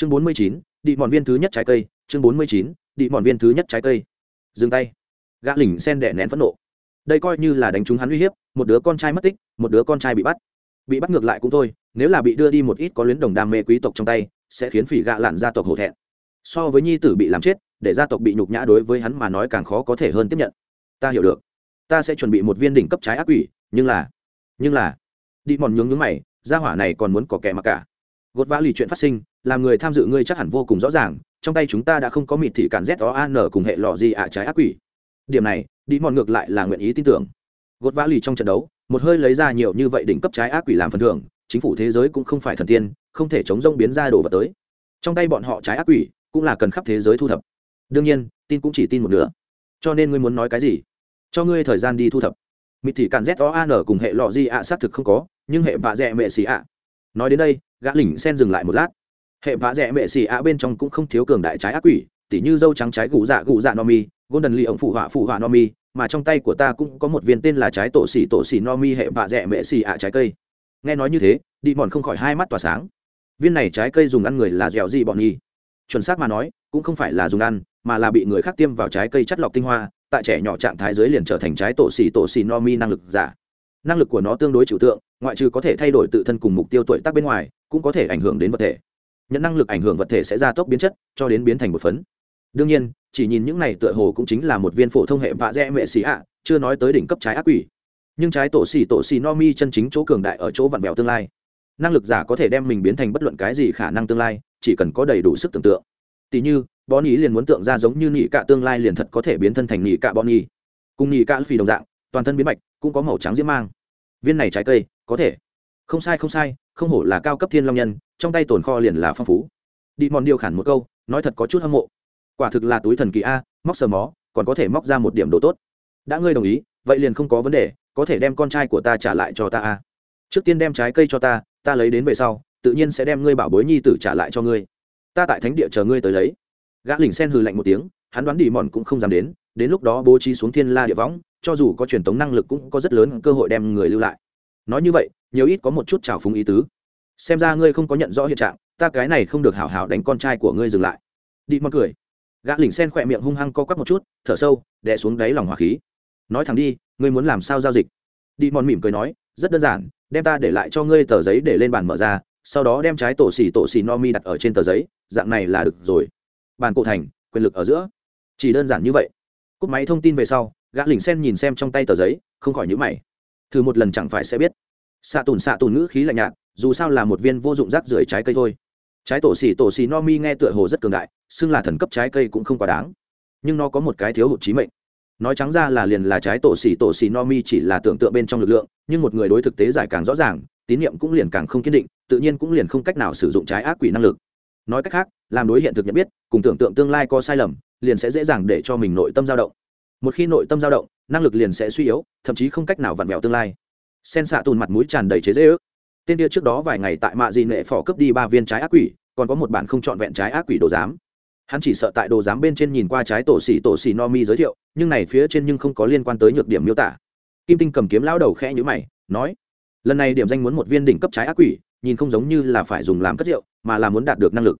chương bốn mươi chín, đi mòn viên thứ nhất trái cây. Chương bốn mươi chín, đi mòn viên thứ nhất trái cây. Dừng tay. Gã lỉnh sen đẻ nén phẫn nộ. Đây coi như là đánh trúng hắn uy hiếp, một đứa con trai mất tích, một đứa con trai bị bắt. Bị bắt ngược lại cũng thôi, nếu là bị đưa đi một ít có luyến đồng đam mê quý tộc trong tay, sẽ khiến phỉ gạ lạn gia tộc hổ thẹn. So với nhi tử bị làm chết, để gia tộc bị nhục nhã đối với hắn mà nói càng khó có thể hơn tiếp nhận. Ta hiểu được. Ta sẽ chuẩn bị một viên đỉnh cấp trái ác quỷ, nhưng là nhưng là, đi mòn nhướng nhướng mày, gia hỏa này còn muốn có kẻ mặc cả. Gột vã lì chuyện phát sinh làm người tham dự ngươi chắc hẳn vô cùng rõ ràng, trong tay chúng ta đã không có mịt thị cản z o an cùng hệ lọ gì ạ, trái ác quỷ. Điểm này, đi mòn ngược lại là nguyện ý tin tưởng. Gột vã lì trong trận đấu, một hơi lấy ra nhiều như vậy đỉnh cấp trái ác quỷ làm phần thưởng, chính phủ thế giới cũng không phải thần tiên, không thể chống rông biến ra đồ vật tới. Trong tay bọn họ trái ác quỷ cũng là cần khắp thế giới thu thập. Đương nhiên, tin cũng chỉ tin một nửa. Cho nên ngươi muốn nói cái gì? Cho ngươi thời gian đi thu thập. Mịt thị càn z o an cùng hệ lọ gì ạ xác thực không có, nhưng hệ vạ dẹ mệ xì ạ. Nói đến đây, gã lỉnh sen dừng lại một lát hệ vạ rẽ mệ xì ạ bên trong cũng không thiếu cường đại trái ác quỷ, tỉ như dâu trắng trái gù dạ gù dạ no mi, golden ly ổng phụ họa phụ họa no mi, mà trong tay của ta cũng có một viên tên là trái tổ xì tổ xì no mi hệ vạ rẽ mệ xì ạ trái cây. Nghe nói như thế, đi mòn không khỏi hai mắt tỏa sáng. Viên này trái cây dùng ăn người là dẻo gì bọn nhi chuẩn xác mà nói, cũng không phải là dùng ăn, mà là bị người khác tiêm vào trái cây chất lọc tinh hoa, tại trẻ nhỏ trạng thái dưới liền trở thành trái tổ xì tổ xì no mi năng lực giả. Năng lực của nó tương đối trừu tượng, ngoại trừ có thể thay đổi tự thân cùng mục tiêu tuổi tác bên ngoài, cũng có thể ảnh hưởng đến vật thể nhận năng lực ảnh hưởng vật thể sẽ gia tốc biến chất, cho đến biến thành một phấn. Đương nhiên, chỉ nhìn những này tựa hồ cũng chính là một viên phổ thông hệ vạ dẹ mệ xì ạ, chưa nói tới đỉnh cấp trái ác quỷ. Nhưng trái tổ xì tổ xì no mi chân chính chỗ cường đại ở chỗ vặn vẹo tương lai. Năng lực giả có thể đem mình biến thành bất luận cái gì khả năng tương lai, chỉ cần có đầy đủ sức tưởng tượng. Tỉ như bón ý liền muốn tượng ra giống như nị cạ tương lai liền thật có thể biến thân thành nị cạ bón ý cùng nị cạ phì đồng dạng, toàn thân biến mạch cũng có màu trắng diễm mang. Viên này trái cây, có thể. Không sai không sai không hổ là cao cấp thiên long nhân, trong tay tồn kho liền là phong phú. Đi mòn điều khản một câu, nói thật có chút hâm mộ. Quả thực là túi thần kỳ a, móc sờ mó, còn có thể móc ra một điểm đồ tốt. Đã ngươi đồng ý, vậy liền không có vấn đề, có thể đem con trai của ta trả lại cho ta a. Trước tiên đem trái cây cho ta ta lấy đến về sau, tự nhiên sẽ đem ngươi bảo bối nhi tử trả lại cho ngươi. Ta tại thánh địa chờ ngươi tới lấy. Gã lỉnh sen hừ lạnh một tiếng, hắn đoán đi mòn cũng không dám đến đến lúc đó bố trí xuống thiên la địa võng, cho dù có truyền tống năng lực cũng có rất lớn cơ hội đem người lưu lại. Nói như vậy nhiều ít có một chút trào phúng ý tứ. Xem ra ngươi không có nhận rõ hiện trạng, ta cái này không được hảo hảo đánh con trai của ngươi dừng lại. Đi mòn cười. Gã lỉnh sen khỏe miệng hung hăng co quắp một chút, thở sâu, đè xuống đáy lòng hỏa khí. Nói thẳng đi, ngươi muốn làm sao giao dịch? Đi mòn mỉm cười nói, rất đơn giản, đem ta để lại cho ngươi tờ giấy để lên bàn mở ra, sau đó đem trái tổ xì tổ xì no mi đặt ở trên tờ giấy, dạng này là được rồi. Bàn cổ thành, quyền lực ở giữa. Chỉ đơn giản như vậy. Cúp máy thông tin về sau, gã lỉnh sen nhìn xem trong tay tờ giấy, không khỏi nhữ mày. Thử một lần chẳng phải sẽ biết xạ tùn xạ tùn ngữ khí lạnh nhạt, dù sao là một viên vô dụng rác rưởi trái cây thôi. Trái tổ xỉ tổ xỉ no mi nghe tựa hồ rất cường đại, xưng là thần cấp trái cây cũng không quá đáng. Nhưng nó có một cái thiếu hụt trí mệnh. Nói trắng ra là liền là trái tổ xỉ tổ xỉ no mi chỉ là tưởng tượng bên trong lực lượng, nhưng một người đối thực tế giải càng rõ ràng, tín nhiệm cũng liền càng không kiên định, tự nhiên cũng liền không cách nào sử dụng trái ác quỷ năng lực. Nói cách khác, làm đối hiện thực nhận biết, cùng tưởng tượng tương lai có sai lầm, liền sẽ dễ dàng để cho mình nội tâm dao động. Một khi nội tâm dao động, năng lực liền sẽ suy yếu, thậm chí không cách nào vặn vẹo tương lai sen xạ tùn mặt mũi tràn đầy chế dễ ước. Tên kia trước đó vài ngày tại mạ dị nệ phỏ cướp đi ba viên trái ác quỷ, còn có một bản không trọn vẹn trái ác quỷ đồ giám. Hắn chỉ sợ tại đồ giám bên trên nhìn qua trái tổ xỉ tổ xỉ no mi giới thiệu, nhưng này phía trên nhưng không có liên quan tới nhược điểm miêu tả. Kim tinh cầm kiếm lao đầu khẽ nhữ mày, nói, lần này điểm danh muốn một viên đỉnh cấp trái ác quỷ, nhìn không giống như là phải dùng làm cất rượu, mà là muốn đạt được năng lực.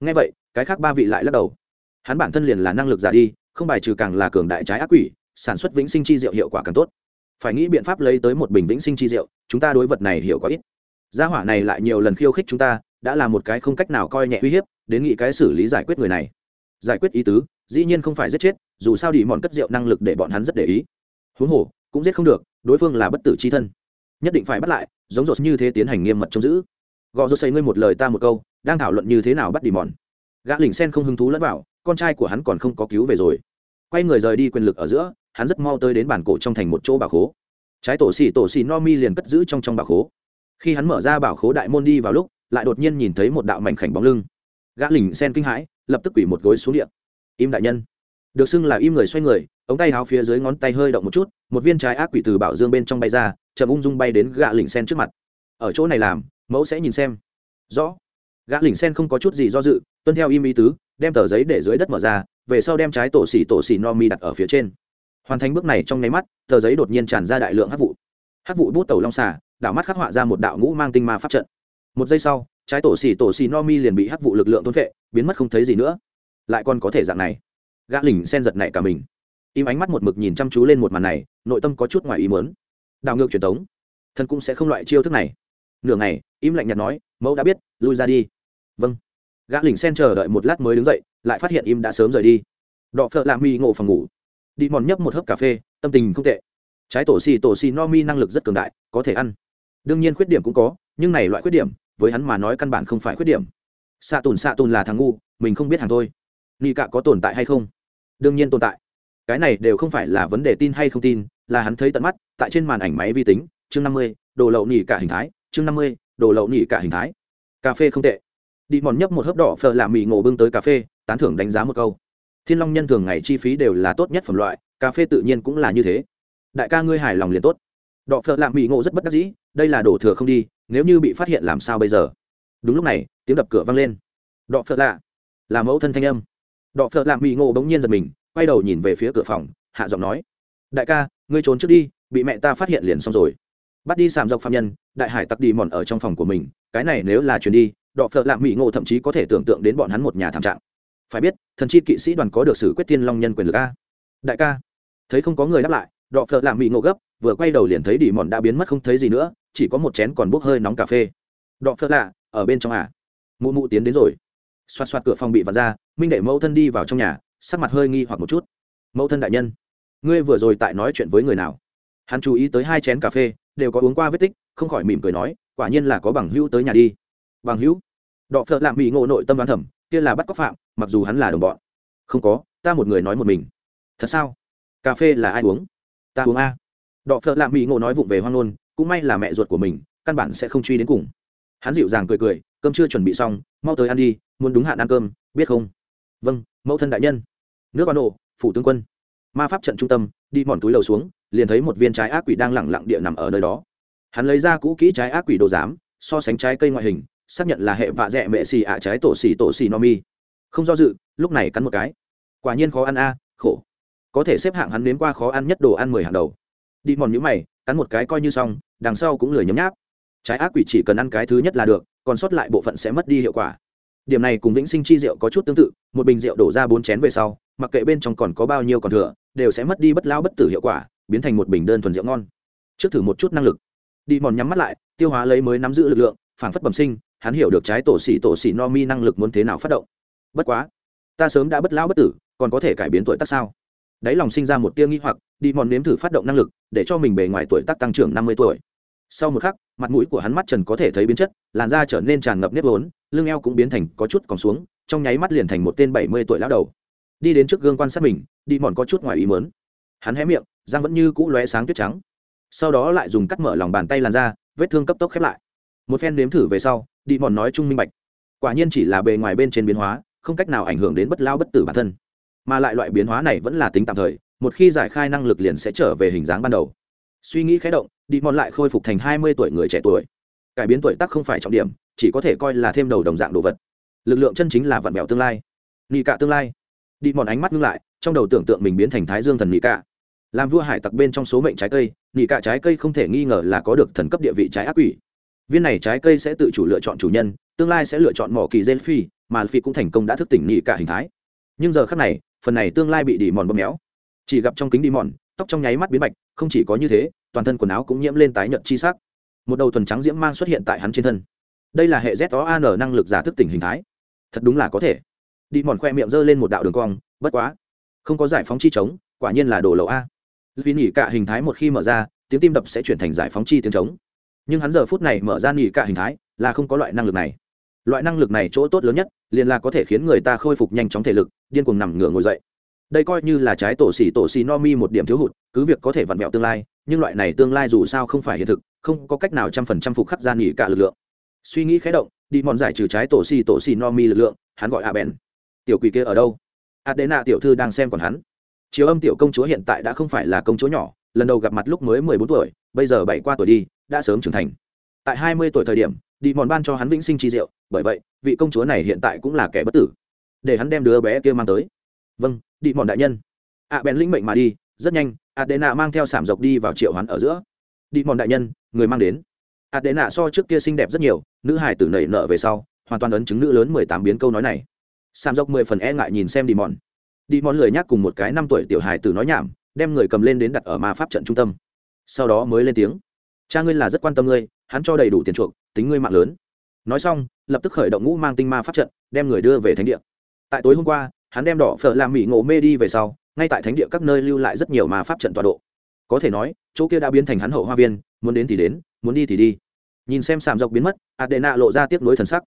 Ngay vậy, cái khác ba vị lại lắc đầu. Hắn bản thân liền là năng lực giả đi, không bài trừ càng là cường đại trái ác quỷ, sản xuất vĩnh sinh chi rượu hiệu quả càng tốt phải nghĩ biện pháp lấy tới một bình vĩnh sinh chi rượu, chúng ta đối vật này hiểu có ít. Gia hỏa này lại nhiều lần khiêu khích chúng ta, đã là một cái không cách nào coi nhẹ uy hiếp, đến nghị cái xử lý giải quyết người này. Giải quyết ý tứ, dĩ nhiên không phải giết chết, dù sao đi mòn cất rượu năng lực để bọn hắn rất để ý. Huống hồ, cũng giết không được, đối phương là bất tử c h i thân. Nhất định phải bắt lại, giống rột như thế tiến hành nghiêm mật trông giữ. Gò rột xây ngươi một lời ta một câu, đang thảo luận như thế nào bắt đi mòn. Gã lỉnh sen không hứng thú lẫn vào, con trai của hắn còn không có cứu về rồi. Quay người rời đi quyền lực ở giữa hắn rất mau tới đến bản cổ trong thành một chỗ bảo khố. Trái tổ xì tổ xì no mi liền cất giữ trong trong bảo khố. Khi hắn mở ra bảo khố đại môn đi vào lúc, lại đột nhiên nhìn thấy một đạo mảnh khảnh bóng lưng. Gã lỉnh sen kinh hãi, lập tức quỷ một gối xuống điện im đại nhân. Được xưng là im người xoay người, ống tay háo phía dưới ngón tay hơi động một chút, một viên trái ác quỷ từ bảo dương bên trong bay ra, chậm ung dung bay đến gã lỉnh sen trước mặt. Ở chỗ này làm, mẫu sẽ nhìn xem. Rõ. Gã lỉnh sen không có chút gì do dự, tuân theo im ý tứ, đem tờ giấy để dưới đất mở ra, về sau đem trái tổ xỉ tổ xỉ no mi đặt ở phía trên hoàn thành bước này trong nháy mắt, tờ giấy đột nhiên tràn ra đại lượng hát vụ. Hát vụ bút tàu long xà, đảo mắt khắc họa ra một đạo ngũ mang tinh ma pháp trận. Một giây sau, trái tổ xì tổ xì no mi liền bị hắc vụ lực lượng thôn vệ biến mất không thấy gì nữa. Lại còn có thể dạng này. Gã lỉnh sen giật này cả mình. Im ánh mắt một mực nhìn chăm chú lên một màn này, nội tâm có chút ngoài ý mớn đảo ngược truyền thống, thân cũng sẽ không loại chiêu thức này. Nửa ngày, im lạnh nhạt nói, mẫu đã biết, lui ra đi. Vâng. Gã lỉnh sen chờ đợi một lát mới đứng dậy, lại phát hiện im đã sớm rời đi. Đọ phợ lạ mi ngộ phòng ngủ đi mòn nhấp một hớp cà phê, tâm tình không tệ. Trái tổ xì tổ xì no mi năng lực rất cường đại, có thể ăn. Đương nhiên khuyết điểm cũng có, nhưng này loại khuyết điểm, với hắn mà nói căn bản không phải khuyết điểm. Xạ tùn xạ tùn là thằng ngu, mình không biết hàng thôi. Nị cạ có tồn tại hay không? Đương nhiên tồn tại. Cái này đều không phải là vấn đề tin hay không tin, là hắn thấy tận mắt, tại trên màn ảnh máy vi tính, chương năm mươi, đồ lậu nỉ cả hình thái, chương năm mươi, đồ lậu nỉ cả hình thái. Cà phê không tệ. Đi mòn nhấp một hớp đỏ phờ làm mì ngộ bưng tới cà phê, tán thưởng đánh giá một câu thiên long nhân thường ngày chi phí đều là tốt nhất phẩm loại, cà phê tự nhiên cũng là như thế. Đại ca ngươi hài lòng liền tốt. Đọ phợ lạm mỹ ngộ rất bất đắc dĩ, đây là đổ thừa không đi, nếu như bị phát hiện làm sao bây giờ? Đúng lúc này, tiếng đập cửa vang lên. Đọ phợ lạ, là mẫu thân thanh âm. Đọ phợ lạm mỹ ngộ bỗng nhiên giật mình, quay đầu nhìn về phía cửa phòng, hạ giọng nói, đại ca, ngươi trốn trước đi, bị mẹ ta phát hiện liền xong rồi. Bắt đi sàm dọc phạm nhân, đại hải tặc đi mòn ở trong phòng của mình, cái này nếu là chuyền đi, đọ phợ lạm mỹ ngộ thậm chí có thể tưởng tượng đến bọn hắn một nhà thảm trạng. Phải biết thần chi kỵ sĩ đoàn có được sử quyết tiên long nhân quyền lực a? Đại ca. Thấy không có người đáp lại, đọ phợ làm mỹ ngộ gấp, vừa quay đầu liền thấy đỉ mòn đã biến mất không thấy gì nữa, chỉ có một chén còn bốc hơi nóng cà phê. Đọ phợ lạ, ở bên trong à? Mụ mụ tiến đến rồi. Xoạt xoạt cửa phòng bị vặt ra, minh đệ mẫu thân đi vào trong nhà, sắc mặt hơi nghi hoặc một chút. Mẫu thân đại nhân, ngươi vừa rồi tại nói chuyện với người nào? Hắn chú ý tới hai chén cà phê, đều có uống qua vết tích, không khỏi mỉm cười nói, quả nhiên là có bằng hữu tới nhà đi. Bằng hữu? Đọ phợ lạm mỹ ngộ nội tâm đoán thẩm kia là bắt cóc phạm, mặc dù hắn là đồng bọn. Không có, ta một người nói một mình. Thật sao? Cà phê là ai uống? Ta uống a. Đọ phợ lạ mỹ ngộ nói vụng về hoang nôn cũng may là mẹ ruột của mình, căn bản sẽ không truy đến cùng. Hắn dịu dàng cười cười, cơm chưa chuẩn bị xong, mau tới ăn đi, muốn đúng hạn ăn cơm, biết không? Vâng mẫu thân đại nhân. Nước ban độ phủ tướng quân. Ma pháp trận trung tâm, đi mòn túi lầu xuống, liền thấy một viên trái ác quỷ đang lẳng lặng địa nằm ở nơi đó. Hắn lấy ra cũ kỹ trái ác quỷ đồ giám, so sánh trái cây ngoại hình xác nhận là hệ vạ dẹ mẹ xì ạ trái tổ xì tổ xì no mi. Không do dự, lúc này cắn một cái. Quả nhiên khó ăn a, khổ. Có thể xếp hạng hắn nếm qua khó ăn nhất đồ ăn mười hàng đầu. Đi mòn nhữ mày, cắn một cái coi như xong, đằng sau cũng lười nhấm nháp. Trái ác quỷ chỉ cần ăn cái thứ nhất là được, còn sót lại bộ phận sẽ mất đi hiệu quả. Điểm này cùng vĩnh sinh chi rượu có chút tương tự, một bình rượu đổ ra bốn chén về sau, mặc kệ bên trong còn có bao nhiêu còn thừa, đều sẽ mất đi bất lao bất tử hiệu quả, biến thành một bình đơn thuần rượu ngon. Trước thử một chút năng lực. Đi mòn nhắm mắt lại, tiêu hóa lấy mới nắm giữ lực lượng, phảng phất bẩm sinh hắn hiểu được trái tổ xỉ tổ xỉ no mi năng lực muốn thế nào phát động. Bất quá, ta sớm đã bất lão bất tử, còn có thể cải biến tuổi tác sao? Đáy lòng sinh ra một tia nghi hoặc, đi mòn nếm thử phát động năng lực, để cho mình bề ngoài tuổi tác tăng trưởng năm mươi tuổi. Sau một khắc, mặt mũi của hắn mắt trần có thể thấy biến chất, làn da trở nên tràn ngập nếp vốn, lưng eo cũng biến thành có chút còn xuống, trong nháy mắt liền thành một tên bảy mươi tuổi lão đầu. Đi đến trước gương quan sát mình, đi mòn có chút ngoài ý mớn hắn hé miệng, răng vẫn như cũ lóe sáng tuyết trắng. Sau đó lại dùng cắt mở lòng bàn tay làn da, vết thương cấp tốc khép lại. Một phen nếm thử về sau đi mòn nói chung minh bạch. Quả nhiên chỉ là bề ngoài bên trên biến hóa, không cách nào ảnh hưởng đến bất lao bất tử bản thân. Mà lại loại biến hóa này vẫn là tính tạm thời, một khi giải khai năng lực liền sẽ trở về hình dáng ban đầu. Suy nghĩ khé động, đi mòn lại khôi phục thành hai mươi tuổi người trẻ tuổi. Cải biến tuổi tác không phải trọng điểm, chỉ có thể coi là thêm đầu đồng dạng đồ vật. Lực lượng chân chính là vạn mẹo tương lai. Nị cả tương lai. Đi mòn ánh mắt ngưng lại, trong đầu tưởng tượng mình biến thành thái dương thần nị cả làm vua hải tặc bên trong số mệnh trái cây, nị cả trái cây không thể nghi ngờ là có được thần cấp địa vị trái ác quỷ viên này trái cây sẽ tự chủ lựa chọn chủ nhân, tương lai sẽ lựa chọn mỏ kỳ gen phi, mà phi cũng thành công đã thức tỉnh nghị cả hình thái. Nhưng giờ khác này, phần này tương lai bị đi mòn bóp méo. Chỉ gặp trong kính đi mòn, tóc trong nháy mắt biến bạch, không chỉ có như thế, toàn thân quần áo cũng nhiễm lên tái nhợt chi sắc. Một đầu thuần trắng diễm mang xuất hiện tại hắn trên thân. Đây là hệ z o an năng lực giả thức tỉnh hình thái. Thật đúng là có thể. Đi mòn khoe miệng giơ lên một đạo đường cong, bất quá. Không có giải phóng chi trống quả nhiên là đồ lậu a. Vì nghỉ cả hình thái một khi mở ra, tiếng tim đập sẽ chuyển thành giải phóng chi tiếng trống nhưng hắn giờ phút này mở ra nghỉ cả hình thái, là không có loại năng lực này. Loại năng lực này chỗ tốt lớn nhất, liền là có thể khiến người ta khôi phục nhanh chóng thể lực, điên cuồng nằm ngửa ngồi dậy. Đây coi như là trái tổ xỉ tổ xỉ no mi một điểm thiếu hụt, cứ việc có thể vặn vẹo tương lai, nhưng loại này tương lai dù sao không phải hiện thực, không có cách nào trăm phần trăm phục khắc gian nghỉ cả lực lượng. Suy nghĩ khé động, đi mòn giải trừ trái tổ xỉ tổ xỉ no mi lực lượng, hắn gọi a bèn tiểu quỷ kia ở đâu? Adena tiểu thư đang xem còn hắn. Chiếu âm tiểu công chúa hiện tại đã không phải là công chúa nhỏ, lần đầu gặp mặt lúc mới mười bốn tuổi, bây giờ bảy qua tuổi đi đã sớm trưởng thành. Tại hai mươi tuổi thời điểm đi mòn ban cho hắn vĩnh sinh chi diệu bởi vậy vị công chúa này hiện tại cũng là kẻ bất tử. Để hắn đem đứa bé kia mang tới. Vâng đi mòn đại nhân. Ạ à, bèn lĩnh mệnh mà đi rất nhanh adena mang theo sảm dọc đi vào triệu hắn ở giữa. Đi mòn đại nhân người mang đến. Ạ đệ nạ so trước kia xinh đẹp rất nhiều nữ hải tử nảy nợ về sau hoàn toàn ấn chứng nữ lớn mười tám biến câu nói này. Sảm dọc mười phần e ngại nhìn xem đi mòn. Đi mòn lười nhắc cùng một cái năm tuổi tiểu hải tử nói nhảm đem người cầm lên đến đặt ở ma pháp trận trung tâm. Sau đó mới lên tiếng cha ngươi là rất quan tâm ngươi, hắn cho đầy đủ tiền chuộc, tính ngươi mạng lớn. Nói xong, lập tức khởi động ngũ mang tinh ma pháp trận, đem người đưa về thánh địa. Tại tối hôm qua, hắn đem đỏ phở làm mỹ ngộ mê đi về sau, ngay tại thánh địa các nơi lưu lại rất nhiều ma pháp trận tọa độ. Có thể nói, chỗ kia đã biến thành hắn hậu hoa viên, muốn đến thì đến, muốn đi thì đi. Nhìn xem sàm dọc biến mất, adena lộ ra tiếp nối thần sắc.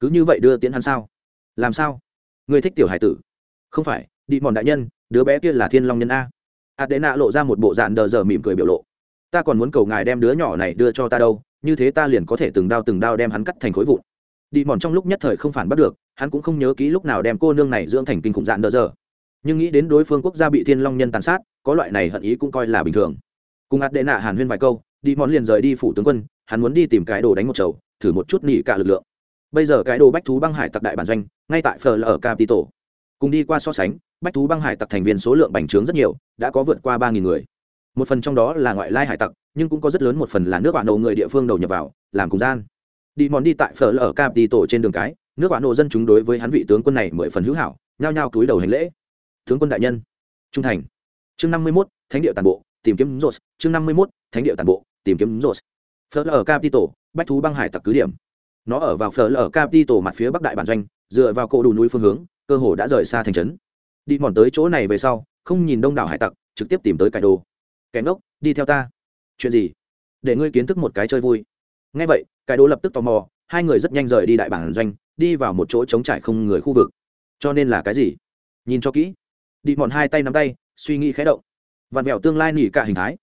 Cứ như vậy đưa tiến hắn sao? Làm sao? Người thích tiểu hải tử. Không phải, đi mòn đại nhân, đứa bé kia là thiên long nhân a. Adena lộ ra một bộ dạng đờ giờ mỉm cười biểu lộ ta còn muốn cầu ngài đem đứa nhỏ này đưa cho ta đâu, như thế ta liền có thể từng đao từng đao đem hắn cắt thành khối vụn. Đi mòn trong lúc nhất thời không phản bắt được, hắn cũng không nhớ kỹ lúc nào đem cô nương này dưỡng thành kinh khủng dạng đỡ giờ. Nhưng nghĩ đến đối phương quốc gia bị thiên long nhân tàn sát, có loại này hận ý cũng coi là bình thường. Cùng ạt đệ nạ hàn huyên vài câu, đi mòn liền rời đi phủ tướng quân, hắn muốn đi tìm cái đồ đánh một chầu, thử một chút nỉ cả lực lượng. Bây giờ cái đồ bách thú băng hải tặc đại bản doanh, ngay tại phờ ở capital cùng đi qua so sánh, bách thú băng hải tặc thành viên số lượng bành trướng rất nhiều, đã có vượt qua ba nghìn người một phần trong đó là ngoại lai hải tặc, nhưng cũng có rất lớn một phần là nước bạn nổ người địa phương đầu nhập vào, làm cùng gian. Đi mòn đi tại phở ở tổ trên đường cái, nước bạn nổ dân chúng đối với hắn vị tướng quân này mười phần hữu hảo, nhao nhao cúi đầu hành lễ. Tướng quân đại nhân, trung thành. Chương năm mươi mốt, thánh địa tàn bộ, tìm kiếm rột chương năm mươi mốt, thánh địa tàn bộ, tìm kiếm rột phở ở tổ, bách thú băng hải tặc cứ điểm. Nó ở vào phở ở tổ mặt phía bắc đại bản doanh, dựa vào cổ đủ núi phương hướng, cơ hồ đã rời xa thành trấn. Đi mòn tới chỗ này về sau, không nhìn đông đảo hải tặc, trực tiếp tìm tới cải đồ kẻ ngốc, đi theo ta. Chuyện gì? Để ngươi kiến thức một cái chơi vui. Ngay vậy, cái đố lập tức tò mò, hai người rất nhanh rời đi đại bản doanh, đi vào một chỗ trống trải không người khu vực. Cho nên là cái gì? Nhìn cho kỹ. Đi mòn hai tay nắm tay, suy nghĩ khé động. Vặn vẹo tương lai nỉ cả hình thái.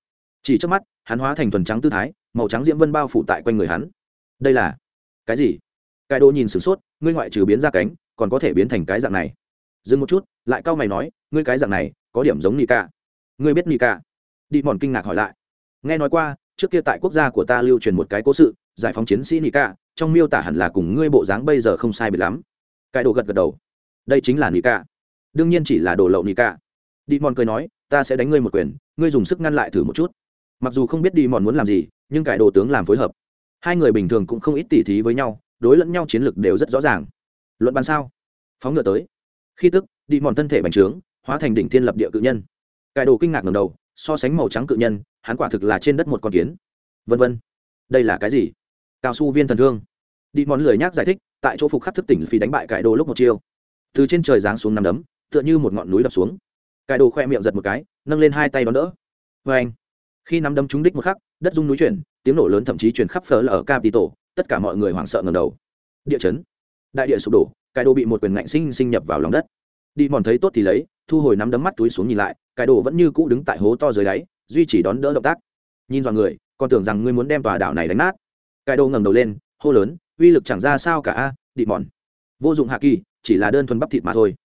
Chỉ trước mắt, hắn hóa thành thuần trắng tư thái, màu trắng diễm vân bao phủ tại quanh người hắn. Đây là cái gì? Cái đố nhìn sửng sốt, ngươi ngoại trừ biến ra cánh, còn có thể biến thành cái dạng này. Dừng một chút, lại cau mày nói, ngươi cái dạng này có điểm giống nỉ cả. Ngươi biết nỉ cả? Đi mòn kinh ngạc hỏi lại. Nghe nói qua trước kia tại quốc gia của ta lưu truyền một cái cố sự giải phóng chiến sĩ Nika, cả trong miêu tả hẳn là cùng ngươi bộ dáng bây giờ không sai biệt lắm. Cái đồ gật gật đầu. Đây chính là Nika. cả đương nhiên chỉ là đồ lậu Nika. cả đi mòn cười nói ta sẽ đánh ngươi một quyền ngươi dùng sức ngăn lại thử một chút. Mặc dù không biết đi mòn muốn làm gì nhưng cải đồ tướng làm phối hợp. Hai người bình thường cũng không ít tỉ thí với nhau đối lẫn nhau chiến lược đều rất rõ ràng. Luận bàn sao? Phóng ngựa tới. Khi tức đi mòn thân thể bành trướng hóa thành đỉnh thiên lập địa cự nhân. Cải đồ kinh ngạc ngầm đầu so sánh màu trắng cự nhân, hắn quả thực là trên đất một con kiến. Vân vân. Đây là cái gì? Cao su viên thần thương. Đi món lười nhác giải thích, tại chỗ phục khắc thức tỉnh phi đánh bại cải đồ lúc một chiêu. Từ trên trời giáng xuống nằm đấm, tựa như một ngọn núi đập xuống. Cải đồ khoe miệng giật một cái, nâng lên hai tay đón đỡ. Vê anh. Khi nắm đấm trúng đích một khắc, đất rung núi chuyển, tiếng nổ lớn thậm chí chuyển khắp phở là ở capitol. Tất cả mọi người hoảng sợ ngầm đầu. Địa chấn. Đại địa sụp đổ cải đồ bị một quyền ngạnh sinh sinh nhập vào lòng đất. Đi mòn thấy tốt thì lấy thu hồi nắm đấm mắt túi xuống nhìn lại, cái đồ vẫn như cũ đứng tại hố to dưới đáy, duy chỉ đón đỡ động tác. Nhìn vào người, còn tưởng rằng ngươi muốn đem tòa đảo này đánh nát. Cái đồ ngẩng đầu lên, hô lớn, uy lực chẳng ra sao cả a đi mòn vô dụng hạ kỳ, chỉ là đơn thuần bắp thịt mà thôi.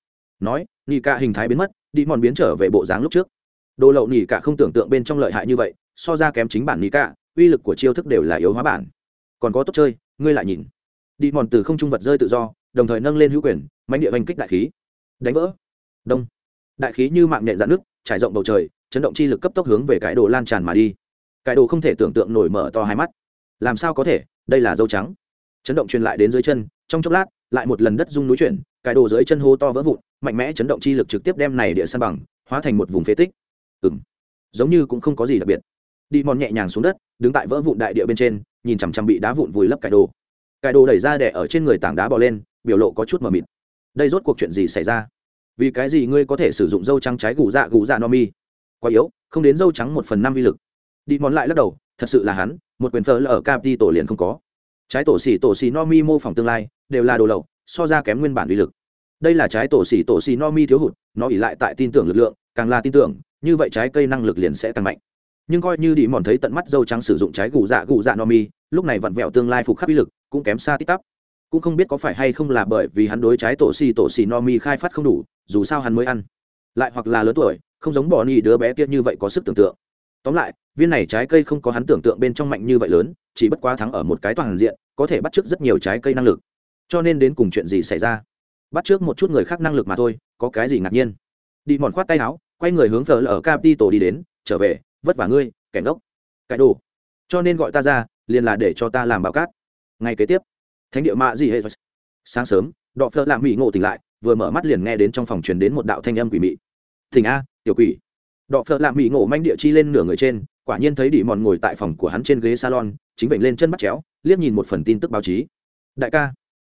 Nói nị cả hình thái biến mất đi mòn biến trở về bộ dáng lúc trước. Đồ lậu nị cả không tưởng tượng bên trong lợi hại như vậy, so ra kém chính bản nị cả uy lực của chiêu thức đều là yếu hóa bản. Còn có tốt chơi, ngươi lại nhìn. Đi mòn từ không trung vật rơi tự do, đồng thời nâng lên hữu quyền mánh địa vành kích đại khí. Đánh vỡ. Đông đại khí như mạng nhện dạn nước, trải rộng bầu trời, chấn động chi lực cấp tốc hướng về cái đồ lan tràn mà đi. Cái đồ không thể tưởng tượng nổi mở to hai mắt. Làm sao có thể? Đây là dâu trắng. Chấn động truyền lại đến dưới chân, trong chốc lát, lại một lần đất rung núi chuyển, cái đồ dưới chân hô to vỡ vụn, mạnh mẽ chấn động chi lực trực tiếp đem này địa san bằng, hóa thành một vùng phế tích. Ừ m giống như cũng không có gì đặc biệt. Đi mòn nhẹ nhàng xuống đất, đứng tại vỡ vụn đại địa bên trên, nhìn chằm chằm bị đá vụn vùi lấp cái đồ. Cái đồ đẩy ra đẻ ở trên người tảng đá bò lên, biểu lộ có chút mờ mịt. Đây rốt cuộc chuyện gì xảy ra? Vì cái gì ngươi có thể sử dụng dâu trắng trái gù dạ gù dạ no mi? Quá yếu, không đến dâu trắng một phần năm vi lực. Đi mòn lại lắc đầu, thật sự là hắn, một quyền thờ là ở capi tổ liền không có. Trái tổ xỉ tổ xỉ no mi mô phỏng tương lai, đều là đồ lậu, so ra kém nguyên bản uy lực. Đây là trái tổ xỉ tổ xỉ no mi thiếu hụt, nó ỉ lại tại tin tưởng lực lượng, càng là tin tưởng, như vậy trái cây năng lực liền sẽ tăng mạnh. Nhưng coi như đi mòn thấy tận mắt dâu trắng sử dụng trái gù dạ gù dạ no mi, lúc này vặn vẹo tương lai phục khắc uy lực, cũng kém xa tít tắp cũng không biết có phải hay không là bởi vì hắn đối trái tổ xì tổ xì no mi khai phát không đủ, dù sao hắn mới ăn. Lại hoặc là lớn tuổi, không giống bỏ ni đứa bé kia như vậy có sức tưởng tượng. Tóm lại, viên này trái cây không có hắn tưởng tượng bên trong mạnh như vậy lớn, chỉ bất quá thắng ở một cái toàn diện, có thể bắt trước rất nhiều trái cây năng lực. Cho nên đến cùng chuyện gì xảy ra? Bắt trước một chút người khác năng lực mà thôi, có cái gì ngạc nhiên? Đi mòn khoát tay áo, quay người hướng thờ ở capi tổ đi đến, trở về, vất vả ngươi, kẻ ngốc. Cải đồ. Cho nên gọi ta ra, liền là để cho ta làm báo cát. Ngay kế tiếp thánh địa mạ gì hệ sáng sớm, đọ phơ làm mỹ ngộ tỉnh lại, vừa mở mắt liền nghe đến trong phòng truyền đến một đạo thanh âm quỷ mị. Thỉnh a, tiểu quỷ. Đọ phơ làm mỹ ngộ manh địa chi lên nửa người trên, quả nhiên thấy đĩ mòn ngồi tại phòng của hắn trên ghế salon, chính vểnh lên chân bắt chéo, liếc nhìn một phần tin tức báo chí. Đại ca.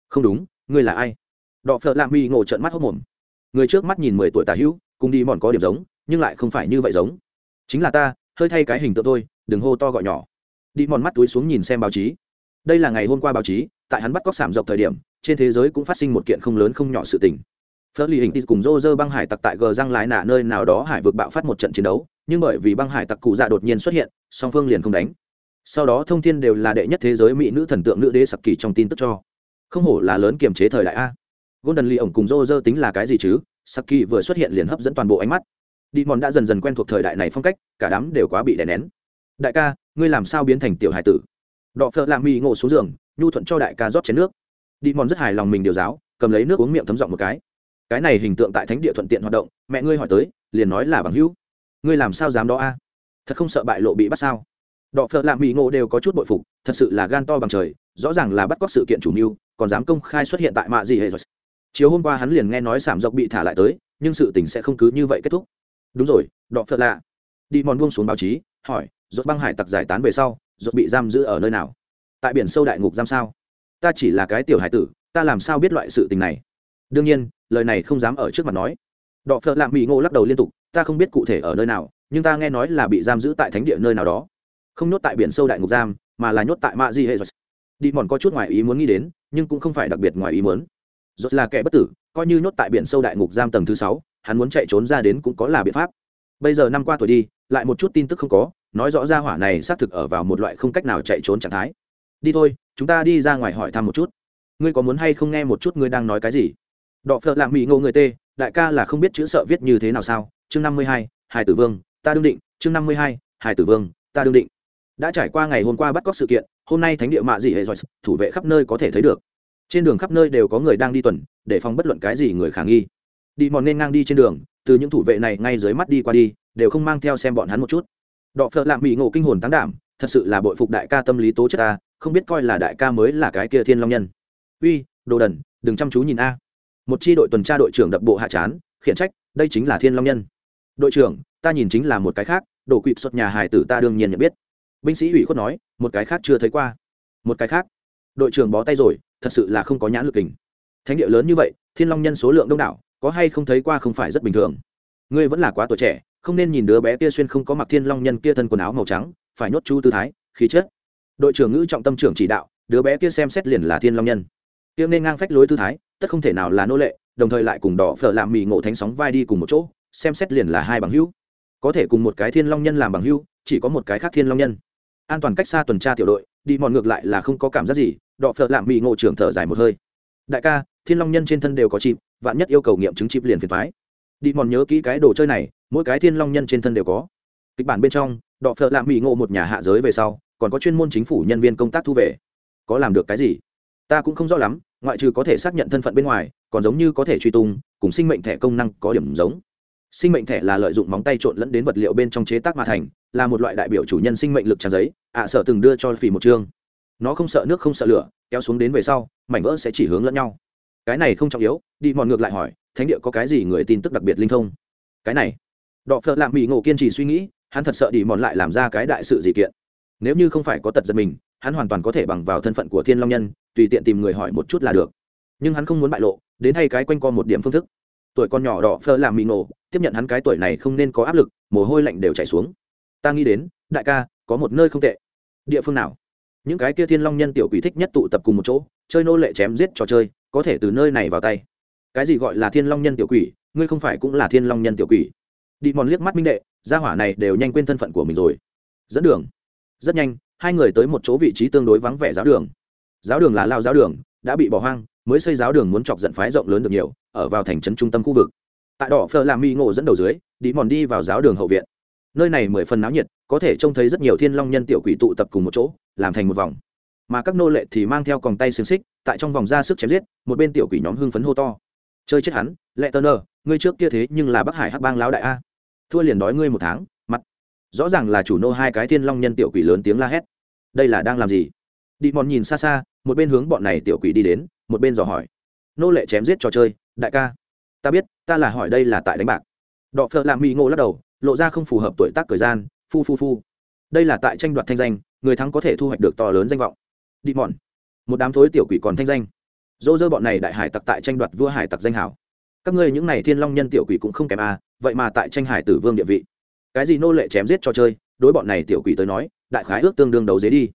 Không đúng, ngươi là ai? Đọ phợ lạ mỹ ngộ trợn mắt hốc mồm. Người trước mắt nhìn mười tuổi tà hữu, cùng đi mòn có điểm giống, nhưng lại không phải như vậy giống. Chính là ta, hơi thay cái hình tượng thôi, đừng hô to gọi nhỏ. Đi mòn mắt túi xuống nhìn xem báo chí. Đây là ngày hôm qua báo chí tại hắn bắt cóc sảm dọc thời điểm, trên thế giới cũng phát sinh một kiện không lớn không nhỏ sự tình. Phớt lì hình tis cùng Roger băng hải tặc tại gờ răng lái nạ nơi nào đó hải vực bạo phát một trận chiến đấu, nhưng bởi vì băng hải tặc cụ dạ đột nhiên xuất hiện, song phương liền không đánh. Sau đó thông thiên đều là đệ nhất thế giới mỹ nữ thần tượng nữ đế sặc kỳ trong tin tức cho. Không hổ là lớn kiềm chế thời đại a. Golden lee ổng cùng Roger tính là cái gì chứ? Sặc kỳ vừa xuất hiện liền hấp dẫn toàn bộ ánh mắt. Đi mòn đã dần dần quen thuộc thời đại này phong cách, cả đám đều quá bị đè nén. Đại ca, ngươi làm sao biến thành tiểu hải tử? Đọ phợ lạ mỹ ngộ xuống giường nhu thuận cho đại ca rót chén nước. Đi mòn rất hài lòng mình điều giáo, cầm lấy nước uống miệng thấm giọng một cái. Cái này hình tượng tại thánh địa thuận tiện hoạt động, mẹ ngươi hỏi tới, liền nói là bằng hữu. Ngươi làm sao dám đó a? Thật không sợ bại lộ bị bắt sao? Đọ phợ lạ mỹ ngộ đều có chút bội phục, thật sự là gan to bằng trời, rõ ràng là bắt cóc sự kiện chủ mưu, còn dám công khai xuất hiện tại mạ gì hệ rồi chiều hôm qua hắn liền nghe nói sảm dọc bị thả lại tới, nhưng sự tình sẽ không cứ như vậy kết thúc. Đúng rồi, đọ phợ lạ. Đi mòn buông xuống báo chí, hỏi, rốt băng hải tặc giải tán về sau, rốt bị giam giữ ở nơi nào? Tại biển sâu đại ngục giam sao? Ta chỉ là cái tiểu hải tử, ta làm sao biết loại sự tình này? Đương nhiên, lời này không dám ở trước mặt nói. Đọ phợ lạm mỹ ngô lắc đầu liên tục, ta không biết cụ thể ở nơi nào, nhưng ta nghe nói là bị giam giữ tại thánh địa nơi nào đó. Không nhốt tại biển sâu đại ngục giam, mà là nhốt tại mạ di hệ đi mòn có chút ngoài ý muốn nghĩ đến, nhưng cũng không phải đặc biệt ngoài ý muốn. Rốt là kẻ bất tử, coi như nhốt tại biển sâu đại ngục giam tầng thứ sáu, hắn muốn chạy trốn ra đến cũng có là biện pháp. Bây giờ năm qua tuổi đi, lại một chút tin tức không có, nói rõ ra hỏa này xác thực ở vào một loại không cách nào chạy trốn trạng thái đi thôi, chúng ta đi ra ngoài hỏi thăm một chút. Ngươi có muốn hay không nghe một chút ngươi đang nói cái gì? Đọ phợ lạng mỹ ngộ người tê, đại ca là không biết chữ sợ viết như thế nào sao? Chương năm mươi hai, hải tử vương, ta đương định. Chương năm mươi hai, hải tử vương, ta đương định. Đã trải qua ngày hôm qua bắt cóc sự kiện, hôm nay thánh địa mạ dị hệ giỏi thủ vệ khắp nơi có thể thấy được. Trên đường khắp nơi đều có người đang đi tuần, để phòng bất luận cái gì người khả nghi. Đi mòn nên ngang đi trên đường, từ những thủ vệ này ngay dưới mắt đi qua đi, đều không mang theo xem bọn hắn một chút. Đọ phợ lạng mỹ ngộ kinh hồn tán đảm, thật sự là bội phục đại ca tâm lý tố chất ta không biết coi là đại ca mới là cái kia thiên long nhân. Uy, đồ đần, đừng chăm chú nhìn a. Một chi đội tuần tra đội trưởng đập bộ hạ chán, khiển trách, đây chính là thiên long nhân. Đội trưởng, ta nhìn chính là một cái khác đổ quỵt xuất nhà hải tử ta đương nhiên nhận biết. Binh sĩ ủy khuất nói, một cái khác chưa thấy qua. Một cái khác. Đội trưởng bó tay rồi, thật sự là không có nhãn lực hình thánh địa lớn như vậy, thiên long nhân số lượng đông đảo, có hay không thấy qua không phải rất bình thường. Ngươi vẫn là quá tuổi trẻ, không nên nhìn đứa bé kia xuyên không có mặc thiên long nhân kia thân quần áo màu trắng, phải nhốt chu tư thái, khí chất đội trưởng ngữ trọng tâm trưởng chỉ đạo, đứa bé kia xem xét liền là thiên long nhân. Tiêm nên ngang phách lối tư thái, tất không thể nào là nô lệ, đồng thời lại cùng đỏ phở làm mì ngộ thánh sóng vai đi cùng một chỗ, xem xét liền là hai bằng hữu. Có thể cùng một cái thiên long nhân làm bằng hữu, chỉ có một cái khác thiên long nhân. An toàn cách xa tuần tra tiểu đội, đi mòn ngược lại là không có cảm giác gì đọ phở làm mì ngộ trưởng thở dài một hơi. Đại ca, thiên long nhân trên thân đều có chịp vạn nhất yêu cầu nghiệm chứng chịp liền phiền thoái đi mòn nhớ kỹ cái đồ chơi này, mỗi cái thiên long nhân trên thân đều có. Kịch bản bên trong đọ phở làm mì ngộ một nhà hạ giới về sau còn có chuyên môn chính phủ nhân viên công tác thu về. Có làm được cái gì? Ta cũng không rõ lắm ngoại trừ có thể xác nhận thân phận bên ngoài còn giống như có thể truy tung cùng sinh mệnh thẻ công năng có điểm giống. Sinh mệnh thẻ là lợi dụng móng tay trộn lẫn đến vật liệu bên trong chế tác mà thành là một loại đại biểu chủ nhân sinh mệnh lực trang giấy ạ à, sợ từng đưa cho phỉ một chương. Nó không sợ nước không sợ lửa kéo xuống đến về sau mảnh vỡ sẽ chỉ hướng lẫn nhau. Cái này không trọng yếu đi mòn ngược lại hỏi thánh địa có cái gì người tin tức đặc biệt linh thông? Cái này đọ phợ lạm mỹ ngộ kiên trì suy nghĩ hắn thật sợ đi mòn lại làm ra cái đại sự gì kiện nếu như không phải có tật giật mình, hắn hoàn toàn có thể bằng vào thân phận của thiên long nhân, tùy tiện tìm người hỏi một chút là được. Nhưng hắn không muốn bại lộ, đến hay cái quanh co một điểm phương thức. Tuổi con nhỏ đỏ phơ làm mì nổ, tiếp nhận hắn cái tuổi này không nên có áp lực, mồ hôi lạnh đều chảy xuống. Ta nghĩ đến, đại ca, có một nơi không tệ. Địa phương nào? Những cái kia thiên long nhân tiểu quỷ thích nhất tụ tập cùng một chỗ, chơi nô lệ chém giết trò chơi, có thể từ nơi này vào tay. Cái gì gọi là thiên long nhân tiểu quỷ, ngươi không phải cũng là thiên long nhân tiểu quỷ? Đi mòn liếc mắt minh đệ, gia hỏa này đều nhanh quên thân phận của mình rồi. Dẫn đường rất nhanh, hai người tới một chỗ vị trí tương đối vắng vẻ giáo đường. Giáo đường là lao giáo đường, đã bị bỏ hoang, mới xây giáo đường muốn chọc giận phái rộng lớn được nhiều, ở vào thành trấn trung tâm khu vực. Tại đỏ phờ làm mi ngộ dẫn đầu dưới đi mòn đi vào giáo đường hậu viện. Nơi này mười phần náo nhiệt, có thể trông thấy rất nhiều thiên long nhân tiểu quỷ tụ tập cùng một chỗ, làm thành một vòng. Mà các nô lệ thì mang theo còng tay xiềng xích, tại trong vòng ra sức chém giết, một bên tiểu quỷ nhóm hưng phấn hô to. Chơi chết hắn, lệ tơ nơ, ngươi trước kia thế nhưng là bắc hải hắc bang lão đại a. Thua liền đói ngươi một tháng rõ ràng là chủ nô hai cái thiên long nhân tiểu quỷ lớn tiếng la hét. Đây là đang làm gì? Đi mòn nhìn xa xa, một bên hướng bọn này tiểu quỷ đi đến, một bên dò hỏi. Nô lệ chém giết trò chơi, đại ca. Ta biết, ta là hỏi đây là tại đánh bạc. Đọ phợ làm mỹ ngộ lắc đầu, lộ ra không phù hợp tuổi tác thời gian, phu phu phu. Đây là tại tranh đoạt thanh danh, người thắng có thể thu hoạch được to lớn danh vọng. Đi mòn. Một đám thối tiểu quỷ còn thanh danh. Dỗ dơ bọn này đại hải tặc tại tranh đoạt vua hải tặc danh hảo. Các ngươi những này thiên long nhân tiểu quỷ cũng không kém à vậy mà tại tranh hải tử vương địa vị cái gì nô lệ chém giết cho chơi, đối bọn này tiểu quỷ tới nói, đại khái ước tương đương đấu dế đi.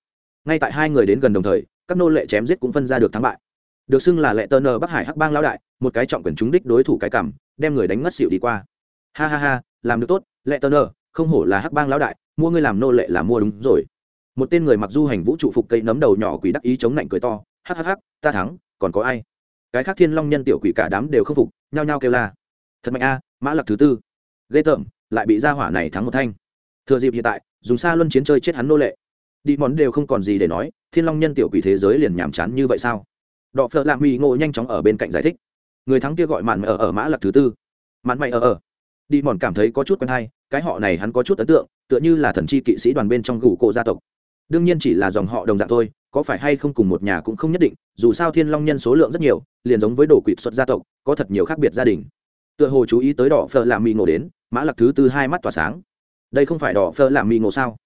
Ngay tại hai người đến gần đồng thời, các nô lệ chém giết cũng phân ra được thắng bại. Được xưng là lệ tơ nờ bắc hải hắc bang lao đại, một cái trọng quyền trúng đích đối thủ cái cảm, đem người đánh ngất xịu đi qua. Ha ha ha, làm được tốt, lệ tơ nờ không hổ là hắc bang lão đại, mua ngươi làm nô lệ là mua đúng rồi. Một tên người mặc du hành vũ trụ phục cây nấm đầu nhỏ quỷ đắc ý chống lạnh cười to hắc hắc hắc ta thắng, còn có ai? Cái khác thiên long nhân tiểu quỷ cả đám đều không phục, nhao nhao kêu la, thật mạnh a, mã lặc thứ tư. Ghê tởm lại bị gia hỏa này thắng một thanh. Thừa dịp hiện tại, dùng xa luân chiến chơi chết hắn nô lệ. Đi món đều không còn gì để nói, thiên long nhân tiểu quỷ thế giới liền nhàm chán như vậy sao? Đọ phợ lạ mỹ ngộ nhanh chóng ở bên cạnh giải thích. Người thắng kia gọi mạn ở ở mã lạc thứ tư. Mạn mày ở ở. Đi mòn cảm thấy có chút quen hay, cái họ này hắn có chút ấn tượng, tựa như là thần chi kỵ sĩ đoàn bên trong gù cộ gia tộc. Đương nhiên chỉ là dòng họ đồng dạng thôi, có phải hay không cùng một nhà cũng không nhất định, dù sao thiên long nhân số lượng rất nhiều, liền giống với đồ quỵt xuất gia tộc, có thật nhiều khác biệt gia đình. Tựa hồ chú ý tới đỏ phở làm mì ngộ đến mã lặc thứ tư hai mắt tỏa sáng. Đây không phải đỏ phở làm mì ngộ sao?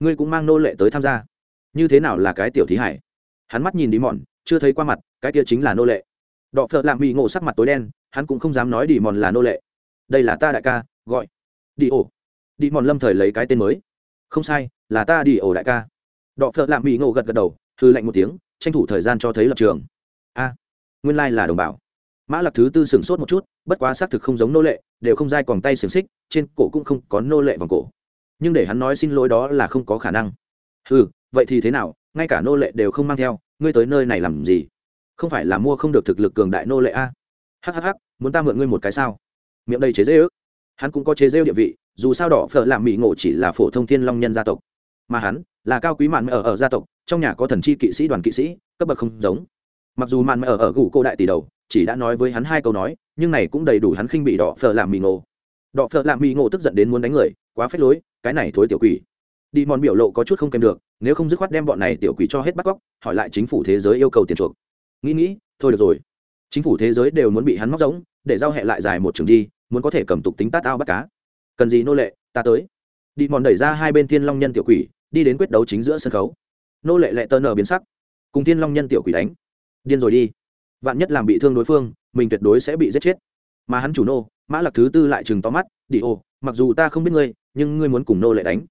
Ngươi cũng mang nô lệ tới tham gia. Như thế nào là cái tiểu thí hải? Hắn mắt nhìn đi mòn, chưa thấy qua mặt, cái kia chính là nô lệ. Đỏ phở làm mì ngộ sắc mặt tối đen, hắn cũng không dám nói đi mòn là nô lệ. Đây là ta đại ca, gọi. Đi ổ. Đi mòn lâm thời lấy cái tên mới. Không sai, là ta đi ổ đại ca. Đọ phợ Lạng mỹ ngộ gật gật đầu hư lạnh một tiếng, tranh thủ thời gian cho thấy lập trường. A, nguyên lai là đồng bào. Mã lạc thứ tư sửng sốt một chút, bất quá xác thực không giống nô lệ đều không dai quòng tay xiềng xích, trên cổ cũng không có nô lệ vòng cổ. Nhưng để hắn nói xin lỗi đó là không có khả năng. Ừ vậy thì thế nào? Ngay cả nô lệ đều không mang theo, ngươi tới nơi này làm gì? Không phải là mua không được thực lực cường đại nô lệ a? Hhh muốn ta mượn ngươi một cái sao? Miệng đầy chế dễ ước hắn cũng có chế rêu địa vị, dù sao đỏ phở làm mỹ ngộ chỉ là phổ thông thiên long nhân gia tộc. Mà hắn là cao quý mạn ở ở gia tộc, trong nhà có thần chi kỵ sĩ đoàn kỵ sĩ, cấp bậc không giống. Mặc dù mạn ở ở gủ cô đại tỷ đầu, chỉ đã nói với hắn hai câu nói nhưng này cũng đầy đủ hắn khinh bị đỏ phở làm mì ngộ. Đỏ phở làm mì ngộ tức giận đến muốn đánh người, quá phết lối, cái này thối tiểu quỷ. Đi mòn biểu lộ có chút không kèm được, nếu không dứt khoát đem bọn này tiểu quỷ cho hết bắt cóc, hỏi lại chính phủ thế giới yêu cầu tiền chuộc. Nghĩ nghĩ, thôi được rồi. Chính phủ thế giới đều muốn bị hắn móc giống để giao hẹ lại dài một trường đi, muốn có thể cầm tục tính tát ao bắt cá. Cần gì nô lệ, ta tới. Đi mòn đẩy ra hai bên thiên long nhân tiểu quỷ, đi đến quyết đấu chính giữa sân khấu. Nô lệ lệ tơ nở biến sắc. Cùng thiên long nhân tiểu quỷ đánh. Điên rồi đi. Vạn nhất làm bị thương đối phương mình tuyệt đối sẽ bị giết chết. Mà hắn chủ nô, mã lạc thứ tư lại chừng to mắt, đi ô, mặc dù ta không biết ngươi, nhưng ngươi muốn cùng nô lệ đánh.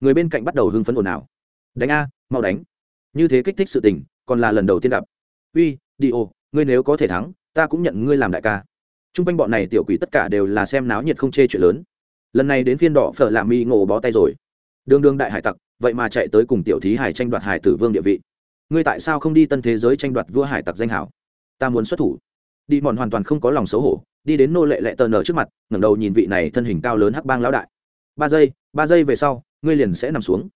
Người bên cạnh bắt đầu hưng phấn ồn ào. Đánh a, mau đánh. Như thế kích thích sự tình, còn là lần đầu tiên gặp. Uy, đi ô, ngươi nếu có thể thắng, ta cũng nhận ngươi làm đại ca. T r u n g quanh bọn này tiểu quỷ tất cả đều là xem náo nhiệt không chê chuyện lớn. Lần này đến phiên đỏ phở làm mi ngộ bó tay rồi. Đường đương đại hải tặc, vậy mà chạy tới cùng tiểu thí hải tranh đoạt hải tử vương địa vị. Ngươi tại sao không đi tân thế giới tranh đoạt vua hải tặc danh hảo? Ta muốn xuất thủ đi mòn hoàn toàn không có lòng xấu hổ, đi đến nô lệ lệ tờ nở trước mặt, ngẩng đầu nhìn vị này thân hình cao lớn hắc bang lão đại. Ba giây ba giây về sau, ngươi liền sẽ nằm xuống.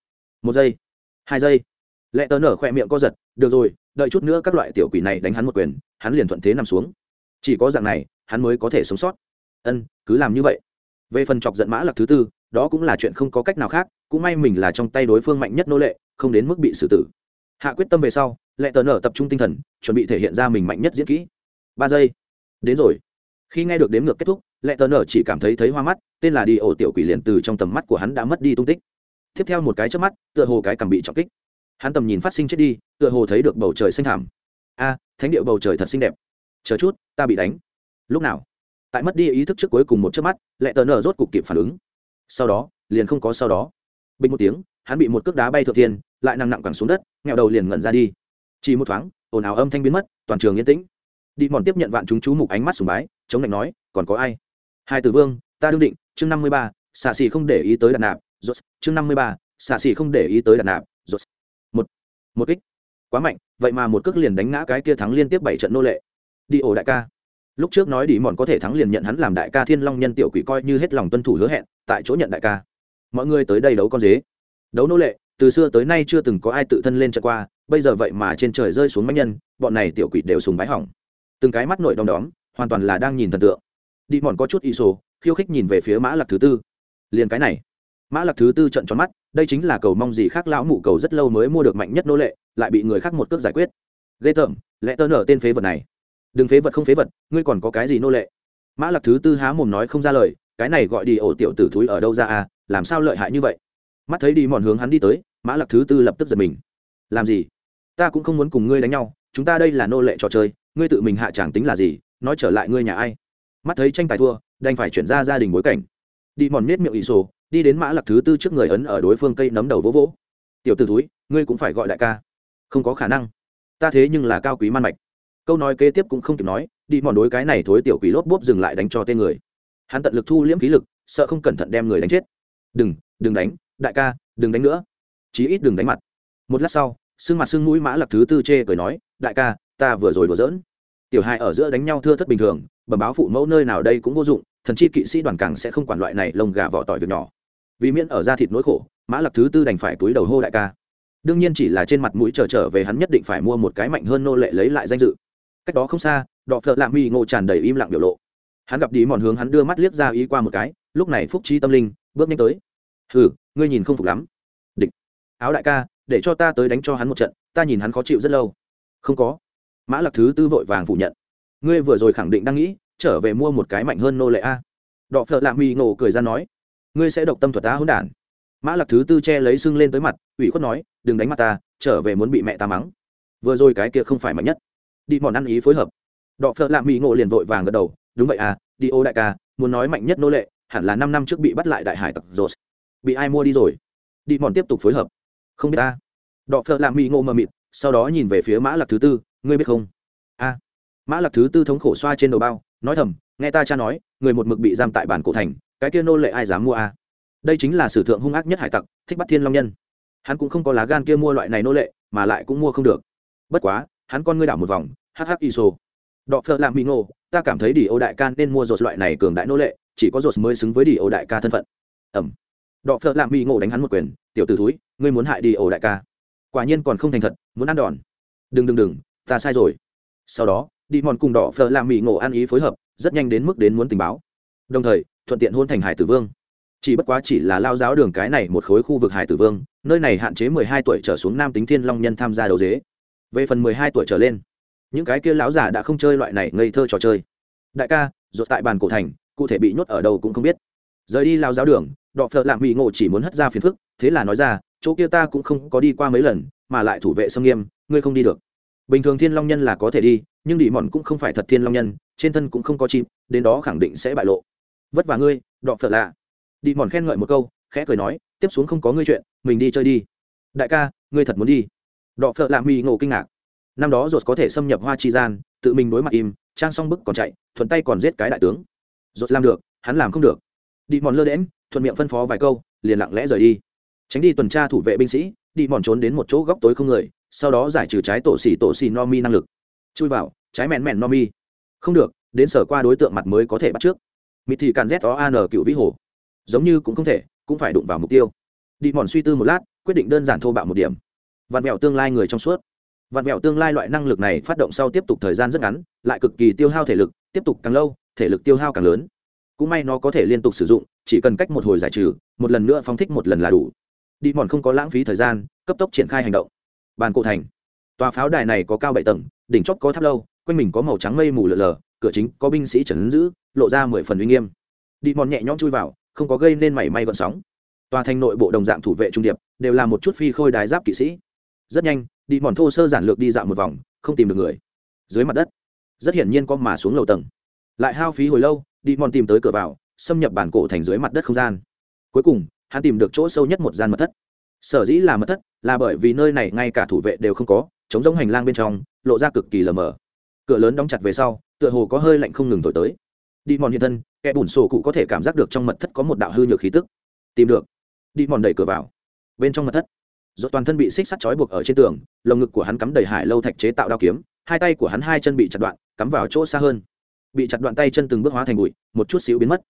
Một giây, hai giây. Lệ tờ nở khỏe miệng co giật, được rồi, đợi chút nữa các loại tiểu quỷ này đánh hắn một quyền, hắn liền thuận thế nằm xuống. Chỉ có dạng này, hắn mới có thể sống sót. Ân, cứ làm như vậy. Về phần chọc giận mã lạc thứ tư, đó cũng là chuyện không có cách nào khác, cũng may mình là trong tay đối phương mạnh nhất nô lệ, không đến mức bị xử tử. Hạ quyết tâm về sau, lệ tờ nở tập trung tinh thần, chuẩn bị thể hiện ra mình mạnh nhất diễn kỹ ba giây. Đến rồi. Khi nghe được đếm ngược kết thúc, lệ tờ nở chỉ cảm thấy thấy hoa mắt, tên là đi ổ tiểu quỷ liền từ trong tầm mắt của hắn đã mất đi tung tích. Tiếp theo một cái trước mắt, tựa hồ cái cầm bị trọng kích. Hắn tầm nhìn phát sinh chết đi, tựa hồ thấy được bầu trời xanh thảm a, thánh điệu bầu trời thật xinh đẹp. Chờ chút, ta bị đánh. Lúc nào? Tại mất đi ý thức trước cuối cùng một chớp mắt, lệ tờ nở rốt cục kịp phản ứng. Sau đó, liền không có sau đó. Bình một tiếng, hắn bị một cước đá bay thượng thiên, lại nặng nặng quẳng xuống đất nghẹo đầu liền ngẩn ra đi. Chỉ một thoáng, ồn ào âm thanh biến mất, toàn trường yên tĩnh đi mòn tiếp nhận vạn chúng chú mục ánh mắt sùng bái, chống lạnh nói, còn có ai? Hai tử vương, ta đương định, chương năm mươi ba, xạ xỉ không để ý tới đàn nạp, rốt, chương năm mươi ba, xạ xỉ không để ý tới đàn nạp, rốt. Một một kích. Quá mạnh, vậy mà một cước liền đánh ngã cái kia thắng liên tiếp bảy trận nô lệ. Đi ổ đại ca. Lúc trước nói đi mòn có thể thắng liền nhận hắn làm đại ca thiên long nhân tiểu quỷ coi như hết lòng tuân thủ hứa hẹn, tại chỗ nhận đại ca. Mọi người tới đây đấu con dế. Đấu nô lệ, từ xưa tới nay chưa từng có ai tự thân lên trận qua, bây giờ vậy mà trên trời rơi xuống máy nhân, bọn này tiểu quỷ đều sùng bái hỏng từng cái mắt nội đom đóm, hoàn toàn là đang nhìn thần tượng. Đi mòn có chút y sổ, khiêu khích nhìn về phía mã lạc thứ tư. Liền cái này, mã lạc thứ tư trận tròn mắt, đây chính là cầu mong gì khác lão mụ cầu rất lâu mới mua được mạnh nhất nô lệ, lại bị người khác một cước giải quyết. Ghê tởm, lẽ tớ nở tên phế vật này. Đừng phế vật không phế vật, ngươi còn có cái gì nô lệ? Mã lạc thứ tư há mồm nói không ra lời, cái này gọi đi ổ tiểu tử thúi ở đâu ra à làm sao lợi hại như vậy? Mắt thấy đi mòn hướng hắn đi tới, mã lạc thứ tư lập tức giật mình. Làm gì? Ta cũng không muốn cùng ngươi đánh nhau chúng ta đây là nô lệ trò chơi, ngươi tự mình hạ chẳng tính là gì, nói trở lại ngươi nhà ai? Mắt thấy tranh tài thua, đành phải chuyển ra gia đình bối cảnh. Đi mòn miết miệng ỷ sổ, đi đến mã lạc thứ tư trước người ấn ở đối phương cây nấm đầu vỗ vỗ. Tiểu t ử túi ngươi cũng phải gọi đại ca. Không có khả năng. Ta thế nhưng là cao quý man mạch. Câu nói kế tiếp cũng không kịp nói, đi mòn đối cái này thối tiểu quỷ lốp bốp dừng lại đánh cho tên người. Hắn tận lực thu liễm khí lực, sợ không cẩn thận đem người đánh chết. Đừng đừng đánh, đại ca, đừng đánh nữa. Chí ít đừng đánh mặt. Một lát sau sưng mặt sưng mũi mã lạc thứ tư chê cười nói đại ca ta vừa rồi đùa giỡn. Tiểu hai ở giữa đánh nhau thưa thất bình thường bẩm báo phụ mẫu nơi nào đây cũng vô dụng thần chi kỵ sĩ đoàn càng sẽ không quản loại này lông gà vỏ tỏi việc nhỏ. Vì miễn ở ra thịt nỗi khổ mã lạc thứ tư đành phải túi đầu hô đại ca. Đương nhiên chỉ là trên mặt mũi chờ trở, trở về hắn nhất định phải mua một cái mạnh hơn nô lệ lấy lại danh dự. Cách đó không xa đọ phợ lạ mi ngộ tràn đầy im lặng biểu lộ. Hắn gặp đi mòn hướng hắn đưa mắt liếc ra ý qua một cái lúc này phúc trí tâm linh bước nhanh tới. Hừ ngươi nhìn không phục lắm. Địch. Áo đại ca để cho ta tới đánh cho hắn một trận, ta nhìn hắn khó chịu rất lâu. Không có. Mã lạc thứ tư vội vàng phủ nhận. Ngươi vừa rồi khẳng định đang nghĩ, trở về mua một cái mạnh hơn nô lệ a. Đọ phợ lạ mi ngộ cười ra nói, ngươi sẽ độc tâm thuật ta hỗn đản. Mã lạc thứ tư che lấy sưng lên tới mặt, ủy khuất nói, đừng đánh mặt ta, trở về muốn bị mẹ ta mắng. Vừa rồi cái kia không phải mạnh nhất. Đi mòn ăn ý phối hợp. Đọ phợ lạ mì ngộ liền vội vàng gật đầu, đúng vậy à đi ô đại ca, muốn nói mạnh nhất nô lệ, hẳn là năm năm trước bị bắt lại đại hải tặc rồi. Bị ai mua đi rồi? Đi mòn tiếp tục phối hợp. Không biết ta đọ phợ lạ mỹ ngộ mờ mịt, sau đó nhìn về phía mã lạc thứ tư, ngươi biết không? A. Mã lạc thứ tư thống khổ xoa trên đầu bao, nói thầm, nghe ta cha nói, người một mực bị giam tại bản cổ thành, cái kia nô lệ ai dám mua a? Đây chính là sử thượng hung ác nhất hải tặc, thích bắt thiên long nhân. Hắn cũng không có lá gan kia mua loại này nô lệ, mà lại cũng mua không được. Bất quá, hắn con ngươi đảo một vòng hh iso đọ phợ làm mỹ ngộ, ta cảm thấy đi ô đại ca nên mua dột loại này cường đại nô lệ, chỉ có dột mới xứng với đi ô đại ca thân phận. Ẩm. Đọ phợ làm mỹ ngộ đánh hắn một quyền, tiểu t ử thúi, ngươi muốn hại đi ô đại ca? Quả nhiên còn không thành thật, muốn ăn đòn. Đừng đừng đừng, ta sai rồi. Sau đó, đi mòn cùng đỏ phở làm mỹ ngộ ăn ý phối hợp, rất nhanh đến mức đến muốn tình báo. Đồng thời, thuận tiện hôn thành hải tử vương. Chỉ bất quá chỉ là lao giáo đường cái này một khối khu vực hải tử vương, nơi này hạn chế mười hai tuổi trở xuống nam tính thiên long nhân tham gia đấu dế. Về phần mười hai tuổi trở lên, những cái kia lão già đã không chơi loại này ngây thơ trò chơi. Đại ca rột tại bàn cổ thành, cụ thể bị nhốt ở đâu cũng không biết. Rời đi lao giáo đường đọ phợ lạng mỹ ngộ chỉ muốn hất ra phiền phức, thế là nói ra chỗ kia ta cũng không có đi qua mấy lần, mà lại thủ vệ sông nghiêm, ngươi không đi được. Bình thường thiên long nhân là có thể đi, nhưng đi mòn cũng không phải thật thiên long nhân, trên thân cũng không có chim, đến đó khẳng định sẽ bại lộ. Vất vả ngươi, đọ phật lạ. Đi mòn khen ngợi một câu, khẽ cười nói, tiếp xuống không có ngươi chuyện, mình đi chơi đi. Đại ca, ngươi thật muốn đi. Đọ phật lạ mỹ ngộ kinh ngạc. Năm đó rột có thể xâm nhập hoa chi gian, tự mình đối mặt im, trang song bức còn chạy, thuận tay còn giết cái đại tướng. Rột làm được, hắn làm không được. Đi mòn lơ đễm thuận miệng phân phó vài câu, liền lặng lẽ rời đi tránh đi tuần tra thủ vệ binh sĩ, đi mòn trốn đến một chỗ góc tối không người, sau đó giải trừ trái tổ xỉ tổ xỉ no mi năng lực. Chui vào, trái mẹn mẹn no mi. Không được, đến sở qua đối tượng mặt mới có thể bắt trước. Mịt thì càn z o an cựu vĩ hồ. Giống như cũng không thể, cũng phải đụng vào mục tiêu. Đi mòn suy tư một lát, quyết định đơn giản thô bạo một điểm. Vặn vẹo tương lai người trong suốt. Vặn vẹo tương lai loại năng lực này phát động sau tiếp tục thời gian rất ngắn, lại cực kỳ tiêu hao thể lực, tiếp tục càng lâu, thể lực tiêu hao càng lớn. Cũng may nó có thể liên tục sử dụng, chỉ cần cách một hồi giải trừ, một lần nữa phóng thích một lần là đủ đi mòn không có lãng phí thời gian, cấp tốc triển khai hành động. Bàn cổ thành. Tòa pháo đài này có cao bảy tầng, đỉnh chóp có tháp lâu, quanh mình có màu trắng mây mù lờ lờ, cửa chính có binh sĩ trần giữ, lộ ra mười phần uy nghiêm. Đi mòn nhẹ nhõm chui vào, không có gây nên mảy may gọn sóng. Tòa thành nội bộ đồng dạng thủ vệ trung điệp, đều là một chút phi khôi đài giáp kỵ sĩ. Rất nhanh, đi mòn thô sơ giản lược đi dạo một vòng, không tìm được người. Dưới mặt đất, rất hiển nhiên có mà xuống lầu tầng. Lại hao phí hồi lâu, đi mòn tìm tới cửa vào, xâm nhập bản cổ thành dưới mặt đất không gian. Cuối cùng hắn tìm được chỗ sâu nhất một gian mật thất. Sở dĩ là mật thất, là bởi vì nơi này ngay cả thủ vệ đều không có chống giống hành lang bên trong, lộ ra cực kỳ lờ mờ. Cửa lớn đóng chặt về sau, tựa hồ có hơi lạnh không ngừng thổi tới. Đi mòn hiện thân, kẻ bùn sổ cụ có thể cảm giác được trong mật thất có một đạo hư nhược khí tức. Tìm được. Đi mòn đẩy cửa vào. Bên trong mật thất dốt toàn thân bị xích sắt trói buộc ở trên tường, lồng ngực của hắn cắm đầy hải lâu thạch chế tạo đao kiếm, hai tay của hắn hai chân bị chặt đoạn, cắm vào chỗ xa hơn. Bị chặt đoạn tay chân từng bước hóa thành bụi, một chút xíu biến mất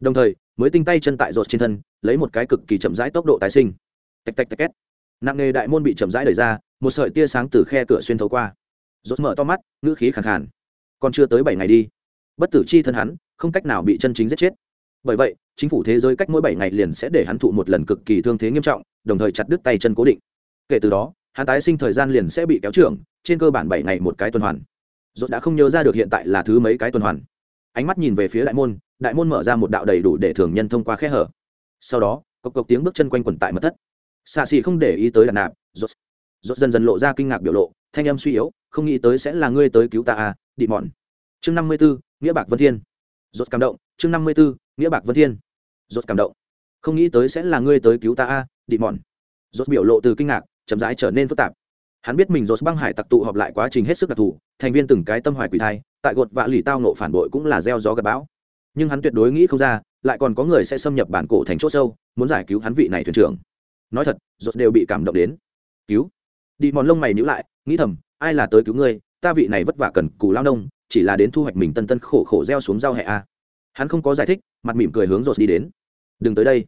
đồng thời mới tinh tay chân tại rột trên thân, lấy một cái cực kỳ chậm rãi tốc độ tái sinh. Tạch tạch tạch két. Nặng nghề đại môn bị chậm rãi đẩy ra, một sợi tia sáng từ khe cửa xuyên thấu qua. Rột mở to mắt, ngữ khí khẳng khàn. Còn chưa tới bảy ngày đi. Bất tử chi thân hắn, không cách nào bị chân chính giết chết. Bởi vậy, chính phủ thế giới cách mỗi bảy ngày liền sẽ để hắn thụ một lần cực kỳ thương thế nghiêm trọng, đồng thời chặt đứt tay chân cố định. Kể từ đó, hắn tái sinh thời gian liền sẽ bị kéo trưởng, trên cơ bản bảy ngày một cái tuần hoàn. Rốt đã không nhớ ra được hiện tại là thứ mấy cái tuần hoàn. Ánh mắt nhìn về phía đại môn đại môn mở ra một đạo đầy đủ để thường nhân thông qua khe hở. Sau đó cộc cộc tiếng bước chân quanh quẩn tại mật thất. Xạ xì không để ý tới đàn nạp rốt rốt dần dần lộ ra kinh ngạc biểu lộ thanh âm suy yếu không nghĩ tới sẽ là ngươi tới cứu ta à đi mòn chương năm mươi 54, nghĩa bạc vân thiên. Rốt cảm động chương năm mươi 54, nghĩa bạc vân thiên. Rốt cảm động không nghĩ tới sẽ là ngươi tới cứu ta à đi mòn rốt biểu lộ từ kinh ngạc chậm rãi trở nên phức tạp. Hắn biết mình rốt băng hải tặc tụ họp lại quá trình hết sức đặc thù thành viên từng cái tâm hoài quỷ thai tại gột vạ lì tao nộ phản bội cũng là gieo gió gặp bão nhưng hắn tuyệt đối nghĩ không ra, lại còn có người sẽ xâm nhập bản cổ thành chỗ sâu, muốn giải cứu hắn vị này thuyền trưởng. Nói thật dốt đều bị cảm động đến. Cứu. Đi mòn lông mày nhữ lại, nghĩ thầm, ai là tới cứu ngươi? Ta vị này vất vả cần cù lao nông, chỉ là đến thu hoạch mình tân tân khổ khổ gieo xuống giao hẹ a hắn không có giải thích, mặt mỉm cười hướng rột đi đến. Đừng tới đây.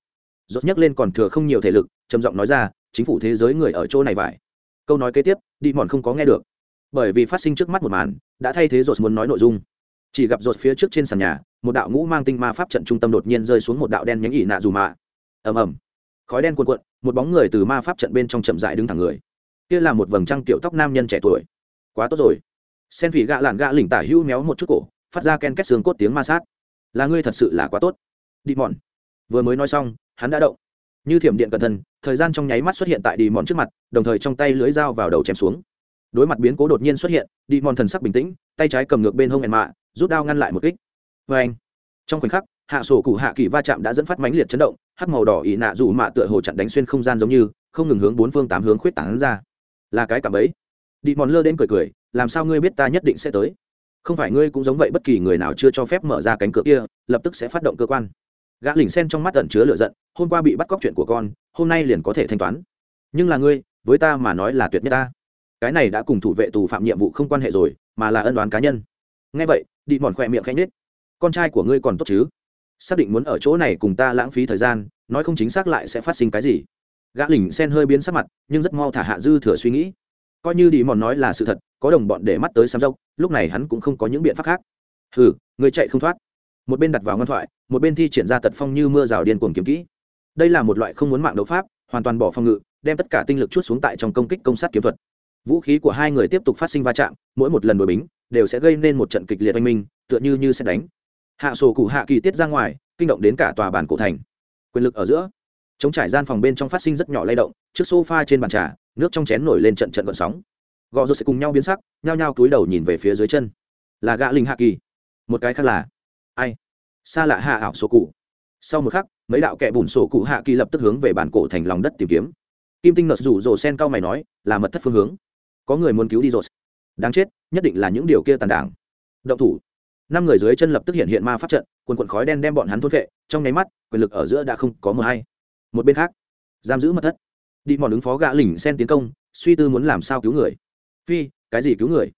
Rột nhấc lên còn thừa không nhiều thể lực, trầm giọng nói ra, chính phủ thế giới người ở chỗ này vải. Câu nói kế tiếp, đi mòn không có nghe được. Bởi vì phát sinh trước mắt một màn, đã thay thế rột muốn nói nội dung chỉ gặp rột phía trước trên sàn nhà, một đạo ngũ mang tinh ma pháp trận trung tâm đột nhiên rơi xuống một đạo đen nhánh ỉ nạ dù mạ. Ầm ầm. Khói đen cuồn cuộn, một bóng người từ ma pháp trận bên trong chậm dại đứng thẳng người. Kia là một vầng trăng kiểu tóc nam nhân trẻ tuổi. Quá tốt rồi. Sen vị gạ lạn gạ lỉnh tả hữu méo một chút cổ, phát ra ken két xương cốt tiếng ma sát. Là ngươi thật sự là quá tốt. Đi mòn vừa mới nói xong, hắn đã động. Như thiểm điện cẩn thân thời gian trong nháy mắt xuất hiện tại đi mòn trước mặt, đồng thời trong tay lưới dao vào đầu chém xuống. Đối mặt biến cố đột nhiên xuất hiện đi mòn thần sắc bình tĩnh, tay trái cầm ngược bên hông ẹn mạ rút đao ngăn lại một kích. Vê anh, trong khoảnh khắc, hạ sổ cụ hạ kỳ va chạm đã dẫn phát mãnh liệt chấn động, hắc màu đỏ ỉ nạ dù mạ tựa hồ chặn đánh xuyên không gian giống như, không ngừng hướng bốn phương tám hướng khuyết tảng ra. Là cái cảm ấy đi mòn lơ đến cười cười, làm sao ngươi biết ta nhất định sẽ tới? Không phải ngươi cũng giống vậy bất kỳ người nào chưa cho phép mở ra cánh cửa kia, lập tức sẽ phát động cơ quan. Gã lỉnh sen trong mắt tận chứa lửa giận, hôm qua bị bắt cóc chuyện của con, hôm nay liền có thể thanh toán. Nhưng là ngươi, với ta mà nói là tuyệt nhất ta. Cái này đã cùng thủ vệ tù phạm nhiệm vụ không quan hệ rồi, mà là ân đoán cá nhân nghe vậy đi mòn khỏe miệng khẽ nhếch. con trai của ngươi còn tốt chứ? Xác định muốn ở chỗ này cùng ta lãng phí thời gian, nói không chính xác lại sẽ phát sinh cái gì. Gã lỉnh sen hơi biến sắc mặt, nhưng rất mau thả hạ dư thừa suy nghĩ. Coi như đi mòn nói là sự thật, có đồng bọn để mắt tới xăm dốc, lúc này hắn cũng không có những biện pháp khác. Hừ, người chạy không thoát. Một bên đặt vào ngân thoại, một bên thi triển ra tật phong như mưa rào điên cuồng kiếm kỹ. Đây là một loại không muốn mạng đấu pháp, hoàn toàn bỏ phòng ngự, đem tất cả tinh lực chút xuống tại trong công kích công sát kiếm thuật. Vũ khí của hai người tiếp tục phát sinh va chạm, mỗi một lần đổi bính đều sẽ gây nên một trận kịch liệt oanh minh, tựa như như sẽ đánh. Hạ sổ cụ hạ kỳ tiết ra ngoài, kinh động đến cả tòa bản cổ thành. Quyền lực ở giữa chống trải gian phòng bên trong phát sinh rất nhỏ lay động, trước sofa trên bàn trà, nước trong chén nổi lên trận trận gợn sóng. Gò rô sẽ cùng nhau biến sắc, nhao nhao cúi đầu nhìn về phía dưới chân. Là gã linh hạ kỳ. Một cái khác là ai? Xa lạ hạ ảo sổ cụ. Sau một khắc, mấy đạo kẹ bùn sổ cụ hạ kỳ lập tức hướng về bản cổ thành lòng đất tìm kiếm. Kim tinh nợ rủ rồ sen cao mày nói, là mật thất phương hướng. Có người muốn cứu đi rồi. Đáng chết nhất định là những điều kia tàn đảng. Động thủ. Năm người dưới chân lập tức hiện hiện ma pháp trận, quần quần khói đen đem bọn hắn thôn vệ trong nháy mắt, quyền lực ở giữa đã không có mờ hay. Một bên khác, giam giữ mật thất. Đi mòn ứng phó gã lỉnh sen tiến công, suy tư muốn làm sao cứu người. Phi, cái gì cứu người?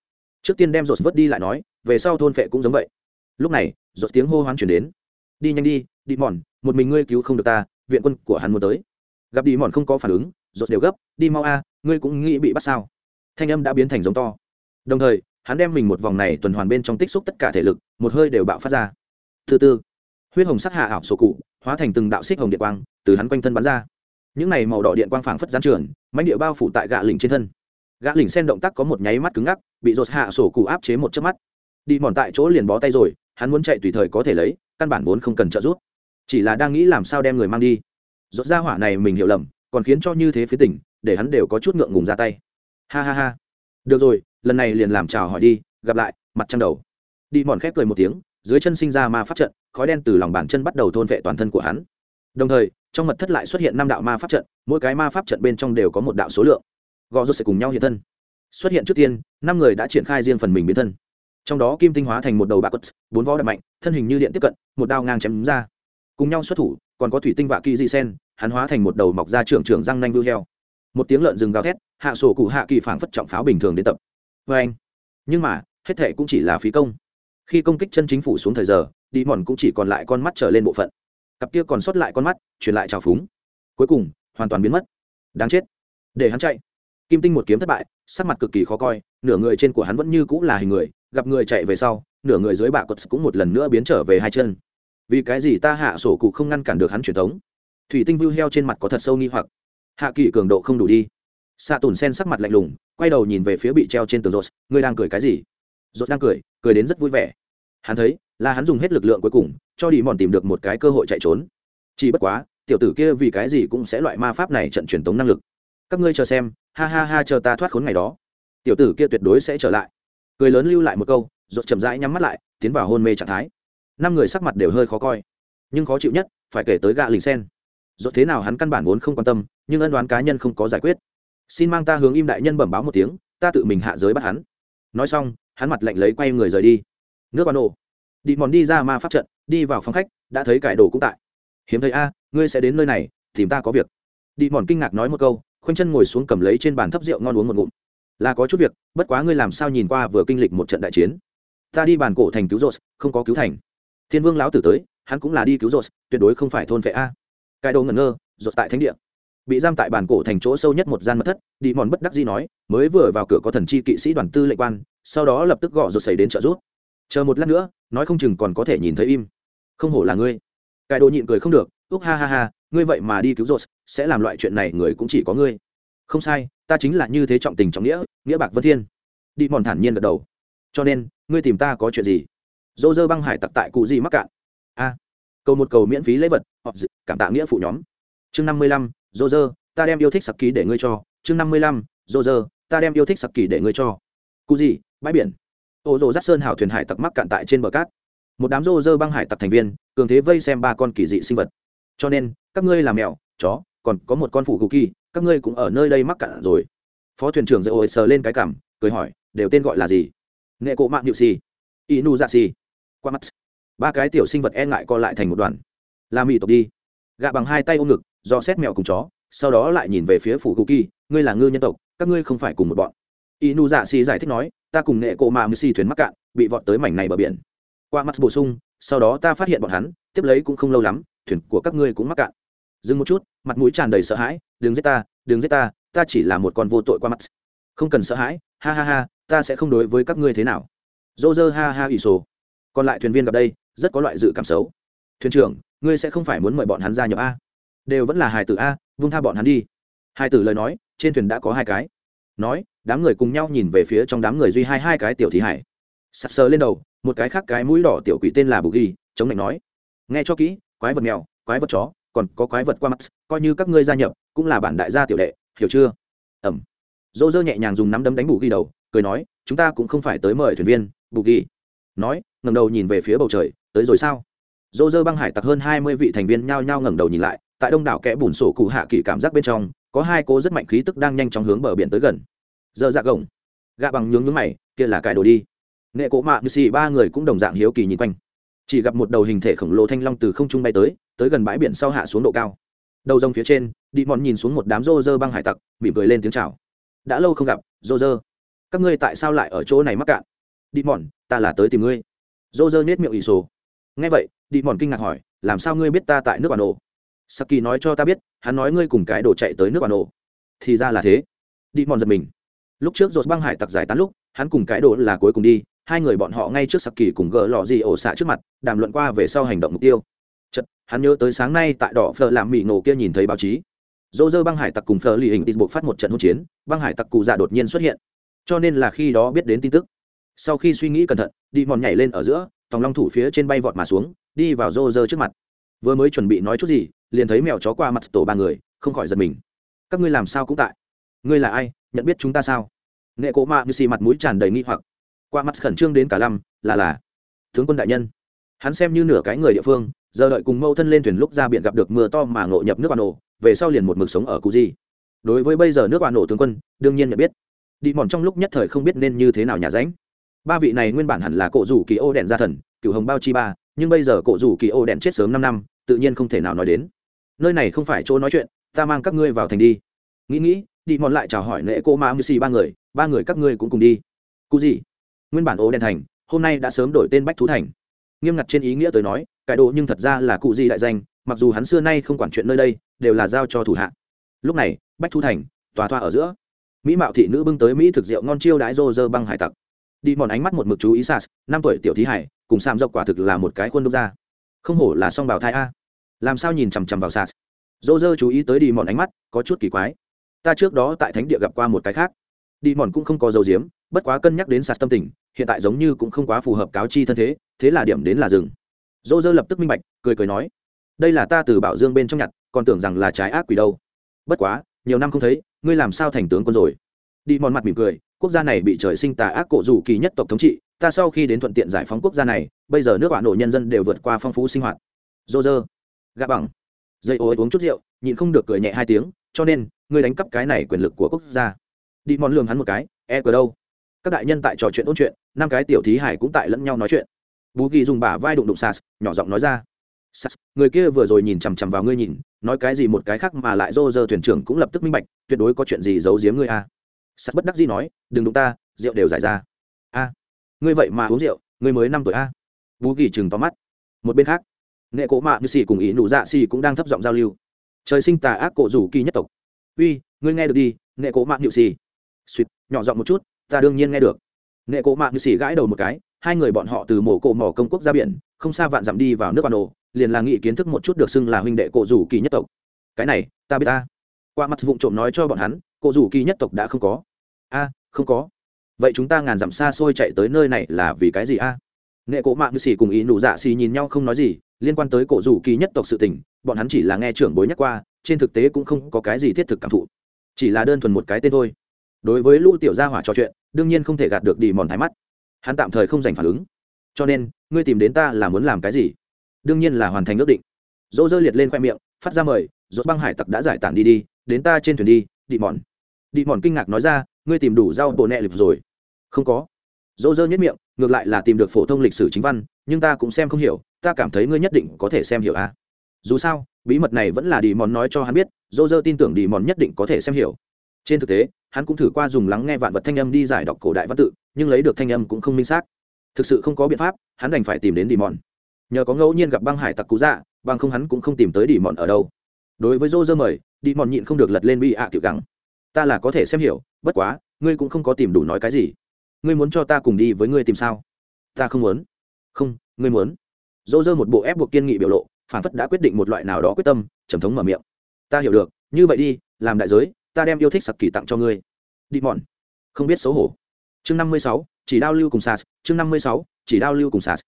Trước tiên đem rột vớt đi lại nói, về sau thôn vệ cũng giống vậy. Lúc này rột tiếng hô hoán chuyển đến. Đi nhanh đi đi mòn, một mình ngươi cứu không được ta, viện quân của hắn muốn tới. Gặp đi mòn không có phản ứng rột đều gấp, đi mau a, ngươi cũng nghĩ bị bắt sao? Thanh âm đã biến thành giống to đồng thời, hắn đem mình một vòng này tuần hoàn bên trong tích xúc tất cả thể lực, một hơi đều bạo phát ra. Thứ tư, huyết hồng sắc hạ ảo sổ cụ, hóa thành từng đạo xích hồng điện quang, từ hắn quanh thân bắn ra. Những này màu đỏ điện quang phảng phất gián trường mánh địa bao phủ tại gạ lình trên thân. Gã lình sen động tác có một nháy mắt cứng ngắc, bị rột hạ sổ cụ áp chế một chớp mắt. Đi mòn tại chỗ liền bó tay rồi, hắn muốn chạy tùy thời có thể lấy, căn bản vốn không cần trợ giúp. Chỉ là đang nghĩ làm sao đem người mang đi. Rột ra hỏa này mình hiểu lầm, còn khiến cho như thế phía tỉnh, để hắn đều có chút ngượng ngùng ra tay. Ha ha ha. Được rồi lần này liền làm chào hỏi đi, gặp lại, mặt trăng đầu. Đi mòn khép cười một tiếng, dưới chân sinh ra ma pháp trận, khói đen từ lòng bàn chân bắt đầu thôn vệ toàn thân của hắn. Đồng thời, trong mật thất lại xuất hiện năm đạo ma pháp trận, mỗi cái ma pháp trận bên trong đều có một đạo số lượng. Gò rút sẽ cùng nhau hiện thân. Xuất hiện trước tiên, năm người đã triển khai riêng phần mình biến thân. Trong đó kim tinh hóa thành một đầu bạc quất bốn vó đập mạnh, thân hình như điện tiếp cận, một đao ngang chém đúng ra. Cùng nhau xuất thủ, còn có thủy tinh vạ kỳ di sen, hắn hóa thành một đầu mọc ra trưởng trưởng răng nanh vưu heo. Một tiếng lợn rừng gào thét, hạ sổ cụ hạ kỳ phảng phất trọng pháo bình thường đến tập vê anh. Nhưng mà, hết thệ cũng chỉ là phí công. Khi công kích chân chính phủ xuống thời giờ, đi mòn cũng chỉ còn lại con mắt trở lên bộ phận. Cặp kia còn sót lại con mắt, truyền lại trào phúng. Cuối cùng, hoàn toàn biến mất. Đáng chết. Để hắn chạy. Kim tinh một kiếm thất bại, sắc mặt cực kỳ khó coi, nửa người trên của hắn vẫn như cũng là hình người, gặp người chạy về sau, nửa người dưới bạ cột cũng một lần nữa biến trở về hai chân. Vì cái gì ta hạ sổ cụ không ngăn cản được hắn truyền thống? Thủy tinh vưu heo trên mặt có thật sâu nghi hoặc. Hạ kỳ cường độ không đủ đi xạ tùn sen sắc mặt lạnh lùng, quay đầu nhìn về phía bị treo trên tường rột ngươi đang cười cái gì? Rột đang cười cười đến rất vui vẻ. Hắn thấy, là hắn dùng hết lực lượng cuối cùng, cho đi mòn tìm được một cái cơ hội chạy trốn. Chỉ bất quá, tiểu tử kia vì cái gì cũng sẽ loại ma pháp này trận truyền tống năng lực. Các ngươi chờ xem, ha ha ha, chờ ta thoát khốn ngày đó. Tiểu tử kia tuyệt đối sẽ trở lại. Cười lớn lưu lại một câu rột chậm rãi nhắm mắt lại, tiến vào hôn mê trạng thái. Năm người sắc mặt đều hơi khó coi, nhưng khó chịu nhất, phải kể tới gạ lình sen. Rột thế nào hắn căn bản vốn không quan tâm, nhưng ân đoán cá nhân không có giải quyết xin mang ta hướng im đại nhân bẩm báo một tiếng, ta tự mình hạ giới bắt hắn. Nói xong, hắn mặt lạnh lấy quay người rời đi. Nước ban nổ đi mòn đi ra ma pháp trận, đi vào phòng khách, đã thấy cải đồ cũng tại. Hiếm thấy a, ngươi sẽ đến nơi này, tìm ta có việc. Đi mòn kinh ngạc nói một câu, khoanh chân ngồi xuống cầm lấy trên bàn thấp rượu ngon uống một ngụm. Là có chút việc, bất quá ngươi làm sao nhìn qua vừa kinh lịch một trận đại chiến? Ta đi bàn cổ thành cứu rột không có cứu thành. Thiên vương lão tử tới, hắn cũng là đi cứu rột tuyệt đối không phải thôn vệ a. Cải đồ ngẩn ngơ rột tại thánh địa bị giam tại bản cổ thành chỗ sâu nhất một gian mật thất đi mòn bất đắc dĩ nói, mới vừa vào cửa có thần chi kỵ sĩ đoàn tư lệnh quan, sau đó lập tức gõ rột xảy đến trợ rút chờ một lát nữa, nói không chừng còn có thể nhìn thấy im. Không hổ là ngươi. Cải đồ nhịn cười không được, úc ha ha ha, ngươi vậy mà đi cứu rột sẽ làm loại chuyện này người cũng chỉ có ngươi. Không sai, ta chính là như thế trọng tình trọng nghĩa nghĩa bạc vân thiên. Đi mòn thản nhiên gật đầu. Cho nên, ngươi tìm ta có chuyện gì? Dô dơ băng hải tặc tại cụ gì mắc cạn. A, cầu một cầu miễn phí lễ vật hoặc cảm tạ nghĩa phụ nhóm. Chương năm mươi lăm dô dơ, ta đem yêu thích sặc ký để ngươi cho. Chương năm mươi lăm, dô dơ, ta đem yêu thích sặc kỳ để ngươi cho. Cụ gì? Bãi biển. Ô rồ rát sơn hảo thuyền hải tặc mắc cạn tại trên bờ cát. Một đám rô rơ băng hải tặc thành viên, cường thế vây xem ba con kỳ dị sinh vật. Cho nên, các ngươi làm mèo, chó, còn có một con phụ cụ kỳ, các ngươi cũng ở nơi đây mắc cạn rồi. Phó thuyền trưởng dậy ổi sờ lên cái cảm, cười hỏi, đều tên gọi là gì? Nghệ cộ mạng nhự xì inu dạ xì qua mắt. Ba cái tiểu sinh vật e ngại co lại thành một đoàn. Làm mỹ tộc đi. Gạ bằng hai tay ôm ngực do xét mèo cùng chó, sau đó lại nhìn về phía phủ cụ kỳ ngươi là ngư nhân tộc, các ngươi không phải cùng một bọn. Inu dạ xì giải thích nói, ta cùng nghệ cộ mà mười xì thuyền mắc cạn, bị vọt tới mảnh này bờ biển. Qua mắt bổ sung, sau đó ta phát hiện bọn hắn, tiếp lấy cũng không lâu lắm, thuyền của các ngươi cũng mắc cạn. Dừng một chút, mặt mũi tràn đầy sợ hãi, đừng giết ta, đừng giết ta ta chỉ là một con vô tội qua mắt. Không cần sợ hãi, ha ha ha, ta sẽ không đối với các ngươi thế nào. Dô dơ ha ha ỷ sổ còn lại thuyền viên gặp đây, rất có loại dự cảm xấu. Thuyền trưởng, ngươi sẽ không phải muốn mời bọn hắn gia nhập a? Đều vẫn là hài tử a, vung tha bọn hắn đi. Hai tử lời nói, trên thuyền đã có hai cái. Nói, đám người cùng nhau nhìn về phía trong đám người duy hai hai cái tiểu thí hải. Sặc sờ lên đầu, một cái khác cái mũi đỏ tiểu quỷ tên là bù ghi, chống lạnh nói. Nghe cho kỹ, quái vật mèo, quái vật chó, còn có quái vật qua mắt, coi như các ngươi gia nhập, cũng là bản đại gia tiểu đệ, hiểu chưa? Ẩm. Dỗ dơ nhẹ nhàng dùng nắm đấm đánh bù ghi đầu, cười nói, chúng ta cũng không phải tới mời thuyền viên, bù ghi. Nói, ngẩng đầu nhìn về phía bầu trời, tới rồi sao? Dỗ dơ băng hải tặc hơn hai mươi vị thành viên nhao nhao ngẩng đầu nhìn lại tại đông đảo kẽ bùn sổ cụ hạ kỳ cảm giác bên trong, có hai cô rất mạnh khí tức đang nhanh chóng hướng bờ biển tới gần. Giờ dạ gồng. Gạ bằng nhướng nhướng mày, kia là cải đồ đi. Nghệ cổ mạ như xì ba người cũng đồng dạng hiếu kỳ nhìn quanh. Chỉ gặp một đầu hình thể khổng lồ thanh long từ không trung bay tới tới gần bãi biển sau hạ xuống độ cao. Đầu rồng phía trên, đi mòn nhìn xuống một đám rô rơ băng hải tặc, mỉm cười lên tiếng chào. Đã lâu không gặp, rô rơ. Các ngươi tại sao lại ở chỗ này mắc cạn? Đi mòn, ta là tới tìm ngươi. Rô rơ nết miệng ỷ sổ. Nghe vậy, đi mòn kinh ngạc hỏi, làm sao ngươi biết ta tại nước bản đồ? Saki nói cho ta biết hắn nói ngươi cùng cái đồ chạy tới nước bản Nổ, thì ra là thế. Đi mòn giật mình. Lúc trước rột băng hải tặc giải tán lúc hắn cùng cái đồ là cuối cùng đi hai người bọn họ ngay trước saki cùng gỡ lò gì ổ xạ trước mặt đàm luận qua về sau hành động mục tiêu. Chật hắn nhớ tới sáng nay tại đỏ phở làm mỹ nổ kia nhìn thấy báo chí. Dỗ dơ băng hải tặc cùng phở lì hình tịt buộc phát một trận hỗn chiến băng hải tặc cụ dạ đột nhiên xuất hiện. Cho nên là khi đó biết đến tin tức. Sau khi suy nghĩ cẩn thận đi mòn nhảy lên ở giữa tòng long thủ phía trên bay vọt mà xuống đi vào rô rơ trước mặt. Vừa mới chuẩn bị nói chút gì liền thấy mèo chó qua mặt tổ ba người, không khỏi giật mình. Các ngươi làm sao cũng tại? Ngươi là ai? Nhận biết chúng ta sao? Nghệ cố mạ như xì mặt mũi tràn đầy nghi hoặc. Qua mắt khẩn trương đến cả lăm, là là. Tướng quân đại nhân. Hắn xem như nửa cái người địa phương, giờ đợi cùng mâu thân lên thuyền lúc ra biển gặp được mưa to mà ngộ nhập nước bà nổ về sau liền một mực sống ở cụ di. Đối với bây giờ nước bà nổ tướng quân, đương nhiên nhận biết. Đi mòn trong lúc nhất thời không biết nên như thế nào nhà ránh. Ba vị này nguyên bản hẳn là cổ rủ kỳ ô đèn gia thần, cựu hồng bao chi ba, nhưng bây giờ cổ rủ kỳ ô đèn chết sớm năm năm, tự nhiên không thể nào nói đến nơi này không phải chỗ nói chuyện, ta mang các ngươi vào thành đi. Nghĩ nghĩ, đi mòn lại chào hỏi nệ cô ma mưu xì ba người ba người các ngươi cũng cùng đi. Cụ gì? Nguyên bản ố đen thành, hôm nay đã sớm đổi tên bách thú thành. Nghiêm ngặt trên ý nghĩa tới nói, cải đồ nhưng thật ra là cụ gì đại danh, mặc dù hắn xưa nay không quản chuyện nơi đây, đều là giao cho thủ hạ. Lúc này, bách thú thành, tòa thoa ở giữa. Mỹ mạo thị nữ bưng tới mỹ thực rượu ngon chiêu đãi rô rơ băng hải tặc. Đi mòn ánh mắt một mực chú ý sas năm tuổi tiểu thí hải, cùng sam dọc quả thực là một cái khuôn đúc ra. Không hổ là song bào thai a làm sao nhìn chằm chằm vào sas dô dơ chú ý tới đi mòn ánh mắt, có chút kỳ quái. Ta trước đó tại thánh địa gặp qua một cái khác. Đi mòn cũng không có dầu diếm bất quá cân nhắc đến sas tâm tình, hiện tại giống như cũng không quá phù hợp cáo chi thân thế thế là điểm đến là rừng dô dơ lập tức minh bạch, cười cười nói, đây là ta từ bảo dương bên trong nhặt, còn tưởng rằng là trái ác quỷ đâu. Bất quá, nhiều năm không thấy, ngươi làm sao thành tướng quân rồi? Đi mòn mặt mỉm cười, quốc gia này bị trời sinh tà ác cổ dù kỳ nhất tộc thống trị, ta sau khi đến thuận tiện giải phóng quốc gia này, bây giờ nước bạn nổ nhân dân đều vượt qua phong phú sinh hoạt. Dô dơ gạ bằng. Dây ô uống chút rượu, nhịn không được cười nhẹ hai tiếng, cho nên, ngươi đánh cắp cái này quyền lực của quốc gia. Đi mòn lường hắn một cái e cờ đâu? Các đại nhân tại trò chuyện ôn chuyện, năm cái tiểu thí hải cũng tại lẫn nhau nói chuyện. Bú kỳ dùng bả vai đụng đụng sas, nhỏ giọng nói ra, sas, người kia vừa rồi nhìn chằm chằm vào ngươi nhìn, nói cái gì một cái khác mà lại dô dơ thuyền trưởng cũng lập tức minh bạch, tuyệt đối có chuyện gì giấu giếm ngươi a. À. sas bất đắc dĩ nói, đừng đụng ta, rượu đều giải ra. A, ngươi vậy mà uống rượu, ngươi mới năm tuổi a. Bú kỳ chừng to mắt. Một bên khác nghệ cổ mạ như xì cùng ý nụ dạ xì cũng đang thấp giọng giao lưu. Trời sinh tà ác cổ rủ kỳ nhất tộc. Uy, ngươi nghe được đi nghệ cổ mạ như xì. Suýt nhỏ giọng một chút, ta đương nhiên nghe được. Nghệ cổ mạ như xì gãi đầu một cái, hai người bọn họ từ mổ cổ mỏ công quốc ra biển, không xa vạn dặm đi vào nước quan đồ liền là nghị kiến thức một chút được xưng là huynh đệ cổ rủ kỳ nhất tộc. Cái này, ta biết ta. Qua mặt vụng trộm nói cho bọn hắn, cổ rủ kỳ nhất tộc đã không có. A, không có. Vậy chúng ta ngàn dặm xa xôi chạy tới nơi này là vì cái gì a? Nghệ cổ mạng như xì cùng ý nụ dạ xì nhìn nhau không nói gì liên quan tới cổ rủ kỳ nhất tộc sự tình, bọn hắn chỉ là nghe trưởng bối nhắc qua, trên thực tế cũng không có cái gì thiết thực cảm thụ. Chỉ là đơn thuần một cái tên thôi. Đối với lũ tiểu gia hỏa trò chuyện, đương nhiên không thể gạt được đi mòn thái mắt. Hắn tạm thời không dành phản ứng. Cho nên, ngươi tìm đến ta là muốn làm cái gì? Đương nhiên là hoàn thành ước định. Dỗ dơ liệt lên khoe miệng, phát ra mời dốt băng hải tặc đã giải tản đi đi, đến ta trên thuyền đi đi mòn đi mòn kinh ngạc nói ra, ngươi tìm đủ rau bộ nẹ lịch rồi. Không có. Dỗ dơ nhất miệng, ngược lại là tìm được phổ thông lịch sử chính văn, nhưng ta cũng xem không hiểu ta cảm thấy ngươi nhất định có thể xem hiểu à. Dù sao, bí mật này vẫn là đi mòn nói cho hắn biết dô dơ tin tưởng đi mòn nhất định có thể xem hiểu. Trên thực tế, hắn cũng thử qua dùng lắng nghe vạn vật thanh âm đi giải đọc cổ đại văn tự, nhưng lấy được thanh âm cũng không minh xác. Thực sự không có biện pháp, hắn đành phải tìm đến đi mòn. Nhờ có ngẫu nhiên gặp băng hải tặc cú dạ bằng không hắn cũng không tìm tới đi mòn ở đâu. Đối với dô dơ mời đi mòn nhịn không được lật lên bị ạ à tiểu gắng ta là có thể xem hiểu, bất quá, ngươi cũng không có tìm đủ nói cái gì. Ngươi muốn cho ta cùng đi với ngươi tìm sao? Ta không muốn. Không, ngươi muốn dô dơ một bộ ép buộc kiên nghị biểu lộ phản phất đã quyết định một loại nào đó quyết tâm, trầm thống mở miệng. Ta hiểu được, như vậy đi, làm đại giới, ta đem yêu thích sặc kỳ tặng cho ngươi. Đi mòn không biết xấu hổ. Chương năm mươi sáu, chỉ đao lưu cùng sas, chương năm mươi sáu, chỉ đao lưu cùng sas.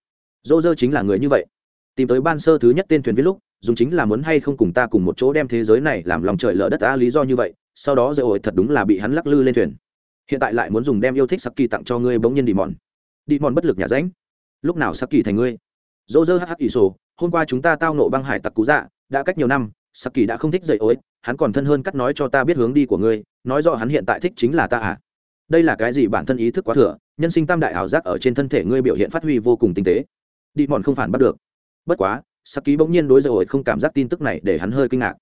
Dô dơ chính là người như vậy. Tìm tới ban sơ thứ nhất tên thuyền viết lúc, dùng chính là muốn hay không cùng ta cùng một chỗ đem thế giới này làm lòng trời lỡ đất ta lý do như vậy, sau đó dơ ổi thật đúng là bị hắn lắc lư lên thuyền. Hiện tại lại muốn dùng đem yêu thích sắc kỳ tặng cho ngươi bỗng nhiên đi mòn đi mòn bất lực nhà ránh. Lúc nào sắc kỳ thành ngươi? Dỗ dơ hh ỷ sổ, hôm qua chúng ta tao nộ băng hải tặc cú dạ đã cách nhiều năm sắc kỳ đã không thích dậy ối, hắn còn thân hơn cắt nói cho ta biết hướng đi của ngươi, nói rõ hắn hiện tại thích chính là ta à. Đây là cái gì bản thân ý thức quá thừa, nhân sinh tam đại ảo giác ở trên thân thể ngươi biểu hiện phát huy vô cùng tinh tế. Đi mòn không phản bắt được. Bất quá sắc ký bỗng nhiên đối dậy ối không cảm giác tin tức này để hắn hơi kinh ngạc.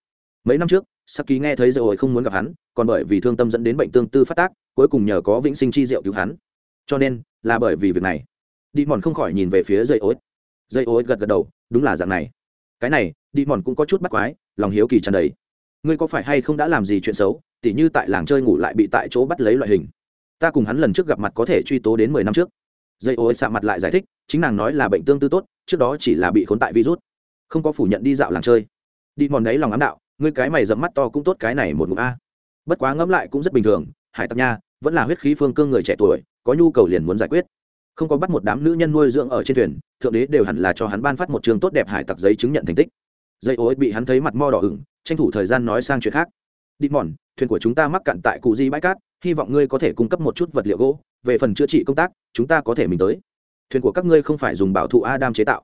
Mấy năm trước sắc ký nghe thấy dậy ối không muốn gặp hắn, còn bởi vì thương tâm dẫn đến bệnh tương tư phát tác, cuối cùng nhờ có vĩnh sinh chi diệu cứu hắn. Cho nên, là bởi vì việc này. Đi mòn không khỏi nhìn về phía dậy ối dây ô gật gật đầu, đúng là dạng này. Cái này, đi mòn cũng có chút bắt quái, lòng hiếu kỳ tràn đầy. Ngươi có phải hay không đã làm gì chuyện xấu, tỉ như tại làng chơi ngủ lại bị tại chỗ bắt lấy loại hình? Ta cùng hắn lần trước gặp mặt có thể truy tố đến mười năm trước. Dây ô xạ mặt lại giải thích, chính nàng nói là bệnh tương tư tốt, trước đó chỉ là bị khốn tại virus. Không có phủ nhận đi dạo làng chơi. Đi mòn đấy lòng ám đạo, ngươi cái mày dẫm mắt to cũng tốt cái này một ngụm a. Bất quá ngẫm lại cũng rất bình thường, hải tặc nha, vẫn là huyết khí phương cương người trẻ tuổi, có nhu cầu liền muốn giải quyết không có bắt một đám nữ nhân nuôi dưỡng ở trên thuyền, thượng đế đều hẳn là cho hắn ban phát một trường tốt đẹp hải tặc giấy chứng nhận thành tích. Dây ô bị hắn thấy mặt mo đỏ ửng, tranh thủ thời gian nói sang chuyện khác. Đi mòn, thuyền của chúng ta mắc cạn tại cụ di bãi cát, hy vọng ngươi có thể cung cấp một chút vật liệu gỗ, về phần chữa trị công tác, chúng ta có thể mình tới. Thuyền của các ngươi không phải dùng bảo thụ adam chế tạo.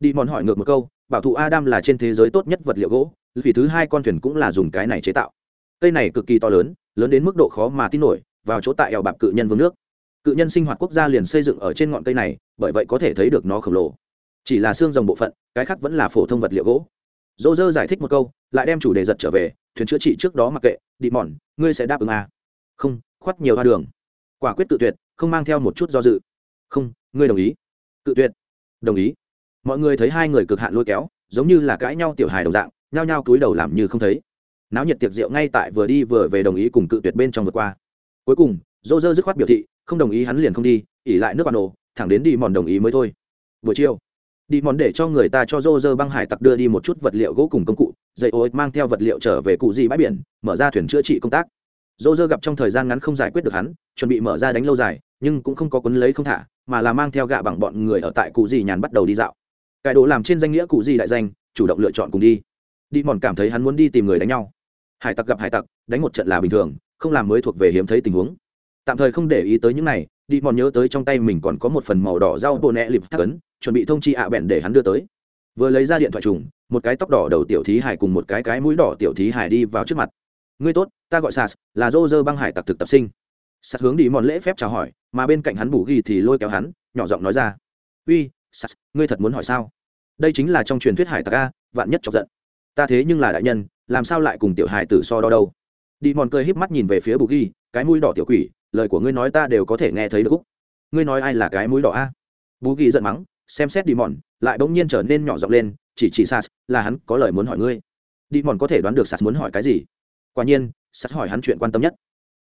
Đi mòn hỏi ngược một câu, bảo thụ adam là trên thế giới tốt nhất vật liệu gỗ, vì thứ hai con thuyền cũng là dùng cái này chế tạo. Cây này cực kỳ to lớn lớn đến mức độ khó mà tin nổi, vào chỗ tại eo bạc cự nhân vương nước cự nhân sinh hoạt quốc gia liền xây dựng ở trên ngọn cây này, bởi vậy có thể thấy được nó khổng lồ. Chỉ là xương rồng bộ phận, cái khác vẫn là phổ thông vật liệu gỗ. Dỗ dơ giải thích một câu, lại đem chủ đề giật trở về, thuyền chữa trị trước đó mặc kệ, đi mòn, ngươi sẽ đáp ứng à. không, khoắt nhiều hoa đường. Quả quyết tự tuyệt, không mang theo một chút do dự. Không, ngươi đồng ý. Tự tuyệt. Đồng ý. Mọi người thấy hai người cực hạn lôi kéo, giống như là cãi nhau tiểu hài đồng dạng, nhao nhao cúi đầu làm như không thấy. Náo nhiệt tiệc rượu ngay tại vừa đi vừa về đồng ý cùng cự tuyệt bên trong vượt qua. Cuối cùng dô dơ dứt khoát biểu thị, không đồng ý hắn liền không đi, ỉ lại nước bà nổ, thẳng đến đi mòn đồng ý mới thôi. Buổi chiều, đi mòn để cho người ta cho dô dơ băng hải tặc đưa đi một chút vật liệu gỗ cùng công cụ, dây ô mang theo vật liệu trở về cụ di bãi biển, mở ra thuyền chữa trị công tác. Dô dơ gặp trong thời gian ngắn không giải quyết được hắn, chuẩn bị mở ra đánh lâu dài, nhưng cũng không có quấn lấy không thả, mà là mang theo gạ bằng bọn người ở tại cụ di nhàn bắt đầu đi dạo. Cải đồ làm trên danh nghĩa cụ di đại danh, chủ động lựa chọn cùng đi. Đi mòn cảm thấy hắn muốn đi tìm người đánh nhau. Hải tặc gặp hải tặc, đánh một trận là bình thường, không làm mới thuộc về hiếm thấy tình huống tạm thời không để ý tới những này, đi mòn nhớ tới trong tay mình còn có một phần màu đỏ rau bồ nẹ lịp thắc ấn, chuẩn bị thông chi ạ bẹn để hắn đưa tới. Vừa lấy ra điện thoại trùng, một cái tóc đỏ đầu tiểu thí hải cùng một cái cái mũi đỏ tiểu thí hải đi vào trước mặt. Ngươi tốt, ta gọi sas, là dô dơ băng hải tặc thực tập sinh. Sas hướng đi mòn lễ phép chào hỏi, mà bên cạnh hắn bù ghi thì lôi kéo hắn, nhỏ giọng nói ra. Uy, sas, ngươi thật muốn hỏi sao? Đây chính là trong truyền thuyết hải tặc a, vạn nhất chọc giận. Ta thế nhưng là đại nhân, làm sao lại cùng tiểu hải tử so đo đâu? Đi mòn cười híp mắt nhìn về phía bù ghi, cái mũi đỏ tiểu quỷ lời của ngươi nói ta đều có thể nghe thấy được. Ngươi nói ai là cái mũi đỏ a? Bú ghi giận mắng, xem xét đi mòn, lại bỗng nhiên trở nên nhỏ giọng lên, chỉ chỉ sas, là hắn, có lời muốn hỏi ngươi. Đi mòn có thể đoán được sas muốn hỏi cái gì? Quả nhiên, sas hỏi hắn chuyện quan tâm nhất.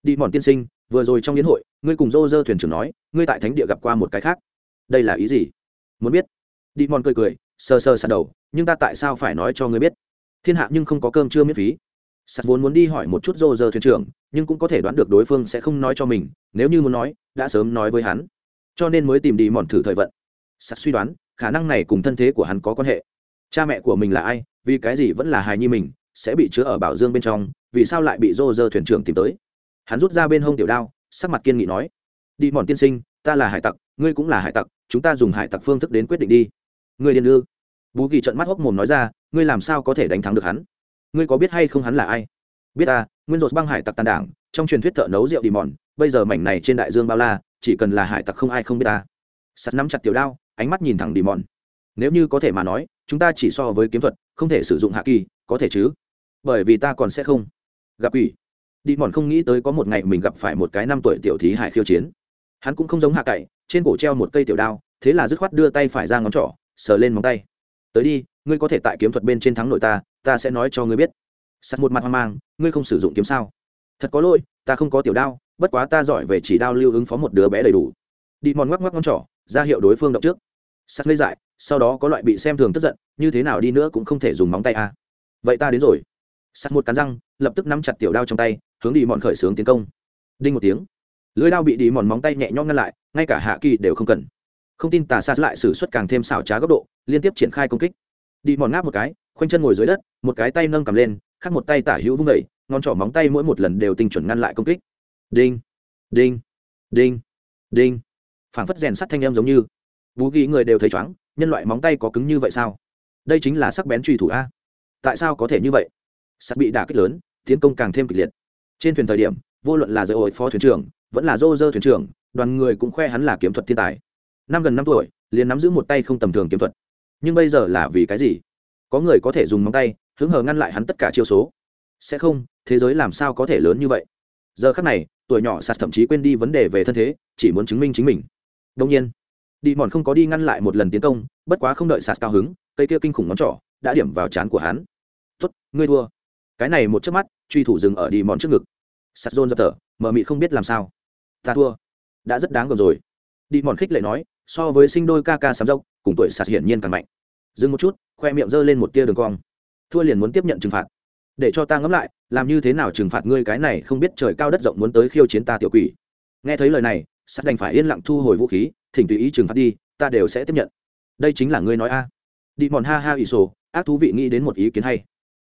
Đi mòn tiên sinh, vừa rồi trong yến hội, ngươi cùng dô dơ thuyền trưởng nói, ngươi tại thánh địa gặp qua một cái khác. Đây là ý gì? Muốn biết. Đi mòn cười cười, sờ sờ sạt đầu, nhưng ta tại sao phải nói cho ngươi biết? Thiên hạ nhưng không có cơm chưa miễn phí. Sạt vốn muốn đi hỏi một chút dô dơ thuyền trưởng nhưng cũng có thể đoán được đối phương sẽ không nói cho mình, nếu như muốn nói, đã sớm nói với hắn. Cho nên mới tìm đi mòn thử thời vận. Sắt suy đoán, khả năng này cùng thân thế của hắn có quan hệ. Cha mẹ của mình là ai, vì cái gì vẫn là hài nhi mình, sẽ bị chứa ở bảo dương bên trong, vì sao lại bị rô rơ thuyền trưởng tìm tới? Hắn rút ra bên hông tiểu đao, sắc mặt kiên nghị nói, đi mòn tiên sinh, ta là hải tặc, ngươi cũng là hải tặc, chúng ta dùng hải tặc phương thức đến quyết định đi. Ngươi điên ư? Bú kỳ trận mắt hốc mồm nói ra, ngươi làm sao có thể đánh thắng được hắn? Ngươi có biết hay không hắn là ai? Biết ta, nguyên rột băng hải tặc tàn đảng, trong truyền thuyết thợ nấu rượu đi mòn bây giờ mảnh này trên đại dương bao la, chỉ cần là hải tặc không ai không biết ta. Sắt nắm chặt tiểu đao, ánh mắt nhìn thẳng đi mòn nếu như có thể mà nói, chúng ta chỉ so với kiếm thuật, không thể sử dụng hạ kỳ, có thể chứ? Bởi vì ta còn sẽ không gặp ủy đi mòn không nghĩ tới có một ngày mình gặp phải một cái năm tuổi tiểu thí hải khiêu chiến. Hắn cũng không giống hạ cậy trên cổ treo một cây tiểu đao, thế là dứt khoát đưa tay phải ra ngón trỏ, sờ lên móng tay. Tới đi, ngươi có thể tại kiếm thuật bên trên thắng nội ta ta sẽ nói cho ngươi biết sắt một mặt hoang mang, ngươi không sử dụng kiếm sao? Thật có lỗi, ta không có tiểu đao, bất quá ta giỏi về chỉ đao lưu ứng phó một đứa bé đầy đủ. Đi mòn ngoắc ngoắc ngón trỏ, ra hiệu đối phương động trước. Sắt lấy dại, sau đó có loại bị xem thường tức giận, như thế nào đi nữa cũng không thể dùng móng tay à. vậy ta đến rồi. Sắt một cắn răng, lập tức nắm chặt tiểu đao trong tay, hướng đi mòn khởi xướng tiến công. Đinh một tiếng. Lưới đao bị đi mòn móng tay nhẹ nhõm ngăn lại, ngay cả hạ kỳ đều không cần. Không tin tà sát lại xử suất càng thêm xảo trá góc độ, liên tiếp triển khai công kích. Đi mòn ngáp một cái, khoanh chân ngồi dưới đất, một cái tay nâng cầm lên khác một tay tả hữu vung vẩy ngón trỏ móng tay mỗi một lần đều tinh chuẩn ngăn lại công kích. Đinh đinh đinh đinh. Phảng phất rèn sắt thanh em giống như. Bú ghi người đều thấy chóng nhân loại móng tay có cứng như vậy sao? Đây chính là sắc bén truy thủ a. Tại sao có thể như vậy? Sắt bị đả kích lớn, tiến công càng thêm kịch liệt. Trên thuyền thời điểm, vô luận là giới ổi phó thuyền trưởng, vẫn là dô dơ thuyền trưởng, đoàn người cũng khoe hắn là kiếm thuật thiên tài. Năm gần năm tuổi, liền nắm giữ một tay không tầm thường kiếm thuật. Nhưng bây giờ là vì cái gì? Có người có thể dùng móng tay hứng hờ ngăn lại hắn tất cả chiêu số. Sẽ không, thế giới làm sao có thể lớn như vậy? Giờ khắc này, tuổi nhỏ sạt thậm chí quên đi vấn đề về thân thế, chỉ muốn chứng minh chính mình. Đông nhiên đi mòn không có đi ngăn lại một lần tiến công, bất quá không đợi sạt cao hứng, cây kia kinh khủng ngón trỏ đã điểm vào trán của hắn. Tuất ngươi thua. Cái này một chớp mắt, truy thủ dừng ở đi mòn trước ngực. Sạt rôn dập tở mờ mị không biết làm sao. Ta thua. Đã rất đáng gờm rồi. Đi mòn khích lệ nói, so với sinh đôi ca ca sắm dốc, cùng tuổi sạt hiển nhiên càng mạnh. Dừng một chút, khoe miệng giơ lên một tia đường cong thua liền muốn tiếp nhận trừng phạt. Để cho ta ngẫm lại, làm như thế nào trừng phạt ngươi cái này không biết trời cao đất rộng muốn tới khiêu chiến ta tiểu quỷ. Nghe thấy lời này, sắt đành phải yên lặng thu hồi vũ khí, thỉnh tùy ý trừng phạt đi, ta đều sẽ tiếp nhận. Đây chính là ngươi nói a. Đi mòn ha ha ỷ sổ, ác thú vị nghĩ đến một ý kiến hay.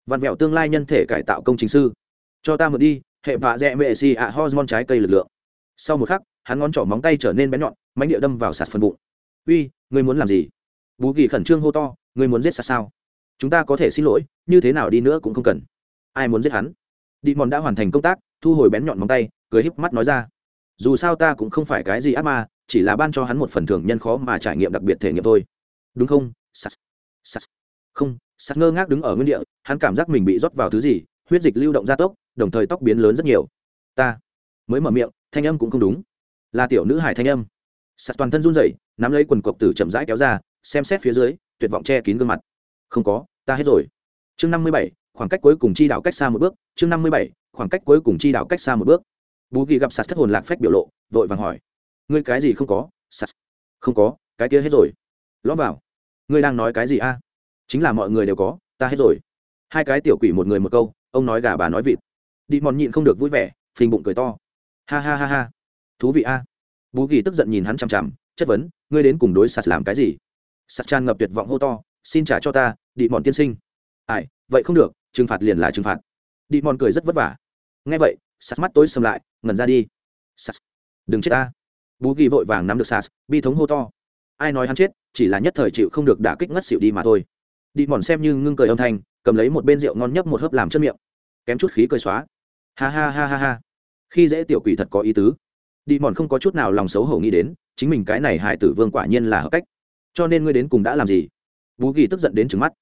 Vặn vẹo tương lai nhân thể cải tạo công trình sư. Cho ta mượn đi, hệ vạ dẹ mệ xì ạ hormone trái cây lực lượng. Sau một khắc, hắn ngón trỏ móng tay trở nên bé nhọn mánh địa đâm vào sạt phần bụng. Uy, ngươi muốn làm gì? Bú kỳ khẩn trương hô to, ngươi muốn giết sạt sao? Chúng ta có thể xin lỗi, như thế nào đi nữa cũng không cần. Ai muốn giết hắn? Đi mòn đã hoàn thành công tác, thu hồi bén nhọn móng tay, cười híp mắt nói ra. Dù sao ta cũng không phải cái gì ác ma, chỉ là ban cho hắn một phần thưởng nhân khó mà trải nghiệm đặc biệt thể nghiệm thôi. Đúng không? Sas. Sas. Không, sas ngơ ngác đứng ở nguyên địa, hắn cảm giác mình bị rót vào thứ gì, huyết dịch lưu động gia tốc, đồng thời tóc biến lớn rất nhiều. Ta mới mở miệng, thanh âm cũng không đúng. Là tiểu nữ hải thanh âm. Sas toàn thân run rẩy, nắm lấy quần cộc tử chậm rãi kéo ra, xem xét phía dưới, tuyệt vọng che kín gương mặt không có, ta hết rồi. Chương năm mươi bảy, khoảng cách cuối cùng chi đạo cách xa một bước. Chương năm mươi bảy, khoảng cách cuối cùng chi đạo cách xa một bước. Bú ghi gặp sạt thất hồn lạc phách biểu lộ, vội vàng hỏi. Ngươi cái gì không có? Sạt không có, cái kia hết rồi. Lõm vào. Ngươi đang nói cái gì a? Chính là mọi người đều có, ta hết rồi. Hai cái tiểu quỷ một người một câu, ông nói gà bà nói vịt. Đi mòn nhịn không được vui vẻ, phình bụng cười to. Ha ha ha ha. Thú vị a. Bú kỳ tức giận nhìn hắn chằm chằm, chất vấn, ngươi đến cùng đối sạt làm cái gì? Sạt tràn ngập tuyệt vọng hô to, xin trả cho ta đi mòn tiên sinh. Ai, vậy không được, trừng phạt liền là trừng phạt. Đi mòn cười rất vất vả. Nghe vậy sạt mắt tối sầm lại, ngẩn ra đi. Sạt đừng chết ta. Bú ghi vội vàng nắm được sạt bi thống hô to. Ai nói hắn chết, chỉ là nhất thời chịu không được đả kích ngất xỉu đi mà thôi. Đi mòn xem như ngưng cười âm thanh, cầm lấy một bên rượu ngon nhấp một hớp làm chân miệng. Kém chút khí cười xóa. Ha ha ha ha ha. Khi dễ tiểu quỷ thật có ý tứ. Đi mòn không có chút nào lòng xấu hổ nghĩ đến, chính mình cái này hại tử vương quả nhiên là hợp cách. Cho nên ngươi đến cùng đã làm gì? Bú ghi tức giận đến trứng mắt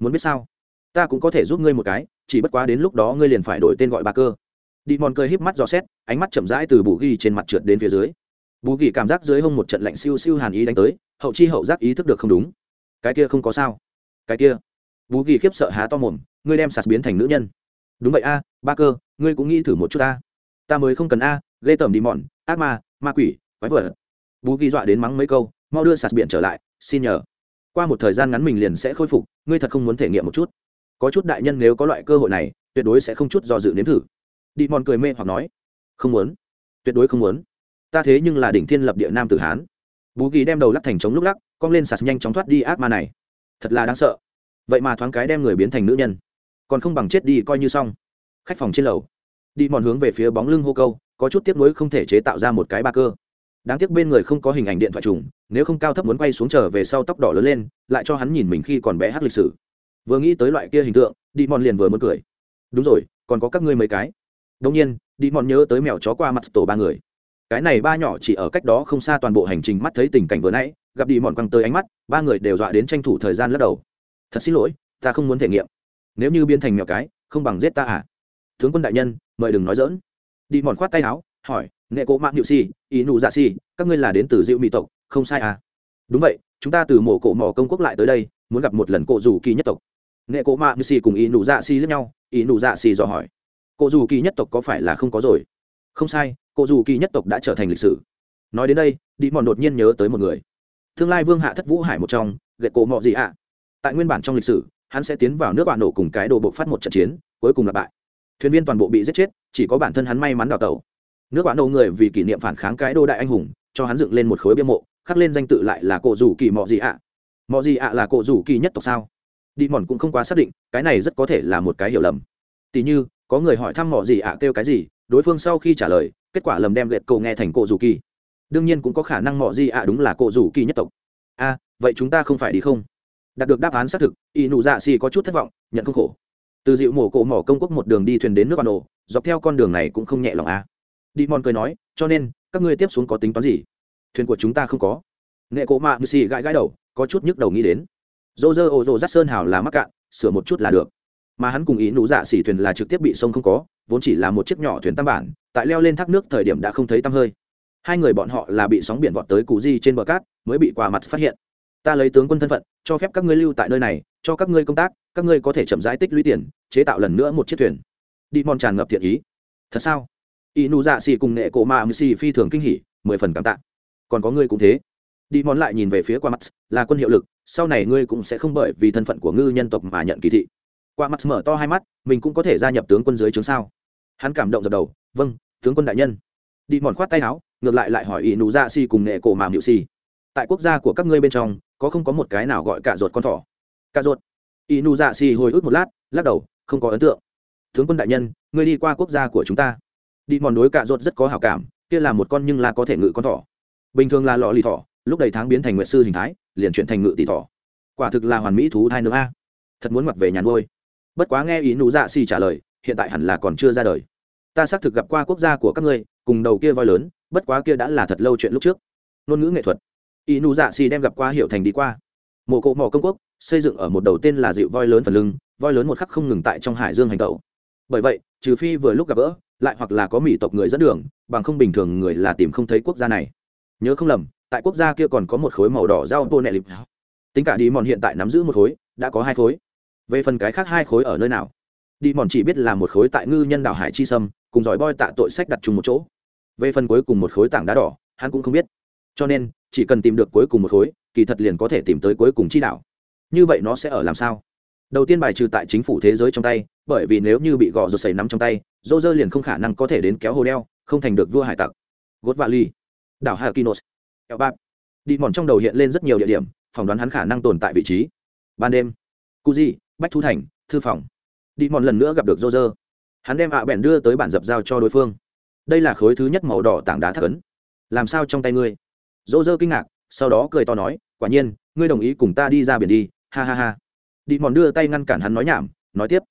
muốn biết sao? Ta cũng có thể giúp ngươi một cái, chỉ bất quá đến lúc đó ngươi liền phải đổi tên gọi bà cơ. Đi mòn cười híp mắt dò xét, ánh mắt chậm rãi từ bù ghi trên mặt trượt đến phía dưới. Bù ghi cảm giác dưới hông một trận lạnh siêu siêu hàn ý đánh tới, hậu chi hậu giác ý thức được không đúng. Cái kia không có sao. Cái kia. Bù ghi khiếp sợ há to mồm, ngươi đem sạt biến thành nữ nhân. Đúng vậy a ba cơ, ngươi cũng nghĩ thử một chút ta ta mới không cần a, ghê tởm đi mòn, ác ma ma quỷ, quái vợ bù ghi dọa đến mắng mấy câu, mau đưa sạt biển trở lại, xin nhờ qua một thời gian ngắn mình liền sẽ khôi phục, ngươi thật không muốn thể nghiệm một chút. Có chút đại nhân nếu có loại cơ hội này, tuyệt đối sẽ không chút do dự nếm thử. Đi mòn cười mê hoặc nói, không muốn, tuyệt đối không muốn. Ta thế nhưng là đỉnh thiên lập địa nam tử hán. Bú ghi đem đầu lắc thành trống lúc lắc, cong lên sạt nhanh chóng thoát đi ác ma này. Thật là đáng sợ. Vậy mà thoáng cái đem người biến thành nữ nhân. Còn không bằng chết đi coi như xong. Khách phòng trên lầu. Đi mòn hướng về phía bóng lưng hô câu, có chút tiếp nối không thể chế tạo ra một cái ba cơ đáng tiếc bên người không có hình ảnh điện thoại trùng, nếu không cao thấp muốn quay xuống trở về sau tóc đỏ lớn lên, lại cho hắn nhìn mình khi còn bé hát lịch sử. Vừa nghĩ tới loại kia hình tượng đi mòn liền vừa muốn cười. Đúng rồi, còn có các ngươi mấy cái. Đông nhiên đi mòn nhớ tới mèo chó qua mặt tổ ba người. Cái này ba nhỏ chỉ ở cách đó không xa toàn bộ hành trình mắt thấy tình cảnh vừa nãy, gặp đi mòn quăng tới ánh mắt, ba người đều dọa đến tranh thủ thời gian lắc đầu. Thật xin lỗi, ta không muốn thể nghiệm. Nếu như biến thành mèo cái, không bằng giết ta à? Tướng quân đại nhân, mời đừng nói dỡn đi mòn khoát tay áo, hỏi nghệ cố mạng hiệu si ý nụ dạ si các ngươi là đến từ diệu mỹ tộc, không sai à? Đúng vậy, chúng ta từ mộ cổ mỏ công quốc lại tới đây, muốn gặp một lần cổ dù kỳ nhất tộc. Nghệ cố mạng hiệu si cùng ý nụ dạ si lẫn nhau, ý nụ dạ si dò hỏi, cổ dù kỳ nhất tộc có phải là không có rồi? Không sai, cổ dù kỳ nhất tộc đã trở thành lịch sử. Nói đến đây đi mòn đột nhiên nhớ tới một người. Tương lai vương hạ thất vũ hải một trong gậy cổ mọ gì ạ. Tại nguyên bản trong lịch sử, hắn sẽ tiến vào nước bạn nổ cùng cái đồ bộ phát một trận chiến, cuối cùng là bại. Thuyền viên toàn bộ bị giết chết, chỉ có bản thân hắn may mắn đào tẩu nước bán đầu người vì kỷ niệm phản kháng cái đô đại anh hùng, cho hắn dựng lên một khối bia mộ, khắc lên danh tự lại là cổ rủ kỳ mọ gì ạ. Mọ gì ạ là cổ rủ kỳ nhất tộc sao? Đi mòn cũng không quá xác định, cái này rất có thể là một cái hiểu lầm. Tỉ như, có người hỏi thăm mọ gì ạ kêu cái gì, đối phương sau khi trả lời, kết quả lầm đem lệch cầu nghe thành cổ rủ kỳ. Đương nhiên cũng có khả năng mọ gì ạ đúng là cổ rủ kỳ nhất tộc. A, vậy chúng ta không phải đi không? Đạt được đáp án xác thực, y nụ dạ xì có chút thất vọng, nhận không khổ. Từ dịu mổ cổ mỏ công quốc một đường đi thuyền đến nước bà nổ dọc theo con đường này cũng không nhẹ lòng a đi mòn cười nói, cho nên, các ngươi tiếp xuống có tính toán gì? Thuyền của chúng ta không có. Nghệ cổ mạ mư xì gãi gãi đầu, có chút nhức đầu nghĩ đến. Dô dơ ồ dô dắt sơn hào là mắc cạn, sửa một chút là được. Mà hắn cùng ý nụ dạ xỉ thuyền là trực tiếp bị sông không có, vốn chỉ là một chiếc nhỏ thuyền tam bản, tại leo lên thác nước thời điểm đã không thấy tăm hơi. Hai người bọn họ là bị sóng biển vọt tới cù di trên bờ cát, mới bị quà mặt phát hiện. Ta lấy tướng quân thân phận, cho phép các ngươi lưu tại nơi này, cho các ngươi công tác, các ngươi có thể chậm rãi tích lũy tiền, chế tạo lần nữa một chiếc thuyền. Đi mòn tràn ngập thiện ý. Thật sao? Y nụ dạ xì cùng nghệ cổ mạ mc phi thường kinh hỉ, mười phần cảm tạ. Còn có ngươi cũng thế. Đi mòn lại nhìn về phía qua mắt là quân hiệu lực, sau này ngươi cũng sẽ không bởi vì thân phận của ngư nhân tộc mà nhận kỳ thị. Qua mắt mở to hai mắt, mình cũng có thể gia nhập tướng quân dưới trướng sao? Hắn cảm động dập đầu vâng tướng quân đại nhân. Đi mòn khoát tay áo, ngược lại lại hỏi y nụ dạ xì cùng nghệ cổ mạ hiệu xì. Tại quốc gia của các ngươi bên trong, có không có một cái nào gọi cả ruột con thỏ? Cả ruột. Inu dạ xì hồi ức một lát, lắc đầu, không có ấn tượng. Tướng quân đại nhân, ngươi đi qua quốc gia của chúng ta đi mòn đối cạ ruột rất có hảo cảm, kia là một con nhưng là có thể ngự con thỏ. Bình thường là lọ lì thỏ, lúc đầy tháng biến thành nguyện sư hình thái, liền chuyển thành ngự tỷ thỏ. Quả thực là hoàn mỹ thú hai nữa a. Thật muốn mặc về nhà nuôi. Bất quá nghe ý nụ dạ xì trả lời, hiện tại hẳn là còn chưa ra đời. Ta xác thực gặp qua quốc gia của các ngươi, cùng đầu kia voi lớn, bất quá kia đã là thật lâu chuyện lúc trước. Ngôn ngữ nghệ thuật. Ý nụ dạ xì đem gặp qua hiệu thành đi qua. Mộ cộ mỏ công quốc, xây dựng ở một đầu tên là dịu voi lớn phần lưng, voi lớn một khắc không ngừng tại trong hải dương hành tẩu. Bởi vậy, trừ phi vừa lúc gặp gỡ lại hoặc là có mỹ tộc người dẫn đường, bằng không bình thường người là tìm không thấy quốc gia này. Nhớ không lầm, tại quốc gia kia còn có một khối màu đỏ rau tô nẹ lịp. Tính cả đi mòn hiện tại nắm giữ một khối, đã có hai khối. Về phần cái khác hai khối ở nơi nào? Đi mòn chỉ biết là một khối tại ngư nhân đảo hải chi sâm, cùng giỏi boi tạ tội sách đặt chung một chỗ. Về phần cuối cùng một khối tảng đá đỏ, hắn cũng không biết. Cho nên, chỉ cần tìm được cuối cùng một khối, kỳ thật liền có thể tìm tới cuối cùng chi đảo. như vậy nó sẽ ở làm sao? Đầu tiên bài trừ tại chính phủ thế giới trong tay, bởi vì nếu như bị gò rột sầy nắm trong tay dô dơ liền không khả năng có thể đến kéo hồ đeo, không thành được vua hải tặc. Gốt vạ đảo hà kinos eo bab đi mòn trong đầu hiện lên rất nhiều địa điểm, phỏng đoán hắn khả năng tồn tại vị trí. Ban đêm, cu di, bách thu thành, thư phòng. Đi mòn lần nữa gặp được dô dơ hắn đem ạ bèn đưa tới bản dập giao cho đối phương. Đây là khối thứ nhất màu đỏ tảng đá thác ấn. Làm sao trong tay ngươi? Dô dơ kinh ngạc, sau đó cười to nói, quả nhiên, ngươi đồng ý cùng ta đi ra biển đi, ha ha ha đi mòn đưa tay ngăn cản hắn nói nhảm, nói tiếp.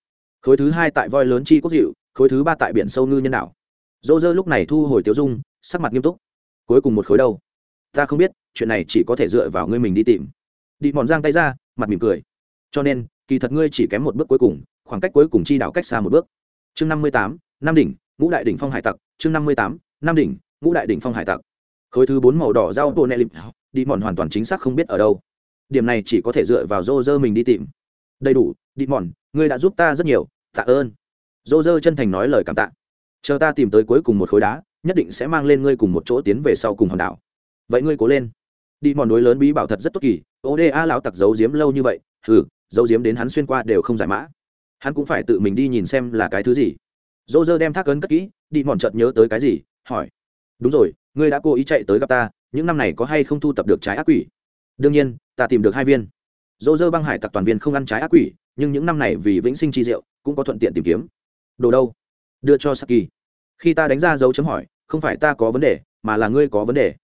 Khối thứ hai tại voi lớn chi quốc dịu, khối thứ ba tại biển sâu ngư nhân đạo dô dơ lúc này thu hồi tiêu dung, sắc mặt nghiêm túc. Cuối cùng một khối đâu? Ta không biết, chuyện này chỉ có thể dựa vào ngươi mình đi tìm. Đi mòn giang tay ra, mặt mỉm cười. Cho nên, kỳ thật ngươi chỉ kém một bước cuối cùng, khoảng cách cuối cùng chi đảo cách xa một bước. Chương năm mươi tám, Nam đỉnh, ngũ đại đỉnh phong hải tặc. Chương năm mươi tám, Nam đỉnh, ngũ đại đỉnh phong hải tặc. Khối thứ bốn màu đỏ giao bộ nẹ lịp đi mòn hoàn toàn chính xác không biết ở đâu. Điểm này chỉ có thể dựa vào rô rơ mình đi tìm đầy đủ đi mòn, ngươi đã giúp ta rất nhiều, tạ ơn. Dô dơ chân thành nói lời cảm tạ. Chờ ta tìm tới cuối cùng một khối đá, nhất định sẽ mang lên ngươi cùng một chỗ tiến về sau cùng hòn đảo. Vậy ngươi cố lên. Đi mòn núi lớn bí bảo thật rất tốt kỳ oda lão tặc giấu giếm lâu như vậy ừ giấu giếm đến hắn xuyên qua đều không giải mã. Hắn cũng phải tự mình đi nhìn xem là cái thứ gì. Dô dơ đem thác ấn cất kỹ đi mòn chợt nhớ tới cái gì, hỏi. Đúng rồi, ngươi đã cố ý chạy tới gặp ta, những năm này có hay không thu tập được trái ác quỷ? Đương nhiên, ta tìm được hai viên dô dơ băng hải tặc toàn viên không ăn trái ác quỷ, nhưng những năm này vì vĩnh sinh chi diệu, cũng có thuận tiện tìm kiếm. Đồ đâu? Đưa cho saki. Khi ta đánh ra dấu chấm hỏi, không phải ta có vấn đề, mà là ngươi có vấn đề.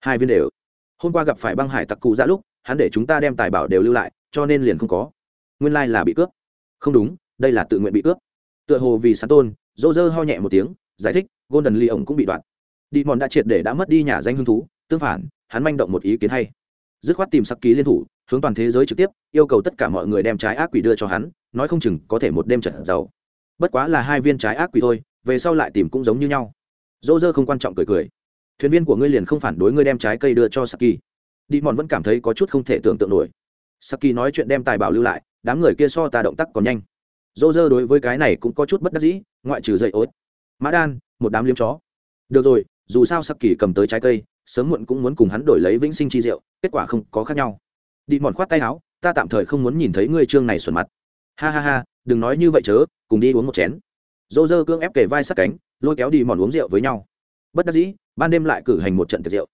Hai viên đều. Hôm qua gặp phải băng hải tặc cụ ra lúc, hắn để chúng ta đem tài bảo đều lưu lại, cho nên liền không có. Nguyên lai、like、là bị cướp. Không đúng, đây là tự nguyện bị cướp. Tựa hồ vì sán tôn dô dơ ho nhẹ một tiếng, giải thích, golden lee ổng cũng bị đoạt. Đi mòn đã triệt để đã mất đi nhà danh hưng thú, tương phản, hắn manh động một ý kiến hay. Dứt khoát tìm sắc ký liên thủ hướng toàn thế giới trực tiếp, yêu cầu tất cả mọi người đem trái ác quỷ đưa cho hắn, nói không chừng có thể một đêm trận giàu. Bất quá là hai viên trái ác quỷ thôi, về sau lại tìm cũng giống như nhau. Dỗ dơ không quan trọng cười cười. Thuyền viên của ngươi liền không phản đối ngươi đem trái cây đưa cho saki. Đi mòn vẫn cảm thấy có chút không thể tưởng tượng nổi. Saki nói chuyện đem tài bảo lưu lại, đám người kia so ta động tác còn nhanh. Dỗ dơ đối với cái này cũng có chút bất đắc dĩ, ngoại trừ dậy ối mã đan, một đám liếm chó. Được rồi, dù sao saki cầm tới trái cây, sớm muộn cũng muốn cùng hắn đổi lấy vĩnh sinh chi rượu kết quả không có khác nhau đi mòn khoát tay áo, ta tạm thời không muốn nhìn thấy ngươi trương này xuẩn mặt. Ha ha ha, đừng nói như vậy chớ, cùng đi uống một chén. Dô dơ cương ép kề vai sát cánh, lôi kéo đi mòn uống rượu với nhau. Bất đắc dĩ, ban đêm lại cử hành một trận tiệc rượu.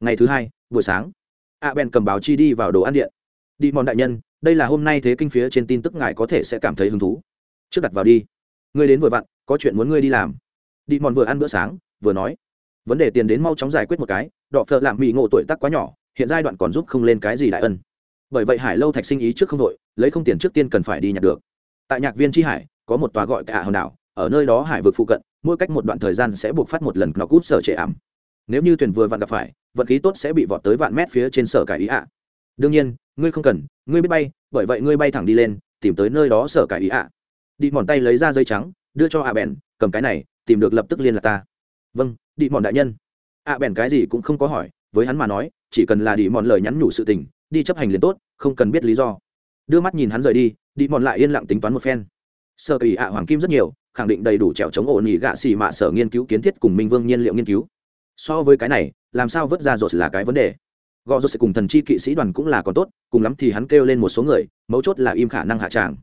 Ngày thứ hai, buổi sáng, a ben cầm báo chi đi vào đồ ăn điện. Đi mòn đại nhân, đây là hôm nay thế kinh phía trên tin tức ngài có thể sẽ cảm thấy hứng thú. Trước đặt vào đi. Ngươi đến vừa vặn, có chuyện muốn ngươi đi làm. Đi mòn vừa ăn bữa sáng, vừa nói. Vấn đề tiền đến mau chóng giải quyết một cái, đọ phợ làm mỹ ngộ tuổi tác quá nhỏ, hiện giai đoạn còn giúp không lên cái gì đại ân bởi vậy hải lâu thạch sinh ý trước không đội, lấy không tiền trước tiên cần phải đi nhặt được. Tại nhạc viên tri hải, có một tòa gọi cả hòn đảo, ở nơi đó hải vực phụ cận, mỗi cách một đoạn thời gian sẽ buộc phát một lần nó cút sở trệ ảm. Nếu như thuyền vừa vặn gặp phải, vận khí tốt sẽ bị vọt tới vạn mét phía trên sở cải ý ạ. Đương nhiên, ngươi không cần, ngươi biết bay, bởi vậy ngươi bay thẳng đi lên, tìm tới nơi đó sở cải ý ạ. Đi mòn tay lấy ra dây trắng, đưa cho ạ bèn, cầm cái này, tìm được lập tức liên lạc ta. Vâng đi mòn đại nhân. ạ bèn cái gì cũng không có hỏi, với hắn mà nói, chỉ cần là đi mòn lời nhắn nhủ sự tình đi chấp hành liền tốt, không cần biết lý do. Đưa mắt nhìn hắn rời đi đi mòn lại yên lặng tính toán một phen. Sở kỳ ạ hoàng kim rất nhiều, khẳng định đầy đủ trèo chống ổn nhị gạ xì mạ sở nghiên cứu kiến thiết cùng minh vương nhiên liệu nghiên cứu. So với cái này, làm sao vớt ra rột là cái vấn đề. Gò rột sẽ cùng thần chi kỵ sĩ đoàn cũng là còn tốt, cùng lắm thì hắn kêu lên một số người, mấu chốt là im khả năng hạ tràng.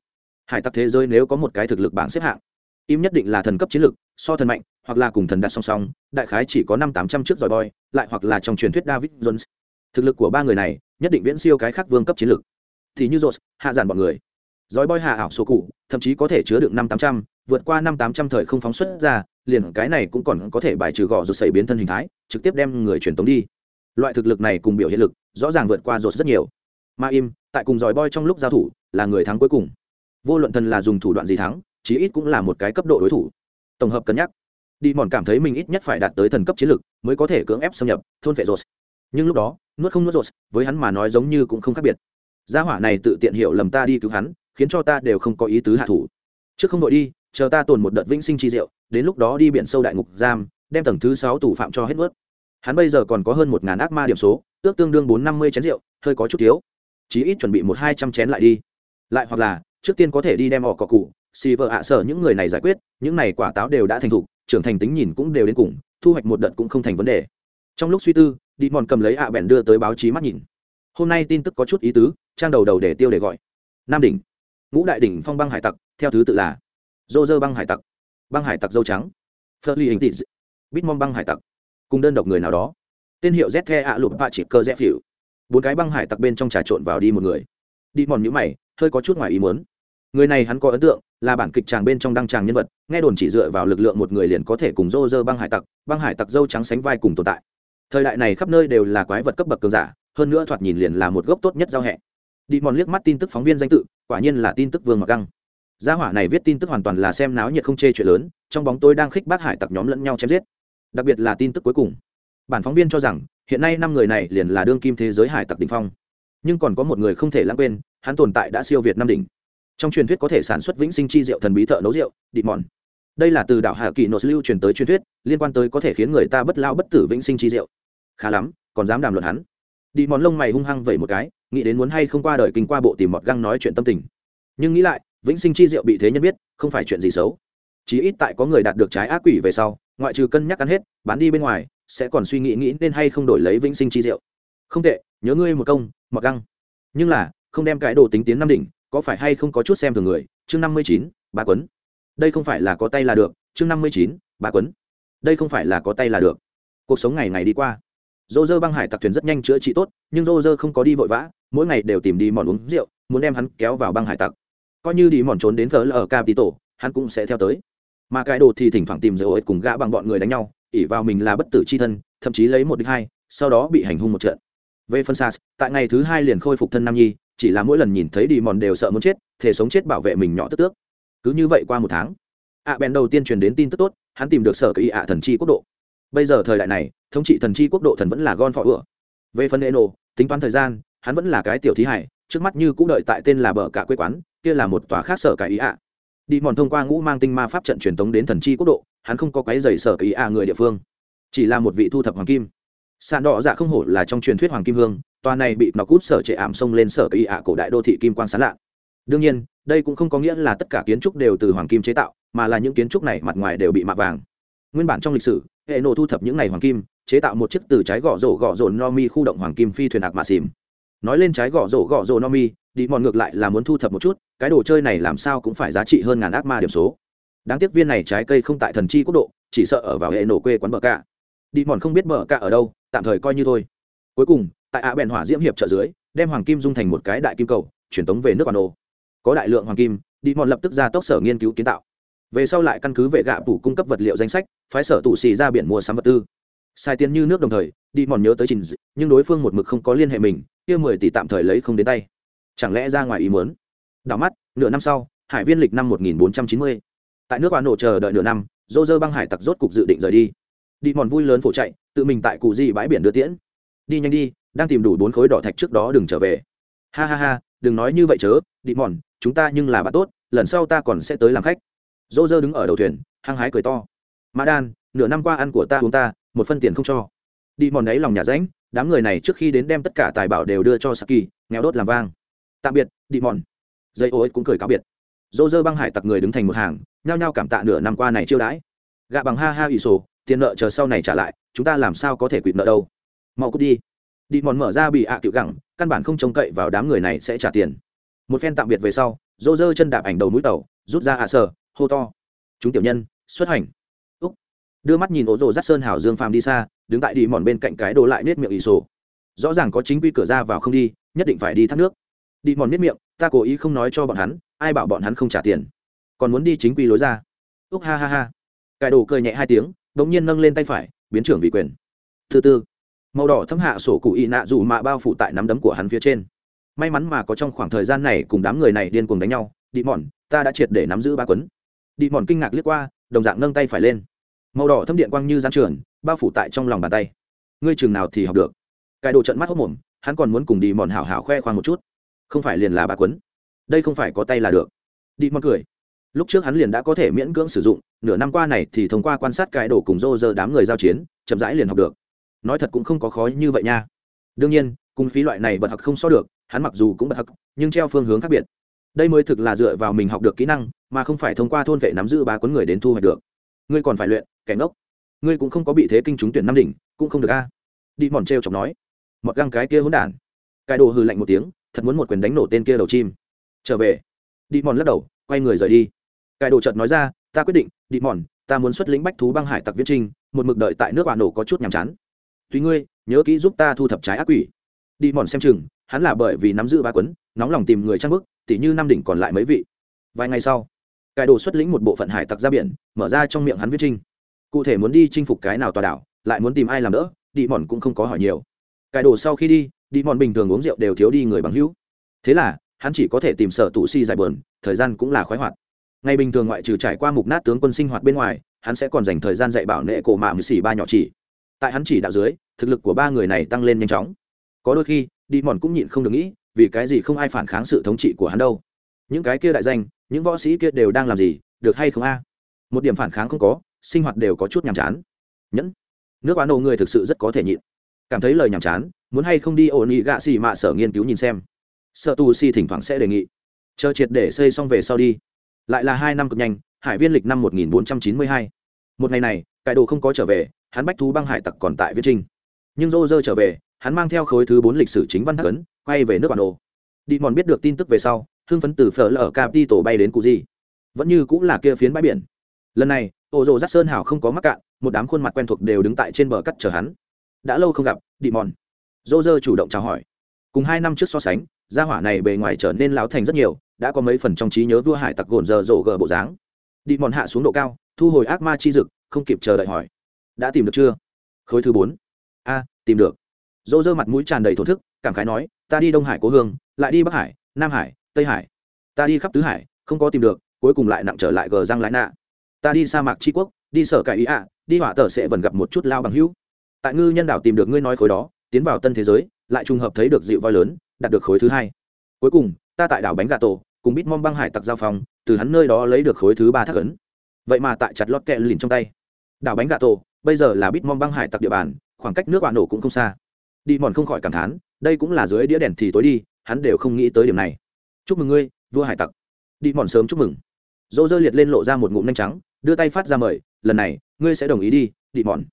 Hải tặc thế giới nếu có một cái thực lực bảng xếp hạng, im nhất định là thần cấp chiến lực so thần mạnh, hoặc là cùng thần đặt song song, đại khái chỉ có năm tám trăm trước giỏi boy, lại hoặc là trong truyền thuyết david jones. Thực lực của ba người này nhất định viễn siêu cái khác vương cấp chiến lực thì như rột hạ giản bọn người. Giỏi boy hạ ảo số cụ, thậm chí có thể chứa được năm tám trăm, vượt qua năm tám trăm thời không phóng xuất ra, liền cái này cũng còn có thể bài trừ gò rột xảy biến thân hình thái, trực tiếp đem người truyền tống đi. Loại thực lực này cùng biểu hiện lực, rõ ràng vượt qua rột rất nhiều. Ma im, tại cùng giỏi boy trong lúc giao thủ, là người thắng cuối cùng. Vô luận thần là dùng thủ đoạn gì thắng, chí ít cũng là một cái cấp độ đối thủ. Tổng hợp cân nhắc. Đi mòn cảm thấy mình ít nhất phải đạt tới thần cấp chiến lực mới có thể cưỡng ép xâm nhập thôn vệ rột. Nhưng lúc đó nuốt không nuốt rột với hắn mà nói giống như cũng không khác biệt. Gia hỏa này tự tiện hiểu lầm ta đi cứu hắn khiến cho ta đều không có ý tứ hạ thủ. Trước không đội đi chờ ta tồn một đợt vĩnh sinh chi diệu, đến lúc đó đi biển sâu đại ngục giam đem tầng thứ sáu tù phạm cho hết vớt hắn bây giờ còn có hơn một ngàn ác ma điểm số ước tương đương bốn năm mươi chén rượu hơi có chút thiếu. Chí ít chuẩn bị một hai trăm chén lại đi. Lại hoặc là trước tiên có thể đi đem họ cỏ cụ xì vợ ạ sở những người này giải quyết những này quả táo đều đã thành thục trưởng thành tính nhìn cũng đều đến cùng thu hoạch một đợt cũng không thành vấn đề. Trong lúc suy tư đi mòn cầm lấy ạ bèn đưa tới báo chí mắt nhìn. Hôm nay tin tức có chút ý tứ, trang đầu đầu để tiêu để gọi. Nam đỉnh. Ngũ đại đỉnh phong băng hải tặc, theo thứ tự là dô dơ băng hải tặc, băng hải tặc dâu trắng phơ ly hình tị mong băng hải tặc, cùng đơn độc người nào đó. Tên hiệu z the ạ lụp bạ chỉ cơ rẽ phỉu bốn cái băng hải tặc bên trong trà trộn vào đi một người. Đi mòn nhữ mày, hơi có chút ngoài ý muốn. Người này hắn có ấn tượng, là bản kịch tràng bên trong đăng tràng nhân vật, nghe đồn chỉ dựa vào lực lượng một người liền có thể cùng rô dơ băng hải tặc, băng hải tặc dâu trắng sánh vai cùng tồn tại thời đại này khắp nơi đều là quái vật cấp bậc cường giả, hơn nữa thoạt nhìn liền là một gốc tốt nhất giao hẹ. Đi mòn liếc mắt tin tức phóng viên danh tự, quả nhiên là tin tức vương mặc găng. Gia hỏa này viết tin tức hoàn toàn là xem náo nhiệt không chê chuyện lớn, trong bóng tôi đang khích bác hải tặc nhóm lẫn nhau chém giết. Đặc biệt là tin tức cuối cùng. Bản phóng viên cho rằng, hiện nay năm người này liền là đương kim thế giới hải tặc đình phong. Nhưng còn có một người không thể lãng quên, hắn tồn tại đã siêu việt năm đỉnh. Trong truyền thuyết có thể sản xuất vĩnh sinh chi rượu thần bí thợ nấu rượu Địch mòn. Đây là từ đảo hạ kỳ nội lưu truyền tới truyền thuyết, liên quan tới có thể khiến người ta bất lao bất tử vĩnh sinh chi rượu khá lắm, còn dám đàm luận hắn. Đi mòn lông mày hung hăng vậy một cái, nghĩ đến muốn hay không qua đời kinh qua bộ tìm mọt găng nói chuyện tâm tình. Nhưng nghĩ lại, vĩnh sinh chi Diệu bị thế nhân biết, không phải chuyện gì xấu. Chỉ ít tại có người đạt được trái ác quỷ về sau, ngoại trừ cân nhắc ăn hết, bán đi bên ngoài, sẽ còn suy nghĩ nghĩ nên hay không đổi lấy vĩnh sinh chi Diệu. không tệ, nhớ ngươi một công, mọt găng. Nhưng là, không đem cái đồ tính tiến năm đỉnh có phải hay không có chút xem thường người? Chương năm mươi chín ba quấn. Đây không phải là có tay là được, chương năm mươi chín ba quấn. Đây không phải là có tay là được. Cuộc sống ngày ngày đi qua dô dơ băng hải tặc thuyền rất nhanh chữa trị tốt nhưng dô dơ không có đi vội vã mỗi ngày đều tìm đi mòn uống rượu muốn đem hắn kéo vào băng hải tặc. Coi như đi mòn trốn đến thờ ở tổ, hắn cũng sẽ theo tới. Mà cái đồ thì thỉnh thoảng tìm dấu ấy cùng gã bằng bọn người đánh nhau ỉ vào mình là bất tử c h i thân thậm chí lấy một đích hai sau đó bị hành hung một trận. Về phân sas tại ngày thứ hai liền khôi phục thân nam nhi chỉ là mỗi lần nhìn thấy đi mòn đều sợ muốn chết thể sống chết bảo vệ mình nhỏ tức tước. Cứ như vậy qua một tháng ạ à bèn đầu tiên truyền đến tin tức tốt hắn tìm được sở kỳ ạ thần chi quốc độ bây giờ thời đại này, thống trị thần chi quốc độ thần vẫn là gon phọ ựa. Về phần eno, tính toán thời gian, hắn vẫn là cái tiểu thí hải, trước mắt như cũng đợi tại tên là bờ cả quê quán, kia là một tòa khác sở cả ý ạ. Đi mòn thông qua ngũ mang tinh ma pháp trận truyền tống đến thần chi quốc độ, hắn không có cái giày sở cả ý ạ người địa phương. Chỉ là một vị thu thập hoàng kim. Sàn đỏ dạ không hổ là trong truyền thuyết hoàng kim hương, tòa này bị nó cút sở trệ ảm sông lên sở ý ạ cổ đại đô thị kim quang sán lạ. Đương nhiên, đây cũng không có nghĩa là tất cả kiến trúc đều từ hoàng kim chế tạo, mà là những kiến trúc này mặt ngoài đều bị mạ vàng. Nguyên bản trong lịch sử hệ nổ thu thập những ngày hoàng kim, chế tạo một chiếc từ trái gõ rổ gõ rổ no mi khu động hoàng kim phi thuyền ạc mạ xìm nói lên trái gõ rổ gõ rổ no mi, đi mòn ngược lại là muốn thu thập một chút, cái đồ chơi này làm sao cũng phải giá trị hơn ngàn ác ma điểm số. Đáng tiếc viên này trái cây không tại thần chi quốc độ, chỉ sợ ở vào hệ nổ quê quán bờ cạ. Đi mòn không biết bờ cạ ở đâu, tạm thời coi như thôi. Cuối cùng, tại ạ bèn hỏa diễm hiệp trợ dưới, đem hoàng kim dung thành một cái đại kim cầu truyền tống về nước bản đồ có đại lượng hoàng kim, đi mòn lập tức ra tốc sở nghiên cứu kiến tạo về sau lại căn cứ vệ gạ phủ cung cấp vật liệu danh sách, phái sở tù xì ra biển mua sắm vật tư. Sai tiền như nước đồng thời, đi mòn nhớ tới trình d... nhưng đối phương một mực không có liên hệ mình, kia mười tỷ tạm thời lấy không đến tay. Chẳng lẽ ra ngoài ý muốn? Đảo mắt, nửa năm sau, hải viên lịch năm một nghìn bốn trăm chín mươi. Tại nước bà nổ chờ đợi nửa năm dô dơ băng hải tặc rốt cục dự định rời đi. Đi mòn vui lớn phổ chạy, tự mình tại cụ di bãi biển đưa tiễn. Đi nhanh đi, đang tìm đủ bốn khối đỏ thạch trước đó đừng trở về. Ha ha ha, đừng nói như vậy chớ, đi mòn, chúng ta nhưng là bạn tốt, lần sau ta còn sẽ tới làm khách dô dơ đứng ở đầu thuyền, hăng hái cười to. Mã đan, nửa năm qua ăn của ta uống ta, một phân tiền không cho. Đi mòn ấy lòng nhà ránh đám người này trước khi đến đem tất cả tài bảo đều đưa cho saki, nghèo đốt làm vang. Tạm biệt, đi mòn. Dây ô cũng cười cáo biệt. Dô dơ băng hải tặc người đứng thành một hàng, nhao nhao cảm tạ nửa năm qua này chiêu đãi. Gạ bằng ha ha ỷ sổ, tiền nợ chờ sau này trả lại, chúng ta làm sao có thể quỵt nợ đâu. Mau cút đi. Đi mòn mở ra bị ạ à cựu gẳng, căn bản không trông cậy vào đám người này sẽ trả tiền. Một phen tạm biệt về sau dô dơ chân đạp ảnh đầu mũi tàu, rút ra ạ à sờ hô to. Chúng tiểu nhân, xuất hành. Úc. Đưa mắt nhìn ố rồ rắt sơn hảo dương phàm đi xa, đứng tại đi mòn bên cạnh cái đồ lại nết miệng ỷ sổ. Rõ ràng có chính quy cửa ra vào không đi, nhất định phải đi thác nước. Đi mòn nết miệng, ta cố ý không nói cho bọn hắn, ai bảo bọn hắn không trả tiền. Còn muốn đi chính quy lối ra. Úc ha ha ha. Cái đồ cười nhẹ hai tiếng đ ỗ n g nhiên nâng lên tay phải, biến trưởng vị quyền. Thứ tư. Màu đỏ thấm hạ sổ cụ y nạ dù mạ bao phủ tại nắm đấm của hắn phía trên. May mắn mà có trong khoảng thời gian này cùng đám người này điên cuồng đánh nhau, đi mòn, ta đã triệt để nắm giữ ba quấn đi mòn kinh ngạc liếc qua, đồng dạng nâng tay phải lên. Màu đỏ thâm điện quang như gian trường bao phủ tại trong lòng bàn tay. Ngươi chừng nào thì học được. Cái đồ trận mắt hốc mồm, hắn còn muốn cùng đi mòn hảo hảo khoe khoang một chút. Không phải liền là bà quấn. Đây không phải có tay là được. Đi mòn cười. Lúc trước hắn liền đã có thể miễn cưỡng sử dụng, nửa năm qua này thì thông qua quan sát cái đồ cùng rô rơ đám người giao chiến, chậm rãi liền học được. Nói thật cũng không có khó như vậy nha. Đương nhiên cung phí loại này bật học không so được, hắn mặc dù cũng bật học, nhưng treo phương hướng khác biệt. Đây mới thực là dựa vào mình học được kỹ năng mà không phải thông qua thôn vệ nắm giữ ba cuốn người đến thu hoạch được. Ngươi còn phải luyện, kẻ ngốc. Ngươi cũng không có bị thế kinh chúng tuyển năm đỉnh, cũng không được a. Đi mòn t chọc nói. Mọt găng cái kia hỗn đản. Cải đồ hừ lạnh một tiếng, thật muốn một quyền đánh nổ tên kia đầu chim. Trở về. Đi mòn lắc đầu, quay người rời đi. Cải đồ chợt nói ra, ta quyết định, đi mòn, ta muốn xuất lĩnh bách thú băng hải tặc viễn trinh một mực đợi tại nước bạn nổ có chút nhàm chán. Tùy ngươi, nhớ kỹ giúp ta thu thập trái ác quỷ. Đi mòn xem chừng, hắn là bởi vì nắm giữ ba quấn nóng lòng tìm người trang bức, tỉ như năm đỉnh còn lại mấy vị. Vài ngày sau cải đồ xuất lĩnh một bộ phận hải tặc ra biển, mở ra trong miệng hắn viết trinh. Cụ thể muốn đi chinh phục cái nào tòa đảo, lại muốn tìm ai làm đỡ, đi mòn cũng không có hỏi nhiều. Cải đồ sau khi đi đi mòn bình thường uống rượu đều thiếu đi người bằng hữu. Thế là, hắn chỉ có thể tìm sở tụ si dài bờn thời gian cũng là khoái hoạt. Ngày bình thường ngoại trừ trải qua mục nát tướng quân sinh hoạt bên ngoài, hắn sẽ còn dành thời gian dạy bảo nệ cổ mạ mười xỉ ba nhỏ chỉ. Tại hắn chỉ đạo dưới, thực lực của ba người này tăng lên nhanh chóng. Có đôi khi, đi mòn cũng nhịn không được nghĩ, vì cái gì không ai phản kháng sự thống trị của hắn đâu. Những cái kia đại danh những võ sĩ kia đều đang làm gì, được hay không a? Một điểm phản kháng không có, sinh hoạt đều có chút nhàm chán. Nhẫn. Nước bán đồ người thực sự rất có thể nhịn. Cảm thấy lời nhàm chán, muốn hay không đi ổn nghị gạ xì mạ sở nghiên cứu nhìn xem. Sợ tu si thỉnh thoảng sẽ đề nghị. Chờ triệt để xây xong về sau đi. Lại là hai năm cực nhanh, hải viên lịch năm 1492. một ngày này cải đồ không có trở về, hắn bách thú băng hải tặc còn tại viết trinh nhưng dô dơ trở về, hắn mang theo khối thứ bốn lịch sử chính văn thắc ấn, quay về nước bản đồ. Đi mòn biết được tin tức về sau hưng phấn từ phở lở tổ bay đến cụ gì. Vẫn như cũng là kia phiến bãi biển. Lần này, Ô rồ rắt sơn hảo không có mắc cạn, một đám khuôn mặt quen thuộc đều đứng tại trên bờ cắt chờ hắn. Đã lâu không gặp đi mòn. Dô chủ động chào hỏi. Cùng hai năm trước so sánh, gia hỏa này bề ngoài trở nên láo thành rất nhiều, đã có mấy phần trong trí nhớ vua hải tặc gồn giờ rổ gờ bộ dáng. Đi mòn hạ xuống độ cao, thu hồi ác ma chi dực, không kịp chờ đợi hỏi. Đã tìm được chưa? Khối thứ bốn. A, tìm được. Roger mặt mũi tràn đầy thổ thức, cảm khái nói, ta đi đông hải cố hương, lại đi bắc hải, nam hải tây hải. Ta đi khắp tứ hải, không có tìm được, cuối cùng lại nặng trở lại gờ răng lái nạ. Ta đi sa mạc tri quốc, đi sở cải ý ạ, đi hỏa tờ sẽ vẫn gặp một chút lao bằng hữu. Tại ngư nhân đảo tìm được ngươi nói khối đó, tiến vào tân thế giới, lại trùng hợp thấy được dịu voi lớn, đạt được khối thứ hai. Cuối cùng, ta tại đảo bánh gà tổ, cùng bít mong băng hải tặc giao phòng, từ hắn nơi đó lấy được khối thứ ba thác ấn. Vậy mà tại chặt lót kẹ lìn trong tay. Đảo bánh gà tổ, bây giờ là bít mong băng hải tặc địa bàn, khoảng cách nước bạn nổ cũng không xa. Đi mòn không khỏi cảm thán, đây cũng là dưới đĩa đèn thì tối đi, hắn đều không nghĩ tới điểm này chúc mừng ngươi vua hải tặc. Đi mòn sớm chúc mừng. Dỗ dơ liệt lên lộ ra một ngụm nhanh trắng đưa tay phát ra mời lần này ngươi sẽ đồng ý đi đi mòn.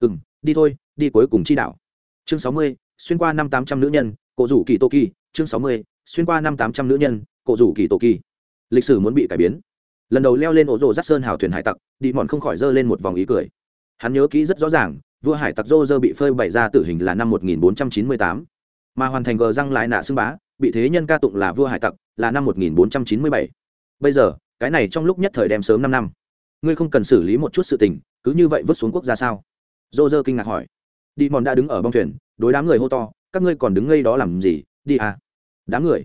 Ừ m đi thôi đi cuối cùng chi đạo. Chương sáu mươi xuyên qua năm tám trăm nữ nhân cổ rủ kỳ tô kỳ. Chương sáu mươi xuyên qua năm tám trăm nữ nhân cổ rủ kỳ tô kỳ. Lịch sử muốn bị cải biến. Lần đầu leo lên ổ rộ rắt sơn hào thuyền hải tặc đi mòn không khỏi giơ lên một vòng ý cười. Hắn nhớ kỹ rất rõ ràng vua hải tặc dô dơ bị phơi bày ra tử hình là năm 1498, mà hoàn thành gờ răng lại nạ xưng bá bị thế nhân ca tụng là vua hải tặc, là năm 1497. bây giờ, cái này trong lúc nhất thời đem sớm năm năm. Ngươi không cần xử lý một chút sự tình, cứ như vậy vứt xuống quốc gia sao? Dô dơ kinh ngạc hỏi. Đi mòn đã đứng ở bong thuyền, đối đám người hô to, các ngươi còn đứng ngây đó làm gì? Đi à. Đám người.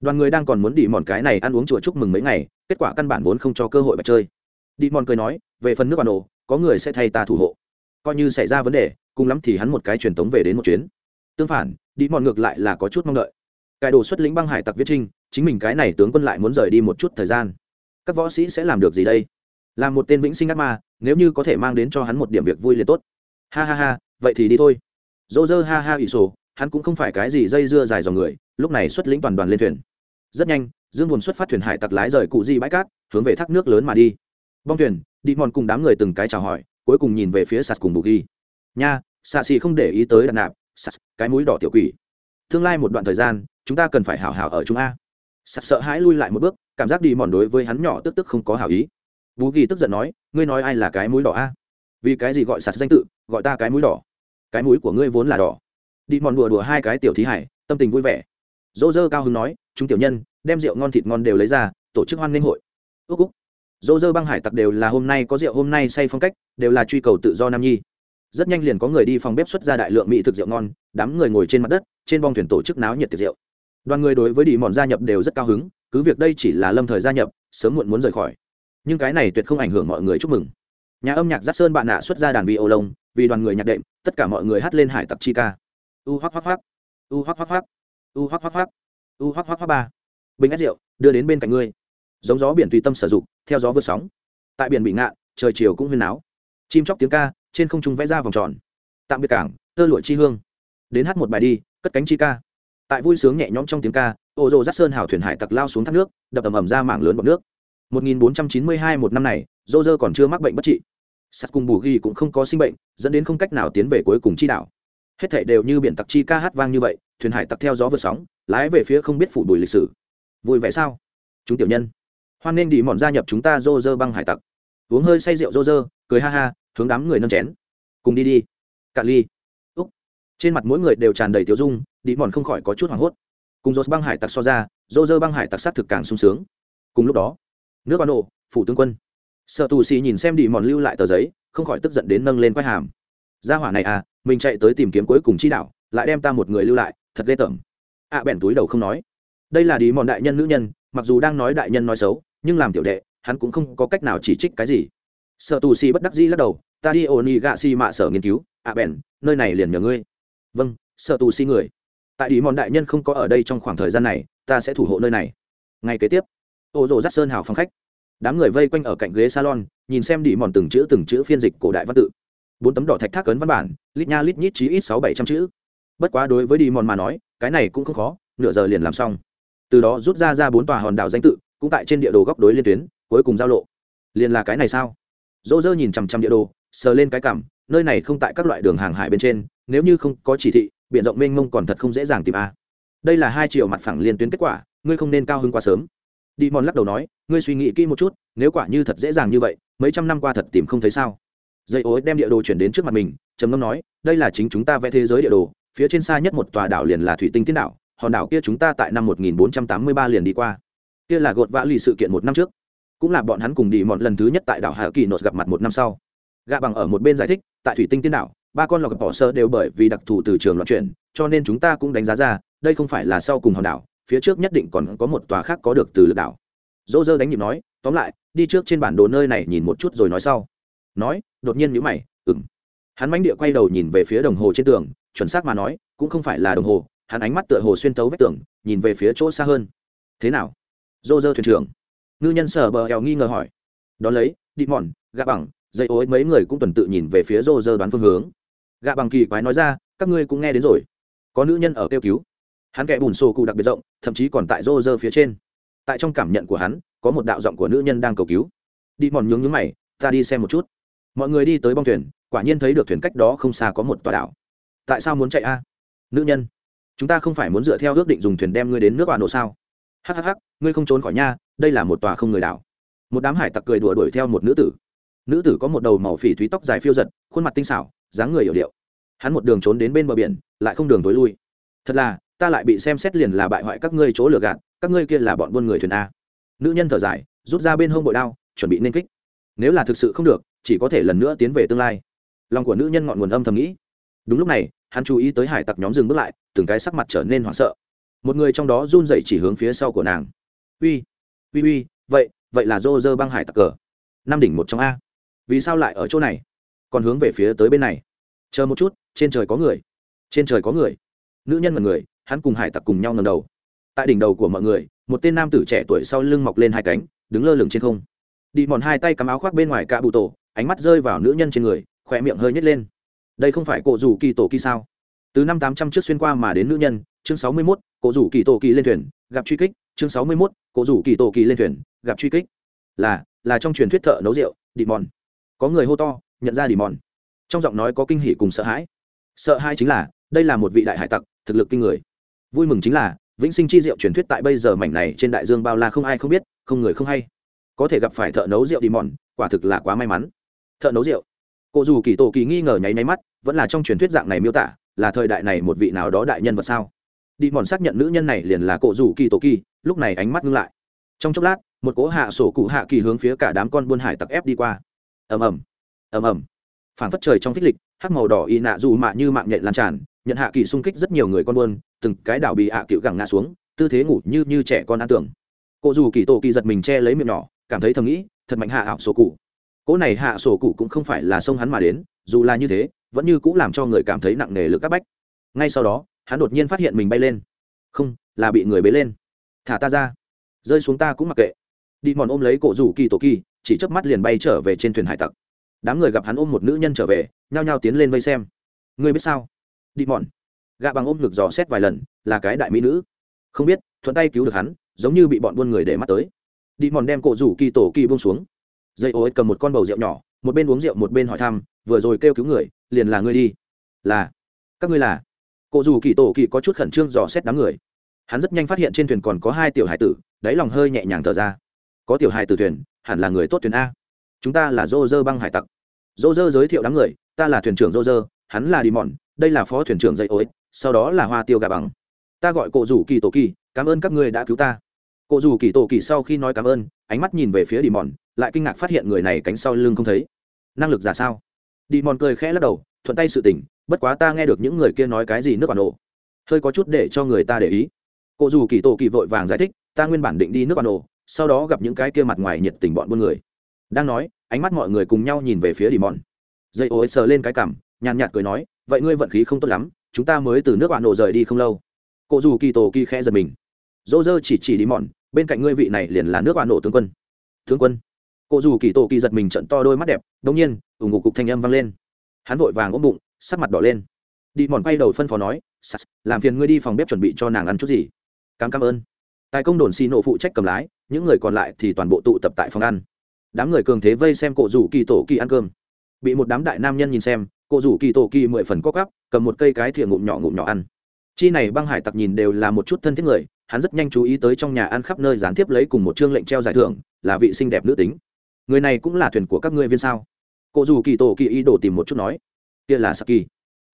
Đoàn người đang còn muốn đi mòn cái này ăn uống chùa chúc mừng mấy ngày, kết quả căn bản vốn không cho cơ hội bạch chơi. Đi mòn cười nói, về phần nước bà nổ có người sẽ thay ta thủ hộ. Coi như xảy ra vấn đề, cùng lắm thì hắn một cái truyền tống về đến một chuyến. Tương phản, đi mòn ngược lại là có chút mong đợi cải đồ xuất lĩnh băng hải tặc viết trinh, chính mình cái này tướng quân lại muốn rời đi một chút thời gian. Các võ sĩ sẽ làm được gì đây? Làm một tên vĩnh sinh ác ma, nếu như có thể mang đến cho hắn một điểm việc vui liền tốt. Ha ha ha, vậy thì đi thôi. Dô dơ ha ha ỷ sổ, hắn cũng không phải cái gì dây dưa dài dòng người, lúc này xuất lĩnh toàn đoàn lên thuyền. Rất nhanh, dương buồn xuất phát thuyền hải tặc lái rời cụ di bãi cát, hướng về thác nước lớn mà đi. Bong thuyền, đi mòn cùng đám người từng cái chào hỏi, cuối cùng nhìn về phía sạt cùng bù ghi. Nha xạ xì không để ý tới đặt nạp sạt cái mũi đỏ tiểu quỷ tương lai một đoạn thời gian, chúng ta cần phải hảo hảo ở chúng a. Sạt sợ hãi lui lại một bước, cảm giác đi mòn đối với hắn nhỏ tức tức không có hảo ý. Bú ghi tức giận nói, ngươi nói ai là cái mũi đỏ a? Vì cái gì gọi sạt danh tự, gọi ta cái mũi đỏ? Cái mũi của ngươi vốn là đỏ. Đi mòn đùa đùa hai cái tiểu thí hải, tâm tình vui vẻ. Dỗ dơ cao hứng nói, chúng tiểu nhân, đem rượu ngon thịt ngon đều lấy ra, tổ chức hoan nghênh hội. Ước úc. Dỗ dơ băng hải tặc đều là hôm nay có rượu hôm nay say phong cách, đều là truy cầu tự do nam nhi rất nhanh liền có người đi phòng bếp xuất ra đại lượng mỹ thực rượu ngon, đám người ngồi trên mặt đất, trên bong thuyền tổ chức náo nhiệt tiệc rượu. Đoàn người đối với đi mòn gia nhập đều rất cao hứng, cứ việc đây chỉ là lâm thời gia nhập, sớm muộn muốn rời khỏi. Nhưng cái này tuyệt không ảnh hưởng mọi người chúc mừng. Nhà âm nhạc giác sơn bạn nạ xuất ra đàn vi ô lông vì đoàn người nhạc đệm, tất cả mọi người hát lên hải tặc chi ca. U hoác hoác hoác u hoác hoác hoác u hoác hoác hoác u hoác hoác hoác ba. Bình ép rượu, đưa đến bên cạnh ngươi. Giống gió biển tùy tâm sử dụng, theo gió vượt sóng. Tại biển bị ngạn trời chiều cũng huyên náo. Chim chóc tiếng ca trên không trung vẽ ra vòng tròn. Tạm biệt cảng, tơ lụa chi hương. Đến hát một bài đi, cất cánh chi ca. Tại vui sướng nhẹ nhõm trong tiếng ca, ô rô rắt sơn hào thuyền hải tặc lao xuống thác nước, đập ầm ầm ra mảng lớn bọc nước. 1492 một năm này dô dơ còn chưa mắc bệnh bất trị. Sắt cùng bù ghi cũng không có sinh bệnh, dẫn đến không cách nào tiến về cuối cùng chi đảo. Hết thảy đều như biển tặc chi ca hát vang như vậy, thuyền hải tặc theo gió vượt sóng, lái về phía không biết phủ bùi lịch sử. Vui vẻ sao? Chúng tiểu nhân. Hoan nên đi mòn gia nhập chúng ta dô dơ băng hải tặc. Uống hơi say rượu dô dơ cười ha ha hướng đám người nâng chén. Cùng đi đi. Cạn ly. Úc. Trên mặt mỗi người đều tràn đầy tiêu dung đi mòn không khỏi có chút hoảng hốt. Cùng dốt băng hải tặc so ra dô dơ băng hải tặc sát thực càng sung sướng. Cùng lúc đó nước ban nổ phủ tướng quân. Sợ tù xì nhìn xem đi mòn lưu lại tờ giấy không khỏi tức giận đến nâng lên quai hàm. Gia hỏa này à mình chạy tới tìm kiếm cuối cùng chi đạo lại đem ta một người lưu lại thật ghê tởm. Ạ à, bèn túi đầu không nói. Đây là đi mòn đại nhân nữ nhân mặc dù đang nói đại nhân nói xấu nhưng làm tiểu đệ hắn cũng không có cách nào chỉ trích cái gì sợ tù xì bất đắc dĩ lắc đầu ta đi ổn ỉ gạ xì mạ sở nghiên cứu. Ạ à, bèn nơi này liền nhờ ngươi. Vâng sợ tù xì người. Tại đi mòn đại nhân không có ở đây trong khoảng thời gian này ta sẽ thủ hộ nơi này. Ngay kế tiếp ô rồ dắt sơn hào phong khách. Đám người vây quanh ở cạnh ghế salon nhìn xem đi mòn từng chữ từng chữ phiên dịch cổ đại văn tự. Bốn tấm đỏ thạch thác cấn văn bản lít nha lít nhít chí ít sáu bảy trăm chữ. Bất quá đối với đi mòn mà nói cái này cũng không khó nửa giờ liền làm xong. Từ đó rút ra ra bốn tòa hòn đảo danh tự cũng tại trên địa đồ góc đối liên tuyến cuối cùng giao lộ. Liền là cái này sao? Dỗ dơ nhìn chằm chằm địa đồ, sờ lên cái cảm, nơi này không tại các loại đường hàng hải bên trên, nếu như không có chỉ thị b i ể n rộng mênh mông còn thật không dễ dàng tìm a. Đây là hai triệu mặt phẳng liên tuyến kết quả, ngươi không nên cao hơn quá sớm. Đi mòn lắc đầu nói, ngươi suy nghĩ kỹ một chút, nếu quả như thật dễ dàng như vậy, mấy trăm năm qua thật tìm không thấy sao. Dây ối đem địa đồ chuyển đến trước mặt mình, trầm ngâm nói, đây là chính chúng ta vẽ thế giới địa đồ, phía trên xa nhất một tòa đảo liền là thủy tinh tiên đảo, hòn đảo kia chúng ta tại năm 1483 liền đi qua. Kia là gột vã lì sự kiện một năm trước cũng là bọn hắn cùng đi một lần thứ nhất tại đảo hà kỳ nốt gặp mặt một năm sau. Gạ bằng ở một bên giải thích, tại thủy tinh tiên đảo, ba con lọc bỏ sơ đều bởi vì đặc thù từ trường loạn chuyển, cho nên chúng ta cũng đánh giá ra, đây không phải là sau cùng hòn đảo, phía trước nhất định còn có một tòa khác có được từ lực đảo. Dỗ dơ đánh nhịp nói, tóm lại, đi trước trên bản đồ nơi này nhìn một chút rồi nói sau. Nói, đột nhiên nhữ mày ừng hắn mánh địa quay đầu nhìn về phía đồng hồ trên tường, chuẩn xác mà nói, cũng không phải là đồng hồ, hắn ánh mắt tựa hồ xuyên tấu vách tường, nhìn về phía chỗ xa hơn. Thế nào? Dô dơ thuyền trưởng ngư nhân sở bờ eo nghi ngờ hỏi. Đón lấy đi mòn gạ bằng, dây ối mấy người cũng tuần tự nhìn về phía rô rơ đoán phương hướng. Gạ bằng kỳ quái nói ra, các ngươi cũng nghe đến rồi. Có nữ nhân ở kêu cứu. Hắn kẻ bùn xô cụ đặc biệt rộng, thậm chí còn tại rô rơ phía trên. Tại trong cảm nhận của hắn, có một đạo giọng của nữ nhân đang cầu cứu. Đi mòn nhướng nhướng mày, ta đi xem một chút. Mọi người đi tới bong thuyền, quả nhiên thấy được thuyền cách đó không xa có một tòa đảo. Tại sao muốn chạy a? Nữ nhân, chúng ta không phải muốn dựa theo ước định dùng thuyền đem ngươi đến nước bà nổ sao? Hhh ngươi không trốn khỏi nha đây là một tòa không người đảo. Một đám hải tặc cười đùa đuổi theo một nữ tử. Nữ tử có một đầu màu phỉ thúy tóc dài phiêu giật, khuôn mặt tinh xảo, dáng người hiểu điệu. Hắn một đường trốn đến bên bờ biển, lại không đường tối lui. Thật là, ta lại bị xem xét liền là bại hoại các ngươi chỗ lừa gạt, các ngươi kia là bọn buôn người thuyền a. Nữ nhân thở dài, rút ra bên hông bội đao, chuẩn bị nên kích. Nếu là thực sự không được, chỉ có thể lần nữa tiến về tương lai. Lòng của nữ nhân ngọn nguồn âm thầm nghĩ. Đúng lúc này, hắn chú ý tới hải tặc nhóm dừng bước lại, từng cái sắc mặt trở nên hoảng sợ. Một người trong đó run dậy chỉ hướng phía sau của nàng. Uy uy uy, vậy vậy là dô dơ băng hải tặc cờ. Năm đỉnh một trong a. Vì sao lại ở chỗ này? Còn hướng về phía tới bên này. Chờ một chút, trên trời có người. Trên trời có người. Nữ nhân mật người, hắn cùng hải tặc cùng nhau ngầm đầu. Tại đỉnh đầu của mọi người, một tên nam tử trẻ tuổi sau lưng mọc lên hai cánh, đứng lơ lửng trên không. Đi mòn hai tay cắm áo khoác bên ngoài cả bụ tổ, ánh mắt rơi vào nữ nhân trên người, khỏe miệng hơi nhét lên. Đây không phải cổ rủ kỳ tổ kỳ sao? Từ năm tám trăm trước xuyên qua mà đến nữ nhân, chương sáu mươi mốt, cổ rủ kỳ tổ kỳ lên thuyền, gặp truy kích chương sáu mươi mốt, cổ rủ kỳ tổ kỳ lên thuyền, gặp truy kích. Là là trong truyền thuyết thợ nấu rượu đi mòn có người hô to, nhận ra đi mòn trong giọng nói có kinh hỉ cùng sợ hãi. Sợ hãi chính là, đây là một vị đại hải tặc, thực lực kinh người. Vui mừng chính là, vĩnh sinh chi diệu truyền thuyết tại bây giờ mảnh này trên đại dương bao la không ai không biết, không người không hay. Có thể gặp phải thợ nấu rượu đi mòn quả thực là quá may mắn. Thợ nấu rượu. Cụ dù kỳ tổ kỳ nghi ngờ nháy nháy mắt, vẫn là trong truyền thuyết dạng này miêu tả, là thời đại này một vị nào đó đại nhân vật sao? Đi mòn xác nhận nữ nhân này liền là cụ dù kỳ tổ kỳ lúc này ánh mắt ngưng lại. Trong chốc lát, một cỗ hạ sổ cụ hạ kỳ hướng phía cả đám con buôn hải tặc ép đi qua. Ầm ầm ầm ầm. Phản phất trời trong phích lịch, hắc màu đỏ y nạ dù mạ như mạng nhện lan tràn, nhận hạ kỳ xung kích rất nhiều người con buôn, từng cái đảo bị hạ à cựu gẳng ngã xuống, tư thế ngủ như như trẻ con ăn tưởng. Cô dù kỳ tổ kỳ giật mình che lấy miệng nhỏ, cảm thấy thầm nghĩ, thật mạnh hạ ảo sổ cụ. Cỗ này hạ sổ cụ cũng không phải là sông hắn mà đến, dù là như thế, vẫn như cũng làm cho người cảm thấy nặng nề lực các bách. Ngay sau đó, hắn đột nhiên phát hiện mình bay lên. Không, là bị người bế lên thả ta ra. Rơi xuống ta cũng mặc kệ. Đi mòn ôm lấy cổ rủ kỳ tổ kỳ, chỉ chớp mắt liền bay trở về trên thuyền hải tặc. Đám người gặp hắn ôm một nữ nhân trở về, nhao nhao tiến lên vây xem. Ngươi biết sao? Đi mòn. Gạ bằng ôm ngực dò xét vài lần, là cái đại mỹ nữ. Không biết, thuận tay cứu được hắn, giống như bị bọn buôn người để mắt tới. Đi mòn đem cổ rủ kỳ tổ kỳ buông xuống. Dây ô cầm một con bầu rượu nhỏ, một bên uống rượu một bên hỏi thăm, vừa rồi kêu cứu người, liền là ngươi đi. Là. Các ngươi là. Cổ rủ kỳ tổ kỳ có chút khẩn trương dò xét đám người hắn rất nhanh phát hiện trên thuyền còn có hai tiểu hải tử, đáy lòng hơi nhẹ nhàng thở ra. Có tiểu hải tử thuyền, hẳn là người tốt thuyền a. Chúng ta là dô dơ băng hải tặc. Dô dơ giới thiệu đám người, ta là thuyền trưởng dô dơ hắn là đi mòn đây là phó thuyền trưởng dây ối, sau đó là hoa tiêu gà bằng. Ta gọi cụ rủ kỳ tổ kỳ, cảm ơn các người đã cứu ta. Cụ rủ kỳ tổ kỳ sau khi nói cảm ơn, ánh mắt nhìn về phía đi mòn lại kinh ngạc phát hiện người này cánh sau lưng không thấy. Năng lực giả sao? Đi mòn cười khẽ lắc đầu, thuận tay sự tỉnh bất quá ta nghe được những người kia nói cái gì nước bản nổ. Hơi có chút để cho người ta để ý cụ dù kỳ tổ kỳ vội vàng giải thích, ta nguyên bản định đi nước bản nổ sau đó gặp những cái kia mặt ngoài nhiệt tình bọn buôn người. Đang nói, ánh mắt mọi người cùng nhau nhìn về phía đi mòn dây ô sờ lên cái cằm, nhàn nhạt cười nói, vậy ngươi vận khí không tốt lắm, chúng ta mới từ nước bạn nổ rời đi không lâu. Cụ dù kỳ tổ kỳ khẽ giật mình. Dỗ dơ chỉ chỉ đi mòn bên cạnh ngươi vị này liền là nước bạn nổ tướng quân. Tướng quân? Cụ dù kỳ tổ kỳ giật mình trận to đôi mắt đẹp đông nhiên, ủng ngục cục thanh âm vang lên. Hắn vội vàng ôm bụng, sắc mặt đỏ lên. Đi mòn quay đầu phân phó nói làm phiền ngươi đi phòng bếp chuẩn bị cho nàng ăn chút gì cám cảm ơn. Tài công đồn xì nộ phụ trách cầm lái, những người còn lại thì toàn bộ tụ tập tại phòng ăn. Đám người cường thế vây xem cổ rủ kỳ tổ kỳ ăn cơm. Bị một đám đại nam nhân nhìn xem, cổ rủ kỳ tổ kỳ mười phần cóc cắp cầm một cây cái thìa ngụm nhỏ ngụm nhỏ ăn. Chi này băng hải tặc nhìn đều là một chút thân thiết người, hắn rất nhanh chú ý tới trong nhà ăn khắp nơi gián tiếp lấy cùng một chương lệnh treo giải thưởng, là vị xinh đẹp nữ tính. Người này cũng là thuyền của các ngươi viên sao? Cổ rủ kỳ tổ kỳ ý đồ tìm một chút nói. Kia là saki.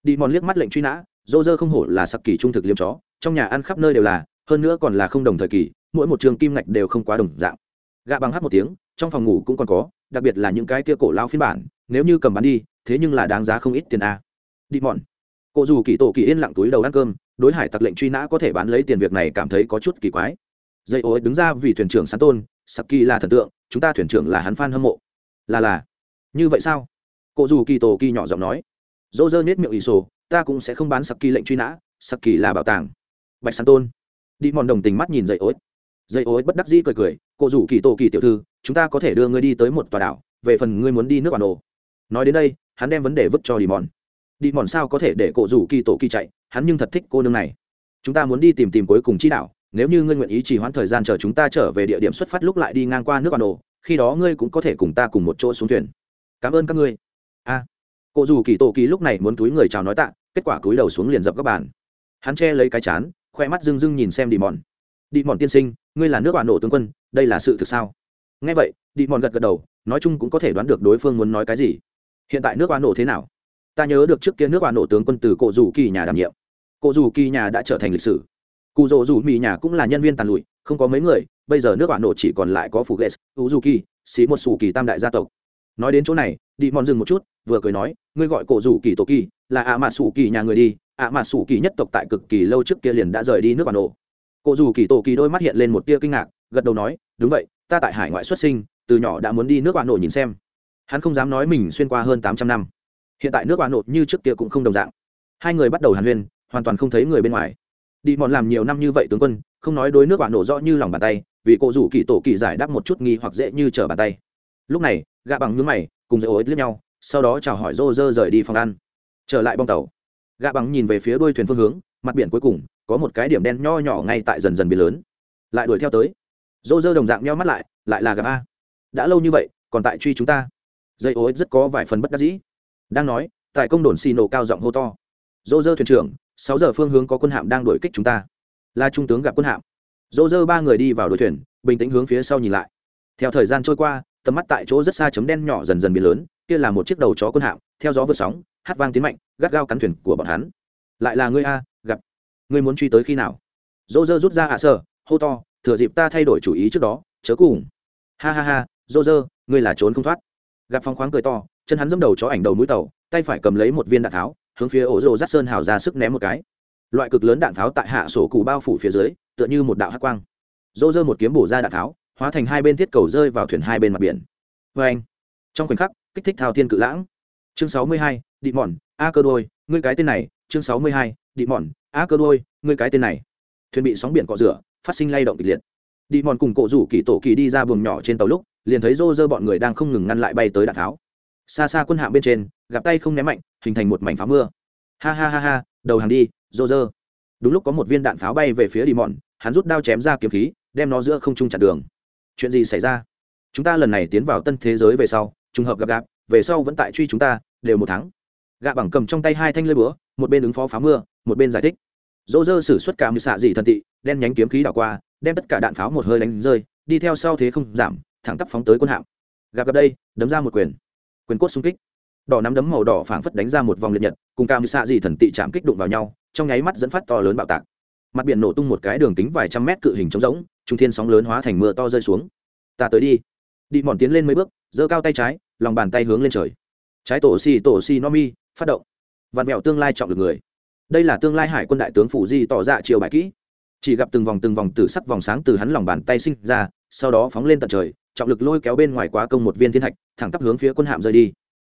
Đi mòn liếc mắt lệnh truy nã, dô dơ không hổ là saki trung thực liêm chó, trong nhà ăn khắp nơi đều là hơn nữa còn là không đồng thời kỳ, mỗi một trường kim ngạch đều không quá đồng dạng. Gạ bằng hát một tiếng, trong phòng ngủ cũng còn có, đặc biệt là những cái kia cổ lao phiên bản, nếu như cầm bán đi, thế nhưng là đáng giá không ít tiền a. Đi mòn cụ dù kỳ tổ kỳ yên lặng túi đầu ăn cơm, đối hải tặc lệnh truy nã có thể bán lấy tiền việc này cảm thấy có chút kỳ quái. Dây ô đứng ra vì thuyền trưởng sán tôn saki là thần tượng, chúng ta thuyền trưởng là hắn f hâm mộ. Là là. Như vậy sao? Cụ dù kỳ tổ kỳ nhỏ giọng nói. Dỗ dơ nết miệng ỷ sổ, ta cũng sẽ không bán saki lệnh truy nã saki là bảo tàng. Bạch sán tôn đi mòn đồng tình mắt nhìn dậy ối. Dậy ối bất đắc dĩ cười cười cụ rủ kỳ tổ kỳ tiểu thư chúng ta có thể đưa ngươi đi tới một tòa đảo về phần ngươi muốn đi nước bản đồ. Nói đến đây hắn đem vấn đề vứt cho đi mòn. Đi mòn sao có thể để cụ rủ kỳ tổ kỳ chạy hắn nhưng thật thích cô nương này. Chúng ta muốn đi tìm tìm cuối cùng chi đảo nếu như ngươi nguyện ý chỉ hoãn thời gian chờ chúng ta trở về địa điểm xuất phát lúc lại đi ngang qua nước bản đồ khi đó ngươi cũng có thể cùng ta cùng một chỗ xuống thuyền. Cảm ơn các ngươi. A. À, cụ dù kỳ tổ kỳ lúc này muốn túi người chào nói tạ kết quả túi đầu xuống liền dập các bàn. Hắn che lấy cái chán khoe mắt rưng rưng nhìn xem đi mòn đi mòn tiên sinh, ngươi là nước bạn nổ tướng quân, đây là sự thực sao? Nghe vậy đi mòn gật gật đầu, nói chung cũng có thể đoán được đối phương muốn nói cái gì. Hiện tại nước bạn nổ thế nào? Ta nhớ được trước kia nước bạn nổ tướng quân từ cổ dù kỳ nhà đảm nhiệm. Cổ dù kỳ nhà đã trở thành lịch sử. Cụ rỗ dù mì nhà cũng là nhân viên tàn lụi, không có mấy người, bây giờ nước bạn nổ chỉ còn lại có phủ ghét u du kỳ xí một xù kỳ tam đại gia tộc. Nói đến chỗ này đi mòn dừng một chút, vừa cười nói, ngươi gọi cổ dù kỳ tổ kỳ, là ạ à mạ xù kỳ nhà người đi ạ à sủ kỳ nhất tộc tại cực kỳ lâu trước kia liền đã rời đi nước bản nổ. Cụ dù kỳ tổ kỳ đôi mắt hiện lên một tia kinh ngạc, gật đầu nói, đúng vậy, ta tại hải ngoại xuất sinh, từ nhỏ đã muốn đi nước bản nổ nhìn xem. Hắn không dám nói mình xuyên qua hơn tám trăm năm. Hiện tại nước bản nổ như trước kia cũng không đồng dạng. Hai người bắt đầu hàn huyên, hoàn toàn không thấy người bên ngoài. Đi mòn làm nhiều năm như vậy tướng quân, không nói đối nước bản nổ rõ như lòng bàn tay, vì cụ dù kỳ tổ kỳ giải đáp một chút nghi hoặc dễ như trở bàn tay. Lúc này gạ bằng nhướng mày, cùng dễ ối lướt nhau, sau đó chào hỏi rô rơ rời đi phòng ăn. Trở lại bong tàu gạ bằng nhìn về phía đuôi thuyền phương hướng, mặt biển cuối cùng có một cái điểm đen nho nhỏ ngay tại dần dần biển lớn. Lại đuổi theo tới. Dô dơ đồng dạng meo mắt lại lại là gặp a. Đã lâu như vậy, còn tại truy chúng ta. Dây ối rất có vài phần bất đắc dĩ. Đang nói, tại công đồn xì nổ cao giọng hô to. Dô dơ thuyền trưởng, sáu giờ phương hướng có quân hạm đang đuổi kích chúng ta. Là trung tướng gặp quân hạm. Dô dơ ba người đi vào đội thuyền, bình tĩnh hướng phía sau nhìn lại. Theo thời gian trôi qua tầm mắt tại chỗ rất xa chấm đen nhỏ dần dần biến lớn, kia là một chiếc đầu chó quân hạm, theo gió vượt sóng, hát vang tiến mạnh, gắt gao cắn thuyền của bọn hắn. Lại là ngươi a, gặp. Ngươi muốn truy tới khi nào? Dô dơ rút ra ạ à sơ hô to, thừa dịp ta thay đổi chủ ý trước đó, chớ cùng. Ha ha ha, dô dơ, ngươi là trốn không thoát. Gặp phong khoáng cười to, chân hắn dâm đầu chó ảnh đầu mũi tàu, tay phải cầm lấy một viên đạn tháo, hướng phía ổ rồ rát sơn hào ra sức ném một cái. Loại cực lớn đạn tháo tại hạ sổ cụ bao phủ phía dưới, tựa như một đạo hát quang. Dô dơ một kiếm bổ ra đạn tháo hóa thành hai bên thiết cầu rơi vào thuyền hai bên mặt biển. Vê anh, trong khoảnh khắc, kích thích thao thiên cự lãng. Chương sáu mươi hai, đị mòn a cơ đôi, ngươi cái tên này. Chương sáu mươi hai, đị mòn a cơ đôi, ngươi cái tên này. Thuyền bị sóng biển cọ rửa, phát sinh lay động kịch liệt. Đi mòn cùng cổ rủ kỳ tổ kỳ đi ra buồng nhỏ trên tàu lúc, liền thấy rô rơ bọn người đang không ngừng ngăn lại bay tới đạn tháo. Xa xa quân hạm bên trên, gặp tay không ném mạnh, hình thành một mảnh pháo mưa. Ha ha ha ha, đầu hàng đi, rô rơ. Đúng lúc có một viên đạn pháo bay về phía đi mòn hắn rút đao chém ra kiếm khí, đem nó giữa không trung chặn đường chuyện gì xảy ra? Chúng ta lần này tiến vào tân thế giới về sau, trùng hợp gặp gạp, về sau vẫn tại truy chúng ta, đều một tháng gạ bằng cầm trong tay hai thanh lưỡi búa, một bên ứng phó pháo mưa, một bên giải thích. Dỗ dơ xử suất cả mười xạ dị thần tị, đen nhánh kiếm khí đảo qua, đem tất cả đạn pháo một hơi đánh rơi, đi theo sau thế không giảm, thẳng tắp phóng tới quân hạm. Gặp gặp đây, đấm ra một quyền. Quyền cốt xung kích. Đỏ nắm đấm màu đỏ phảng phất đánh ra một vòng liệt nhật, cùng cả mười xạ dị thần tị chạm kích đụng vào nhau, trong nháy mắt dẫn phát to lớn bạo tạc mặt biển nổ tung một cái đường kính vài trăm mét cự hình trống rỗng, trung thiên sóng lớn hóa thành mưa to rơi xuống. Ta tới đi. Đi mòn tiến lên mấy bước, giơ cao tay trái, lòng bàn tay hướng lên trời. Trái tổ xì tổ xì no mi, phát động. Vạt mẹo tương lai trọng được người. Đây là tương lai hải quân đại tướng phủ di tỏ dạ ra chiều bài kỹ. Chỉ gặp từng vòng từng vòng tử sắc vòng sáng từ hắn lòng bàn tay sinh ra, sau đó phóng lên tận trời, trọng lực lôi kéo bên ngoài quá công một viên thiên thạch, thẳng tắp hướng phía quân hạm rơi đi.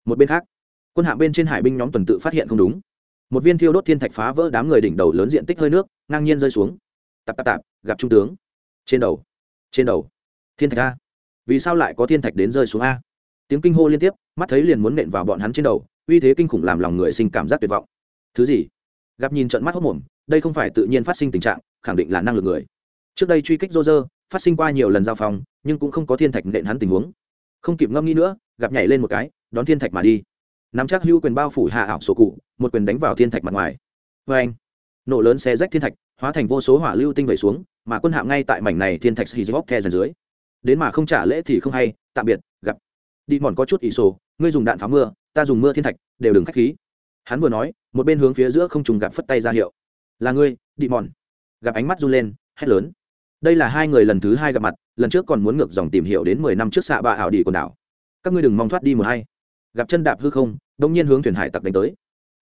Một bên khác, quân hạm bên trên hải binh nhóm tuần tự phát hiện không đúng một viên thiêu đốt thiên thạch phá vỡ đám người đỉnh đầu lớn diện tích hơi nước, ngang nhiên rơi xuống. Tạp tạp tạp, gặp trung tướng. Trên đầu. Trên đầu. Thiên thạch a. Vì sao lại có thiên thạch đến rơi xuống a? Tiếng kinh hô liên tiếp, mắt thấy liền muốn nện vào bọn hắn trên đầu, uy thế kinh khủng làm lòng người sinh cảm giác tuyệt vọng. Thứ gì? Gặp nhìn trận mắt hốc mồm, đây không phải tự nhiên phát sinh tình trạng, khẳng định là năng lực người. Trước đây truy kích rô rơ phát sinh qua nhiều lần giao phòng, nhưng cũng không có thiên thạch nện hắn tình huống. Không kịp ngâm nghĩ nữa, gặp nhảy lên một cái, đón thiên thạch mà đi nắm chắc hữu quyền bao phủ hạ ảo sổ cụ, một quyền đánh vào thiên thạch mặt ngoài. Vê anh, nổ lớn xe rách thiên thạch, hóa thành vô số hỏa lưu tinh vẩy xuống, mà quân hạm ngay tại mảnh này thiên thạch hì dốc the dần dưới. Đến mà không trả lễ thì không hay, tạm biệt, gặp. Đi mòn có chút ỷ sổ, ngươi dùng đạn phá mưa, ta dùng mưa thiên thạch, đều đừng khách khí. Hắn vừa nói, một bên hướng phía giữa không trùng gặp phất tay ra hiệu. Là ngươi, đi mòn. Gặp ánh mắt run lên, hét lớn. Đây là hai người lần thứ hai gặp mặt, lần trước còn muốn ngược dòng tìm hiểu đến mười năm trước xạ bạ ảo đi quần đảo. Các ngươi đừng mong thoát đi một hay gặp chân đạp hư không đông nhiên hướng thuyền hải tặc đánh tới.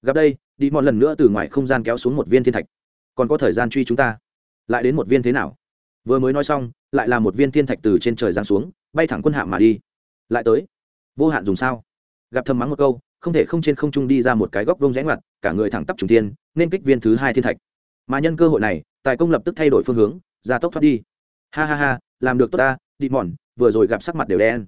Gặp đây, đi mòn lần nữa từ ngoài không gian kéo xuống một viên thiên thạch. Còn có thời gian truy chúng ta. Lại đến một viên thế nào? Vừa mới nói xong, lại là một viên thiên thạch từ trên trời giáng xuống, bay thẳng quân hạm mà đi. Lại tới. Vô hạn dùng sao? Gặp thầm mắng một câu, không thể không trên không trung đi ra một cái góc vông rẽ ngoặt, cả người thẳng tắp trùng thiên, nên kích viên thứ hai thiên thạch. Mà nhân cơ hội này, tài công lập tức thay đổi phương hướng, ra tốc thoát đi. Ha ha ha, làm được tốt ta, đi mòn, vừa rồi gặp sắc mặt đều đen.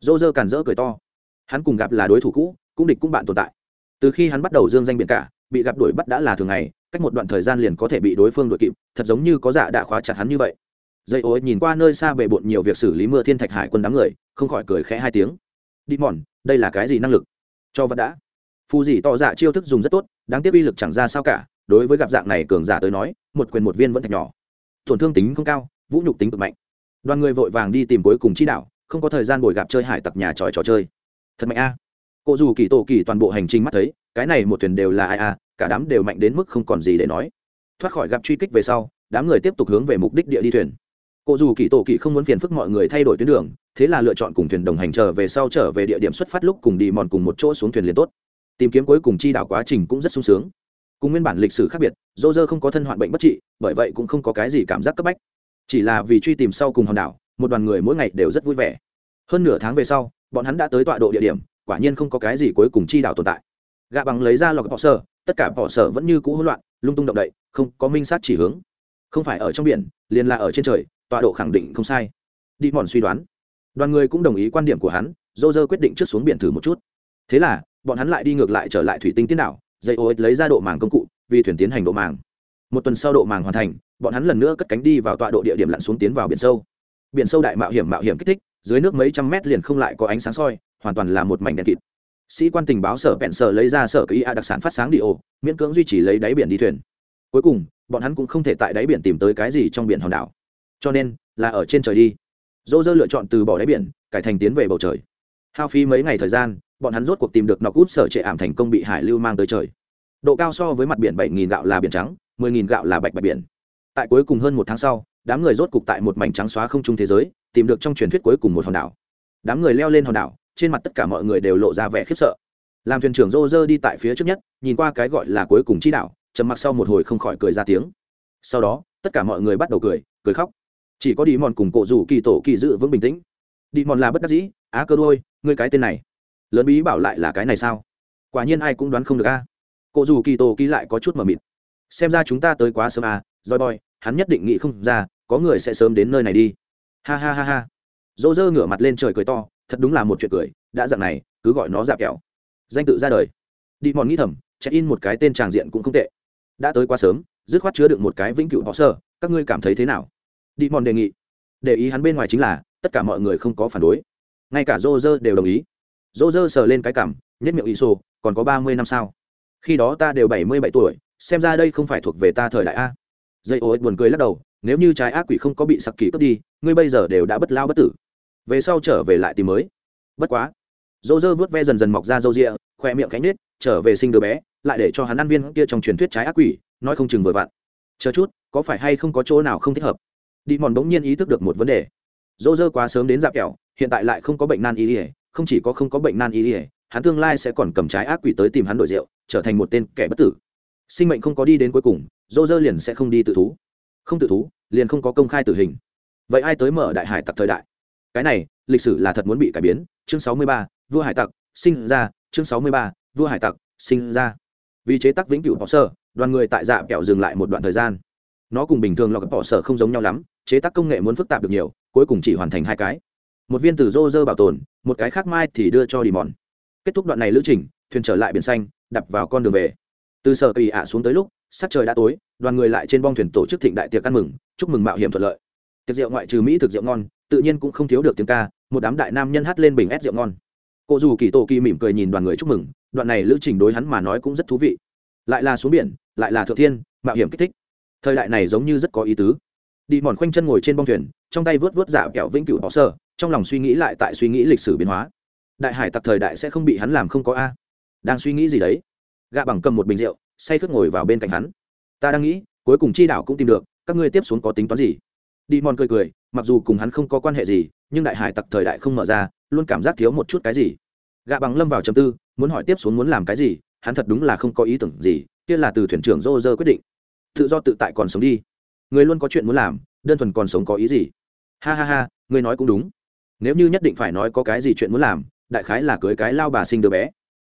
Dô dơ cản rỡ cười to hắn cùng gặp là đối thủ cũ, cũng địch cũng bạn tồn tại. Từ khi hắn bắt đầu dương danh biển cả, bị gặp đuổi bắt đã là thường ngày, cách một đoạn thời gian liền có thể bị đối phương đuổi kịp, thật giống như có giả đã khóa chặt hắn như vậy. Dây ối nhìn qua nơi xa bề bộn nhiều việc xử lý mưa thiên thạch hải quân đám người, không khỏi cười khẽ hai tiếng. Đi mòn, đây là cái gì năng lực? Cho vật đã. Phù dì tỏ dạ chiêu thức dùng rất tốt, đáng tiếc uy lực chẳng ra sao cả, đối với gặp dạng này cường giả tới nói, một quyền một viên vẫn thạch nhỏ. Tổn thương tính không cao, vũ nhục tính cực mạnh. Đoàn người vội vàng đi tìm cuối cùng chi đạo, không có thời gian bồi gặp chơi hải tặc nhà tròi trò chơi thật mạnh a. À. cụ dù kỳ tổ kỳ toàn bộ hành trình mắt thấy, cái này một thuyền đều là ai a, cả đám đều mạnh đến mức không còn gì để nói. Thoát khỏi gặp truy kích về sau, đám người tiếp tục hướng về mục đích địa đi thuyền. Cụ dù kỳ tổ kỳ không muốn phiền phức mọi người thay đổi tuyến đường, thế là lựa chọn cùng thuyền đồng hành trở về sau trở về địa điểm xuất phát lúc cùng đi mòn cùng một chỗ xuống thuyền liền tốt. Tìm kiếm cuối cùng chi đảo quá trình cũng rất sung sướng. Cùng nguyên bản lịch sử khác biệt, dô dơ không có thân hoạn bệnh bất trị, bởi vậy cũng không có cái gì cảm giác cấp bách. Chỉ là vì truy tìm sau cùng hòn đảo, một đoàn người mỗi ngày đều rất vui vẻ. Hơn nửa tháng về sau bọn hắn đã tới tọa độ địa điểm, quả nhiên không có cái gì cuối cùng chi đảo tồn tại. Gạ bằng lấy ra lọc bỏ sở tất cả bỏ sở vẫn như cũ hỗn loạn, lung tung động đậy, không có minh sát chỉ hướng. Không phải ở trong biển, liền là ở trên trời, tọa độ khẳng định không sai. Đi mòn suy đoán. Đoàn người cũng đồng ý quan điểm của hắn dô dơ quyết định trước xuống biển thử một chút. Thế là, bọn hắn lại đi ngược lại trở lại thủy tinh tiến đảo dây ô lấy ra độ màng công cụ, vì thuyền tiến hành độ màng. Một tuần sau độ màng hoàn thành, bọn hắn lần nữa cất cánh đi vào tọa độ địa điểm lặn xuống tiến vào biển sâu. Biển sâu đại mạo hiểm mạo hiểm kích thích dưới nước mấy trăm mét liền không lại có ánh sáng soi, hoàn toàn là một mảnh đèn kịt. Sĩ quan tình báo sở bẹn sở lấy ra sở cái a đặc sản phát sáng đi ổ miễn cưỡng duy trì lấy đáy biển đi thuyền. Cuối cùng, bọn hắn cũng không thể tại đáy biển tìm tới cái gì trong biển hòn đảo. Cho nên, là ở trên trời đi. Dô dơ lựa chọn từ bỏ đáy biển, cải thành tiến về bầu trời. Hao phí mấy ngày thời gian, bọn hắn rốt cuộc tìm được nọc út sở trệ ảm thành công bị hải lưu mang tới trời. Độ cao so với mặt biển bảy nghìn gạo là biển trắng, mười nghìn gạo là bạch bạch biển. Tại cuối cùng hơn một tháng sau đám người rốt cục tại một mảnh trắng xóa không trung thế giới, tìm được trong truyền thuyết cuối cùng một hòn đảo. Đám người leo lên hòn đảo, trên mặt tất cả mọi người đều lộ ra vẻ khiếp sợ. Làm thuyền trưởng rô rơ đi tại phía trước nhất, nhìn qua cái gọi là cuối cùng chi đảo, trầm mặc sau một hồi không khỏi cười ra tiếng. Sau đó, tất cả mọi người bắt đầu cười cười khóc. Chỉ có đi mòn cùng cổ rủ kỳ tổ kỳ dự vững bình tĩnh. Đi mòn là bất đắc dĩ, á cơ đôi, ngươi cái tên này, lớn bí bảo lại là cái này sao? Quả nhiên ai cũng đoán không được a. À. cổ rủ kỳ tổ kỳ lại có chút mờ mịt. Xem ra chúng ta tới quá sớm à roi boy, hắn nhất định nghĩ không ra có người sẽ sớm đến nơi này đi. Ha ha ha ha. Dô dơ ngửa mặt lên trời cười to, thật đúng là một chuyện cười, đã dặn này, cứ gọi nó dạp kẹo. Danh tự ra đời. Đi mòn nghĩ thầm check in một cái tên tràng diện cũng không tệ. Đã tới quá sớm, dứt khoát chứa được một cái vĩnh cửu họ sơ, các ngươi cảm thấy thế nào? Đi mòn đề nghị. Để ý hắn bên ngoài chính là, tất cả mọi người không có phản đối. Ngay cả dô dơ đều đồng ý. Dô dơ sờ lên cái cảm nhất miệng ý sô còn có ba mươi năm sao? Khi đó ta đều bảy mươi bảy tuổi, xem ra đây không phải thuộc về ta thời đại a. Dây ô buồn cười lắc đầu nếu như trái ác quỷ không có bị sặc kỳ cướp đi, ngươi bây giờ đều đã bất lao bất tử. Về sau trở về lại tìm mới. Bất quá. Dô dơ vớt ve dần dần mọc ra râu rịa khoe miệng cánh nết trở về sinh đứa bé, lại để cho hắn ăn viên kia trong truyền thuyết trái ác quỷ, nói không chừng vừa vặn. Chờ chút, có phải hay không có chỗ nào không thích hợp? Đi mòn bỗng nhiên ý thức được một vấn đề. Dô dơ quá sớm đến dạp kẹo, hiện tại lại không có bệnh nan y ỉa không chỉ có không có bệnh nan y ỉa hắn tương lai sẽ còn cầm trái ác quỷ tới tìm hắn đổi rượu, trở thành một tên kẻ bất tử. Sinh mệnh không có đi đến cuối cùng, dô dơ liền sẽ không đi tự thú. Không tự thú liền không có công khai tử hình. Vậy ai tới mở đại hải tặc thời đại? Cái này, lịch sử là thật muốn bị cải biến. Chương sáu mươi ba, vua hải tặc, sinh ra. Chương sáu mươi ba, vua hải tặc, sinh ra. Vì chế tắc vĩnh cửu bỏ sơ đoàn người tại dạ kẹo dừng lại một đoạn thời gian. Nó cùng bình thường lọc bỏ sở không giống nhau lắm, chế tác công nghệ muốn phức tạp được nhiều, cuối cùng chỉ hoàn thành hai cái. Một viên từ rô rơ bảo tồn, một cái khác mai thì đưa cho đi mòn. Kết thúc đoạn này lữ trình, thuyền trở lại biển xanh đập vào con đường về. Từ sở kỳ ạ xuống tới lúc sắc trời đã tối, đoàn người lại trên bong thuyền tổ chức thịnh đại tiệc ăn mừng chúc mừng mạo hiểm thuận lợi. Tiệc rượu ngoại trừ mỹ thực rượu ngon, tự nhiên cũng không thiếu được tiếng ca, một đám đại nam nhân hát lên bình ép rượu ngon. Cô dù kỳ tổ kỳ mỉm cười nhìn đoàn người chúc mừng, đoạn này lữ trình đối hắn mà nói cũng rất thú vị. Lại là xuống biển, lại là thượng thiên, mạo hiểm kích thích. Thời đại này giống như rất có ý tứ. Đi mòn khoanh chân ngồi trên bong thuyền, trong tay vớt vớt dạo kẹo vĩnh cửu họ sơ trong lòng suy nghĩ lại tại suy nghĩ lịch sử biến hóa. Đại hải tặc thời đại sẽ không bị hắn làm không có a. Đang suy nghĩ gì đấy? Gạ bằng cầm một bình rượu, say khướt ngồi vào bên cạnh hắn. Ta đang nghĩ, cuối cùng chi đảo cũng tìm được các ngươi tiếp xuống có tính toán gì? Đi mòn cười cười mặc dù cùng hắn không có quan hệ gì nhưng đại hải tặc thời đại không mở ra luôn cảm giác thiếu một chút cái gì. Gạ bằng lâm vào chầm tư muốn hỏi tiếp xuống muốn làm cái gì hắn thật đúng là không có ý tưởng gì kia là từ thuyền trưởng rô rơ quyết định. Tự do tự tại còn sống đi. Người luôn có chuyện muốn làm đơn thuần còn sống có ý gì? Ha ha ha người nói cũng đúng. Nếu như nhất định phải nói có cái gì chuyện muốn làm đại khái là cưới cái lao bà sinh đứa bé.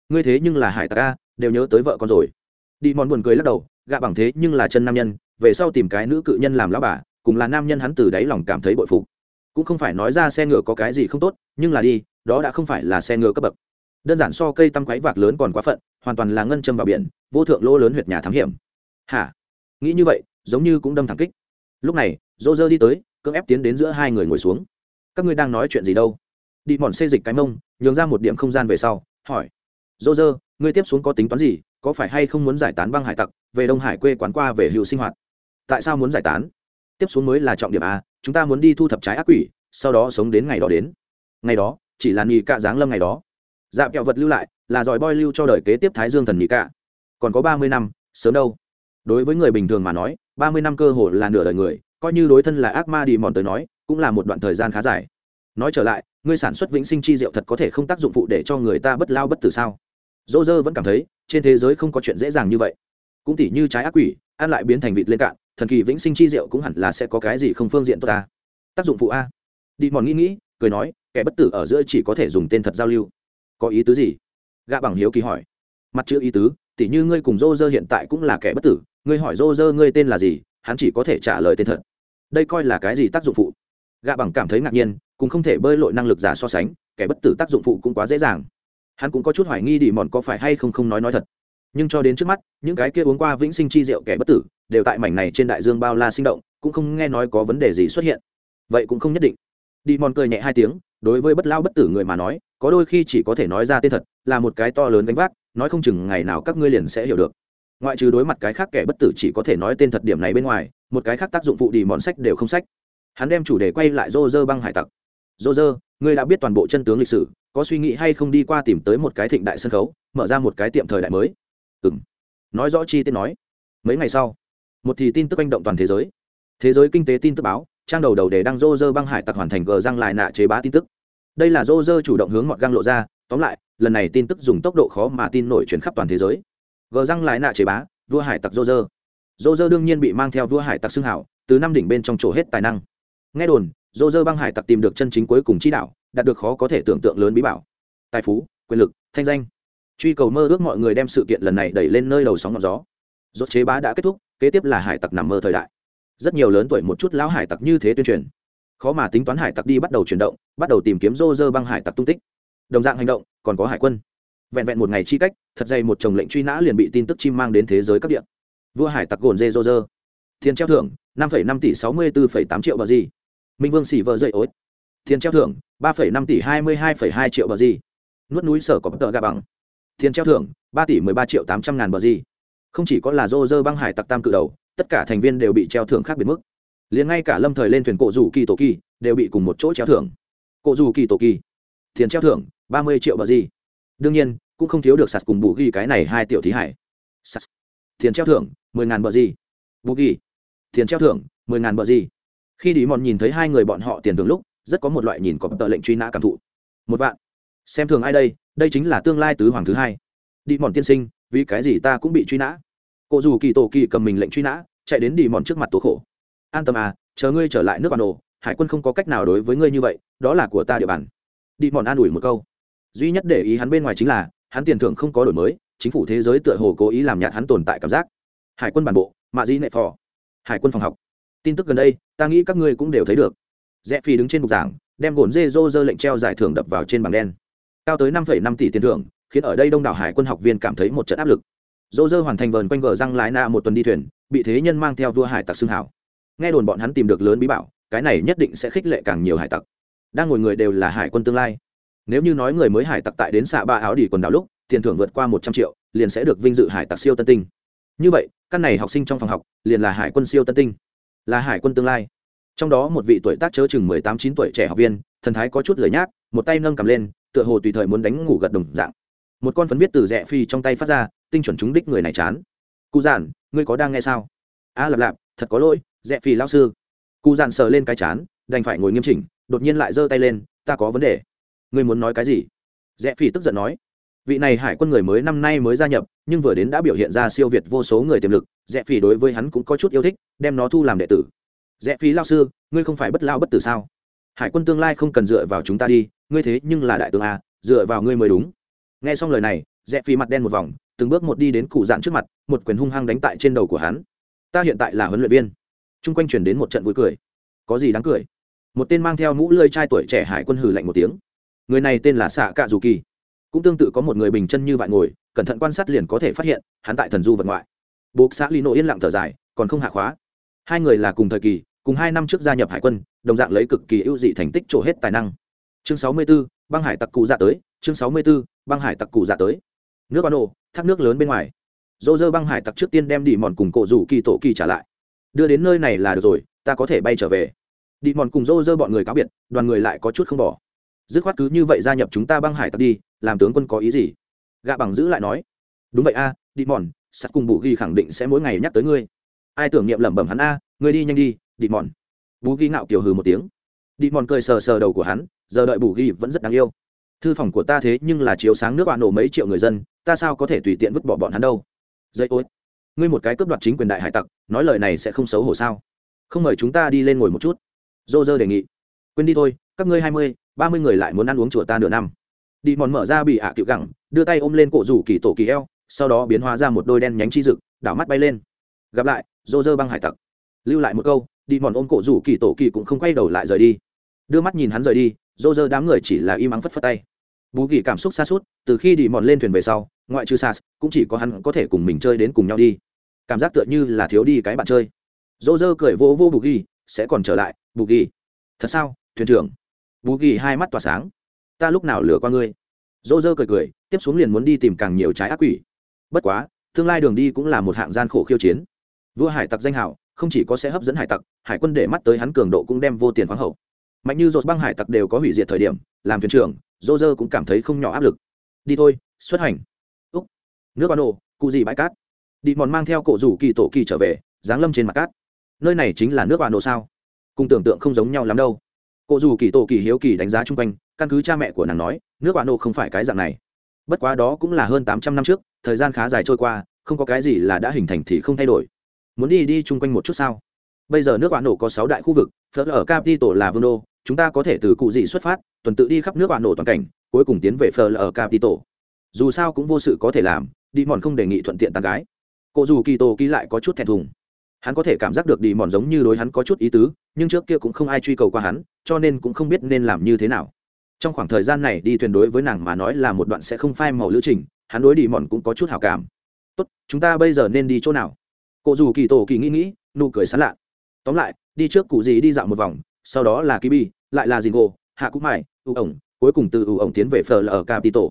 Ngươi thế nhưng là hải tặc a, đều nhớ tới vợ con rồi. Đi mòn buồn cười lắc đầu gạ bằng thế nhưng là chân nam nhân, về sau tìm cái nữ cự nhân làm lao bà, cùng là nam nhân hắn từ đáy lòng cảm thấy bội phục. Cũng không phải nói ra xe ngựa có cái gì không tốt, nhưng là đi, đó đã không phải là xe ngựa cấp bậc. Đơn giản so cây tăm quáy vạc lớn còn quá phận, hoàn toàn là ngân châm vào biển, vô thượng lỗ lớn huyệt nhà thám hiểm. Hả? Nghĩ như vậy, giống như cũng đâm thẳng kích. Lúc này dô dơ đi tới, cưỡng ép tiến đến giữa hai người ngồi xuống. Các ngươi đang nói chuyện gì đâu? Đi mòn xê dịch cái mông, nhường ra một điểm không gian về sau, hỏi. Dô dơ ngươi tiếp xuống có tính toán gì, có phải hay không muốn giải tán băng hải tặc về đông hải quê quán qua về hữu sinh hoạt. Tại sao muốn giải tán? Tiếp xuống mới là trọng điểm a, chúng ta muốn đi thu thập trái ác quỷ, sau đó sống đến ngày đó đến. Ngày đó, chỉ là nghỉ cạ giáng lâm ngày đó. Dạ kẹo vật lưu lại, là giỏi boy lưu cho đời kế tiếp thái dương thần nghỉ cạ. Còn có ba mươi năm, sớm đâu. Đối với người bình thường mà nói, ba mươi năm cơ hội là nửa đời người, coi như đối thân là ác ma đi mòn tới nói, cũng là một đoạn thời gian khá dài. Nói trở lại, ngươi sản xuất vĩnh sinh chi diệu thật có thể không tác dụng phụ để cho người ta bất lao bất tử sao? Dỗ dơ vẫn cảm thấy, trên thế giới không có chuyện dễ dàng như vậy cũng tỉ như trái ác quỷ, ăn lại biến thành vịt lên cạn, thần kỳ vĩnh sinh chi rượu cũng hẳn là sẽ có cái gì không phương diện tốt ta. Tác dụng phụ a. Đi mòn nghĩ nghĩ, cười nói, kẻ bất tử ở giữa chỉ có thể dùng tên thật giao lưu. Có ý tứ gì? Gạ bằng hiếu kỳ hỏi. Mặt chữ ý tứ, tỉ như ngươi cùng dô dơ hiện tại cũng là kẻ bất tử, ngươi hỏi dô dơ ngươi tên là gì, hắn chỉ có thể trả lời tên thật. Đây coi là cái gì tác dụng phụ? Gạ bằng cảm thấy ngạc nhiên, cũng không thể bơi lội năng lực giả so sánh, kẻ bất tử tác dụng phụ cũng quá dễ dàng. Hắn cũng có chút hoài nghi đi mòn có phải hay không không nói nói thật nhưng cho đến trước mắt, những cái kia uống qua vĩnh sinh chi rượu kẻ bất tử, đều tại mảnh này trên đại dương bao la sinh động, cũng không nghe nói có vấn đề gì xuất hiện. Vậy cũng không nhất định. Đi mòn cười nhẹ hai tiếng, đối với bất lao bất tử người mà nói, có đôi khi chỉ có thể nói ra tên thật, là một cái to lớn gánh vác, nói không chừng ngày nào các ngươi liền sẽ hiểu được. Ngoại trừ đối mặt cái khác kẻ bất tử chỉ có thể nói tên thật điểm này bên ngoài, một cái khác tác dụng phụ đi mòn sách đều không sách. Hắn đem chủ đề quay lại rô rơ băng hải tặc. Rô rơ, ngươi đã biết toàn bộ chân tướng lịch sử, có suy nghĩ hay không đi qua tìm tới một cái thịnh đại sân khấu, mở ra một cái tiệm thời đại mới ừ nói rõ chi tiết nói. Mấy ngày sau, một thì tin tức manh động toàn thế giới. Thế giới kinh tế tin tức báo, trang đầu đầu để đăng rô rơ băng hải tặc hoàn thành gờ răng lại nạ chế bá tin tức. Đây là rô rơ chủ động hướng ngọt găng lộ ra, tóm lại, lần này tin tức dùng tốc độ khó mà tin nổi chuyển khắp toàn thế giới. Gờ răng lại nạ chế bá, vua hải tặc rô rơ. Rô rơ đương nhiên bị mang theo vua hải tặc xưng hảo, từ năm đỉnh bên trong chỗ hết tài năng. Nghe đồn, rô rơ băng hải tặc tìm được chân chính cuối cùng chi đạo, đạt được khó có thể tưởng tượng lớn bí bảo. Tài phú, quyền lực, thanh danh truy cầu mơ ước mọi người đem sự kiện lần này đẩy lên nơi đầu sóng ngọn gió. Rốt chế bá đã kết thúc, kế tiếp là hải tặc nằm mơ thời đại. Rất nhiều lớn tuổi một chút lão hải tặc như thế tuyên truyền. Khó mà tính toán hải tặc đi bắt đầu chuyển động, bắt đầu tìm kiếm rô rơ băng hải tặc tung tích. Đồng dạng hành động, còn có hải quân. Vẹn vẹn một ngày chi cách, thật dày một chồng lệnh truy nã liền bị tin tức chim mang đến thế giới cấp điện vua hải tặc gồn dê rô rơ. Thiên treo thưởng, năm năm tỷ sáu mươi bốn tám triệu bờ gì. Minh vương xỉ vợ dậy ối. Thiên treo thưởng, ba năm tỷ hai mươi hai hai triệu bờ gì. Nuốt núi sở có bất tờ gà bằng thiên treo thưởng, ba tỷ mười ba triệu tám trăm ngàn bờ gì. Không chỉ có là dô dơ băng hải tặc tam cự đầu, tất cả thành viên đều bị treo thưởng khác biệt mức. Liền ngay cả lâm thời lên thuyền cổ rủ kỳ tổ kỳ đều bị cùng một chỗ treo thưởng. Cổ rủ kỳ tổ kỳ, tiền treo thưởng, ba mươi triệu bờ gì. Đương nhiên, cũng không thiếu được sạt cùng bù ghi cái này hai tiểu thí hải. Sạt. Tiền treo thưởng, mười ngàn bờ gì. Bù ghi. Tiền treo thưởng, mười ngàn bờ gì. Khi đi mòn nhìn thấy hai người bọn họ tiền thưởng lúc, rất có một loại nhìn có tờ lệnh truy nã cảm thụ. Một vạn xem thường ai đây đây chính là tương lai tứ hoàng thứ hai. Đi mòn tiên sinh, vì cái gì ta cũng bị truy nã? Cụ dù kỳ tổ kỳ cầm mình lệnh truy nã, chạy đến đi mòn trước mặt tố khổ. An tâm à chờ ngươi trở lại nước bản đồ hải quân không có cách nào đối với ngươi như vậy, đó là của ta địa bàn. Đi mòn an ủi một câu. Duy nhất để ý hắn bên ngoài chính là, hắn tiền thưởng không có đổi mới, chính phủ thế giới tựa hồ cố ý làm nhạt hắn tồn tại cảm giác. Hải quân bản bộ, mạ di nệ phò. Hải quân phòng học. Tin tức gần đây, ta nghĩ các ngươi cũng đều thấy được. Rẽ phi đứng trên bục giảng, đem gồn dê dô dơ lệnh treo giải thưởng đập vào trên bảng đen cao tới năm năm tỷ tiền thưởng, khiến ở đây đông đảo hải quân học viên cảm thấy một trận áp lực. Dỗ dơ hoàn thành vờn quanh gờ răng lái na một tuần đi thuyền, bị thế nhân mang theo vua hải tặc xưng hảo. Nghe đồn bọn hắn tìm được lớn bí bảo, cái này nhất định sẽ khích lệ càng nhiều hải tặc. Đang ngồi người đều là hải quân tương lai. Nếu như nói người mới hải tặc tại đến xạ ba áo đỉ quần đảo lúc, tiền thưởng vượt qua một trăm triệu, liền sẽ được vinh dự hải tặc siêu tân tinh. Như vậy, căn này học sinh trong phòng học, liền là hải quân siêu tân tinh. Là hải quân tương lai. Trong đó một vị tuổi tác chớ chừng mười tám chín tuổi trẻ học viên, thần thái có chút lười nhác, một tay nâng cầm lên tựa hồ tùy thời muốn đánh ngủ gật đồng dạng. Một con phấn viết từ rẽ phi trong tay phát ra tinh chuẩn chúng đích người này chán. Cụ giản ngươi có đang nghe sao? A à, lạp lạp thật có lỗi rẽ phi lao sư. Cụ giản sờ lên cái chán đành phải ngồi nghiêm chỉnh đột nhiên lại giơ tay lên ta có vấn đề. Ngươi muốn nói cái gì? Rẽ phi tức giận nói. Vị này hải quân người mới năm nay mới gia nhập nhưng vừa đến đã biểu hiện ra siêu việt vô số người tiềm lực rẽ phi đối với hắn cũng có chút yêu thích đem nó thu làm đệ tử. Rẽ phi lao sư ngươi không phải bất lao bất tử sao? Hải quân tương lai không cần dựa vào chúng ta đi, ngươi thế nhưng là đại tướng a, dựa vào ngươi mới đúng. Nghe xong lời này rẽ phi mặt đen một vòng, từng bước một đi đến cụ dạn trước mặt, một quyền hung hăng đánh tại trên đầu của hắn. Ta hiện tại là huấn luyện viên. Chung quanh chuyển đến một trận vui cười. Có gì đáng cười? Một tên mang theo mũ lơi trai tuổi trẻ hải quân hử lạnh một tiếng. Người này tên là xạ cạ dù kỳ. Cũng tương tự có một người bình chân như vạn ngồi, cẩn thận quan sát liền có thể phát hiện, hắn tại thần du vật ngoại. Buộc xã lino yên lặng thở dài, còn không hạ khóa. Hai người là cùng thời kỳ cùng hai năm trước gia nhập hải quân đồng dạng lấy cực kỳ ưu dị thành tích trổ hết tài năng. Chương sáu mươi 64, băng hải tặc cụ dạ tới chương sáu mươi 64, băng hải tặc cụ dạ tới. Nước ban ổ thác nước lớn bên ngoài. Dô dơ băng hải tặc trước tiên đem đi mòn cùng cổ rủ kỳ tổ kỳ trả lại. Đưa đến nơi này là được rồi ta có thể bay trở về. Đi mòn cùng dô dơ bọn người cáo biệt đoàn người lại có chút không bỏ. Dứt khoát cứ như vậy gia nhập chúng ta băng hải tặc đi làm tướng quân có ý gì? Gạ bằng giữ lại nói. Đúng vậy a đi mòn sắt cùng bù ghi khẳng định sẽ mỗi ngày nhắc tới ngươi. Ai tưởng niệm lẩm bẩm hắn a ngươi đi nhanh đi đi mòn bù ghi ngạo kiểu hừ một tiếng. Đi mòn cười sờ sờ đầu của hắn, giờ đợi bù ghi vẫn rất đáng yêu. Thư phòng của ta thế nhưng là chiếu sáng nước bạn nổ mấy triệu người dân, ta sao có thể tùy tiện vứt bỏ bọn hắn đâu? Dây ối ngươi một cái cướp đoạt chính quyền đại hải tặc, nói lời này sẽ không xấu hổ sao? Không mời chúng ta đi lên ngồi một chút. Dô dơ đề nghị. Quên đi thôi, các ngươi hai mươi, ba mươi người lại muốn ăn uống chùa ta nửa năm. Đi mòn mở ra bị ạ à cựu gẳng, đưa tay ôm lên cổ rủ kỳ tổ kỳ eo, sau đó biến hóa ra một đôi đen nhánh chi rực đảo mắt bay lên. Gặp lại dô dơ băng hải tặc. Lưu lại một câu đi mòn ôm cổ rủ kỳ tổ kỳ cũng không quay đầu lại rời đi. Đưa mắt nhìn hắn rời đi, dô dơ đám người chỉ là im ắng phất phất tay. Bù kỳ cảm xúc xa suốt, từ khi đi mòn lên thuyền về sau, ngoại trừ sas, cũng chỉ có hắn có thể cùng mình chơi đến cùng nhau đi. Cảm giác tựa như là thiếu đi cái bạn chơi. Dô dơ cười vô vô bù kỳ sẽ còn trở lại bù kỳ thật sao, thuyền trưởng? Bù kỳ hai mắt tỏa sáng. Ta lúc nào lừa qua ngươi? Dô dơ cười cười, tiếp xuống liền muốn đi tìm càng nhiều trái ác quỷ. Bất quá, tương lai đường đi cũng là một hạng gian khổ khiêu chiến. Vua hải tặc danh hảo không chỉ có sẽ hấp dẫn hải tặc, hải quân để mắt tới hắn cường độ cũng đem vô tiền khoáng hậu. Mạnh như dột băng hải tặc đều có hủy diệt thời điểm, làm thuyền trưởng dô dơ cũng cảm thấy không nhỏ áp lực. Đi thôi, xuất hành. Úc. Nước ban đồ cụ gì bãi cát. Đi mòn mang theo cổ rủ kỳ tổ kỳ trở về, giáng lâm trên mặt cát. Nơi này chính là nước ban đồ sao? Cùng tưởng tượng không giống nhau lắm đâu. Cổ rủ kỳ tổ kỳ hiếu kỳ đánh giá chung quanh, căn cứ cha mẹ của nàng nói, nước ban đồ không phải cái dạng này. Bất quá đó cũng là hơn tám trăm năm trước, thời gian khá dài trôi qua, không có cái gì là đã hình thành thì không thay đổi muốn đi đi chung quanh một chút sao? Bây giờ nước bạn nổ có sáu đại khu vực phớt ở capital là vương đô, chúng ta có thể từ cụ gì xuất phát, tuần tự đi khắp nước bạn nổ toàn cảnh, cuối cùng tiến về phở ở capital dù sao cũng vô sự có thể làm đi mòn không đề nghị thuận tiện tàn gái. Cụ dù kỳ tổ ký lại có chút thẹn thùng. Hắn có thể cảm giác được đi mòn giống như đối hắn có chút ý tứ, nhưng trước kia cũng không ai truy cầu qua hắn, cho nên cũng không biết nên làm như thế nào. Trong khoảng thời gian này đi thuyền đối với nàng mà nói là một đoạn sẽ không phai màu lữ trình, hắn đối đi mòn cũng có chút hào cảm. Tốt, chúng ta bây giờ nên đi chỗ nào? Cụ dù kỳ tổ kỳ nghĩ nghĩ, nụ cười sán lạ tóm lại, đi trước cụ gì đi dạo một vòng, sau đó là kibi, lại là dình gỗ hạ cúc mải ưu ổng, cuối cùng từ ưu ổng tiến về phờ ở capital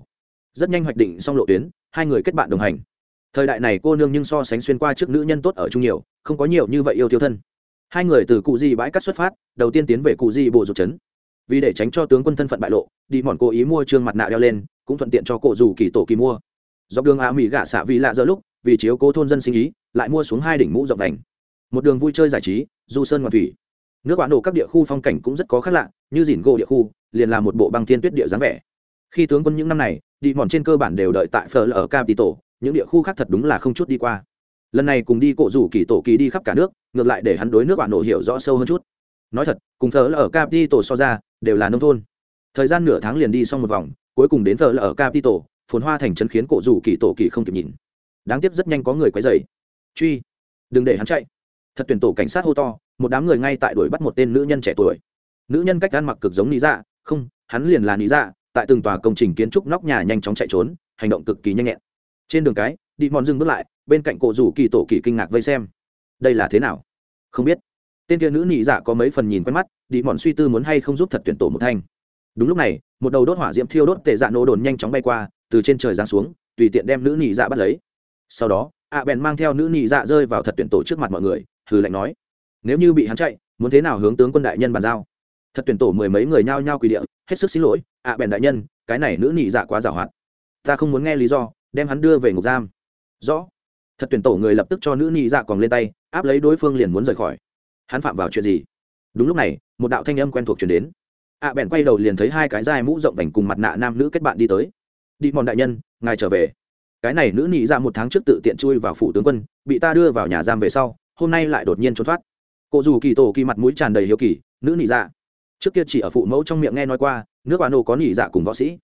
rất nhanh hoạch định xong lộ tuyến, hai người kết bạn đồng hành. Thời đại này cô nương nhưng so sánh xuyên qua trước nữ nhân tốt ở chung nhiều, không có nhiều như vậy yêu tiêu thân. Hai người từ cụ di bãi cắt xuất phát, đầu tiên tiến về cụ di bộ dục trấn. Vì để tránh cho tướng quân thân phận bại lộ, đi mòn cố ý mua trương mặt nạ đeo lên, cũng thuận tiện cho cổ dù kỳ tổ kỳ mua dọc đường á mỹ gạ xạ vì lạ giờ lúc, vì chiếu cố thôn dân sinh ý, lại mua xuống hai đỉnh mũ rộng đành một đường vui chơi giải trí, du sơn ngoạn thủy. Nước bạn nổ các địa khu phong cảnh cũng rất có khác lạ, như dìn gỗ địa khu, liền là một bộ băng thiên tuyết địa dáng vẻ. Khi tướng quân những năm này, đi mòn trên cơ bản đều đợi tại phở ở capital những địa khu khác thật đúng là không chút đi qua. Lần này cùng đi cổ rủ kỳ tổ kỳ đi khắp cả nước, ngược lại để hắn đối nước bạn nổ hiểu rõ sâu hơn chút. Nói thật, cùng phở ở capital so ra, đều là nông thôn. Thời gian nửa tháng liền đi xong một vòng, cuối cùng đến phở ở capital phồn hoa thành chân khiến cổ rủ kỳ tổ kỳ không kịp nhìn. Đáng tiếc rất nhanh có người quấy dày truy, đừng để hắn chạy. Thật tuyển tổ cảnh sát hô to, một đám người ngay tại đuổi bắt một tên nữ nhân trẻ tuổi. Nữ nhân cách ăn mặc cực giống lý dạ không, hắn liền là lý dạ tại từng tòa công trình kiến trúc nóc nhà nhanh chóng chạy trốn, hành động cực kỳ nhanh nhẹn. Trên đường cái đi mòn dừng bước lại, bên cạnh cổ rủ kỳ tổ kỳ kinh ngạc vây xem. Đây là thế nào? Không biết. Tên kia nữ nị dạ có mấy phần nhìn quen mắt đi mòn suy tư muốn hay không giúp thật tuyển tổ một thanh. Đúng lúc này, một đầu đốt hỏa diễm thiêu đốt tệ dạ nổ đồn nhanh chóng bay qua từ trên trời giáng xuống, tùy tiện đem nữ nhị dạ bắt lấy. Sau đó ạ bèn mang theo nữ nhị dạ rơi vào thật tuyển tổ trước mặt mọi người, hừ lạnh nói, nếu như bị hắn chạy, muốn thế nào hướng tướng quân đại nhân bàn giao? Thật tuyển tổ mười mấy người nhao nhao quỳ địa, hết sức xin lỗi ạ bèn đại nhân, cái này nữ nhị dạ quá giảo hoạt. Ta không muốn nghe lý do, đem hắn đưa về ngục giam. Rõ. Thật tuyển tổ người lập tức cho nữ nhị dạ còn lên tay, áp lấy đối phương liền muốn rời khỏi. Hắn phạm vào chuyện gì? Đúng lúc này, một đạo thanh âm quen thuộc chuyển đến. Ạ bèn quay đầu liền thấy hai cái dai mũ rộng vành cùng mặt nạ nam nữ kết bạn đi tới đi mòn đại nhân, ngài trở về. Cái này nữ nhị dạ một tháng trước tự tiện chui vào phủ tướng quân, bị ta đưa vào nhà giam về sau, hôm nay lại đột nhiên trốn thoát. Cô dù kỳ tổ kỳ mặt mũi tràn đầy hiếu kỳ, nữ nhị dạ. Trước kia chỉ ở phụ mẫu trong miệng nghe nói qua, nước bà nô có nhị dạ cùng võ sĩ.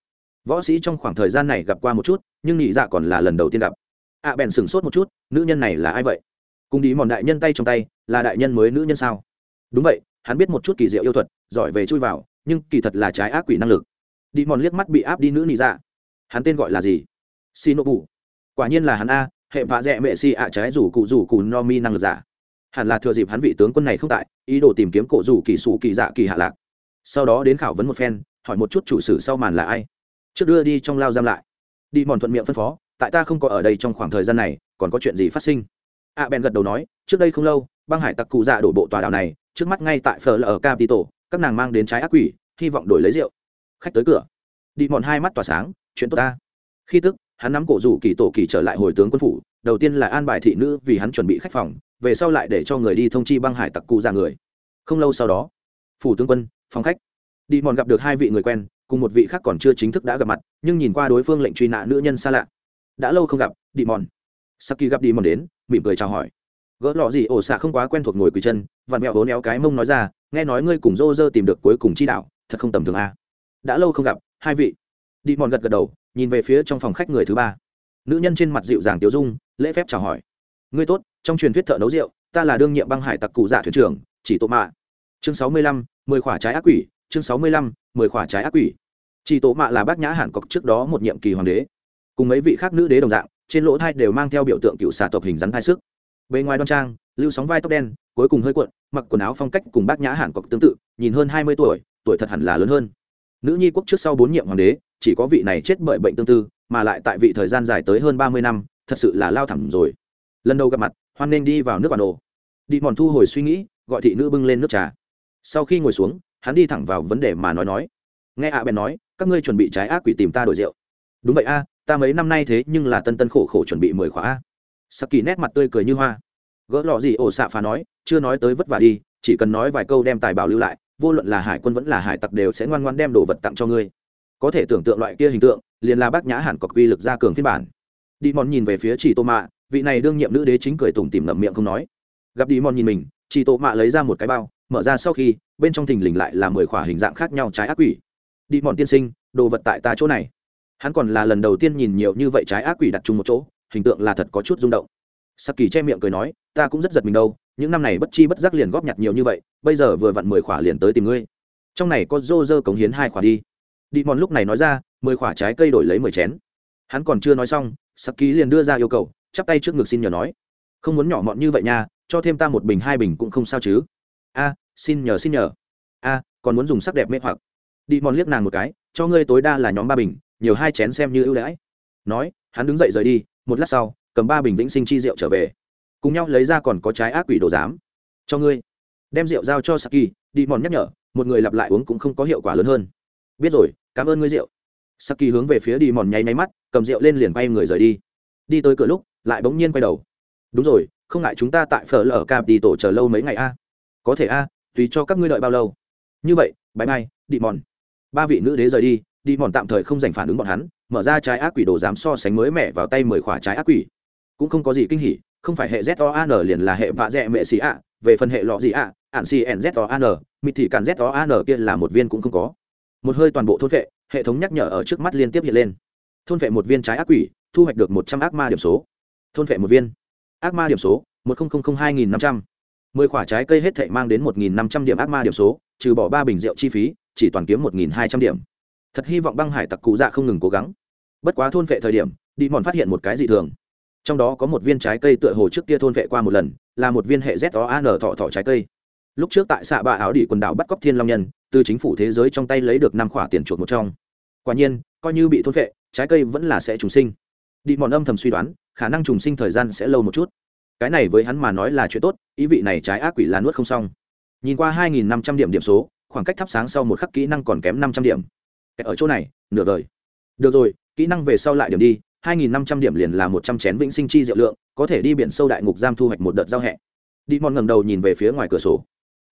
Võ sĩ trong khoảng thời gian này gặp qua một chút, nhưng nhị dạ còn là lần đầu tiên gặp. Ạ bèn sửng sốt một chút, nữ nhân này là ai vậy? Cùng đi mòn đại nhân tay trong tay, là đại nhân mới nữ nhân sao? Đúng vậy, hắn biết một chút kỳ diệu yêu thuật, giỏi về chui vào, nhưng kỳ thật là trái ác quỷ năng lực. Đi mòn liếc mắt bị áp đi nữ nhị dạ hắn tên gọi là gì? Xin nộ bù quả nhiên là hắn a hệ vạ dẹ mệ si ạ trái rủ cụ rủ cụ no mi năng lực giả. Hẳn là thừa dịp hắn vị tướng quân này không tại ý đồ tìm kiếm cổ rủ kỳ sủ kỳ dạ kỳ hạ lạc. Sau đó đến khảo vấn một phen hỏi một chút chủ sử sau màn là ai. Trước đưa đi trong lao giam lại. Đi mòn thuận miệng phân phó tại ta không có ở đây trong khoảng thời gian này còn có chuyện gì phát sinh? A à, bèn gật đầu nói trước đây không lâu băng hải tặc cụ dạ đổ bộ tòa đảo này trước mắt ngay tại phở lờ ở các nàng mang đến trái ác quỷ hy vọng đổi lấy rượu. Khách tới cửa. Đi mòn hai mắt tỏa sáng chuyện tốt ta. Khi tức, hắn nắm cổ rủ kỳ tổ kỳ trở lại hồi tướng quân phủ, đầu tiên là an bài thị nữ vì hắn chuẩn bị khách phòng, về sau lại để cho người đi thông chi băng hải tặc cụ ra người. Không lâu sau đó, phủ tướng quân, phòng khách. Đi mòn gặp được hai vị người quen, cùng một vị khác còn chưa chính thức đã gặp mặt, nhưng nhìn qua đối phương lệnh truy nã nữ nhân xa lạ. Đã lâu không gặp, đi mòn. Saki gặp đi mòn đến, mỉm cười chào hỏi. Gỡ lọ gì ổ xạ không quá quen thuộc ngồi quỳ chân, vặn mẹo hố néo cái mông nói ra, nghe nói ngươi cùng rô rơ tìm được cuối cùng chi đạo, thật không tầm thường a đã lâu không gặp, hai vị đi mòn gật gật đầu, nhìn về phía trong phòng khách người thứ ba. Nữ nhân trên mặt dịu dàng tiểu dung, lễ phép chào hỏi. Ngươi tốt, trong truyền thuyết thợ nấu rượu, ta là đương nhiệm băng hải tặc cụ giả thuyền trưởng, chỉ tổ mạ. Chương sáu mươi lăm, mười khỏa trái ác quỷ, chương sáu mươi lăm, mười khỏa trái ác quỷ. Chỉ tổ mạ là bác nhã hàn cọc trước đó một nhiệm kỳ hoàng đế. Cùng mấy vị khác nữ đế đồng dạng, trên lỗ thai đều mang theo biểu tượng cựu xà tộc hình rắn thai sức. Bề ngoài đoan trang, lưu sóng vai tóc đen, cuối cùng hơi cuộn, mặc quần áo phong cách cùng bác nhã hàn cọc tương tự, nhìn hơn hai mươi tuổi tuổi thật hẳn là lớn hơn. Nữ nhi quốc trước sau bốn nhiệm hoàng đế chỉ có vị này chết bởi bệnh tương tư, mà lại tại vị thời gian dài tới hơn ba mươi năm, thật sự là lao thẳng rồi. Lần đầu gặp mặt, hoan nên đi vào nước bản đồ. Đi mòn thu hồi suy nghĩ, gọi thị nữ bưng lên nước trà. Sau khi ngồi xuống, hắn đi thẳng vào vấn đề mà nói nói. Nghe ạ à bèn nói, các ngươi chuẩn bị trái ác quỷ tìm ta đổi rượu. Đúng vậy a, ta mấy năm nay thế nhưng là tân tân khổ khổ chuẩn bị mười khóa a. Sắc kỳ nét mặt tươi cười như hoa. Gỡ lọ gì ổ xạ phá nói, chưa nói tới vất vả đi, chỉ cần nói vài câu đem tài bảo lưu lại, vô luận là hải quân vẫn là hải tặc đều sẽ ngoan ngoan đem đồ vật tặng cho ngươi có thể tưởng tượng loại kia hình tượng, liền là bác nhã hẳn có quy lực ra cường phiên bản. Đi mòn nhìn về phía chị tô mạ, vị này đương nhiệm nữ đế chính cười tủm tìm ngậm miệng không nói. Gặp đi mòn nhìn mình chị tô mạ lấy ra một cái bao, mở ra sau khi, bên trong thình lình lại là mười khỏa hình dạng khác nhau trái ác quỷ. Đi mòn tiên sinh, đồ vật tại ta chỗ này. Hắn còn là lần đầu tiên nhìn nhiều như vậy trái ác quỷ đặt chung một chỗ, hình tượng là thật có chút rung động. Sắc kỳ che miệng cười nói, ta cũng rất giật mình đâu, những năm này bất chi bất giác liền góp nhặt nhiều như vậy, bây giờ vừa vặn mười khỏa liền tới tìm ngươi. Trong này có dô dơ cống hiến hai khỏa đi đi mòn lúc này nói ra, mười khoả trái cây đổi lấy mười chén. Hắn còn chưa nói xong sắc ký liền đưa ra yêu cầu, chắp tay trước ngực xin nhờ nói. Không muốn nhỏ mọn như vậy nha, cho thêm ta một bình, hai bình cũng không sao chứ. A, xin nhờ xin nhờ. A, còn muốn dùng sắc đẹp mê hoặc. Đi mòn liếc nàng một cái, cho ngươi tối đa là nhóm ba bình, nhiều hai chén xem như ưu đãi. Nói, hắn đứng dậy rời đi, một lát sau, cầm ba bình vĩnh sinh chi rượu trở về. Cùng nhau lấy ra còn có trái ác quỷ đồ giám. Cho ngươi. Đem rượu giao cho saki đi mòn nhắc nhở, một người lặp lại uống cũng không có hiệu quả lớn hơn biết rồi, cảm ơn ngươi rượu. Saki hướng về phía đi mòn nháy nháy mắt, cầm rượu lên liền bay người rời đi. Đi tới cửa lúc, lại bỗng nhiên quay đầu. Đúng rồi, không ngại chúng ta tại phở lở cạp đi tổ chờ lâu mấy ngày a? Có thể a, tùy cho các ngươi đợi bao lâu. Như vậy bãi bay đi mòn. Ba vị nữ đế rời đi đi mòn tạm thời không dành phản ứng bọn hắn, mở ra trái ác quỷ đồ dám so sánh mới mẻ vào tay mười khỏa trái ác quỷ. Cũng không có gì kinh hỉ, không phải hệ z o an liền là hệ vạ dẹ mệ xì ạ, về phần hệ lọ gì ạ, ạn xì n z o an mịt thì cản z o an kia là một viên cũng không có một hơi toàn bộ thôn vệ, hệ thống nhắc nhở ở trước mắt liên tiếp hiện lên. Thôn vệ một viên trái ác quỷ, thu hoạch được một trăm ác ma điểm số. Thôn vệ một viên. Ác ma điểm số, một hai nghìn năm trăm. Mười quả trái cây hết thệ mang đến một nghìn năm trăm điểm ác ma điểm số, trừ bỏ ba bình rượu chi phí, chỉ toàn kiếm một nghìn hai trăm điểm. Thật hy vọng băng hải tặc cụ dạ không ngừng cố gắng. Bất quá thôn vệ thời điểm, đi mòn phát hiện một cái dị thường. Trong đó có một viên trái cây tựa hồ trước kia thôn vệ qua một lần, là một viên hệ z o an thọ thọ trái cây lúc trước tại xạ bạ áo đỉ quần đảo bắt cóc thiên long nhân, từ chính phủ thế giới trong tay lấy được năm khoản tiền chuột một trong. Quả nhiên, coi như bị thôn vệ trái cây vẫn là sẽ trùng sinh. Đi mòn âm thầm suy đoán, khả năng trùng sinh thời gian sẽ lâu một chút. Cái này với hắn mà nói là chuyện tốt, ý vị này trái ác quỷ là nuốt không xong. Nhìn qua hai nghìn năm trăm điểm điểm số, khoảng cách thắp sáng sau một khắc kỹ năng còn kém năm trăm điểm. Ở chỗ này, nửa vời được rồi, kỹ năng về sau lại điểm đi, hai nghìn năm trăm điểm liền là một trăm chén vĩnh sinh chi diệu lượng, có thể đi biển sâu đại ngục giam thu hoạch một đợt giao hẹ. Đi mòn ngẩng đầu nhìn về phía ngoài cửa sổ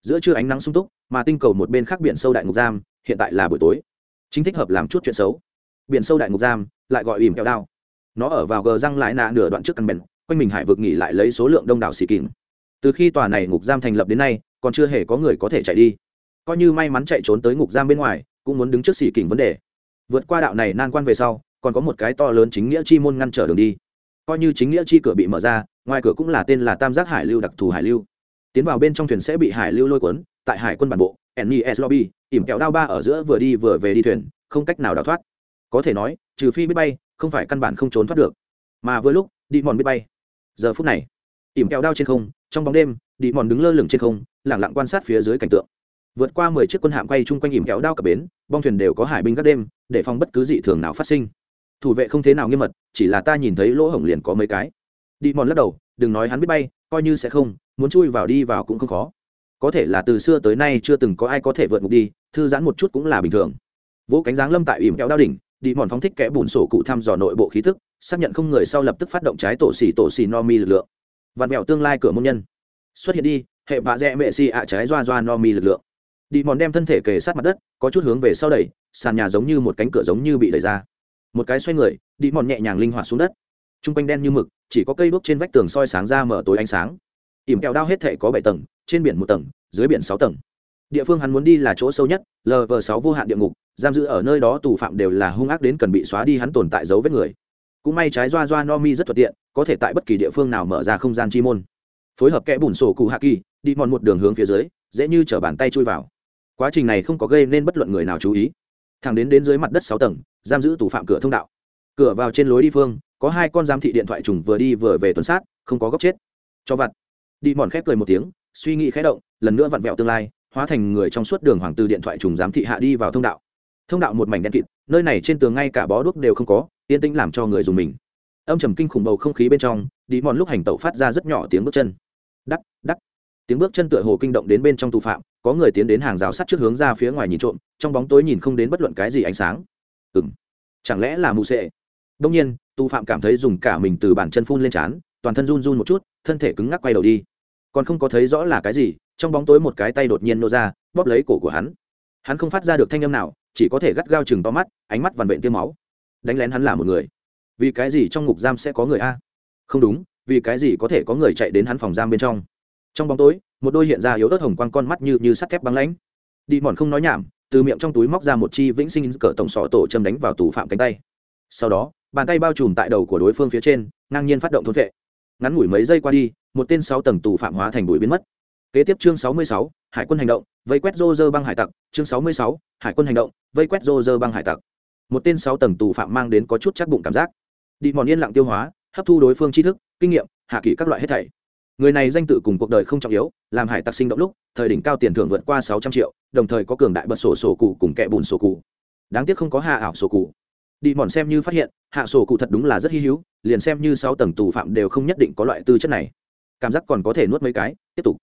giữa trưa ánh nắng sung túc, mà tinh cầu một bên khác biển sâu đại ngục giam, hiện tại là buổi tối. Chính thích hợp làm chút chuyện xấu. Biển sâu đại ngục giam, lại gọi ìm kẹo đao. Nó ở vào gờ răng lại nạ nửa đoạn trước căn bèn quanh mình hải vực nghỉ lại lấy số lượng đông đảo xì kìm. Từ khi tòa này ngục giam thành lập đến nay, còn chưa hề có người có thể chạy đi. Coi như may mắn chạy trốn tới ngục giam bên ngoài, cũng muốn đứng trước xì kìm vấn đề. Vượt qua đạo này nan quan về sau, còn có một cái to lớn chính nghĩa chi môn ngăn trở đường đi. Coi như chính nghĩa chi cửa bị mở ra, ngoài cửa cũng là tên là tam giác hải lưu đặc thù hải lưu tiến vào bên trong thuyền sẽ bị hải lưu lôi cuốn, tại hải quân bản bộ nes lobby, ỉm kẹo đao ba ở giữa vừa đi vừa về đi thuyền, không cách nào đào thoát. Có thể nói, trừ phi biết bay, không phải căn bản không trốn thoát được. Mà với lúc đi mòn biết bay. Giờ phút này, ỉm kẹo đao trên không, trong bóng đêm đi mòn đứng lơ lửng trên không lẳng lặng quan sát phía dưới cảnh tượng. Vượt qua mười chiếc quân hạm quay chung quanh ỉm kẹo đao cả bến, bong thuyền đều có hải binh các đêm, để phòng bất cứ dị thường nào phát sinh. Thủ vệ không thế nào nghiêm mật, chỉ là ta nhìn thấy lỗ hổng liền có mấy cái. Đi mòn lắc đầu, đừng nói hắn biết bay, coi như sẽ không muốn chui vào đi vào cũng không khó. Có thể là từ xưa tới nay chưa từng có ai có thể vượt ngục đi, thư giãn một chút cũng là bình thường. Vỗ cánh giáng lâm tại ỉm kéo đao đỉnh, đi mòn phóng thích kẽ bùn sổ cụ thăm dò nội bộ khí thức, xác nhận không người sau lập tức phát động trái tổ xì tổ xì no mi lực lượng. Vạn mẹo tương lai cửa môn nhân. Xuất hiện đi, hệ vạ dẹ mệ xì ạ trái doa doa no mi lực lượng. Đi mòn đem thân thể kề sát mặt đất, có chút hướng về sau đẩy, sàn nhà giống như một cánh cửa giống như bị đẩy ra. Một cái xoay người, đi mòn nhẹ nhàng linh hoạt xuống đất. T r u n g quanh đen như mực, chỉ có cây đuốc trên vách tường soi sáng ra mở tối ánh sáng ỉm kẹo đao hết thể có bảy tầng, trên biển một tầng, dưới biển sáu tầng. Địa phương hắn muốn đi là chỗ sâu nhất lv sáu vô hạn địa ngục, giam giữ ở nơi đó tù phạm đều là hung ác đến cần bị xóa đi hắn tồn tại dấu vết người. Cũng may trái doa doa no mi rất thuận tiện, có thể tại bất kỳ địa phương nào mở ra không gian chi môn. Phối hợp kẽ bùn sổ cụ hạ kỳ, đi mòn một đường hướng phía dưới, dễ như chở bàn tay chui vào. Quá trình này không có gây nên bất luận người nào chú ý. Thẳng đến đến dưới mặt đất sáu tầng, giam giữ tù phạm cửa thông đạo. Cửa vào trên lối đi phương, có hai con giám thị điện thoại trùng vừa đi vừa về tuần sát, không có góc chết. Cho vặt đi mòn khép cười một tiếng, suy nghĩ khẽ động, lần nữa vặn vẹo tương lai, hóa thành người trong suốt đường hoàng từ điện thoại trùng giám thị hạ đi vào thông đạo. Thông đạo một mảnh đen kịt, nơi này trên tường ngay cả bó đuốc đều không có, yên tĩnh làm cho người dùng mình. Âm trầm kinh khủng bầu không khí bên trong, đi mòn lúc hành tẩu phát ra rất nhỏ tiếng bước chân. Đắc đắc. Tiếng bước chân tựa hồ kinh động đến bên trong tù phạm, có người tiến đến hàng rào sắt trước hướng ra phía ngoài nhìn trộm, trong bóng tối nhìn không đến bất luận cái gì ánh sáng. Ừng chẳng lẽ là mù sệ? Đông nhiên, tù phạm cảm thấy dùng cả mình từ bàn chân phun lên trán, toàn thân run run một chút, thân thể cứng ngắc quay đầu đi còn không có thấy rõ là cái gì, trong bóng tối một cái tay đột nhiên nô ra, bóp lấy cổ của hắn. Hắn không phát ra được thanh âm nào, chỉ có thể gắt gao chừng to mắt, ánh mắt vằn vện tiêm máu. Đánh lén hắn là một người. Vì cái gì trong ngục giam sẽ có người a? Không đúng, vì cái gì có thể có người chạy đến hắn phòng giam bên trong? Trong bóng tối, một đôi hiện ra yếu ớt hồng quang con mắt như như sắt thép băng lãnh. Đi mòn không nói nhảm, từ miệng trong túi móc ra một chi vĩnh sinh cỡ tổng sọ tổ châm đánh vào tù phạm cánh tay. Sau đó, bàn tay bao trùm tại đầu của đối phương phía trên, ngang nhiên phát động thôn vệ ngắn ngủi mấy giây qua đi, một tên sáu tầng tù phạm hóa thành bụi biến mất. Kế tiếp chương sáu mươi sáu, hải quân hành động, vây quét rô rơ băng hải tặc. Chương sáu mươi sáu, hải quân hành động, vây quét rô rơ băng hải tặc. Một tên sáu tầng tù phạm mang đến có chút chắc bụng cảm giác. Đi mòn yên lặng tiêu hóa, hấp thu đối phương tri thức, kinh nghiệm, hạ kỹ các loại hết thảy. Người này danh tự cùng cuộc đời không trọng yếu, làm hải tặc sinh động lúc, thời đỉnh cao tiền thưởng vượt qua sáu trăm triệu, đồng thời có cường đại bật sổ sổ cụ cùng kẹ bùn sổ cụ. Đáng tiếc không có hạ ảo sổ cụ đi mòn xem như phát hiện, hạ sổ cụ thật đúng là rất hy hữu, liền xem như sáu tầng tù phạm đều không nhất định có loại tư chất này. Cảm giác còn có thể nuốt mấy cái, tiếp tục.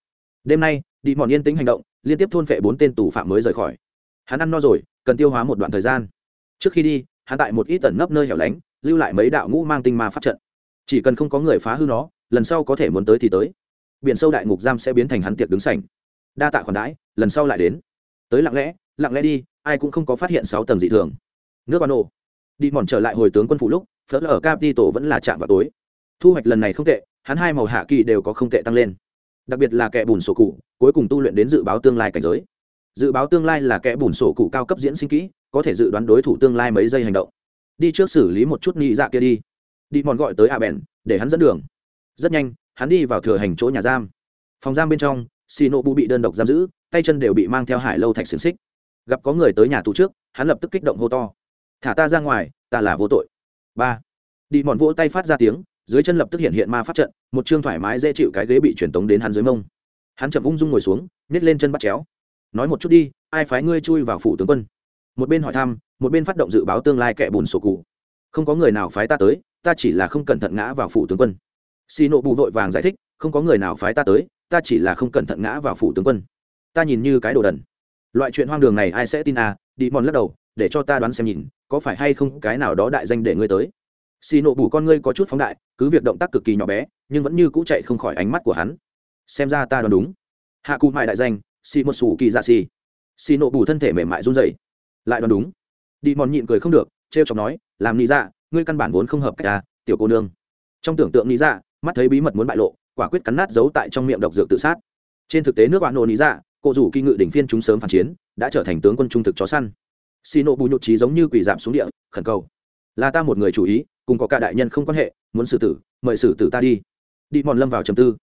Đêm nay, đi mòn yên tĩnh hành động, liên tiếp thôn phệ bốn tên tù phạm mới rời khỏi. Hắn ăn no rồi, cần tiêu hóa một đoạn thời gian. Trước khi đi, hắn tại một ít tẩn nấp nơi hẻo lánh, lưu lại mấy đạo ngũ mang tinh ma pháp trận. Chỉ cần không có người phá hư nó, lần sau có thể muốn tới thì tới. Biển sâu đại ngục giam sẽ biến thành hắn tiệc đứng sảnh. Đa tạ khoản đãi, lần sau lại đến. Tới lặng lẽ lặng lẽ đi, ai cũng không có phát hiện sáu tầng dị thường. Nước bà ô đi mòn trở lại hồi tướng quân phủ lúc, phớt ở tổ vẫn là chạm vào tối. Thu hoạch lần này không tệ, hắn hai màu hạ kỳ đều có không tệ tăng lên. Đặc biệt là kẻ bùn sổ cụ, cuối cùng tu luyện đến dự báo tương lai cảnh giới. Dự báo tương lai là kẻ bùn sổ cụ cao cấp diễn sinh kỹ, có thể dự đoán đối thủ tương lai mấy giây hành động. Đi trước xử lý một chút nhị dạ kia đi. Đi mòn gọi tới a bèn để hắn dẫn đường. Rất nhanh, hắn đi vào thừa hành chỗ nhà giam. Phòng giam bên trong xì nộ bu bị đơn độc giam giữ, tay chân đều bị mang theo hải lâu thạch xiềng xích. Gặp có người tới nhà tù trước, hắn lập tức kích động hô to thả ta ra ngoài, ta là vô tội. Ba. Đi mòn vỗ tay phát ra tiếng, dưới chân lập tức hiện hiện ma pháp trận, một chương thoải mái dễ chịu cái ghế bị truyền tống đến hắn dưới mông. Hắn chậm ung dung ngồi xuống nhét lên chân bắt chéo. Nói một chút đi, ai phái ngươi chui vào phủ tướng quân? Một bên hỏi thăm, một bên phát động dự báo tương lai kẻ bùn sổ cụ. Không có người nào phái ta tới, ta chỉ là không cẩn thận ngã vào phủ tướng quân. Xì nộ bù vội vàng giải thích, không có người nào phái ta tới, ta chỉ là không cẩn thận ngã vào phủ tướng quân. Ta nhìn như cái đồ đần. Loại chuyện hoang đường này ai sẽ tin à? Đi mòn lắc đầu, để cho ta đoán xem nhìn có phải hay không cái nào đó đại danh để ngươi tới? Xì nộ bù con ngươi có chút phóng đại, cứ việc động tác cực kỳ nhỏ bé, nhưng vẫn như cũ chạy không khỏi ánh mắt của hắn. Xem ra ta đoán đúng. Hạ cụ mại đại danh, xì một sủ kỳ dạ xì. Xì nộ bù thân thể mềm mại run rẩy. Lại đoán đúng. Đi mòn nhịn cười không được, trêu chọc nói, làm lý dạ ngươi căn bản vốn không hợp cách à tiểu cô nương. Trong tưởng tượng lý dạ mắt thấy bí mật muốn bại lộ, quả quyết cắn nát giấu tại trong miệng độc dược tự sát. Trên thực tế nước bạn nổ lý dạ cô rủ kỳ ngự đỉnh phiên chúng sớm phản chiến, đã trở thành tướng quân trung thực chó săn xì nộ bù nhụt trí giống như quỷ giảm xuống địa, khẩn cầu. Là ta một người chủ ý, cùng có cả đại nhân không quan hệ, muốn xử tử, mời xử tử ta đi. Đi mòn lâm vào trầm tư.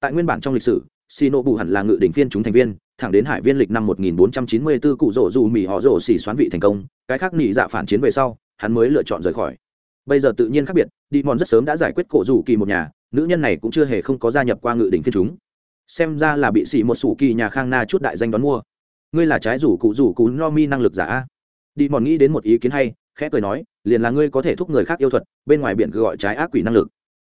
Tại nguyên bản trong lịch sử, xì nộ bù hẳn là ngự đỉnh phiên chúng thành viên, thẳng đến hải viên lịch năm 1494 cụ rổ dù mì họ rổ xỉ xoán vị thành công, cái khác nị dạ phản chiến về sau, hắn mới lựa chọn rời khỏi. Bây giờ tự nhiên khác biệt, đi mòn rất sớm đã giải quyết cổ rủ kỳ một nhà, nữ nhân này cũng chưa hề không có gia nhập qua ngự đỉnh phiên chúng. Xem ra là bị xỉ một sủ kỳ nhà khang na chút đại danh đón mua. Ngươi là trái rủ cụ rủ cú no mi năng lực giả đi mòn nghĩ đến một ý kiến hay, khẽ cười nói, liền là ngươi có thể thúc người khác yêu thuật, bên ngoài biển gọi trái ác quỷ năng lực.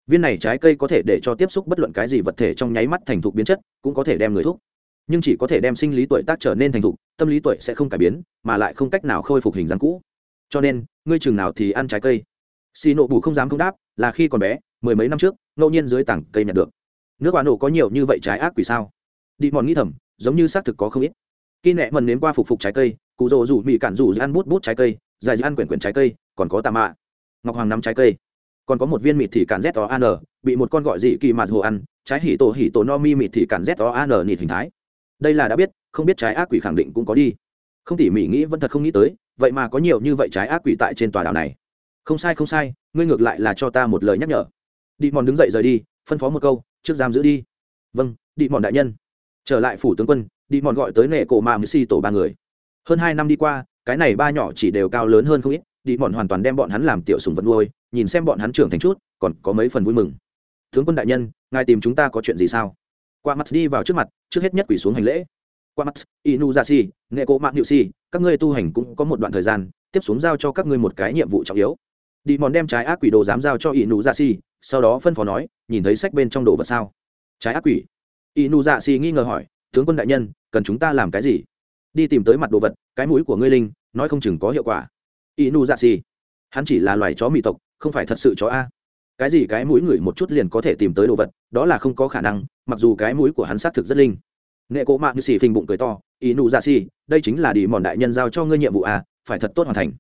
Viên này trái cây có thể để cho tiếp xúc bất luận cái gì vật thể trong nháy mắt thành thục biến chất, cũng có thể đem người thúc. Nhưng chỉ có thể đem sinh lý tuổi tác trở nên thành thục, tâm lý tuổi sẽ không cải biến, mà lại không cách nào khôi phục hình dáng cũ. Cho nên, ngươi chừng nào thì ăn trái cây. Xì nộ bù không dám không đáp, là khi còn bé, mười mấy năm trước, ngẫu nhiên dưới tảng cây nhặt được. Nước quả nổ có nhiều như vậy trái ác quỷ sao? Đi mòn nghĩ thầm, giống như xác thực có không ít khi nẹ mần nếm qua phục phục trái cây, cụ rồ rủ mị cản rủ ăn bút bút trái cây, dài ăn quyển quyển trái cây, còn có tà mạ. Ngọc hoàng nắm trái cây. Còn có một viên mịt thì cản z o an bị một con gọi dị kỳ mạt hồ ăn, trái hỉ tổ hỉ tổ no mi mịt thì cản z o an nịt hình thái. Đây là đã biết, không biết trái ác quỷ khẳng định cũng có đi. Không tỉ mỉ nghĩ vẫn thật không nghĩ tới, vậy mà có nhiều như vậy trái ác quỷ tại trên tòa đảo này. Không sai không sai, ngươi ngược lại là cho ta một lời nhắc nhở. Đi mòn đứng dậy rời đi, phân phó một câu, trước giam giữ đi. Vâng đi mòn đại nhân. Trở lại phủ tướng quân đi mòn gọi tới nệ cổ mà mười si tổ ba người. Hơn hai năm đi qua, cái này ba nhỏ chỉ đều cao lớn hơn không ít, đi mòn hoàn toàn đem bọn hắn làm tiểu sùng vật nuôi, nhìn xem bọn hắn trưởng thành chút, còn có mấy phần vui mừng. Tướng quân đại nhân, ngài tìm chúng ta có chuyện gì sao? Qua mắt đi vào trước mặt, trước hết nhất quỷ xuống hành lễ. Qua mắt inu ra si nghệ cổ mạng hiệu si, các ngươi tu hành cũng có một đoạn thời gian, tiếp xuống giao cho các ngươi một cái nhiệm vụ trọng yếu. Đi mòn đem trái ác quỷ đồ dám giao cho inu ra si sau đó phân phó nói, nhìn thấy sách bên trong đồ vật sao? Trái ác quỷ? Inu ra si nghi ngờ hỏi tướng quân đại nhân, cần chúng ta làm cái gì? Đi tìm tới mặt đồ vật, cái mũi của ngươi linh, nói không chừng có hiệu quả. Inu dạ xì hắn chỉ là loài chó mỹ tộc, không phải thật sự chó a. Cái gì cái mũi ngửi một chút liền có thể tìm tới đồ vật, đó là không có khả năng, mặc dù cái mũi của hắn xác thực rất linh. Nghệ cố mạng như xì phình bụng cười to ý nụ dạ xì đây chính là đi mòn đại nhân giao cho ngươi nhiệm vụ à phải thật tốt hoàn thành.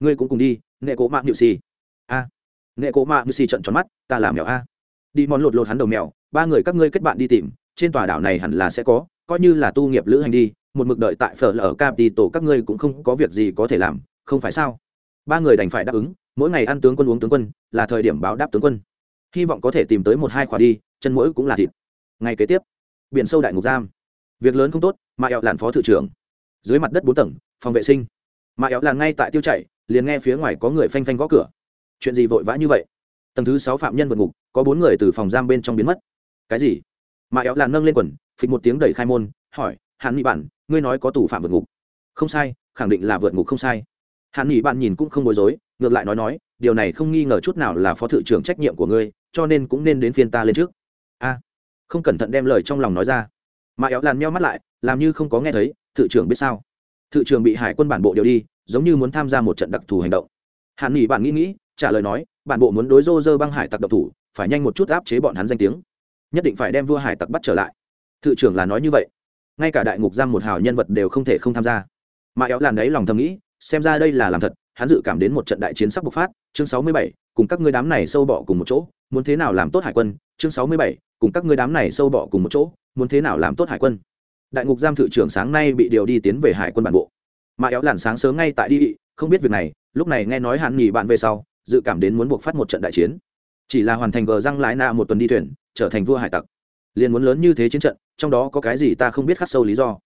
Ngươi cũng cùng đi nghệ cố mạng như xì a. Nghệ cố mạng như xì trận tròn mắt, ta làm mèo a. Đi mòn lột lột hắn đầu mèo, ba người các ngươi kết bạn đi tìm trên tòa đảo này hẳn là sẽ có, coi như là tu nghiệp lữ hành đi, một mực đợi tại phở lở capital đi tổ các ngươi cũng không có việc gì có thể làm, không phải sao? Ba người đành phải đáp ứng, mỗi ngày ăn tướng quân uống tướng quân, là thời điểm báo đáp tướng quân. Hy vọng có thể tìm tới một hai khóa đi, chân mũi cũng là thịt. Ngày kế tiếp, biển sâu đại ngục giam. Việc lớn không tốt mà ẹo làn phó thự trưởng. Dưới mặt đất bốn tầng, phòng vệ sinh. Mà ẹo làn ngay tại tiêu chạy, liền nghe phía ngoài có người phanh phanh gõ cửa. Chuyện gì vội vã như vậy? Tầng thứ sáu phạm nhân vượt ngục, có bốn người từ phòng giam bên trong biến mất. Cái gì? Mà éo là nâng lên quần, phịch một tiếng đẩy khai môn, hỏi, hàn nghị bản ngươi nói có tù phạm vượt ngục? Không sai, khẳng định là vượt ngục không sai. Hàn nghị bạn nhìn cũng không bối rối, ngược lại nói nói, điều này không nghi ngờ chút nào là phó thự trưởng trách nhiệm của ngươi, cho nên cũng nên đến phiên ta lên trước. A, không cẩn thận đem lời trong lòng nói ra. Mà éo làn meo mắt lại, làm như không có nghe thấy, thự trưởng biết sao? Thự trưởng bị hải quân bản bộ điều đi, giống như muốn tham gia một trận đặc thù hành động. Hàn nghỉ bạn nghĩ nghĩ, trả lời nói, bản bộ muốn đối rô dơ băng hải tặc độc thủ, phải nhanh một chút áp chế bọn hắn danh tiếng nhất định phải đem vua hải tặc bắt trở lại. Thự trưởng là nói như vậy. Ngay cả đại ngục giam một hào nhân vật đều không thể không tham gia. Mà éo làn đấy lòng thầm nghĩ, xem ra đây là làm thật, hắn dự cảm đến một trận đại chiến sắp bộc phát, chương sáu mươi bảy, cùng các ngươi đám này sâu bọ cùng một chỗ, muốn thế nào làm tốt hải quân, chương sáu mươi bảy, cùng các ngươi đám này sâu bọ cùng một chỗ, muốn thế nào làm tốt hải quân. Đại ngục giam thự trưởng sáng nay bị điều đi tiến về hải quân bản bộ. Mà éo làn sáng sớm ngay tại đi, không biết việc này, lúc này nghe nói hắn nghỉ bạn về sau, dự cảm đến muốn buộc phát một trận đại chiến. Chỉ là hoàn thành gờ răng lái na một tuần đi thuyền trở thành vua hải tặc. Liền muốn lớn như thế chiến trận, trong đó có cái gì ta không biết khắc sâu lý do.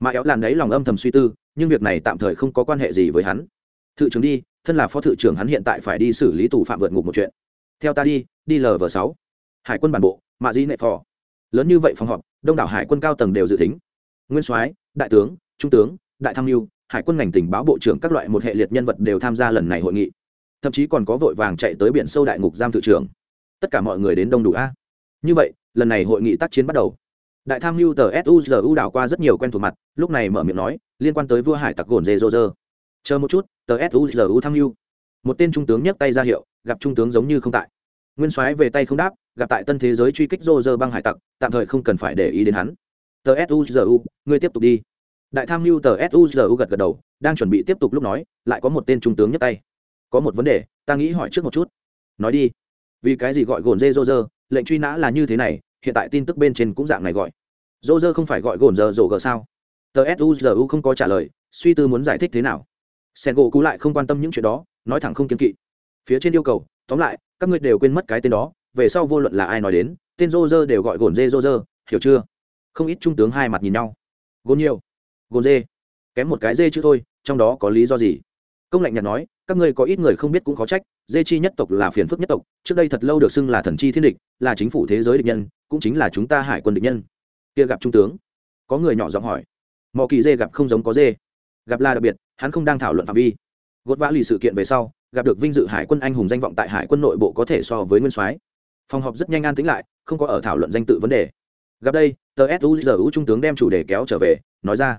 Mà éo làn đấy lòng âm thầm suy tư, nhưng việc này tạm thời không có quan hệ gì với hắn. Thự trưởng đi, thân là phó thự trưởng hắn hiện tại phải đi xử lý tù phạm vượt ngục một chuyện. Theo ta đi đi lv sáu. Hải quân bản bộ, mạ di nệ phò. Lớn như vậy phòng họp, đông đảo hải quân cao tầng đều dự tính. Nguyên soái, đại tướng, trung tướng, đại tham mưu, hải quân ngành tình báo bộ trưởng các loại một hệ liệt nhân vật đều tham gia lần này hội nghị. Thậm chí còn có vội vàng chạy tới biển sâu đại ngục giam thự trưởng. Tất cả mọi người đến đông đủ a như vậy, lần này hội nghị tác chiến bắt đầu. Đại tham mưu tờ suzu đảo qua rất nhiều quen thuộc mặt, lúc này mở miệng nói, liên quan tới vua hải tặc gồn dê dô dơ chờ một chút, tờ suzu tham mưu. Một tên trung tướng nhấc tay ra hiệu, gặp trung tướng giống như không tại. Nguyên soái về tay không đáp, gặp tại tân thế giới truy kích dô dơ băng hải tặc, tạm thời không cần phải để ý đến hắn. Tờ suzu ngươi tiếp tục đi. Đại tham mưu tờ suzu gật gật đầu, đang chuẩn bị tiếp tục lúc nói, lại có một tên trung tướng nhấc tay. Có một vấn đề, ta nghĩ hỏi trước một chút. Nói đi. Vì cái gì gọi gồn dê dô dơ lệnh truy nã là như thế này, hiện tại tin tức bên trên cũng dạng này gọi. Dô dơ không phải gọi gồn giờ rổ gờ sao? Tờ suzu không có trả lời, suy tư muốn giải thích thế nào. Sen gỗ cú lại không quan tâm những chuyện đó, nói thẳng không kiên kỵ. Phía trên yêu cầu, tóm lại, các ngươi đều quên mất cái tên đó, về sau vô luận là ai nói đến, tên dô dơ đều gọi gồn dê dô dơ, hiểu chưa? Không ít trung tướng hai mặt nhìn nhau. Gồn nhiều, gồn dê, kém một cái dê chứ thôi, trong đó có lý do gì? Công lạnh nhạt nói, các ngươi có ít người không biết cũng khó trách dê chi nhất tộc là phiền phức nhất tộc, trước đây thật lâu được xưng là thần chi thiên địch, là chính phủ thế giới địch nhân, cũng chính là chúng ta hải quân địch nhân. Kia gặp trung tướng. Có người nhỏ giọng hỏi. Mọi kỳ dê gặp không giống có dê. Gặp là đặc biệt, hắn không đang thảo luận phạm vi. Gột vã lì sự kiện về sau, gặp được vinh dự hải quân anh hùng danh vọng tại hải quân nội bộ có thể so với nguyên soái. Phòng họp rất nhanh an tính lại, không có ở thảo luận danh tự vấn đề. Gặp đây, tờ suzu trung tướng đem chủ đề kéo trở về, nói ra.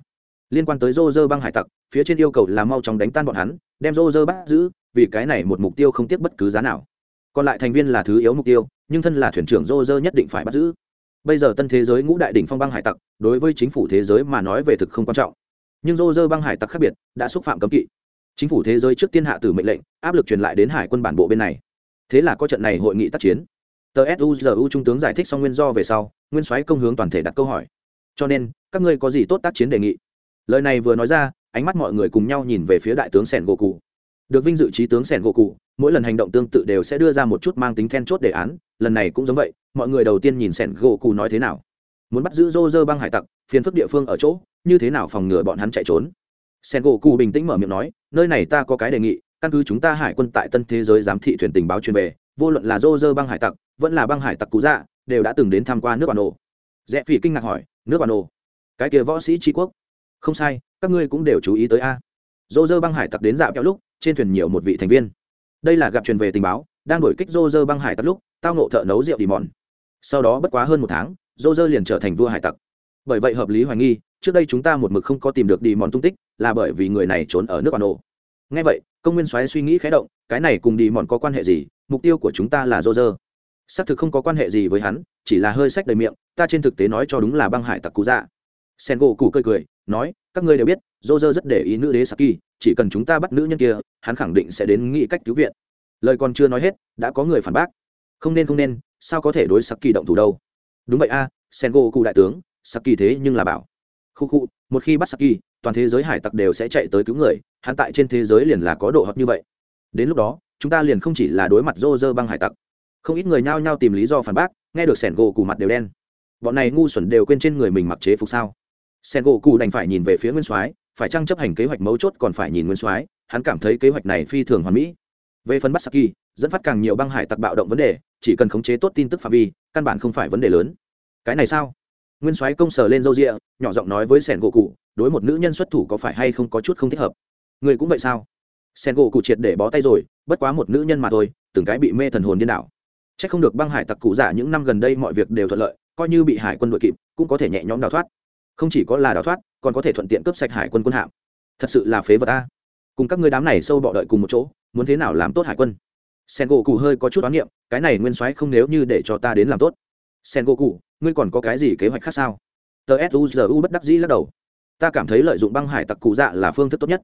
Liên quan tới rô rơ băng hải tặc, phía trên yêu cầu là mau chóng đánh tan bọn hắn, đem rô rơ bắt giữ vì cái này một mục tiêu không tiếc bất cứ giá nào. Còn lại thành viên là thứ yếu mục tiêu, nhưng thân là thuyền trưởng rô rơ nhất định phải bắt giữ. Bây giờ tân thế giới ngũ đại đỉnh phong băng hải tặc, đối với chính phủ thế giới mà nói về thực không quan trọng. Nhưng rô rơ băng hải tặc khác biệt, đã xúc phạm cấm kỵ. Chính phủ thế giới trước tiên hạ tử mệnh lệnh, áp lực truyền lại đến hải quân bản bộ bên này. Thế là có trận này hội nghị tác chiến. Tờ suzu trung tướng giải thích xong nguyên do về sau, nguyên soái công hướng toàn thể đặt câu hỏi. Cho nên, các ngươi có gì tốt tác chiến đề nghị? Lời này vừa nói ra, ánh mắt mọi người cùng nhau nhìn về phía đại tướng sẻn gỗ cụ được vinh dự trí tướng sẻn gỗ cụ, mỗi lần hành động tương tự đều sẽ đưa ra một chút mang tính then chốt đề án, lần này cũng giống vậy, mọi người đầu tiên nhìn sẻn gỗ cụ nói thế nào. Muốn bắt giữ rô rơ băng hải tặc, phiền phức địa phương ở chỗ, như thế nào phòng ngừa bọn hắn chạy trốn? Sen gỗ cụ bình tĩnh mở miệng nói, nơi này ta có cái đề nghị, căn cứ chúng ta hải quân tại tân thế giới giám thị thuyền tình báo truyền về, vô luận là rô rơ băng hải tặc, vẫn là băng hải tặc cú dạ đều đã từng đến tham quan nước bà nổ rẽ phỉ kinh ngạc hỏi, nước bà nổ cái kia võ sĩ tri quốc? Không sai, các ngươi cũng đều chú ý tới a. Dô dơ băng hải tặc đến dạo kéo lúc trên thuyền nhiều một vị thành viên. Đây là gặp truyền về tình báo, đang đổi kích rô rơ băng hải tặc lúc, tao nộ thợ nấu rượu đi mòn. Sau đó bất quá hơn một tháng rô rơ liền trở thành vua hải tặc. Bởi vậy hợp lý hoài nghi, trước đây chúng ta một mực không có tìm được đi mòn tung tích, là bởi vì người này trốn ở nước bà đồ ngay vậy, công nguyên soái suy nghĩ khé động, cái này cùng đi mòn có quan hệ gì? Mục tiêu của chúng ta là rô rơ xác thực không có quan hệ gì với hắn, chỉ là hơi sách đầy miệng, ta trên thực tế nói cho đúng là băng hải tặc cú dạ. Sen gỗ cụ cười cười, nói các ngươi đều biết dô dơ rất để ý nữ đế saki, chỉ cần chúng ta bắt nữ nhân kia, hắn khẳng định sẽ đến nghĩ cách cứu viện. Lời còn chưa nói hết, đã có người phản bác. Không nên không nên, sao có thể đối saki động thủ đâu? Đúng vậy a sen gỗ cụ đại tướng, saki thế nhưng là bảo. Khu khu, một khi bắt saki, toàn thế giới hải tặc đều sẽ chạy tới cứu người, hắn tại trên thế giới liền là có độ hợp như vậy. Đến lúc đó, chúng ta liền không chỉ là đối mặt rô dơ băng hải tặc. Không ít người nhao nhao tìm lý do phản bác, nghe được sẻn gỗ cù mặt đều đen. Bọn này ngu xuẩn đều quên trên người mình mặc chế phục sao? Sen gỗ cụ đành phải nhìn về phía nguyên soái, phải chăng chấp hành kế hoạch mấu chốt còn phải nhìn nguyên soái, hắn cảm thấy kế hoạch này phi thường hoàn mỹ. Về phần bắt saki dẫn phát càng nhiều băng hải tặc bạo động vấn đề, chỉ cần khống chế tốt tin tức phạm vi, căn bản không phải vấn đề lớn. Cái này sao? Nguyên soái công sở lên râu rịa nhỏ giọng nói với sẻn gỗ cụ đối một nữ nhân xuất thủ có phải hay không có chút không thích hợp? Người cũng vậy sao? Sen gỗ cụ triệt để bó tay rồi, bất quá một nữ nhân mà thôi, từng cái bị mê thần hồn điên đảo. C h ắ c không được băng hải tặc cụ giả những năm gần đây mọi việc đều thuận lợi, coi như bị hải quân đội kịp, cũng có thể nhẹ nhõm đào thoát không chỉ có là đào thoát, còn có thể thuận tiện cướp sạch hải quân quân hạm. Thật sự là phế vật ta cùng các ngươi đám này sâu bọ đợi cùng một chỗ, muốn thế nào làm tốt hải quân? Sen gỗ cụ hơi có chút oán niệm, cái này nguyên soái không nếu như để cho ta đến làm tốt. Sen gỗ cụ ngươi còn có cái gì kế hoạch khác sao? Tờ suzu bất đắc dĩ lắc đầu. Ta cảm thấy lợi dụng băng hải tặc cụ dạ là phương thức tốt nhất.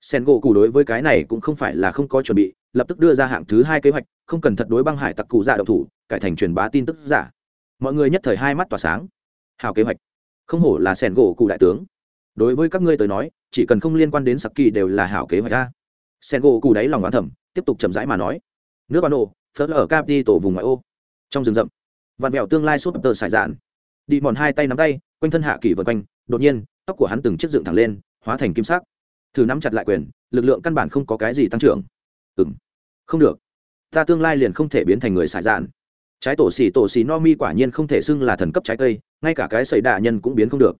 Sen gỗ cụ đối với cái này cũng không phải là không có chuẩn bị, lập tức đưa ra hạng thứ hai kế hoạch, không cần thật đối băng hải tặc cụ dạ độc thủ, cải thành truyền bá tin tức giả. Mọi người nhất thời hai mắt tỏa sáng. Hào kế hoạch không hổ là sen gỗ cụ đại tướng. Đối với các ngươi tới nói, chỉ cần không liên quan đến saki đều là hảo kế hoạch ra sen gỗ cụ đáy lòng oán thẩm tiếp tục chậm rãi mà nói. Nước ban ô, phớt ở capi tổ vùng ngoại ô. Trong rừng rậm, vạn vẹo tương lai suốt tờ sải dạn. Đi mòn hai tay nắm tay, quanh thân hạ kỳ vân quanh, đột nhiên, tóc của hắn từng chiếc dựng thẳng lên, hóa thành kim sắc. Thử nắm chặt lại quyền, lực lượng căn bản không có cái gì tăng trưởng. Ừ không được. Ta tương lai liền không thể biến thành người sải dạn trái tổ xì tổ xì no mi quả nhiên không thể xưng là thần cấp trái cây, ngay cả cái sầy đạ nhân cũng biến không được.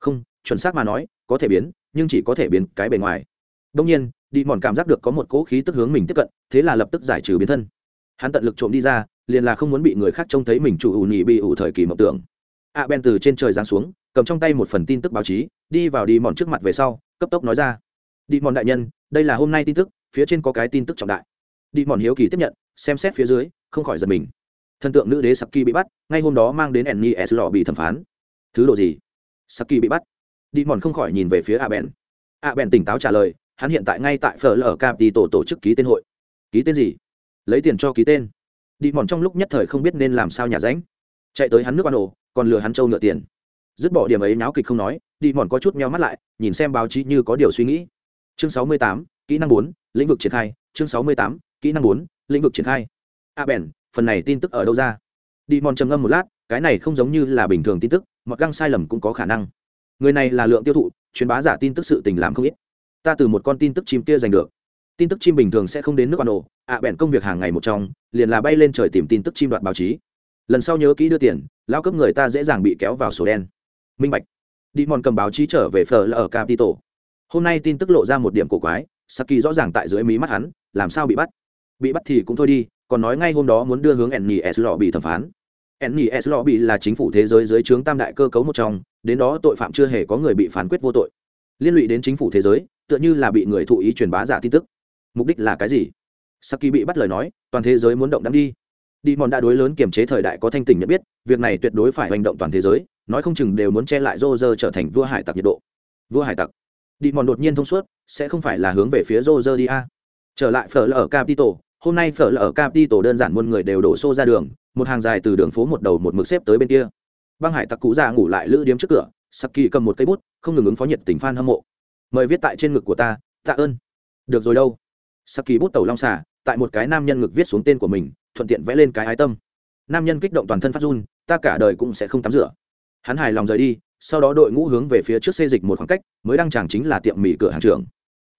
Không, chuẩn xác mà nói, có thể biến, nhưng chỉ có thể biến cái bề ngoài. Đông nhiên đi mòn cảm giác được có một cỗ khí tức hướng mình tiếp cận, thế là lập tức giải trừ biến thân. Hắn tận lực trộm đi ra, liền là không muốn bị người khác trông thấy mình chủ ủ nhị bị ủ thời kỳ mộng tưởng. A ben từ trên trời giáng xuống, cầm trong tay một phần tin tức báo chí, đi vào đi mòn trước mặt về sau, cấp tốc nói ra. Đi mòn đại nhân, đây là hôm nay tin tức, phía trên có cái tin tức trọng đại. Đi mòn hiếu kỳ tiếp nhận, xem xét phía dưới, không khỏi giật mình thần tượng nữ đế saki bị bắt, ngay hôm đó mang đến enni s lò bị thẩm phán. Thứ độ gì? Saki bị bắt. Đi mòn không khỏi nhìn về phía a bèn. A bèn tỉnh táo trả lời, hắn hiện tại ngay tại phở lở capi tổ tổ chức ký tên hội. Ký tên gì? Lấy tiền cho ký tên. Đi mòn trong lúc nhất thời không biết nên làm sao nhà ránh. Chạy tới hắn nước ban ổ còn lừa hắn trâu ngựa tiền. Dứt bỏ điểm ấy náo kịch không nói, đi mòn có chút meo mắt lại, nhìn xem báo chí như có điều suy nghĩ. Chương sáu mươi tám, kỹ năng bốn, lĩnh vực triển khai. Chương sáu mươi tám, kỹ năng bốn, lĩnh vực triển khai. A bèn phần này tin tức ở đâu ra? Đi mòn trầm ngâm một lát, cái này không giống như là bình thường tin tức, mặc găng sai lầm cũng có khả năng. Người này là lượng tiêu thụ, truyền bá giả tin tức sự tình làm không ít. Ta từ một con tin tức chim kia giành được. Tin tức chim bình thường sẽ không đến nước quan ổ ạ, bèn công việc hàng ngày một trong, liền là bay lên trời tìm tin tức chim đoạt báo chí. Lần sau nhớ kỹ đưa tiền, lao cấp người ta dễ dàng bị kéo vào sổ đen. Minh bạch. Đi mòn cầm báo chí trở về phở là ở capital hôm nay tin tức lộ ra một điểm cổ quái, saki rõ ràng tại dưới mí mắt hắn, làm sao bị bắt? Bị bắt thì cũng thôi đi còn nói ngay hôm đó muốn đưa hướng nis lò bị thẩm phán. Nis lò bị là chính phủ thế giới dưới trướng tam đại cơ cấu một trong, đến đó tội phạm chưa hề có người bị phán quyết vô tội. Liên lụy đến chính phủ thế giới, tựa như là bị người thụ ý truyền bá giả tin tức. Mục đích là cái gì? Saki bị bắt lời nói, toàn thế giới muốn động đắm đi. Đi mòn đã đối lớn kiềm chế thời đại có thanh tỉnh nhận biết, việc này tuyệt đối phải hành động toàn thế giới, nói không chừng đều muốn che lại rô rơ trở thành vua hải tặc nhiệt độ. Vua hải tặc. Đi mòn đột nhiên thông suốt, sẽ không phải là hướng về phía rô rơ đi a. Trở lại phở là ở capital hôm nay phở là ở capital đơn giản muôn người đều đổ xô ra đường, một hàng dài từ đường phố một đầu một mực xếp tới bên kia. Băng hải tặc cũ ra ngủ lại lữ điếm trước cửa saki cầm một cây bút, không ngừng ứng phó nhiệt tình f hâm mộ. Mời viết tại trên ngực của ta, tạ ơn. Được rồi đâu? Saki bút tàu long xà, tại một cái nam nhân ngực viết xuống tên của mình, thuận tiện vẽ lên cái ái tâm. Nam nhân kích động toàn thân phát run, ta cả đời cũng sẽ không tắm rửa. Hắn hài lòng rời đi, sau đó đội ngũ hướng về phía trước xây dịch một khoảng cách, mới đăng tràng chính là tiệm mì cửa hàng trưởng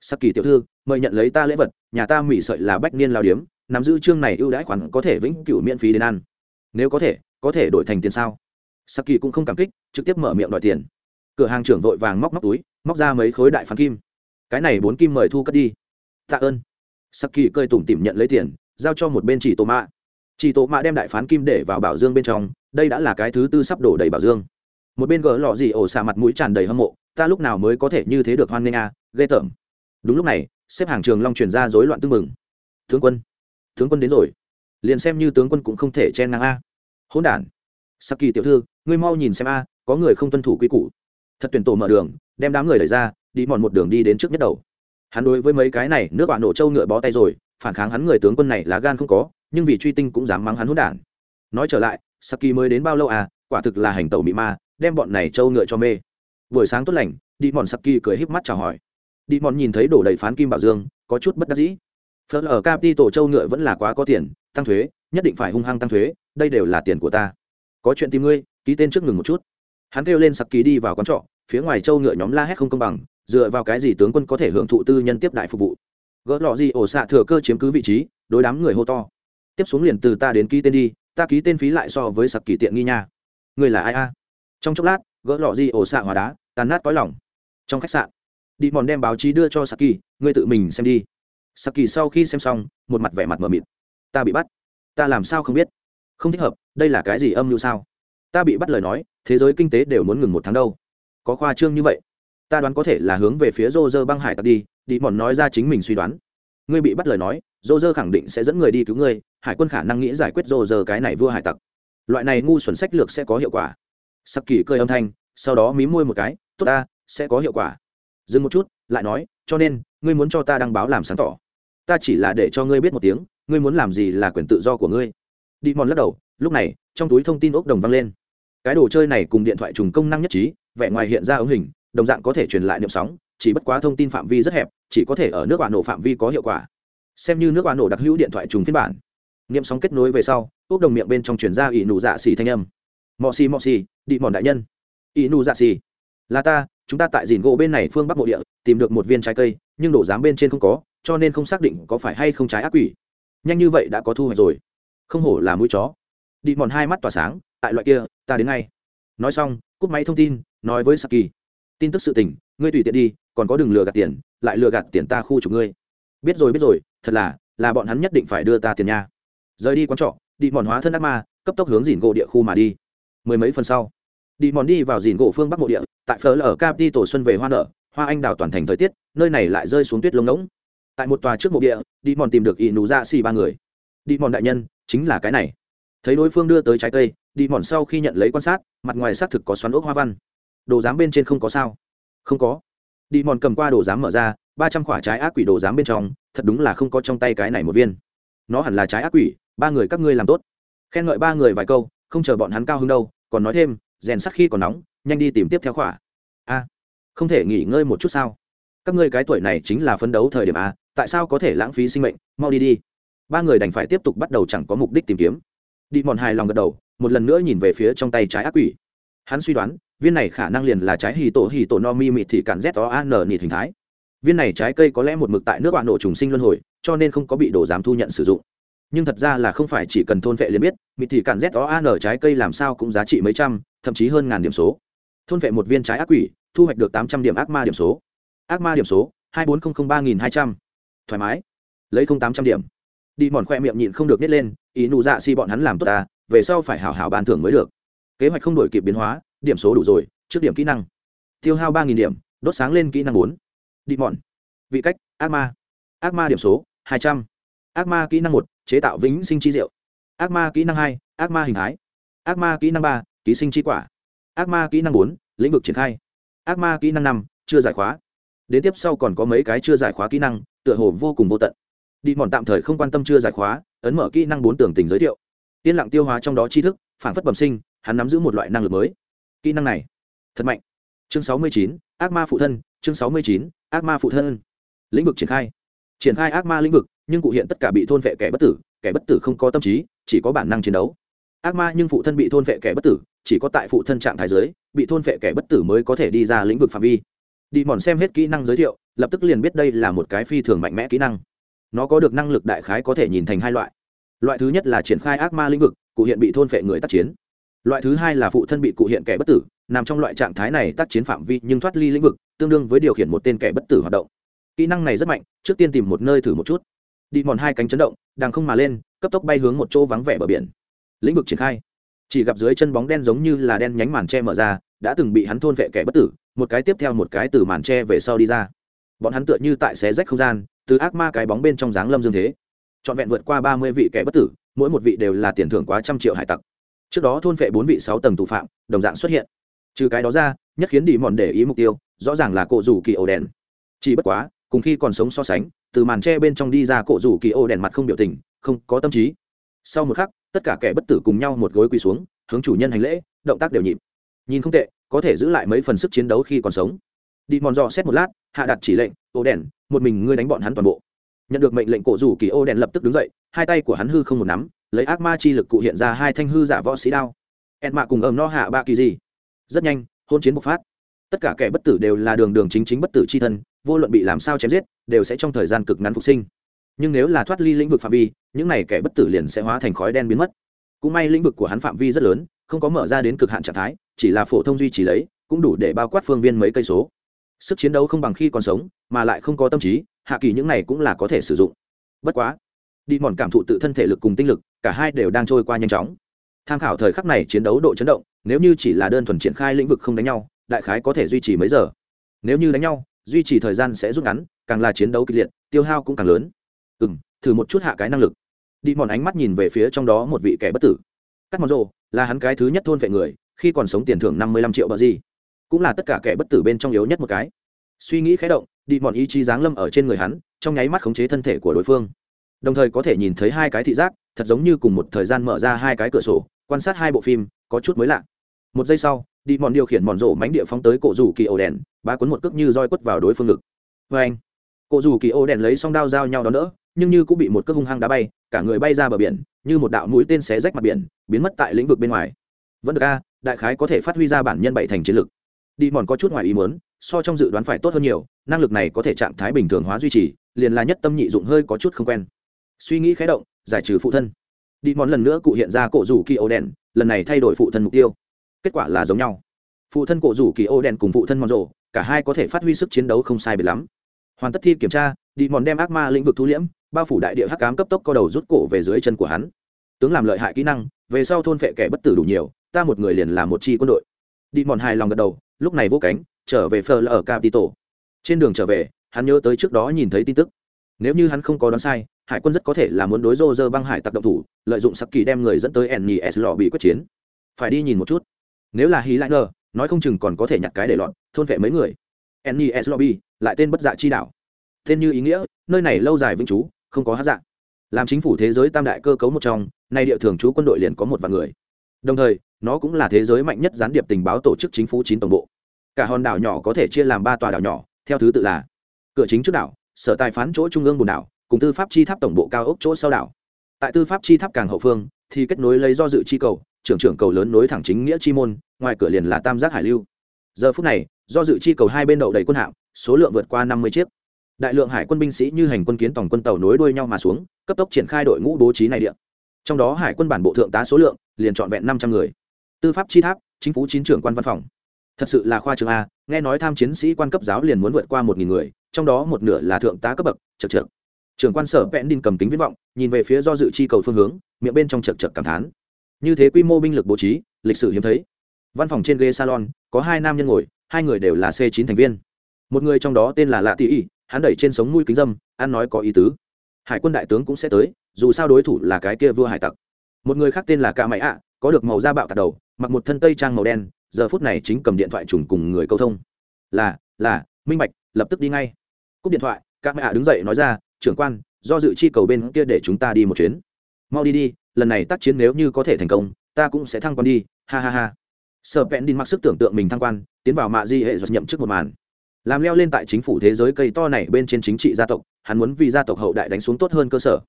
sắc kỳ tiểu thư mời nhận lấy ta lễ vật nhà ta mỹ sợi là bách niên lao điếm nắm giữ chương này ưu đãi khoản có thể vĩnh cửu miễn phí đến ăn. Nếu có thể có thể đổi thành tiền sao? Sắc kỳ cũng không cảm kích trực tiếp mở miệng đòi tiền. Cửa hàng trưởng vội vàng móc móc túi móc ra mấy khối đại phán kim. Cái này bốn kim mời thu cất đi. Tạ ơn. Sắc kỳ cơi tủm tỉm nhận lấy tiền giao cho một bên chỉ tổ mạ. Chỉ tổ mạ đem đại phán kim để vào bảo dương bên trong đây đã là cái thứ tư sắp đổ đầy bảo dương. Một bên gỡ lọ gì ổ xả mặt mũi tràn đầy hâm mộ ta lúc nào mới có thể như thế được hoan nghênh à, ghê tởm đúng lúc này, xếp hàng trường long truyền ra rối loạn tưng mừng tướng quân tướng quân đến rồi. Liền xem như tướng quân cũng không thể chen ngang a. Hỗn đản. Sắc kỳ tiểu thư, ngươi mau nhìn xem a, có người không tuân thủ quy củ. Thật tuyển tổ mở đường, đem đám người đẩy ra, đi mòn một đường đi đến trước nhất đầu. Hắn đối với mấy cái này, nước bạn nổ trâu ngựa bó tay rồi, phản kháng hắn người tướng quân này lá gan không có, nhưng vì truy tinh cũng dám mắng hắn hỗn đản. Nói trở lại saki mới đến bao lâu à quả thực là hành tẩu mị ma, đem bọn này trâu ngựa cho mê. Buổi sáng tốt lành, đi mòn saki cười híp mắt chào hỏi đi mòn nhìn thấy đổ đầy phán kim bảo dương, có chút bất đắc dĩ. Phớt ở capi tổ châu ngựa vẫn là quá có tiền, tăng thuế, nhất định phải hung hăng tăng thuế, đây đều là tiền của ta. Có chuyện tìm ngươi, ký tên trước ngừng một chút. Hắn kêu lên saki đi vào quán trọ, phía ngoài châu ngựa nhóm la hét không công bằng, dựa vào cái gì tướng quân có thể hưởng thụ tư nhân tiếp đại phục vụ. Gỡ lọ gì ổ xạ thừa cơ chiếm cứ vị trí, đối đám người hô to. Tiếp xuống liền từ ta đến ký tên đi, ta ký tên phí lại so với sặc kỳ tiện nghi nha. Người là ai a? Trong chốc lát, gỡ lọ gì ổ xạ hòa đá, tàn nát cõi lòng. trong khách sạn đi mòn đem báo chí đưa cho saki, ngươi tự mình xem đi. Saki sau khi xem xong, một mặt vẻ mặt mờ mịt. Ta bị bắt. Ta làm sao không biết? Không thích hợp, đây là cái gì âm mưu sao? Ta bị bắt lời nói, thế giới kinh tế đều muốn ngừng một tháng đâu. Có khoa trương như vậy. Ta đoán có thể là hướng về phía rô rơ băng hải tặc đi đi mòn nói ra chính mình suy đoán. Ngươi bị bắt lời nói rô rơ khẳng định sẽ dẫn người đi cứu ngươi, hải quân khả năng nghĩ giải quyết rô rơ cái này vua hải tặc. Loại này ngu xuẩn sách lược sẽ có hiệu quả. Sắc kỳ cơi âm thanh, sau đó mí môi một cái, tốt ta, sẽ có hiệu quả dừng một chút, lại nói, cho nên, ngươi muốn cho ta đăng báo làm sáng tỏ. Ta chỉ là để cho ngươi biết một tiếng, ngươi muốn làm gì là quyền tự do của ngươi. Đi mòn lắc đầu, lúc này, trong túi thông tin ốc đồng văng lên. Cái đồ chơi này cùng điện thoại trùng công năng nhất trí, vẻ ngoài hiện ra ống hình, đồng dạng có thể truyền lại niệm sóng, chỉ bất quá thông tin phạm vi rất hẹp, chỉ có thể ở nước bạn nổ phạm vi có hiệu quả. Xem như nước bạn nổ đặc hữu điện thoại trùng phiên bản. Niệm sóng kết nối về sau, ốc đồng miệng bên trong truyền ra ỷ nụ dạ xì thanh âm. Mọ xì mọ xì, đi mòn đại nhân. Ỷ nụ dạ xì. Là ta chúng ta tại dìn gỗ bên này phương bắc mộ địa, tìm được một viên trái cây, nhưng đổ dám bên trên không có, cho nên không xác định có phải hay không trái ác quỷ. Nhanh như vậy đã có thu hoạch rồi. Không hổ là mũi chó. Đi mòn hai mắt tỏa sáng, tại loại kia, ta đến ngay. Nói xong, cúp máy thông tin, nói với saki. Tin tức sự tình, ngươi tùy tiện đi, còn có đừng lừa gạt tiền, lại lừa gạt tiền ta khu chủ ngươi. Biết rồi biết rồi, thật là là bọn hắn nhất định phải đưa ta tiền nha. Rời đi quán trọ, đi mòn hóa thân ác ma, cấp tốc hướng dìn gỗ địa khu mà đi. Mười mấy phần sau đi mòn đi vào dìn gỗ phương bắc mộ địa, tại phở ở capi tổ xuân về hoa nở, hoa anh đào toàn thành thời tiết, nơi này lại rơi xuống tuyết lông ngỗng. Tại một tòa trước mộ địa, đi mòn tìm được ỷ nụ dạ xì ba người. Đi mòn đại nhân, chính là cái này. Thấy đối phương đưa tới trái cây, đi mòn sau khi nhận lấy quan sát, mặt ngoài xác thực có xoắn ốc hoa văn. Đồ giám bên trên không có sao. Không có. Đi mòn cầm qua đồ giám mở ra, ba trăm quả trái ác quỷ đồ giám bên trong, thật đúng là không có trong tay cái này một viên. Nó hẳn là trái ác quỷ, ba người các ngươi làm tốt. Khen ngợi ba người vài câu, không chờ bọn hắn cao hơn đâu, còn nói thêm rèn sắc khi còn nóng, nhanh đi tìm tiếp theo khỏa. A, không thể nghỉ ngơi một chút sao? Các ngươi cái tuổi này chính là phấn đấu thời điểm a, tại sao có thể lãng phí sinh mệnh? Mau đi đi. Ba người đành phải tiếp tục bắt đầu chẳng có mục đích tìm kiếm. Đi mòn hài lòng gật đầu, một lần nữa nhìn về phía trong tay trái ác quỷ. Hắn suy đoán, viên này khả năng liền là trái hì tổ hì tổ no mi mịt thì cản z o an nịt hình thái. Viên này trái cây có lẽ một mực tại nước bạn nổ trùng sinh luân hồi, cho nên không có bị đồ dám thu nhận sử dụng nhưng thật ra là không phải chỉ cần thôn vệ liền biết, mịt thì cản z o an trái cây làm sao cũng giá trị mấy trăm, thậm chí hơn ngàn điểm số. Thôn vệ một viên trái ác quỷ, thu hoạch được tám trăm điểm ác ma điểm số. Ác ma điểm số, hai bốn không không ba nghìn hai trăm. Thoải mái. Lấy không tám trăm điểm. Đi mòn khoe miệng nhịn không được nhét lên, ý nụ dạ si bọn hắn làm tốt ta, về sau phải hảo hảo bàn thưởng mới được. Kế hoạch không đổi kịp biến hóa, điểm số đủ rồi, trước điểm kỹ năng. Tiêu hao ba nghìn điểm, đốt sáng lên kỹ năng bốn. Đi mòn. Vị cách, ác ma. Ác ma điểm số, hai trăm ác ma kỹ năng một, chế tạo vĩnh sinh chi diệu. Ác ma kỹ năng hai, ác ma hình thái. Ác ma kỹ năng ba, ký sinh chi quả. Ác ma kỹ năng bốn, lĩnh vực triển khai. Ác ma kỹ năng năm, chưa giải khóa. Đến tiếp sau còn có mấy cái chưa giải khóa kỹ năng, tựa hồ vô cùng vô tận. Đi mòn tạm thời không quan tâm chưa giải khóa, ấn mở kỹ năng bốn tưởng tình giới thiệu. Yên lặng tiêu hóa trong đó tri thức, phản phất bẩm sinh, hắn nắm giữ một loại năng lực mới. Kỹ năng này, thật mạnh. Chương sáu mươi chín, ác ma phụ thân, chương sáu mươi chín, ác ma phụ thân. Lĩnh vực triển khai. Triển khai ác ma lĩnh vực nhưng cụ hiện tất cả bị thôn vệ kẻ bất tử, kẻ bất tử không có tâm trí, chỉ có bản năng chiến đấu. Ác ma nhưng phụ thân bị thôn vệ kẻ bất tử, chỉ có tại phụ thân trạng thái giới bị thôn vệ kẻ bất tử mới có thể đi ra lĩnh vực phạm vi. Đi mòn xem hết kỹ năng giới thiệu, lập tức liền biết đây là một cái phi thường mạnh mẽ kỹ năng. Nó có được năng lực đại khái có thể nhìn thành hai loại. Loại thứ nhất là triển khai ác ma lĩnh vực, cụ hiện bị thôn vệ người tác chiến. Loại thứ hai là phụ thân bị cụ hiện kẻ bất tử, nằm trong loại trạng thái này tác chiến phạm vi nhưng thoát ly lĩnh vực, tương đương với điều khiển một tên kẻ bất tử hoạt động. Kỹ năng này rất mạnh, trước tiên tìm một nơi thử một chút đi mòn hai cánh chấn động, đang không mà lên, cấp tốc bay hướng một chỗ vắng vẻ bờ biển. Lĩnh vực triển khai. Chỉ gặp dưới chân bóng đen giống như là đen nhánh màn tre mở ra, đã từng bị hắn thôn vệ kẻ bất tử, một cái tiếp theo một cái từ màn tre về sau đi ra. Bọn hắn tựa như tại xé rách không gian, từ ác ma cái bóng bên trong dáng lâm dương thế. Trọn vẹn vượt qua ba mươi vị kẻ bất tử, mỗi một vị đều là tiền thưởng quá trăm triệu hải tặc. Trước đó thôn vệ bốn vị sáu tầng tù phạm, đồng dạng xuất hiện. Trừ cái đó ra, nhất khiến đi mòn để ý mục tiêu, rõ ràng là cộ rủ kỳ ổ đèn. Chỉ bất quá, cùng khi còn sống so sánh từ màn tre bên trong đi ra cổ rủ kỳ ô đèn mặt không biểu tình, không có tâm trí. Sau một khắc, tất cả kẻ bất tử cùng nhau một gối quỳ xuống, hướng chủ nhân hành lễ, động tác đều nhịp. Nhìn không tệ, có thể giữ lại mấy phần sức chiến đấu khi còn sống. Đi mòn dò xét một lát, hạ đặt chỉ lệnh, ô đèn, một mình ngươi đánh bọn hắn toàn bộ. Nhận được mệnh lệnh cổ rủ kỳ ô đèn lập tức đứng dậy, hai tay của hắn hư không một nắm, lấy ác ma chi lực cụ hiện ra hai thanh hư giả võ sĩ đao. Ẹn mạ cùng ầm no hạ ba kỳ gì. Rất nhanh, hôn chiến bộc phát. Tất cả kẻ bất tử đều là đường đường chính chính bất tử c h i thân, vô luận bị làm sao chém giết đều sẽ trong thời gian cực ngắn phục sinh. Nhưng nếu là thoát ly lĩnh vực phạm vi, những này kẻ bất tử liền sẽ hóa thành khói đen biến mất. Cũng may lĩnh vực của hắn phạm vi rất lớn, không có mở ra đến cực hạn trạng thái, chỉ là phổ thông duy trì lấy, cũng đủ để bao quát phương viên mấy cây số. Sức chiến đấu không bằng khi còn sống, mà lại không có tâm trí, hạ kỳ những này cũng là có thể sử dụng. Bất quá, đi mòn cảm thụ tự thân thể lực cùng tinh lực, cả hai đều đang trôi qua nhanh chóng. Tham khảo thời khắc này chiến đấu độ chấn động, nếu như chỉ là đơn thuần triển khai lĩnh vực không đánh nhau, đại khái có thể duy trì mấy giờ. Nếu như đánh nhau, duy trì thời gian sẽ rút ngắn càng là chiến đấu kịch liệt, tiêu hao cũng càng lớn. Ừ m thử một chút hạ cái năng lực. Đi mòn ánh mắt nhìn về phía trong đó một vị kẻ bất tử. Cắt mòn rộ là hắn cái thứ nhất thôn vệ người, khi còn sống tiền thưởng năm mươi lăm triệu bờ gì. Cũng là tất cả kẻ bất tử bên trong yếu nhất một cái. Suy nghĩ khé động, đi mòn ý chí giáng lâm ở trên người hắn, trong nháy mắt khống chế thân thể của đối phương. Đồng thời có thể nhìn thấy hai cái thị giác, thật giống như cùng một thời gian mở ra hai cái cửa sổ, quan sát hai bộ phim, có chút mới lạ. Một giây sau, đi mòn điều khiển mòn rổ mánh địa phóng tới cổ rủ kỳ ổ đèn, bá cuốn một cước như roi quất vào đối phương ngực. Vê anh cụ dù kỳ ô đèn lấy song đao giao nhau đó đỡ, nhưng như cũng bị một cước hung hăng đá bay, cả người bay ra bờ biển, như một đạo mũi tên xé rách mặt biển, biến mất tại lĩnh vực bên ngoài. Vẫn được a, đại khái có thể phát huy ra bản nhân bảy thành chiến lực. Đi mòn có chút ngoài ý muốn, so trong dự đoán phải tốt hơn nhiều, năng lực này có thể trạng thái bình thường hóa duy trì, liền là nhất tâm nhị dụng hơi có chút không quen. Suy nghĩ khé động, giải trừ phụ thân. Đi mòn lần nữa cụ hiện ra cổ rủ kỳ ô đèn, lần này thay đổi phụ thân mục tiêu. Kết quả là giống nhau. Phụ thân cổ rủ kỳ ô đèn cùng phụ thân mòn rộ cả hai có thể phát huy sức chiến đấu không sai biệt lắm hoàn tất thi kiểm tra đi mòn đem ác ma lĩnh vực thu liễm, bao phủ đại địa hắc cám cấp tốc co đầu rút cổ về dưới chân của hắn. Tướng làm lợi hại kỹ năng, về sau thôn phệ kẻ bất tử đủ nhiều, ta một người liền là một chi quân đội. Đi mòn hài lòng gật đầu, lúc này vô cánh, trở về phờ là ở capito trên đường trở về, hắn nhớ tới trước đó nhìn thấy tin tức. Nếu như hắn không có đoán sai, hải quân rất có thể là muốn đối rô rơ băng hải tặc động thủ, lợi dụng sắc kỳ đem người dẫn tới Enny s lò bị quyết chiến. Phải đi nhìn một chút. Nếu là hí lại ngờ nói không chừng còn có thể nhặt cái để lọt, thôn vệ mấy người. Enny s lobby lại tên bất dạ chi đảo. Tên như ý nghĩa, nơi này lâu dài vĩnh trú, không có hát dạng. Làm chính phủ thế giới tam đại cơ cấu một trong, nay địa thường trú quân đội liền có một vạn người. Đồng thời, nó cũng là thế giới mạnh nhất gián điệp tình báo tổ chức chính phủ chín tổng bộ. Cả hòn đảo nhỏ có thể chia làm ba tòa đảo nhỏ, theo thứ tự là cửa chính trước đảo, sở tài phán chỗ trung ương bùn đảo, cùng tư pháp chi tháp tổng bộ cao ốc chỗ sau đảo. Tại tư pháp chi tháp càng hậu phương, thì kết nối lấy do dự chi cầu, trưởng trưởng cầu lớn nối thẳng chính nghĩa chi môn, ngoài cửa liền là tam giác hải lưu. Giờ phút này, do dự chi cầu hai bên đậu đầy quân hạm số lượng vượt qua năm mươi chiếc. Đại lượng hải quân binh sĩ như hành quân kiến tổng quân tàu nối đuôi nhau mà xuống, cấp tốc triển khai đội ngũ bố trí này địa. trong đó hải quân bản bộ thượng tá số lượng, liền trọn vẹn năm trăm người. Tư pháp chi tháp, chính phủ chín trưởng quan văn phòng. Thật sự là khoa trường a, nghe nói tham chiến sĩ quan cấp giáo liền muốn vượt qua một nghìn người, trong đó một nửa là thượng tá cấp bậc, chật chật trưởng quan sở vẽn đinh cầm tính viễn vọng, nhìn về phía do dự chi cầu phương hướng, miệng bên trong chật chật cảm thán. Như thế quy mô binh lực bố trí, lịch sử hiếm thấy. Văn phòng trên ghế salon, có hai nam nhân ngồi, hai người đều là c chín thành viên một người trong đó tên là lạ tỷ ỉ hắn đẩy trên sống mũi kính dâm, ăn nói có ý tứ. Hải quân đại tướng cũng sẽ tới, dù sao đối thủ là cái kia vua hải tặc. Một người khác tên là ca mày ạ, có được màu da bạo tạt đầu, mặc một thân tây trang màu đen, giờ phút này chính cầm điện thoại trùng cùng người câu thông. Là là, minh bạch, lập tức đi ngay. Cúp điện thoại ca mày ạ đứng dậy nói ra, trưởng quan, do dự chi cầu bên kia để chúng ta đi một chuyến. Mau đi đi, lần này tác chiến nếu như có thể thành công, ta cũng sẽ thăng quan đi, ha ha ha. Sợ vẹn đi mặc sức tưởng tượng mình thăng quan, tiến vào mạ di hệ giật nhậm chức một màn làm leo lên tại chính phủ thế giới cây to này bên trên chính trị gia tộc, hắn muốn vì gia tộc hậu đại đánh xuống tốt hơn cơ sở.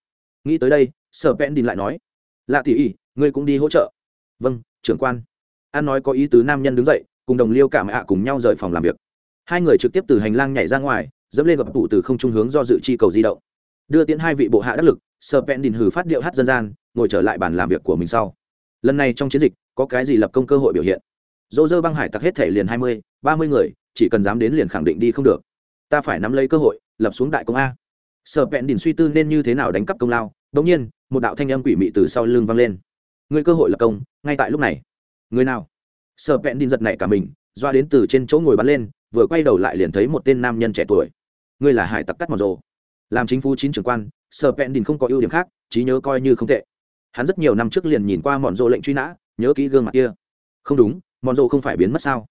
Nghĩ tới đây, sở vẹn đình lại nói, lạ tỉ ỉ, ngươi cũng đi hỗ trợ. Vâng trưởng quan. An nói có ý tứ nam nhân đứng dậy, cùng đồng liêu cả mẹ cùng nhau rời phòng làm việc. Hai người trực tiếp từ hành lang nhảy ra ngoài, dẫm lên gập tụ từ không trung hướng do dự chi cầu di động. Đưa tiến hai vị bộ hạ đắc lực, sở vẹn đình hử phát điệu hát dân gian, ngồi trở lại bàn làm việc của mình sau. Lần này trong chiến dịch, có cái gì lập công cơ hội biểu hiện? Dỗ dơ băng hải tặc hết thể liền hai mươi, ba mươi người chỉ cần dám đến liền khẳng định đi không được. Ta phải nắm lấy cơ hội, lập xuống đại công a. Sở vẹn đình suy tư nên như thế nào đánh cắp công lao đ ỗ n g nhiên, một đạo thanh âm quỷ mị từ sau lưng vang lên. Người cơ hội lập công, ngay tại lúc này. Người nào? Sở vẹn đình giật nảy cả mình, doa đến từ trên chỗ ngồi bắn lên, vừa quay đầu lại liền thấy một tên nam nhân trẻ tuổi. Ngươi là hải tặc cắt mọt rồ. Làm chính phủ chín trưởng quan, sở vẹn đình không có ưu điểm khác, trí nhớ coi như không tệ. Hắn rất nhiều năm trước liền nhìn qua mòn rồ lệnh truy nã, nhớ kỹ gương mặt kia. Không đúng, mòn rồ không phải biến mất sao?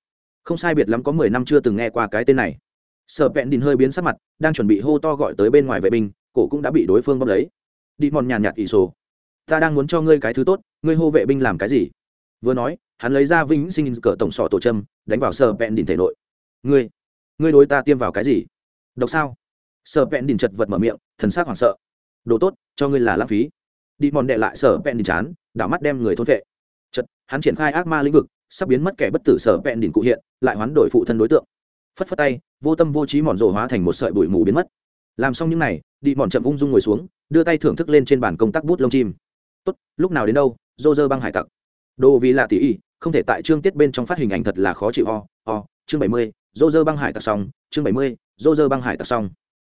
Không sai biệt lắm có mười năm chưa từng nghe qua cái tên này. Sợ vẹn đình hơi biến sắc mặt, đang chuẩn bị hô to gọi tới bên ngoài vệ binh, cổ cũng đã bị đối phương bóp lấy. Đi mòn nhàn nhạt ỷ sổ. Ta đang muốn cho ngươi cái thứ tốt, ngươi hô vệ binh làm cái gì? Vừa nói, hắn lấy ra vĩnh sinh cỡ tổng sọ tổ châm, đánh vào sợ vẹn đình thể nội. Ngươi ngươi đối ta tiêm vào cái gì? Độc sao? Sợ vẹn đình chật vật mở miệng, thần sắc hoảng sợ. Đồ tốt, cho ngươi là lãng phí. Đi mòn đệ lại sở vẹn đình chán, đảo mắt đem người thôn vệ. Chật, hắn triển khai ác ma lĩnh vực sắp biến mất kẻ bất tử sở vẹn đỉnh cụ hiện, lại hoán đổi phụ thân đối tượng. Phất phất tay, vô tâm vô trí mòn rổ hóa thành một sợi bụi mù biến mất. Làm xong những n à y đi mòn chậm ung dung ngồi xuống, đưa tay thưởng thức lên trên bàn công tác bút lông chim. Tốt, lúc nào đến đâu dô dơ băng hải tặc. Đồ vì lạ tỷ y không thể tại chương tiết bên trong phát hình ảnh thật là khó chịu ho ho chương bảy mươi dô dơ băng hải tặc xong, chương bảy mươi dô dơ băng hải tặc xong.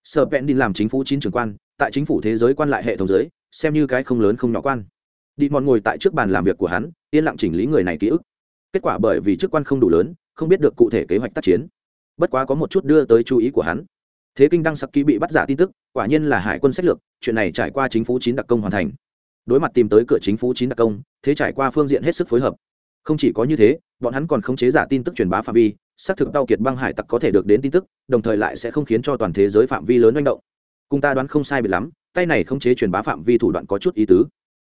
Sở vẹn đi làm chính phủ chín trưởng quan, tại chính phủ thế giới quan lại hệ thống giới, xem như cái không lớn không nhỏ quan. Đi mòn ngồi tại trước bàn làm việc của hắn, yên lặng chỉnh lý người này ký ức kết quả bởi vì chức quan không đủ lớn, không biết được cụ thể kế hoạch tác chiến. Bất quá có một chút đưa tới chú ý của hắn. Thế kinh đăng sắc ký bị bắt giả tin tức, quả nhiên là hải quân sách lược, chuyện này trải qua chính phủ chín đặc công hoàn thành. Đối mặt tìm tới cửa chính phủ chín đặc công, thế trải qua phương diện hết sức phối hợp. Không chỉ có như thế, bọn hắn còn khống chế giả tin tức truyền bá phạm vi, xác thực tàu kiệt băng hải tặc có thể được đến tin tức, đồng thời lại sẽ không khiến cho toàn thế giới phạm vi lớn manh động. Cùng ta đoán không sai biệt lắm, tay này khống chế truyền bá phạm vi thủ đoạn có chút ý tứ.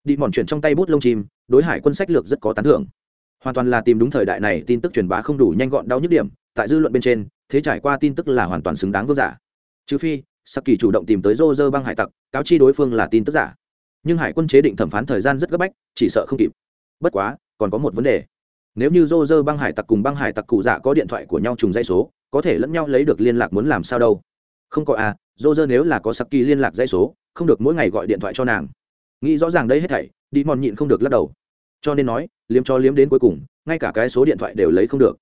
Đi mòn chuyển trong tay bút lông chim, đối hải quân sách lược rất có tán thưởng hoàn toàn là tìm đúng thời đại này tin tức truyền bá không đủ nhanh gọn đau nhức điểm, tại dư luận bên trên, thế trải qua tin tức là hoàn toàn xứng đáng vương giả. Trừ phi sắc kỳ chủ động tìm tới rô rơ băng hải tặc, cáo chi đối phương là tin tức giả. Nhưng hải quân chế định thẩm phán thời gian rất gấp bách, chỉ sợ không kịp. Bất quá, còn có một vấn đề. Nếu như rô rơ băng hải tặc cùng băng hải tặc cụ dạ có điện thoại của nhau trùng dây số, có thể lẫn nhau lấy được liên lạc muốn làm sao đâu? Không có à rô rơ nếu là có sắc kỳ liên lạc dây số, không được mỗi ngày gọi điện thoại cho nàng. Nghĩ rõ ràng đây hết thảy đi mòn nhịn không được lắc đầu cho nên nói, liếm cho liếm đến cuối cùng, ngay cả cái số điện thoại đều lấy không được.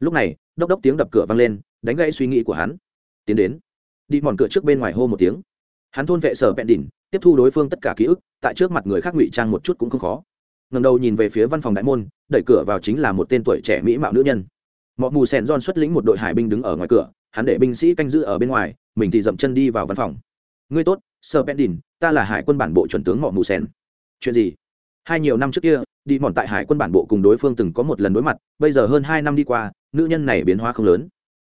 Lúc này, đốc đốc tiếng đập cửa vang lên, đánh gãy suy nghĩ của hắn. Tiến đến. Đi mòn cửa trước bên ngoài hô một tiếng. Hắn thôn vệ sở bẹn đỉnh, tiếp thu đối phương tất cả ký ức, tại trước mặt người khác ngụy trang một chút cũng không khó. Ngầm đầu nhìn về phía văn phòng đại môn, đẩy cửa vào chính là một tên tuổi trẻ mỹ mạo nữ nhân. Mọi mù sèn don xuất lĩnh một đội hải binh đứng ở ngoài cửa, hắn để binh sĩ canh giữ ở bên ngoài, mình thì dậm chân đi vào văn phòng. Ngươi tốt sơ pendin ta là hải quân bản bộ chuẩn tướng mọi mù sèn chuyện gì? Hai nhiều năm trước kia đi mòn tại hải quân bản bộ cùng đối phương từng có một lần đối mặt bây giờ hơn hai năm đi qua nữ nhân này biến hóa không lớn.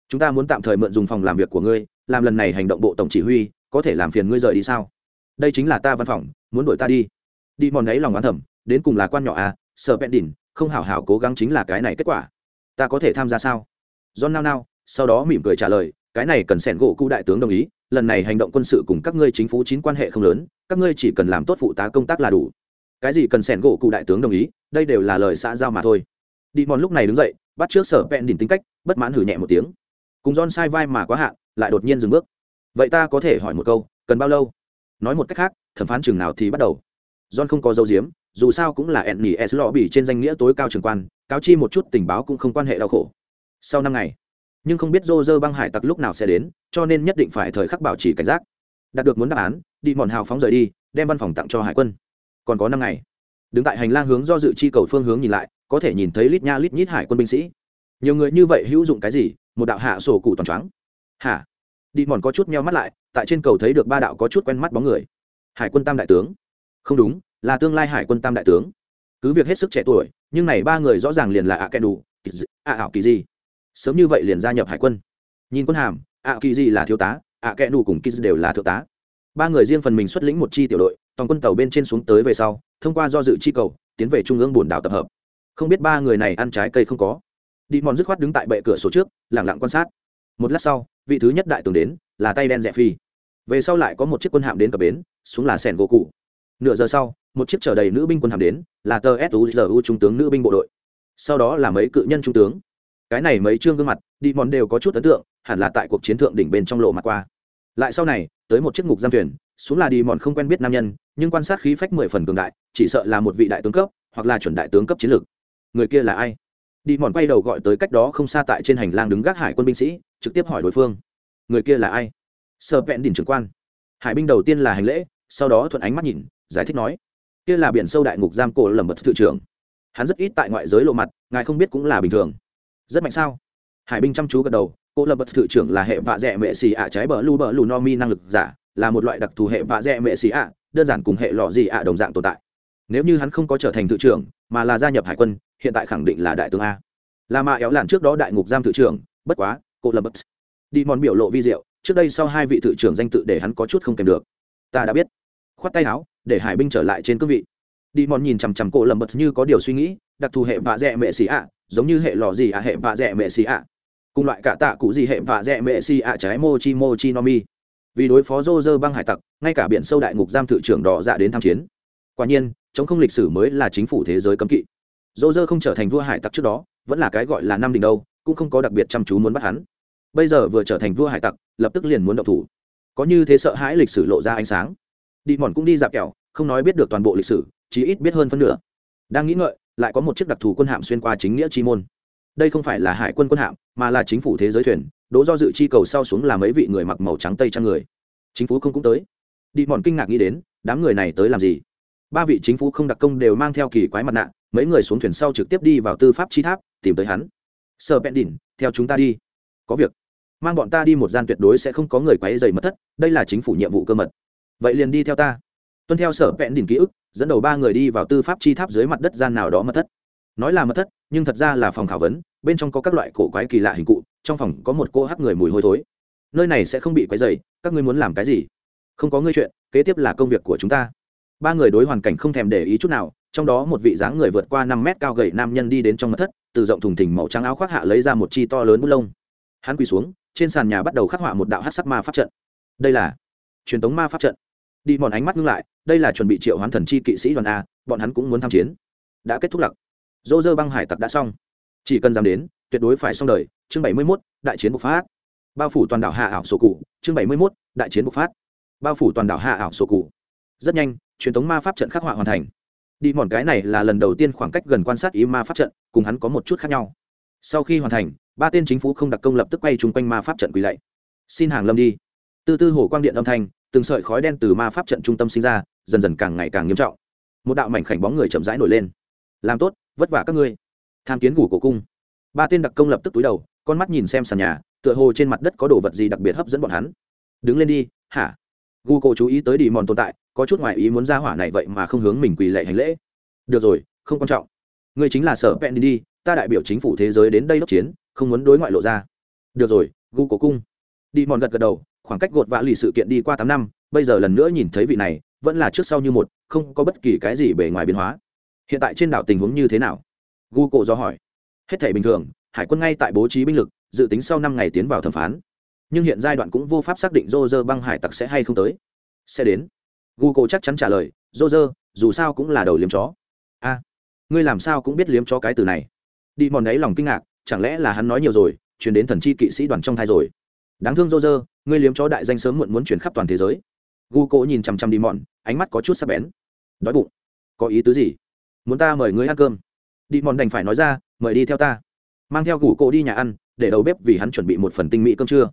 Chúng ta muốn tạm thời mượn dùng phòng làm việc của ngươi làm lần này hành động bộ tổng chỉ huy có thể làm phiền ngươi rời đi sao? Đây chính là ta văn phòng muốn đuổi ta đi. Đi mòn đấy lòng oán thẩm đến cùng là quan nhỏ à sợ bẹn đỉn, không hảo hảo cố gắng chính là cái này kết quả. Ta có thể tham gia sao? John nao nao sau đó mỉm cười trả lời cái này cần sẻn gỗ cụ đại tướng đồng ý lần này hành động quân sự cùng các ngươi chính phủ chín quan hệ không lớn các ngươi chỉ cần làm tốt phụ tá công tác là đủ cái gì cần sẻn gỗ cụ đại tướng đồng ý, đây đều là lời xã giao mà thôi. Đi mòn lúc này đứng dậy, bắt trước sở vẹn đỉnh tính cách, bất mãn hử nhẹ một tiếng. Cùng don sai vai mà quá hạn, lại đột nhiên dừng bước. Vậy ta có thể hỏi một câu, cần bao lâu? Nói một cách khác, thẩm phán chừng nào thì bắt đầu. Don không có dấu diếm, dù sao cũng là ẹn nỉ s. Lò bỉ trên danh nghĩa tối cao trường quan, cáo chi một chút tình báo cũng không quan hệ đau khổ. Sau năm ngày, nhưng không biết rô rơ băng hải tặc lúc nào sẽ đến, cho nên nhất định phải thời khắc bảo trì cảnh giác. Đạt được muốn đáp án, đi mòn hào phóng rời đi, đem văn phòng tặng cho hải quân còn có năm ngày. Đứng tại hành lang hướng do dự chi cầu phương hướng nhìn lại, có thể nhìn thấy lít nha lít nhít hải quân binh sĩ. Nhiều người như vậy hữu dụng cái gì? Một đạo hạ sổ cụ toàn trắng hả? Đi mòn có chút meo mắt lại, tại trên cầu thấy được ba đạo có chút quen mắt bóng người. Hải quân tam đại tướng. Không đúng, là tương lai hải quân tam đại tướng. Cứ việc hết sức trẻ tuổi, nhưng này ba người rõ ràng liền là ạ kẻ đủ ạ ảo kỳ gì sớm như vậy liền gia nhập hải quân. Nhìn quân hàm ạ kỳ gì là thiếu tá ạ kẻ đủ cùng kỳ đều là thượng tá. Ba người riêng phần mình xuất lĩnh một chi tiểu đội toàn quân tàu bên trên xuống tới về sau, thông qua do dự chi cầu, tiến về trung ương bồn đảo tập hợp. Không biết ba người này ăn trái cây không có. Đi mòn dứt khoát đứng tại bệ cửa sổ trước lẳng lặng quan sát. Một lát sau, vị thứ nhất đại tướng đến, là tay đen rẽ phi. Về sau lại có một chiếc quân hạm đến cập bến, xuống là sẻn gỗ cụ. Nửa giờ sau, một chiếc chở đầy nữ binh quân hàm đến, là tờ suzu trung tướng nữ binh bộ đội. Sau đó là mấy cự nhân trung tướng. Cái này mấy chương gương mặt, đi mòn đều có chút ấn tượng, hẳn là tại cuộc chiến thượng đỉnh bên trong lộ mặt qua. Lại sau này, tới một chiếc ngục giam thuyền xuống là đi mòn không quen biết nam nhân, nhưng quan sát khí phách mười phần cường đại, chỉ sợ là một vị đại tướng cấp, hoặc là chuẩn đại tướng cấp chiến lược. Người kia là ai? Đi mòn quay đầu gọi tới cách đó không xa tại trên hành lang đứng gác hải quân binh sĩ, trực tiếp hỏi đối phương. Người kia là ai? Sợ vẹn đỉnh trưởng quan. Hải binh đầu tiên là hành lễ, sau đó thuận ánh mắt nhìn, giải thích nói, kia là biển sâu đại ngục giam cổ lầm bật thự trưởng. Hắn rất ít tại ngoại giới lộ mặt, ngài không biết cũng là bình thường. Rất mạnh sao? Hải binh chăm chú gật đầu cô lầm bật thự trưởng là hệ vạ dẹ mệ xì ạ trái bờ lu bờ lù no mi năng lực giả là một loại đặc thù hệ vạ dẹ mệ xì ạ, đơn giản cùng hệ lọ gì ạ đồng dạng tồn tại. Nếu như hắn không có trở thành thự trưởng, mà là gia nhập hải quân, hiện tại khẳng định là đại tướng a. Là mạ éo làn trước đó đại ngục giam thự trưởng, bất quá, cô là bất. Đi mòn biểu lộ vi diệu, trước đây sau hai vị thự trưởng danh tự để hắn có chút không kèm được. Ta đã biết. Khoát tay áo, để hải binh trở lại trên cương vị. Đi mòn nhìn chằm chằm cổ lầm bật như có điều suy nghĩ, đặc thù hệ vạ dẹ mệ xì ạ, giống như hệ lò gì ạ, hệ vạ dẹ mệ xì ạ. Cùng loại cả tạ cụ gì hệ vạ dẹ mệ xì ạ trái mochi mochi no mi vì đối phó dô dơ băng hải tặc, ngay cả biển sâu đại ngục giam thự trưởng đỏ dạ đến tham chiến. Quả nhiên, chống không lịch sử mới là chính phủ thế giới cấm kỵ. Dô dơ không trở thành vua hải tặc trước đó, vẫn là cái gọi là năm đình đâu cũng không có đặc biệt chăm chú muốn bắt hắn. Bây giờ vừa trở thành vua hải tặc, lập tức liền muốn động thủ. Có như thế sợ hãi lịch sử lộ ra ánh sáng. Đi mòn cũng đi dạp kẹo, không nói biết được toàn bộ lịch sử, chí ít biết hơn phân nửa. Đang nghĩ ngợi, lại có một chiếc đặc thù quân hạm xuyên qua chính nghĩa chi môn. Đây không phải là hải quân quân hạm, mà là chính phủ thế giới thuyền đỗ do dự chi cầu sau xuống là mấy vị người mặc màu trắng tây trang người. Chính phủ không cũng tới. Đi mòn kinh ngạc nghĩ đến, đám người này tới làm gì? Ba vị chính phủ không đặc công đều mang theo kỳ quái mặt nạ, mấy người xuống thuyền sau trực tiếp đi vào tư pháp chi tháp, tìm tới hắn. Sợ bẹn đỉnh, theo chúng ta đi. Có việc. Mang bọn ta đi một gian tuyệt đối sẽ không có người quấy dày mất thất, đây là chính phủ nhiệm vụ cơ mật. Vậy liền đi theo ta. Tuân theo sở vẹn đỉnh ký ức, dẫn đầu ba người đi vào tư pháp chi tháp dưới mặt đất gian nào đó mất thất nói là mật thất, nhưng thật ra là phòng khảo vấn, bên trong có các loại cổ quái kỳ lạ hình cụ, trong phòng có một cô hắc người mùi hôi thối. Nơi này sẽ không bị quấy dày các ngươi muốn làm cái gì? Không có ngươi chuyện, kế tiếp là công việc của chúng ta. Ba người đối hoàn cảnh không thèm để ý chút nào, trong đó một vị dáng người vượt qua năm mét cao gầy nam nhân đi đến trong mật thất, từ rộng thùng thình màu trắng áo khoác hạ lấy ra một chi to lớn bút lông. Hắn quỳ xuống, trên sàn nhà bắt đầu khắc họa một đạo hát sắc ma pháp trận. Đây là truyền thống ma pháp trận. Đi mòn ánh mắt ngưng lại, đây là chuẩn bị triệu hoán thần chi kỵ sĩ đoàn a, bọn hắn cũng muốn tham chiến. Đã kết thúc lặc dô dơ băng hải tặc đã xong. Chỉ cần dám đến, tuyệt đối phải xong đời. Chương bảy mươi mốt, đại chiến bộc phát. Bao phủ toàn đảo hạ ảo sổ cụ. Chương bảy mươi mốt, đại chiến bộc phát. Bao phủ toàn đảo hạ ảo sổ cụ. Rất nhanh, truyền thống ma pháp trận khắc họa hoàn thành. Đi mòn cái này là lần đầu tiên khoảng cách gần quan sát ý ma pháp trận, cùng hắn có một chút khác nhau. Sau khi hoàn thành, ba tên chính phủ không đặc công lập tức quay chung quanh ma pháp trận quỳ lạy. Xin hàng lâm đi. Từ tư hồ quang điện âm thanh, từng sợi khói đen từ ma pháp trận trung tâm sinh ra, dần dần càng ngày càng nghiêm trọng. Một đạo mảnh khảnh bóng người chậm rãi nổi lên. Làm tốt vất vả các ngươi. Tham kiến ngủ cổ cung. Ba tên đặc công lập tức túi đầu, con mắt nhìn xem sàn nhà, tựa hồ trên mặt đất có đồ vật gì đặc biệt hấp dẫn bọn hắn. Đứng lên đi, hả? Gu cổ chú ý tới đi mòn tồn tại, có chút ngoại ý muốn ra hỏa này vậy mà không hướng mình quỳ lệ hành lễ. Được rồi, không quan trọng. Ngươi chính là sở pen đi đi, ta đại biểu chính phủ thế giới đến đây đốc chiến, không muốn đối ngoại lộ ra. Được rồi gu cổ cung. Đi mòn gật gật đầu, khoảng cách gột vã lì sự kiện đi qua tám năm, bây giờ lần nữa nhìn thấy vị này, vẫn là trước sau như một, không có bất kỳ cái gì bề ngoài biến hóa hiện tại trên đảo tình huống như thế nào? Gu cộ do hỏi. Hết thể bình thường, hải quân ngay tại bố trí binh lực, dự tính sau năm ngày tiến vào thẩm phán. Nhưng hiện giai đoạn cũng vô pháp xác định dô dơ băng hải tặc sẽ hay không tới. Sẽ đến. Gu cộ chắc chắn trả lời dô dơ dù sao cũng là đầu liếm chó. A, ngươi làm sao cũng biết liếm chó cái từ này. Đi mòn đấy lòng kinh ngạc, chẳng lẽ là hắn nói nhiều rồi, chuyển đến thần chi kỵ sĩ đoàn trong thai rồi. Đáng thương dô dơ ngươi liếm chó đại danh sớm muộn muốn chuyển khắp toàn thế giới. Gu cộ nhìn chằm chằm đi mòn, ánh mắt có chút sắc bén. Đói bụng. Có ý tứ gì? Muốn ta mời ngươi ăn cơm. Đi mòn đành phải nói ra, mời đi theo ta. Mang theo gù cổ đi nhà ăn, để đầu bếp vì hắn chuẩn bị một phần tinh mỹ cơm trưa.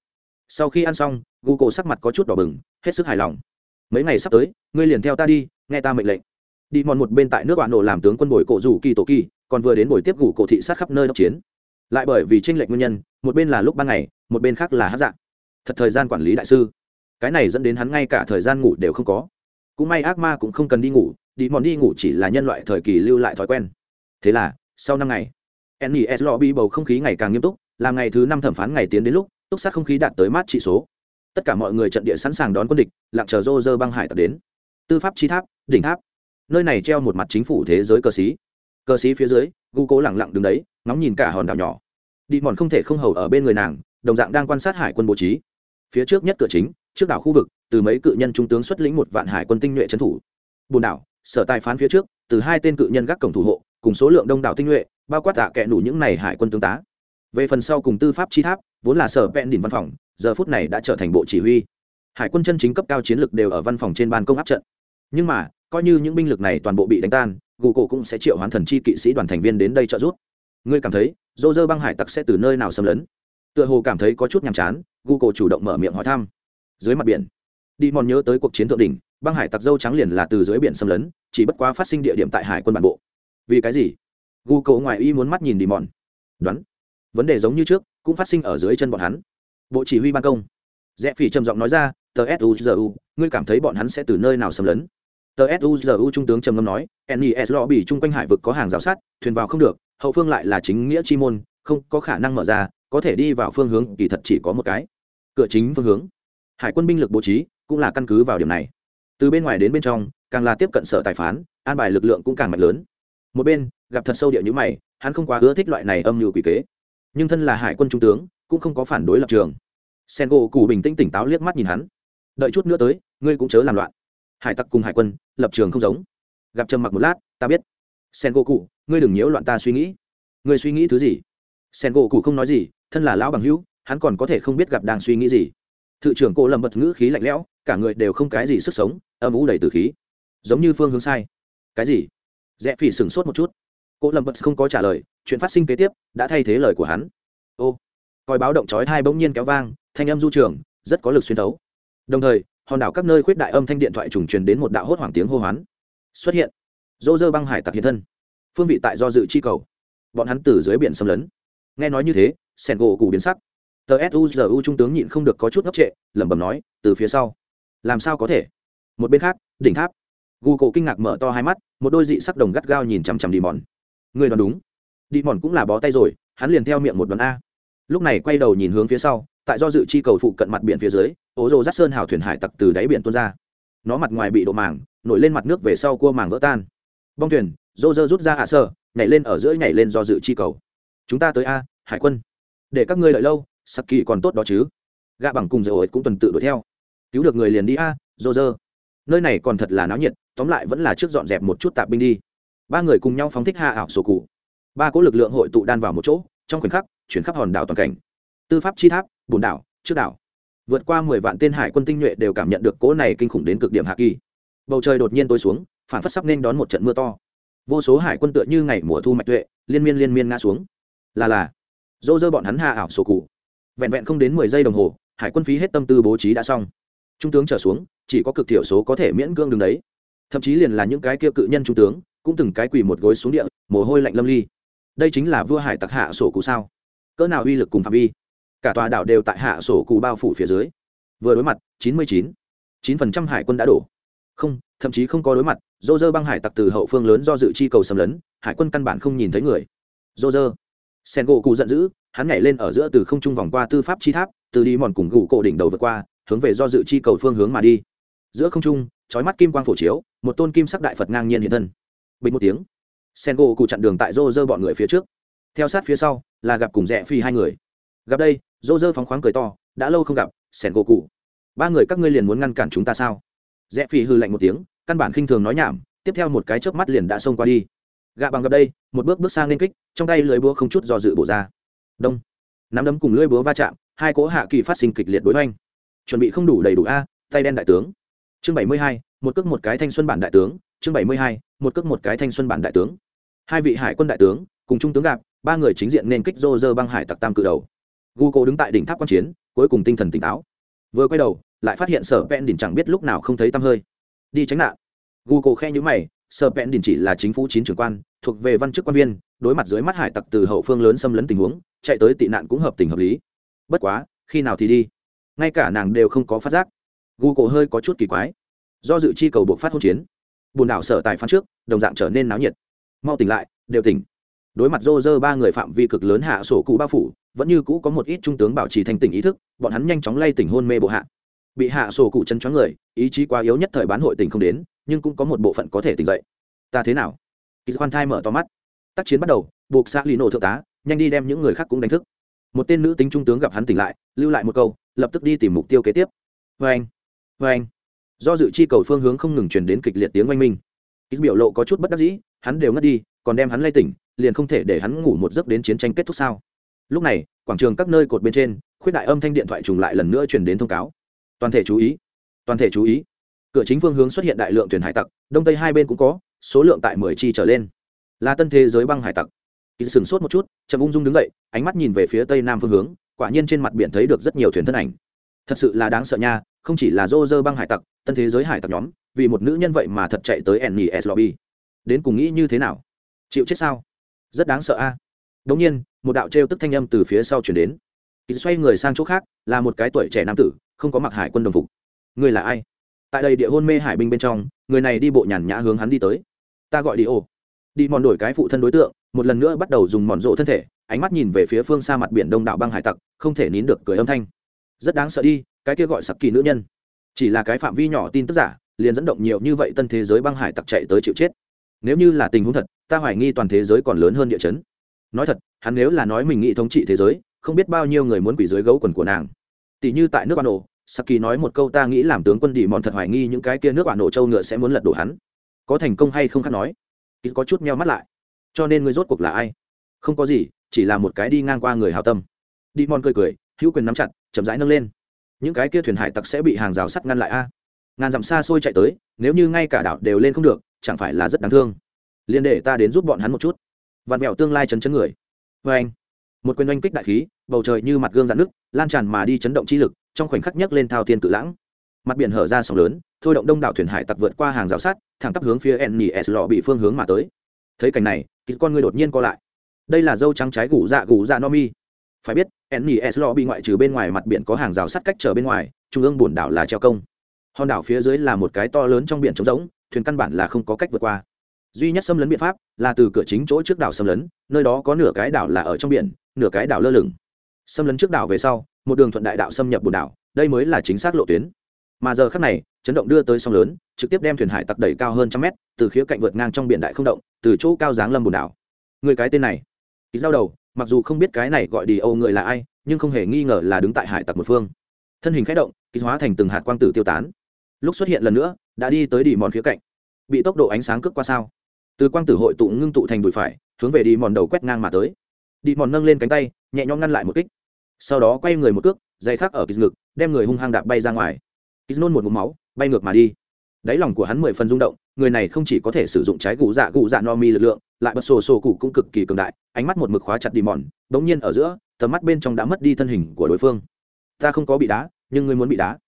Sau khi ăn xong, gù cổ sắc mặt có chút đỏ bừng, hết sức hài lòng. Mấy ngày sắp tới, ngươi liền theo ta đi, nghe ta mệnh lệnh. Đi mòn một bên tại nước bạn nổ làm tướng quân bồi cổ rủ kỳ tổ kỳ, còn vừa đến buổi tiếp gù cổ thị sát khắp nơi đốc chiến. Lại bởi vì tranh lệch nguyên nhân, một bên là lúc ban ngày, một bên khác là hát dạng. Thật thời gian quản lý đại sư. Cái này dẫn đến hắn ngay cả thời gian ngủ đều không có. Cũng may ác ma cũng không cần đi ngủ đi mòn đi ngủ chỉ là nhân loại thời kỳ lưu lại thói quen. Thế là, sau năm ngày nes lobby bầu không khí ngày càng nghiêm túc, làm ngày thứ năm thẩm phán ngày tiến đến lúc, túc sát không khí đạt tới mát trị số. Tất cả mọi người trận địa sẵn sàng đón quân địch, lặng chờ rô rơ băng hải tập đến. Tư pháp chi tháp, đỉnh tháp. Nơi này treo một mặt chính phủ thế giới cờ xí. Cờ xí phía dưới gu cố lẳng lặng đứng đấy, ngóng nhìn cả hòn đảo nhỏ. Đi mòn không thể không hầu ở bên người nàng, đồng dạng đang quan sát hải quân bố trí. Phía trước nhất cửa chính, trước đảo khu vực, từ mấy cự nhân trung tướng xuất lĩnh một vạn hải quân tinh nhuệ trấn thủ. Bồn đảo sở tài phán phía trước, từ hai tên cự nhân gác cổng thủ hộ, cùng số lượng đông đảo tinh nhuệ, bao quát tạ kẽ đủ những này hải quân tướng tá. Về phần sau cùng tư pháp chi tháp, vốn là sở vẹn đỉnh văn phòng, giờ phút này đã trở thành bộ chỉ huy. Hải quân chân chính cấp cao chiến lược đều ở văn phòng trên ban công áp trận. Nhưng mà, coi như những binh lực này toàn bộ bị đánh tan, gù cổ cũng sẽ triệu hoán thần chi kỵ sĩ đoàn thành viên đến đây trợ giúp. Ngươi cảm thấy, dô dơ băng hải tặc sẽ từ nơi nào xâm lấn? Tựa hồ cảm thấy có chút nhàm chán gu cổ chủ động mở miệng hỏi thăm. Dưới mặt biển, đi mòn nhớ tới cuộc chiến thượng đỉnh băng hải tặc dâu trắng liền là từ dưới biển xâm lấn, chỉ bất quá phát sinh địa điểm tại hải quân bản bộ. Vì cái gì? Gu cổ ngoài y muốn mắt nhìn đi mòn đoán. Vấn đề giống như trước, cũng phát sinh ở dưới chân bọn hắn. Bộ chỉ huy ban công. Rẽ phỉ trầm giọng nói ra, tờ suzu ngươi cảm thấy bọn hắn sẽ từ nơi nào xâm lấn? Tờ suzu trung tướng trầm ngâm nói nes lò bị chung quanh hải vực có hàng rào sát thuyền vào không được, hậu phương lại là chính nghĩa chi môn, không có khả năng mở ra, có thể đi vào phương hướng kỳ thật chỉ có một cái. Cửa chính phương hướng. Hải quân binh lực bố trí cũng là căn cứ vào điểm này từ bên ngoài đến bên trong, càng là tiếp cận sở tài phán, an bài lực lượng cũng càng mạnh lớn. Một bên, gặp thật sâu địa như mày, hắn không quá ưa thích loại này âm mưu quỷ kế. Nhưng thân là hải quân trung tướng, cũng không có phản đối lập trường. Sen gỗ cụ bình tĩnh tỉnh táo liếc mắt nhìn hắn. Đợi chút nữa tới, ngươi cũng chớ làm loạn. Hải tặc cùng hải quân, lập trường không giống. Gặp trầm mặc một lát, ta biết. Sen gỗ cụ ngươi đừng nhiễu loạn ta suy nghĩ. Ngươi suy nghĩ thứ gì? Sen gỗ cụ không nói gì, thân là lão bằng hữu, hắn còn có thể không biết gặp đang suy nghĩ gì. Thự trưởng cô lầm bật ngữ khí lạnh lẽo cả người đều không cái gì sức sống, âm ủ đầy từ khí. Giống như phương hướng sai. Cái gì? Rẽ phỉ sửng sốt một chút. Cô lầm bật không có trả lời, chuyện phát sinh kế tiếp đã thay thế lời của hắn. Ô, coi báo động chói thai bỗng nhiên kéo vang, thanh âm du trường, rất có lực xuyên thấu. Đồng thời, hòn đảo các nơi khuyết đại âm thanh điện thoại trùng truyền đến một đạo hốt hoảng tiếng hô hoán. Xuất hiện. Dô dơ băng hải tặc hiện thân. Phương vị tại do dự chi cầu. Bọn hắn từ dưới biển xâm lấn. Nghe nói như thế, sẻn gỗ củ biến sắc. Tờ suzu trung tướng nhịn không được có chút ngốc trệ, lẩm bẩm nói, từ phía sau làm sao có thể? Một bên khác, đỉnh tháp. Gù cổ kinh ngạc mở to hai mắt, một đôi dị sắc đồng gắt gao nhìn chằm chằm đi mòn người đoán đúng. Đi mòn cũng là bó tay rồi, hắn liền theo miệng một đoán a. Lúc này quay đầu nhìn hướng phía sau, tại do dự chi cầu phụ cận mặt biển phía dưới ố rô rát sơn hào thuyền hải tặc từ đáy biển tuôn ra. Nó mặt ngoài bị độ màng, nổi lên mặt nước về sau cua màng vỡ tan. Bong thuyền rô rơ rút ra hạ sơ, nhảy lên ở giữa nhảy lên do dự chi cầu. Chúng ta tới a, hải quân. Để các ngươi đợi lâu sắc kỳ còn tốt đó chứ. Gạ bằng cùng dầu cũng tuần tự đuổi theo cứu được người liền đi a, dô dơ. Nơi này còn thật là náo nhiệt, tóm lại vẫn là trước dọn dẹp một chút tạp binh đi. Ba người cùng nhau phóng thích hạ ảo sổ cụ. Ba cỗ lực lượng hội tụ đan vào một chỗ, trong khoảnh khắc, chuyển khắp hòn đảo toàn cảnh. Tư pháp chi tháp bồn đảo, trước đảo. Vượt qua mười vạn tên hải quân tinh nhuệ đều cảm nhận được cỗ này kinh khủng đến cực điểm hạ kỳ. Bầu trời đột nhiên tối xuống, phản phất sắp nên đón một trận mưa to. Vô số hải quân tựa như ngày mùa thu mạch tuệ, liên miên liên miên ngã xuống. Là là, dô dơ bọn hắn hạ ảo sổ cụ. Vẹn vẹn không đến mười giây đồng hồ, hải quân phí hết tâm tư bố trí đã xong trung tướng trở xuống, chỉ có cực thiểu số có thể miễn cưỡng đứng đấy. Thậm chí liền là những cái kia cự nhân trung tướng, cũng từng cái quỳ một gối xuống địa, mồ hôi lạnh lâm ly. Đây chính là vua hải tặc hạ sổ cụ sao? Cỡ nào uy lực cùng phạm vi? Cả tòa đảo đều tại hạ sổ cụ bao phủ phía dưới. Vừa đối mặt, chín mươi chín chín phần trăm hải quân đã đổ. Không, thậm chí không có đối mặt, dô dơ băng hải tặc từ hậu phương lớn do dự chi cầu xâm lấn, hải quân căn bản không nhìn thấy người. Dô dơ. Sen gỗ cụ giận dữ, hắn nhảy lên ở giữa từ không trung vòng qua tư pháp chi tháp, từ đi mòn cùng gù cổ đỉnh đầu vượt qua hướng về do dự chi cầu phương hướng mà đi. Giữa không trung trói mắt kim quang phổ chiếu, một tôn kim sắc đại phật ngang nhiên hiện thân. Bình một tiếng, sen gỗ cụ chặn đường tại rô rơ bọn người phía trước. Theo sát phía sau, là gặp cùng rẽ phi hai người. Gặp đây rô rơ phóng khoáng cười to, đã lâu không gặp, sen gỗ cụ. Ba người các ngươi liền muốn ngăn cản chúng ta sao? Rẽ phi hư lạnh một tiếng, căn bản khinh thường nói nhảm, tiếp theo một cái chớp mắt liền đã xông qua đi. Gạ bằng gặp đây, một bước bước sang lên kích, trong tay lưới búa không chút do dự bổ ra. Đông. Nắm đấm cùng lưới búa va chạm, hai cỗ hạ kỳ phát sinh kịch liệt đối oanh chuẩn bị không đủ đầy đủ a, tay đen đại tướng. Chương bảy mươi hai, một cước một cái thanh xuân bản đại tướng. Chương bảy mươi hai, một cước một cái thanh xuân bản đại tướng. Hai vị hải quân đại tướng, cùng trung tướng gặp, ba người chính diện nên kích rô rơ băng hải tặc tam cự đầu. Gu đứng tại đỉnh tháp quan chiến, cuối cùng tinh thần tỉnh táo. Vừa quay đầu, lại phát hiện sở pen đỉnh chẳng biết lúc nào không thấy tăm hơi. Đi tránh nạn. Gu cô khe nhữ mày, sở pen đỉnh chỉ là chính phủ chín trưởng quan, thuộc về văn chức quan viên, đối mặt dưới mắt hải tặc từ hậu phương lớn xâm lấn tình huống, chạy tới tị nạn cũng hợp tình hợp lý. Bất quá, khi nào thì đi? Ngay cả nàng đều không có phát giác. Gu cổ hơi có chút kỳ quái. Do dự chi cầu buộc phát hỗn chiến, bùn đảo sở tài phán trước, đồng dạng trở nên náo nhiệt. Mau tỉnh lại, đều tỉnh. Đối mặt rô rơ ba người phạm vi cực lớn hạ sổ cụ bao phủ, vẫn như cũ có một ít trung tướng bảo trì thành tỉnh ý thức, bọn hắn nhanh chóng lay tỉnh hôn mê bộ hạ. Bị hạ sổ cụ chân choáng người, ý chí quá yếu nhất thời bán hội tỉnh không đến, nhưng cũng có một bộ phận có thể tỉnh dậy. Ta thế nào? Kỳ quan thai mở to mắt. Tác chiến bắt đầu, buộc xã lì nổ thượng tá, nhanh đi đem những người khác cũng đánh thức một tên nữ tính trung tướng gặp hắn tỉnh lại, lưu lại một câu, lập tức đi tìm mục tiêu kế tiếp. Vê anh vê anh. Do dự chi cầu phương hướng không ngừng truyền đến kịch liệt tiếng oanh minh. Ít biểu lộ có chút bất đắc dĩ, hắn đều ngất đi, còn đem hắn lay tỉnh, liền không thể để hắn ngủ một giấc đến chiến tranh kết thúc sao. Lúc này, quảng trường các nơi cột bên trên, khuyết đại âm thanh điện thoại trùng lại lần nữa truyền đến thông cáo. Toàn thể chú ý, toàn thể chú ý. Cửa chính phương hướng xuất hiện đại lượng thuyền hải tặc, đông tây hai bên cũng có, số lượng tại mười chi trở lên. Là tân thế giới băng hải tặc ít sửng sốt một chút, chậm ung dung đứng dậy, ánh mắt nhìn về phía tây nam phương hướng, quả nhiên trên mặt biển thấy được rất nhiều thuyền thân ảnh. Thật sự là đáng sợ nha, không chỉ là dô dơ băng hải tặc, tân thế giới hải tặc nhóm, vì một nữ nhân vậy mà thật chạy tới nes lobby. Đến cùng nghĩ như thế nào? Chịu chết sao? Rất đáng sợ a. À? đống nhiên, một đạo trêu tức thanh âm từ phía sau chuyển đến. Ít xoay người sang chỗ khác, là một cái tuổi trẻ nam tử, không có mặc hải quân đồng phục. Người là ai? Tại đây địa hôn mê hải binh bên trong, người này đi bộ nhàn nhã hướng hắn đi tới. Ta gọi đi ô đi mòn đổi cái phụ thân đối tượng, một lần nữa bắt đầu dùng mòn rộ thân thể, ánh mắt nhìn về phía phương xa mặt biển đông đảo băng hải tặc, không thể nín được cười âm thanh. Rất đáng sợ đi, cái kia gọi sặc kỳ nữ nhân. Chỉ là cái phạm vi nhỏ tin tức giả, liền dẫn động nhiều như vậy tân thế giới băng hải tặc chạy tới chịu chết. Nếu như là tình huống thật, ta hoài nghi toàn thế giới còn lớn hơn địa chấn. Nói thật, hắn nếu là nói mình nghĩ thống trị thế giới, không biết bao nhiêu người muốn quỷ dưới gấu quần của nàng. Tỷ như tại nước ban ổ, saki nói một câu ta nghĩ làm tướng quân đi mòn thật hoài nghi những cái kia nước bạn nổ châu ngựa sẽ muốn lật đổ hắn. Có thành công hay không khác nói ít có chút meo mắt lại. Cho nên ngươi rốt cuộc là ai? Không có gì, chỉ là một cái đi ngang qua người hào tâm. Đi mòn cười cười, hữu quyền nắm chặt, chậm rãi nâng lên. Những cái kia thuyền hải tặc sẽ bị hàng rào sắt ngăn lại a. Ngàn dặm xa xôi chạy tới, nếu như ngay cả đảo đều lên không được, chẳng phải là rất đáng thương. Liền để ta đến giúp bọn hắn một chút. Vạt mẹo tương lai chấn chấn người. Vê anh, một quyền oanh kích đại khí, bầu trời như mặt gương dạn nước lan tràn mà đi chấn động chi lực, trong khoảnh khắc nhấc lên thao thiên cự lãng mặt biển hở ra sóng lớn, thôi động đông đảo thuyền hải tặc vượt qua hàng rào sát thẳng tắp hướng phía nes lò bị phương hướng mà tới. Thấy cảnh này thì con người đột nhiên co lại. Đây là dâu trắng trái gù dạ gù dạ no mi. Phải biết nes lò bị ngoại trừ bên ngoài mặt biển có hàng rào sắt cách trở bên ngoài, trung ương bồn đảo là treo công. Hòn đảo phía dưới là một cái to lớn trong biển trống rỗng, thuyền căn bản là không có cách vượt qua. Duy nhất xâm lấn biện pháp là từ cửa chính chỗ trước đảo xâm lấn, nơi đó có nửa cái đảo là ở trong biển, nửa cái đảo lơ lửng. Xâm lấn trước đảo về sau, một đường thuận đại đạo xâm nhập bồn đảo, đây mới là chính xác lộ tuyến mà giờ khác này, chấn động đưa tới sông lớn, trực tiếp đem thuyền hải tặc đẩy cao hơn trăm mét, từ khía cạnh vượt ngang trong biển đại không động, từ chỗ cao giáng lâm bồn đảo. Người cái tên này ít đau đầu, mặc dù không biết cái này gọi đi âu người là ai, nhưng không hề nghi ngờ là đứng tại hải tặc một phương. Thân hình k h ẽ động ký hóa thành từng hạt quang tử tiêu tán. Lúc xuất hiện lần nữa, đã đi tới đi mòn khía cạnh. Bị tốc độ ánh sáng cướp qua sao? Từ quang tử hội tụ ngưng tụ thành đùi phải, hướng về đi mòn đầu quét ngang mà tới. Đi mòn nâng lên cánh tay, nhẹ nhõm ngăn lại một kích. Sau đó quay người một cước, dây khắc ở kýt ngực đem người hung hăng đạp bay ra ngoài kýt nôn một ngụm máu, bay ngược mà đi. Đáy lòng của hắn mười phần rung động, người này không chỉ có thể sử dụng trái gù dạ gù dạ no mi lực lượng, lại bật sổ sổ cụ cũng cực kỳ cường đại, ánh mắt một mực khóa chặt đi mòn bỗng nhiên ở giữa, tầm mắt bên trong đã mất đi thân hình của đối phương. Ta không có bị đá, nhưng ngươi muốn bị đá.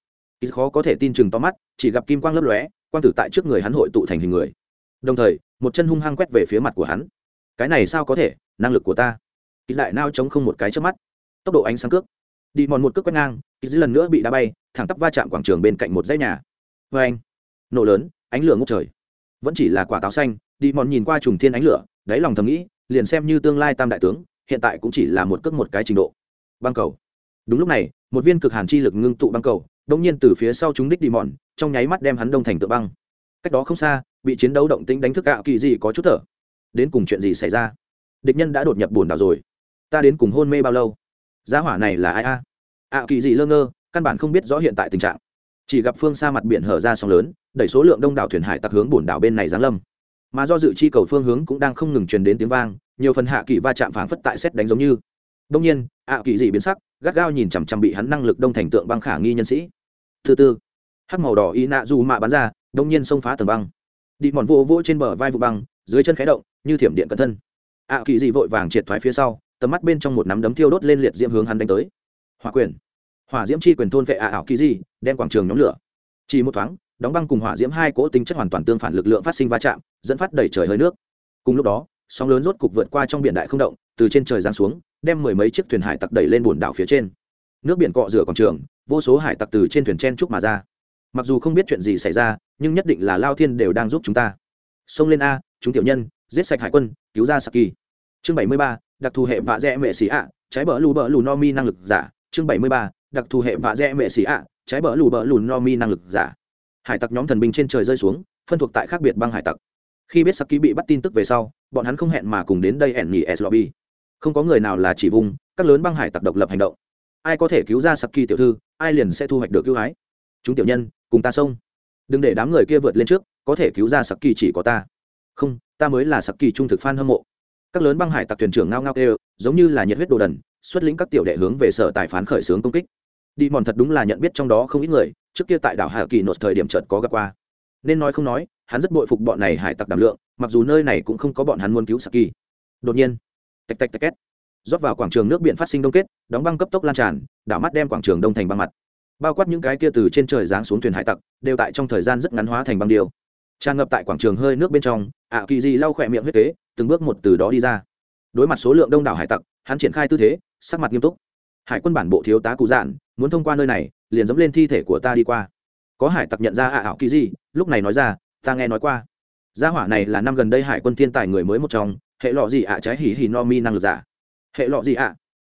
Ít khó có thể tin chừng to mắt, chỉ gặp kim quang lấp lóe, quang tử tại trước người hắn hội tụ thành hình người. Đồng thời, một chân hung hăng quét về phía mặt của hắn. Cái này sao có thể, năng lực của ta. Ít lại nao chống không một cái trước mắt. Tốc độ ánh sáng cước đi mòn một cước quét ngang ít lần nữa bị đá bay, thẳng tắp va chạm quảng trường bên cạnh một dãy nhà. Vê anh, nổ lớn, ánh lửa ngốc trời. Vẫn chỉ là quả táo xanh, đi mòn nhìn qua trùng thiên ánh lửa, đáy lòng thầm nghĩ, liền xem như tương lai tam đại tướng, hiện tại cũng chỉ là một cước một cái trình độ. Băng cầu. Đúng lúc này, một viên cực hàn chi lực ngưng tụ băng cầu đông nhiên từ phía sau chúng đích đi mòn, trong nháy mắt đem hắn đông thành tựa băng. Cách đó không xa, bị chiến đấu động tĩnh đánh thức gạo kỳ gì có chút thở. Đến cùng chuyện gì xảy ra? Địch nhân đã đột nhập bồn đảo rồi. Ta đến cùng hôn mê bao lâu? Giá hỏa này là ai a? Ạ kỳ gì lơ ngơ, căn bản không biết rõ hiện tại tình trạng. Chỉ gặp phương xa mặt biển hở ra sóng lớn, đẩy số lượng đông đảo thuyền hải tặc hướng bồn đảo bên này giáng lâm. Mà do dự chi cầu phương hướng cũng đang không ngừng truyền đến tiếng vang, nhiều phần hạ kỳ va chạm phảng phất tại xét đánh giống như. Đông nhiên ạ kỳ dị biến sắc, gắt gao nhìn chằm chằm bị hắn năng lực đông thành tượng băng khả nghi nhân sĩ. Thứ tư hắc màu đỏ y nạ dù mạ bắn ra đông nhiên xông phá tầng băng. Đi mòn vô vỗ trên bờ vai vụ băng, dưới chân khé động, như thiểm điện cẩn thân. Ạ kỳ dị vội vàng triệt thoái phía sau tầm mắt bên trong một nắm đấm thiêu đốt lên liệt diễm hướng hắn đánh tới. Hỏa quyền. Hỏa diễm chi quyền thôn vệ ảo kỳ di đem quảng trường nhóm lửa. Chỉ một thoáng, đóng băng cùng hỏa diễm hai cỗ tính chất hoàn toàn tương phản lực lượng phát sinh va chạm, dẫn phát đẩy trời hơi nước. Cùng lúc đó, sóng lớn rốt cục vượt qua trong biển đại không động, từ trên trời giáng xuống, đem mười mấy chiếc thuyền hải tặc đẩy lên bồn đảo phía trên. Nước biển cọ rửa quảng trường, vô số hải tặc từ trên thuyền chen trúc mà ra. Mặc dù không biết chuyện gì xảy ra, nhưng nhất định là lao thiên đều đang giúp chúng ta. Xông lên a, chúng tiểu nhân, giết sạch hải quân, cứu ra saki. Chương bảy mươi ba đặc thù hệ vạ dẹ mệ xì ạ, trái bờ lù bờ lù no mi năng lực giả, chương bảy mươi ba, đặc thù hệ vạ dẹ mệ xì ạ, trái bờ lù bờ lù no mi năng lực giả. Hải tặc nhóm thần binh trên trời rơi xuống, phân thuộc tại khác biệt băng hải tặc. Khi biết saki bị bắt tin tức về sau, bọn hắn không hẹn mà cùng đến đây ẻn nghỉ s lobby. Không có người nào là chỉ vùng, các lớn băng hải tặc độc lập hành động. Ai có thể cứu ra saki tiểu thư, ai liền sẽ thu hoạch được cứu hái chúng tiểu nhân, cùng ta xông. Đừng để đám người kia vượt lên trước, có thể cứu ra saki chỉ có ta. Không, ta mới là saki trung thực f hâm mộ các lớn băng hải tặc thuyền trưởng ngao ngao kêu, giống như là nhiệt huyết đồ đần, xuất lĩnh các tiểu đệ hướng về sở tài phán khởi xướng công kích. Đi mòn thật đúng là nhận biết trong đó không ít người, trước kia tại đảo hà kỳ nốt thời điểm chợt có gặp qua. Nên nói không nói, hắn rất bội phục bọn này hải tặc đảm lượng, mặc dù nơi này cũng không có bọn hắn muốn cứu saki. Đột nhiên, tạch tạch tạch két, rót vào quảng trường nước biển phát sinh đông kết, đóng băng cấp tốc lan tràn, đảo mắt đem quảng trường đông thành băng mặt. Bao quát những cái kia từ trên trời giáng xuống thuyền hải tặc, đều tại trong thời gian rất ngắn hóa thành băng điều tràn ngập tại quảng trường hơi nước bên trong ạ kỳ di lau khỏe miệng huyết kế từng bước một từ đó đi ra đối mặt số lượng đông đảo hải tặc hắn triển khai tư thế sắc mặt nghiêm túc hải quân bản bộ thiếu tá cụ dạn muốn thông qua nơi này liền dẫm lên thi thể của ta đi qua có hải tặc nhận ra ạ ảo kỳ di lúc này nói ra ta nghe nói qua gia hỏa này là năm gần đây hải quân thiên tài người mới một trong hệ lọ gì ạ trái hỉ hỉ no mi năng lực giả hệ lọ gì ạ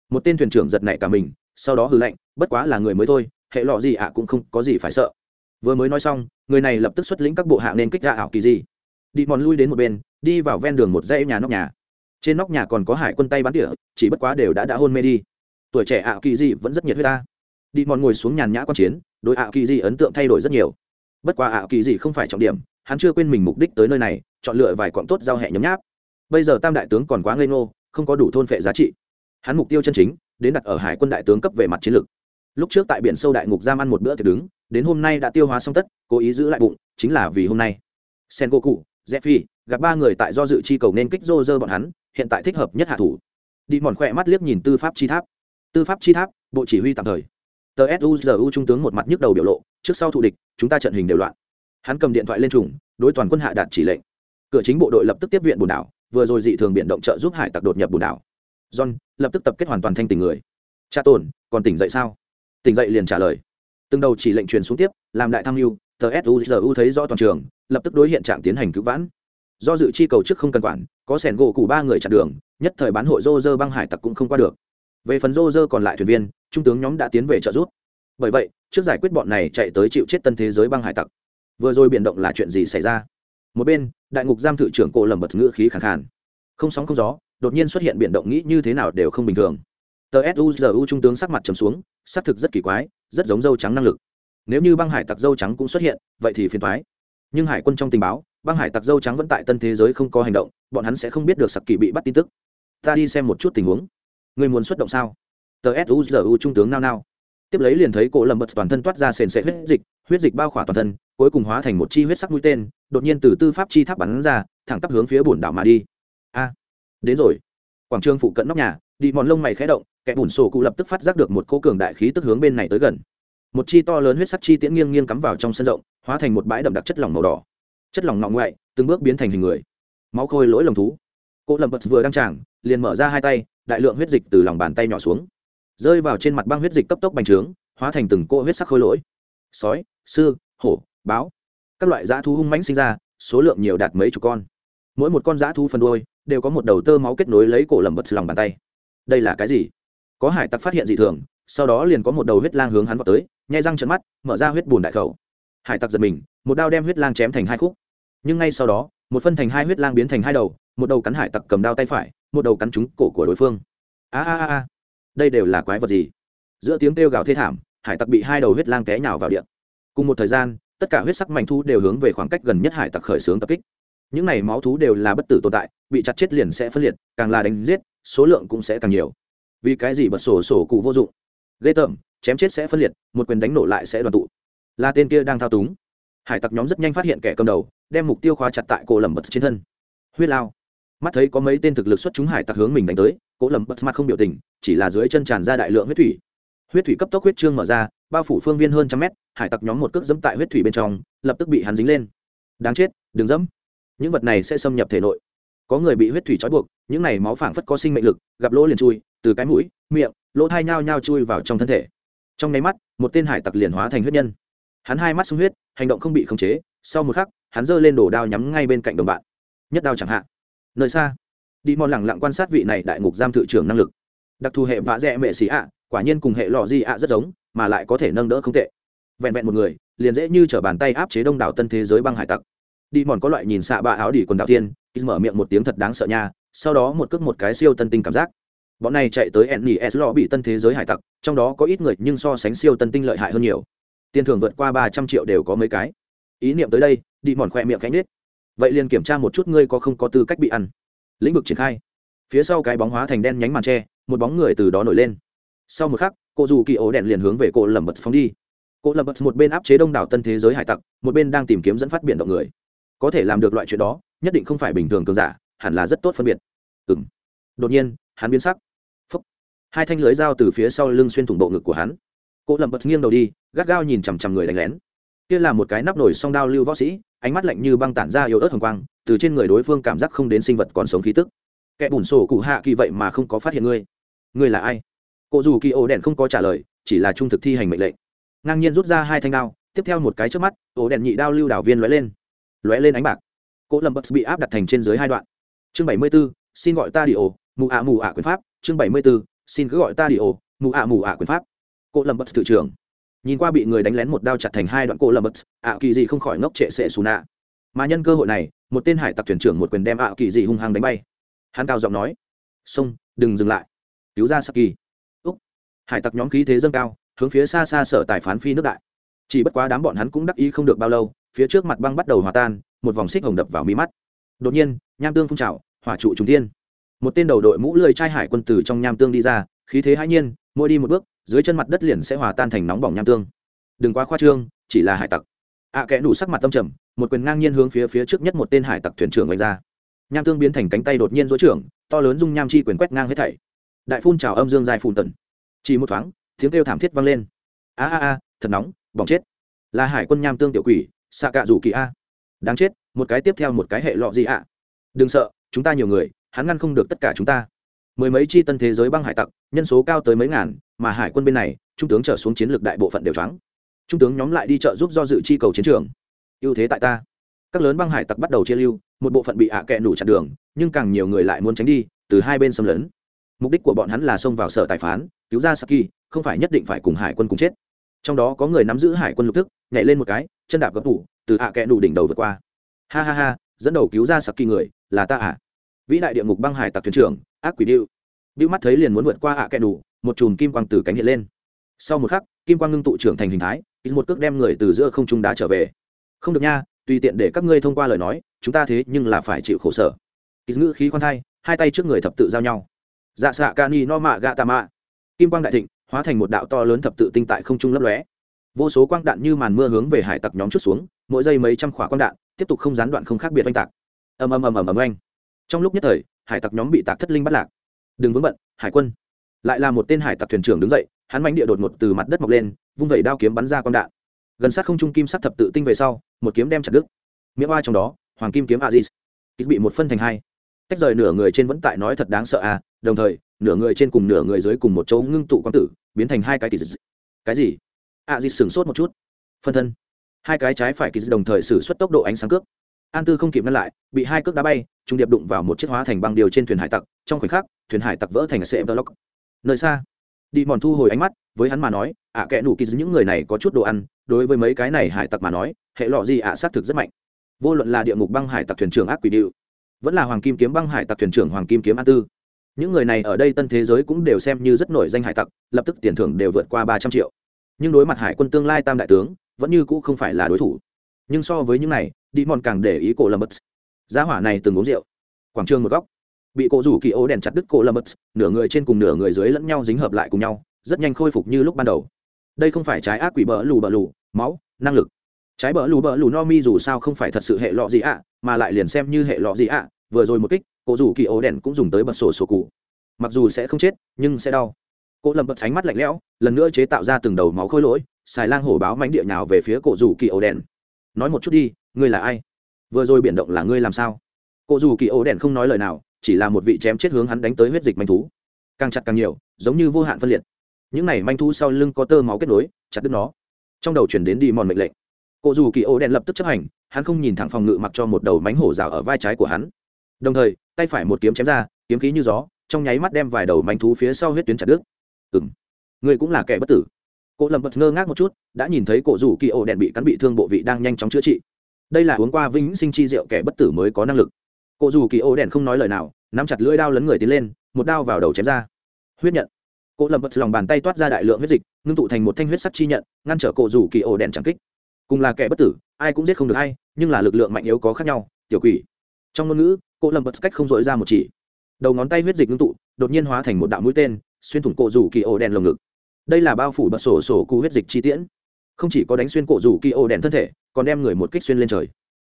một tên thuyền trưởng giật nảy cả mình sau đó hư lệnh bất quá là người mới thôi hệ lọ gì ạ cũng không có gì phải sợ vừa mới nói xong, người này lập tức xuất lĩnh các bộ hạ nên kích ra ảo kỳ gì. Đi mòn lui đến một bên, đi vào ven đường một dãy nhà nóc nhà. Trên nóc nhà còn có hải quân tay bắn tỉa, chỉ bất quá đều đã đã hôn mê đi. Tuổi trẻ ảo kỳ gì vẫn rất nhiệt huyết ta. Đi mòn ngồi xuống nhàn nhã quan chiến đội ảo kỳ gì ấn tượng thay đổi rất nhiều. Bất quá ảo kỳ gì không phải trọng điểm, hắn chưa quên mình mục đích tới nơi này, chọn lựa vài quặng tốt giao hẹ nhấm nháp. Bây giờ tam đại tướng còn quá ngây ngô, không có đủ thôn phệ giá trị. Hắn mục tiêu chân chính, đến đặt ở hải quân đại tướng cấp về mặt chiến lược. Lúc trước tại biển sâu đại ngục giam ăn một bữa thì đứng đến hôm nay đã tiêu hóa xong tất, cố ý giữ lại bụng, chính là vì hôm nay. Sen cô cụ phi gặp ba người tại do dự chi cầu nên kích rô rơ bọn hắn, hiện tại thích hợp nhất hạ thủ. Đi mòn khỏe mắt liếc nhìn tư pháp chi tháp. Tư pháp chi tháp, bộ chỉ huy tạm thời. Tờ suzu trung tướng một mặt nhức đầu biểu lộ, trước sau thụ địch, chúng ta trận hình đều loạn. Hắn cầm điện thoại lên trùng, đối toàn quân hạ đạt chỉ lệnh. Cửa chính bộ đội lập tức tiếp viện bùn đảo, vừa rồi dị thường biện động trợ giúp hải tặc đột nhập bùn đảo. John, lập tức tập kết hoàn toàn thanh tình người. Cha tổn còn tỉnh dậy sao? Tỉnh dậy liền trả lời từng đầu chỉ lệnh truyền xuống tiếp, làm đại tham mưu, tờ suzu thấy rõ toàn trường, lập tức đối hiện trạng tiến hành cứu vãn. Do dự chi cầu trước không cần quản, có sẻn gỗ cụ ba người chặn đường, nhất thời bán hội rô rơ băng hải tặc cũng không qua được. Về phần rô rơ còn lại thuyền viên, trung tướng nhóm đã tiến về trợ giúp. Bởi vậy, trước giải quyết bọn này chạy tới chịu chết tân thế giới băng hải tặc. Vừa rồi biển động là chuyện gì xảy ra? Một bên, đại ngục giam thự trưởng cổ lầm bật ngữ khí khẳng khàn. Không sóng không gió, đột nhiên xuất hiện biển động nghĩ như thế nào đều không bình thường tờ suzu trung tướng sắc mặt trầm xuống xác thực rất kỳ quái, rất giống dâu trắng năng lực. Nếu như băng hải tặc dâu trắng cũng xuất hiện, vậy thì phiền thoái nhưng hải quân trong tình báo, băng hải tặc dâu trắng vẫn tại tân thế giới không có hành động, bọn hắn sẽ không biết được sặc kỳ bị bắt tin tức. Ta đi xem một chút tình huống. Người muốn xuất động sao? Tờ suzu trung tướng nao nao. Tiếp lấy liền thấy cổ lầm bật toàn thân toát ra sền sệt huyết dịch huyết dịch bao khỏa toàn thân, cuối cùng hóa thành một chi huyết sắc mũi tên, đột nhiên từ tư pháp chi tháp bắn ra, thẳng tắp hướng phía bồn đảo mà đi. A, đến rồi. Quảng trường phụ cận nóc nhà đi mòn lông mày khẽ động, kẻ bùn sổ cụ lập tức phát giác được một cô cường đại khí tức hướng bên này tới gần. Một chi to lớn huyết sắc chi tiễn nghiêng nghiêng cắm vào trong sân rộng, hóa thành một bãi đậm đặc chất lỏng màu đỏ. Chất lỏng ngọng ngoại, từng bước biến thành hình người. Máu khôi lỗi lồng thú. Cô lầm bật vừa đăng tràng, liền mở ra hai tay, đại lượng huyết dịch từ lòng bàn tay nhỏ xuống. Rơi vào trên mặt băng huyết dịch cấp tốc bành trướng, hóa thành từng cô huyết sắc khôi lỗi. Sói, sư, hổ, báo. Các loại dã thú hung mãnh sinh ra, số lượng nhiều đạt mấy chục con. Mỗi một con dã thú phần đuôi, đều có một đầu tơ máu kết nối lấy cổ lầm bật lòng bàn tay đây là cái gì? Có hải tặc phát hiện dị thường, sau đó liền có một đầu huyết lang hướng hắn vào tới, nhai răng trận mắt, mở ra huyết bùn đại khẩu. Hải tặc giật mình, một đao đem huyết lang chém thành hai khúc. Nhưng ngay sau đó, một phân thành hai huyết lang biến thành hai đầu, một đầu cắn hải tặc cầm đao tay phải, một đầu cắn trúng cổ của đối phương. A a a a. Đây đều là quái vật gì? Giữa tiếng kêu gào thê thảm, hải tặc bị hai đầu huyết lang té nhào vào điện cùng một thời gian, tất cả huyết sắc mảnh thu đều hướng về khoảng cách gần nhất hải tặc khởi xướng tập kích những này máu thú đều là bất tử tồn tại, bị chặt chết liền sẽ phân liệt, càng là đánh giết, số lượng cũng sẽ càng nhiều. Vì cái gì bật sổ sổ cụ vô dụng? Ghê tởm, chém chết sẽ phân liệt, một quyền đánh nổ lại sẽ đoàn tụ. Là tên kia đang thao túng. Hải tặc nhóm rất nhanh phát hiện kẻ cầm đầu, đem mục tiêu khóa chặt tại cổ lầm bật trên thân. Huyết lao. Mắt thấy có mấy tên thực lực xuất chúng hải tặc hướng mình đánh tới, cổ lầm bật mặt không biểu tình, chỉ là dưới chân tràn ra đại lượng huyết thủy. Huyết thủy cấp tốc huyết trương mở ra, bao phủ phương viên hơn trăm mét, hải tặc nhóm một cước dẫm tại huyết thủy bên trong, lập tức bị hắn dính lên. Đáng chết, đừng dẫm những vật này sẽ xâm nhập thể nội. Có người bị huyết thủy trói buộc, những này máu phảng phất có sinh mệnh lực, gặp lỗ liền chui, từ cái mũi, miệng, lỗ thai nhao nhao chui vào trong thân thể. Trong nháy mắt, một tên hải tặc liền hóa thành huyết nhân. Hắn hai mắt sung huyết, hành động không bị khống chế, sau một khắc, hắn giơ lên đổ đao nhắm ngay bên cạnh đồng bạn. Nhất đao chẳng hạn nơi xa, đi mòn lẳng lặng quan sát vị này đại ngục giam thự trưởng năng lực. Đặc thù hệ vã dẹ mệ xì ạ, quả nhiên cùng hệ lò di ạ rất giống, mà lại có thể nâng đỡ không tệ. Vẹn vẹn một người, liền dễ như t bàn tay áp chế đông đảo tân thế giới băng hải tặc đi mòn có loại nhìn xạ bạ áo đỉ quần đảo tiên mở miệng một tiếng thật đáng sợ nha, sau đó một cước một cái siêu tân tinh cảm giác. Bọn này chạy tới nes lò bị tân thế giới hải tặc, trong đó có ít người nhưng so sánh siêu tân tinh lợi hại hơn nhiều. Tiền thưởng vượt qua ba trăm triệu đều có mấy cái. Ý niệm tới đây, đi mòn khoe miệng cánh nết vậy liền kiểm tra một chút ngươi có không có tư cách bị ăn. Lĩnh vực triển khai. Phía sau cái bóng hóa thành đen nhánh màn tre, một bóng người từ đó nổi lên. Sau một khắc, cô dù kỳ ố đèn liền hướng về cô lầm bật phóng đi. Cô lầm bật một bên áp chế đông đảo tân thế giới hải tặc, một bên đang tìm kiếm dẫn phát biển động người có thể làm được loại chuyện đó, nhất định không phải bình thường cường giả, hẳn là rất tốt phân biệt. Ừ m đột nhiên, hắn biến sắc. Phấp hai thanh lưới dao từ phía sau lưng xuyên thủng bộ ngực của hắn. Cỗ lầm bật nghiêng đầu đi, gắt gao nhìn chằm chằm người đánh lén. Kia là một cái nắp nổi song đao lưu võ sĩ, ánh mắt lạnh như băng tản ra yếu ớt hồng quang, từ trên người đối phương cảm giác không đến sinh vật còn sống khí tức. Kẻ bùn sổ cụ hạ kỳ vậy mà không có phát hiện ngươi. Ngươi là ai? Cụ dù kỳ ổ đèn không có trả lời, chỉ là trung thực thi hành mệnh lệnh. Ngang nhiên rút ra hai thanh đao, tiếp theo một cái trước mắt, ổ đèn nhị đao lưu đảo viên lóe lên lóe lên ánh bạc. Cỗ lâm bất bị áp đặt thành trên dưới hai đoạn. Chương bảy mươi b ố xin gọi ta đi ổ mù ạ mù ạ quyền pháp. Chương bảy mươi b ố xin cứ gọi ta đi ổ mù ạ mù ạ quyền pháp. Cỗ lâm bất tự trưởng nhìn qua bị người đánh lén một đao chặt thành hai đoạn cỗ lâm bất, ạ kỳ gì không khỏi ngốc trệ sệ xù nạ. Mà nhân cơ hội này, một tên hải tặc thuyền trưởng một quyền đem ạ kỳ gì hung hăng đánh bay. Hắn cao giọng nói, xông, đừng dừng lại. Cứu ra saki. Úc. Hải tặc nhóm khí thế dâng cao, hướng phía xa xa sở tài phán phi nước đại. Chỉ bất quá đám bọn hắn cũng đắc ý không được bao lâu phía trước mặt băng bắt đầu hòa tan một vòng xích hồng đập vào mí mắt. Đột nhiên nham tương phun trào hỏa trụ trùng tiên một tên đầu đội mũ lười trai hải quân tử trong nham tương đi ra khí thế hãi nhiên mỗi đi một bước dưới chân mặt đất liền sẽ hòa tan thành nóng bỏng nham tương. Đừng quá khoa trương chỉ là hải tặc. Ạ à, kẽ đủ sắc mặt tâm trầm một quyền ngang nhiên hướng phía phía trước nhất một tên hải tặc thuyền trưởng đánh ra. Nham tương biến thành cánh tay đột nhiên dối trưởng to lớn dung nham chi quyền quét ngang hết thảy. Đại phun trào âm dương dài phun tần chỉ một thoáng tiếng kêu thảm thiết vang lên. A a a thật nóng bỏng chết. Là hải quân nham tương tiểu quỷ xạ cạ rủ kỳ a. Đáng chết, một cái tiếp theo một cái hệ lọ gì ạ? Đừng sợ, chúng ta nhiều người, hắn ngăn không được tất cả chúng ta. Mười mấy chi tân thế giới băng hải tặc, nhân số cao tới mấy ngàn, mà hải quân bên này, trung tướng trở xuống chiến lược đại bộ phận đều trắng trung tướng nhóm lại đi chợ giúp do dự chi cầu chiến trường. Ưu thế tại ta. Các lớn băng hải tặc bắt đầu chia lưu, một bộ phận bị ạ à kẹ nủ chặn đường, nhưng càng nhiều người lại muốn tránh đi, từ hai bên xâm lấn. Mục đích của bọn hắn là xông vào sở tài phán, cứu ra saki, không phải nhất định phải cùng hải quân cùng chết trong đó có người nắm giữ hải quân lục thức, nhảy lên một cái, chân đạp gấp tủ, từ ạ à đủ đỉnh đầu vượt qua. Ha ha ha, dẫn đầu cứu ra saki người, là ta ạ. À. vĩ đại địa ngục băng hải tặc thuyền trưởng, ác quỷ điệu. Bĩu mắt thấy liền muốn vượt qua ạ kẽ đủ một chùm kim quang từ cánh hiện lên. Sau một khắc, kim quang ngưng tụ trưởng thành hình thái một cước đem người từ giữa không trung đá trở về. Không được nha, tùy tiện để các ngươi thông qua lời nói, chúng ta thế nhưng là phải chịu khổ sở. Ít ngữ khí khoan thai, hai tay trước người thập tự giao nhau. Dạ xạ ca ni no mạ gạ tà mạ. Kim quang đại thịnh hóa thành một đạo to lớn thập tự tinh tại không trung lấp lóe. Vô số quang đạn như màn mưa hướng về hải tặc nhóm chút xuống, mỗi giây mấy trăm khỏa quang đạn tiếp tục không gián đoạn không khác biệt oanh tạc. Ầm ầm ầm ầm ầm oanh. Trong lúc nhất thời, hải tặc nhóm bị tạc thất linh bắt lạc. Đừng vướng bận, hải quân. Lại là một tên hải tặc thuyền trưởng đứng dậy, hắn mánh địa đột ngột từ mặt đất mọc lên, vung vẩy đao kiếm bắn ra quang đạn. Gần sát không trung kim sắc thập tự tinh về sau, một kiếm đem chặt đứt. Miệng oa trong đó, hoàng kim kiếm aziz. Ít bị một phân thành hai. Tách rời nửa người trên vẫn tại nói thật đáng sợ à đồng thời, nửa người trên cùng nửa người dưới cùng một chỗ ngưng tụ quang tử biến thành hai cái kỳ dị. Cái gì? À, ạ aziz sửng sốt một chút. Phân thân. Hai cái trái phải kỳ dị đồng thời xử suất tốc độ ánh sáng cước. An tư không kịp ngăn lại bị hai cước đá bay trung điệp đụng vào một chiếc hóa thành băng điều trên thuyền hải tặc trong khoảnh khắc thuyền hải tặc vỡ thành sệ vlog nơi xa đi mòn thu hồi ánh mắt với hắn mà nói ạ à, kẽ nủ kỳ những người này có chút đồ ăn đối với mấy cái này hải tặc mà nói hệ lọ gì ạ à, xác thực rất mạnh. Vô luận là địa ngục băng hải tặc thuyền trưởng ác quỷ điệu vẫn là hoàng kim kiếm băng hải tặc thuyền trưởng hoàng kim kiếm an tư những người này ở đây tân thế giới cũng đều xem như rất nổi danh hải tặc, lập tức tiền thưởng đều vượt qua ba trăm triệu. Nhưng đối mặt hải quân tương lai tam đại tướng, vẫn như cũ không phải là đối thủ. Nhưng so với những này, đi mòn càng để ý cổ lâm bất giá hỏa này từng uống rượu. Quảng trường một góc. Bị cổ rủ kỳ ô đèn chặt đứt cổ lâm bất nửa người trên cùng nửa người dưới lẫn nhau dính hợp lại cùng nhau, rất nhanh khôi phục như lúc ban đầu. Đây không phải trái ác quỷ bỡ lù bỡ lù, máu, năng lực. Trái bỡ lù bỡ lù no mi dù sao không phải thật sự hệ lọ gì ạ, mà lại liền xem như hệ lọ gì ạ, vừa rồi một kích cổ rủ kỳ ố đèn cũng dùng tới bật sổ sổ cụ. Mặc dù sẽ không chết, nhưng sẽ đau. Cổ lầm bật tránh mắt lạnh lẽo, lần nữa chế tạo ra từng đầu máu khôi lỗi, xài lang hổ báo mánh địa nhào về phía cổ rủ kỳ ố đèn. Nói một chút đi, ngươi là ai? Vừa rồi biển động là ngươi làm sao? Cổ rủ kỳ ố đèn không nói lời nào, chỉ là một vị chém chết hướng hắn đánh tới huyết dịch manh thú. Càng chặt càng nhiều, giống như vô hạn phân liệt. Những này manh thú sau lưng có tơ máu kết nối, chặt đứt nó. Trong đầu chuyển đến đi mòn mệnh lệnh. Cổ dù kỳ ô đen lập tức chấp hành, hắn không nhìn thẳng phòng ngự mặc cho một đầu mánh hổ rào ở vai trái của hắn đồng thời, tay phải một kiếm chém ra, kiếm khí như gió, trong nháy mắt đem vài đầu manh thú phía sau huyết tuyến chặt đứt. Ừng người cũng là kẻ bất tử. Cổ lầm bật ngơ ngác một chút, đã nhìn thấy cổ rủ kỳ ổ đèn bị cắn bị thương bộ vị đang nhanh chóng chữa trị. Đây là uống qua vĩnh sinh chi rượu kẻ bất tử mới có năng lực. Cổ rủ kỳ ổ đèn không nói lời nào, nắm chặt lưỡi đao lấn người tiến lên, một đao vào đầu chém ra. Huyết nhận. Cổ lầm bật lòng bàn tay toát ra đại lượng huyết dịch, ngưng tụ thành một thanh huyết sắt chi nhận, ngăn trở cổ rủ kỳ ổ đèn chẳng kích. Cùng là kẻ bất tử, ai cũng giết không được hay nhưng là lực lượng mạnh yếu có khác nhau, tiểu quỷ. Trong ngôn ngữ cổ lầm bật cách không dội ra một chỉ. Đầu ngón tay huyết dịch ngưng tụ, đột nhiên hóa thành một đạo mũi tên, xuyên thủng cổ rủ kỳ ổ đèn lồng ngực. Đây là bao phủ bật sổ sổ cụ huyết dịch chi tiễn. Không chỉ có đánh xuyên cổ rủ kỳ ổ đèn thân thể, còn đem người một kích xuyên lên trời.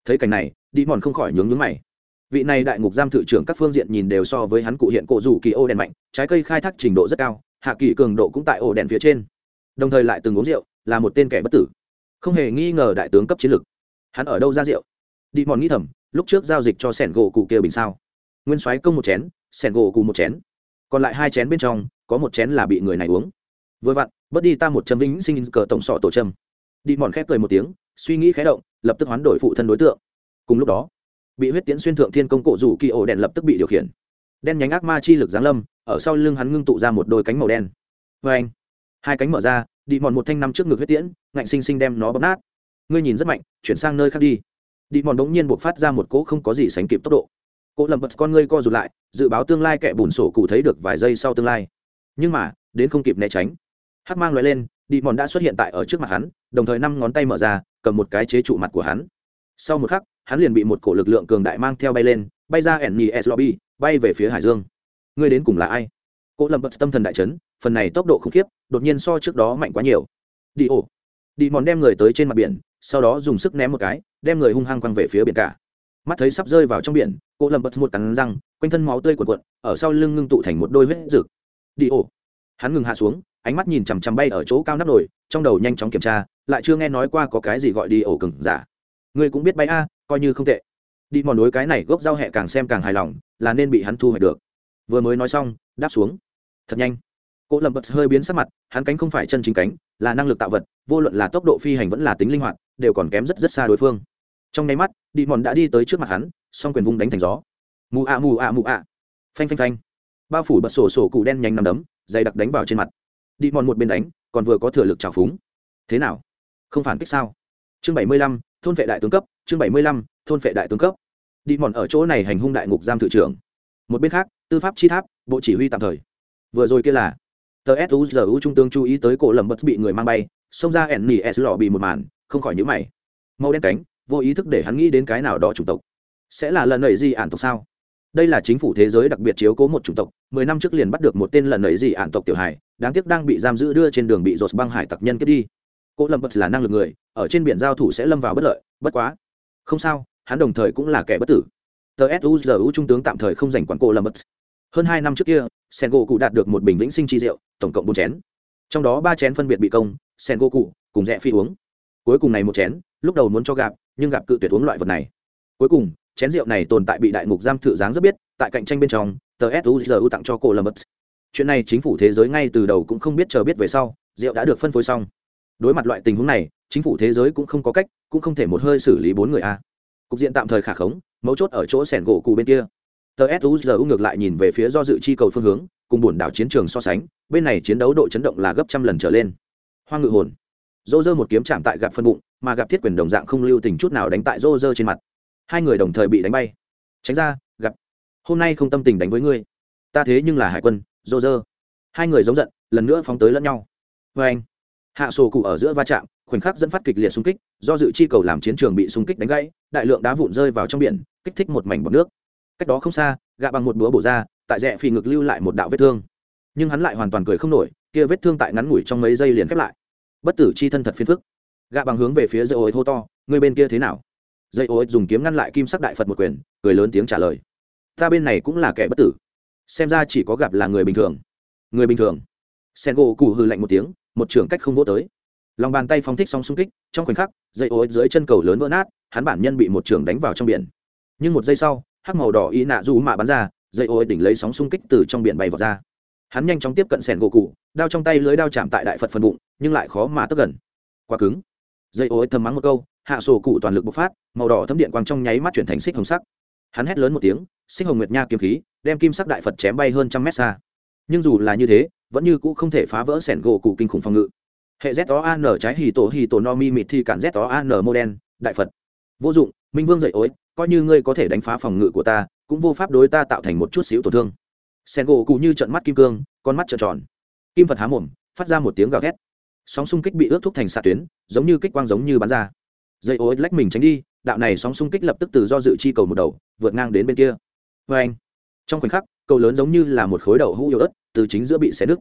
Thấy cảnh này, đi mòn không khỏi nhướng nhướng mày. Vị này đại ngục giam thự trưởng các phương diện nhìn đều so với hắn cụ hiện cổ rủ kỳ ô đèn mạnh, trái cây khai thác trình độ rất cao, hạ kỳ cường độ cũng tại ổ đèn phía trên. Đồng thời lại từng uống rượu, là một tên kẻ bất tử. Không hề nghi ngờ đại tướng cấp chiến lược hắn ở đâu ra rượu? Đi mòn nghĩ thầm lúc trước giao dịch cho sẻn gỗ cụ kia bình sao. Nguyên soái công một chén, sẻn gỗ cụ một chén. Còn lại hai chén bên trong, có một chén là bị người này uống. Vừa vặn, bớt đi ta một châm vĩnh sinh cờ tổng sọ tổ châm. Đi mòn khép cười một tiếng, suy nghĩ khé động, lập tức hoán đổi phụ thân đối tượng. Cùng lúc đó, bị huyết tiễn xuyên thượng thiên công cổ rủ kỳ ổ đèn lập tức bị điều khiển. Đen nhánh ác ma chi lực giáng lâm, ở sau lưng hắn ngưng tụ ra một đôi cánh màu đen. Vê anh, hai cánh mở ra, đi mòn một thanh năm trước ngực huyết tiễn, ngạnh xinh xinh đem nó bóp nát. Ngươi nhìn rất mạnh, chuyển sang nơi khác đi đi mòn bỗng nhiên buộc phát ra một cỗ không có gì sánh kịp tốc độ. Cỗ lầm bật con ngươi co rụt lại, dự báo tương lai kẻ bùn sổ cụ thấy được vài giây sau tương lai. Nhưng mà, đến không kịp né tránh. Hắc mang loại lên, đi mòn đã xuất hiện tại ở trước mặt hắn, đồng thời năm ngón tay mở ra, cầm một cái chế trụ mặt của hắn. Sau một khắc, hắn liền bị một cổ lực lượng cường đại mang theo bay lên, bay ra ẻn nhì s lobby, bay về phía hải dương. Ngươi đến cùng là ai? Cỗ lầm bật tâm thần đại chấn, phần này tốc độ khủng khiếp, đột nhiên so trước đó mạnh quá nhiều. Đi ổ. Đi mòn đem người tới trên mặt biển, sau đó dùng sức ném một cái đem người hung hăng quăng về phía biển cả. Mắt thấy sắp rơi vào trong biển, cô lầm bật một cắn răng, quanh thân máu tươi cuộn cuộn, ở sau lưng ngưng tụ thành một đôi huyết rực đi ổ. Hắn ngừng hạ xuống, ánh mắt nhìn chằm chằm bay ở chỗ cao nắp nổi trong đầu nhanh chóng kiểm tra, lại chưa nghe nói qua có cái gì gọi đi ổ cừng giả. Ngươi cũng biết bay a, coi như không tệ. Đi mòn đối cái này gốc rau hẹ càng xem càng hài lòng, là nên bị hắn thu hoạch được. Vừa mới nói xong, đáp xuống. Thật nhanh. Cỗ lầm bật hơi biến sắc mặt, hắn cánh không phải chân chính cánh, là năng lực tạo vật, vô luận là tốc độ phi hành vẫn là tính linh hoạt, đều còn kém rất rất xa đối phương trong nháy mắt đi mòn đã đi tới trước mặt hắn, song quyền vung đánh thành gió. Mù ạ mù ạ mù ạ phanh phanh phanh. Bao phủ bật sổ sổ cụ đen nhanh nằm đấm, dày đặc đánh vào trên mặt. Đi mòn một bên đánh, còn vừa có thừa lực trào phúng. Thế nào? Không phản kích sao? Chương bảy mươi lăm, thôn vệ đại tướng cấp. Chương bảy mươi lăm, thôn vệ đại tướng cấp. Đi mòn ở chỗ này hành hung đại ngục giam thự trưởng. Một bên khác, tư pháp chi tháp, bộ chỉ huy tạm thời. Vừa rồi kia là, tờ suzu trung tướng chú ý tới cổ lầm bật bị người mang bay, xông ra ẻn nỉ s lò bị một màn, không khỏi nhữ mày. Màu đen cánh vô ý thức để hắn nghĩ đến cái nào đó chủng tộc. Sẽ là lần nầy gì ản tộc sao? Đây là chính phủ thế giới đặc biệt chiếu cố một chủng tộc, mười năm trước liền bắt được một tên lần nầy gì ản tộc tiểu hải đáng tiếc đang bị giam giữ đưa trên đường bị rột băng hải tặc nhân kết đi. Cô lâm bật là năng lực người, ở trên biển giao thủ sẽ lâm vào bất lợi, bất quá. Không sao, hắn đồng thời cũng là kẻ bất tử. Tờ suzu trung tướng tạm thời không dành quản cô lâm bật hơn hai năm trước kia sen gỗ cụ đạt được một bình vĩnh sinh chi rượu, tổng cộng bốn chén. Trong đó ba chén phân biệt bị công sen gỗ cụ cùng rẽ phi uống. Cuối cùng này một chén, lúc đầu muốn cho gặp nhưng gặp cự tuyệt uống loại vật này. Cuối cùng, chén rượu này tồn tại bị đại ngục giam thự giáng rất biết, tại cạnh tranh bên trong, tờ suzu tặng cho cô lâm bật chuyện này chính phủ thế giới ngay từ đầu cũng không biết chờ biết về sau, rượu đã được phân phối xong. Đối mặt loại tình huống này, chính phủ thế giới cũng không có cách, cũng không thể một hơi xử lý bốn người a. Cục diện tạm thời khả khống, mấu chốt ở chỗ sẻn gỗ cụ bên kia. Tờ suzu ngược lại nhìn về phía do dự chi cầu phương hướng, cùng bổn đảo chiến trường so sánh, bên này chiến đấu độ chấn động là gấp trăm lần trở lên. Hoa ngự hồn. Dỗ dơ một kiếm chạm tại gặp phân bụng mà gặp thiết quyền đồng dạng không lưu tình chút nào đánh tại rô rơ trên mặt. Hai người đồng thời bị đánh bay. Tránh ra, gặp. Hôm nay không tâm tình đánh với ngươi. Ta thế nhưng là hải quân, rô rơ. Hai người giống giận, lần nữa phóng tới lẫn nhau. Vê anh, hạ sổ cụ ở giữa va chạm, khoảnh khắc dẫn phát kịch liệt xung kích, do dự chi cầu làm chiến trường bị xung kích đánh gãy, đại lượng đá vụn rơi vào trong biển, kích thích một mảnh bọc nước. Cách đó không xa, gạ bằng một búa bổ ra, tại rẽ phì ngực lưu lại một đạo vết thương. Nhưng hắn lại hoàn toàn cười không nổi, kia vết thương tại ngắn ngủi trong mấy giây liền khép lại. Bất tử chi thân thật phiền phức gạ bằng hướng về phía dây ối hô to người bên kia thế nào? Dây ối dùng kiếm ngăn lại kim sắc đại phật một quyền, cười lớn tiếng trả lời, ta bên này cũng là kẻ bất tử. Xem ra chỉ có gặp là người bình thường. Người bình thường? Sen gỗ cụ hư lạnh một tiếng, một trưởng cách không vô tới. Lòng bàn tay phóng thích sóng xung kích, trong khoảnh khắc, dây ối dưới chân cầu lớn vỡ nát, hắn bản nhân bị một trưởng đánh vào trong biển. Nhưng một giây sau, hắc màu đỏ y nạ du mạ bắn ra, dây ối đỉnh lấy sóng xung kích từ trong biển bay vào ra. Hắn nhanh chóng tiếp cận sẻn gỗ cụ đao trong tay lưới đao chạm tại đại phật phần bụng, nhưng lại khó mà tức gần. Quá cứng dây ối thầm mắng một câu, hạ sổ cụ toàn lực bộc phát, màu đỏ thấm điện quang trong nháy mắt chuyển thành xích hồng sắc. Hắn hét lớn một tiếng, xích hồng nguyệt nha kiếm khí, đem kim sắc đại phật chém bay hơn trăm mét xa. Nhưng dù là như thế, vẫn như cũ không thể phá vỡ sẻn gỗ cụ kinh khủng phòng ngự. Hệ z o an trái hì tổ hì tổ no mi mịt thì cản z o an mô đen đại phật. Vô dụng, minh vương dậy ối, coi như ngươi có thể đánh phá phòng ngự của ta, cũng vô pháp đối ta tạo thành một chút xíu tổn thương. Sen gỗ cụ như trận mắt kim cương, con mắt trợn tròn. Kim phật há mồm, phát ra một tiếng gào thét sóng xung kích bị ướt thúc thành xạ tuyến, giống như kích quang giống như bắn ra. Dây ối lách mình tránh đi, đạo này sóng xung kích lập tức từ do dự chi cầu một đầu, vượt ngang đến bên kia. Vê anh, trong khoảnh khắc, cầu lớn giống như là một khối đầu hũ yếu ớt, từ chính giữa bị xé nứt.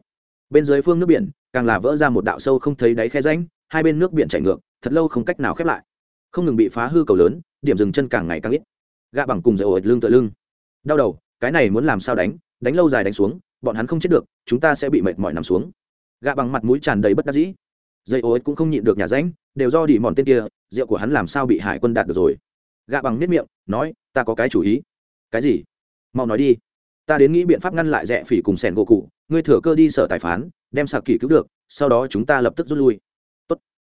Bên dưới phương nước biển, càng là vỡ ra một đạo sâu không thấy đáy khe ránh hai bên nước biển chảy ngược, thật lâu không cách nào khép lại. Không ngừng bị phá hư cầu lớn, điểm dừng chân càng ngày càng ít. Gạ bằng cùng dây ổi lưng tựa lưng. Đau đầu, cái này muốn làm sao đánh? Đánh lâu dài đánh xuống, bọn hắn không chết được, chúng ta sẽ bị mệt mỏi nằm xuống gạ bằng mặt mũi tràn đầy bất đắc dĩ. Dây ổi cũng không nhịn được nhà ránh, đều do đỉ mòn tên kia, rượu của hắn làm sao bị hải quân đạt được rồi? Gạ bằng nếp miệng, nói, ta có cái chủ ý. Cái gì? Mau nói đi. Ta đến nghĩ biện pháp ngăn lại rẽ phỉ cùng sẻn gỗ cụ. Ngươi thừa cơ đi sở tài phán, đem sạc kỳ cứu được, sau đó chúng ta lập tức rút lui. Tốt.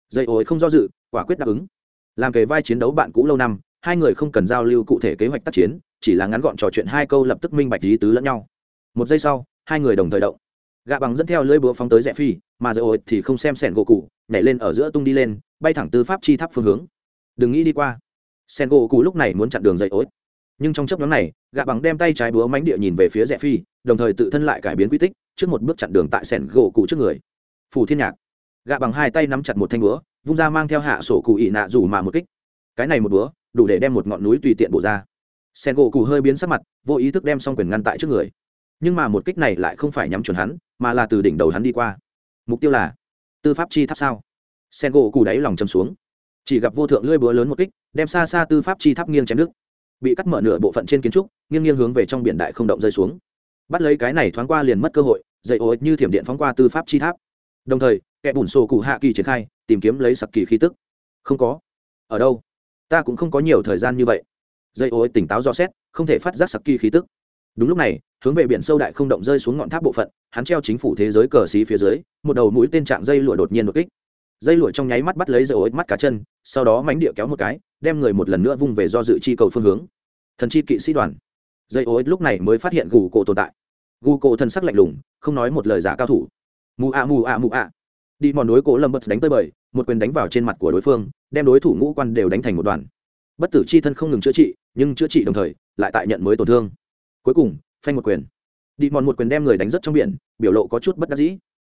dây ổi không do dự, quả quyết đáp ứng. Làm kề vai chiến đấu bạn cũ lâu năm, hai người không cần giao lưu cụ thể kế hoạch tác chiến, chỉ là ngắn gọn trò chuyện hai câu lập tức minh bạch lý tứ lẫn nhau. Một giây sau, hai người đồng thời động gạ bằng dẫn theo lưỡi búa phóng tới rẽ phi, mà dây ổi thì không xem sẻn gỗ cụ, nhảy lên ở giữa tung đi lên, bay thẳng tư pháp chi tháp phương hướng. Đừng nghĩ đi qua. Sẻn gỗ cụ lúc này muốn chặn đường dậy ối nhưng trong chấp nhóm này, gạ bằng đem tay trái búa mánh địa nhìn về phía rẽ phi, đồng thời tự thân lại cải biến quy tích, trước một bước chặn đường tại sẻn gỗ cụ trước người. Phủ thiên nhạc. Gạ bằng hai tay nắm chặt một thanh búa, vung ra mang theo hạ sổ cụ ị nạ dù mà một kích. Cái này một búa, đủ để đem một ngọn núi tùy tiện bổ ra. Sen gỗ cụ hơi biến sắc mặt, vô ý thức đem xong quyền ngăn tại trước người nhưng mà một kích này lại không phải nhắm chuẩn hắn, mà là từ đỉnh đầu hắn đi qua. Mục tiêu là tư pháp chi tháp sao? Sen gỗ cù đáy lòng châm xuống. Chỉ gặp vô thượng lưỡi búa lớn một kích, đem xa xa tư pháp chi tháp nghiêng chém nước bị cắt mở nửa bộ phận trên kiến trúc, nghiêng nghiêng hướng về trong biển đại không động rơi xuống. Bắt lấy cái này thoáng qua liền mất cơ hội dây ô như thiểm điện phóng qua tư pháp chi tháp. Đồng thời, kẻ bùn sổ cụ hạ kỳ triển khai, tìm kiếm lấy sặc kỳ khí tức. Không có. Ở đâu? Ta cũng không có nhiều thời gian như vậy. Dây ô tỉnh táo rõ xét, không thể phát giác sặc kỳ khí tức. Đúng lúc này hướng về biển sâu đại không động rơi xuống ngọn tháp bộ phận, hắn treo chính phủ thế giới cờ xí phía dưới, một đầu mũi tên trạng dây lụa đột nhiên đột kích. Dây lụa trong nháy mắt bắt lấy dây ối mắt cả chân, sau đó mánh địa kéo một cái, đem người một lần nữa vung về do dự chi cầu phương hướng. Thần chi kỵ sĩ đoàn. Dây ô lúc này mới phát hiện gù cổ tồn tại. Gù cổ thân sắc lạnh lùng, không nói một lời giả cao thủ. Mù a mù a mù a. Đi mòn đối cổ lâm bật đánh tới bời, một quyền đánh vào trên mặt của đối phương, đem đối thủ ngũ quan đều đánh thành một đoàn. Bất tử chi thân không ngừng chữa trị, nhưng chữa trị đồng thời, lại tại nhận mới tổn thương. Cuối cùng phanh một quyền. Đi mòn một quyền đem người đánh rất trong biển, biểu lộ có chút bất đắc dĩ.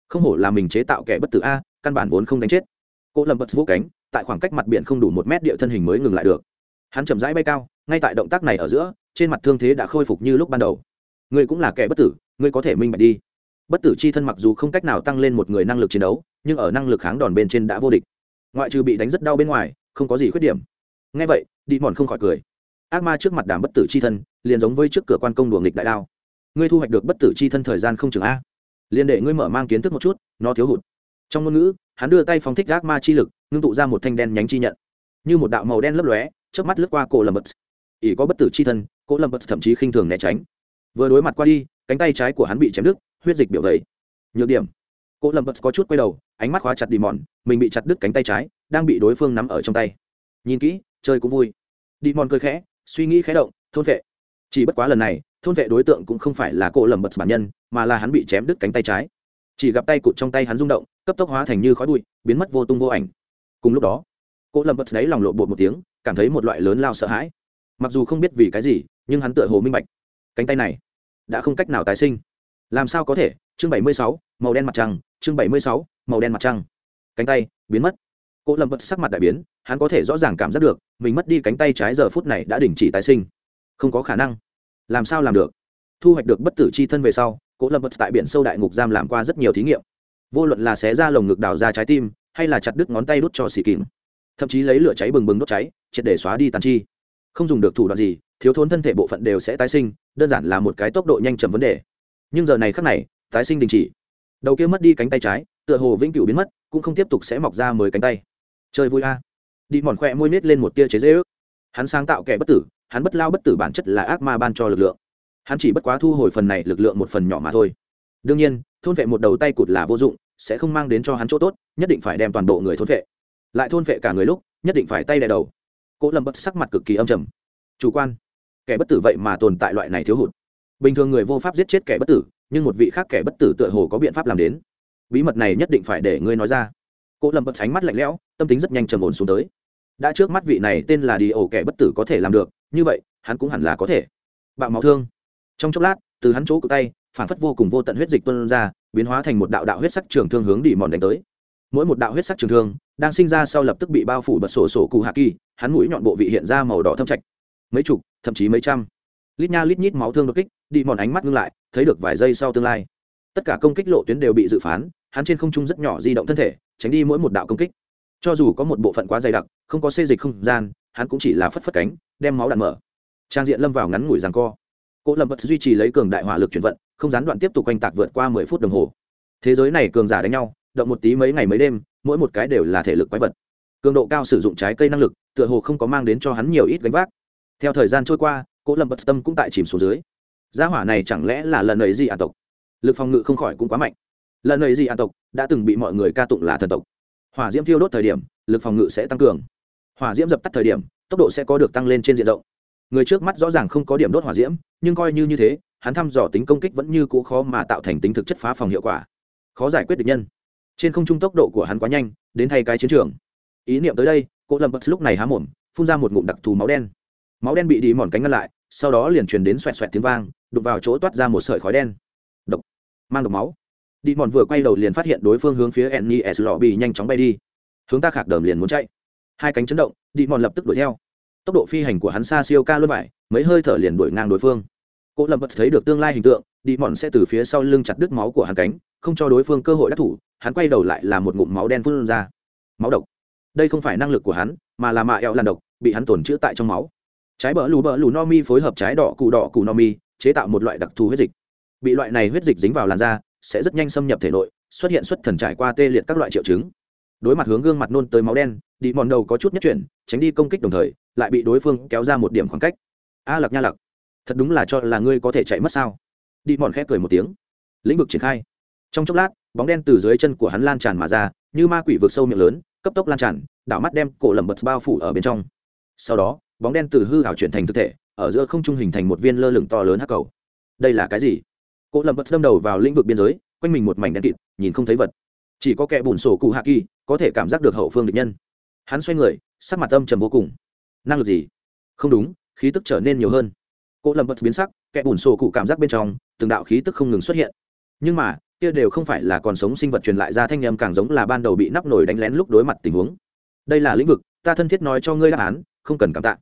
Không hổ là mình chế tạo kẻ bất tử a, căn bản vốn không đánh chết. Cô lâm bật vũ cánh, tại khoảng cách mặt biển không đủ một mét địa thân hình mới ngừng lại được. Hắn chậm rãi bay cao, ngay tại động tác này ở giữa, trên mặt thương thế đã khôi phục như lúc ban đầu. Ngươi cũng là kẻ bất tử ngươi có thể minh bạch đi. Bất tử c h i thân mặc dù không cách nào tăng lên một người năng lực chiến đấu, nhưng ở năng lực kháng đòn bên trên đã vô địch. Ngoại trừ bị đánh rất đau bên ngoài, không có gì khuyết điểm. Ngay vậy, đi mòn không khỏi cười ác ma trước mặt đàm bất tử c h i thân, liền giống với trước cửa quan công đùa nghịch đại đao. Ngươi thu hoạch được bất tử c h i thân thời gian không chừng a. Liền để ngươi mở mang kiến thức một chút, nó thiếu hụt. Trong ngôn ngữ, hắn đưa tay phóng thích ác ma chi lực, ngưng tụ ra một thanh đen nhánh chi nhận. Như một đạo màu đen lấp lóe trước mắt lướt qua cổ lầm bật ỉ có bất tử c h i thân, cổ lầm bật thậm chí khinh thường né tránh. Vừa đối mặt qua đi, cánh tay trái của hắn bị chém đứt, huyết dịch biểu vẩy. Nhược điểm, cổ lầm bật có chút quay đầu, ánh mắt khóa chặt đi mòn mình bị chặt đứt cánh tay trái, đang bị đối phương nắm ở trong tay. Nhìn kỹ, chơi cũng vui. Đi mòn cười khẽ suy nghĩ khẽ động, thôn vệ. Chỉ bất quá lần này, thôn vệ đối tượng cũng không phải là cô lầm bật bản nhân, mà là hắn bị chém đứt cánh tay trái. Chỉ gặp tay cụt trong tay hắn rung động, cấp tốc hóa thành như khói bụi, biến mất vô tung vô ảnh. Cùng lúc đó cô lầm bật đấy lòng lộ bột một tiếng, cảm thấy một loại lớn lao sợ hãi. Mặc dù không biết vì cái gì, nhưng hắn tựa hồ minh bạch. Cánh tay này đã không cách nào tái sinh. Làm sao có thể? Chương bảy mươi sáu, màu đen mặt trăng. Chương bảy mươi sáu, màu đen mặt trăng. Cánh tay biến mất cổ lâm bật sắc mặt đại biến, hắn có thể rõ ràng cảm giác được, mình mất đi cánh tay trái giờ phút này đã đình chỉ tái sinh. Không có khả năng. Làm sao làm được? Thu hoạch được bất tử c h i thân về sau, Cố lâm bật tại biển sâu đại ngục giam làm qua rất nhiều thí nghiệm. Vô luận là xé ra lồng ngực đào ra trái tim, hay là chặt đứt ngón tay đút cho xì kìm. Thậm chí lấy lửa cháy bừng bừng đốt cháy, triệt để xóa đi tàn chi. Không dùng được thủ đoạn gì, thiếu thốn thân thể bộ phận đều sẽ tái sinh, đơn giản là một cái tốc độ nhanh chậm vấn đề. Nhưng giờ này khác này, tái sinh đình chỉ. Đầu kia mất đi cánh tay trái, tựa hồ vĩnh cửu biến mất, cũng không tiếp tục sẽ mọc ra mười cánh tay chơi vui a. Đi mòn khoe môi nết lên một tia chế dễ ước. Hắn sáng tạo kẻ bất tử, hắn bất lao bất tử bản chất là ác ma ban cho lực lượng. Hắn chỉ bất quá thu hồi phần này lực lượng một phần nhỏ mà thôi. Đương nhiên, thôn vệ một đầu tay cụt là vô dụng, sẽ không mang đến cho hắn chỗ tốt, nhất định phải đem toàn bộ người thôn vệ. Lại thôn vệ cả người lúc, nhất định phải tay đè đầu. Cỗ lâm bất sắc mặt cực kỳ âm trầm. Chủ quan. Kẻ bất tử vậy mà tồn tại loại này thiếu hụt. Bình thường người vô pháp giết chết kẻ bất tử, nhưng một vị khác kẻ bất tử tựa hồ có biện pháp làm đến. Bí mật này nhất định phải để ngươi nói ra. Cỗ lâm bất tránh mắt lạnh lẽo tâm tính rất nhanh trầm ổn xuống tới. Đã trước mắt vị này tên là đi ổ kẻ bất tử có thể làm được, như vậy, hắn cũng hẳn là có thể. Bạo máu thương. Trong chốc lát, từ hắn chỗ cụ tay, phản phất vô cùng vô tận huyết dịch tuân ra, biến hóa thành một đạo đạo huyết sắc trường thương hướng đi mòn đánh tới. Mỗi một đạo huyết sắc trường thương đang sinh ra sau lập tức bị bao phủ bật sổ sổ cụ hạ kỳ, hắn mũi nhọn bộ vị hiện ra màu đỏ thâm trạch. Mấy chục, thậm chí mấy trăm. Lít nha lít nhít máu thương đột kích, đi mòn ánh mắt ngưng lại, thấy được vài giây sau tương lai. Tất cả công kích lộ tuyến đều bị dự phán, hắn trên không trung rất nhỏ di động thân thể, tránh đi mỗi một đạo công kích cho dù có một bộ phận quá dày đặc, không có xê dịch không gian, hắn cũng chỉ là phất phất cánh, đem máu đạn mở. Trang diện lâm vào ngắn ngủi rằng co. Cỗ lâm vật duy trì lấy cường đại hỏa lực chuyển vận, không gián đoạn tiếp tục oanh tạc vượt qua mười phút đồng hồ. Thế giới này cường giả đánh nhau, động một tí mấy ngày mấy đêm, mỗi một cái đều là thể lực quái vật. Cường độ cao sử dụng trái cây năng lực, tựa hồ không có mang đến cho hắn nhiều ít gánh vác. Theo thời gian trôi qua cỗ lâm bật tâm cũng tại chìm xuống dưới. Gia hỏa này chẳng lẽ là lần ấy gì à tộc? Lực phòng ngự không khỏi cũng quá mạnh. Lần ấy gì à tộc? Đã từng bị mọi người ca tụng là thần tộc hỏa diễm thiêu đốt thời điểm, lực phòng ngự sẽ tăng cường. Hỏa diễm dập tắt thời điểm, tốc độ sẽ có được tăng lên trên diện rộng. Người trước mắt rõ ràng không có điểm đốt hỏa diễm, nhưng coi như như thế, hắn thăm dò tính công kích vẫn như cũ khó mà tạo thành tính thực chất phá phòng hiệu quả. Khó giải quyết được nhân. Trên không trung tốc độ của hắn quá nhanh, đến thay cái chiến trường. Ý niệm tới đây cỗ lâm bật lúc này há mồm, phun ra một ngụm đặc thù máu đen. Máu đen bị đi mòn cánh ngăn lại, sau đó liền truyền đến xoẹt xoẹt tiếng vang đục vào chỗ toát ra một sợi khói đen. Độc. Mang độc máu đi mòn vừa quay đầu liền phát hiện đối phương hướng phía enni s lò bị nhanh chóng bay đi. Hướng ta khạc đờm liền muốn chạy. Hai cánh chấn động, đi mòn lập tức đuổi theo. Tốc độ phi hành của hắn xa siêu ca luôn vải, mấy hơi thở liền đuổi ngang đối phương. Cỗ lâm bật thấy được tương lai hình tượng, đi mòn sẽ từ phía sau lưng chặt đứt máu của hắn cánh, không cho đối phương cơ hội đắc thủ, hắn quay đầu lại là một ngụm máu đen phun ra. Máu độc. Đây không phải năng lực của hắn, mà là mạ eo làn độc, bị hắn tổn chữa tại trong máu. Trái bờ lù bờ lù no mi phối hợp trái đỏ cụ đỏ cụ no mi, chế tạo một loại đặc thù huyết dịch. Bị loại này huyết dịch dính vào làn da sẽ rất nhanh xâm nhập thể nội xuất hiện xuất thần trải qua tê liệt các loại triệu chứng. Đối mặt hướng gương mặt nôn tới máu đen đi mòn đầu có chút nhất chuyển tránh đi công kích đồng thời lại bị đối phương kéo ra một điểm khoảng cách. A à, lặc nha lặc thật đúng là cho là ngươi có thể chạy mất sao? Đi mòn khẽ cười một tiếng. Lĩnh vực triển khai. Trong chốc lát bóng đen từ dưới chân của hắn lan tràn mà ra như ma quỷ vượt sâu miệng lớn cấp tốc lan tràn đảo mắt đem cổ lầm bật bao phủ ở bên trong. Sau đó bóng đen từ hư hảo chuyển thành thực thể ở giữa không trung hình thành một viên lơ lửng to lớn hắc cầu. Đây là cái gì? Cỗ lầm bật đâm đầu vào lĩnh vực biên giới, quanh mình một mảnh đen kịt, nhìn không thấy vật. Chỉ có kẻ bùn sổ cụ hạ kỳ có thể cảm giác được hậu phương địch nhân. Hắn xoay người, sắc mặt âm trầm vô cùng. Năng lực gì? Không đúng, khí tức trở nên nhiều hơn. Cỗ lầm bật biến sắc, kẻ bùn sổ cụ cảm giác bên trong, từng đạo khí tức không ngừng xuất hiện. Nhưng mà, kia đều không phải là còn sống sinh vật truyền lại ra thanh â m càng giống là ban đầu bị nắp nổi đánh lén lúc đối mặt tình huống. Đây là lĩnh vực, ta thân thiết nói cho ngươi đáp án, không cần cảm tạ.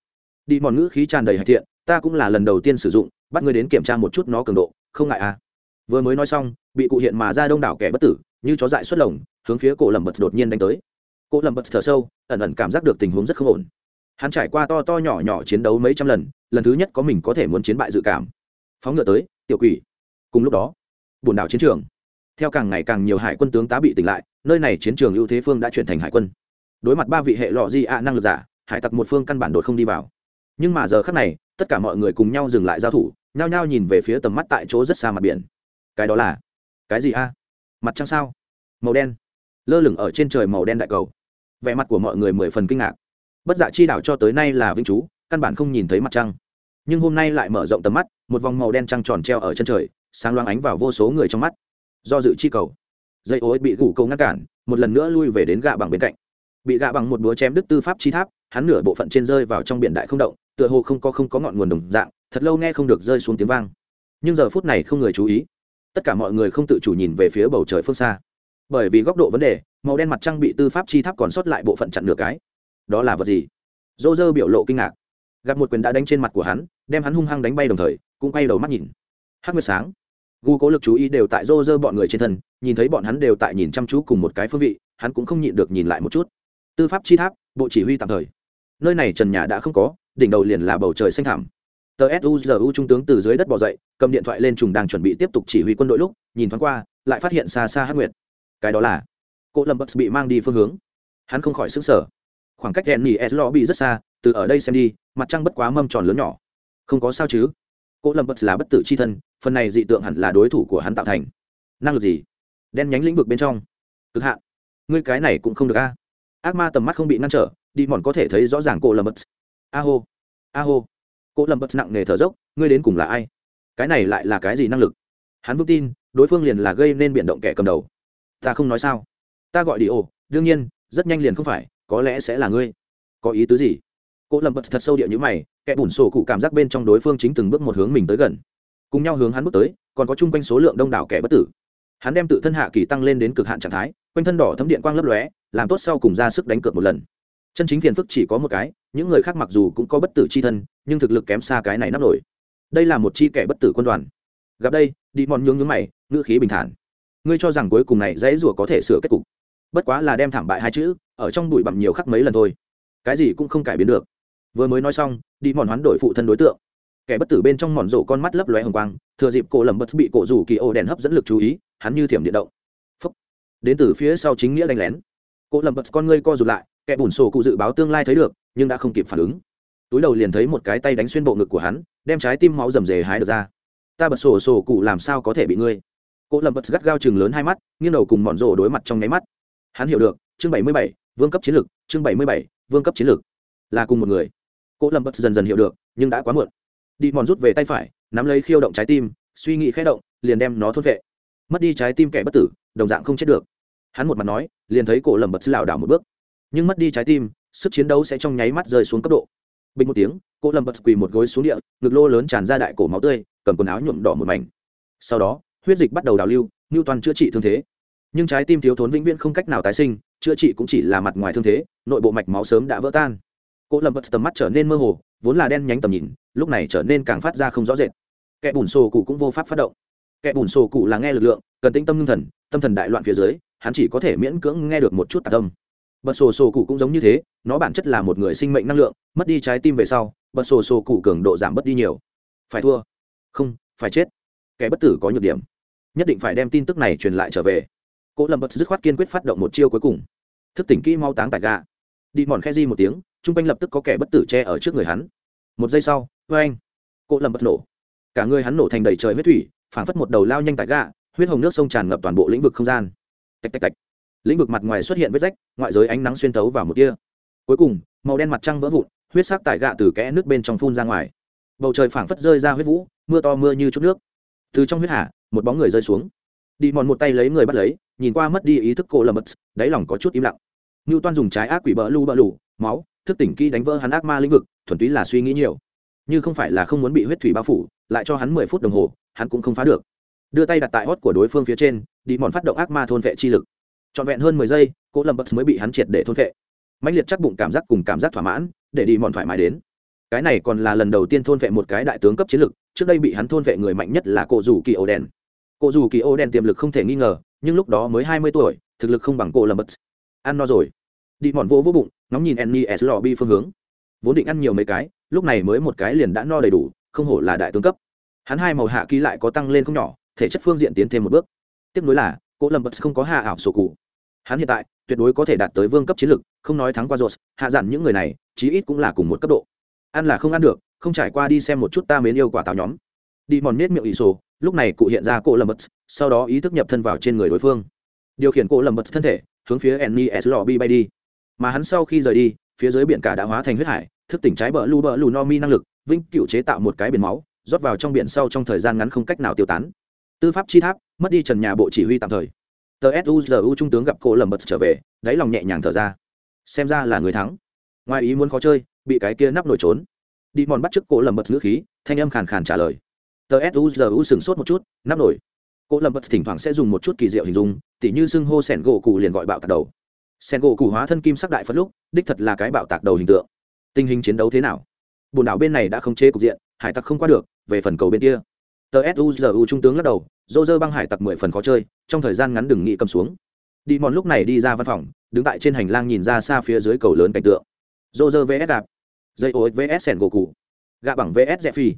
Đi mòn ngữ khí tràn đầy hạch thiện, ta cũng là lần đầu tiên sử dụng, bắt ngươi đến kiểm tra một chút nó cường độ không ngại à. Vừa mới nói xong, bị cụ hiện mà ra đông đảo kẻ bất tử, như chó dại xuất lồng, hướng phía cổ lầm bật đột nhiên đánh tới. Cổ lầm bật thở sâu, ẩn ẩn cảm giác được tình huống rất không ổn. Hắn trải qua to to nhỏ nhỏ chiến đấu mấy trăm lần lần thứ nhất có mình có thể muốn chiến bại dự cảm. Phóng ngựa tới, tiểu quỷ. Cùng lúc đó bùn đảo chiến trường. Theo càng ngày càng nhiều hải quân tướng tá bị tỉnh lại, nơi này chiến trường ưu thế phương đã chuyển thành hải quân. Đối mặt ba vị hệ lọ di ạ năng lực giả, hải tặc một phương căn bản đột không đi vào. Nhưng mà giờ khác này, tất cả mọi người cùng nhau dừng lại giao thủ nhao nhao nhìn về phía tầm mắt tại chỗ rất xa mặt biển. Cái đó là cái gì a? Mặt trăng sao? Màu đen. Lơ lửng ở trên trời màu đen đại cầu. Vẻ mặt của mọi người mười phần kinh ngạc. Bất dạ chi đảo cho tới nay là vinh chú căn bản không nhìn thấy mặt trăng. Nhưng hôm nay lại mở rộng tầm mắt, một vòng màu đen trăng tròn treo ở chân trời, sáng loáng ánh vào vô số người trong mắt. Do dự chi cầu. Dây ối bị gủ cầu ngăn cản, một lần nữa lui về đến gạ bằng bên cạnh. Bị gạ bằng một búa chém đức tư pháp chi tháp, hắn nửa bộ phận trên rơi vào trong biển đại không động, tựa hồ không có không có ngọn nguồn đồng dạng thật lâu nghe không được rơi xuống tiếng vang. Nhưng giờ phút này không người chú ý. Tất cả mọi người không tự chủ nhìn về phía bầu trời phương xa. Bởi vì góc độ vấn đề, màu đen mặt trăng bị tư pháp chi tháp còn sót lại bộ phận chặn nửa cái. Đó là vật gì? Dô dơ biểu lộ kinh ngạc. Gặp một quyền đã đánh trên mặt của hắn, đem hắn hung hăng đánh bay đồng thời, cũng quay đầu mắt nhìn. Hắc nguyệt sáng. Gu cố lực chú ý đều tại dô dơ bọn người trên thân, nhìn thấy bọn hắn đều tại nhìn chăm chú cùng một cái phương vị, hắn cũng không nhịn được nhìn lại một chút. Tư pháp chi tháp, bộ chỉ huy tạm thời. Nơi này trần nhà đã không có, đỉnh đầu liền là bầu trời xanh thảm tờ suzu trung tướng từ dưới đất bỏ dậy, cầm điện thoại lên trùng đang chuẩn bị tiếp tục chỉ huy quân đội lúc, nhìn thoáng qua, lại phát hiện xa xa hát nguyệt. Cái đó là cô lâm bất bị mang đi phương hướng. Hắn không khỏi xứng sở khoảng cách hẹn nghỉ s. Lo bị rất xa, từ ở đây xem đi, mặt trăng bất quá mâm tròn lớn nhỏ. Không có sao chứ? Cô lâm bất là bất tử c h i thân, phần này dị tượng hẳn là đối thủ của hắn tạo thành. Năng lực gì? Đen nhánh lĩnh vực bên trong. Cực hạn. Ngươi cái này cũng không được a. Ác ma tầm mắt không bị ngăn trở, đi mòn có thể thấy rõ ràng cô lâm bất a hô. A hô cô lâm bất nặng nề thở dốc, ngươi đến cùng là ai? Cái này lại là cái gì năng lực? Hắn vững tin, đối phương liền là gây nên biện động kẻ cầm đầu. Ta không nói sao? Ta gọi đi ồ đương nhiên, rất nhanh liền không phải, có lẽ sẽ là ngươi. Có ý tứ gì? Cô lâm bật thật sâu địa như mày, kẻ bùn sổ cụ cảm giác bên trong đối phương chính từng bước một hướng mình tới gần. Cùng nhau hướng hắn bước tới, còn có chung quanh số lượng đông đảo kẻ bất tử. Hắn đem tự thân hạ kỳ tăng lên đến cực hạn trạng thái, quanh thân đỏ thấm điện quang lấp lóe, làm tốt sau cùng ra sức đánh cược một lần chân chính phiền phức chỉ có một cái, những người khác mặc dù cũng có bất tử c h i thân, nhưng thực lực kém xa cái này nắp nổi. Đây là một chi kẻ bất tử quân đoàn. Gặp đây, đi mòn nhướng nhướng mày, ngữ khí bình thản. Ngươi cho rằng cuối cùng này dãy rủa có thể sửa kết cục. Bất quá là đem thảm bại hai chữ, ở trong bụi bặm nhiều khắc mấy lần thôi. Cái gì cũng không cải biến được. Vừa mới nói xong, đi mòn hoán đổi phụ thân đối tượng. Kẻ bất tử bên trong mòn rổ con mắt lấp lóe hồng quang, thừa dịp cổ lầm bất bị cổ rủ kỳ ô đèn hấp dẫn lực chú ý, hắn như thiểm điện động. Phúc. đến từ phía sau chính nghĩa đánh lén. Cổ lầm bất con ngươi co rụt lại kẻ bùn sổ cụ dự báo tương lai thấy được, nhưng đã không kịp phản ứng. Túi đầu liền thấy một cái tay đánh xuyên bộ ngực của hắn, đem trái tim máu rầm rề hái được ra. Ta bật sổ sổ cụ làm sao có thể bị ngươi? Cỗ lầm bật gắt gao chừng lớn hai mắt, nghiêng đầu cùng mòn rổ đối mặt trong nháy mắt. Hắn hiểu được, chương bảy mươi bảy, vương cấp chiến lược, chương bảy mươi bảy, vương cấp chiến lược. Là cùng một người. Cỗ lầm bật dần dần hiểu được, nhưng đã quá muộn. Đi mòn rút về tay phải, nắm lấy khiêu động trái tim, suy nghĩ khẽ động, liền đem nó thốt vệ. Mất đi trái tim kẻ bất tử, đồng dạng không chết được. Hắn một mặt nói, liền thấy cổ lầm bật lảo đảo một bước nhưng mất đi trái tim, sức chiến đấu sẽ trong nháy mắt rơi xuống cấp độ. Bình một tiếng, cô lâm bật quỳ một gối xuống địa, ngực lô lớn tràn ra đại cổ máu tươi, cầm quần áo nhuộm đỏ một mảnh. Sau đó, huyết dịch bắt đầu đào lưu ngưu toàn chữa trị thương thế. Nhưng trái tim thiếu thốn vĩnh viễn không cách nào tái sinh, chữa trị cũng chỉ là mặt ngoài thương thế, nội bộ mạch máu sớm đã vỡ tan. Cô lâm bật tầm mắt trở nên mơ hồ, vốn là đen nhánh tầm nhìn, lúc này trở nên càng phát ra không rõ rệt. Kẻ bùn sổ cụ cũng vô pháp phát động. Kẻ bùn sổ cụ là nghe lực lượng, cần tĩnh tâm ngưng thần, tâm thần đại loạn phía dưới, hắn chỉ có thể miễn cưỡng nghe được một chút tạc tâm bật sổ sổ cụ cũng giống như thế, nó bản chất là một người sinh mệnh năng lượng, mất đi trái tim về sau, bật sổ sổ cụ cường độ giảm bớt đi nhiều. Phải thua. Không, phải chết. Kẻ bất tử có nhược điểm. Nhất định phải đem tin tức này truyền lại trở về. Cỗ lâm bật dứt khoát kiên quyết phát động một chiêu cuối cùng. Thức tỉnh kỹ mau táng tại gà. Đi mòn khe di một tiếng chung quanh lập tức có kẻ bất tử che ở trước người hắn. Một giây sau vê anh. Cỗ lâm bật nổ. Cả người hắn nổ thành đầy trời huyết thủy, phảng phất một đầu lao nhanh tại gà, huyết hồng nước sông tràn ngập toàn bộ lĩnh vực không gian. Tạch tạch tạch lĩnh vực mặt ngoài xuất hiện vết rách, ngoại giới ánh nắng xuyên tấu vào một kia cuối cùng, màu đen mặt trăng vỡ vụn, huyết sắc tại gạ từ kẽ nước bên trong phun ra ngoài. Bầu trời phảng phất rơi ra huyết vũ, mưa to mưa như chút nước. Từ trong huyết hạ một bóng người rơi xuống. Đi mòn một tay lấy người bắt lấy, nhìn qua mất đi ý thức cô lầm mất đáy lòng có chút im lặng. Ngưu toan dùng trái ác quỷ bỡ lu bỡ lù, máu, thức tỉnh kỹ đánh vỡ hắn ác ma lĩnh vực, thuần túy là suy nghĩ nhiều. Như không phải là không muốn bị huyết thủy bao phủ, lại cho hắn mười phút đồng hồ, hắn cũng không phá được. Đưa tay đặt tại hót của đối phương phía trên, đi mòn phát động ác ma thôn vệ chi lực trọn vẹn hơn mười giây Cố lâm bật mới bị hắn triệt để thôn vệ mạnh liệt chắc bụng cảm giác cùng cảm giác thỏa mãn, để đi mòn thoải mái đến. Cái này còn là lần đầu tiên thôn vệ một cái đại tướng cấp chiến lực, trước đây bị hắn thôn vệ người mạnh nhất là cổ Dù kỳ ô đen. Cổ Dù kỳ ô đen tiềm lực không thể nghi ngờ, nhưng lúc đó mới hai mươi tuổi, thực lực không bằng Cố lâm bật ăn no rồi. Đi mòn vô vô bụng, ngóng nhìn enny s. Bi phương hướng. Vốn định ăn nhiều mấy cái, lúc này mới một cái liền đã no đầy đủ, không hổ là đại tướng cấp. Hắn hai màu hạ ký lại có tăng lên không nhỏ, thể chất phương diện tiến thêm một bước. Tiếp nối là Cố lâm bật không có hạ ảo sổ cụ hắn hiện tại tuyệt đối có thể đạt tới vương cấp chiến lực, không nói thắng qua rột hạ dặn những người này, chí ít cũng là cùng một cấp độ. Ăn là không ăn được, không trải qua đi xem một chút ta mến yêu quả táo nhóm. Đi mòn nết miệng ỷ sổ, lúc này cụ hiện ra cô lâm bật, sau đó ý thức nhập thân vào trên người đối phương. Điều khiển cô lâm bật thân thể, hướng phía enny s lobby bay đi. Mà hắn sau khi rời đi, phía dưới biển cả đã hóa thành huyết hải, thức tỉnh trái bờ lu bờ lù no mi năng lực, vĩnh cựu chế tạo một cái biển máu, rót vào trong biển sau trong thời gian ngắn không cách nào tiêu tán. Tư pháp chi tháp, mất đi trần nhà bộ chỉ huy tạm thời tờ suzu trung tướng gặp cô lầm bật trở về, đáy lòng nhẹ nhàng thở ra. Xem ra là người thắng. Ngoài ý muốn khó chơi, bị cái kia nắp nổi trốn. Đi mòn bắt trước cô lầm bật ngữ khí, thanh âm khàn khàn trả lời. Tờ suzu sốt một chút, nắp nổi cô lầm bật thỉnh thoảng sẽ dùng một chút kỳ diệu hình dung, tỉ như xưng hô sẻn gỗ cụ liền gọi bạo tạc đầu. Sẻn gỗ cụ hóa thân kim sắc đại phân lúc, đích thật là cái bạo tạc đầu hình tượng. Tình hình chiến đấu thế nào? Bồn đảo bên này đã không chế cục diện, hải tặc không qua được, về phần cầu bên kia tờ suzu trung tướng lắc đầu dô dơ băng hải tặc mười phần khó chơi, trong thời gian ngắn đừng nghị cầm xuống. Đi mòn lúc này đi ra văn phòng, đứng tại trên hành lang nhìn ra xa phía dưới cầu lớn cảnh tượng. Dô dơ vs đạp. Dây ô vs sẻn gỗ cụ. Gạ bằng vs dẹp phi.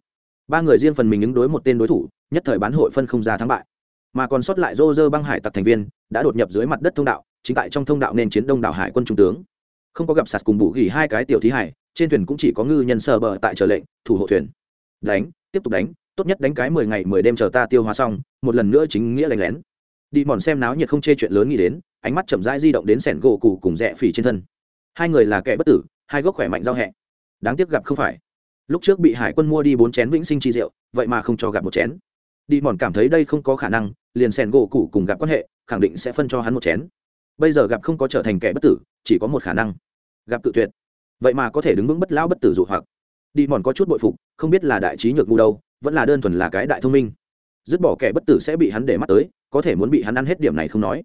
Ba người riêng phần mình ứng đối một tên đối thủ, nhất thời bán hội phân không ra thắng bại. Mà còn sót lại dô dơ băng hải tặc thành viên, đã đột nhập dưới mặt đất thông đạo, chính tại trong thông đạo nên chiến đông đảo hải quân trung tướng. Không có gặp sạt cùng bụ gỉ hai cái tiểu thí hải, trên thuyền cũng chỉ có ngư nhân sờ bờ tại chờ lệnh, thủ hộ thuyền. Đánh, tiếp tục đánh tốt nhất đánh cái mười ngày mười đêm chờ ta tiêu hóa xong, một lần nữa chính nghĩa lạnh lén đi mòn xem náo nhiệt không chê chuyện lớn nghĩ đến, ánh mắt chậm rãi di động đến sẻn gỗ cụ cùng rẽ phỉ trên thân. Hai người là kẻ bất tử, hai gốc khỏe mạnh giao hẹ. Đáng tiếc gặp không phải. Lúc trước bị hải quân mua đi bốn chén vĩnh sinh chi rượu, vậy mà không cho gặp một chén. Đi mòn cảm thấy đây không có khả năng, liền sẻn gỗ cụ cùng gặp quan hệ, khẳng định sẽ phân cho hắn một chén. Bây giờ gặp không có trở thành kẻ bất tử, chỉ có một khả năng. Gặp cự tuyệt. Vậy mà có thể đứng vững bất lão bất tử dụ hoặc. Đi mòn có chút bội phục, không biết là đại trí nhược ngu đâu vẫn là đơn thuần là cái đại thông minh. Dứt bỏ kẻ bất tử sẽ bị hắn để mắt tới, có thể muốn bị hắn ăn hết điểm này không nói.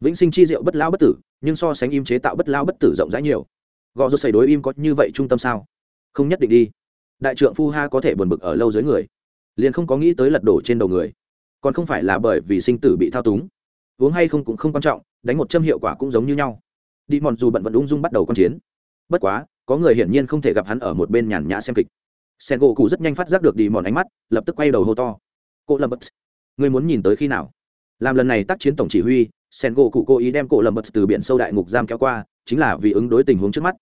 Vĩnh sinh chi diệu bất lao bất tử, nhưng so sánh im chế tạo bất lao bất tử rộng rãi nhiều. Gò rô xây đối im có như vậy trung tâm sao? Không nhất định đi. Đại trượng phu ha có thể buồn bực ở lâu dưới người, liền không có nghĩ tới lật đổ trên đầu người. Còn không phải là bởi vì sinh tử bị thao túng. Uống hay không cũng không quan trọng, đánh một châm hiệu quả cũng giống như nhau. Đi mòn dù bận vẫn ung dung bắt đầu q chiến. Bất quá, có người hiển nhiên không thể gặp hắn ở một bên nhàn nhã xem kịch sen gỗ cụ rất nhanh phát giác được đi mòn ánh mắt, lập tức quay đầu hô to. Cô lâm bật người muốn nhìn tới khi nào? Làm lần này tác chiến tổng chỉ huy, sen gỗ cụ cố ý đem cô lâm bật từ biển sâu đại ngục giam kéo qua, chính là vì ứng đối tình huống trước mắt.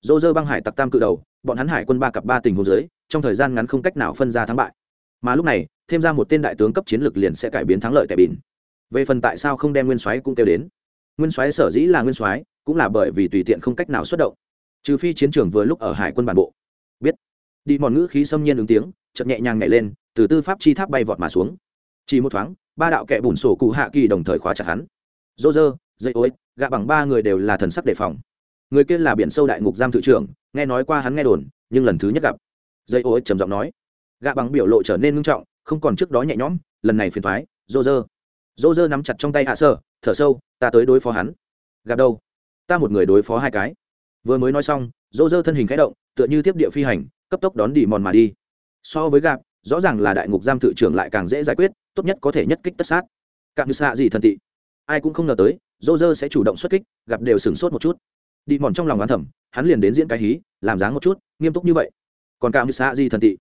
Dô dơ băng hải tặc tam cự đầu, bọn hắn hải quân ba cặp ba tình huống dưới, trong thời gian ngắn không cách nào phân ra thắng bại. Mà lúc này, thêm ra một tên đại tướng cấp chiến lược liền sẽ cải biến thắng lợi tại bỉn. Về phần tại sao không đem nguyên soái cũng kêu đến. Nguyên soái sở dĩ là nguyên soái, cũng là bởi vì tùy tiện không cách nào xuất động. Trừ phi chiến trường vừa lúc ở hải quân bản bộ. Biết đi mòn ngữ khí xâm nhiên ứng tiếng chậm nhẹ nhàng nhảy lên, từ tư pháp chi tháp bay vọt mà xuống. Chỉ một thoáng, ba đạo kẻ bùn sổ cụ hạ kỳ đồng thời khóa chặt hắn. Dô dơ dây ối, gạ bằng ba người đều là thần sắc đề phòng. Người kia là biển sâu đại ngục giam thự trưởng, nghe nói qua hắn nghe đồn, nhưng lần thứ nhất gặp. Dây ối trầm giọng nói. Gạ bằng biểu lộ trở nên ngưng trọng, không còn trước đó nhẹ nhõm, lần này phiền thoái dô dơ dô dơ nắm chặt trong tay hạ sơ, thở sâu, ta tới đối phó hắn. Gặp đâu? Ta một người đối phó hai cái. Vừa mới nói xong dô dơ thân hình khẽ động, tựa như tiếp địa phi hành cấp tốc đón đi mòn mà đi. So với gạp, rõ ràng là đại ngục giam thự trưởng lại càng dễ giải quyết, tốt nhất có thể nhất kích tất sát. Cạm như xạ gì thần tị ai cũng không ngờ tới dô dơ sẽ chủ động xuất kích gặp đều sửng sốt một chút. Đi mòn trong lòng oán thẩm hắn liền đến diễn cái hí, làm dáng một chút, nghiêm túc như vậy. Còn cạm như xạ gì thần tị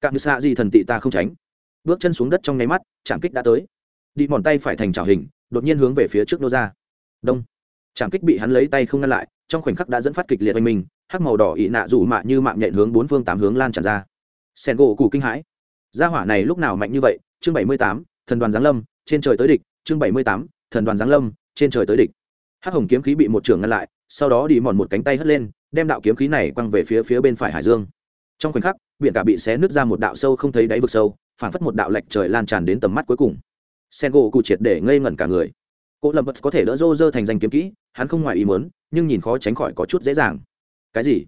cạm như xạ gì thần tị ta không tránh. Bước chân xuống đất trong nháy mắt chạm kích đã tới. Đi mòn tay phải thành trào hình, đột nhiên hướng về phía trước nô ra. Đông trảm kích bị hắn lấy tay không ngăn lại, trong khoảnh khắc đã dẫn phát kịch liệt oanh minh, hắc màu đỏ ị nạ rủ mạ như mạng nhện hướng bốn phương tám hướng lan tràn ra. Sen gỗ cụ kinh hãi. Gia hỏa này lúc nào mạnh như vậy? Chương bảy mươi tám, thần đoàn giáng lâm, trên trời tới địch. Chương bảy mươi tám, thần đoàn giáng lâm, trên trời tới địch. Hắc hồng kiếm khí bị một trưởng ngăn lại, sau đó đi mòn một cánh tay hất lên, đem đạo kiếm khí này quăng về phía phía bên phải hải dương. Trong khoảnh khắc, biển cả bị xé nứt ra một đạo sâu không thấy đáy vực sâu phản phất một đạo lệch trời lan tràn đến tầm mắt cuối cùng. Sen gỗ cụ triệt để ngây ngẩn cả người. Cỗ lâm bất có thể đỡ Roger thành danh kiếm kỹ, hắn không ngoài ý muốn, nhưng nhìn khó tránh khỏi có chút dễ dàng. Cái gì?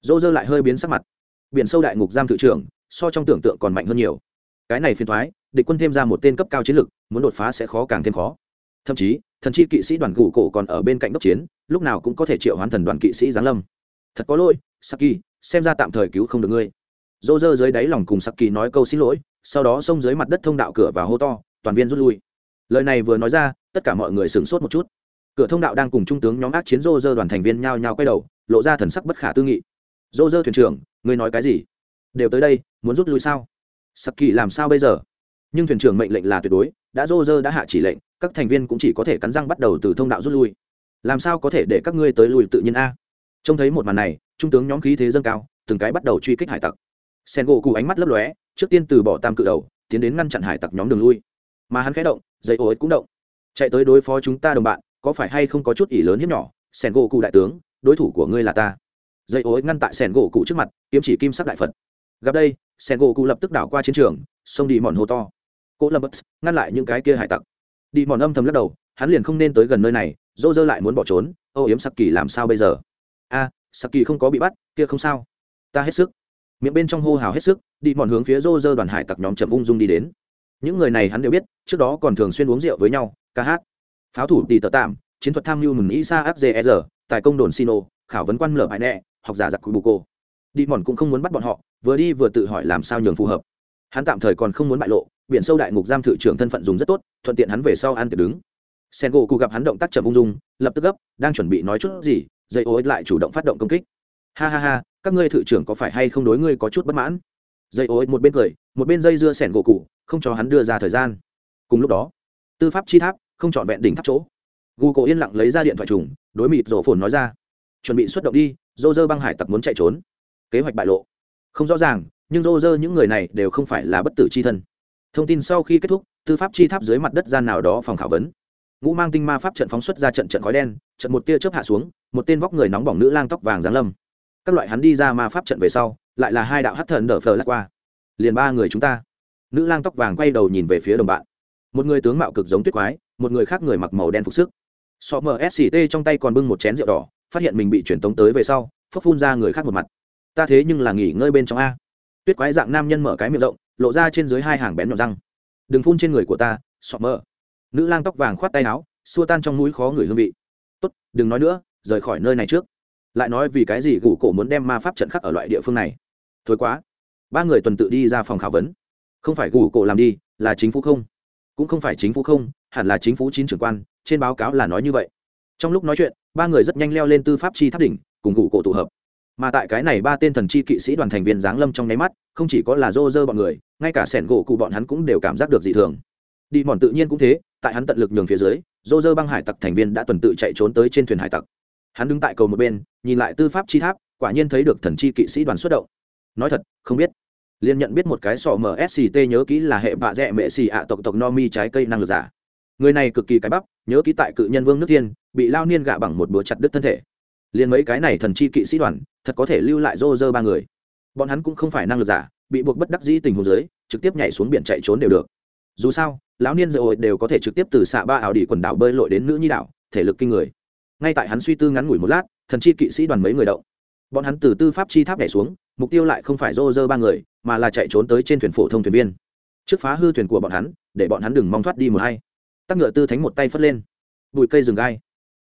Roger lại hơi biến sắc mặt. Biển sâu đại ngục giam thự trưởng, so trong tưởng tượng còn mạnh hơn nhiều. Cái này phiền thoái địch quân thêm ra một tên cấp cao chiến lực, muốn đột phá sẽ khó càng thêm khó. Thậm chí, thần chi kỵ sĩ đoàn cụ cổ còn ở bên cạnh đốc chiến, lúc nào cũng có thể triệu hoán thần đoàn kỵ sĩ giáng lâm. Thật có lỗi, saki, xem ra tạm thời cứu không được ngươi. Dô dơ dưới đáy lòng cùng saki nói câu xin lỗi, sau đó xông dưới mặt đất thông đạo cửa và hô to, toàn viên rút lui. Lời này vừa nói ra tất cả mọi người sửng sốt một chút. Cửa thông đạo đang cùng trung tướng nhóm ác chiến Rô Rơ đoàn thành viên nhao nhao quay đầu, lộ ra thần sắc bất khả tư nghị. Rô Rơ thuyền trưởng, ngươi nói cái gì? Đều tới đây, muốn rút lui sao? Saki làm sao bây giờ? Nhưng thuyền trưởng mệnh lệnh là tuyệt đối, đã Rô Rơ đã hạ chỉ lệnh, các thành viên cũng chỉ có thể cắn răng bắt đầu từ thông đạo rút lui. Làm sao có thể để các ngươi tới lùi tự nhiên a? Trông thấy một màn này, trung tướng nhóm khí thế dâng cao, từng cái bắt đầu truy kích hải tặc. Sen gỗ cụ ánh mắt lấp lóe, trước tiên từ bỏ tam cự đầu, tiến đến ngăn chặn hải tặc nhóm đường lui. Mà hắn khẽ động dây ô ấy cũng động chạy tới đối phó chúng ta đồng bạn, có phải hay không có chút ỷ lớn hiếp nhỏ? Sen gỗ cụ đại tướng, đối thủ của ngươi là ta. Dây ối ngăn tại sen gỗ cụ trước mặt, kiếm chỉ kim sắc đại phật. Gặp đây sen gỗ cụ lập tức đảo qua chiến trường, xông đi mòn hô to. Cỗ lâm bất ngăn lại những cái kia hải tặc. Đi mòn âm thầm lắc đầu, hắn liền không nên tới gần nơi này, dô dơ lại muốn bỏ trốn. Âu yếm sắc kỳ làm sao bây giờ? A sắc kỳ không có bị bắt, kia không sao. Ta hết sức. Miệng bên trong hô hào hết sức, đi mòn hướng phía dô dơ đoàn hải tặc nhóm chậm ung dung đi đến. Những người này hắn đều biết, trước đó còn thường xuyên uống rượu với nhau ca hát. Pháo thủ tỷ tờ tạm, chiến thuật tham mưu mừng isa fgr tại công đồn sino, khảo vấn quan lở hải nẹ học giả giặc bù cô. Đi mòn cũng không muốn bắt bọn họ, vừa đi vừa tự hỏi làm sao nhường phù hợp. Hắn tạm thời còn không muốn bại lộ, biển sâu đại ngục giam thự trưởng thân phận dùng rất tốt, thuận tiện hắn về sau ăn tiệc đứng. Sen gỗ cụ gặp hắn động tác chậm ung dung, lập tức gấp, đang chuẩn bị nói chút gì, dây ô ích lại chủ động phát động công kích. Ha ha ha, các ngươi thự trưởng có phải hay không đối ngươi có chút bất mãn? Dây ô ích một bên cười, một bên dây dưa sẻn gỗ cụ không cho hắn đưa ra thời gian. Cùng lúc đó, tư pháp chi tháp không chọn vẹn đỉnh tháp chỗ. Gu cổ yên lặng lấy ra điện thoại trùng, đối mịt rổ phồn nói ra. Chuẩn bị xuất động đi dô dơ băng hải tặc muốn chạy trốn. Kế hoạch bại lộ. Không rõ ràng, nhưng dô dơ những người này đều không phải là bất tử c h i thân. Thông tin sau khi kết thúc, tư pháp chi tháp dưới mặt đất gian nào đó phòng khảo vấn. Ngũ mang tinh ma pháp trận phóng xuất ra trận trận khói đen, trận một tia chớp hạ xuống, một tên vóc người nóng bỏng nữ lang tóc vàng giáng lâm. Các loại hắn đi ra ma pháp trận về sau, lại là hai đạo hát thần đờ phờ lắc qua. Liền ba người chúng ta. Nữ lang tóc vàng quay đầu nhìn về phía đồng bạn. Một người tướng mạo cực giống tuyết quái một người khác người mặc màu đen phục sức. Sọ msct trong tay còn bưng một chén rượu đỏ, phát hiện mình bị truyền tống tới về sau phấp phun ra người khác một mặt. Ta thế nhưng là nghỉ ngơi bên trong a. Tuyết quái dạng nam nhân mở cái miệng rộng, lộ ra trên dưới hai hàng bén nhọn răng. Đừng phun trên người của ta, sọ mơ nữ lang tóc vàng khoát tay áo, xua tan trong mũi khó người hương vị. Tốt, đừng nói nữa, rời khỏi nơi này trước. Lại nói vì cái gì gủ cổ muốn đem ma pháp trận khắc ở loại địa phương này? Thối quá. Ba người tuần tự đi ra phòng khảo vấn. Không phải gủ cổ làm đi, là chính phủ không cũng không phải chính phủ không, hẳn là chính phủ chín trưởng quan, trên báo cáo là nói như vậy. Trong lúc nói chuyện, ba người rất nhanh leo lên tư pháp chi tháp đỉnh, cùng gủ cổ tụ hợp. Mà tại cái này ba tên thần chi kỵ sĩ đoàn thành viên giáng lâm trong nháy mắt, không chỉ có là rô rơ bọn người, ngay cả sẻn gỗ cụ bọn hắn cũng đều cảm giác được dị thường. Đi mòn tự nhiên cũng thế, tại hắn tận lực nhường phía dưới, rô rơ băng hải tặc thành viên đã tuần tự chạy trốn tới trên thuyền hải tặc. Hắn đứng tại cầu một bên, nhìn lại tư pháp chi tháp, quả nhiên thấy được thần chi kỵ sĩ đoàn xuất động. Nói thật, không biết liên nhận biết một cái sọ msct nhớ kỹ là hệ bạ rẽ mệ xì ạ tộc tộc no mi trái cây năng lực giả. Người này cực kỳ cái bắp, nhớ kỹ tại cự nhân vương nước thiên, bị lao niên gạ bằng một búa chặt đứt thân thể. Liền mấy cái này thần chi kỵ sĩ đoàn, thật có thể lưu lại rô rơ ba người. Bọn hắn cũng không phải năng lực giả, bị buộc bất đắc dĩ tình hồ dưới, trực tiếp nhảy xuống biển chạy trốn đều được. Dù sao, lão niên dội đều có thể trực tiếp từ xạ ba ảo đi quần đảo bơi lội đến nữ nhi đảo, thể lực kinh người. Ngay tại hắn suy tư ngắn ngủi một lát, thần chi kỵ sĩ đoàn mấy người động bọn hắn từ tư pháp chi tháp nhảy xuống, mục tiêu lại không phải rô rơ ba người, mà là chạy trốn tới trên thuyền phổ thông thuyền viên. Trước phá hư thuyền của bọn hắn, để bọn hắn đừng mong thoát đi một hay tắc ngựa tư thánh một tay phất lên. Bụi cây rừng gai.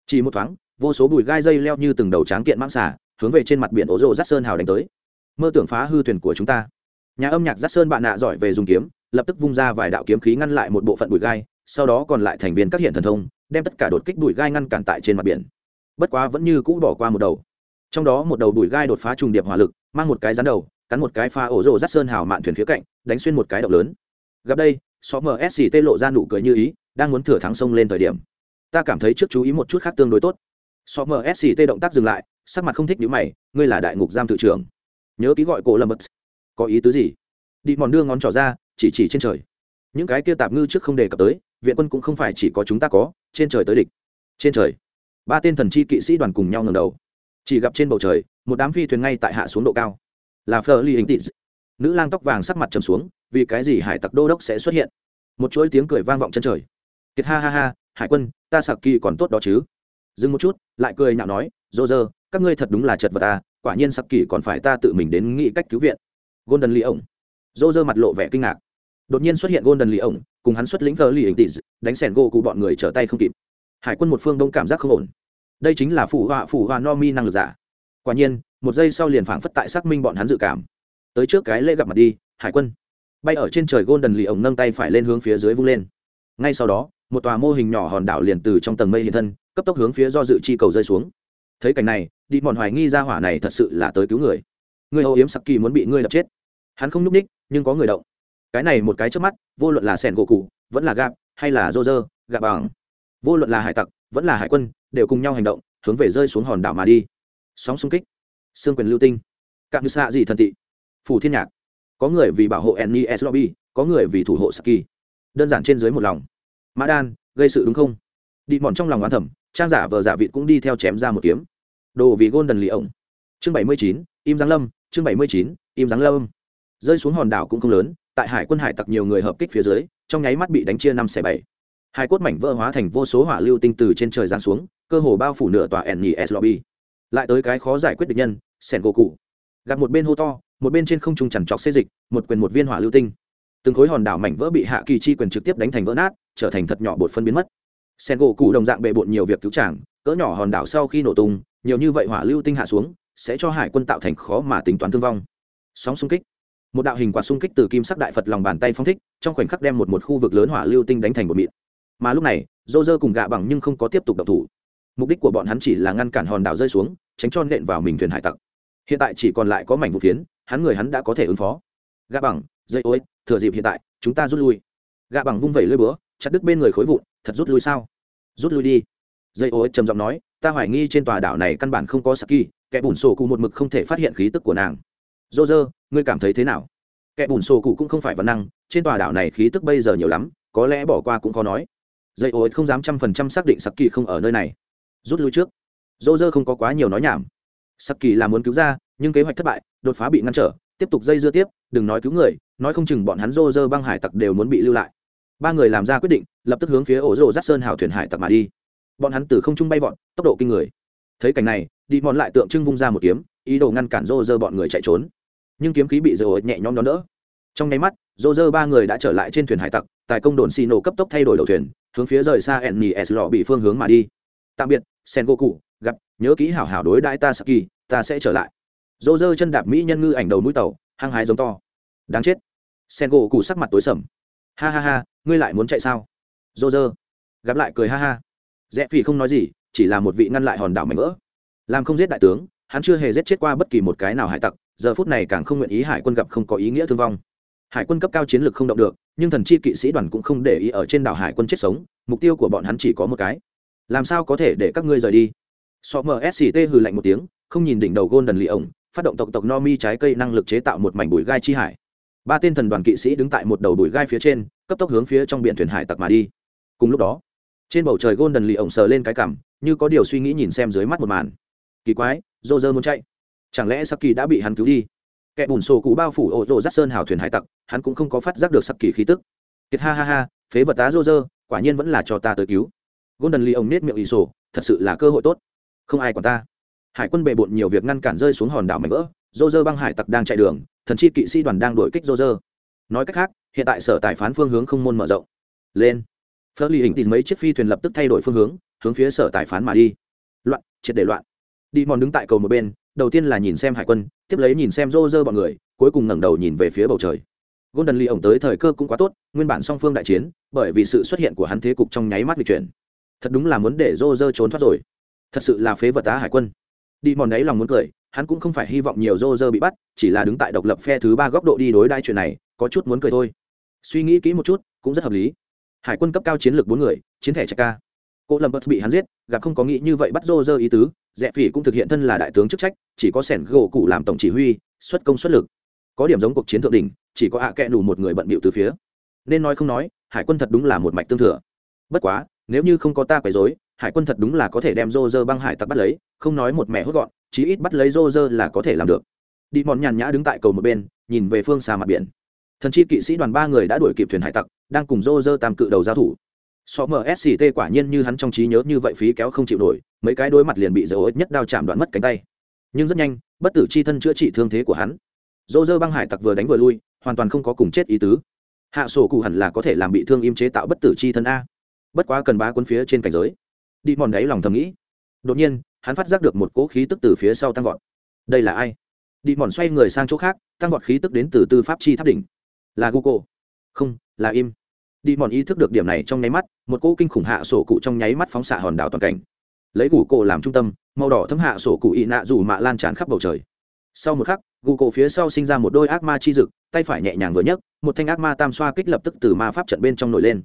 Chỉ một thoáng, vô số bụi gai dây leo như từng đầu tráng kiện mang xả hướng về trên mặt biển ố rộ rát sơn hào đánh tới. Mơ tưởng phá hư thuyền của chúng ta. Nhà âm nhạc rát sơn bạn nạ giỏi về dùng kiếm, lập tức vung ra vài đạo kiếm khí ngăn lại một bộ phận bụi gai, sau đó còn lại thành viên các hiện thần thông, đem tất cả đột kích bụi gai ngăn cản tại trên mặt biển. Bất quá vẫn như cũ bỏ qua một đầu trong đó một đầu đùi gai đột phá trùng điệp hỏa lực, mang một cái rắn đầu, cắn một cái pha ổ rộ rắt sơn hào mạn thuyền phía cạnh, đánh xuyên một cái động lớn. Gặp đây, xó msct lộ ra nụ cười như ý, đang muốn thừa thắng sông lên thời điểm. Ta cảm thấy trước chú ý một chút khác tương đối tốt. So msct động tác dừng lại, sắc mặt không thích nhữ mày, ngươi là đại ngục giam tự trưởng. Nhớ ký gọi cổ lâm bất có ý tứ gì? Đi mòn đưa ngón trỏ ra, chỉ chỉ trên trời. Những cái kia tạp ngư trước không đề cập tới, viện quân cũng không phải chỉ có chúng ta có, trên trời tới địch. Trên trời, ba tên thần chi kỵ sĩ đoàn cùng nhau ngầm đầu chỉ gặp trên bầu trời, một đám phi thuyền ngay tại hạ xuống độ cao. Là phờ ly hình tị nữ lang tóc vàng sắc mặt trầm xuống, vì cái gì hải tặc đô đốc sẽ xuất hiện? Một chuỗi tiếng cười vang vọng chân trời. Kiệt ha ha ha, hải quân, ta sạc kỳ còn tốt đó chứ? Dừng một chút, lại cười nhạo nói, dô dơ, các ngươi thật đúng là chật vật ta quả nhiên sạc kỳ còn phải ta tự mình đến nghĩ cách cứu viện. Golden lee ổng. Dô dơ mặt lộ vẻ kinh ngạc. Đột nhiên xuất hiện golden lee ổng, cùng hắn xuất lĩnh phờ ly hình tị đánh sẻn gô cụ bọn người trở tay không kịp. Hải quân một phương đông cảm giác không ổn đây chính là phủ họa phủ họa no mi năng lực giả. Quả nhiên, một giây sau liền phảng phất tại xác minh bọn hắn dự cảm. Tới trước cái lễ gặp mặt đi, hải quân. Bay ở trên trời golden lì ổng nâng tay phải lên hướng phía dưới vung lên. Ngay sau đó, một tòa mô hình nhỏ hòn đảo liền từ trong tầng mây hiện thân, cấp tốc hướng phía do dự chi cầu rơi xuống. Thấy cảnh này, đi bọn hoài nghi ra hỏa này thật sự là tới cứu người. Người hậu yếm sặc kỳ muốn bị ngươi đập chết. Hắn không nhúc ních, nhưng có người động. Cái này một cái trước mắt, vô luận là sẻn gỗ cụ, vẫn là gạp, hay là rô rơ gạp bằng, vô luận là hải tặc vẫn là hải quân, đều cùng nhau hành động, hướng về rơi xuống hòn đảo mà đi. Sóng xung kích. Xương quyền lưu tinh. Cạn như xạ gì thần tị. Phủ thiên nhạc. Có người vì bảo hộ nes lobby, có người vì thủ hộ saki. Đơn giản trên dưới một lòng. Mã đan, gây sự đúng không? Đi mòn trong lòng oán thẩm trang giả vờ giả vịt cũng đi theo chém ra một kiếm. Đồ vì gôn đần lì ổng. Chương bảy mươi chín, im giáng lâm, chương bảy mươi chín, im giáng lâm. Rơi xuống hòn đảo cũng không lớn, tại hải quân hải tặc nhiều người hợp kích phía dưới, trong nháy mắt bị đánh chia năm xẻ bảy hai cốt mảnh vỡ hóa thành vô số hỏa lưu tinh từ trên trời giáng xuống, cơ hồ bao phủ nửa tòa nes lobby. Lại tới cái khó giải quyết được nhân sẻn gỗ cụ gặp một bên hô to, một bên trên không trung chằn trọc xê dịch, một quyền một viên hỏa lưu tinh. Từng khối hòn đảo mảnh vỡ bị hạ kỳ chi quyền trực tiếp đánh thành vỡ nát, trở thành thật nhỏ bột phân biến mất. Sen gỗ cụ đồng dạng bề bộn nhiều việc cứu tràng cỡ nhỏ hòn đảo sau khi nổ tung, nhiều như vậy hỏa lưu tinh hạ xuống, sẽ cho hải quân tạo thành khó mà tính toán thương vong. Sóng xung kích. Một đạo hình quạt xung kích từ kim sắc đại phật lòng bàn tay phong thích, trong khoảnh khắc đem một một khu vực lớn hỏa lưu tinh đánh thành một mịn mà lúc này, dô dơ cùng gạ bằng nhưng không có tiếp tục độc thủ. Mục đích của bọn hắn chỉ là ngăn cản hòn đảo rơi xuống, tránh cho nện vào mình thuyền hải tặc. Hiện tại chỉ còn lại có mảnh vụ phiến, hắn người hắn đã có thể ứng phó. Gạ bằng, dây ối thừa dịp hiện tại, chúng ta rút lui. Gạ bằng vung vẩy lơi búa, chặt đứt bên người khối vụn, thật rút lui sao? Rút lui đi. Dây ối trầm giọng nói, ta hoài nghi trên tòa đảo này căn bản không có saki, kẻ bùn sổ cụ một mực không thể phát hiện khí tức của nàng. Dô dơ, ngươi cảm thấy thế nào? Kẻ bùn sổ cụ cũng không phải văn năng, trên tòa đảo này khí tức bây giờ nhiều lắm, có lẽ bỏ qua cũng khó nói dây ối không dám trăm phần trăm xác định saki không ở nơi này. Rút lui trước. Dô dơ không có quá nhiều nói nhảm. Saki là muốn cứu ra, nhưng kế hoạch thất bại, đột phá bị ngăn trở, tiếp tục dây dưa tiếp, đừng nói cứu người, nói không chừng bọn hắn dô dơ băng hải tặc đều muốn bị lưu lại. Ba người làm ra quyết định, lập tức hướng phía ổ rồ rát sơn hào thuyền hải tặc mà đi. Bọn hắn từ không trung bay vọt, tốc độ kinh người. Thấy cảnh này, đi mòn lại tượng trưng vung ra một kiếm, ý đồ ngăn cản dô dơ bọn người chạy trốn. Nhưng kiếm khí bị dơ nhẹ nhõm đón đỡ. Trong nháy mắt, dô dơ ba người đã trở lại trên thuyền hải tặc tại công đồn xì nổ cấp tốc thay đổi đầu thuyền hướng phía rời xa enni s lò bị phương hướng mà đi. Tạm biệt sen go cụ gặp, nhớ kỹ hảo hảo đối đãi ta saki ta sẽ trở lại. Dô dơ chân đạp mỹ nhân ngư ảnh đầu mũi tàu, hăng hái giống to. Đáng chết. Sen go cụ sắc mặt tối sầm. Ha ha ha, ngươi lại muốn chạy sao? Dô dơ gặp lại cười ha ha. Rẽ phi không nói gì, chỉ là một vị ngăn lại hòn đảo mảnh vỡ. Làm không giết đại tướng, hắn chưa hề giết chết qua bất kỳ một cái nào hải tặc, giờ phút này càng không nguyện ý hải quân gặp không có ý nghĩa thương vong hải quân cấp cao chiến lược không động được, nhưng thần chi kỵ sĩ đoàn cũng không để ý ở trên đảo hải quân chết sống, mục tiêu của bọn hắn chỉ có một cái. Làm sao có thể để các ngươi rời đi? So msct hừ lạnh một tiếng, không nhìn đỉnh đầu golden lì ổng phát động tộc tộc no mi trái cây năng lực chế tạo một mảnh bụi gai chi hải. Ba tên thần đoàn kỵ sĩ đứng tại một đầu bụi gai phía trên, cấp tốc hướng phía trong biển thuyền hải tặc mà đi. Cùng lúc đó, trên bầu trời golden lì ổng sờ lên cái cằm như có điều suy nghĩ nhìn xem dưới mắt một màn. Kỳ quái dô dơ muốn chạy. Chẳng lẽ Saki đã bị hắn cứu đi? Kẻ bùn sổ cụ bao phủ ổ rộ rắt sơn hào thuyền hải tặc, hắn cũng không có phát giác được sắc kỳ khí tức. Kiệt ha ha ha, phế vật tá rô rơ, quả nhiên vẫn là cho ta tới cứu. Golden lee ông nết miệng ỷ sổ, thật sự là cơ hội tốt. Không ai còn ta. Hải quân bề bộn nhiều việc ngăn cản rơi xuống hòn đảo mảnh vỡ, rô rơ băng hải tặc đang chạy đường, thần chi kỵ sĩ đoàn đang đổi kích rô rơ. Nói cách khác, hiện tại sở tài phán phương hướng không môn mở rộng. Lên. Phớt ly hình tìm mấy chiếc phi thuyền lập tức thay đổi phương hướng hướng phía sở tài phán mà đi. Loạn, triệt để loạn. Đi mòn đứng tại cầu một bên đầu tiên là nhìn xem hải quân, tiếp lấy nhìn xem rô rơ bọn người, cuối cùng ngẩng đầu nhìn về phía bầu trời. Golden lee ổng tới thời cơ cũng quá tốt, nguyên bản song phương đại chiến, bởi vì sự xuất hiện của hắn thế cục trong nháy mắt lịch chuyển. Thật đúng là muốn để rô rơ trốn thoát rồi. Thật sự là phế vật tá hải quân. Đi mòn đấy lòng muốn cười, hắn cũng không phải hy vọng nhiều rô rơ bị bắt, chỉ là đứng tại độc lập phe thứ ba góc độ đi đối đai chuyện này, có chút muốn cười thôi. Suy nghĩ kỹ một chút, cũng rất hợp lý. Hải quân cấp cao chiến lược bốn người, chiến thẻ trạch ca cô lâm bất bị hắn giết, gặp không có nghĩ như vậy bắt rô rơ ý tứ, rẽ phỉ cũng thực hiện thân là đại tướng chức trách, chỉ có sẻn gỗ cụ làm tổng chỉ huy, xuất công xuất lực. Có điểm giống cuộc chiến thượng đỉnh, chỉ có ạ à kẽ đủ một người bận bịu từ phía. Nên nói không nói, hải quân thật đúng là một mạch tương thừa. Bất quá, nếu như không có ta quấy dối hải quân thật đúng là có thể đem rô rơ băng hải tặc bắt lấy, không nói một mẹ hốt gọn, chí ít bắt lấy rô rơ là có thể làm được. Đi mòn nhàn nhã đứng tại cầu một bên, nhìn về phương xa mặt biển. Thần chi kỵ sĩ đoàn ba người đã đuổi kịp thuyền hải tặc, đang cùng rô rơ tam cự đầu giao thủ so msct quả nhiên như hắn trong trí nhớ như vậy phí kéo không chịu nổi, mấy cái đối mặt liền bị dầu ích nhất đao chạm đoạn mất cánh tay. Nhưng rất nhanh, bất tử c h i thân chữa trị thương thế của hắn. Dô dơ băng hải tặc vừa đánh vừa lui, hoàn toàn không có cùng chết ý tứ. Hạ sổ cụ hẳn là có thể làm bị thương im chế tạo bất tử c h i thân a. Bất quá cần bá quân phía trên cảnh giới. Đi mòn đáy lòng thầm nghĩ. Đột nhiên, hắn phát giác được một cỗ khí tức từ phía sau tăng vọt. Đây là ai? Đi mòn xoay người sang chỗ khác, tăng vọt khí tức đến từ tư pháp chi tháp đỉnh. Là google không, là im đi mòn ý thức được điểm này trong nháy mắt, một cỗ kinh khủng hạ sổ cụ trong nháy mắt phóng xạ hòn đảo toàn cảnh. Lấy gù cổ làm trung tâm, màu đỏ thấm hạ sổ cụ ị nạ dù mạ lan tràn khắp bầu trời. Sau một khắc, gù cổ phía sau sinh ra một đôi ác ma chi dực, tay phải nhẹ nhàng vừa nhấc, một thanh ác ma tam xoa kích lập tức từ ma pháp trận bên trong nổi lên.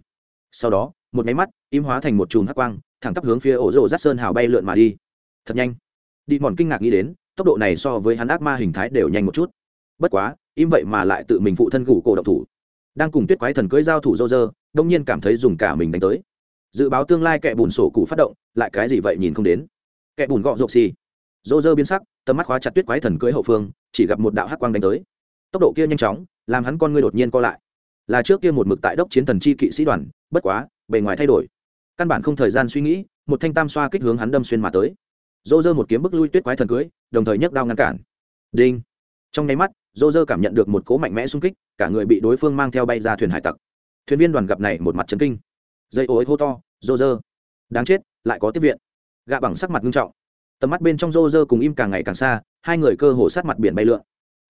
Sau đó, một nháy mắt, im hóa thành một chùm hắc quang, thẳng tắp hướng phía ổ rộ rát sơn hào bay lượn mà đi. Thật nhanh. Đi mòn kinh ngạc nghĩ đến, tốc độ này so với hắn ác ma hình thái đều nhanh một chút. Bất quá, im vậy mà lại tự mình phụ thân gù cổ độc thủ đang cùng tuyết quái thần cưỡi giao thủ dô dơ đông nhiên cảm thấy dùng cả mình đánh tới. Dự báo tương lai kẻ bùn sổ cụ phát động lại cái gì vậy nhìn không đến. Kẻ bùn gọ rộp xì. Dô dơ biến sắc tầm mắt khóa chặt tuyết quái thần cưỡi hậu phương chỉ gặp một đạo hắc quang đánh tới. Tốc độ kia nhanh chóng làm hắn con ngươi đột nhiên co lại. Là trước kia một mực tại đốc chiến thần chi kỵ sĩ đoàn bất quá bề ngoài thay đổi. Căn bản không thời gian suy nghĩ một thanh tam xoa kích hướng hắn đâm xuyên mà tới. Dô dơ một kiếm bức lui tuyết quái thần cưới, đồng thời nhấc đao ngăn cản. Đinh. Trong nháy mắt dô dơ cảm nhận được một cố mạnh mẽ xung kích, cả người bị đối phương mang theo bay ra thuyền hải tặc. Thuyền viên đoàn gặp này một mặt trấn kinh. Dây ối hô to, dô dơ! Đáng chết, lại có tiếp viện. Gạ bằng sắc mặt nghiêm trọng. Tầm mắt bên trong dô dơ cùng im càng ngày càng xa, hai người cơ hồ sát mặt biển bay lượn.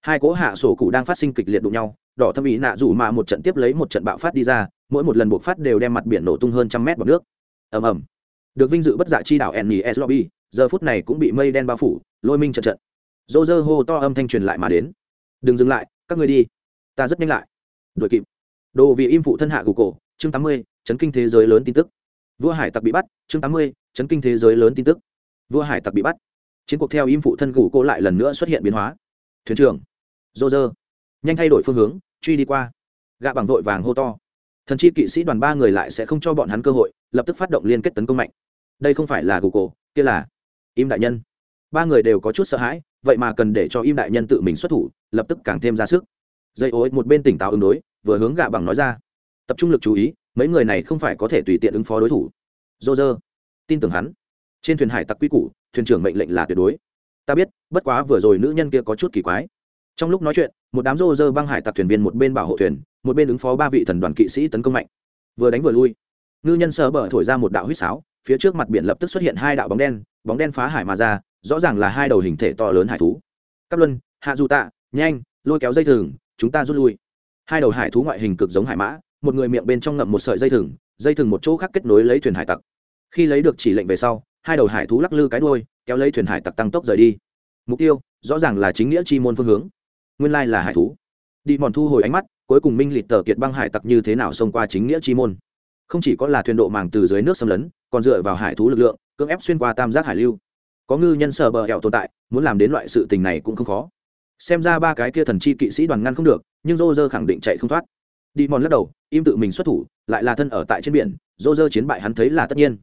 Hai cỗ hạ sổ cụ đang phát sinh kịch liệt đụng nhau, đỏ thâm ý nạ rủ mà một trận tiếp lấy một trận bạo phát đi ra, mỗi một lần buộc phát đều đem mặt biển nổ tung hơn trăm mét bọc nước. Ầm ầm. Được vinh dự bất dạ chi đảo nes lobby, giờ phút này cũng bị mây đen bao phủ, lôi minh trận trận. Dô dơ hô to âm thanh truyền lại mà đến đừng dừng lại, các người đi. Ta rất nhanh lại. Đuổi kịp. Đồ vị im phụ thân hạ gù cổ, chương tám mươi, chấn kinh thế giới lớn tin tức. Vua hải tặc bị bắt, chương tám mươi, chấn kinh thế giới lớn tin tức. Vua hải tặc bị bắt. Chiến cuộc theo im phụ thân gù cổ lại lần nữa xuất hiện biến hóa. Thuyền trưởng. Dô dơ nhanh thay đổi phương hướng, truy đi qua. Gạ bằng vội vàng hô to. Thần chi kỵ sĩ đoàn ba người lại sẽ không cho bọn hắn cơ hội, lập tức phát động liên kết tấn công mạnh. Đây không phải là gù cổ, kia là im đại nhân. Ba người đều có chút sợ hãi, vậy mà cần để cho im đại nhân tự mình xuất thủ lập tức càng thêm ra sức. Dây ô một bên tỉnh táo ứng đối, vừa hướng gạ bằng nói ra. Tập trung lực chú ý, mấy người này không phải có thể tùy tiện ứng phó đối thủ. Dô dơ tin tưởng hắn. Trên thuyền hải tặc quy củ, thuyền trưởng mệnh lệnh là tuyệt đối. Ta biết, bất quá vừa rồi nữ nhân kia có chút kỳ quái. Trong lúc nói chuyện, một đám rô rơ băng hải tặc thuyền viên một bên bảo hộ thuyền, một bên ứng phó ba vị thần đoàn kỵ sĩ tấn công mạnh. Vừa đánh vừa lui. Ngư nhân sờ bờ thổi ra một đạo huýt sáo, phía trước mặt biển lập tức xuất hiện hai đạo bóng đen bóng đen phá hải mà ra, rõ ràng là hai đầu hình thể to lớn hải thú. Cắp luân, hạ du tạ nhanh, lôi kéo dây thừng, chúng ta rút lui. Hai đầu hải thú ngoại hình cực giống hải mã, một người miệng bên trong ngậm một sợi dây thừng dây thừng một chỗ khác kết nối lấy thuyền hải tặc. Khi lấy được chỉ lệnh về sau, hai đầu hải thú lắc lư cái đuôi, kéo lấy thuyền hải tặc tăng tốc rời đi. Mục tiêu, rõ ràng là chính nghĩa chi môn phương hướng. Nguyên lai là hải thú. Đi mòn thu hồi ánh mắt, cuối cùng minh lịt tờ kiệt băng hải tặc như thế nào xông qua chính nghĩa chi môn? Không chỉ có là thuyền độ màng từ dưới nước xâm lấn, còn dựa vào hải thú lực lượng, cưỡng ép xuyên qua tam giác hải lưu. Có ngư nhân sở bờ hẹo tồn tại, muốn làm đến loại sự tình này cũng không khó xem ra ba cái kia thần chi kỵ sĩ đoàn ngăn không được, nhưng dô dơ khẳng định chạy không thoát. Đi mòn lắc đầu, im tự mình xuất thủ, lại là thân ở tại trên biển dô dơ chiến bại hắn thấy là tất nhiên.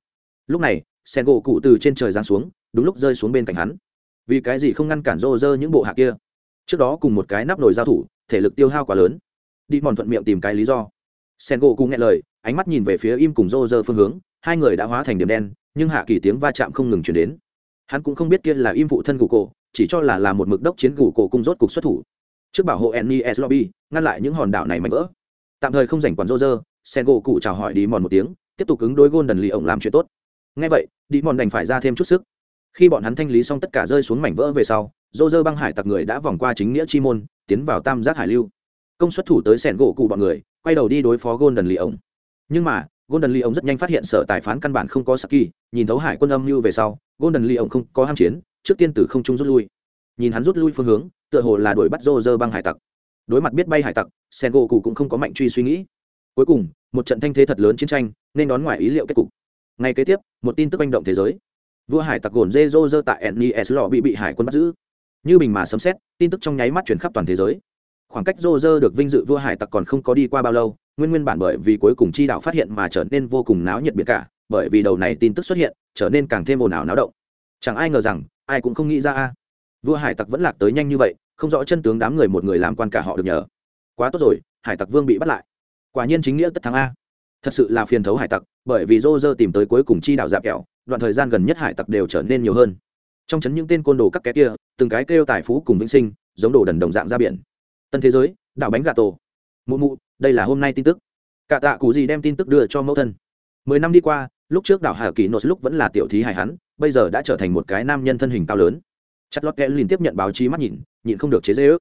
Lúc này, sen gỗ cụ từ trên trời giáng xuống, đúng lúc rơi xuống bên cạnh hắn. Vì cái gì không ngăn cản dô dơ những bộ hạ kia? Trước đó cùng một cái nắp nồi giao thủ, thể lực tiêu hao quá lớn. Đi mòn thuận miệng tìm cái lý do. Sen gỗ cụ nghe lời, ánh mắt nhìn về phía im cùng dô dơ phương hướng, hai người đã hóa thành điểm đen, nhưng hạ kỳ tiếng va chạm không ngừng chuyển đến hắn cũng không biết kia là im phụ thân cụ cổ, chỉ cho là là một mực đốc chiến cụ cổ cung rốt cục xuất thủ. Trước bảo hộ nes lobby, ngăn lại những hòn đảo này mạnh vỡ. Tạm thời không rảnh quản rô rơ sen gỗ cụ chào hỏi đi mòn một tiếng, tiếp tục ứng đối gôn đần lì ổng làm chuyện tốt. Ngay vậy đi mòn đành phải ra thêm chút sức. Khi bọn hắn thanh lý xong tất cả rơi xuống mảnh vỡ về sau rô rơ băng hải tặc người đã vòng qua chính nghĩa chi môn, tiến vào tam giác hải lưu. Công xuất thủ tới sẻn gỗ cụ bọn người, quay đầu đi đối phó gôn đần lì ổng. Nhưng mà Golden Lion rất nhanh phát hiện sở tài phán căn bản không có Saki, nhìn thấu hải quân âm lưu về sau, Golden Lion không có ham chiến, trước tiên từ không trung rút lui. Nhìn hắn rút lui phương hướng, tựa hồ là đuổi bắt Roger băng hải tặc. Đối mặt biết bay hải tặc, Sengoku cũng không có mạnh truy suy nghĩ. Cuối cùng, một trận thanh thế thật lớn chiến tranh nên đón ngoài ý liệu kết cục ngay kế tiếp một tin tức manh động thế giới vua hải tặc gồn dê tại nes Lobby bị bị hải quân bắt giữ như bình mà sấm xét tin tức trong nháy mắt truyền khắp toàn thế giới khoảng cách Rô dơ được vinh dự vua hải tặc còn không có đi qua bao lâu, nguyên nguyên bản bởi vì cuối cùng chi đạo phát hiện mà trở nên vô cùng náo nhiệt biệt cả, bởi vì đầu này tin tức xuất hiện, trở nên càng thêm ồn ào náo động. Chẳng ai ngờ rằng, ai cũng không nghĩ ra a. À, vua hải tặc vẫn lạc tới nhanh như vậy, không rõ chân tướng đám người một người làm quan cả họ được nhờ. Quá tốt rồi, hải tặc vương bị bắt lại. Quả nhiên chính nghĩa tất thắng a. À. Thật sự là phiền thấu hải tặc, bởi vì Rô dơ tìm tới cuối cùng chi đạo dạp kẹo, đoạn thời gian gần nhất hải tặc đều trở nên nhiều hơn. Trong chấn những tên côn đồ các cái kia, từng cái kêu tài phú cùng vĩnh sinh, giống đồ đần đồng dạng ra biển tân thế giới, đảo bánh gà tổ. Mụ mụ, đây là hôm nay tin tức. Cả tạ cụ gì đem tin tức đưa cho mẫu thân. Mười năm đi qua, lúc trước đảo hà kỳ nốt lúc vẫn là tiểu thí hài hắn, bây giờ đã trở thành một cái nam nhân thân hình cao lớn. Chặt lót kẽ liền tiếp nhận báo chí mắt nhìn nhìn không được chế dễ ước.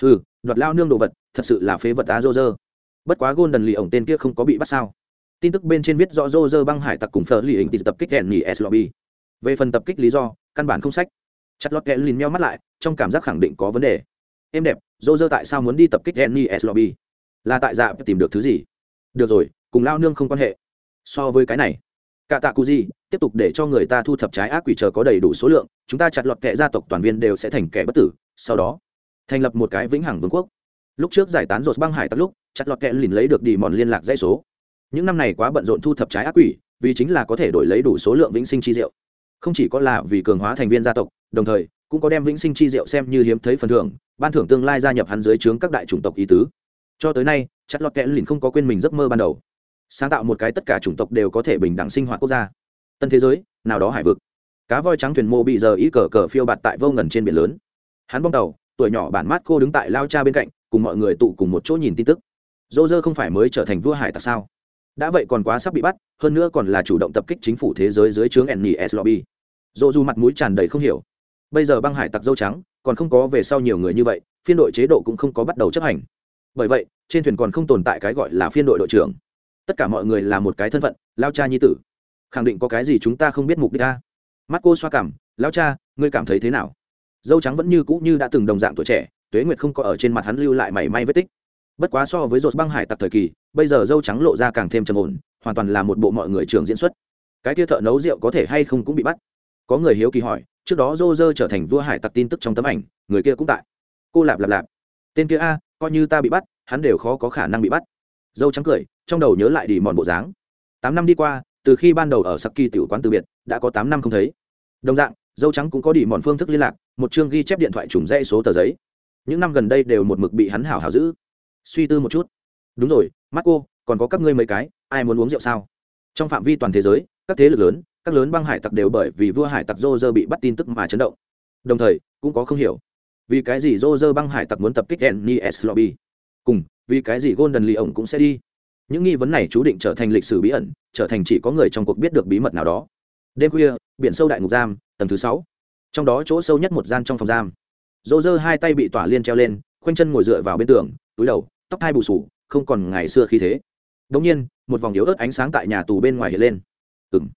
Ừ đoạt lao nương đồ vật, thật sự là phế vật á dô dơ bất quá gôn đần lì ổng tên kia không có bị bắt sao. Tin tức bên trên viết rõ dô dơ băng hải tặc cùng phở lì hình tập kích hẹn nghỉ s lobby. Về phần tập kích lý do, căn bản không sách. Chặt lót kẽ liền meo mắt lại, trong cảm giác khẳng định có vấn đề em đẹp rô dơ tại sao muốn đi tập kích hẹn nghỉ s. Lobby? Là tại dạ tìm được thứ gì? Được rồi, cùng lao nương không quan hệ. So với cái này cả tạ cụ gì tiếp tục để cho người ta thu thập trái ác quỷ chờ có đầy đủ số lượng, chúng ta chặt lọt kệ gia tộc toàn viên đều sẽ thành kẻ bất tử, sau đó, thành lập một cái vĩnh hằng vương quốc. Lúc trước giải tán rột băng hải tắt lúc, chặt lọt kệ lìn lấy được đi mòn liên lạc dãy số. Những năm này quá bận rộn thu thập trái ác quỷ, vì chính là có thể đổi lấy đủ số lượng vĩnh sinh chi diệu. Không chỉ có là vì cường hóa thành viên gia tộc, đồng thời cũng có đem vĩnh sinh chi diệu xem như hiếm thấy phần thưởng, ban thưởng tương lai gia nhập hắn dưới trướng các đại chủng tộc ý tứ. Cho tới nay chất lọt kẽ lìn không có quên mình giấc mơ ban đầu. Sáng tạo một cái tất cả chủng tộc đều có thể bình đẳng sinh hoạt quốc gia. Tân thế giới, nào đó hải vực. Cá voi trắng thuyền mô bị giờ ý cờ cờ phiêu bạt tại vô ngần trên biển lớn. Hắn bong tàu, tuổi nhỏ bản mát cô đứng tại lao cha bên cạnh, cùng mọi người tụ cùng một chỗ nhìn tin tức. Dô dơ không phải mới trở thành vua hải tặc sao? Đã vậy còn quá sắp bị bắt, hơn nữa còn là chủ động tập kích chính phủ thế giới dưới trướng nes lobby. Dô du mặt mũi tràn đầy không hiểu bây giờ băng hải tặc dâu trắng, còn không có về sau nhiều người như vậy, phiên đội chế độ cũng không có bắt đầu chấp hành. Bởi vậy, trên thuyền còn không tồn tại cái gọi là phiên đội đội trưởng. Tất cả mọi người là một cái thân phận, lao cha nhi tử. Khẳng định có cái gì chúng ta không biết mục đích ta mắt cô xoa cảm, lao cha, ngươi cảm thấy thế nào? Dâu trắng vẫn như cũ như đã từng đồng dạng tuổi trẻ, tuế nguyệt không có ở trên mặt hắn lưu lại mảy may vết tích. Bất quá so với dột băng hải tặc thời kỳ, bây giờ dâu trắng lộ ra càng thêm trầm ổn, hoàn toàn là một bộ mọi người trường diễn xuất. Cái tia thợ nấu rượu có thể hay không cũng bị bắt. Có người hiếu kỳ hỏi trước đó rô rơ trở thành vua hải tặc tin tức trong tấm ảnh, người kia cũng tại. Cô lạp lạp lạp. Tên kia a, coi như ta bị bắt, hắn đều khó có khả năng bị bắt. Dâu trắng cười, trong đầu nhớ lại đi mòn bộ dáng. Tám năm đi qua, từ khi ban đầu ở saki tiểu quán từ biệt, đã có tám năm không thấy. Đồng dạng, dâu trắng cũng có đi mòn phương thức liên lạc, một chương ghi chép điện thoại trùng dây số tờ giấy. Những năm gần đây đều một mực bị hắn hảo hảo giữ. Suy tư một chút. Đúng rồi mắt cô còn có các ngươi mấy cái, ai muốn uống rượu sao? Trong phạm vi toàn thế giới, các thế lực lớn các lớn băng hải tặc đều bởi vì vua hải tặc dô dơ bị bắt tin tức mà chấn động. Đồng thời, cũng có không hiểu. Vì cái gì dô dơ băng hải tặc muốn tập kích nes lobby? Cùng, vì cái gì golden lì ổng cũng sẽ đi? Những nghi vấn này chú định trở thành lịch sử bí ẩn, trở thành chỉ có người trong cuộc biết được bí mật nào đó. Đêm khuya, biển sâu đại ngục giam, tầng thứ sáu. Trong đó chỗ sâu nhất một gian trong phòng giam. Dô dơ hai tay bị tỏa liên treo lên, khoanh chân ngồi dựa vào bên tường, túi đầu, tóc hai bù sù, không còn ngày xưa khi thế. Đ ỗ n g nhiên, một vòng yếu ớt ánh sáng tại nhà tù bên ngoài hiện lên. Ừng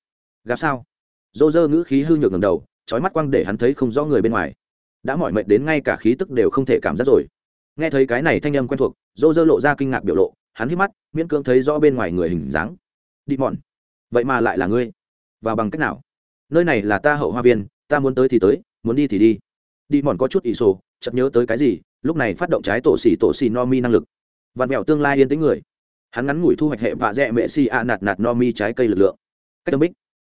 gặp sao? Dô dơ ngữ khí hư nhược ngầm đầu trói mắt quăng để hắn thấy không rõ người bên ngoài. Đã mỏi mệt đến ngay cả khí tức đều không thể cảm giác rồi. Nghe thấy cái này thanh âm quen thuộc, dô dơ lộ ra kinh ngạc biểu lộ, hắn hít mắt, miễn cưỡng thấy rõ bên ngoài người hình dáng. Đi mòn vậy mà lại là ngươi. Và bằng cách nào? Nơi này là ta hậu hoa viên, ta muốn tới thì tới, muốn đi thì đi. Đi mòn có chút ỷ sổ, chợt nhớ tới cái gì, lúc này phát động trái tổ xỉ tổ xỉ no mi năng lực. Vạt mẹo tương lai yên tĩnh người. Hắn ngắn ngủi thu hoạch hệ vạ dẹ mẹ xì a nạt nạt no mi trái cây lực lượng. Cách tâm bích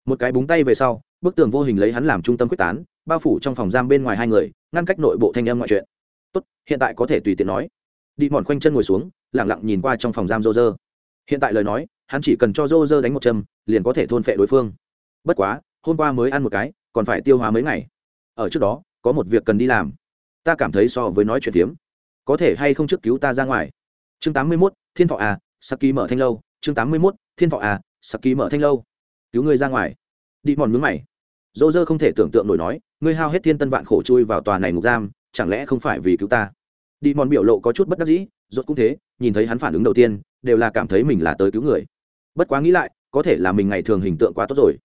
một cái búng tay về sau, bức tường vô hình lấy hắn làm trung tâm quyết tán, bao phủ trong phòng giam bên ngoài hai người, ngăn cách nội bộ thanh âm ngoại chuyện. Tốt, hiện tại có thể tùy tiện nói. Đi mòn khoanh chân ngồi xuống lẳng lặng nhìn qua trong phòng giam rô rơ hiện tại lời nói, hắn chỉ cần cho rô rơ đánh một châm, liền có thể thôn phệ đối phương. Bất quá, hôm qua mới ăn một cái, còn phải tiêu hóa mấy ngày. Ở trước đó, có một việc cần đi làm. Ta cảm thấy so với nói chuyện phiếm. Có thể hay không trước cứu ta ra ngoài? Chương tám mươi mốt, thiên thọ à saki mở thanh lâu. Chương tám mươi mốt, thiên thọ à saki mở thanh lâu cứu ngươi ra ngoài. Đi mòn mướn mày. Dô dơ không thể tưởng tượng nổi nói, ngươi hao hết thiên tân vạn khổ chui vào tòa này ngục giam, chẳng lẽ không phải vì cứu ta? Đi mòn biểu lộ có chút bất đắc dĩ, rốt cũng thế, nhìn thấy hắn phản ứng đầu tiên, đều là cảm thấy mình là tới cứu người. Bất quá nghĩ lại, có thể là mình ngày thường hình tượng quá tốt rồi.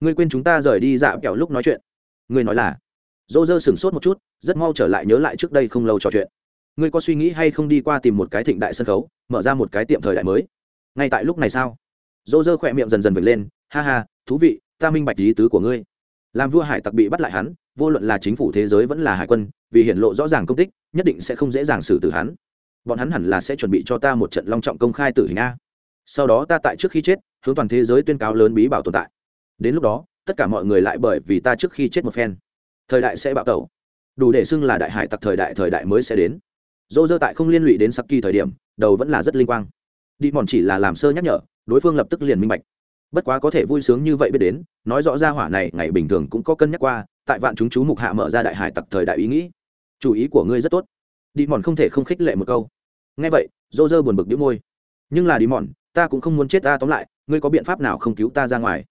Ngươi quên chúng ta rời đi dạo kẹo lúc nói chuyện. Ngươi nói là dô dơ sửng sốt một chút, rất mau trở lại nhớ lại trước đây không lâu trò chuyện. Ngươi có suy nghĩ hay không đi qua tìm một cái thịnh đại sân khấu, mở ra một cái tiệm thời đại mới? Ngay tại lúc này sao? Dô dơ khỏe miệng dần dần vệt lên ha ha, thú vị, ta minh bạch ý tứ của ngươi. Làm vua hải tặc bị bắt lại hắn, vô luận là chính phủ thế giới vẫn là hải quân, vì hiện lộ rõ ràng công tích, nhất định sẽ không dễ dàng xử tử hắn. Bọn hắn hẳn là sẽ chuẩn bị cho ta một trận long trọng công khai tử hình a. Sau đó ta tại trước khi chết, hướng toàn thế giới tuyên cáo lớn bí bảo tồn tại. Đến lúc đó, tất cả mọi người lại bởi vì ta trước khi chết một phen. Thời đại sẽ bạo tẩu. Đủ để xưng là đại hải tặc thời đại thời đại mới sẽ đến. Dô dơ tại không liên lụy đến sắc kỳ thời điểm, đầu vẫn là rất linh quang. Đi mòn chỉ là làm sơ nhắc nhở, đối phương lập tức liền minh bạch bất quá có thể vui sướng như vậy biết đến, nói rõ ra hỏa này ngày bình thường cũng có cân nhắc qua, tại vạn chúng chú mục hạ mở ra đại hải tặc thời đại ý nghĩ. Chủ ý của ngươi rất tốt. Đi mòn không thể không khích lệ một câu. Ngay vậy, dô dơ buồn bực đĩu môi. Nhưng là đi mòn, ta cũng không muốn chết ta tóm lại, ngươi có biện pháp nào không cứu ta ra ngoài?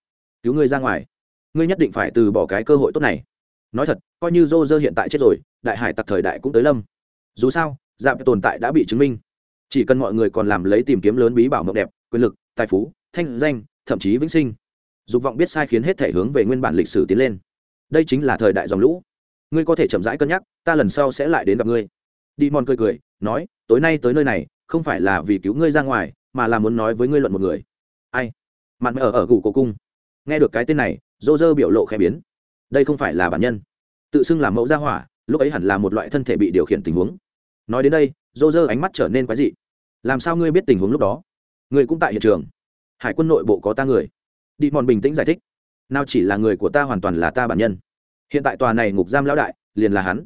Cứu ngươi ra ngoài? Ngươi nhất định phải từ bỏ cái cơ hội tốt này. Nói thật, coi như dô dơ hiện tại chết rồi, đại hải tặc thời đại cũng tới lâm. Dù sao dạp tồn tại đã bị chứng minh. Chỉ cần mọi người còn làm lấy tìm kiếm lớn bí bảo mộng đẹp, quyền lực, tài phú, thanh danh thậm chí vĩnh sinh. Dục vọng biết sai khiến hết thể hướng về nguyên bản lịch sử tiến lên. Đây chính là thời đại dòng lũ. Ngươi có thể chậm rãi cân nhắc, ta lần sau sẽ lại đến gặp ngươi. Đi mòn cười cười, nói, tối nay tới nơi này, không phải là vì cứu ngươi ra ngoài, mà là muốn nói với ngươi luận một người. Ai? Mặn ở ở gù cổ cung. Nghe được cái tên này, dô dơ biểu lộ khẽ biến. Đây không phải là bản nhân. Tự xưng làm mẫu gia hỏa, lúc ấy hẳn là một loại thân thể bị điều khiển tình huống. Nói đến đây, dô dơ ánh mắt trở nên quái dị. Làm sao ngươi biết tình huống lúc đó? Ngươi cũng tại hiện trường hải quân nội bộ có ta người. Đi mòn bình tĩnh giải thích. Nào chỉ là người của ta hoàn toàn là ta bản nhân. Hiện tại tòa này ngục giam lão đại, liền là hắn.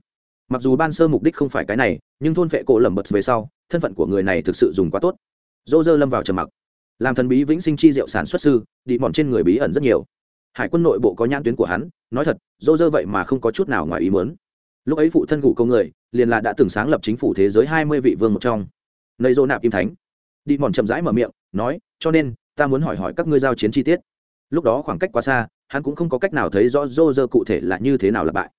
Mặc dù ban sơ mục đích không phải cái này, nhưng thôn vệ cổ lầm bật về sau, thân phận của người này thực sự dùng quá tốt. Dô dơ lâm vào trầm mặc. Làm thần bí vĩnh sinh chi diệu sản xuất sư, đi mòn trên người bí ẩn rất nhiều. Hải quân nội bộ có nhãn tuyến của hắn, nói thật, dô dơ vậy mà không có chút nào ngoài ý muốn. Lúc ấy phụ thân cụ công người, liền là đã từng sáng lập chính phủ thế giới hai mươi vị vương một trong. Nơi dô nạp im thánh. Đi mòn chậm rãi mở miệng, nói, cho nên ta muốn hỏi hỏi các ngươi giao chiến chi tiết. Lúc đó khoảng cách quá xa, hắn cũng không có cách nào thấy rõ dô dơ cụ thể là như thế nào là bại.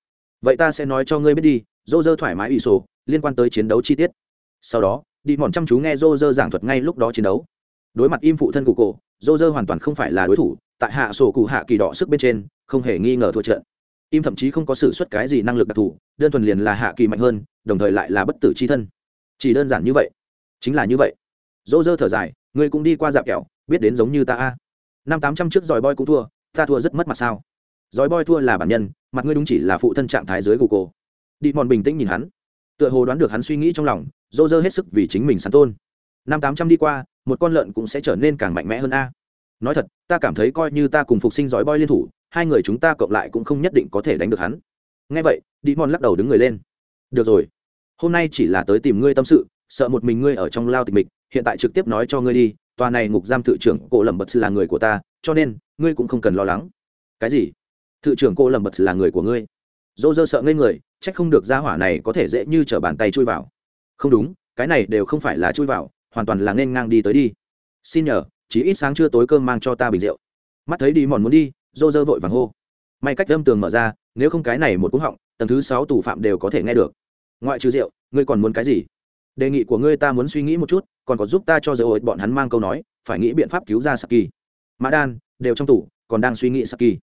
Vậy ta sẽ nói cho ngươi biết đi dô dơ thoải mái ủy sổ, liên quan tới chiến đấu chi tiết. Sau đó, đi mòn chăm chú nghe dô dơ giảng thuật ngay lúc đó chiến đấu. Đối mặt im phụ thân cụ cổ dô dơ hoàn toàn không phải là đối thủ, tại hạ sổ cụ hạ kỳ đỏ sức bên trên, không hề nghi ngờ thua trận. Im thậm chí không có sự xuất cái gì năng lực đặc thù, đơn thuần liền là hạ kỳ mạnh hơn, đồng thời lại là bất tử c h i thân. Chỉ đơn giản như vậy. Chính là như vậy. Dô dơ thở dài, ngươi cũng đi qua dạp kẹo biết đến giống như ta a. Năm tám trăm trước giỏi boy cũng thua, ta thua rất mất mặt sao? Giỏi boy thua là bản nhân, mặt ngươi đúng chỉ là phụ thân trạng thái dưới của cô đi mòn bình tĩnh nhìn hắn. Tựa hồ đoán được hắn suy nghĩ trong lòng, dô dơ hết sức vì chính mình sắn tôn. Năm tám trăm đi qua, một con lợn cũng sẽ trở nên càng mạnh mẽ hơn a. Nói thật, ta cảm thấy coi như ta cùng phục sinh giỏi boy liên thủ, hai người chúng ta cộng lại cũng không nhất định có thể đánh được hắn. Ngay vậy, đi mòn lắc đầu đứng người lên. Được rồi. Hôm nay chỉ là tới tìm ngươi tâm sự, sợ một mình ngươi ở trong lao tịch mịch, hiện tại trực tiếp nói cho ngươi đi tòa này ngục giam thự trưởng cổ lầm bật là người của ta, cho nên, ngươi cũng không cần lo lắng. Cái gì? Thự trưởng cô lầm bật là người của ngươi? Dô dơ sợ ngây người c h ắ c không được ra hỏa này có thể dễ như t r ở bàn tay chui vào. Không đúng, cái này đều không phải là chui vào, hoàn toàn là nên ngang đi tới đi. Xin nhờ, chỉ ít sáng trưa tối cơm mang cho ta bình rượu. Mắt thấy đi mòn muốn đi dô dơ vội vàng hô. May cách lâm tường mở ra, nếu không cái này một cúng họng, tầng thứ sáu tù phạm đều có thể nghe được. Ngoại trừ rượu, ngươi còn muốn cái gì? Đề nghị của ngươi ta muốn suy nghĩ một chút, còn có giúp ta cho dỡ ổi bọn hắn mang câu nói, phải nghĩ biện pháp cứu ra saki. Mã đan, đều trong tủ còn đang suy nghĩ saki.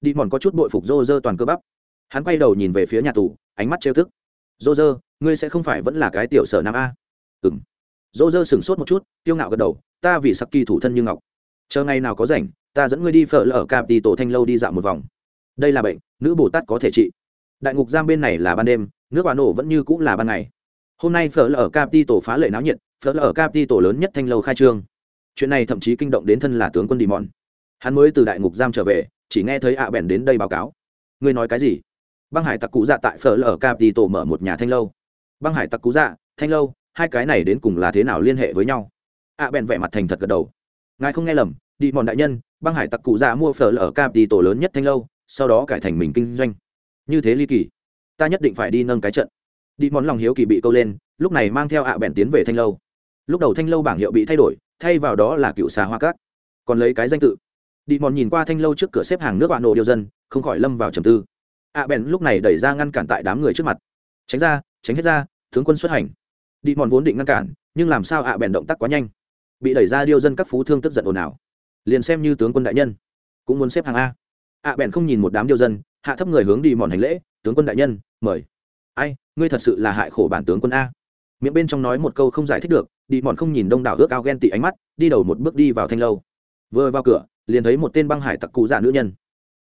Đi mòn có chút bội phục rô rơ toàn cơ bắp. Hắn quay đầu nhìn về phía nhà tù, ánh mắt trêu thức rô rơ ngươi sẽ không phải vẫn là cái tiểu sở nam a. Ừ m rô rơ sửng sốt một chút tiêu ngạo gật đầu, ta vì saki thủ thân như ngọc. Chờ ngày nào có rảnh, ta dẫn ngươi đi phở lở cạp đi tổ thanh lâu đi dạo một vòng. Đây là bệnh, nữ bồ tát có thể trị. Đại ngục giam bên này là ban đêm, nước bà nổ vẫn như cũng là ban ngày hôm nay phở lở cạp tổ phá lệ náo nhiệt, phở lở cạp tổ lớn nhất thanh lâu khai trương. Chuyện này thậm chí kinh động đến thân là tướng quân đi mòn hắn mới từ đại ngục giam trở về, chỉ nghe thấy ạ à bèn đến đây báo cáo. Ngươi nói cái gì? Băng hải tặc cụ dạ tại phở lở cạp tổ mở một nhà thanh lâu. Băng hải tặc cụ dạ thanh lâu, hai cái này đến cùng là thế nào liên hệ với nhau? ạ à bèn vẻ mặt thành thật gật đầu. Ngài không nghe lầm đi mòn đại nhân, băng hải tặc cụ dạ mua phở lở cạp tổ lớn nhất thanh lâu, sau đó cải thành mình kinh doanh. Như thế ly kỳ, ta nhất định phải đi nâng cái trận đi món lòng hiếu kỳ bị câu lên, lúc này mang theo ạ à bèn tiến về thanh lâu. Lúc đầu thanh lâu bảng hiệu bị thay đổi, thay vào đó là cựu xà hoa cát. Còn lấy cái danh tự. Đi mòn nhìn qua thanh lâu trước cửa xếp hàng nước bạn nổ điều dân, không khỏi lâm vào trầm tư. Ạ à bèn lúc này đẩy ra ngăn cản tại đám người trước mặt. Tránh ra, tránh hết ra, tướng quân xuất hành. Đi mòn vốn định ngăn cản, nhưng làm sao ạ à bèn động tác quá nhanh? Bị đẩy ra điêu dân các phú thương tức giận ồn ào. Liền xem như tướng quân đại nhân, cũng muốn xếp hàng a. Ạ à bèn không nhìn một đám điêu dân, hạ thấp người hướng đi mòn hành lễ, tướng quân đại nhân, mời ai, ngươi thật sự là hại khổ bản tướng quân a. Miệng bên trong nói một câu không giải thích được, đi mòn không nhìn đông đảo ước ao ghen tị ánh mắt, đi đầu một bước đi vào thanh lâu. Vừa vào cửa, liền thấy một tên băng hải tặc cụ già nữ nhân.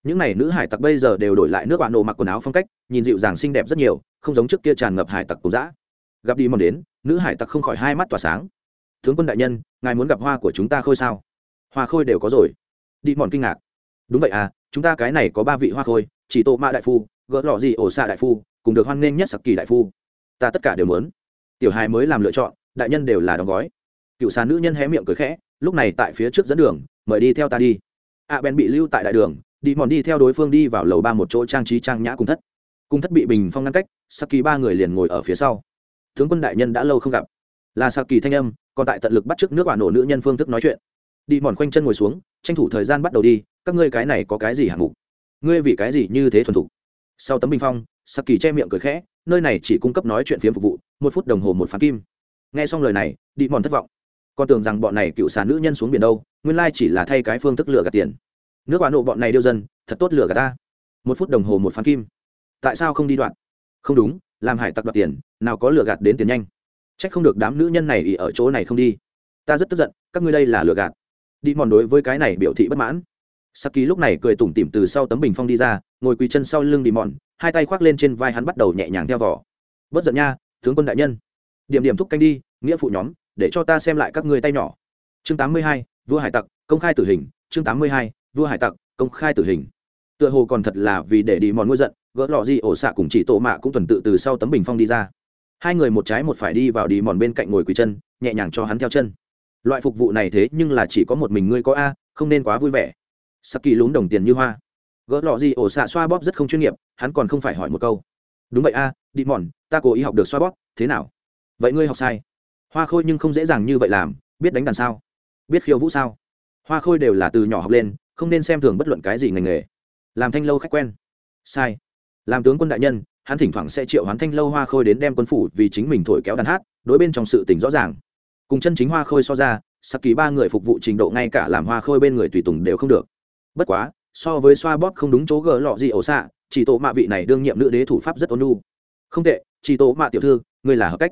Những n à y nữ hải tặc bây giờ đều đổi lại nước bạn nổ mặc quần áo phong cách, nhìn dịu dàng xinh đẹp rất nhiều, không giống trước kia tràn ngập hải tặc cụ giã. Gặp đi mòn đến, nữ hải tặc không khỏi hai mắt tỏa sáng. Tướng quân đại nhân, ngài muốn gặp hoa của chúng ta khôi sao? Hoa khôi đều có rồi. Đi mòn kinh ngạc. Đúng vậy à chúng ta cái này có ba vị hoa khôi, chỉ tô mạ đại phu gỡ lọ gì ổ xạ đại phu cùng được hoan nghênh nhất sặc kỳ đại phu. Ta tất cả đều muốn. Tiểu hài mới làm lựa chọn đại nhân đều là đóng gói. Cựu xà nữ nhân hé miệng cười khẽ lúc này tại phía trước dẫn đường mời đi theo ta đi. A à, bèn bị lưu tại đại đường đi mòn đi theo đối phương đi vào lầu ba một chỗ trang trí trang nhã cung thất. Cung thất bị bình phong ngăn cách sắc kỳ ba người liền ngồi ở phía sau. Tướng quân đại nhân đã lâu không gặp. Là sắc kỳ thanh âm còn tại tận lực bắt chước nước quả nổ nữ nhân phương thức nói chuyện. Đi mòn khoanh chân ngồi xuống tranh thủ thời gian bắt đầu đi các ngươi cái này có cái gì hạng mục? Ngươi vì cái gì như thế thuần thục? Sau tấm bình phong sắc kỳ che miệng cười khẽ, nơi này chỉ cung cấp nói chuyện phiếm phục vụ, một phút đồng hồ một phán kim. Nghe xong lời này, đi mòn thất vọng. Con tưởng rằng bọn này cựu xà nữ nhân xuống biển đâu, nguyên lai chỉ là thay cái phương thức lừa gạt tiền. Nước quả nộ bọn này điêu dân, thật tốt lừa gạt ta. Một phút đồng hồ một phán kim. Tại sao không đi đoạn? Không đúng, làm hải tặc đoạt tiền, nào có lừa gạt đến tiền nhanh. C h ắ c không được đám nữ nhân này ỉ ở chỗ này không đi. Ta rất tức giận, các ngươi đây là lừa gạt. Đi mòn đối với cái này biểu thị bất mãn. Saki lúc này cười tủm tỉm từ sau tấm bình phong đi ra, ngồi quỳ chân sau lưng đi mòn, hai tay khoác lên trên vai hắn bắt đầu nhẹ nhàng theo vỏ. "Bất giận nha, tướng quân đại nhân. Điểm điểm thúc canh đi, nghĩa phụ nhóm, để cho ta xem lại các ngươi tay nhỏ." Chương 82, vua hải tặc, công khai tử hình, chương 82, vua hải tặc, công khai tử hình. Tựa hồ còn thật là vì để đi mòn nguôi giận, gỡ lọ gì ổ xạ cùng chỉ tổ mạ cũng tuần tự từ sau tấm bình phong đi ra. Hai người một trái một phải đi vào đi mòn bên cạnh ngồi quỳ chân, nhẹ nhàng cho hắn theo chân. Loại phục vụ này thế nhưng là chỉ có một mình ngươi có a, không nên quá vui vẻ sắc kỳ lún đồng tiền như hoa. Gỡ lọ gì ổ xạ xoa bóp rất không chuyên nghiệp, hắn còn không phải hỏi một câu. Đúng vậy a, đi mòn, ta cố ý học được xoa bóp, thế nào? Vậy ngươi học sai. Hoa khôi nhưng không dễ dàng như vậy làm, biết đánh đàn sao? Biết khiêu vũ sao? Hoa khôi đều là từ nhỏ học lên, không nên xem thường bất luận cái gì ngành nghề. Làm thanh lâu khách quen. Sai. Làm tướng quân đại nhân, hắn thỉnh thoảng sẽ triệu hoán thanh lâu hoa khôi đến đem quân phủ vì chính mình thổi kéo đàn hát, đối bên trong sự tỉnh rõ ràng. Cùng chân chính hoa khôi so ra sắc kỳ ba người phục vụ trình độ ngay cả làm hoa khôi bên người tùy tùng đều không được bất quá, so với xoa bóp không đúng chỗ gỡ lọ gì ổ xạ, chỉ tổ mạ vị này đương nhiệm nữ đế thủ pháp rất ôn nhu. Không tệ, chỉ tổ mạ tiểu thư, ngươi là hợp cách.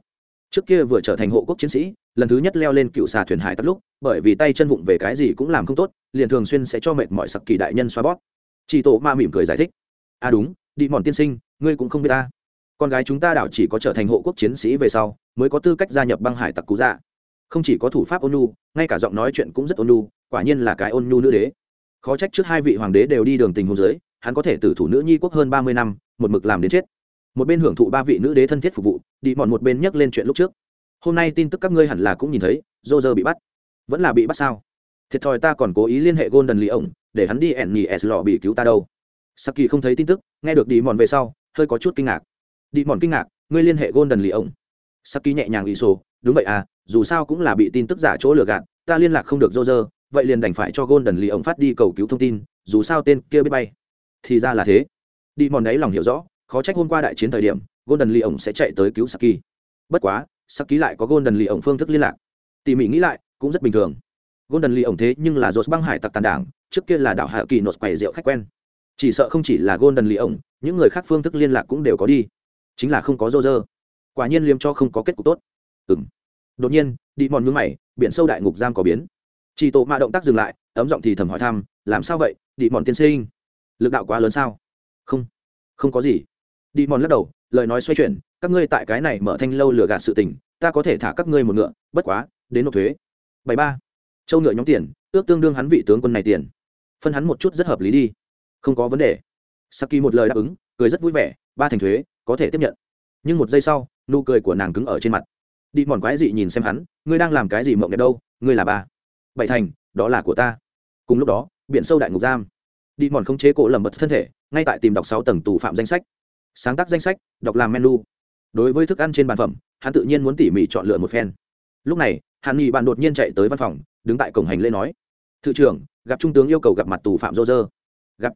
Trước kia vừa trở thành hộ quốc chiến sĩ, lần thứ nhất leo lên cựu xà thuyền hải tắt lúc, bởi vì tay chân vụng về cái gì cũng làm không tốt, liền thường xuyên sẽ cho mệt mọi sặc kỳ đại nhân xoa bóp. Chỉ tổ mạ mỉm cười giải thích. À đúng, đi mòn tiên sinh, ngươi cũng không biết ta. Con gái chúng ta đảo chỉ có trở thành hộ quốc chiến sĩ về sau, mới có tư cách gia nhập băng hải tặc cú dạ. Không chỉ có thủ pháp ôn nhu, ngay cả giọng nói chuyện cũng rất ôn nhu, quả nhiên là cái ôn nhu nữ đế khó trách trước hai vị hoàng đế đều đi đường tình hôn giới, hắn có thể tử thủ nữ nhi quốc hơn ba mươi năm, một mực làm đến chết. Một bên hưởng thụ ba vị nữ đế thân thiết phục vụ, đi mòn một bên nhắc lên chuyện lúc trước. Hôm nay tin tức các ngươi hẳn là cũng nhìn thấy dô dơ bị bắt. Vẫn là bị bắt sao? Thiệt thòi ta còn cố ý liên hệ golden lì ổng để hắn đi ẻn nhì s lò bị cứu ta đâu. Saki không thấy tin tức, nghe được đi mòn về sau, hơi có chút kinh ngạc. Đi mòn kinh ngạc, ngươi liên hệ golden lì ổng saki nhẹ nhàng ý sổ, đúng vậy à dù sao cũng là bị tin tức giả chỗ lừa gạt, ta liên lạc không được dô dơ vậy liền đành phải cho Golden Lee ông phát đi cầu cứu thông tin, dù sao tên kia biết bay. Thì ra là thế. Đi mòn đấy lòng hiểu rõ, khó trách hôm qua đại chiến thời điểm, Golden Lee ông sẽ chạy tới cứu Saki. Bất quá, Saki lại có Golden Lee ông phương thức liên lạc. Tỉ mỉ nghĩ lại, cũng rất bình thường. Golden Lee ông thế nhưng là Rốt băng hải tặc tàn đảng, trước kia là đảo Hạ Kỳ nột quầy rượu khách quen. Chỉ sợ không chỉ là Golden Lee ông, những người khác phương thức liên lạc cũng đều có đi. Chính là không có Roger. Quả nhiên liêm cho không có kết cục tốt. Ừm. Đột nhiên, đi mòn nhướng mày, biển sâu đại ngục giam có biến chỉ tổ mạ động tác dừng lại, ấm giọng thì thầm hỏi thăm, làm sao vậy đi mòn tiên sinh? Lực đạo quá lớn sao? Không không có gì. Đi mòn lắc đầu, lời nói xoay chuyển, các ngươi tại cái này mở thanh lâu lừa gạt sự tình, ta có thể thả các ngươi một ngựa, bất quá, đến nộp thuế. Bảy ba, châu ngựa nhóm tiền, ước tương đương hắn vị tướng quân này tiền. Phân hắn một chút rất hợp lý đi. Không có vấn đề. Saki một lời đáp ứng, cười rất vui vẻ, ba thành thuế, có thể tiếp nhận. Nhưng một giây sau, nụ cười của nàng cứng ở trên mặt. Đi mòn quái dị nhìn xem hắn, ngươi đang làm cái gì mộng đẹp đâu? Ngươi là ba bảy thành, đó là của ta. Cùng lúc đó, biển sâu đại ngục giam. Đi mòn không chế cổ lầm bật thân thể, ngay tại tìm đọc sáu tầng tù phạm danh sách. Sáng tác danh sách, đọc làm menu. Đối với thức ăn trên bàn phẩm, hắn tự nhiên muốn tỉ mỉ chọn lựa một phen. Lúc này, hàn nghị bạn đột nhiên chạy tới văn phòng, đứng tại cổng hành lễ nói, thự trưởng, gặp trung tướng yêu cầu gặp mặt tù phạm dô dơ gặp.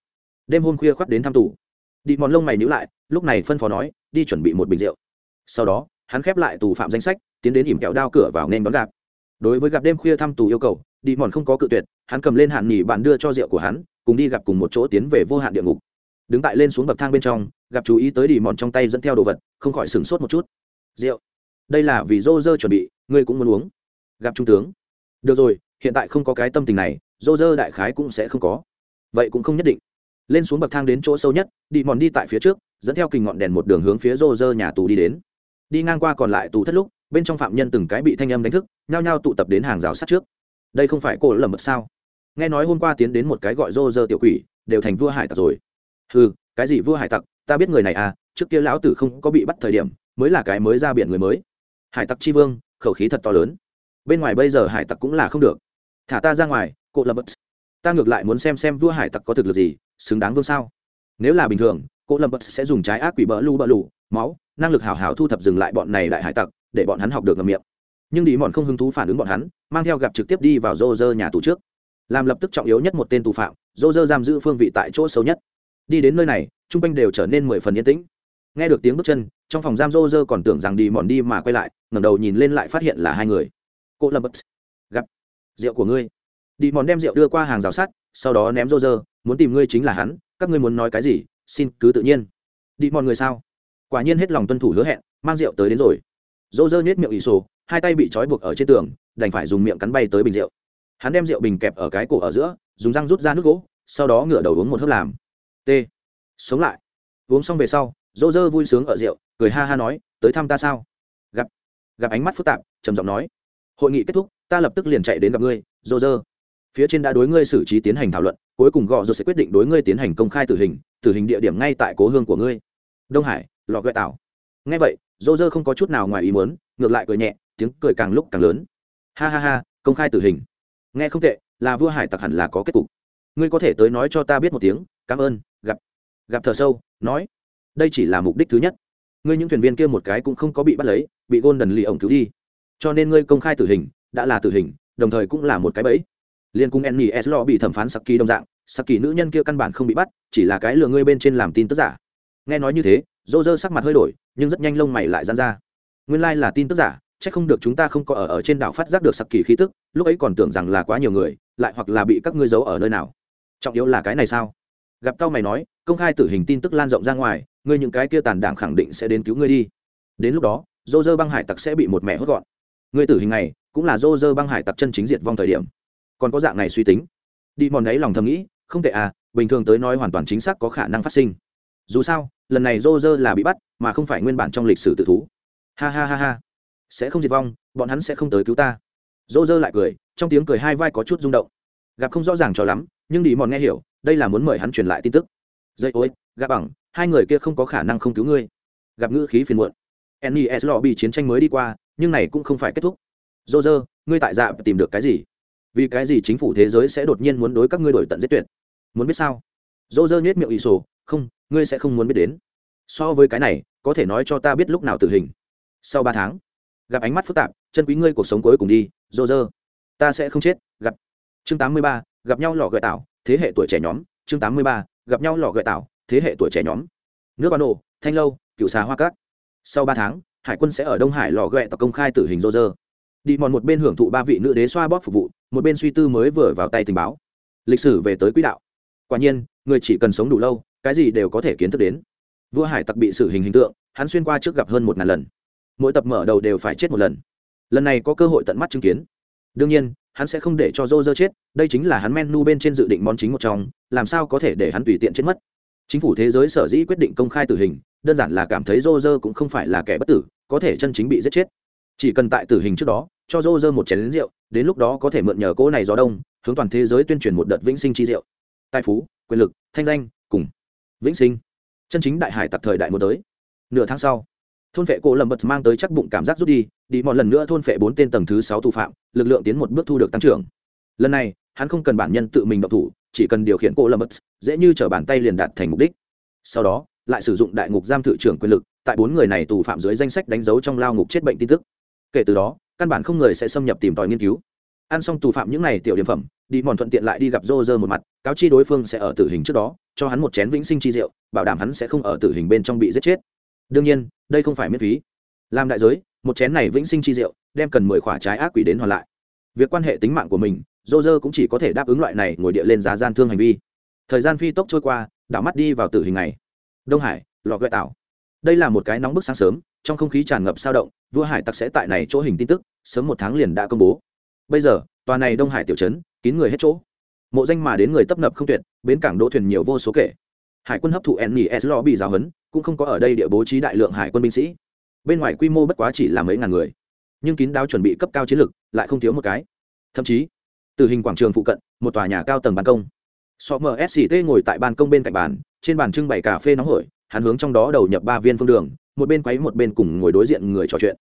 Đêm hôm khuya khoác đến thăm tù. Đi mòn lông mày nhữ lại, lúc này phân phó nói, đi chuẩn bị một bình rượu. Sau đó, hắn khép lại tù phạm danh sách, tiến đến ỉm kẹo đao cửa vào nên đón gặp. Đối với gặp đêm khuya thăm tù yêu cầu đi mòn không có cự tuyệt, hắn cầm lên hạn nghỉ bạn đưa cho rượu của hắn, cùng đi gặp cùng một chỗ tiến về vô hạn địa ngục. Đứng tại lên xuống bậc thang bên trong, gặp chú ý tới đi mòn trong tay dẫn theo đồ vật, không khỏi sửng sốt một chút. Rượu. Đây là vì dô dơ chuẩn bị, ngươi cũng muốn uống. Gặp trung tướng. Được rồi, hiện tại không có cái tâm tình này, dô dơ đại khái cũng sẽ không có. Vậy cũng không nhất định. Lên xuống bậc thang đến chỗ sâu nhất, đi mòn đi tại phía trước, dẫn theo kình ngọn đèn một đường hướng phía rô rơ nhà tù đi đến. Đi ngang qua còn lại tù thất lúc, bên trong phạm nhân từng cái bị thanh âm đánh thức, nhao nhao tụ tập đến hàng rào sát trước đây không phải cô lầm mật sao? Nghe nói hôm qua tiến đến một cái gọi rô rơ tiểu quỷ, đều thành vua hải tặc rồi. Ừ cái gì vua hải tặc? Ta biết người này à trước kia lão tử không có bị bắt thời điểm, mới là cái mới ra biển người mới. Hải tặc tri vương, khẩu khí thật to lớn. Bên ngoài bây giờ hải tặc cũng là không được. Thả ta ra ngoài, cô lầm mật ta ngược lại muốn xem xem vua hải tặc có thực lực gì, xứng đáng vương sao? Nếu là bình thường, cô lầm bật sẽ dùng trái ác quỷ bỡ lu bỡ lù máu, năng lực hào hào thu thập dừng lại bọn này đại hải tặc, để bọn hắn học được ngầm miệng nhưng đi mòn không hứng thú phản ứng bọn hắn, mang theo gặp trực tiếp đi vào rô rơ nhà tù trước. Làm lập tức trọng yếu nhất một tên tù phạm rô rơ giam giữ phương vị tại chỗ xấu nhất. Đi đến nơi này t r u n g quanh đều trở nên mười phần yên tĩnh. Nghe được tiếng bước chân, trong phòng giam rô rơ còn tưởng rằng đi mòn đi mà quay lại, ngẩng đầu nhìn lên lại phát hiện là hai người. Cô lâm bất gặp rượu của ngươi. Đi mòn đem rượu đưa qua hàng rào sắt, sau đó ném rô rơ muốn tìm ngươi chính là hắn, các ngươi muốn nói cái gì, xin cứ tự nhiên. Đi Mòn người sao? Quả nhiên hết lòng tuân thủ hứa hẹn, mang rượu tới đến rồi dỗ dơ nhét miệng ỷ sổ, hai tay bị trói buộc ở trên tường, đành phải dùng miệng cắn bay tới bình rượu. Hắn đem rượu bình kẹp ở cái cổ ở giữa, dùng răng rút ra nước gỗ, sau đó ngửa đầu uống một hớp làm. T sống lại. Uống xong về sau, dỗ dơ vui sướng ở rượu, cười ha ha nói, tới thăm ta sao? Gặp gặp ánh mắt phức tạp, trầm giọng nói, hội nghị kết thúc, ta lập tức liền chạy đến gặp ngươi, dỗ dơ. Phía trên đã đối ngươi xử trí tiến hành thảo luận, cuối cùng gò rồi sẽ quyết định đối ngươi tiến hành công khai tử hình tử hình địa điểm ngay tại cố hương của ngươi. Đông hải lò gợi tảo ngay vậy, dô dơ không có chút nào ngoài ý muốn, ngược lại cười nhẹ, tiếng cười càng lúc càng lớn. Ha ha ha, công khai tử hình. Nghe không tệ, là vua hải tặc hẳn là có kết cục. Ngươi có thể tới nói cho ta biết một tiếng, cảm ơn, gặp gặp thở sâu, nói, đây chỉ là mục đích thứ nhất. Ngươi những thuyền viên kia một cái cũng không có bị bắt lấy, bị gôn đần lì ổng cứu đi. Cho nên ngươi công khai tử hình, đã là tử hình, đồng thời cũng là một cái bẫy. Liên cung enny s lo bị thẩm phán saki đồng dạng, saki nữ nhân kia căn bản không bị bắt, chỉ là cái lừa ngươi bên trên làm tin tức giả. Nghe nói như thế, dô dơ sắc mặt hơi đổi nhưng rất nhanh lông mày lại dán ra. Nguyên lai、like、là tin tức giả c h ắ c không được chúng ta không có ở, ở trên đảo phát giác được saki khí tức lúc ấy còn tưởng rằng là quá nhiều người lại hoặc là bị các ngươi giấu ở nơi nào. Trọng yếu là cái này sao? Gặp cao mày nói công khai tử hình tin tức lan rộng ra ngoài ngươi những cái kia tàn đảng khẳng định sẽ đến cứu ngươi đi. Đến lúc đó dô dơ băng hải tặc sẽ bị một mẹ hốt gọn. Ngươi tử hình này cũng là dô dơ băng hải tặc chân chính diệt vong thời điểm. Còn có dạng này suy tính. Đi mòn ấy lòng thầm nghĩ không tệ à bình thường tới nói hoàn toàn chính xác có khả năng phát sinh. Dù sao lần này rô rơ là bị bắt, mà không phải nguyên bản trong lịch sử tự thú. Ha ha ha ha. Sẽ không diệt vong, bọn hắn sẽ không tới cứu ta. Rô rơ lại cười, trong tiếng cười hai vai có chút rung động. Gặp không rõ ràng cho lắm, nhưng đi mòn nghe hiểu, đây là muốn mời hắn truyền lại tin tức. Dây ôi gặp bằng, hai người kia không có khả năng không cứu ngươi. Gặp ngữ khí phiền muộn. Nes lò bị chiến tranh mới đi qua, nhưng này cũng không phải kết thúc. Dô dơ ngươi tại dạ tìm được cái gì? Vì cái gì chính phủ thế giới sẽ đột nhiên muốn đối các ngươi đổi tận giết tuyệt? Muốn biết sao? Dỗ dơ nhét miệng ỷ sổ không, ngươi sẽ không muốn biết đến. So với cái này, có thể nói cho ta biết lúc nào tử hình. Sau ba tháng, gặp ánh mắt phức tạp, chân quý ngươi cuộc sống cuối cùng đi, dô dơ. Ta sẽ không chết, gặp. Chương tám mươi ba, gặp nhau lò gợi tảo, thế hệ tuổi trẻ nhóm. Chương tám mươi ba, gặp nhau lò gợi tảo, thế hệ tuổi trẻ nhóm. Nước ban nổ thanh lâu cựu xà hoa cát sau ba tháng, hải quân sẽ ở đông hải lò gợi tập công khai tử hình dô dơ. Đi mòn một bên hưởng thụ ba vị nữ đế xoa bóp phục vụ, một bên suy tư mới vừa vào tay tình báo. Lịch sử về tới quỹ đạo. Quả nhiên, người chỉ cần sống đủ lâu cái gì đều có thể kiến thức đến. Vua hải tặc bị xử hình hình tượng, hắn xuyên qua trước gặp hơn một ngàn lần. Mỗi tập mở đầu đều phải chết một lần. Lần này có cơ hội tận mắt chứng kiến. Đương nhiên, hắn sẽ không để cho dô dơ chết, đây chính là hắn menu bên trên dự định món chính một trong, làm sao có thể để hắn tùy tiện chết mất. Chính phủ thế giới sở dĩ quyết định công khai tử hình, đơn giản là cảm thấy dô dơ cũng không phải là kẻ bất tử, có thể chân chính bị giết chết. Chỉ cần tại tử hình trước đó, cho dô dơ một chén lính rượu, đến lúc đó có thể mượn nhờ cỗ này gió đông, hướng toàn thế giới tuyên truyền một đợt vĩnh sinh chi rượu tài phú, quyền lực, thanh danh, cùng vĩnh sinh. Chân chính đại hải tặc thời đại muốn tới. Nửa tháng sau, thôn vệ cổ lầm bật mang tới chắc bụng cảm giác rút đi đi một lần nữa thôn vệ bốn tên tầng thứ sáu thủ phạm, lực lượng tiến một bước thu được tăng trưởng. Lần này, hắn không cần bản nhân tự mình độc thủ, chỉ cần điều khiển cổ lâm bật, dễ như t bàn tay liền đạt thành mục đích. Sau đó, lại sử dụng đại ngục giam thự trưởng quyền lực, tại bốn người này tù phạm dưới danh sách đánh dấu trong lao ngục chết bệnh tin tức. Kể từ đó, căn bản không người sẽ xâm nhập tìm tòi nghiên cứu. Ăn xong tù phạm những n à y tiểu điểm phẩm, đi mòn thuận tiện lại đi gặp rô rơ một mặt, cáo chi đối phương sẽ ở tử hình trước đó cho hắn một chén vĩnh sinh chi rượu, bảo đảm hắn sẽ không ở tử hình bên trong bị giết chết. Đương nhiên, đây không phải miễn phí. Làm đại giới, một chén này vĩnh sinh chi rượu, đem cần mười khỏa trái ác quỷ đến hoàn lại. Việc quan hệ tính mạng của mình rô rơ cũng chỉ có thể đáp ứng loại này ngồi địa lên giá gian thương hành vi. Thời gian phi tốc trôi qua, đảo mắt đi vào tử hình này. Đông hải lò gợi tảo. Đây là một cái nóng bức sáng sớm, trong không khí tràn ngập sao động, vua hải tặc sẽ tại này chỗ hình tin tức, sớm một tháng liền đã công bố. Bây giờ, tòa này đông hải tiểu trấn, kín người hết chỗ mộ danh mà đến người tấp nập không tuyệt, bến cảng đỗ thuyền nhiều vô số kể. Hải quân hấp thụ nes lo bị giáo huấn, cũng không có ở đây địa bố trí đại lượng hải quân binh sĩ. Bên ngoài quy mô bất quá chỉ là mấy ngàn người. Nhưng kín đáo chuẩn bị cấp cao chiến lược lại không thiếu một cái. Thậm chí, từ hình quảng trường phụ cận, một tòa nhà cao tầng ban công. So msct ngồi tại ban công bên cạnh bàn, trên bàn trưng bày cà phê nóng hổi, hắn hướng trong đó đầu nhập ba viên phương đường, một bên quấy một bên cùng ngồi đối diện người trò chuyện.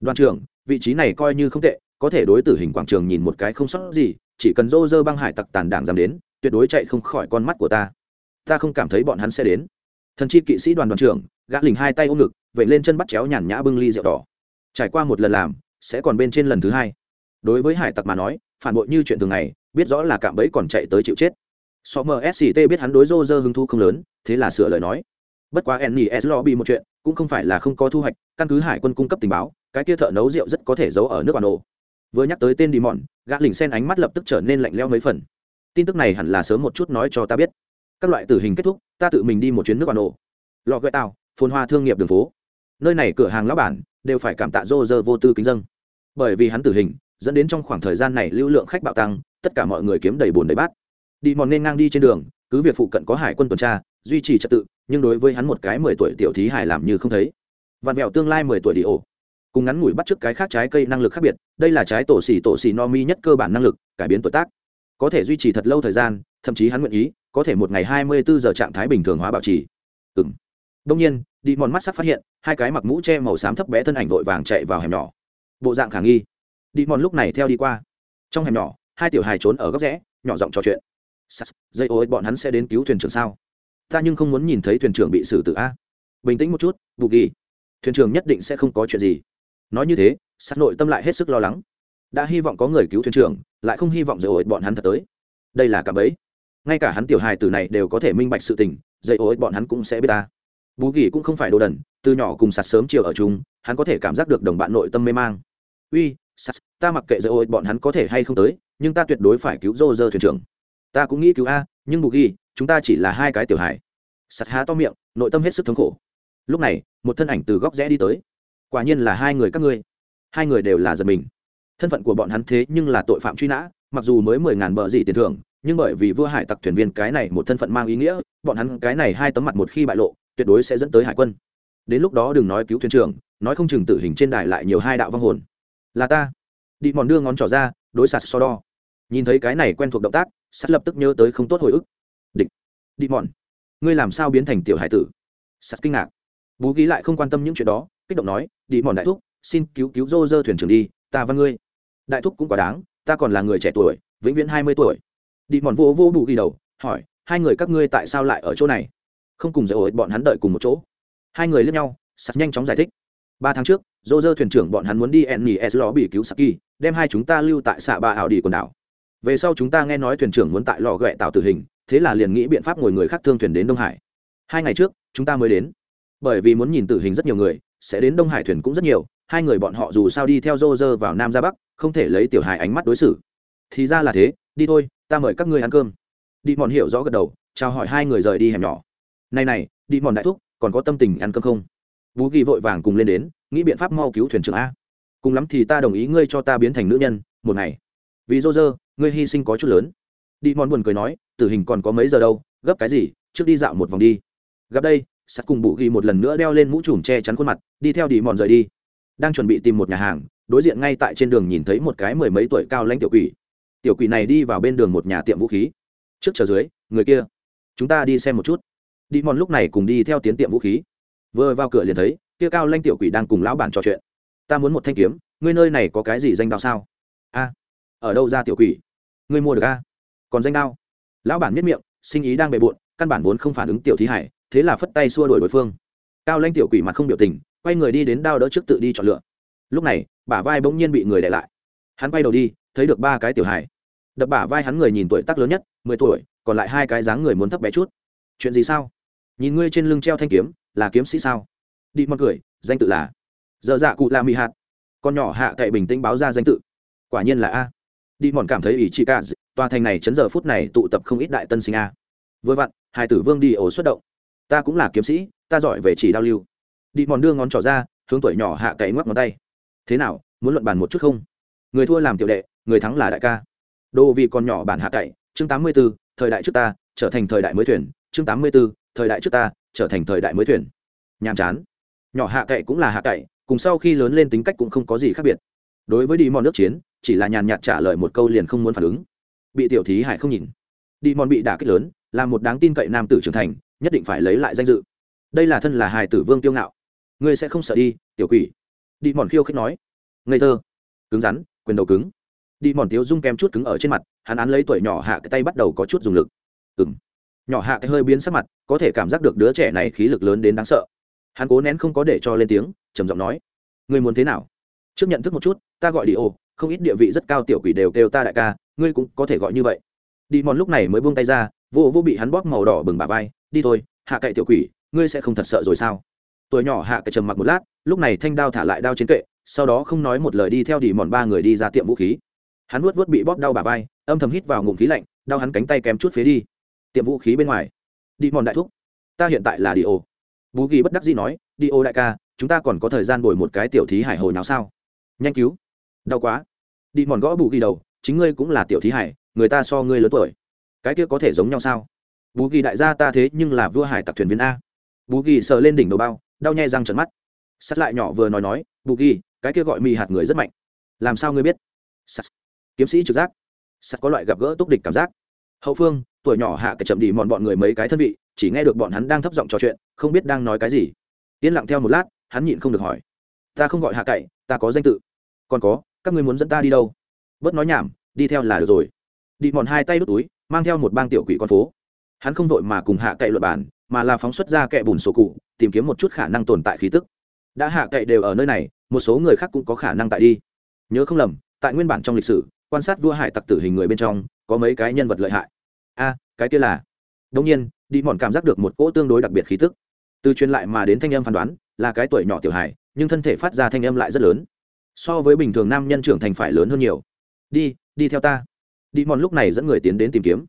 Đoàn trưởng, vị trí này coi như không tệ, có thể đối tử hình quảng trường nhìn một cái không sót gì chỉ cần rô rơ băng hải tặc tàn đảng dám đến, tuyệt đối chạy không khỏi con mắt của ta. Ta không cảm thấy bọn hắn sẽ đến. Thần chi kỵ sĩ đoàn đoàn trưởng, gã lình hai tay ôm ngực vậy lên chân bắt chéo nhàn nhã bưng ly rượu đỏ. Trải qua một lần làm, sẽ còn bên trên lần thứ hai. Đối với hải tặc mà nói, phản bội như chuyện thường ngày, biết rõ là cạm bẫy còn chạy tới chịu chết. So msct biết hắn đối rô rơ hứng thu không lớn, thế là sửa lời nói. Bất quá nis lo bị một chuyện, cũng không phải là không có thu hoạch, căn cứ hải quân cung cấp tình báo, cái kia thợ nấu rượu rất có thể giấu ở nước bản đồ vừa nhắc tới tên đi mòn, gã lình sen ánh mắt lập tức trở nên lạnh leo mấy phần. Tin tức này hẳn là sớm một chút nói cho ta biết. Các loại tử hình kết thúc, ta tự mình đi một chuyến nước bản đồ lò gợi tàu phồn hoa thương nghiệp đường phố. Nơi này cửa hàng lão bản đều phải cảm tạ rô rơ vô tư kính dân. Bởi vì hắn tử hình, dẫn đến trong khoảng thời gian này lưu lượng khách bạo tăng, tất cả mọi người kiếm đầy bồn đầy bát. Đi mòn nên ngang đi trên đường, cứ việc phụ cận có hải quân tuần tra, duy trì trật tự, nhưng đối với hắn một cái mười tuổi tiểu thí hải làm như không thấy. Vạn vẹo tương lai mười tuổi đi ổ cùng ngắn ngủi bắt chước cái khác trái cây năng lực khác biệt, đây là trái tổ xỉ tổ xỉ no mi nhất cơ bản năng lực, cải biến tuổi tác. Có thể duy trì thật lâu thời gian, thậm chí hắn nguyện ý, có thể một ngày hai mươi bốn giờ trạng thái bình thường hóa bảo trì. Ừng đông nhiên, đi mòn mắt sắc phát hiện, hai cái mặc mũ che màu xám thấp bé thân ảnh vội vàng chạy vào hẻm nhỏ. Bộ dạng khả nghi. Đi mòn lúc này theo đi qua. Trong hẻm nhỏ, hai tiểu hài trốn ở góc rẽ, nhỏ giọng trò chuyện. Sas dây ô bọn hắn sẽ đến cứu thuyền trưởng sao? Ta nhưng không muốn nhìn thấy thuyền trưởng bị xử tử a. Bình tĩnh một chút vụ ghi. Thuyền trưởng nhất định sẽ không có chuyện gì nói như thế sắt nội tâm lại hết sức lo lắng. Đã hy vọng có người cứu thuyền trưởng, lại không hy vọng dây ô bọn hắn thật tới. Đây là cả bấy ngay cả hắn tiểu hài tử này đều có thể minh bạch sự tình dây ô bọn hắn cũng sẽ biết ta. Bú gỉ cũng không phải đồ đần, từ nhỏ cùng sạt sớm chiều ở chung, hắn có thể cảm giác được đồng bạn nội tâm mê mang. Uy, sạt, ta mặc kệ dây ô bọn hắn có thể hay không tới, nhưng ta tuyệt đối phải cứu rô rơ thuyền trưởng. Ta cũng nghĩ cứu a, nhưng bù ghi chúng ta chỉ là hai cái tiểu hài. Sạt há to miệng, nội tâm hết sức thống khổ. Lúc này, một thân ảnh từ góc rẽ đi tới quả nhiên là hai người các ngươi. Hai người đều là giật mình. Thân phận của bọn hắn thế nhưng là tội phạm truy nã, mặc dù mới mười ngàn bờ gì tiền thưởng, nhưng bởi vì vua hải tặc thuyền viên cái này một thân phận mang ý nghĩa, bọn hắn cái này hai tấm mặt một khi bại lộ, tuyệt đối sẽ dẫn tới hải quân. Đến lúc đó đừng nói cứu thuyền trưởng, nói không chừng tử hình trên đài lại nhiều hai đạo vong hồn. Là ta. Đi mòn đưa ngón trỏ ra, đối sạt so đo. Nhìn thấy cái này quen thuộc động tác sắt lập tức nhớ tới không tốt hồi ức. Địch. Đi mòn. Ngươi làm sao biến thành tiểu hải tử? Sắt kinh ngạc bú ghi lại không quan tâm những chuyện đó, kích động nói, đi mòn đại thúc, xin cứu cứu dô dơ thuyền trưởng đi, ta và ngươi. Đại thúc cũng quá đáng, ta còn là người trẻ tuổi, vĩnh viễn hai mươi tuổi. Đi mòn vô vô bù ghi đầu, hỏi, hai người các ngươi tại sao lại ở chỗ này? Không cùng dạy ổi, bọn hắn đợi cùng một chỗ. Hai người lướt nhau sặc nhanh chóng giải thích. Ba tháng trước dô dơ thuyền trưởng bọn hắn muốn đi nes lò bị cứu saki đem hai chúng ta lưu tại xạ ba ảo đi quần đảo. Về sau chúng ta nghe nói thuyền trưởng muốn tại lò ghẹ tạo tử hình, thế là liền nghĩ biện pháp ngồi người khác thương thuyền đến đông hải. Hai ngày trước, chúng ta mới đến bởi vì muốn nhìn tử hình rất nhiều người, sẽ đến đông hải thuyền cũng rất nhiều, hai người bọn họ dù sao đi theo dô dơ vào nam ra bắc, không thể lấy tiểu hài ánh mắt đối xử. Thì ra là thế, đi thôi, ta mời các ngươi ăn cơm. Đi mòn hiểu rõ gật đầu, chào hỏi hai người rời đi hẻm nhỏ. Này này, đi mòn đại thúc, còn có tâm tình ăn cơm không? Vũ ghi vội vàng cùng lên đến, nghĩ biện pháp mau cứu thuyền trưởng a. Cùng lắm thì ta đồng ý ngươi cho ta biến thành nữ nhân, một ngày. Vì dô dơ ngươi hy sinh có chút lớn. Đi mòn buồn cười nói, tử hình còn có mấy giờ đâu, gấp cái gì, trước đi dạo một vòng đi. Gặp đây sắt cùng bụ ghi một lần nữa đeo lên mũ trùm che chắn khuôn mặt, đi theo đi mòn rời đi. Đang chuẩn bị tìm một nhà hàng, đối diện ngay tại trên đường nhìn thấy một cái mười mấy tuổi cao lãnh tiểu quỷ. Tiểu quỷ này đi vào bên đường một nhà tiệm vũ khí. Trước chờ dưới, người kia, chúng ta đi xem một chút. Đi mòn lúc này cùng đi theo tiến tiệm vũ khí. Vừa vào cửa liền thấy, kia cao lanh tiểu quỷ đang cùng lão bản trò chuyện. Ta muốn một thanh kiếm, ngươi nơi này có cái gì danh đao sao? A, ở đâu ra tiểu quỷ? Ngươi mua được a? Còn danh đao? Lão bản miết miệng, sinh ý đang bề bộn, căn bản vốn không phản ứng tiểu thí hải thế là phất tay xua đuổi đối phương. Cao lanh tiểu quỷ mặt không biểu tình quay người đi đến đao đỡ trước tự đi chọn lựa. Lúc này bả vai bỗng nhiên bị người đè lại. Hắn quay đầu đi thấy được ba cái tiểu hài, đập bả vai hắn người nhìn tuổi tác lớn nhất mười tuổi còn lại hai cái dáng người muốn thấp bé chút. Chuyện gì sao? Nhìn ngươi trên lưng treo thanh kiếm là kiếm sĩ sao? Đi mòn cười danh tự là dơ dạ cụ là mỹ hạt. Con nhỏ hạ cậy bình tĩnh báo ra danh tự. Quả nhiên là a. Đi mòn cảm thấy ý chị ca tòa thành này chấn giờ phút này tụ tập không ít đại tân sinh a. Vừa vặn hai tử vương đi ổ xuất động ta cũng là kiếm sĩ, ta giỏi về chỉ đao lưu. Đi mòn đưa ngón trỏ ra, hướng tuổi nhỏ hạ cậy ngoắc ngón tay. Thế nào, muốn luận bàn một chút không? Người thua làm tiểu đệ, người thắng là đại ca. Đồ vì còn nhỏ bản hạ cậy, chương tám mươi b ố thời đại trước ta, trở thành thời đại mới thuyền. Chương tám mươi b ố thời đại trước ta, trở thành thời đại mới thuyền. Nhàm chán. Nhỏ hạ cậy cũng là hạ cậy, cùng sau khi lớn lên tính cách cũng không có gì khác biệt. Đối với đi mòn nước chiến, chỉ là nhàn nhạt trả lời một câu liền không muốn phản ứng. Bị tiểu thí hải không nhìn. Đi mòn bị đả kích lớn, là một đáng tin cậy nam tử trưởng thành nhất định phải lấy lại danh dự. Đây là thân là hài tử vương tiêu ngạo. Ngươi sẽ không sợ đi, tiểu quỷ. Đi mòn khiêu khích nói. Ngây thơ. Cứng rắn, quyền đầu cứng. Đi mòn tiếu dung kem chút cứng ở trên mặt, hắn án lấy tuổi nhỏ hạ cái tay bắt đầu có chút dùng lực. Ừng nhỏ hạ cái hơi biến sắc mặt, có thể cảm giác được đứa trẻ này khí lực lớn đến đáng sợ. Hắn cố nén không có để cho lên tiếng, trầm giọng nói. Ngươi muốn thế nào? Trước nhận thức một chút, ta gọi đi ô, không ít địa vị rất cao tiểu quỷ đều kêu ta đại ca, ngươi cũng có thể gọi như vậy. Đi mòn lúc này mới buông tay ra, vô vô bị hắn bóp màu đỏ bừng bà vai đi thôi, hạ cậy tiểu quỷ, ngươi sẽ không thật sợ rồi sao? Tuổi nhỏ hạ cậy trầm mặc một lát, lúc này thanh đao thả lại đao trên kệ, sau đó không nói một lời đi theo đi mòn ba người đi ra tiệm vũ khí. Hắn vuốt vuốt bị bóp đau bà vai, âm thầm hít vào ngụm khí lạnh, đau hắn cánh tay kém chút phía đi. Tiệm vũ khí bên ngoài. Đi mòn đại thúc. Ta hiện tại là đi ô bú ghi bất đắc dĩ nói đi ô đại ca, chúng ta còn có thời gian bồi một cái tiểu thí hải hồi nào sao? Nhanh cứu. Đau quá. Đi mòn gõ bù ghi đầu, chính ngươi cũng là tiểu thí hải, người ta so ngươi lớn tuổi. Cái kia có thể giống nhau sao? Bú ghi đại gia ta thế nhưng là vua hải tặc thuyền viên a. Bú ghi sờ lên đỉnh đầu bao, đau nhai răng trận mắt. Sắt lại nhỏ vừa nói nói, bú ghi, cái kia gọi mì hạt người rất mạnh. Làm sao ngươi biết? Sắt. Kiếm sĩ trực giác. Sắt có loại gặp gỡ túc địch cảm giác. Hậu phương, tuổi nhỏ hạ cái chậm đi mòn bọn người mấy cái thân vị, chỉ nghe được bọn hắn đang thấp giọng trò chuyện, không biết đang nói cái gì. Yên lặng theo một lát, hắn nhịn không được hỏi. Ta không gọi hạ cậy, ta có danh tự. Còn có, các ngươi muốn dẫn ta đi đâu? Bớt nói nhảm, đi theo là được rồi. Đi mòn hai tay đút túi, mang theo một bang tiểu quỷ con phố hắn không vội mà cùng hạ cậy luật bản mà là phóng xuất ra kẹ bùn sổ cụ, tìm kiếm một chút khả năng tồn tại khí tức. Đã hạ cậy đều ở nơi này, một số người khác cũng có khả năng tại đi. Nhớ không lầm, tại nguyên bản trong lịch sử, quan sát vua hải tặc tử hình người bên trong, có mấy cái nhân vật lợi hại. A, cái kia là. Đông nhiên đi mòn cảm giác được một cỗ tương đối đặc biệt khí tức. Từ truyền lại mà đến thanh âm phán đoán, là cái tuổi nhỏ tiểu hải nhưng thân thể phát ra thanh âm lại rất lớn. So với bình thường nam nhân trưởng thành phải lớn hơn nhiều. Đi đi theo ta. Đi mòn lúc này dẫn người tiến đến tìm kiếm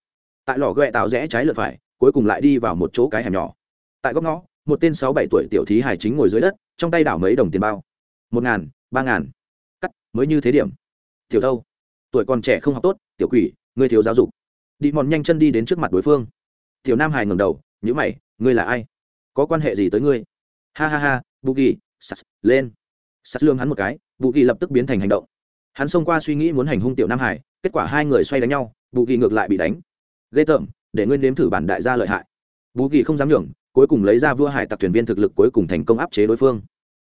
tại lò ghẹ tạo rẽ trái lượt phải, cuối cùng lại đi vào một chỗ cái hẻm nhỏ. Tại góc ngõ, một tên sáu bảy tuổi tiểu thí hải chính ngồi dưới đất, trong tay đảo mấy đồng tiền bao. Một ngàn, ba ngàn. Cắt, mới như thế điểm. Tiểu thâu, tuổi còn trẻ không học tốt, tiểu quỷ, ngươi thiếu giáo dục. Đi mòn nhanh chân đi đến trước mặt đối phương. Tiểu nam hải ngầm đầu nhữ mày, ngươi là ai? Có quan hệ gì tới ngươi? Ha ha ha, bù ghi, sắt, lên. Sắt lương hắn một cái, bù ghi lập tức biến thành hành động. Hắn xông qua suy nghĩ muốn hành hung tiểu nam hải kết quả hai người xoay đánh nhau, bù ghi ngược lại bị đánh ghê tởm, để nguyên nếm thử bản đại gia lợi hại. Bù kỳ không dám nhường, cuối cùng lấy ra vua hải tặc thuyền viên thực lực cuối cùng thành công áp chế đối phương.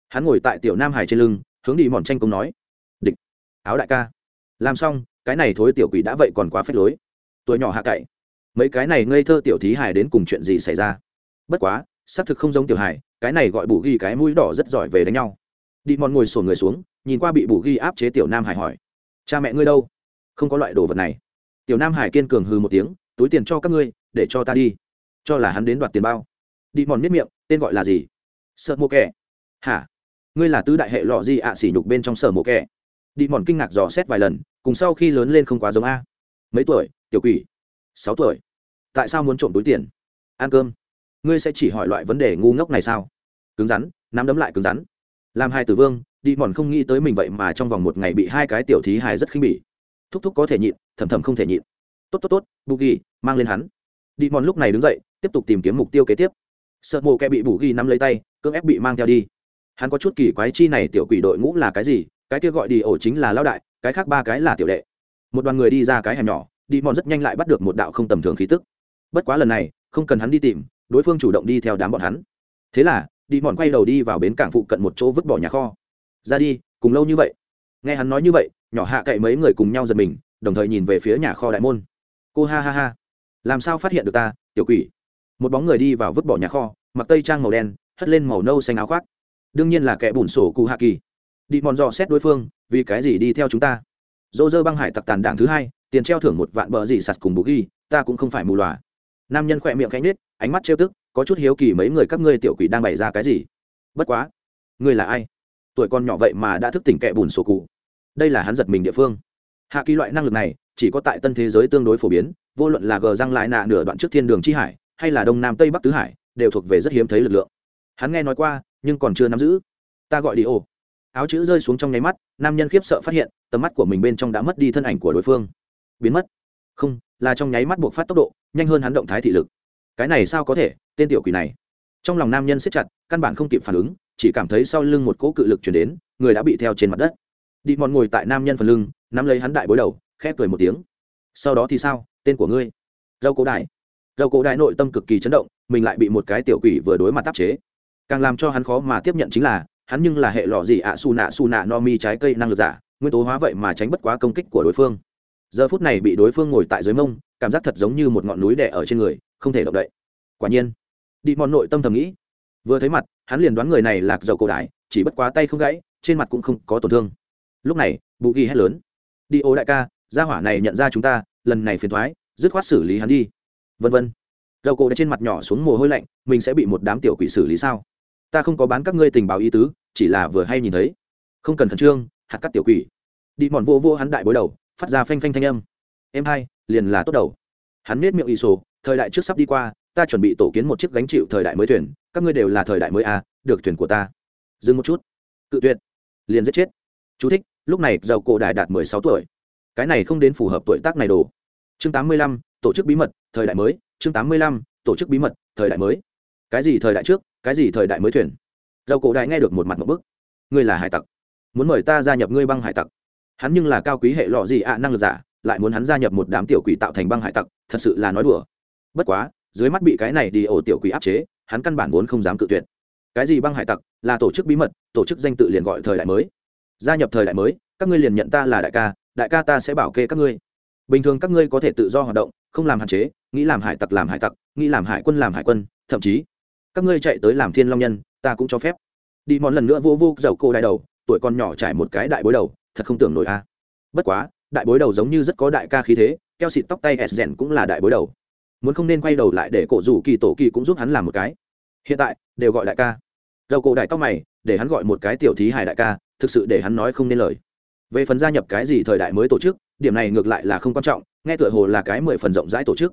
Hắn ngồi tại tiểu nam hải trên lưng, hướng đi mòn tranh công nói, địch, áo đại ca. Làm xong, cái này thối tiểu quỷ đã vậy còn quá phết lối. Tuổi nhỏ hạ cậy. Mấy cái này ngây thơ tiểu thí hải đến cùng chuyện gì xảy ra? Bất quá, xác thực không giống tiểu hải cái này gọi bù ghi cái mũi đỏ rất giỏi về đánh nhau. Đi mòn ngồi sổn người xuống, nhìn qua bị bù ghi áp chế tiểu nam hải hỏi, cha mẹ ngươi đâu? Không có loại đồ vật này. Tiểu nam hải kiên cường hư một tiếng túi tiền cho các ngươi, để cho ta đi. Cho là hắn đến đoạt tiền bao. Đi mòn miết miệng, tên gọi là gì? Sợ mộ kẻ. Hả? Ngươi là tứ đại hệ lọ gì ạ à xỉ nhục bên trong sở mộ kẻ. Đi mòn kinh ngạc dò xét vài lần, cùng sau khi lớn lên không quá giống a. Mấy tuổi? Tiểu quỷ. Sáu tuổi. Tại sao muốn trộm túi tiền? Ăn cơm. Ngươi sẽ chỉ hỏi loại vấn đề ngu ngốc này sao? Cứng rắn, nắm đấm lại cứng rắn. Làm hai tử vương, đi mòn không nghĩ tới mình vậy mà trong vòng một ngày bị hai cái tiểu thí hài rất khinh bỉ. Thúc thúc có thể nhịn, thầm thầm không thể nhịn. Tốt tốt tốt bù ghi mang lên hắn. Đi mòn lúc này đứng dậy, tiếp tục tìm kiếm mục tiêu kế tiếp. Sợ mộ kẻ bị bù ghi nắm lấy tay, cưỡng ép bị mang theo đi. Hắn có chút kỳ quái chi này tiểu quỷ đội ngũ là cái gì, cái kia gọi đi ổ chính là lão đại, cái khác ba cái là tiểu đệ. Một đoàn người đi ra cái hẻm nhỏ, đi mòn rất nhanh lại bắt được một đạo không tầm thường khí tức. Bất quá lần này, không cần hắn đi tìm, đối phương chủ động đi theo đám bọn hắn. Thế là, đi mòn quay đầu đi vào bến cảng phụ cận một chỗ vứt bỏ nhà kho. Ra đi, cùng lâu như vậy. Nghe hắn nói như vậy, nhỏ hạ cậy mấy người cùng nhau giật mình, đồng thời nhìn về phía nhà kho đại môn. Cô ha ha ha làm sao phát hiện được ta, tiểu quỷ? Một bóng người đi vào vứt bỏ nhà kho, mặc tây trang màu đen, hất lên màu nâu xanh áo khoác. Đương nhiên là kẻ bùn sổ cụ hạ kỳ. Đi mòn dò xét đối phương, vì cái gì đi theo chúng ta? Dô dơ băng hải tặc tàn đảng thứ hai, tiền treo thưởng một vạn bờ gì sạt cùng bù ghi, ta cũng không phải mù lòa. Nam nhân khỏe miệng cánh nết ánh mắt trêu tức, có chút hiếu kỳ mấy người các ngươi tiểu quỷ đang bày ra cái gì? Bất quá, ngươi là ai? Tuổi con nhỏ vậy mà đã thức tỉnh kẹ bùn sổ cụ. Đây là hắn giật mình địa phương. Hạ kỳ loại năng lực này, chỉ có tại tân thế giới tương đối phổ biến vô luận là gờ răng lại nạ nửa đoạn trước thiên đường chi hải, hay là đông nam tây bắc tứ hải, đều thuộc về rất hiếm thấy lực lượng. Hắn nghe nói qua, nhưng còn chưa nắm giữ. Ta gọi đi ô. Áo chữ rơi xuống trong nháy mắt, nam nhân khiếp sợ phát hiện, tầm mắt của mình bên trong đã mất đi thân ảnh của đối phương. Biến mất. Không, là trong nháy mắt buộc phát tốc độ, nhanh hơn hắn động thái thị lực. Cái này sao có thể, tên tiểu quỷ này. Trong lòng nam nhân siết chặt, căn bản không kịp phản ứng, chỉ cảm thấy sau lưng một cỗ cự lực chuyển đến, người đã bị theo trên mặt đất. Đi mòn ngồi tại nam nhân phần lưng, nắm lấy hắn đại bối đầu, khẽ cười một tiếng. Sau đó thì sao? Tên của ngươi. Dâu cổ đại. Dâu cổ đại nội tâm cực kỳ chấn động, mình lại bị một cái tiểu quỷ vừa đối mặt tác chế. Càng làm cho hắn khó mà tiếp nhận chính là, hắn nhưng là hệ lọ gì ạ su nạ su nạ no mi trái cây năng lực giả, nguyên tố hóa vậy mà tránh bất quá công kích của đối phương. Giờ phút này bị đối phương ngồi tại dưới mông, cảm giác thật giống như một ngọn núi đè ở trên người, không thể động đậy. Quả nhiên, đi mòn nội tâm thầm nghĩ. Vừa thấy mặt, hắn liền đoán người này lạc dầu cổ đại, chỉ bất quá tay không gãy, trên mặt cũng không có tổn thương. Lúc này, bù ghi hét lớn. Đi ô đại ca, gia hỏa này nhận ra chúng ta lần này phiền thoái dứt khoát xử lý hắn đi. Vân vân. Dầu cổ đã trên mặt nhỏ xuống mồ hôi lạnh mình sẽ bị một đám tiểu quỷ xử lý sao? Ta không có bán các ngươi tình báo ý tứ chỉ là vừa hay nhìn thấy. Không cần khẩn trương hạt cắt tiểu quỷ. Đi mòn vô vô hắn đại bối đầu phát ra phanh phanh thanh âm. Em hai liền là tốt đầu. Hắn nết miệng y sổ thời đại trước sắp đi qua ta chuẩn bị tổ kiến một chiếc gánh chịu thời đại mới thuyền các ngươi đều là thời đại mới a à, được thuyền của ta. Dừng một chút. Cự tuyệt. Liền giết chết. Chú thích, lúc này giàu cổ đại đạt mười sáu tuổi cái này không đến phù hợp tuổi tác này đồ. Chương tám mươi lăm, tổ chức bí mật, thời đại mới. Chương tám mươi lăm, tổ chức bí mật, thời đại mới. Cái gì thời đại trước, cái gì thời đại mới thuyền? Dầu cổ đại nghe được một mặt một bức. Ngươi là hải tặc. Muốn mời ta gia nhập ngươi băng hải tặc. Hắn nhưng là cao quý hệ lọ gì ạ, năng lực giả, lại muốn hắn gia nhập một đám tiểu quỷ tạo thành băng hải tặc, thật sự là nói đùa. Bất quá, dưới mắt bị cái này đi ổ tiểu quỷ áp chế, hắn căn bản vốn không dám cự tuyệt. Cái gì băng hải tặc? Là tổ chức bí mật, tổ chức danh tự liền gọi thời đại mới. Gia nhập thời đại mới, các ngươi liền nhận ta là đại ca đại ca ta sẽ bảo kê các ngươi. Bình thường các ngươi có thể tự do hoạt động, không làm hạn chế, nghĩ làm hải tặc làm hải tặc, nghĩ làm hải quân làm hải quân, thậm chí, các ngươi chạy tới làm thiên long nhân, ta cũng cho phép. Đi một lần nữa vô vô dầu cô đại đầu, tuổi con nhỏ trải một cái đại bối đầu, thật không tưởng nổi a. Bất quá, đại bối đầu giống như rất có đại ca khí thế, keo xịt tóc tay s rèn cũng là đại bối đầu. Muốn không nên quay đầu lại để cổ rủ kỳ tổ kỳ cũng giúp hắn làm một cái. Hiện tại, đều gọi đại ca. Dầu cổ đại tóc mày, để hắn gọi một cái tiểu thí hải đại ca, thực sự để hắn nói không nên lời về phần gia nhập cái gì thời đại mới tổ chức, điểm này ngược lại là không quan trọng, nghe tựa hồ là cái mười phần rộng rãi tổ chức.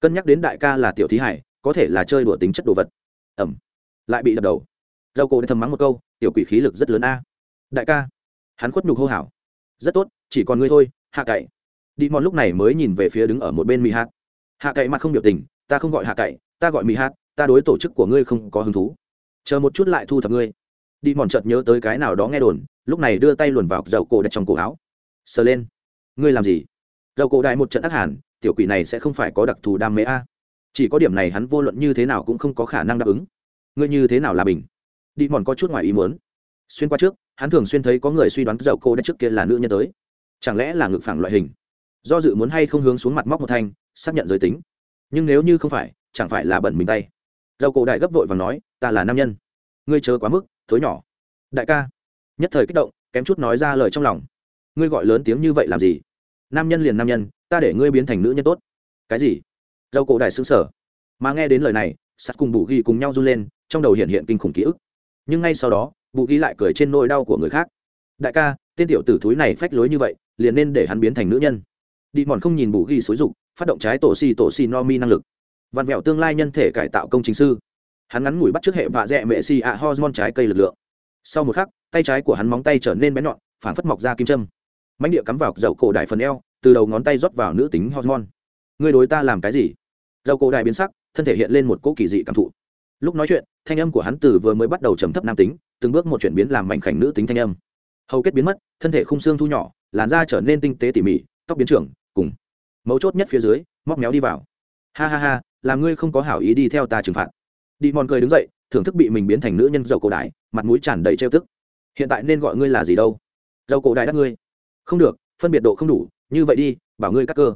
Cân nhắc đến đại ca là tiểu thí hải, có thể là chơi đùa tính chất đồ vật. Ẩm. Lại bị đập đầu. Dầu cổ đã thầm mắng một câu, tiểu quỷ khí lực rất lớn a. Đại ca. Hắn khuất nhục hô hào. Rất tốt, chỉ còn ngươi thôi, hạ cậy. Đi mòn lúc này mới nhìn về phía đứng ở một bên mỹ hát hạ cậy mặt không biểu tình, ta không gọi hạ cậy, ta gọi mỹ hát ta đối tổ chức của ngươi không có hứng thú. Chờ một chút lại thu thập ngươi. Đi mòn chợt nhớ tới cái nào đó nghe đồn lúc này đưa tay luồn vào dầu cổ đặt trong cổ áo. Sờ lên. Ngươi làm gì? Dầu cổ đại một trận ác hàn, tiểu quỷ này sẽ không phải có đặc thù đam mê a. Chỉ có điểm này hắn vô luận như thế nào cũng không có khả năng đáp ứng. Ngươi như thế nào là bình? Đi mòn có chút ngoài ý muốn. Xuyên qua trước, hắn thường xuyên thấy có người suy đoán dầu cổ đã trước kia là nữ nhân tới. Chẳng lẽ là ngực phẳng loại hình? Do dự muốn hay không hướng xuống mặt móc một thanh, xác nhận giới tính. Nhưng nếu như không phải, chẳng phải là bẩn mình tay. Dầu cổ đại gấp vội và nói, ta là nam nhân. Ngươi chờ quá mức, thối nhỏ. Đại ca nhất thời kích động, kém chút nói ra lời trong lòng. Ngươi gọi lớn tiếng như vậy làm gì? Nam nhân liền nam nhân, ta để ngươi biến thành nữ nhân tốt. Cái gì? Dâu cổ đại xứ sở. Mà nghe đến lời này, sắt cùng bù ghi cùng nhau run lên, trong đầu hiện hiện kinh khủng ký ức. Nhưng ngay sau đó, bù ghi lại cười trên nỗi đau của người khác. Đại ca, tên tiểu tử thúi này phách lối như vậy, liền nên để hắn biến thành nữ nhân. Đi mòn không nhìn bù ghi xúi rục phát động trái tổ xì tổ xì no mi năng lực. Vặn vẹo tương lai nhân thể cải tạo công trình sư. Hắn ngắn ngủi bắt trước hệ vạ dẹ mệ xì ạ hormone trái cây lực lượng sau một khắc, tay trái của hắn móng tay trở nên bé nhọn phản phất mọc ra kim châm. Mánh địa cắm vào dậu cổ đại phần eo, từ đầu ngón tay rót vào nữ tính hormone. Ngươi đối ta làm cái gì? Dậu cổ đại biến sắc, thân thể hiện lên một cỗ kỳ dị cảm thụ. Lúc nói chuyện, thanh âm của hắn từ vừa mới bắt đầu trầm thấp nam tính, từng bước một chuyển biến làm mảnh khảnh nữ tính thanh âm. Hầu kết biến mất, thân thể khung xương thu nhỏ, làn da trở nên tinh tế tỉ mỉ, tóc biến trưởng, cùng mấu chốt nhất phía dưới, móc méo đi vào. Ha ha ha, làm ngươi không có hảo ý đi theo ta trừng phạt. Đi mòn cười đứng dậy thưởng thức bị mình biến thành nữ nhân dầu cổ đại, mặt mũi tràn đầy trêu tức. Hiện tại nên gọi ngươi là gì đâu? Dầu cổ đại đắt ngươi. Không được, phân biệt độ không đủ, như vậy đi, bảo ngươi cắt cơ.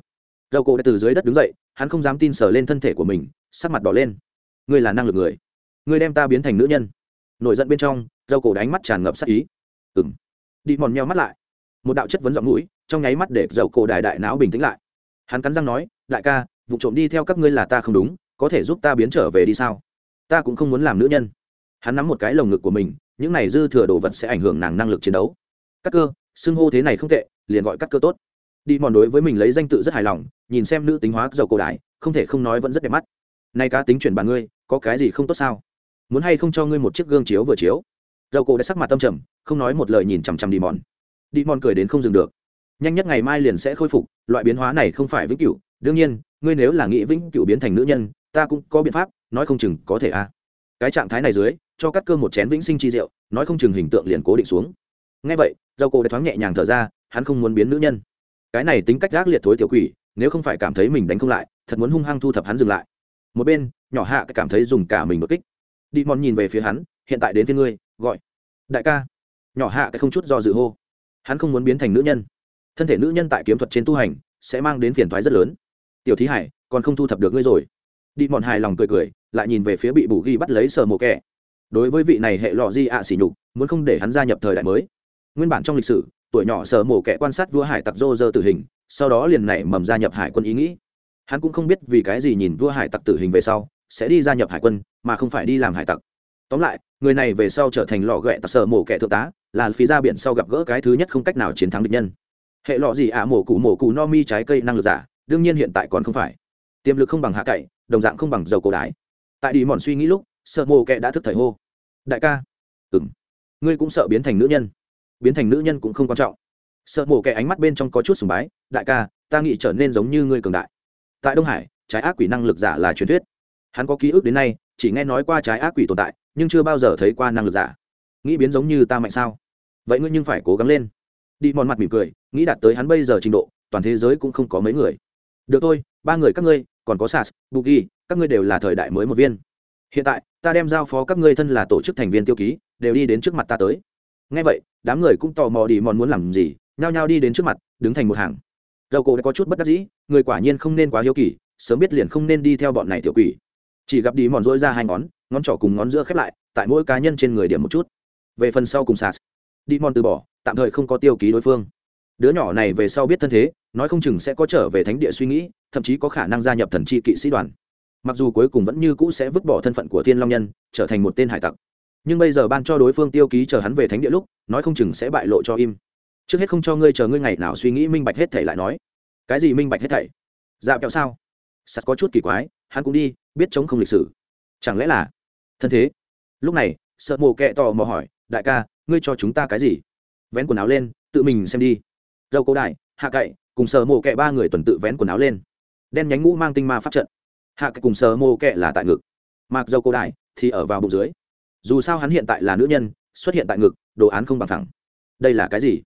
Dầu cổ đại từ dưới đất đứng dậy, hắn không dám tin sờ lên thân thể của mình, sắc mặt đỏ lên. Ngươi là năng lực người. Ngươi đem ta biến thành nữ nhân. Nổi giận bên trong, dầu cổ đánh mắt tràn ngập sắc ý. Ừng đi mòn meo mắt lại. Một đạo chất vấn giọng mũi, trong nháy mắt để dầu cổ đại đại não bình tĩnh lại. Hắn cắn răng nói, đại ca, vụ trộm đi theo các ngươi là ta không đúng, có thể giúp ta biến trở về đi sao? Ta cũng không muốn làm nữ nhân. Hắn nắm một cái lồng ngực của mình, những này dư thừa đồ vật sẽ ảnh hưởng nàng năng lực chiến đấu. Cắt cơ, xưng hô thế này không tệ, liền gọi cắt cơ tốt. Đi mòn đối với mình lấy danh tự rất hài lòng, nhìn xem nữ tính hóa dầu cổ đại, không thể không nói vẫn rất đẹp mắt. Nay cá tính chuyển bàn ngươi, có cái gì không tốt sao? Muốn hay không cho ngươi một chiếc gương chiếu vừa chiếu? Dầu cổ đã sắc mặt tâm trầm, không nói một lời nhìn chằm chằm đi mòn. Đi mòn cười đến không dừng được. Nhanh nhất ngày mai liền sẽ khôi phục, loại biến hóa này không phải vĩnh cửu. Đương nhiên, ngươi nếu là nghĩ vĩnh cửu biến thành nữ nhân, ta cũng có biện pháp nói không chừng có thể a. Cái trạng thái này dưới, cho cắt cơ một chén vĩnh sinh chi rượu, nói không chừng hình tượng liền cố định xuống. Ngay vậy dầu cổ đã thoáng nhẹ nhàng thở ra, hắn không muốn biến nữ nhân. Cái này tính cách gác liệt thối tiểu quỷ, nếu không phải cảm thấy mình đánh không lại, thật muốn hung hăng thu thập hắn dừng lại. Một bên, nhỏ hạ cảm thấy dùng cả mình đột kích. Đi mòn nhìn về phía hắn, hiện tại đến phía ngươi, gọi. Đại ca. Nhỏ hạ cái không chút do dự hô. Hắn không muốn biến thành nữ nhân. Thân thể nữ nhân tại kiếm thuật trên tu hành, sẽ mang đến phiền thoái rất lớn. Tiểu thí hải, còn không thu thập được ngươi rồi. Đi mòn hài lòng cười cười lại nhìn về phía bị bù ghi bắt lấy sờ mộ kẻ đối với vị này hệ lọ di ạ xỉ nhục muốn không để hắn gia nhập thời đại mới. Nguyên bản trong lịch sử tuổi nhỏ sờ mổ kẻ quan sát vua hải tặc dô dơ tử hình sau đó liền nảy mầm gia nhập hải quân ý nghĩ. Hắn cũng không biết vì cái gì nhìn vua hải tặc tử hình về sau sẽ đi gia nhập hải quân mà không phải đi làm hải tặc. Tóm lại người này về sau trở thành lò ghẹ tặc sở mổ kẻ thượng tá là phí ra biển sau gặp gỡ cái thứ nhất không cách nào chiến thắng địch nhân. Hệ lọ gì ạ à, mổ cụ mổ cụ no mi trái cây năng lực giả đương nhiên hiện tại còn không phải. Tiềm lực không bằng hạ cậy đồng dạng không bằng dầu cổ đái tại đi mòn suy nghĩ lúc, sợ mồ kệ đã thức thời hô. Đại ca. Ừng ngươi cũng sợ biến thành nữ nhân. Biến thành nữ nhân cũng không quan trọng. Sợ mồ kệ ánh mắt bên trong có chút sùng bái. Đại ca, ta nghĩ trở nên giống như ngươi cường đại. Tại đông hải, trái ác quỷ năng lực giả là truyền thuyết. Hắn có ký ức đến nay, chỉ nghe nói qua trái ác quỷ tồn tại, nhưng chưa bao giờ thấy qua năng lực giả. Nghĩ biến giống như ta mạnh sao? Vậy ngươi nhưng phải cố gắng lên. Đi mòn mặt mỉm cười, nghĩ đạt tới hắn bây giờ trình độ, toàn thế giới cũng không có mấy người. Được thôi, ba người các ngươi còn có sas bugi các ngươi đều là thời đại mới một viên. Hiện tại, ta đem giao phó các ngươi thân là tổ chức thành viên tiêu ký, đều đi đến trước mặt ta tới. Ngay vậy, đám người cũng tò mò đi mòn muốn làm gì, nhao nhao đi đến trước mặt, đứng thành một hàng. Dầu cổ đã có chút bất đắc dĩ, người quả nhiên không nên quá hiếu kỳ, sớm biết liền không nên đi theo bọn này tiểu quỷ. Chỉ gặp đi mòn rỗi ra hai ngón ngón trỏ cùng ngón giữa khép lại, tại mỗi cá nhân trên người điểm một chút. Về phần sau cùng sas đi mòn từ bỏ, tạm thời không có tiêu ký đối phương. Đứa nhỏ này về sau biết thân thế, nói không chừng sẽ có trở về thánh địa suy nghĩ thậm chí có khả năng gia nhập thần chi kỵ sĩ đoàn. Mặc dù cuối cùng vẫn như cũ sẽ vứt bỏ thân phận của thiên long nhân, trở thành một tên hải tặc. Nhưng bây giờ ban cho đối phương tiêu ký chờ hắn về thánh địa lúc, nói không chừng sẽ bại lộ cho im. Trước hết không cho ngươi chờ ngươi ngày nào suy nghĩ minh bạch hết thảy lại nói. Cái gì minh bạch hết thảy? Dạo kẹo sao? Sắt có chút kỳ quái, hắn cũng đi, biết chống không lịch sử. Chẳng lẽ là? Thân thế? Lúc này, sợ mồ kẹ tò mò hỏi, đại ca, ngươi cho chúng ta cái gì? Vén quần áo lên, tự mình xem đi. Dâu cố đại, hạ cậy, cùng sợ mồ kẹ ba người tuần tự vén quần áo lên đen nhánh ngũ mang tinh ma pháp trận. Hạ cậy cùng sơ mô kệ là tại ngực. Mặc dâu cổ đại thì ở vào bụng dưới. Dù sao hắn hiện tại là nữ nhân, xuất hiện tại ngực, đồ án không bằng thẳng. Đây là cái gì?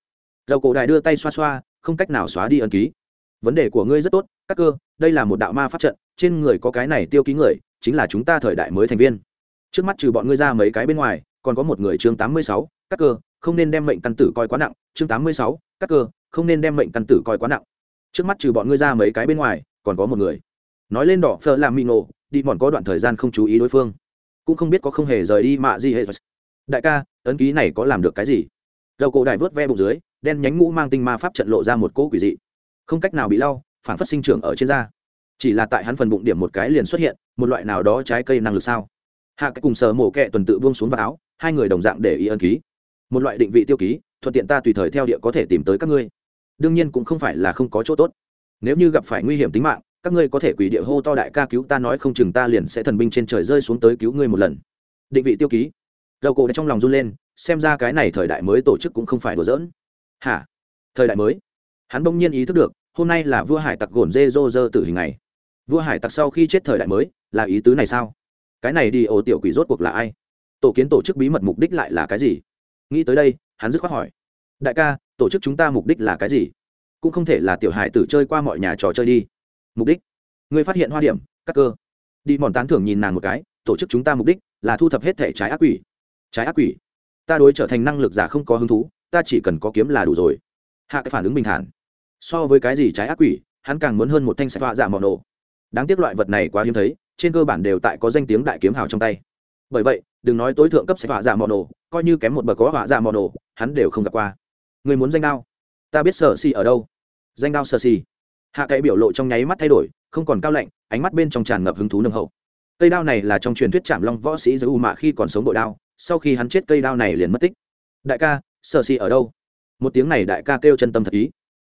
Dầu cổ đại đưa tay xoa xoa, không cách nào xóa đi ân ký. Vấn đề của ngươi rất tốt, các cơ, đây là một đạo ma pháp trận, trên người có cái này tiêu ký người, chính là chúng ta thời đại mới thành viên. Trước mắt trừ bọn ngươi ra mấy cái bên ngoài, còn có một người chương tám mươi sáu, các cơ, không nên đem mệnh căn tử coi quá nặng. Chương tám mươi sáu, các cơ, không nên đem mệnh căn tử coi quá nặng. Trước mắt trừ bọn ngươi ra mấy cái bên ngoài còn có một người. Nói lên đỏ phơ làm mì nổ đi mòn có đoạn thời gian không chú ý đối phương. Cũng không biết có không hề rời đi mạ gì hết. đại ca, ấn ký này có làm được cái gì? Dầu cổ đại vớt ve bụng dưới, đen nhánh ngũ mang tinh ma pháp trận lộ ra một cỗ quỷ dị. Không cách nào bị lau, phản phát sinh trưởng ở trên da. Chỉ là tại hắn phần bụng điểm một cái liền xuất hiện, một loại nào đó trái cây năng lực sao? Hạ cái cùng sờ mổ kẹ tuần tự buông xuống vào áo, hai người đồng dạng để ý ân ký. Một loại định vị tiêu ký, thuận tiện ta tùy thời theo địa có thể tìm tới các ngươi. Đương nhiên cũng không phải là không có chỗ tốt nếu như gặp phải nguy hiểm tính mạng, các ngươi có thể quỷ địa hô to đại ca cứu ta nói không chừng ta liền sẽ thần binh trên trời rơi xuống tới cứu ngươi một lần. Định vị tiêu ký. Dầu cổ trong lòng run lên, xem ra cái này thời đại mới tổ chức cũng không phải đùa giỡn. Hả? Thời đại mới? Hắn bỗng nhiên ý thức được, hôm nay là vua hải tặc gồn dê dô dơ tử hình này vua hải tặc sau khi chết thời đại mới, là ý tứ này sao? Cái này đi ổ tiểu quỷ rốt cuộc là ai? Tổ kiến tổ chức bí mật mục đích lại là cái gì? Nghĩ tới đây, hắn dứt khoát hỏi. Đại ca, tổ chức chúng ta mục đích là cái gì? Cũng không thể là tiểu hải tử chơi qua mọi nhà trò chơi đi. Mục đích? Người phát hiện hoa điểm, các cơ. Đi mòn tán thưởng nhìn nàng một cái, tổ chức chúng ta mục đích là thu thập hết thể trái ác quỷ. Trái ác quỷ? Ta đối trở thành năng lực giả không có hứng thú, ta chỉ cần có kiếm là đủ rồi. Hạ cái phản ứng bình thản. So với cái gì trái ác quỷ, hắn càng muốn hơn một thanh sạch họa giả mỏ nổ. Đáng tiếc loại vật này quá hiếm thấy, trên cơ bản đều tại có danh tiếng đại kiếm hào trong tay. Bởi vậy, đừng nói tối thượng cấp sạch họa giả mỏ nổ, coi như kém một bậc có họa giả mỏ nổ, hắn đều không gặp qua. Người muốn danh đao? Ta biết sở si ở đâu. Danh đao sở si hạ cậy biểu lộ trong nháy mắt thay đổi, không còn cao lạnh, ánh mắt bên trong tràn ngập hứng thú nâng hậu. Cây đao này là trong truyền thuyết trạm long võ sĩ giữ u mạ khi còn sống đội đao, sau khi hắn chết cây đao này liền mất tích. Đại ca sở si ở đâu? Một tiếng này đại ca kêu chân tâm thật ý.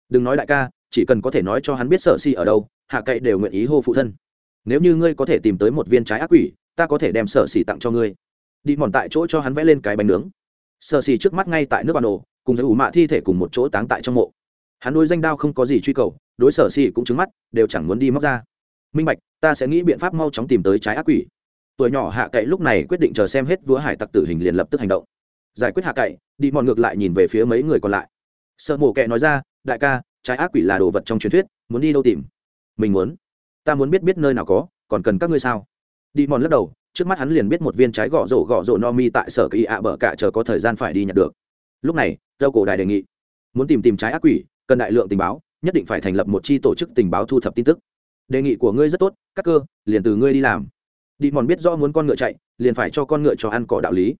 Đừng nói đại ca, chỉ cần có thể nói cho hắn biết sở si ở đâu, hạ cậy đều nguyện ý hô phụ thân. Nếu như ngươi có thể tìm tới một viên trái ác quỷ, ta có thể đem sở Si tặng cho ngươi. Đi mòn tại chỗ cho hắn vẽ lên cái bánh nướng. Sở xì trước mắt ngay tại nước bà nổ cùng với ủ mạ thi thể cùng một chỗ táng tại trong mộ. Hắn đối danh đao không có gì truy cầu, đối sở xì cũng trứng mắt, đều chẳng muốn đi móc ra. Minh bạch, ta sẽ nghĩ biện pháp mau chóng tìm tới trái ác quỷ. Tuổi nhỏ hạ cậy lúc này quyết định chờ xem hết vúa hải tặc tử hình liền lập tức hành động. Giải quyết hạ cậy, đi mòn ngược lại nhìn về phía mấy người còn lại. Sợ mổ kệ nói ra, đại ca, trái ác quỷ là đồ vật trong truyền thuyết, muốn đi đâu tìm? Mình muốn. Ta muốn biết biết nơi nào có, còn cần các ngươi sao? Đi mòn lắc đầu, trước mắt hắn liền biết một viên trái gõ rổ gõ rổ no mi tại sở kỳ ạ bờ cả chờ có thời gian phải đi nhặt được lúc này dâu cổ đài đề nghị, muốn tìm tìm trái ác quỷ, cần đại lượng tình báo, nhất định phải thành lập một chi tổ chức tình báo thu thập tin tức. Đề nghị của ngươi rất tốt, các cơ, liền từ ngươi đi làm. Đi mòn biết rõ muốn con ngựa chạy, liền phải cho con ngựa cho ăn cỏ đạo lý.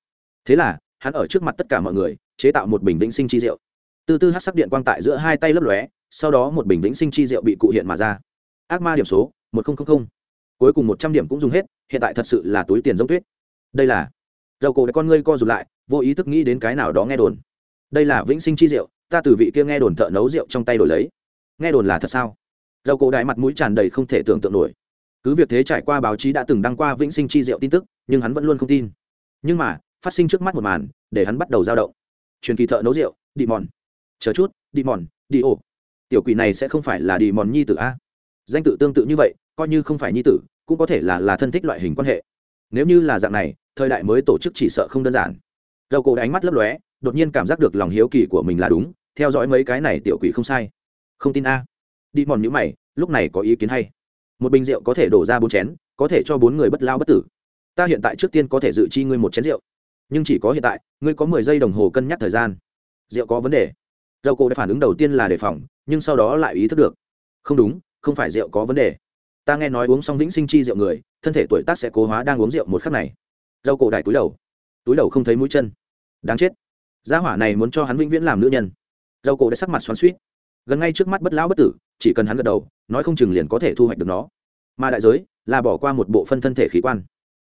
Thế là, hắn ở trước mặt tất cả mọi người, chế tạo một bình vĩnh sinh chi rượu. Từ từ hát sắc điện quang tại giữa hai tay lấp lóe, sau đó một bình vĩnh sinh chi rượu bị cụ hiện mà ra. Ác ma điểm số, một nghìn cuối cùng một trăm điểm cũng dùng hết, hiện tại thật sự là túi tiền giống tuyết. Đây là dầu cổ con ngươi co rụt lại, vô ý thức nghĩ đến cái nào đó nghe đồn đây là vĩnh sinh chi rượu ta từ vị kia nghe đồn thợ nấu rượu trong tay đổi lấy. Nghe đồn là thật sao? Dầu cổ đại mặt mũi tràn đầy không thể tưởng tượng nổi. Cứ việc thế trải qua báo chí đã từng đăng qua vĩnh sinh chi rượu tin tức, nhưng hắn vẫn luôn không tin. Nhưng mà, phát sinh trước mắt một màn, để hắn bắt đầu dao động. Truyền kỳ thợ nấu rượu đi mòn chờ chút đi mòn đi ổ tiểu quỷ này sẽ không phải là đi mòn nhi tử a? Danh tự tương tự như vậy, coi như không phải nhi tử, cũng có thể là là thân thích loại hình quan hệ. Nếu như là dạng này, thời đại mới tổ chức chỉ sợ không đơn giản. Dầu cổ ánh mắt lấp lóe đột nhiên cảm giác được lòng hiếu kỳ của mình là đúng, theo dõi mấy cái này tiểu quỷ không sai. Không tin a. Đi mòn nhữ mày, lúc này có ý kiến hay. Một bình rượu có thể đổ ra bốn chén, có thể cho bốn người bất lao bất tử. Ta hiện tại trước tiên có thể dự chi ngươi một chén rượu. Nhưng chỉ có hiện tại, ngươi có mười giây đồng hồ cân nhắc thời gian. Rượu có vấn đề. Dầu cổ đã phản ứng đầu tiên là đề phòng, nhưng sau đó lại ý thức được. Không đúng, không phải rượu có vấn đề. Ta nghe nói uống xong vĩnh sinh chi rượu người, thân thể tuổi tác sẽ cố hóa đang uống rượu một khắc này. Dầu cổ đại túi đầu. Túi đầu không thấy mũi chân. Đáng chết gia hỏa này muốn cho hắn vĩnh viễn làm nữ nhân. Dầu cổ đã sắc mặt xoắn suýt gần ngay trước mắt bất lão bất tử, chỉ cần hắn gật đầu, nói không chừng liền có thể thu hoạch được nó. Mà đại giới là bỏ qua một bộ phân thân thể khí quan.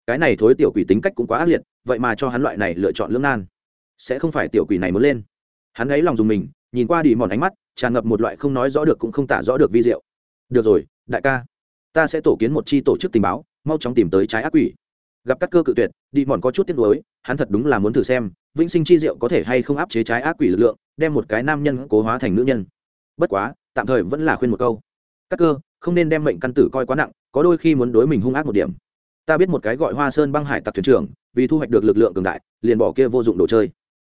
Cái này thối tiểu quỷ tính cách cũng quá ác liệt, vậy mà cho hắn loại này lựa chọn lưỡng nan. Sẽ không phải tiểu quỷ này muốn lên. Hắn ấy lòng dùng mình, nhìn qua đi mòn ánh mắt, tràn ngập một loại không nói rõ được cũng không tả rõ được vi diệu. Được rồi, đại ca, ta sẽ tổ kiến một chi tổ chức tình báo, mau chóng tìm tới trái ác quỷ. Gặp các cơ cự tuyệt, đi mòn có chút tiếc nuối, hắn thật đúng là muốn thử xem vĩnh sinh chi diệu có thể hay không áp chế trái ác quỷ lực lượng, đem một cái nam nhân cố hóa thành nữ nhân. Bất quá, tạm thời vẫn là khuyên một câu. Các cơ, không nên đem mệnh căn tử coi quá nặng, có đôi khi muốn đối mình hung ác một điểm. Ta biết một cái gọi hoa sơn băng hải tặc thuyền trưởng, vì thu hoạch được lực lượng cường đại, liền bỏ kia vô dụng đồ chơi.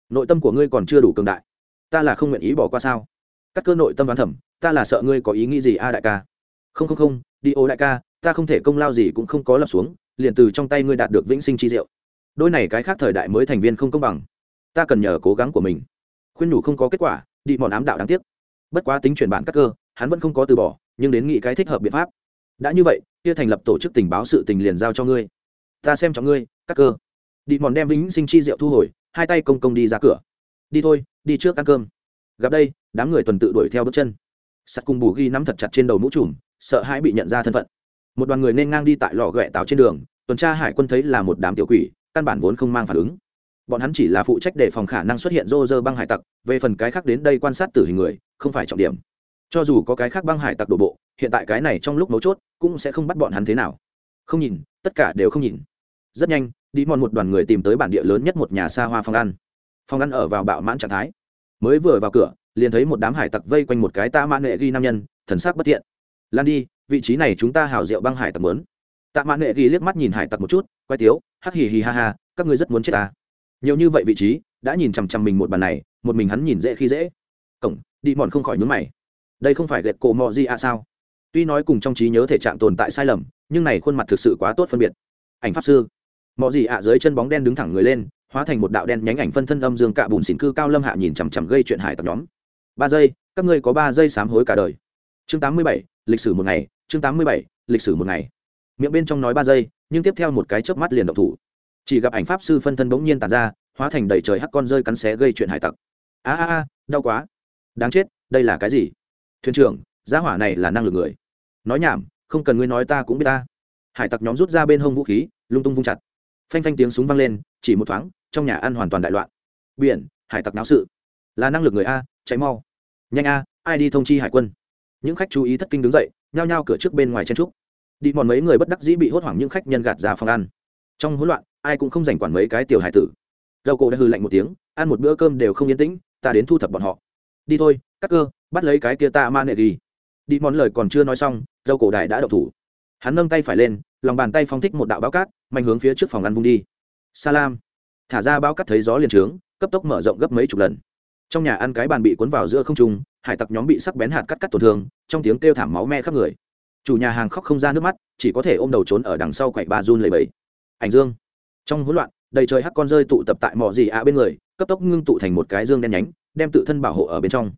Nội tâm của ngươi còn chưa đủ cường đại. Ta là không nguyện ý bỏ qua sao? Các cơ nội tâm đoán thẩm ta là sợ ngươi có ý nghĩ gì a à đại ca? Không không không, đi ô đại ca, ta không thể công lao gì cũng không có lập xuống, liền từ trong tay ngươi đạt được vĩnh sinh chi diệu. Đôi này cái khác thời đại mới thành viên không công bằng ta cần nhờ cố gắng của mình. Khuyên nhủ không có kết quả, đi mòn ám đạo đáng tiếc. Bất quá tính chuyển bản các cơ, hắn vẫn không có từ bỏ, nhưng đến nghĩ cái thích hợp biện pháp. Đã như vậy, kia thành lập tổ chức tình báo sự tình liền giao cho ngươi. Ta xem cho ngươi, các cơ. Đi mòn đem vĩnh sinh chi rượu thu hồi, hai tay công công đi ra cửa. Đi thôi, đi trước ăn cơm. Gặp đây, đám người tuần tự đuổi theo bước chân. Sắt cùng bù ghi nắm thật chặt trên đầu mũ trùm, sợ hãi bị nhận ra thân phận. Một đoàn người nên ngang đi tại lò ghẹ táo trên đường, tuần tra hải quân thấy là một đám tiểu quỷ, căn bản vốn không mang phản ứng bọn hắn chỉ là phụ trách để phòng khả năng xuất hiện rô rơ băng hải tặc, về phần cái khác đến đây quan sát tử hình người, không phải trọng điểm. Cho dù có cái khác băng hải tặc đổ bộ, hiện tại cái này trong lúc mấu chốt, cũng sẽ không bắt bọn hắn thế nào. Không nhìn, tất cả đều không nhìn. Rất nhanh, đi mòn một đoàn người tìm tới bản địa lớn nhất một nhà xa hoa phòng ăn. Phòng ăn ở vào bạo mãn trạng thái. Mới vừa vào cửa, liền thấy một đám hải tặc vây quanh một cái ta mãn nghệ ghi nam nhân, thần sắc bất thiện. Lan đi, vị trí này chúng ta hào rượu băng hải tặc mớn tạ mãn nghệ ghi liếc mắt nhìn hải tặc một chút quay tiếu, hắc hì hì ha ha, các ngươi rất muốn chết ta nhiều như vậy vị trí, đã nhìn chằm chằm mình một bàn này, một mình hắn nhìn dễ khi dễ. Cổng, đi mòn không khỏi nhướng mày. Đây không phải gẹt cổ mò gì à sao? Tuy nói cùng trong trí nhớ thể trạng tồn tại sai lầm, nhưng này khuôn mặt thực sự quá tốt phân biệt. Ảnh pháp sư. Mò gì ạ dưới chân bóng đen đứng thẳng người lên, hóa thành một đạo đen nhánh ảnh phân thân âm dương cạ bùn xỉn cư cao lâm hạ nhìn chằm chằm gây chuyện hải tặc nhóm. Ba giây, các ngươi có ba giây sám hối cả đời. Chương tám mươi bảy, lịch sử một ngày, chương tám mươi bảy, lịch sử một ngày. Miệng bên trong nói ba giây, nhưng tiếp theo một cái chớp mắt liền động thủ chỉ gặp ảnh pháp sư phân thân bỗng nhiên tàn ra, hóa thành đầy trời hắc con rơi cắn xé gây chuyện hải tặc. A a a, đau quá. Đáng chết, đây là cái gì? Thuyền trưởng giá hỏa này là năng lực người. Nói nhảm, không cần ngươi nói ta cũng biết ta. Hải tặc nhóm rút ra bên hông vũ khí, lung tung vung chặt. Phanh phanh tiếng súng vang lên, chỉ một thoáng, trong nhà ăn hoàn toàn đại loạn. Biển, hải tặc náo sự. Là năng lực người a cháy mau. Nhanh a, ai đi thông chi hải quân? Những khách chú ý thất kinh đứng dậy, nhao nhao cửa trước bên ngoài chen trúc. Đi mòn mấy người bất đắc dĩ bị hốt hoảng những khách nhân gạt ra phòng ăn. Trong hỗn loạn ai cũng không rảnh quản mấy cái tiểu hải tử. Dầu cổ đã hư lạnh một tiếng, ăn một bữa cơm đều không yên tĩnh, ta đến thu thập bọn họ. Đi thôi, các cơ, bắt lấy cái kia ta ma nệ đi. đi món lời còn chưa nói xong dầu cổ đại đã đậu thủ. Hắn nâng tay phải lên, lòng bàn tay phong thích một đạo báo cát, mạnh hướng phía trước phòng ăn vung đi. Salam. Thả ra báo cát thấy gió liền trướng, cấp tốc mở rộng gấp mấy chục lần. Trong nhà ăn cái bàn bị cuốn vào giữa không trung, hải tặc nhóm bị sắc bén hạt cắt cắt tổn thương, trong tiếng kêu thảm máu me khắp người. Chủ nhà hàng khóc không ra nước mắt, chỉ có thể ôm đầu trốn ở đằng sau quậy ba run lầy bẫy ảnh dương trong hỗn loạn, đầy trời hắc con rơi tụ tập tại mỏ gì ạ bên người, cấp tốc ngưng tụ thành một cái dương đen nhánh, đem tự thân bảo hộ ở bên trong.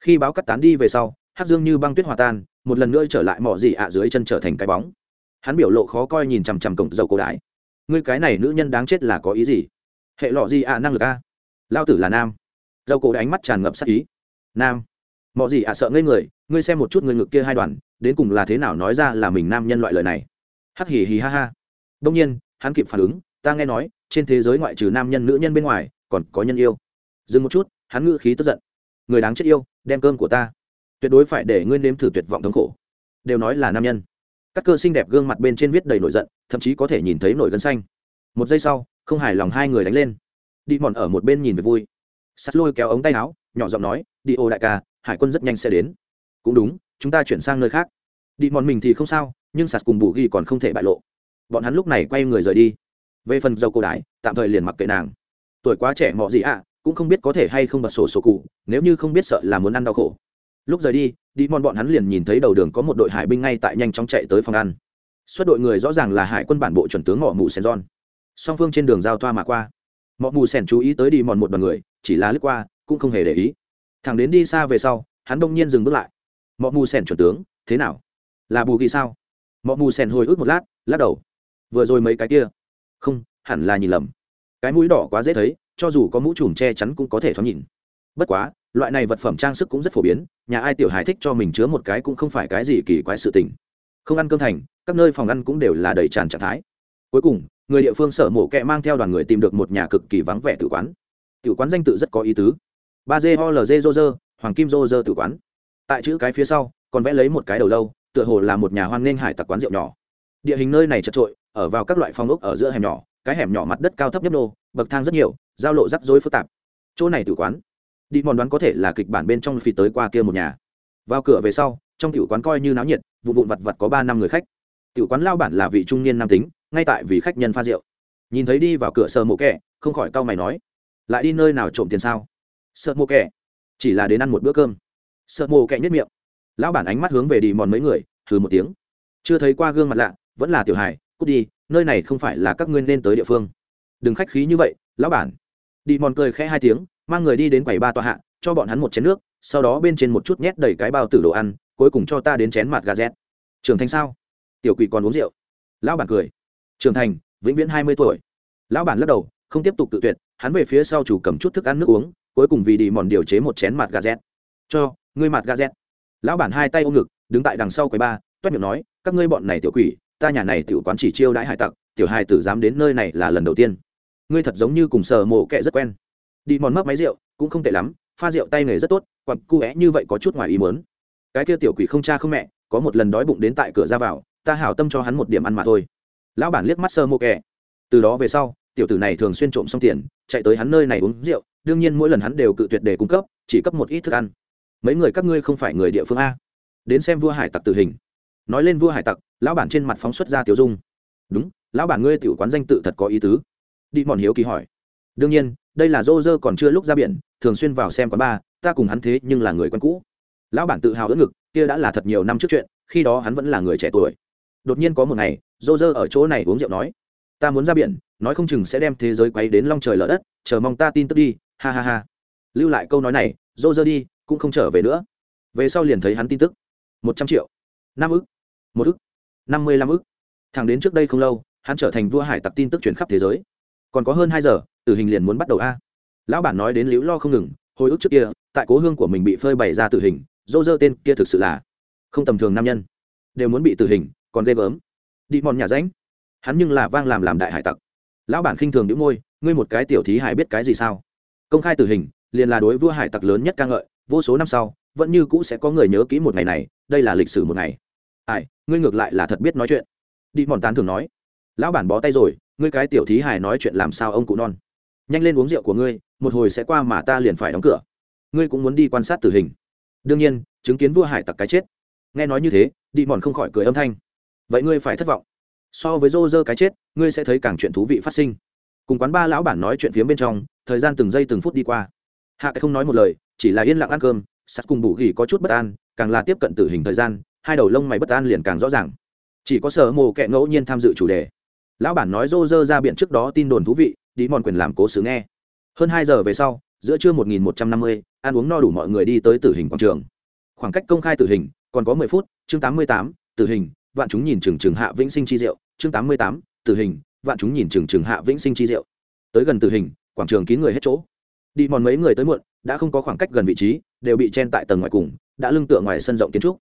Khi báo cắt tán đi về sau, hắc dương như băng tuyết hòa tan, một lần nữa trở lại mỏ gì ạ dưới chân trở thành cái bóng. Hắn biểu lộ khó coi nhìn chằm chằm cổng dầu cổ đái ngươi cái này nữ nhân đáng chết là có ý gì? Hệ lọ gì ạ năng lực a? Lao tử là nam. Dầu cổ ánh mắt tràn ngập sắc ý. Nam. Mỏ gì ạ sợ ngây người, ngươi xem một chút người ngực kia hai đoàn, đến cùng là thế nào nói ra là mình nam nhân loại lời này. Hắc hì hì ha ha. Đông nhiên, hắn kịp phản ứng ta nghe nói, trên thế giới ngoại trừ nam nhân nữ nhân bên ngoài, còn có nhân yêu. Dừng một chút, hắn ngữ khí tức giận. Người đáng chết yêu, đem cơm của ta. Tuyệt đối phải để ngươi nếm thử tuyệt vọng thống khổ. Đều nói là nam nhân. Các cơ xinh đẹp gương mặt bên trên viết đầy nổi giận, thậm chí có thể nhìn thấy nổi gân xanh. Một giây sau, không hài lòng hai người đánh lên. Đi mòn ở một bên nhìn về vui. Sắt lôi kéo ống tay áo, nhỏ giọng nói, đi ô đại ca, hải quân rất nhanh sẽ đến. Cũng đúng, chúng ta chuyển sang nơi khác. Đi mòn mình thì không sao, nhưng sạt cùng bù ghi còn không thể bại lộ. Bọn hắn lúc này quay người rời đi về phần dầu cổ đái, tạm thời liền mặc kệ nàng. Tuổi quá trẻ mọ gì ạ, cũng không biết có thể hay không bật sổ sổ cụ, nếu như không biết sợ là muốn ăn đau khổ. Lúc rời đi đi mòn bọn hắn liền nhìn thấy đầu đường có một đội hải binh ngay tại nhanh chóng chạy tới phòng ăn. Xuất đội người rõ ràng là hải quân bản bộ chuẩn tướng mỏ mù sen giòn song phương trên đường giao thoa mà qua. Mọ mù sen chú ý tới đi mòn một đoàn người, chỉ là lướt qua, cũng không hề để ý. Thằng đến đi xa về sau, hắn đông nhiên dừng bước lại. Mọ mù sen chuẩn tướng, thế nào? Là bù ghi sao? Mọ mù sen hồi ức một lát, lắc đầu. Vừa rồi mấy cái kia không, hẳn là nhìn lầm. Cái mũi đỏ quá dễ thấy, cho dù có mũ trùm che chắn cũng có thể thoáng nhìn. Bất quá, loại này vật phẩm trang sức cũng rất phổ biến, nhà ai tiểu hài thích cho mình chứa một cái cũng không phải cái gì kỳ quái sự tình. Không ăn cơm thành, các nơi phòng ăn cũng đều là đầy tràn trạng thái. Cuối cùng, người địa phương sở mổ kẹ mang theo đoàn người tìm được một nhà cực kỳ vắng vẻ tử quán. Tử quán danh tự rất có ý tứ. Ba d ho d dô dơ hoàng kim dô dơ tử quán. Tại chữ cái phía sau, còn vẽ lấy một cái đầu lâu, tựa hồ là một nhà hoan nghênh hải tặc quán rượu nhỏ. Địa hình nơi này chật trội ở vào các loại phòng ốc ở giữa hẻm nhỏ, cái hẻm nhỏ mặt đất cao thấp nhấp nô, bậc thang rất nhiều, giao lộ rắc rối phức tạp. Chỗ này tử quán, đi mòn đoán có thể là kịch bản bên trong phi tới qua kia một nhà. Vào cửa về sau, trong tiểu quán coi như náo nhiệt, vụ vụn vặt vặt có ba năm người khách. Tiểu quán lao bản là vị trung niên nam tính, ngay tại vì khách nhân pha rượu. Nhìn thấy đi vào cửa sờ mộ kẻ, không khỏi cau mày nói, lại đi nơi nào trộm tiền sao? Sợ mộ kẻ, chỉ là đến ăn một bữa cơm. Sợ mộ kẻ nhất miệng. Lão bản ánh mắt hướng về đi mòn mấy người thử một tiếng. Chưa thấy qua gương mặt lạ, vẫn là tiểu hài cút đi, nơi này không phải là các ngươi nên tới địa phương. Đừng khách khí như vậy, lão bản. Đi mòn cười khẽ hai tiếng, mang người đi đến quầy ba tòa hạ, cho bọn hắn một chén nước, sau đó bên trên một chút nhét đầy cái bao tử đồ ăn, cuối cùng cho ta đến chén mặt gà rét. Trưởng thành sao? Tiểu quỷ còn uống rượu. Lão bản cười. Trưởng thành, vĩnh viễn hai mươi tuổi. Lão bản lắc đầu, không tiếp tục tự tuyệt, hắn về phía sau chủ cầm chút thức ăn nước uống, cuối cùng vì đi mòn điều chế một chén mặt gà rét. Cho, ngươi mặt gà rét. Lão bản hai tay ôm ngực, đứng tại đằng sau quầy ba, toét miệng nói, các ngươi bọn này tiểu quỷ ta nhà này tiểu quán chỉ chiêu đãi hải tặc, tiểu hai tử dám đến nơi này là lần đầu tiên. Ngươi thật giống như cùng sờ mộ kệ rất quen. Đi mòn mấp máy rượu, cũng không tệ lắm, pha rượu tay nghề rất tốt, quặn cu é như vậy có chút ngoài ý muốn. cái kia tiểu quỷ không cha không mẹ, có một lần đói bụng đến tại cửa ra vào, ta hảo tâm cho hắn một điểm ăn mà thôi. Lão bản liếc mắt sơ mộ kệ. Từ đó về sau, tiểu tử này thường xuyên trộm xong tiền, chạy tới hắn nơi này uống rượu, đương nhiên mỗi lần hắn đều cự tuyệt để cung cấp, chỉ cấp một ít thức ăn. Mấy người các ngươi không phải người địa phương a. Đến xem vua hải tặc tử hình nói lên vua hải tặc, lão bản trên mặt phóng xuất ra tiểu dung. Đúng, lão bản ngươi tiểu quán danh tự thật có ý tứ. Đi mòn hiếu kỳ hỏi. Đương nhiên, đây là dô dơ còn chưa lúc ra biển, thường xuyên vào xem quán ba ta cùng hắn thế nhưng là người quen cũ. Lão bản tự hào đỡ ngực, kia đã là thật nhiều năm trước chuyện, khi đó hắn vẫn là người trẻ tuổi. Đột nhiên có một ngày dô dơ ở chỗ này uống rượu nói, ta muốn ra biển, nói không chừng sẽ đem thế giới quay đến long trời lở đất, chờ mong ta tin tức đi, ha ha ha. Lưu lại câu nói này dô dơ đi, cũng không trở về nữa. Về sau liền thấy hắn tin tức. Một trăm triệu năm ức, một ức, năm mươi lăm ức. Thẳng đến trước đây không lâu, hắn trở thành vua hải tặc tin tức truyền khắp thế giới. Còn có hơn hai giờ, tử hình liền muốn bắt đầu a. Lão bản nói đến liễu lo không ngừng, hồi ức trước kia, tại cố hương của mình bị phơi bày ra tử hình, dô dơ tên kia thực sự là không tầm thường nam nhân. Đều muốn bị tử hình, còn ghê gớm. Đi mòn nhà ránh. Hắn nhưng là vang làm làm đại hải tặc. Lão bản khinh thường đĩu môi, ngươi một cái tiểu thí hải biết cái gì sao? Công khai tử hình, liền là đối vua hải tặc lớn nhất ca ngợi, vô số năm sau, vẫn như cũ sẽ có người nhớ kỹ một ngày này, đây là lịch sử một ngày ai ngươi ngược lại là thật biết nói chuyện. Đi mòn tán thường nói. Lão bản bó tay rồi, ngươi cái tiểu thí hài nói chuyện làm sao ông cụ non. Nhanh lên uống rượu của ngươi, một hồi sẽ qua mà ta liền phải đóng cửa. Ngươi cũng muốn đi quan sát tử hình. Đương nhiên, chứng kiến vua hải tặc cái chết. Nghe nói như thế, đi mòn không khỏi cười âm thanh. Vậy ngươi phải thất vọng. So với rô rơ cái chết, ngươi sẽ thấy càng chuyện thú vị phát sinh. Cùng quán ba lão bản nói chuyện phía bên trong, thời gian từng giây từng phút đi qua. Hạ cái không nói một lời, chỉ là yên lặng ăn cơm, sắt cùng bù gỉ có chút bất an, càng là tiếp cận tử hình thời gian hai đầu lông mày bất an liền càng rõ ràng. Chỉ có sở mồ kẹ ngẫu nhiên tham dự chủ đề. Lão bản nói rô rơ ra biện trước đó tin đồn thú vị đi mòn quyền làm cố xứ nghe. Hơn hai giờ về sau, giữa trưa một nghìn một trăm năm mươi, ăn uống no đủ mọi người đi tới tử hình quảng trường. Khoảng cách công khai tử hình còn có mười phút, chương tám mươi tám, tử hình, vạn chúng nhìn trừng trừng hạ vĩnh sinh chi diệu, chương tám mươi tám, tử hình, vạn chúng nhìn trừng trừng hạ vĩnh sinh chi diệu. Tới gần tử hình, quảng trường kín người hết chỗ. Đi mòn mấy người tới muộn, đã không có khoảng cách gần vị trí, đều bị chen tại tầng ngoài cùng, đã lưng tựa ngoài sân rộng kiến trúc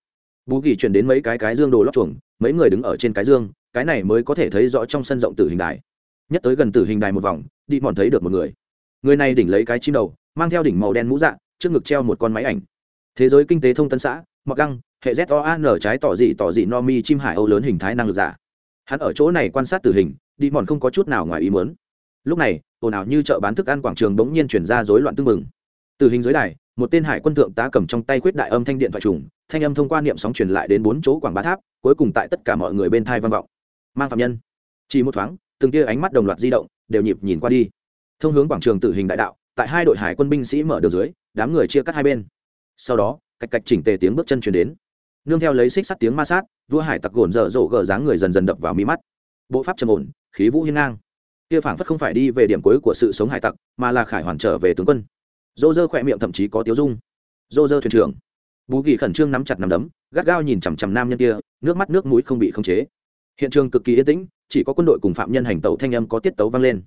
bú kỳ chuyển đến mấy cái cái dương đồ lóc chuồng, mấy người đứng ở trên cái dương, cái này mới có thể thấy rõ trong sân rộng tử hình đài. Nhất tới gần tử hình đài một vòng, đi mòn thấy được một người. Người này đỉnh lấy cái chim đầu, mang theo đỉnh màu đen mũ dạ trước ngực treo một con máy ảnh. Thế giới kinh tế thông tân xã mặc găng, hệ z o an trái tỏ dị tỏ dị no mi chim hải âu lớn hình thái năng lực giả. Hắn ở chỗ này quan sát tử hình, đi mòn không có chút nào ngoài ý muốn. Lúc này, ồn ào như chợ bán thức ăn quảng trường bỗng nhiên chuyển ra rối loạn tưng mừng tử hình dưới đài, một tên hải quân thượng tá cầm trong tay khuyết đại âm thanh điện thoại trùng, thanh âm thông qua niệm sóng truyền lại đến bốn chỗ quảng bá tháp, cuối cùng tại tất cả mọi người bên thai vang vọng. Mang phạm nhân. Chỉ một thoáng, từng kia ánh mắt đồng loạt di động, đều nhịp nhìn qua đi. Thông hướng quảng trường tử hình đại đạo, tại hai đội hải quân binh sĩ mở đường dưới, đám người chia cắt hai bên. Sau đó, cạch cạch chỉnh tề tiếng bước chân chuyển đến. Nương theo lấy xích sắt tiếng ma sát, vua hải tặc gồn dở dộ gờ dáng người dần dần đập vào mi mắt. Bộ pháp trầm ổn, khí vũ hiên ngang. Kia phảng phất không phải đi về điểm cuối của sự sống hải tặc, mà là khải hoàn trở về tướng quân dô dơ khỏe miệng thậm chí có tiếu dung. Dô dơ thuyền trưởng. Bú kỳ khẩn trương nắm chặt nắm đấm, gắt gao nhìn chằm chằm nam nhân kia, nước mắt nước mũi không bị khống chế. Hiện trường cực kỳ yên tĩnh, chỉ có quân đội cùng phạm nhân hành tẩu thanh âm có tiết tấu vang lên.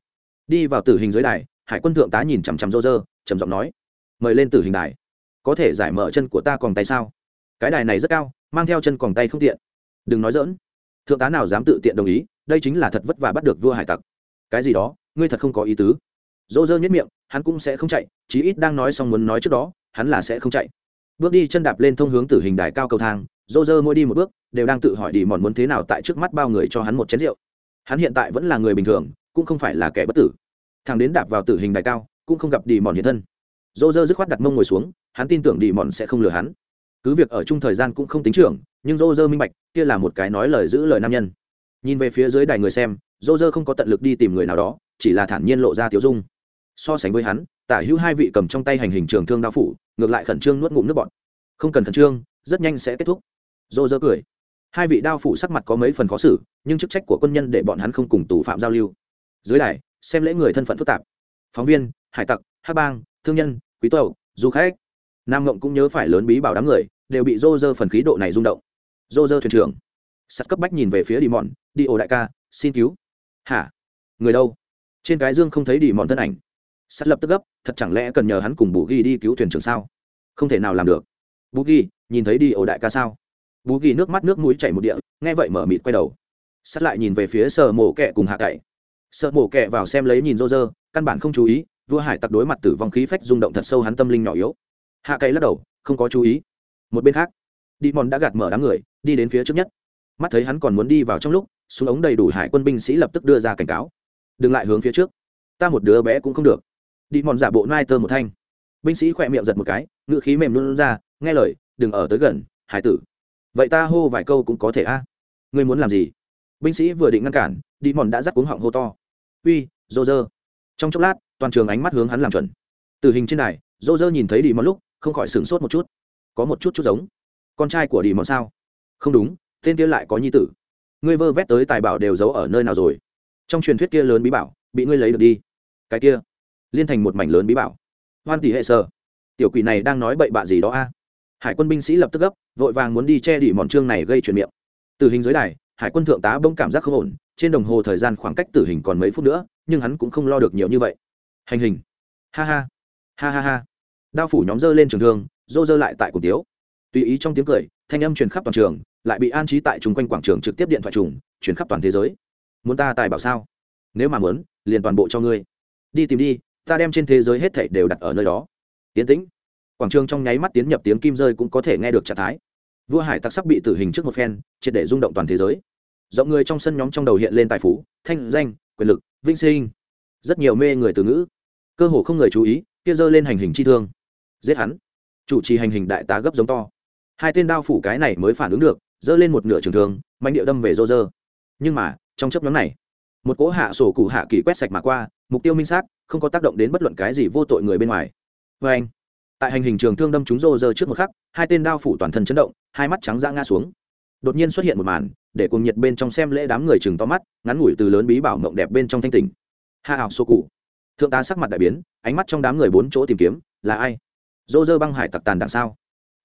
Đi vào tử hình dưới đài, hải quân thượng tá nhìn chằm chằm dô dơ, trầm giọng nói, mời lên tử hình đài. Có thể giải mở chân của ta còn tay sao? Cái đài này rất cao, mang theo chân còn tay không tiện. Đừng nói dỡn thượng tá nào dám tự tiện đồng ý, đây chính là thật vất vả bắt được vua hải tặc. Cái gì đó, ngươi thật không có ý tứ dỗ dơ nhất miệng, hắn cũng sẽ không chạy, chí ít đang nói xong muốn nói trước đó, hắn là sẽ không chạy. Bước đi chân đạp lên thông hướng tử hình đài cao cầu thang dô dơ mỗi đi một bước, đều đang tự hỏi đi mòn muốn thế nào tại trước mắt bao người cho hắn một chén rượu. Hắn hiện tại vẫn là người bình thường, cũng không phải là kẻ bất tử. Thằng đến đạp vào tử hình đài cao, cũng không gặp đi mòn hiện thân. Dô dơ dứt khoát đặt mông ngồi xuống, hắn tin tưởng đi mòn sẽ không lừa hắn. Cứ việc ở chung thời gian cũng không tính trưởng, nhưng dô dơ minh bạch, kia là một cái nói lời giữ lời nam nhân. Nhìn về phía dưới đài người xem dô dơ không có tận lực đi tìm người nào đó, chỉ là thản nhiên lộ ra tiếu dung so sánh với hắn, tả hữu hai vị cầm trong tay hành hình trường thương đao phủ, ngược lại khẩn trương nuốt ngụm nước bọn không cần khẩn trương, rất nhanh sẽ kết thúc. Dô dơ cười. Hai vị đao phủ sắc mặt có mấy phần khó xử, nhưng chức trách của quân nhân để bọn hắn không cùng tù phạm giao lưu. Dưới đài, xem lễ người thân phận phức tạp. Phóng viên, hải tặc hát bang, thương nhân, quý tộc, du khách. Nam ngộng cũng nhớ phải lớn bí bảo đám người, đều bị dô dơ phần khí độ này rung động. Dô dơ thuyền trưởng. Sắt cấp bách nhìn về phía đi mòn đi ổ đại ca, xin cứu. Hả? Người đâu? Trên cái dương không thấy đi mòn thân ảnh sắt lập tức gấp, thật chẳng lẽ cần nhờ hắn cùng bù ghi đi cứu thuyền trưởng sao? Không thể nào làm được. Bù ghi, nhìn thấy đi ổ đại ca sao? Bù ghi nước mắt nước mũi chảy một địa, nghe vậy mở mịt quay đầu. Sắt lại nhìn về phía sợ mổ kẹ cùng hạ cậy. Sợ mổ kẹ vào xem lấy nhìn rô rơ căn bản không chú ý, vua hải tặc đối mặt tử vong khí phách rung động thật sâu hắn tâm linh nhỏ yếu. Hạ cậy lắc đầu, không có chú ý. Một bên khác đi mòn đã gạt mở đám người, đi đến phía trước nhất. Mắt thấy hắn còn muốn đi vào trong lúc, súng ống đầy đủ hải quân binh sĩ lập tức đưa ra cảnh cáo. Đừng lại hướng phía trước. Ta một đứa bé cũng không được đi mòn giả bộ nai tơ một thanh. Binh sĩ khỏe miệng giật một cái ngự khí mềm luôn ra, nghe lời, đừng ở tới gần, hải tử. Vậy ta hô vài câu cũng có thể a. Ngươi muốn làm gì? Binh sĩ vừa định ngăn cản, đi mòn đã dắt cuống họng hô to. Uy, dô dơ. Trong chốc lát, toàn trường ánh mắt hướng hắn làm chuẩn. Từ hình trên này dô dơ nhìn thấy đi mòn lúc, không khỏi sửng sốt một chút. Có một chút chút giống. Con trai của đi mòn sao? Không đúng, tên kia lại có nhi tử. Ngươi vơ vét tới tài bảo đều giấu ở nơi nào rồi? Trong truyền thuyết kia lớn bí bảo, bị ngươi lấy được đi. Cái kia liên thành một mảnh lớn bí bảo. Hoan tỷ hệ sơ tiểu quỷ này đang nói bậy bạ gì đó a? Hải quân binh sĩ lập tức gấp, vội vàng muốn đi che đỉ mòn trương này gây chuyển miệng. Từ hình dưới đài, hải quân thượng tá bỗng cảm giác không ổn, trên đồng hồ thời gian khoảng cách tử hình còn mấy phút nữa, nhưng hắn cũng không lo được nhiều như vậy. Hành hình. Ha ha. Ha ha ha. Đao phủ nhóm dơ lên trường thương, dô dơ lại tại cổ tiếu. Tùy ý trong tiếng cười, thanh âm truyền khắp toàn trường, lại bị an trí tại chung quanh quảng trường trực tiếp điện thoại trùng, truyền khắp toàn thế giới. Muốn ta tài bảo sao? Nếu mà muốn, liền toàn bộ cho ngươi. Đi tìm đi ta đem trên thế giới hết thảy đều đặt ở nơi đó. Tiến tĩnh. Quảng trường trong nháy mắt tiến nhập tiếng kim rơi cũng có thể nghe được trạng thái. Vua hải tặc sắp bị tử hình trước một phen, triệt để rung động toàn thế giới. Rộng người trong sân nhóm trong đầu hiện lên tài phú, thanh, danh, quyền lực, vinh sinh. Rất nhiều mê người từ ngữ. Cơ hồ không người chú ý, kia giơ lên hành hình chi thương. Giết hắn. Chủ trì hành hình đại tá gấp giống to. Hai tên đao phủ cái này mới phản ứng được, giơ lên một nửa trường thương mạnh điệu đâm về rô rơ nhưng mà, trong chấp nhóm này, một cỗ hạ sổ cụ hạ kỳ quét sạch mà qua, mục tiêu minh xác không có tác động đến bất luận cái gì vô tội người bên ngoài. Vê anh, tại hành hình trường thương đâm chúng rô rơ trước một khắc, hai tên đao phủ toàn thân chấn động, hai mắt trắng ra ngã xuống. Đột nhiên xuất hiện một màn, để cùng nhiệt bên trong xem lễ đám người chừng to mắt, ngắn ngủi từ lớn bí bảo mộng đẹp bên trong thanh tỉnh. Hạ ảo sô cụ. Thượng tá sắc mặt đại biến, ánh mắt trong đám người bốn chỗ tìm kiếm, là ai? Dô dơ băng hải tặc tàn đằng sao?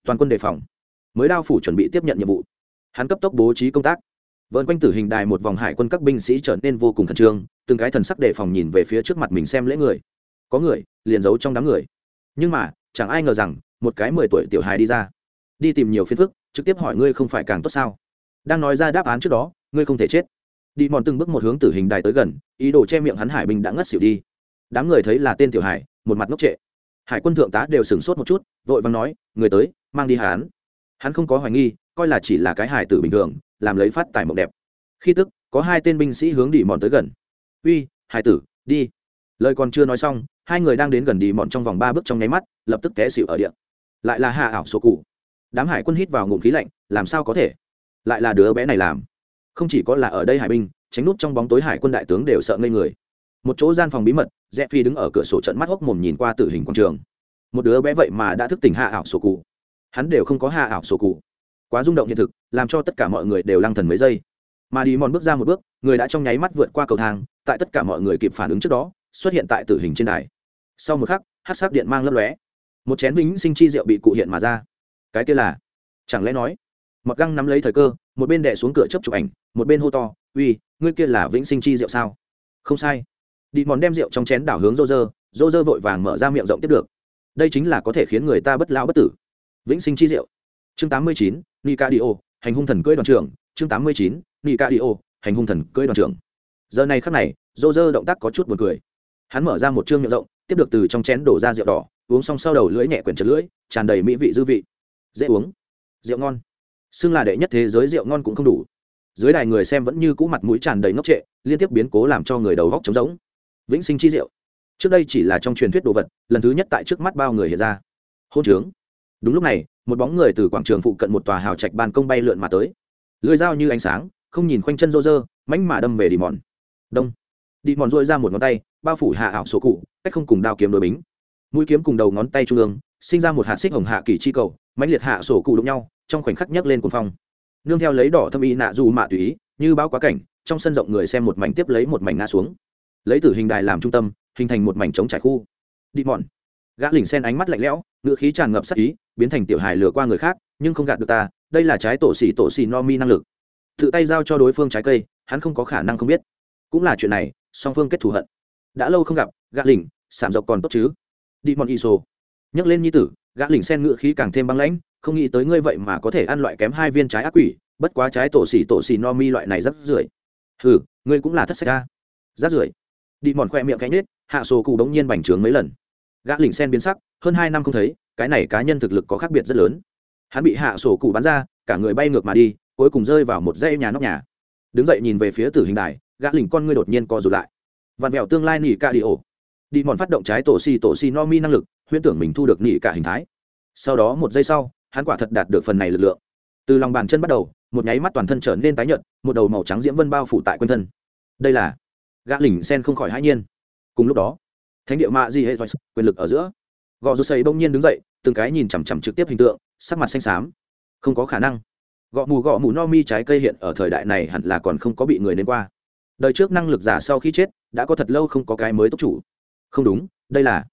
toàn quân đề phòng. Mới đao phủ chuẩn bị tiếp nhận nhiệm vụ. Hắn cấp tốc bố trí công tác vợn quanh tử hình đài một vòng hải quân các binh sĩ trở nên vô cùng khẩn trương, từng cái thần sắc đề phòng nhìn về phía trước mặt mình xem lễ người. Có người, liền giấu trong đám người. Nhưng mà, chẳng ai ngờ rằng, một cái mười tuổi tiểu hài đi ra. Đi tìm nhiều phiền phức, trực tiếp hỏi ngươi không phải càng tốt sao? Đang nói ra đáp án trước đó, ngươi không thể chết. Đi mòn từng bước một hướng tử hình đài tới gần, ý đồ che miệng hắn hải binh đã ngất xỉu đi. Đám người thấy là tên tiểu hải một mặt ngốc trệ. Hải quân thượng tá đều sửng sốt một chút, vội vàng nói, người tới, mang đi hắn. Hắn không có hoài nghi, coi là chỉ là cái hải tử bình thường làm lấy phát tài mộng đẹp. Khi tức, có hai tên binh sĩ hướng đi mòn tới gần. Uy, hải tử, đi. Lời còn chưa nói xong, hai người đang đến gần đi mòn trong vòng ba bước trong nháy mắt, lập tức té xịu ở điện lại là hạ ảo số cụ. Đám hải quân hít vào ngụm khí lạnh, làm sao có thể? Lại là đứa bé này làm. Không chỉ có là ở đây hải binh, tránh nút trong bóng tối hải quân đại tướng đều sợ ngây người. Một chỗ gian phòng bí mật, rẽ phi đứng ở cửa sổ trận mắt hốc mồm nhìn qua tử hình quảng trường. Một đứa bé vậy mà đã thức tỉnh hạ ảo sổ cụ. Hắn đều không có hạ ảo sổ cụ quá rung động hiện thực, làm cho tất cả mọi người đều lăng thần mấy giây. Mà đi mòn bước ra một bước, người đã trong nháy mắt vượt qua cầu thang, tại tất cả mọi người kịp phản ứng trước đó, xuất hiện tại tử hình trên đài. Sau một khắc hát sắc điện mang lấp lóe. Một chén vĩnh sinh chi rượu bị cụ hiện mà ra. Cái kia là, chẳng lẽ nói mặc găng nắm lấy thời cơ, một bên đẻ xuống cửa chấp chụp ảnh, một bên hô to, uy, ngươi kia là vĩnh sinh chi rượu sao? Không sai. Đi mòn đem rượu trong chén đảo hướng rô rơ rô rơ vội vàng mở ra miệng rộng tiếp được. Đây chính là có thể khiến người ta bất lao bất tử. Vĩnh sinh chi rượu? Chương tám mươi chín nika hành hung thần cưỡi đoàn trưởng. Chương tám mươi chín nika hành hung thần cưỡi đoàn trưởng. Giờ này khắc này, roger động tác có chút buồn cười. Hắn mở ra một chương miệng rộng, tiếp được từ trong chén đổ ra rượu đỏ, uống xong sau đầu lưỡi nhẹ quyển chật lưỡi, tràn đầy mỹ vị dư vị. Dễ uống. Rượu ngon. Xưng là đệ nhất thế giới rượu ngon cũng không đủ. Dưới đài người xem vẫn như cũ mặt mũi tràn đầy ngốc trệ, liên tiếp biến cố làm cho người đầu góc trống rỗng. Vĩnh sinh chi rượu. Trước đây chỉ là trong truyền thuyết đồ vật, lần thứ nhất tại trước mắt bao người hiện ra. Hôn trướng đúng lúc này, một bóng người từ quảng trường phụ cận một tòa hào trạch ban công bay lượn mà tới. Lưới dao như ánh sáng, không nhìn khoanh chân rô rơ mánh mà đâm về đi mòn đông. Đi mòn dội ra một ngón tay, bao phủ hạ ảo sổ cụ, cách không cùng đao kiếm đối bính. Mũi kiếm cùng đầu ngón tay trung ương, sinh ra một hạt xích hồng hạ kỳ chi cầu, mãnh liệt hạ sổ cụ đụng nhau, trong khoảnh khắc nhấc lên cuồng phong. Nương theo lấy đỏ thâm y nạ dù mạ tùy ý, như báo quá cảnh, trong sân rộng người xem một mảnh tiếp lấy một mảnh ngã xuống. Lấy tử hình đài làm trung tâm, hình thành một mảnh trống trải khu. Đi mòn gã lỉnh sen ánh mắt lạnh lẽo ngựa khí tràn ngập sắc ý biến thành tiểu hài lừa qua người khác, nhưng không gạt được ta, đây là trái tổ xỉ tổ xỉ no mi năng lực. Tự tay giao cho đối phương trái cây, hắn không có khả năng không biết. Cũng là chuyện này, song phương kết thù hận. Đã lâu không gặp, gã lỉnh, sảm dọc còn tốt chứ? Đi mòn iso. Nhấc lên nhi tử, gã lỉnh sen ngựa khí càng thêm băng lãnh, không nghĩ tới ngươi vậy mà có thể ăn loại kém hai viên trái ác quỷ, bất quá trái tổ xỉ tổ xỉ no mi loại này rất rưởi. Hừ, ngươi cũng là thất sách rát rưởi. Đi mòn khoe miệng cánh nết hạ sổ cụ đống nhiên bành trướng mấy lần gã lỉnh sen biến sắc, hơn hai năm không thấy, cái này cá nhân thực lực có khác biệt rất lớn. Hắn bị hạ sổ cụ bắn ra, cả người bay ngược mà đi, cuối cùng rơi vào một dây nhà nóc nhà. Đứng dậy nhìn về phía tử hình đài, gã lỉnh con ngươi đột nhiên co rụt lại. Vặn vẹo tương lai nỉ ca đi ổ. Đi mòn phát động trái tổ xì tổ xì no mi năng lực, huyễn tưởng mình thu được nỉ cả hình thái. Sau đó một giây sau, hắn quả thật đạt được phần này lực lượng. Từ lòng bàn chân bắt đầu, một nháy mắt toàn thân trở nên tái nhợt, một đầu màu trắng diễm vân bao phủ tại quanh thân. Đây là gã lỉnh sen không khỏi hãi nhiên. Cùng lúc đó thánh địa mạ gì hệ quyền lực ở giữa. Gò rô xây bỗng nhiên đứng dậy, từng cái nhìn chằm chằm trực tiếp hình tượng, sắc mặt xanh xám. Không có khả năng. Gõ mù gõ mù no mi trái cây hiện ở thời đại này hẳn là còn không có bị người nên qua. Đời trước năng lực giả sau khi chết, đã có thật lâu không có cái mới tốt chủ. Không đúng, đây là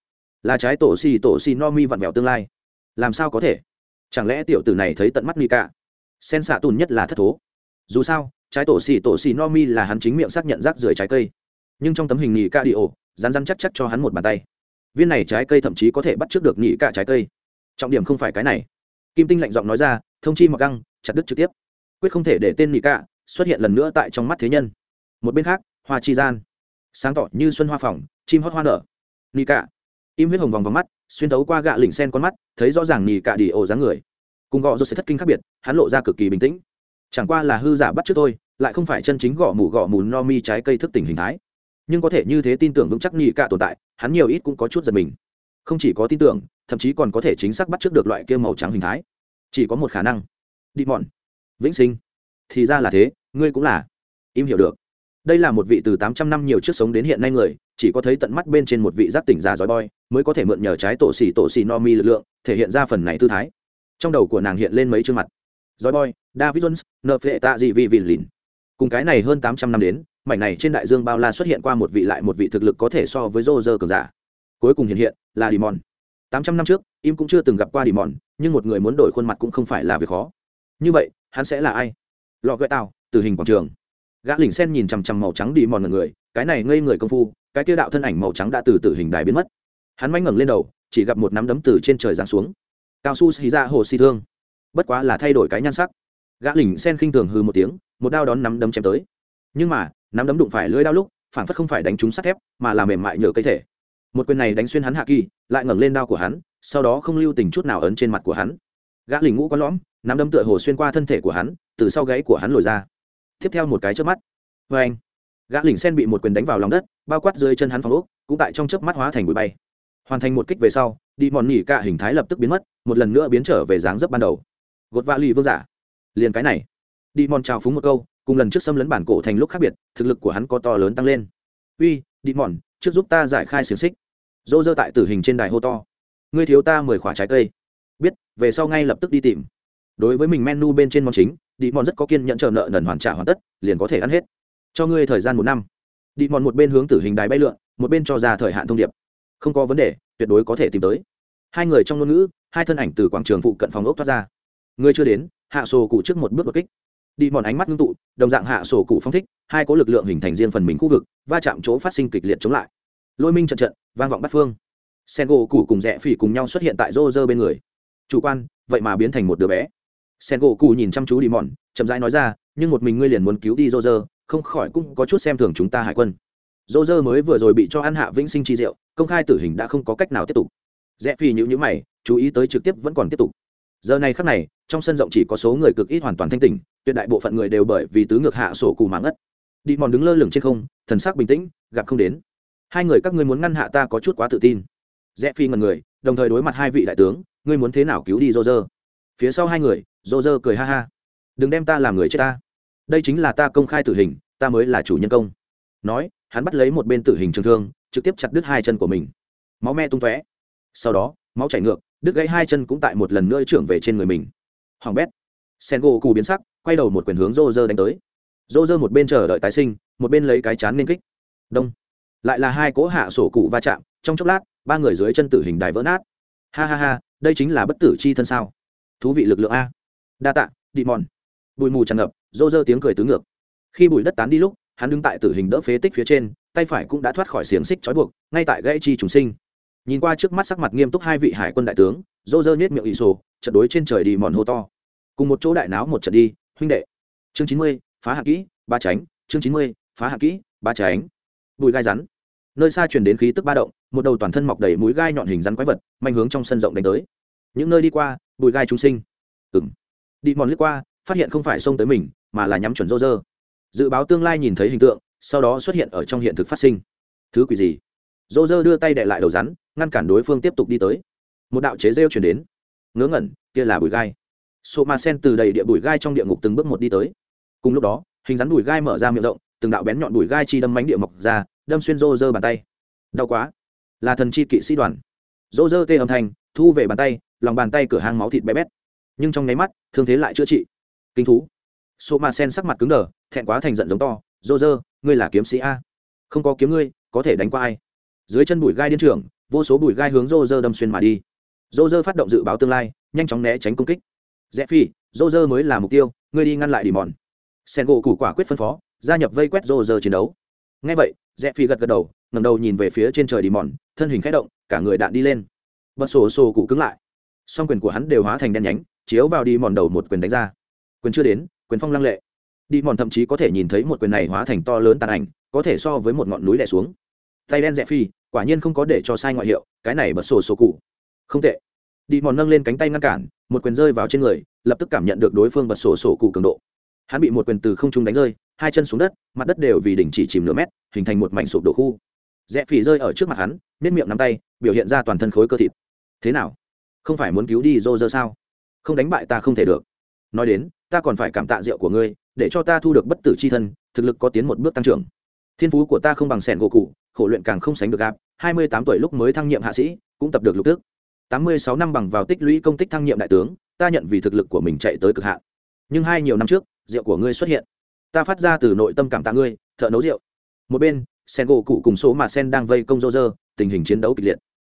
là trái tổ xì tổ xì no mi vặn vẹo tương lai. Làm sao có thể? Chẳng lẽ tiểu tử này thấy tận mắt mi cả? Sen xạ tùn nhất là thất thố. Dù sao, trái tổ xì tổ xì no mi là hắn chính miệng xác nhận rác rưởi trái cây. Nhưng trong tấm hình nghỉ ca đi ổ rán rán chắc chắc cho hắn một bàn tay. Viên này trái cây thậm chí có thể bắt trước được nhị cả trái cây. Trọng điểm không phải cái này. Kim tinh lạnh giọng nói ra, thông chi mặc găng, chặt đứt trực tiếp. Quyết không thể để tên nhị cả xuất hiện lần nữa tại trong mắt thế nhân. Một bên khác, hoa chi gian. Sáng tỏ như xuân hoa phòng chim hót hoa nở. Nhị cả. Im huyết hồng vòng vòng mắt, xuyên thấu qua gạ lỉnh sen con mắt, thấy rõ ràng nhị cả đi ổ dáng người. Cùng gọ rồi sẽ thất kinh khác biệt, hắn lộ ra cực kỳ bình tĩnh. Chẳng qua là hư giả bắt trước thôi lại không phải chân chính gõ mù gõ mù no mi trái cây thức tỉnh hình thái nhưng có thể như thế tin tưởng vững chắc nhị cả tồn tại, hắn nhiều ít cũng có chút giật mình. Không chỉ có tin tưởng, thậm chí còn có thể chính xác bắt trước được loại kia màu trắng hình thái. Chỉ có một khả năng. Đi mòn vĩnh sinh. Thì ra là thế, ngươi cũng là. Im hiểu được. Đây là một vị từ tám trăm năm nhiều trước sống đến hiện nay người, chỉ có thấy tận mắt bên trên một vị giác tỉnh già giỏi boy mới có thể mượn nhờ trái tổ xì tổ xì no mi lực lượng, thể hiện ra phần này tư thái. Trong đầu của nàng hiện lên mấy chương mặt. Giỏi boy david jones nợ phệ tạ dị vị vị lìn cùng cái này hơn tám trăm năm đến mảnh này trên đại dương bao la xuất hiện qua một vị lại một vị thực lực có thể so với rô rơ cường giả. Cuối cùng hiện hiện là đi mòn tám trăm năm trước, im cũng chưa từng gặp qua đi mòn nhưng một người muốn đổi khuôn mặt cũng không phải là việc khó. Như vậy, hắn sẽ là ai? Lọ gợi tao từ hình quảng trường. Gã lỉnh sen nhìn chằm chằm màu trắng đi mòn ngần người, cái này ngây người công phu, cái kia đạo thân ảnh màu trắng đã từ tử hình đài biến mất. Hắn manh ngẩng lên đầu, chỉ gặp một nắm đấm từ trên trời giáng xuống. Cao su xì ra hồ xì thương. Bất quá là thay đổi cái nhan sắc. Gã lỉnh sen khinh thường hư một tiếng, một đao đón nắm đấm chém tới. Nhưng mà nắm đấm đụng phải lưỡi đao lúc, phản phất không phải đánh trúng sắt thép, mà là mềm mại nhờ cây thể. Một quyền này đánh xuyên hắn hạ kỳ, lại ngẩng lên đao của hắn, sau đó không lưu tình chút nào ấn trên mặt của hắn. Gã lỉnh ngũ có lõm, nắm đấm tựa hồ xuyên qua thân thể của hắn, từ sau gáy của hắn lồi ra. Tiếp theo một cái chớp mắt. Vê anh, gã lỉnh sen bị một quyền đánh vào lòng đất, bao quát dưới chân hắn phòng ốc, cũng tại trong chớp mắt hóa thành bụi bay. Hoàn thành một kích về sau, đi mòn nỉ cả hình thái lập tức biến mất, một lần nữa biến trở về dáng dấp ban đầu. Gột vạ lì vương giả. Liền cái này. Đi mòn chào phúng một câu cùng lần trước xâm lấn bản cổ thành lúc khác biệt, thực lực của hắn có to lớn tăng lên. Uy đi mòn trước giúp ta giải khai xiềng xích. Dô dơ tại tử hình trên đài hô to. Ngươi thiếu ta mười khoả trái cây. Biết, về sau ngay lập tức đi tìm. Đối với mình menu bên trên món chính đi mòn rất có kiên nhận chờ nợ nần hoàn trả hoàn tất, liền có thể ăn hết. Cho ngươi thời gian một năm. Đi mòn một bên hướng tử hình đài bay lượn, một bên cho ra thời hạn thông điệp. Không có vấn đề, tuyệt đối có thể tìm tới. Hai người trong ngôn ngữ, hai thân ảnh từ quảng trường phụ cận phòng ốc thoát ra. Ngươi chưa đến, hạ sổ cụ trước một bước đột kích đi mòn ánh mắt ngưng tụ đồng dạng hạ sổ cụ phong thích hai có lực lượng hình thành riêng phần mình khu vực va chạm chỗ phát sinh kịch liệt chống lại. Lôi minh trận trận vang vọng bắt phương. Sen gỗ cụ cùng rẽ phỉ cùng nhau xuất hiện tại rô rơ bên người. Chủ quan vậy mà biến thành một đứa bé. Sen gỗ cụ nhìn chăm chú đi mòn chậm rãi nói ra nhưng một mình ngươi liền muốn cứu đi rô rơ không khỏi cũng có chút xem thường chúng ta hải quân. Rô rơ mới vừa rồi bị cho ăn hạ vĩnh sinh chi diệu, công khai tử hình đã không có cách nào tiếp tục. Rẽ phỉ nhữ nhữ mày chú ý tới trực tiếp vẫn còn tiếp tục. Giờ này khắc này trong sân rộng chỉ có số người cực ít hoàn toàn thanh tỉnh, tuyệt đại bộ phận người đều bởi vì tứ ngược hạ sổ cù mà ất đi mòn đứng lơ lửng trên không, thần sắc bình tĩnh, gặp không đến. Hai người các ngươi muốn ngăn hạ ta có chút quá tự tin. Rẽ phi ngần người, đồng thời đối mặt hai vị đại tướng, ngươi muốn thế nào cứu đi dô dơ phía sau hai người dô dơ cười ha ha. Đừng đem ta làm người chết ta. Đây chính là ta công khai tử hình, ta mới là chủ nhân công. Nói, hắn bắt lấy một bên tử hình trường thương, trực tiếp chặt đứt hai chân của mình. Máu me tung tóe. Sau đó, máu chảy ngược, đứt gãy hai chân cũng tại một lần nữa trưởng về trên người mình hỏng bét. Sen gỗ cù biến sắc, quay đầu một quyền hướng rô rơ đánh tới. Rô rơ một bên chờ đợi tái sinh, một bên lấy cái chán nên kích. Đông. Lại là hai cỗ hạ sổ cụ va chạm, trong chốc lát, ba người dưới chân tử hình đài vỡ nát. Ha ha ha, đây chính là bất tử chi thân sao? Thú vị lực lượng a. Đa tạ đi mòn bụi mù tràn ngập, rô rơ tiếng cười tứ ngược. Khi bụi đất tán đi lúc, hắn đứng tại tử hình đỡ phế tích phía trên, tay phải cũng đã thoát khỏi xiềng xích trói buộc, ngay tại gãy chi trùng sinh. Nhìn qua trước mắt sắc mặt nghiêm túc hai vị hải quân đại tướng, rô rơ nhét miệng ỷ sổ trận đối trên trời đi mòn hô to. Cùng một chỗ đại náo một trận đi, huynh đệ. Chương chín mươi, phá hạ kỹ, ba tránh. Chương chín mươi, phá hạ kỹ, ba tránh. Bụi gai rắn. Nơi xa truyền đến khí tức ba động, một đầu toàn thân mọc đầy mũi gai nhọn hình rắn quái vật, manh hướng trong sân rộng đánh tới. Những nơi đi qua, bụi gai trung sinh. Ừng đi mòn lướt qua, phát hiện không phải xông tới mình, mà là nhắm chuẩn rô rơ. Dự báo tương lai nhìn thấy hình tượng, sau đó xuất hiện ở trong hiện thực phát sinh. Thứ quỷ gì? Rô rơ đưa tay đệ lại đầu rắn, ngăn cản đối phương tiếp tục đi tới. Một đạo chế rêu chuyển đến ngớ ngẩn, kia là bụi gai. Sô ma sen từ đầy địa bụi gai trong địa ngục từng bước một đi tới. Cùng lúc đó, hình rắn bụi gai mở ra miệng rộng, từng đạo bén nhọn bụi gai chi đâm mánh địa mọc ra, đâm xuyên rô rơ bàn tay. Đau quá. Là thần chi kỵ sĩ đoàn. Rô rơ tê âm thanh, thu về bàn tay, lòng bàn tay cửa hang máu thịt bé bét. Nhưng trong nháy mắt, thương thế lại chữa trị. Kinh thú. Sô ma sen sắc mặt cứng đờ, thẹn quá thành giận giống to. Rô rơ, ngươi là kiếm sĩ a. Không có kiếm ngươi, có thể đánh qua ai? Dưới chân bụi gai điên trưởng, vô số bụi gai hướng rô rơ đâm xuyên mà đi dô dơ phát động dự báo tương lai, nhanh chóng né tránh công kích. Rẽ phi dô dơ mới là mục tiêu, ngươi đi ngăn lại đi mòn sen gỗ củ quả quyết phân phó, gia nhập vây quét dô dơ chiến đấu. Ngay vậy rẽ phi gật gật đầu ngầm đầu nhìn về phía trên trời đi mòn thân hình k h ẽ động, cả người đạn đi lên. Bật sổ sổ cụ cứng lại. Song quyền của hắn đều hóa thành đen nhánh, chiếu vào đi mòn đầu một quyền đánh ra. Quyền chưa đến, quyền phong lăng lệ. Đi mòn thậm chí có thể nhìn thấy một quyền này hóa thành to lớn tàn ảnh, có thể so với một ngọn núi đè xuống. Tay đen rẽ phi quả nhiên không có để cho sai ngoại hiệu, cái này bật sổ sổ cụ không tệ đi mòn nâng lên cánh tay ngăn cản, một quyền rơi vào trên người, lập tức cảm nhận được đối phương bật sổ sổ cụ cường độ. Hắn bị một quyền từ không trung đánh rơi, hai chân xuống đất, mặt đất đều vì đỉnh chỉ chìm nửa mét, hình thành một mảnh sụp đổ khu. Rẽ phỉ rơi ở trước mặt hắn, nếp miệng nắm tay, biểu hiện ra toàn thân khối cơ thịt. Thế nào? Không phải muốn cứu đi dô dơ sao? Không đánh bại ta không thể được. Nói đến, ta còn phải cảm tạ rượu của ngươi, để cho ta thu được bất tử c h i thân, thực lực có tiến một bước tăng trưởng. Thiên phú của ta không bằng sẻn gỗ cụ, khổ luyện càng không sánh được gạp hai mươi tám tuổi lúc mới thăng nhiệm hạ sĩ, cũng tập được lục tức tám mươi sáu năm bằng vào tích lũy công tích thăng nhiệm đại tướng ta nhận vì thực lực của mình chạy tới cực hạn. Nhưng hai nhiều năm trước rượu của ngươi xuất hiện. Ta phát ra từ nội tâm cảm tạ ngươi thợ nấu rượu. Một bên sen gỗ cụ cùng số mà sen đang vây công rô rơ tình hình chiến đấu kịch liệt.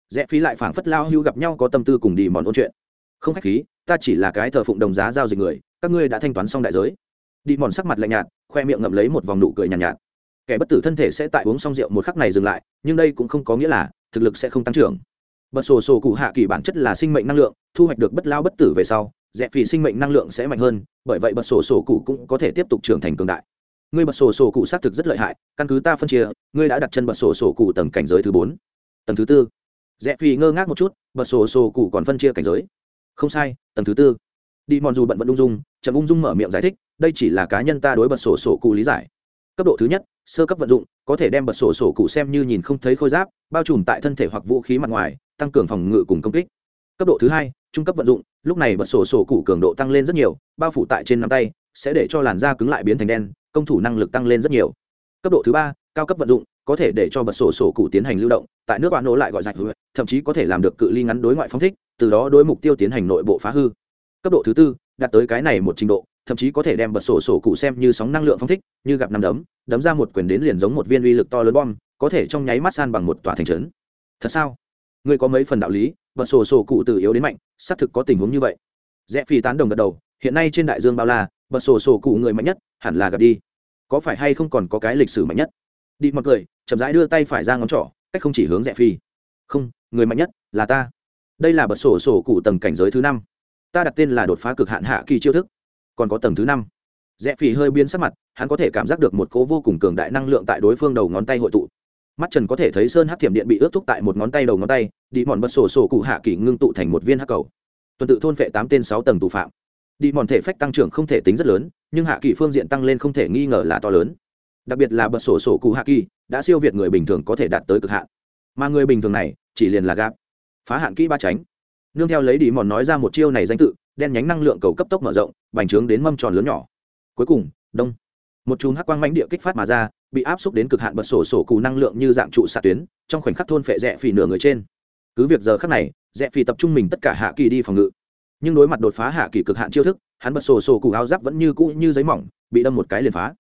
Rẽ phí lại phảng phất lao hưu gặp nhau có tâm tư cùng đi mòn ôn chuyện. Không khách khí ta chỉ là cái thờ phụng đồng giá giao dịch người các ngươi đã thanh toán xong đại giới. Đi mòn sắc mặt lạnh nhạt khoe miệng ngậm lấy một vòng nụ cười nhàn nhạt, nhạt. Kẻ bất tử thân thể sẽ tại uống xong rượu một khắc này dừng lại nhưng đây cũng không có nghĩa là thực lực sẽ không tăng trưởng bật sổ sổ cụ hạ kỳ bản chất là sinh mệnh năng lượng, thu hoạch được bất lao bất tử về sau dẹp vì sinh mệnh năng lượng sẽ mạnh hơn, bởi vậy bật sổ sổ cụ cũng có thể tiếp tục trưởng thành cường đại. Ngươi bật sổ sổ cụ xác thực rất lợi hại, căn cứ ta phân chia, ngươi đã đặt chân bật sổ sổ cụ tầng cảnh giới thứ bốn, tầng thứ tư. Dẹp vì ngơ ngác một chút, bật sổ sổ cụ còn phân chia cảnh giới. Không sai, tầng thứ tư. Đi mòn dù bận vận ung dung, chậm ung dung mở miệng giải thích, đây chỉ là cá nhân ta đối bật sổ sổ cụ lý giải. Cấp độ thứ nhất, sơ cấp vận dụng, có thể đem bật sổ sổ cụ xem như nhìn không thấy khôi giáp, bao trùm tại thân thể hoặc vũ khí mặt ngoài tăng cường phòng ngự cùng công kích. Cấp độ thứ hai, trung cấp vận dụng, lúc này bật sổ sổ cụ cường độ tăng lên rất nhiều, bao phủ tại trên nắm tay, sẽ để cho làn da cứng lại biến thành đen, công thủ năng lực tăng lên rất nhiều. Cấp độ thứ ba, cao cấp vận dụng, có thể để cho bật sổ sổ cụ tiến hành lưu động, tại nước bạn nổ lại gọi rạch hư thậm chí có thể làm được cự ly ngắn đối ngoại phong thích, từ đó đối mục tiêu tiến hành nội bộ phá hư. Cấp độ thứ tư, đạt tới cái này một trình độ, thậm chí có thể đem bật sổ sổ cụ xem như sóng năng lượng phong thích, như gặp năm đấm đấm ra một quyền đến liền giống một viên uy lực to lớn bom, có thể trong nháy mắt san bằng một tòa thành trấn. Thật sao? Ngươi có mấy phần đạo lý, và sổ sổ cụ từ yếu đến mạnh, xác thực có tình huống như vậy. Rẽ phi tán đồng gật đầu, hiện nay trên đại dương bao la, và sổ sổ cụ người mạnh nhất, hẳn là gặp đi. Có phải hay không còn có cái lịch sử mạnh nhất? Đi mọi người, chậm rãi đưa tay phải ra ngón trỏ, cách không chỉ hướng rẽ phi. Không, người mạnh nhất là ta. Đây là bật sổ sổ cụ tầng cảnh giới thứ năm. Ta đặt tên là đột phá cực hạn hạ kỳ chiêu thức. Còn có tầng thứ năm. Rẽ phi hơi biến sắc mặt, hắn có thể cảm giác được một cố vô cùng cường đại năng lượng tại đối phương đầu ngón tay hội tụ mắt trần có thể thấy sơn hắc thiểm điện bị ướt thúc tại một ngón tay đầu ngón tay, đi mòn bật sổ sổ cụ hạ kỳ ngưng tụ thành một viên hắc cầu. Tuần tự thôn vệ tám tên sáu tầng tù phạm. Đi mòn thể phách tăng trưởng không thể tính rất lớn, nhưng hạ kỳ phương diện tăng lên không thể nghi ngờ là to lớn. Đặc biệt là bật sổ sổ cụ hạ kỳ đã siêu việt người bình thường có thể đạt tới cực hạn. Mà người bình thường này, chỉ liền là gáp. Phá hạn kỹ ba tránh nương theo lấy đi mòn nói ra một chiêu này danh tự, đen nhánh năng lượng cầu cấp tốc mở rộng, bành trướng đến mâm tròn lớn nhỏ. Cuối cùng, đông. Một chùm hắc quang mãnh địa kích phát mà ra bị áp xúc đến cực hạn bật sổ sổ cù năng lượng như dạng trụ xạ tuyến, trong khoảnh khắc thôn phệ rẽ phì nửa người trên. Cứ việc giờ khắc này, rẽ phì tập trung mình tất cả hạ kỳ đi phòng ngự. Nhưng đối mặt đột phá hạ kỳ cực hạn chiêu thức, hắn bật sổ sổ cù áo giáp vẫn như cũ như giấy mỏng, bị đâm một cái liền phá.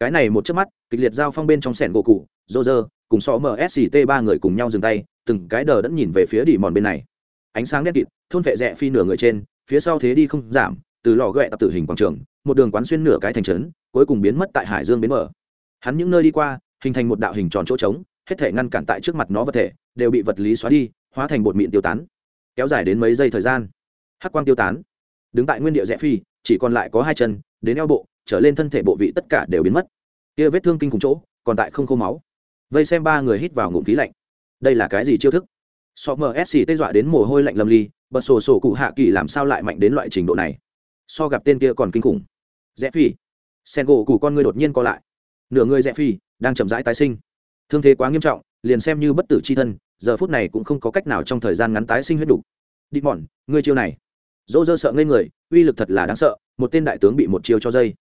Cái này một chớp mắt, kịch liệt giao phong bên trong sẻn gỗ cụ dô dơ cùng so msct ba người cùng nhau dừng tay, từng cái đờ đẫn nhìn về phía đỉ mòn bên này. Ánh sáng đen kịt, thôn vệ rẽ phi nửa người trên, phía sau thế đi không giảm, từ lò ghẹ tập tử hình quảng trường, một đường quán xuyên nửa cái thành trấn, cuối cùng biến mất tại hải dương bến mở hắn những nơi đi qua, hình thành một đạo hình tròn chỗ trống, hết thể ngăn cản tại trước mặt nó vật thể, đều bị vật lý xóa đi, hóa thành bột mịn tiêu tán. Kéo dài đến mấy giây thời gian, hắc quang tiêu tán. Đứng tại nguyên địa rẽ phi, chỉ còn lại có hai chân, đến eo bộ, trở lên thân thể bộ vị tất cả đều biến mất. Kia vết thương kinh cùng chỗ, còn tại không khô máu. Vây xem ba người hít vào ngụm khí lạnh. Đây là cái gì chiêu thức? So msc tê dọa đến mồ hôi lạnh lầm ly, bật sổ sổ cụ hạ kỳ làm sao lại mạnh đến loại trình độ này? So gặp tên kia còn kinh khủng. Rẽ phi. Sen gỗ cụ con người đột nhiên co lại nửa người rẽ phi đang chậm rãi tái sinh. Thương thế quá nghiêm trọng, liền xem như bất tử c h i thân, giờ phút này cũng không có cách nào trong thời gian ngắn tái sinh huyết đủ. đi mòn, ngươi chiêu này. Dỗ dơ sợ ngây người, uy lực thật là đáng sợ, một tên đại tướng bị một chiêu cho dây.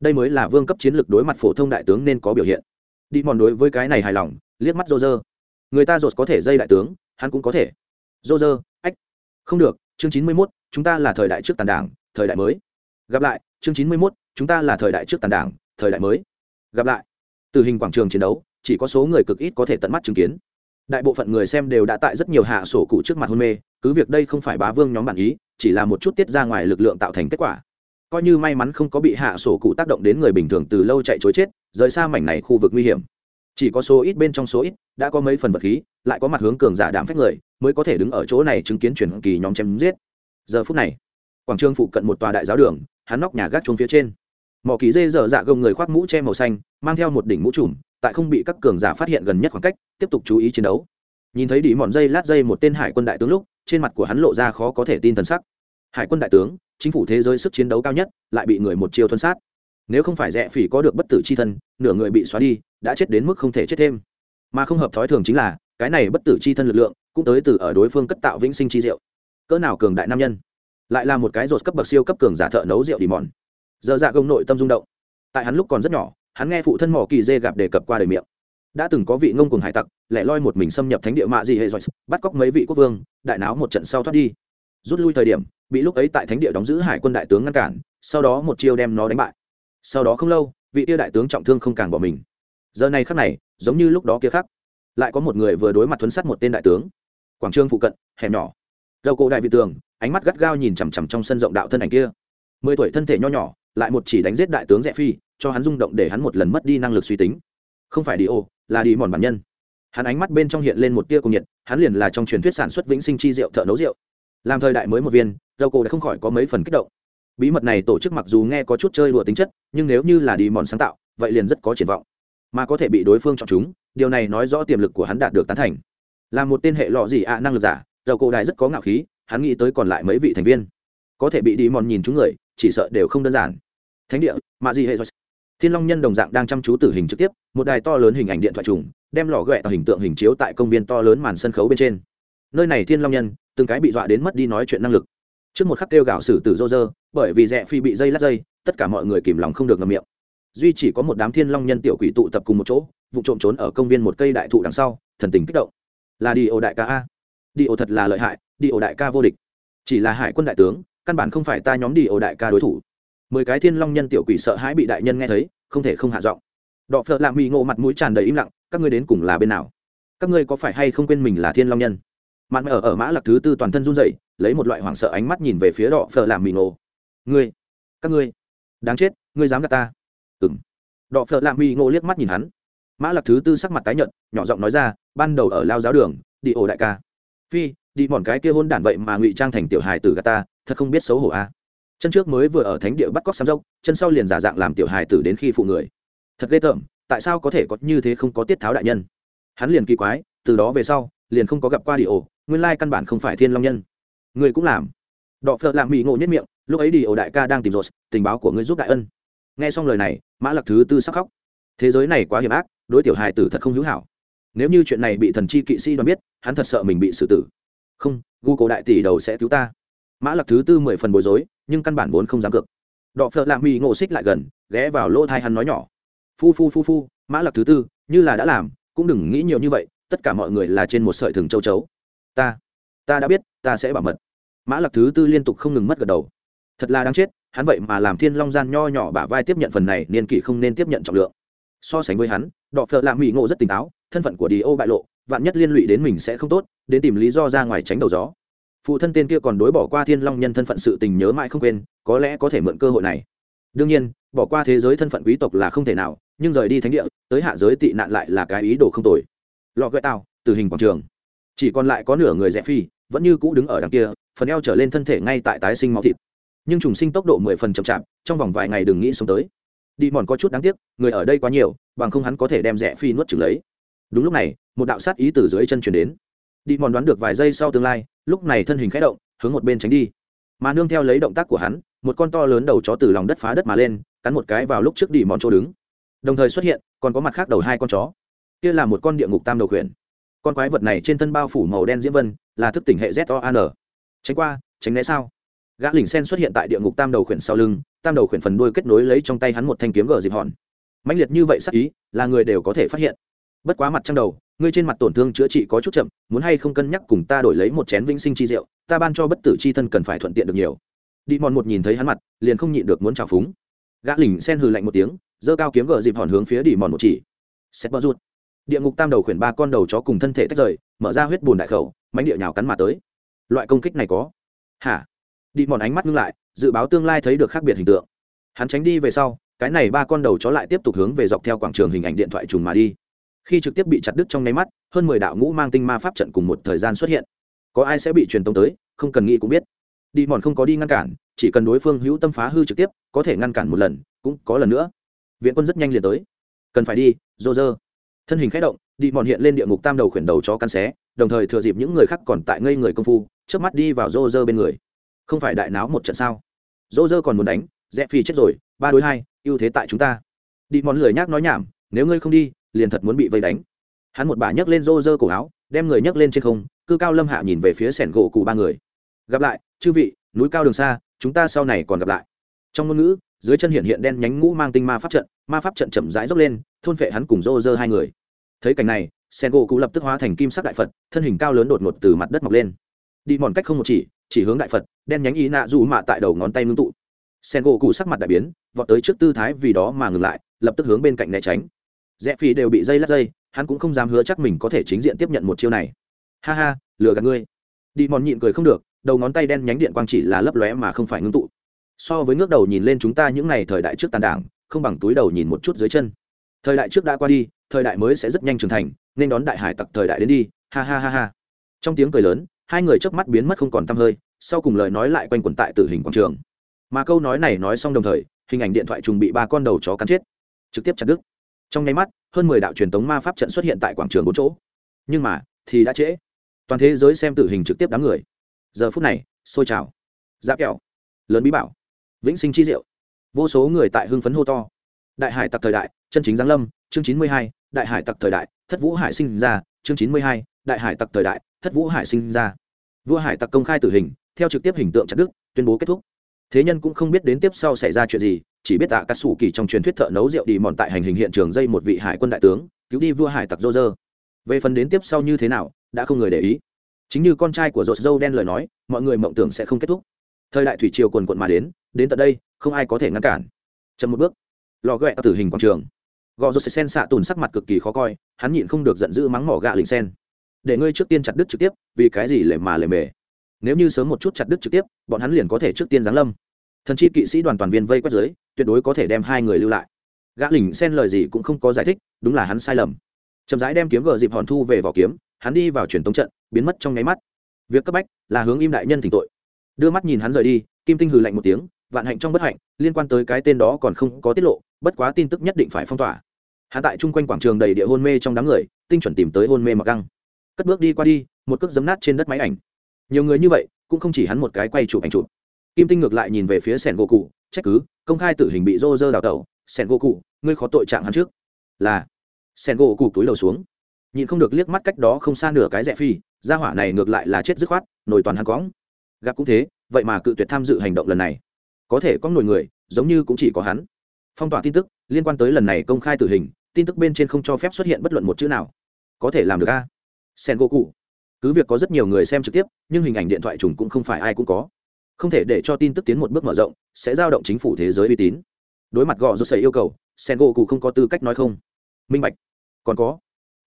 Đây mới là vương cấp chiến lược đối mặt phổ thông đại tướng nên có biểu hiện. Đi mòn đối với cái này hài lòng, liếc mắt dô dơ. Người ta dột có thể dây đại tướng, hắn cũng có thể. Dô dơ, ách. Không được, chương chín mươi mốt, chúng ta là thời đại trước tàn đảng, thời đại mới. Gặp lại, chương chín mươi mốt, chúng ta là thời đại trước tàn đảng, thời đại mới gặp lại. Từ hình quảng trường chiến đấu, chỉ có số người cực ít có thể tận mắt chứng kiến. Đại bộ phận người xem đều đã tại rất nhiều hạ sổ cụ trước mặt hôn mê, cứ việc đây không phải bá vương nhóm bản ý, chỉ là một chút tiết ra ngoài lực lượng tạo thành kết quả. Coi như may mắn không có bị hạ sổ cụ tác động đến người bình thường từ lâu chạy chối chết, rời xa mảnh này khu vực nguy hiểm. Chỉ có số ít bên trong số ít, đã có mấy phần vật khí, lại có mặt hướng cường giả đảm phép người, mới có thể đứng ở chỗ này chứng kiến chuyển kỳ nhóm chém giết. Giờ phút này, quảng trường phụ cận một tòa đại giáo đường, hắn nóc nhà gác chuông phía trên mỏ kỳ dê dở dạ gồng người khoác mũ che màu xanh, mang theo một đỉnh mũ trùm, tại không bị các cường giả phát hiện gần nhất khoảng cách, tiếp tục chú ý chiến đấu. Nhìn thấy đĩ mòn dây lát dây một tên hải quân đại tướng lúc, trên mặt của hắn lộ ra khó có thể tin thần sắc. Hải quân đại tướng, chính phủ thế giới sức chiến đấu cao nhất, lại bị người một chiêu thuân sát. Nếu không phải rẽ phỉ có được bất tử c h i thân, nửa người bị xóa đi, đã chết đến mức không thể chết thêm. Mà không hợp thói thường chính là, cái này bất tử chi thân lực lượng, cũng tới từ ở đối phương cất tạo vĩnh sinh chi rượu cỡ nào cường đại nam nhân. Lại là một cái rột cấp bậc siêu cấp cường giả thợ nấu rượu đi mòn giờ dạ gông nội tâm rung động. Tại hắn lúc còn rất nhỏ, hắn nghe phụ thân mỏ kỳ dê gặp đề cập qua đời miệng. Đã từng có vị ngông cùng hải tặc, lẻ loi một mình xâm nhập thánh địa mạ gì hệ dọi bắt cóc mấy vị quốc vương, đại náo một trận sau thoát đi. Rút lui thời điểm, bị lúc ấy tại thánh địa đóng giữ hải quân đại tướng ngăn cản, sau đó một chiêu đem nó đánh bại. Sau đó không lâu, vị tia đại tướng trọng thương không càng bỏ mình. Giờ này khắc này, giống như lúc đó kia khắc, lại có một người vừa đối mặt thuấn sát một tên đại tướng. Quảng trường phụ cận, hẻm nhỏ. Dầu cổ đại vị tường, ánh mắt gắt gao nhìn chằm chằm trong sân rộng đạo thân ảnh kia. Mười tuổi thân thể nho nhỏ lại một chỉ đánh giết đại tướng rẽ phi, cho hắn rung động để hắn một lần mất đi năng lực suy tính. Không phải đi ô là đi mòn bản nhân. Hắn ánh mắt bên trong hiện lên một tia cùng nhiệt, hắn liền là trong truyền thuyết sản xuất vĩnh sinh chi rượu thợ nấu rượu. Làm thời đại mới một viên dầu cổ đã không khỏi có mấy phần kích động. Bí mật này tổ chức mặc dù nghe có chút chơi đùa tính chất, nhưng nếu như là đi mòn sáng tạo, vậy liền rất có triển vọng. Mà có thể bị đối phương chọn chúng, điều này nói rõ tiềm lực của hắn đạt được tán thành. Là một tên hệ lọ gì ạ, năng lực giả dầu cổ đại rất có ngạo khí, hắn nghĩ tới còn lại mấy vị thành viên. Có thể bị đi mòn nhìn chúng người, chỉ sợ đều không đơn giản thánh địa, mạ gì hệ thiên long nhân đồng dạng đang chăm chú tử hình trực tiếp, một đài to lớn hình ảnh điện thoại trùng, đem lò ghẹ tạo hình tượng hình chiếu tại công viên to lớn màn sân khấu bên trên. Nơi này thiên long nhân, từng cái bị dọa đến mất đi nói chuyện năng lực. Trước một khắc kêu gạo xử tử rô rơ, bởi vì rẽ phi bị dây lát dây, tất cả mọi người kìm lòng không được ngầm miệng. Duy chỉ có một đám thiên long nhân tiểu quỷ tụ tập cùng một chỗ, vụ trộm trốn ở công viên một cây đại thụ đằng sau, thần tình kích động. Là đi ổ đại ca a. Đi ổ thật là lợi hại, đi ổ đại ca vô địch. Chỉ là hải quân đại tướng, căn bản không phải ta nhóm đi ổ đại ca đối thủ mười cái thiên long nhân tiểu quỷ sợ hãi bị đại nhân nghe thấy, không thể không hạ giọng. Đọ phợ lạ mỹ ngộ mặt mũi tràn đầy im lặng, các ngươi đến cùng là bên nào? Các ngươi có phải hay không quên mình là thiên long nhân? Mạn ở ở mã lạc thứ tư toàn thân run rẩy, lấy một loại hoảng sợ ánh mắt nhìn về phía đọ phợ lạ mỹ ngộ. Ngươi, các ngươi, đáng chết, ngươi dám gạt ta. Ừng đọ phợ lạ mỹ ngộ liếc mắt nhìn hắn. Mã lạc thứ tư sắc mặt tái nhợt, nhỏ giọng nói ra, ban đầu ở lao giáo đường, đi ổ đại ca. Phi, đi bọn cái kia hôn đản vậy mà ngụy trang thành tiểu hài tử gà ta, thật không biết xấu hổ a à chân trước mới vừa ở thánh địa bắt cóc xăm dốc, chân sau liền giả dạng làm tiểu hài tử đến khi phụ người. Thật ghê tởm, tại sao có thể có như thế không có tiết tháo đại nhân? Hắn liền kỳ quái, từ đó về sau, liền không có gặp qua đi ổ nguyên lai căn bản không phải thiên long nhân. Người cũng làm. Đọ phợ lạng mỹ ngộ nhất miệng, lúc ấy đi ổ đại ca đang tìm rột tình báo của ngươi giúp đại ân. Nghe xong lời này, mã lạc thứ tư sắc khóc. Thế giới này quá hiểm ác, đối tiểu hài tử thật không hữu hảo. Nếu như chuyện này bị thần chi kỵ sĩ đoán biết, hắn thật sợ mình bị xử tử. Không, gu cổ đại tỷ đầu sẽ cứu ta mã lặc thứ tư mười phần bối rối, nhưng căn bản vốn không dám cược. Đọ phợ lạ mỹ ngộ xích lại gần, ghé vào lỗ thai hắn nói nhỏ. Phu phu phu phu, mã lặc thứ tư, như là đã làm, cũng đừng nghĩ nhiều như vậy, tất cả mọi người là trên một sợi thừng châu chấu. Ta ta đã biết, ta sẽ bảo mật. Mã lặc thứ tư liên tục không ngừng mất gật đầu. Thật là đáng chết, hắn vậy mà làm thiên long gian nho nhỏ bả vai tiếp nhận phần này, niên kỷ không nên tiếp nhận trọng lượng. So sánh với hắn, đọ phợ lạ mỹ ngộ rất tỉnh táo, thân phận của đi ô bại lộ, vạn nhất liên lụy đến mình sẽ không tốt, đến tìm lý do ra ngoài tránh đầu gió phụ thân tên kia còn đối bỏ qua thiên long nhân thân phận sự tình nhớ mãi không quên, có lẽ có thể mượn cơ hội này. Đương nhiên, bỏ qua thế giới thân phận quý tộc là không thể nào, nhưng rời đi thánh địa, tới hạ giới tị nạn lại là cái ý đồ không tồi. Lọ gợi tao từ hình quảng trường. Chỉ còn lại có nửa người rẽ phi, vẫn như cũ đứng ở đằng kia, phần eo trở lên thân thể ngay tại tái sinh máu thịt. Nhưng trùng sinh tốc độ mười phần chậm chạp, trong vòng vài ngày đừng nghĩ sống tới. Đi mòn có chút đáng tiếc, người ở đây quá nhiều, bằng không hắn có thể đem rẽ phi nuốt chừng lấy. Đúng lúc này, một đạo sát ý từ dưới chân chuyển đến. Đi mòn đoán được vài giây sau tương lai lúc này thân hình khẽ động, hướng một bên tránh đi. Mà nương theo lấy động tác của hắn, một con to lớn đầu chó từ lòng đất phá đất mà lên, cắn một cái vào lúc trước đi mòn chỗ đứng. Đồng thời xuất hiện, còn có mặt khác đầu hai con chó. Kia là một con địa ngục tam đầu khuyển. Con quái vật này trên thân bao phủ màu đen diễm vân, là thức tỉnh hệ z o an tránh qua, tránh né sao? Gã lỉnh sen xuất hiện tại địa ngục tam đầu khuyển sau lưng, tam đầu khuyển phần đuôi kết nối lấy trong tay hắn một thanh kiếm gờ dịp hòn. Mãnh liệt như vậy sắc ý, là người đều có thể phát hiện bất quá mặt trăng đầu, ngươi trên mặt tổn thương chữa trị có chút chậm, muốn hay không cân nhắc cùng ta đổi lấy một chén vĩnh sinh chi rượu, ta ban cho bất tử chi thân cần phải thuận tiện được nhiều. Đi mòn một nhìn thấy hắn mặt, liền không nhịn được muốn trào phúng. Gã lỉnh sen hừ lạnh một tiếng, giơ cao kiếm gờ dịp hòn hướng phía đi mòn một chỉ. Xét bơ rút địa ngục tam đầu khuyển ba con đầu chó cùng thân thể tách rời, mở ra huyết bùn đại khẩu mánh địa nhào cắn mà tới. Loại công kích này có? Hả? Đi mòn ánh mắt ngưng lại, dự báo tương lai thấy được khác biệt hình tượng. Hắn tránh đi về sau, cái này ba con đầu chó lại tiếp tục hướng về dọc theo quảng trường hình ảnh điện thoại trùng mà đi khi trực tiếp bị chặt đứt trong nháy mắt, hơn mười đạo ngũ mang tinh ma pháp trận cùng một thời gian xuất hiện. Có ai sẽ bị truyền tống tới, không cần nghĩ cũng biết. Đi mòn không có đi ngăn cản, chỉ cần đối phương hữu tâm phá hư trực tiếp, có thể ngăn cản một lần, cũng có lần nữa. Viện quân rất nhanh liền tới. Cần phải đi dô dơ thân hình k h ẽ động, đi mòn hiện lên địa ngục tam đầu khuyển đầu chó căn xé, đồng thời thừa dịp những người khác còn tại ngây người công phu trước mắt đi vào dô dơ bên người. Không phải đại náo một trận sao? Dô dơ còn muốn đánh rẽ phi chết rồi, ba đối hai, ưu thế tại chúng ta. Đi mòn lười nhác nói nhảm, nếu ngươi không đi liền thật muốn bị vây đánh. Hắn một bà nhấc lên rô rơ cổ áo, đem người nhấc lên trên không, cư cao lâm hạ nhìn về phía sẻn gỗ cụ ba người. Gặp lại, chư vị, núi cao đường xa, chúng ta sau này còn gặp lại. Trong ngôn ngữ, dưới chân hiện hiện đen nhánh ngũ mang tinh ma pháp trận, ma pháp trận chậm rãi dốc lên, thôn phệ hắn cùng rô rơ hai người. Thấy cảnh này sen gỗ cụ lập tức hóa thành kim sắc đại phật, thân hình cao lớn đột ngột từ mặt đất mọc lên. Đi mòn cách không một chỉ chỉ hướng đại phật, đen nhánh ý nạ dù mạ tại đầu ngón tay ngưng tụ. Sen gỗ cụ sắc mặt đại biến, vọt tới trước tư thái vì đó mà ngừng lại, lập tức hướng bên cạnh né tránh rẽ phi đều bị dây lắc dây, hắn cũng không dám hứa chắc mình có thể chính diện tiếp nhận một chiêu này. Ha ha, lừa gạt ngươi. Đi mòn nhịn cười không được, đầu ngón tay đen nhánh điện quang chỉ là lấp lóe mà không phải ngưng tụ. So với ngước đầu nhìn lên chúng ta những ngày thời đại trước tàn đảng, không bằng túi đầu nhìn một chút dưới chân. Thời đại trước đã qua đi, thời đại mới sẽ rất nhanh trưởng thành, nên đón đại hải tặc thời đại đến đi, ha ha ha ha. Trong tiếng cười lớn, hai người chớp mắt biến mất không còn t hơi, sau cùng lời nói lại quanh quẩn tại tử hình quảng trường. Mà câu nói này nói xong đồng thời, hình ảnh điện thoại trùng bị ba con đầu chó cắn chết. Trực tiếp chặt đứt trong nháy mắt, hơn mười đạo truyền tống ma pháp trận xuất hiện tại quảng trường bốn chỗ. Nhưng mà, thì đã trễ. Toàn thế giới xem tử hình trực tiếp đám người. Giờ phút này sôi trào. Giáp kẹo. Lớn bí bảo. Vĩnh sinh chi diệu. Vô số người tại hưng phấn hô to. Đại hải tặc thời đại, chân chính giáng lâm, chương chín mươi hai, đại hải tặc thời đại, thất vũ hải sinh ra, chương chín mươi hai, đại hải tặc thời đại, thất vũ hải sinh ra. Vua hải tặc công khai tử hình, theo trực tiếp hình tượng chặt đức tuyên bố kết thúc. Thế nhân cũng không biết đến tiếp sau xảy ra chuyện gì chỉ biết tạ cắt xù kỳ trong truyền thuyết thợ nấu rượu đi mòn tại hành hình hiện trường dây một vị hải quân đại tướng, cứu đi vua hải tặc dô dơ về phần đến tiếp sau như thế nào, đã không người để ý. Chính như con trai của dột dâu đen lời nói, mọi người mộng tưởng sẽ không kết thúc. Thời đại thủy triều quần quận mà đến đến tận đây, không ai có thể ngăn cản. Chậm một bước, lò ghẹ tử hình quảng trường. Gò rột sen xạ tùn sắc mặt cực kỳ khó coi, hắn nhịn không được giận dữ mắng mỏ gạ lình sen. Để ngươi trước tiên chặt đứt trực tiếp, vì cái gì lề mà lề mề. Nếu như sớm một chút chặt đứt trực tiếp, bọn hắn liền có thể trước tiên giáng lâm thần chi kỵ sĩ đoàn toàn viên vây quét dưới, tuyệt đối có thể đem hai người lưu lại. Gã lình xen lời gì cũng không có giải thích, đúng là hắn sai lầm. Chậm rãi đem kiếm gờ dịp hòn thu về vỏ kiếm, hắn đi vào truyền tống trận, biến mất trong nháy mắt. Việc cấp bách là hướng im đại nhân thỉnh tội. Đưa mắt nhìn hắn rời đi, kim tinh hừ lạnh một tiếng, vạn hạnh trong bất hạnh, liên quan tới cái tên đó còn không có tiết lộ, bất quá tin tức nhất định phải phong tỏa. Hạ tại chung quanh quảng trường đầy địa hôn mê trong đám người, tinh chuẩn tìm tới hôn mê mặc găng. Cất bước đi qua đi, một cước giấm nát trên đất máy ảnh. Nhiều người như vậy, cũng không chỉ hắn một cái quay chụp ảnh chụp kim tinh ngược lại nhìn về phía sẻn gỗ cụ, trách cứ, công khai tử hình bị rô rơ đào tẩu. Sẻn gỗ cụ, ngươi khó tội trạng hắn trước. Là. Sẻn gỗ cụ túi đầu xuống. Nhìn không được liếc mắt cách đó không xa nửa cái rẽ phi, gia hỏa này ngược lại là chết dứt khoát, nổi toàn hắn cóng gặp cũng thế, vậy mà cự tuyệt tham dự hành động lần này. Có thể có nổi người, giống như cũng chỉ có hắn. Phong tỏa tin tức, liên quan tới lần này công khai tử hình, tin tức bên trên không cho phép xuất hiện bất luận một chữ nào. Có thể làm được a. Sen gỗ cụ. Cứ việc có rất nhiều người xem trực tiếp, nhưng hình ảnh điện thoại trùng cũng không phải ai cũng có không thể để cho tin tức tiến một bước mở rộng, sẽ giao động chính phủ thế giới uy tín. Đối mặt gò rút xảy yêu cầu, sen gỗ cụ không có tư cách nói không. Minh bạch. Còn có.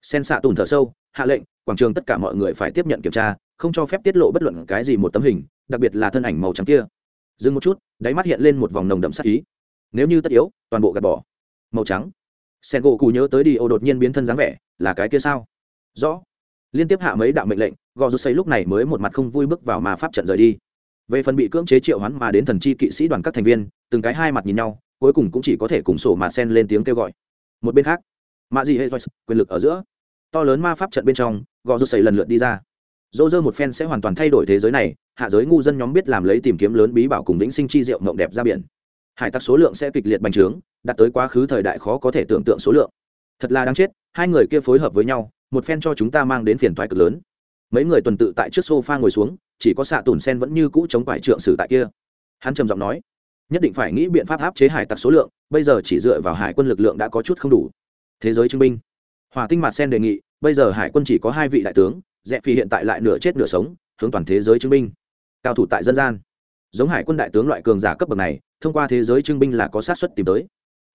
Sen xạ tùn thở sâu, hạ lệnh, quảng trường tất cả mọi người phải tiếp nhận kiểm tra, không cho phép tiết lộ bất luận cái gì một tấm hình, đặc biệt là thân ảnh màu trắng kia. Dừng một chút, đáy mắt hiện lên một vòng nồng đậm sắc ý. Nếu như tất yếu, toàn bộ gạt bỏ. Màu trắng. Sen gỗ cụ nhớ tới đi, ô đột nhiên biến thân dáng vẻ, là cái kia sao? Rõ. Liên tiếp hạ mấy đạo mệnh lệnh, gò rút xây lúc này mới một mặt không vui bước vào mà pháp trận rời đi về phần bị cưỡng chế triệu hoán mà đến thần chi kỵ sĩ đoàn các thành viên, từng cái hai mặt nhìn nhau, cuối cùng cũng chỉ có thể cùng sổ mà sen lên tiếng kêu gọi. Một bên khác, mạ dị hệ quyền lực ở giữa. To lớn ma pháp trận bên trong, gò rô xây lần lượt đi ra. Dô dơ một phen sẽ hoàn toàn thay đổi thế giới này, hạ giới ngu dân nhóm biết làm lấy tìm kiếm lớn bí bảo cùng vĩnh sinh chi diệu mộng đẹp ra biển. Hải tặc số lượng sẽ kịch liệt bành trướng, đạt tới quá khứ thời đại khó có thể tưởng tượng số lượng. Thật là đáng chết, hai người kia phối hợp với nhau, một phen cho chúng ta mang đến phiền toái cực lớn. Mấy người tuần tự tại trước sofa ngồi xuống chỉ có xạ tùn sen vẫn như cũ chống quải trượng sử tại kia. Hắn trầm giọng nói, nhất định phải nghĩ biện pháp áp chế hải tặc số lượng, bây giờ chỉ dựa vào hải quân lực lượng đã có chút không đủ. Thế giới chứng minh. Hòa tinh mặt sen đề nghị, bây giờ hải quân chỉ có hai vị đại tướng rẽ phi hiện tại lại nửa chết nửa sống, hướng toàn thế giới chứng minh. Cao thủ tại dân gian. Giống hải quân đại tướng loại cường giả cấp bậc này, thông qua thế giới chứng minh là có sát xuất tìm tới.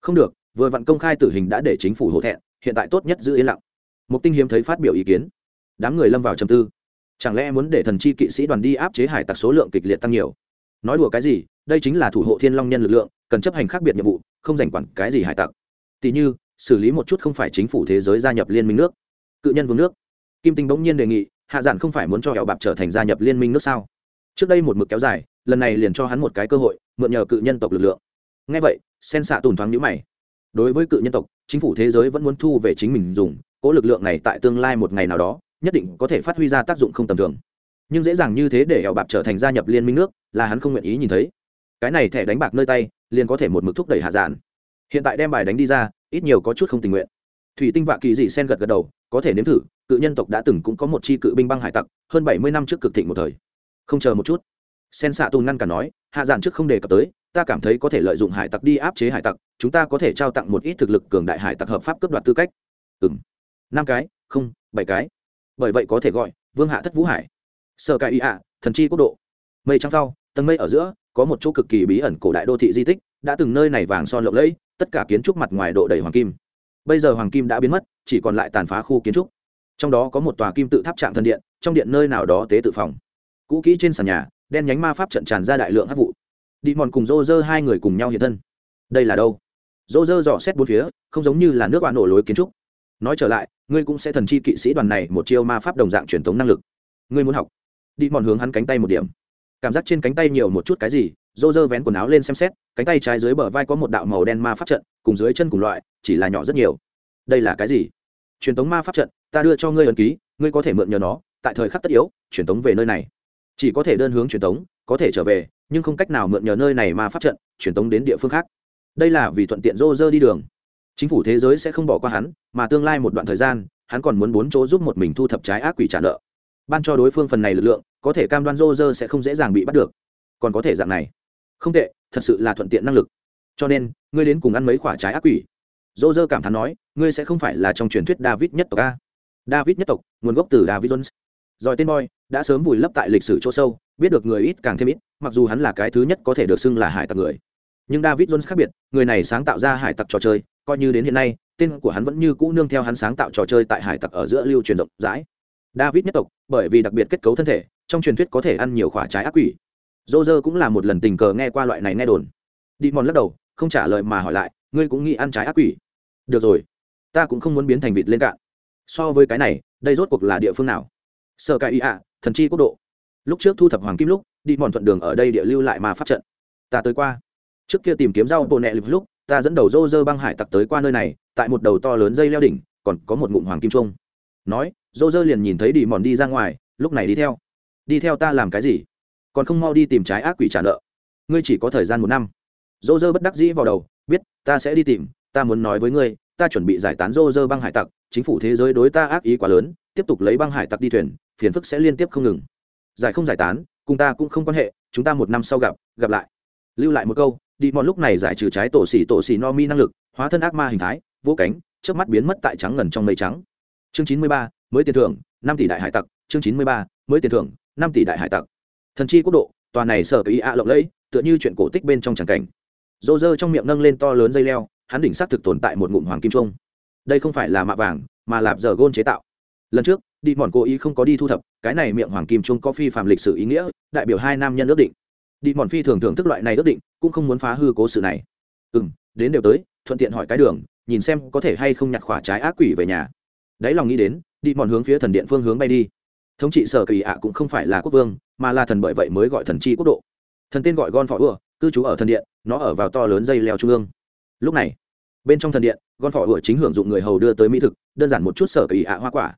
Không được, vừa vặn công khai tử hình đã để chính phủ hổ thẹn, hiện tại tốt nhất giữ yên lặng. Một tinh hiếm thấy phát biểu ý kiến. Đám người lâm vào trầm tư chẳng lẽ muốn để thần chi kỵ sĩ đoàn đi áp chế hải tặc số lượng kịch liệt tăng nhiều? Nói đùa cái gì, đây chính là thủ hộ thiên long nhân lực lượng, cần chấp hành khác biệt nhiệm vụ, không giành quản cái gì hải tặc. Tỉ như, xử lý một chút không phải chính phủ thế giới gia nhập liên minh nước, cự nhân vương nước. Kim tinh bỗng nhiên đề nghị, hạ giản không phải muốn cho hẹo bạc trở thành gia nhập liên minh nước sao? Trước đây một mực kéo dài, lần này liền cho hắn một cái cơ hội, mượn nhờ cự nhân tộc lực lượng. Ngay vậy, sen xạ tùn thoáng nhữ mày. Đối với cự nhân tộc, chính phủ thế giới vẫn muốn thu về chính mình dùng cỗ lực lượng này tại tương lai một ngày nào đó nhất định có thể phát huy ra tác dụng không tầm thường. Nhưng dễ dàng như thế để hẹo bạc trở thành gia nhập liên minh nước là hắn không nguyện ý nhìn thấy. Cái này thẻ đánh bạc nơi tay, liền có thể một mực thúc đẩy hạ giản hiện tại đem bài đánh đi ra, ít nhiều có chút không tình nguyện. Thủy tinh vạ kỳ dị sen gật gật đầu, có thể nếm thử, cự nhân tộc đã từng cũng có một chi cự binh băng hải tặc, hơn bảy mươi năm trước cực thịnh một thời. Không chờ một chút. Sen xạ tù ngăn cả nói, hạ giản trước không đề cập tới, ta cảm thấy có thể lợi dụng hải tặc đi áp chế hải tặc, chúng ta có thể trao tặng một ít thực lực cường đại hải tặc hợp pháp cấp đoạt tư cách. Ừ m năm cái, không, bảy cái bởi vậy có thể gọi vương hạ thất vũ hải sở cai ý ạ thần chi quốc độ mây trắng sau tầng mây ở giữa có một chỗ cực kỳ bí ẩn cổ đại đô thị di tích đã từng nơi này vàng son lộng lẫy, tất cả kiến trúc mặt ngoài độ đầy hoàng kim. Bây giờ hoàng kim đã biến mất, chỉ còn lại tàn phá khu kiến trúc. Trong đó có một tòa kim tự tháp trạng thần điện, trong điện nơi nào đó tế tự phòng. Cũ kỹ trên sàn nhà, đen nhánh ma pháp trận tràn ra đại lượng hát vụ. Đi mòn cùng rô rơ hai người cùng nhau hiện thân. Đây là đâu? Rô rơ dò xét bốn phía, không giống như là nước bạn nổ lối kiến trúc. Nói trở lại ngươi cũng sẽ thần chi kỵ sĩ đoàn này một chiêu ma pháp đồng dạng truyền thống năng lực. Ngươi muốn học. Đi mòn hướng hắn cánh tay một điểm. Cảm giác trên cánh tay nhiều một chút cái gì, rô rơ vén quần áo lên xem xét, cánh tay trái dưới bờ vai có một đạo màu đen ma pháp trận, cùng dưới chân cùng loại, chỉ là nhỏ rất nhiều. Đây là cái gì? Truyền thống ma pháp trận, ta đưa cho ngươi ấn ký, ngươi có thể mượn nhờ nó, tại thời khắc tất yếu, truyền thống về nơi này. Chỉ có thể đơn hướng truyền thống có thể trở về, nhưng không cách nào mượn nhờ nơi này ma pháp trận, truyền thống đến địa phương khác. Đây là vì thuận tiện rô rơ đi đường chính phủ thế giới sẽ không bỏ qua hắn, mà tương lai một đoạn thời gian, hắn còn muốn bốn chỗ giúp một mình thu thập trái ác quỷ trả nợ. Ban cho đối phương phần này lực lượng, có thể cam đoan rô rơ sẽ không dễ dàng bị bắt được. Còn có thể dạng này. Không tệ, thật sự là thuận tiện năng lực. Cho nên, ngươi đến cùng ăn mấy quả trái ác quỷ? Dô dơ cảm thán nói, ngươi sẽ không phải là trong truyền thuyết david nhất tộc a? David nhất tộc, nguồn gốc từ david jones. Giỏi tên boy, đã sớm vùi lấp tại lịch sử chỗ sâu, biết được người ít càng thêm ít, mặc dù hắn là cái thứ nhất có thể được xưng là hải tặc người. Nhưng david jones khác biệt, người này sáng tạo ra hải tặc trò chơi coi như đến hiện nay, tên của hắn vẫn như cũ nương theo hắn sáng tạo trò chơi tại hải tặc ở giữa lưu truyền rộng rãi. David nhất tộc, bởi vì đặc biệt kết cấu thân thể, trong truyền thuyết có thể ăn nhiều quả trái ác quỷ. Dô dơ cũng là một lần tình cờ nghe qua loại này nghe đồn. Đi mòn lắc đầu, không trả lời mà hỏi lại, ngươi cũng nghĩ ăn trái ác quỷ? Được rồi, ta cũng không muốn biến thành vịt lên cạn. So với cái này, đây rốt cuộc là địa phương nào? Sợ cái ý ạ, thần chi quốc độ. Lúc trước thu thập hoàng kim lúc đi mòn thuận đường ở đây địa lưu lại mà phát trận. Ta tới qua. Trước kia tìm kiếm rau bồ nẹ lịp lúc ta dẫn đầu rô rơ băng hải tặc tới qua nơi này, tại một đầu to lớn dây leo đỉnh, còn có một ngụm hoàng kim trung nói, rô rơ liền nhìn thấy đi mòn đi ra ngoài, lúc này đi theo. Đi theo ta làm cái gì? Còn không mau đi tìm trái ác quỷ trả nợ. Ngươi chỉ có thời gian một năm. Rô rơ bất đắc dĩ vào đầu, biết, ta sẽ đi tìm, ta muốn nói với ngươi, ta chuẩn bị giải tán rô rơ băng hải tặc, chính phủ thế giới đối ta ác ý quá lớn, tiếp tục lấy băng hải tặc đi thuyền, phiền phức sẽ liên tiếp không ngừng. Giải không giải tán, cùng ta cũng không quan hệ, chúng ta một năm sau gặp gặp lại. Lưu lại một câu đi mòn lúc này giải trừ trái tổ xỉ tổ xỉ no mi năng lực, hóa thân ác ma hình thái, vô cánh trước mắt biến mất tại trắng ngần trong mây trắng. Chương chín mươi ba, mới tiền thưởng, năm tỷ đại hải tặc. Chương chín mươi ba, mới tiền thưởng, năm tỷ đại hải tặc. Thần chi quốc độ, tòa này sở ý ạ lộng lẫy, tựa như chuyện cổ tích bên trong tràng cảnh. Rô rơ trong miệng nâng lên to lớn dây leo, hắn đỉnh xác thực tồn tại một ngụm hoàng kim trung đây không phải là mạ vàng, mà lạp giờ gôn chế tạo. Lần trước, đi mòn cố ý không có đi thu thập, cái này miệng hoàng kim trung có phi phạm lịch sử ý nghĩa, đại biểu hai nam nhân ước định đi mòn phi thường thưởng thức loại này ước định, cũng không muốn phá hư cố sự này. Ừ m đến đều tới, thuận tiện hỏi cái đường, nhìn xem có thể hay không nhặt khỏa trái ác quỷ về nhà. Đáy lòng nghĩ đến, đi mòn hướng phía thần điện phương hướng bay đi. Thống trị sở kỳ ạ cũng không phải là quốc vương, mà là thần bởi vậy mới gọi thần chi quốc độ. Thần tên gọi gon phỏ ùa cư trú ở thần điện, nó ở vào to lớn dây leo trung ương. Lúc này, bên trong thần điện, gon phỏ ùa chính hưởng dụng người hầu đưa tới mỹ thực, đơn giản một chút sở kỳ ạ hoa quả.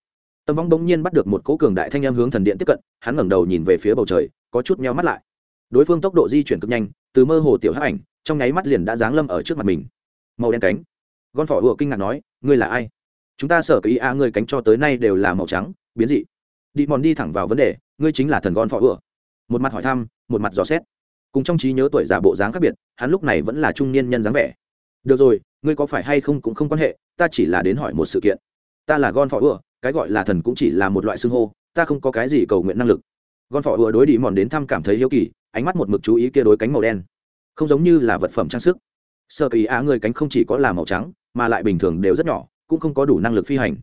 Tầm vong bỗng nhiên bắt được một cố cường đại thanh em hướng thần điện tiếp cận, hắn ngẩng đầu nhìn về phía bầu trời, có chút meo mắt lại đối phương tốc độ di chuyển cực nhanh, từ mơ hồ tiểu hắc ảnh, trong nháy mắt liền đã giáng lâm ở trước mặt mình. Màu đen cánh. Gon phỏ ùa kinh ngạc nói, ngươi là ai? Chúng ta sở kỳ a người cánh cho tới nay đều là màu trắng, biến dị. Đi mòn đi thẳng vào vấn đề, ngươi chính là thần gon phỏ ùa? Một mặt hỏi thăm, một mặt dò xét. Cùng trong trí nhớ tuổi già bộ dáng khác biệt, hắn lúc này vẫn là trung niên nhân dáng vẻ. Được rồi, ngươi có phải hay không cũng không quan hệ, ta chỉ là đến hỏi một sự kiện. Ta là gon phỏ ùa, cái gọi là thần cũng chỉ là một loại xưng hô, ta không có cái gì cầu nguyện năng lực. Gon phỏ ùa đối đi mòn đến thăm cảm thấy hiếu kỳ ánh mắt một mực chú ý kia đối cánh màu đen. Không giống như là vật phẩm trang sức. Sơ kỳ á người cánh không chỉ có là màu trắng mà lại bình thường đều rất nhỏ cũng không có đủ năng lực phi hành.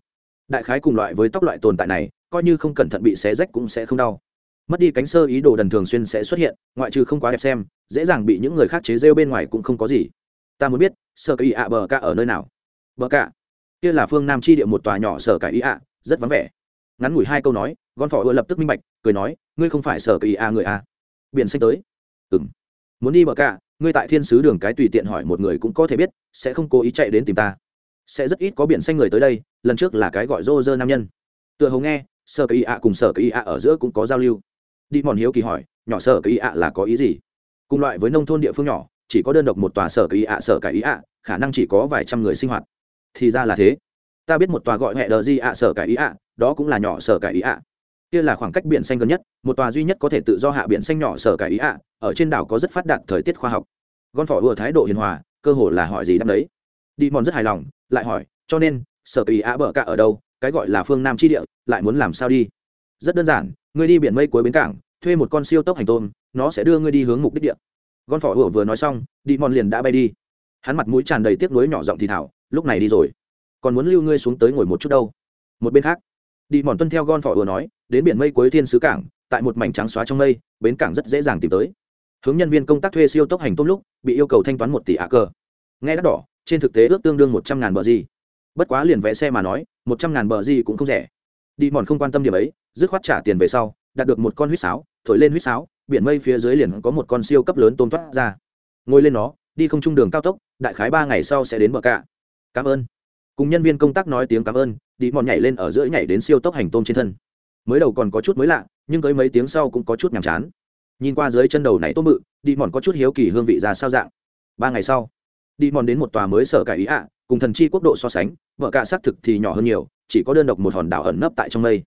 Đại khái cùng loại với tóc loại tồn tại này coi như không cẩn thận bị xé rách cũng sẽ không đau. Mất đi cánh sơ ý đồ đần thường xuyên sẽ xuất hiện ngoại trừ không quá đẹp xem dễ dàng bị những người khác chế rêu bên ngoài cũng không có gì. Ta muốn biết sở cái ý ạ bờ cạ ở nơi nào? Bờ cạ, kia là phương nam chi địa một tòa nhỏ sở Cải ý ạ rất vắng vẻ. Ngắn ngủi hai câu nói gòn phỏ ưa lập tức minh bạch cười nói ngươi không phải sở cái ý ạ người a biển xanh tới. Ừng muốn đi bờ cả, ngươi tại thiên sứ đường cái tùy tiện hỏi một người cũng có thể biết sẽ không cố ý chạy đến tìm ta. Sẽ rất ít có biển xanh người tới đây lần trước là cái gọi rô rơ nam nhân. Tựa hầu nghe sở kỳ ạ cùng sở kỳ ạ ở giữa cũng có giao lưu. Đi mòn hiếu kỳ hỏi nhỏ sở kỳ ạ là có ý gì? Cùng loại với nông thôn địa phương nhỏ chỉ có đơn độc một tòa sở kỳ ạ sở kỳ ạ khả năng chỉ có vài trăm người sinh hoạt. Thì ra là thế. Ta biết một tòa gọi hệ đờ di ạ sở cải ý ạ đó cũng là nhỏ sở cải ý ạ kia là khoảng cách biển xanh gần nhất, một tòa duy nhất có thể tự do hạ biển xanh nhỏ sở cải ý ạ, ở trên đảo có rất phát đạt thời tiết khoa học. Gon phỏ vừa thái độ hiền hòa, cơ hồ là hỏi gì đáp đấy đi mòn rất hài lòng, lại hỏi, cho nên, sở cải ý ạ bờ cả ở đâu, cái gọi là phương nam tri địa, lại muốn làm sao đi? Rất đơn giản, ngươi đi biển mây cuối bến cảng, thuê một con siêu tốc hành tôm, nó sẽ đưa ngươi đi hướng mục đích địa. Gon phỏ vừa vừa nói xong, đi mòn liền đã bay đi. Hắn mặt mũi tràn đầy tiếc nuối nhỏ giọng thì thảo lúc này đi rồi. Còn muốn lưu ngươi xuống tới ngồi một chút đâu. Một bên khác đi mòn tuân theo gon phỏ ừa nói, đến biển mây cuối thiên sứ cảng, tại một mảnh trắng xóa trong mây, bến cảng rất dễ dàng tìm tới. Hướng nhân viên công tác thuê siêu tốc hành tôm lúc, bị yêu cầu thanh toán một tỷ ạ cờ. Nghe đắt đỏ, trên thực tế ước tương đương một trăm ngàn bờ gì. Bất quá liền vẽ xe mà nói, một trăm ngàn bờ gì cũng không rẻ. Đi mòn không quan tâm điểm ấy, dứt khoát trả tiền về sau, đạt được một con huýt sáo, thổi lên huýt sáo, biển mây phía dưới liền có một con siêu cấp lớn tôm thoát ra. Ngồi lên nó, đi không trung đường cao tốc, đại khái ba ngày sau sẽ đến bờ cạ. Cảm ơn cùng nhân viên công tác nói tiếng cảm ơn đi mòn nhảy lên ở giữa nhảy đến siêu tốc hành tôm trên thân. Mới đầu còn có chút mới lạ, nhưng tới mấy tiếng sau cũng có chút nhàm chán. Nhìn qua dưới chân đầu này tôm bự đi mòn có chút hiếu kỳ hương vị ra sao dạng. Ba ngày sau đi mòn đến một tòa mới sở cải ý ạ, cùng thần chi quốc độ so sánh, vợ cả xác thực thì nhỏ hơn nhiều, chỉ có đơn độc một hòn đảo ẩn nấp tại trong mây.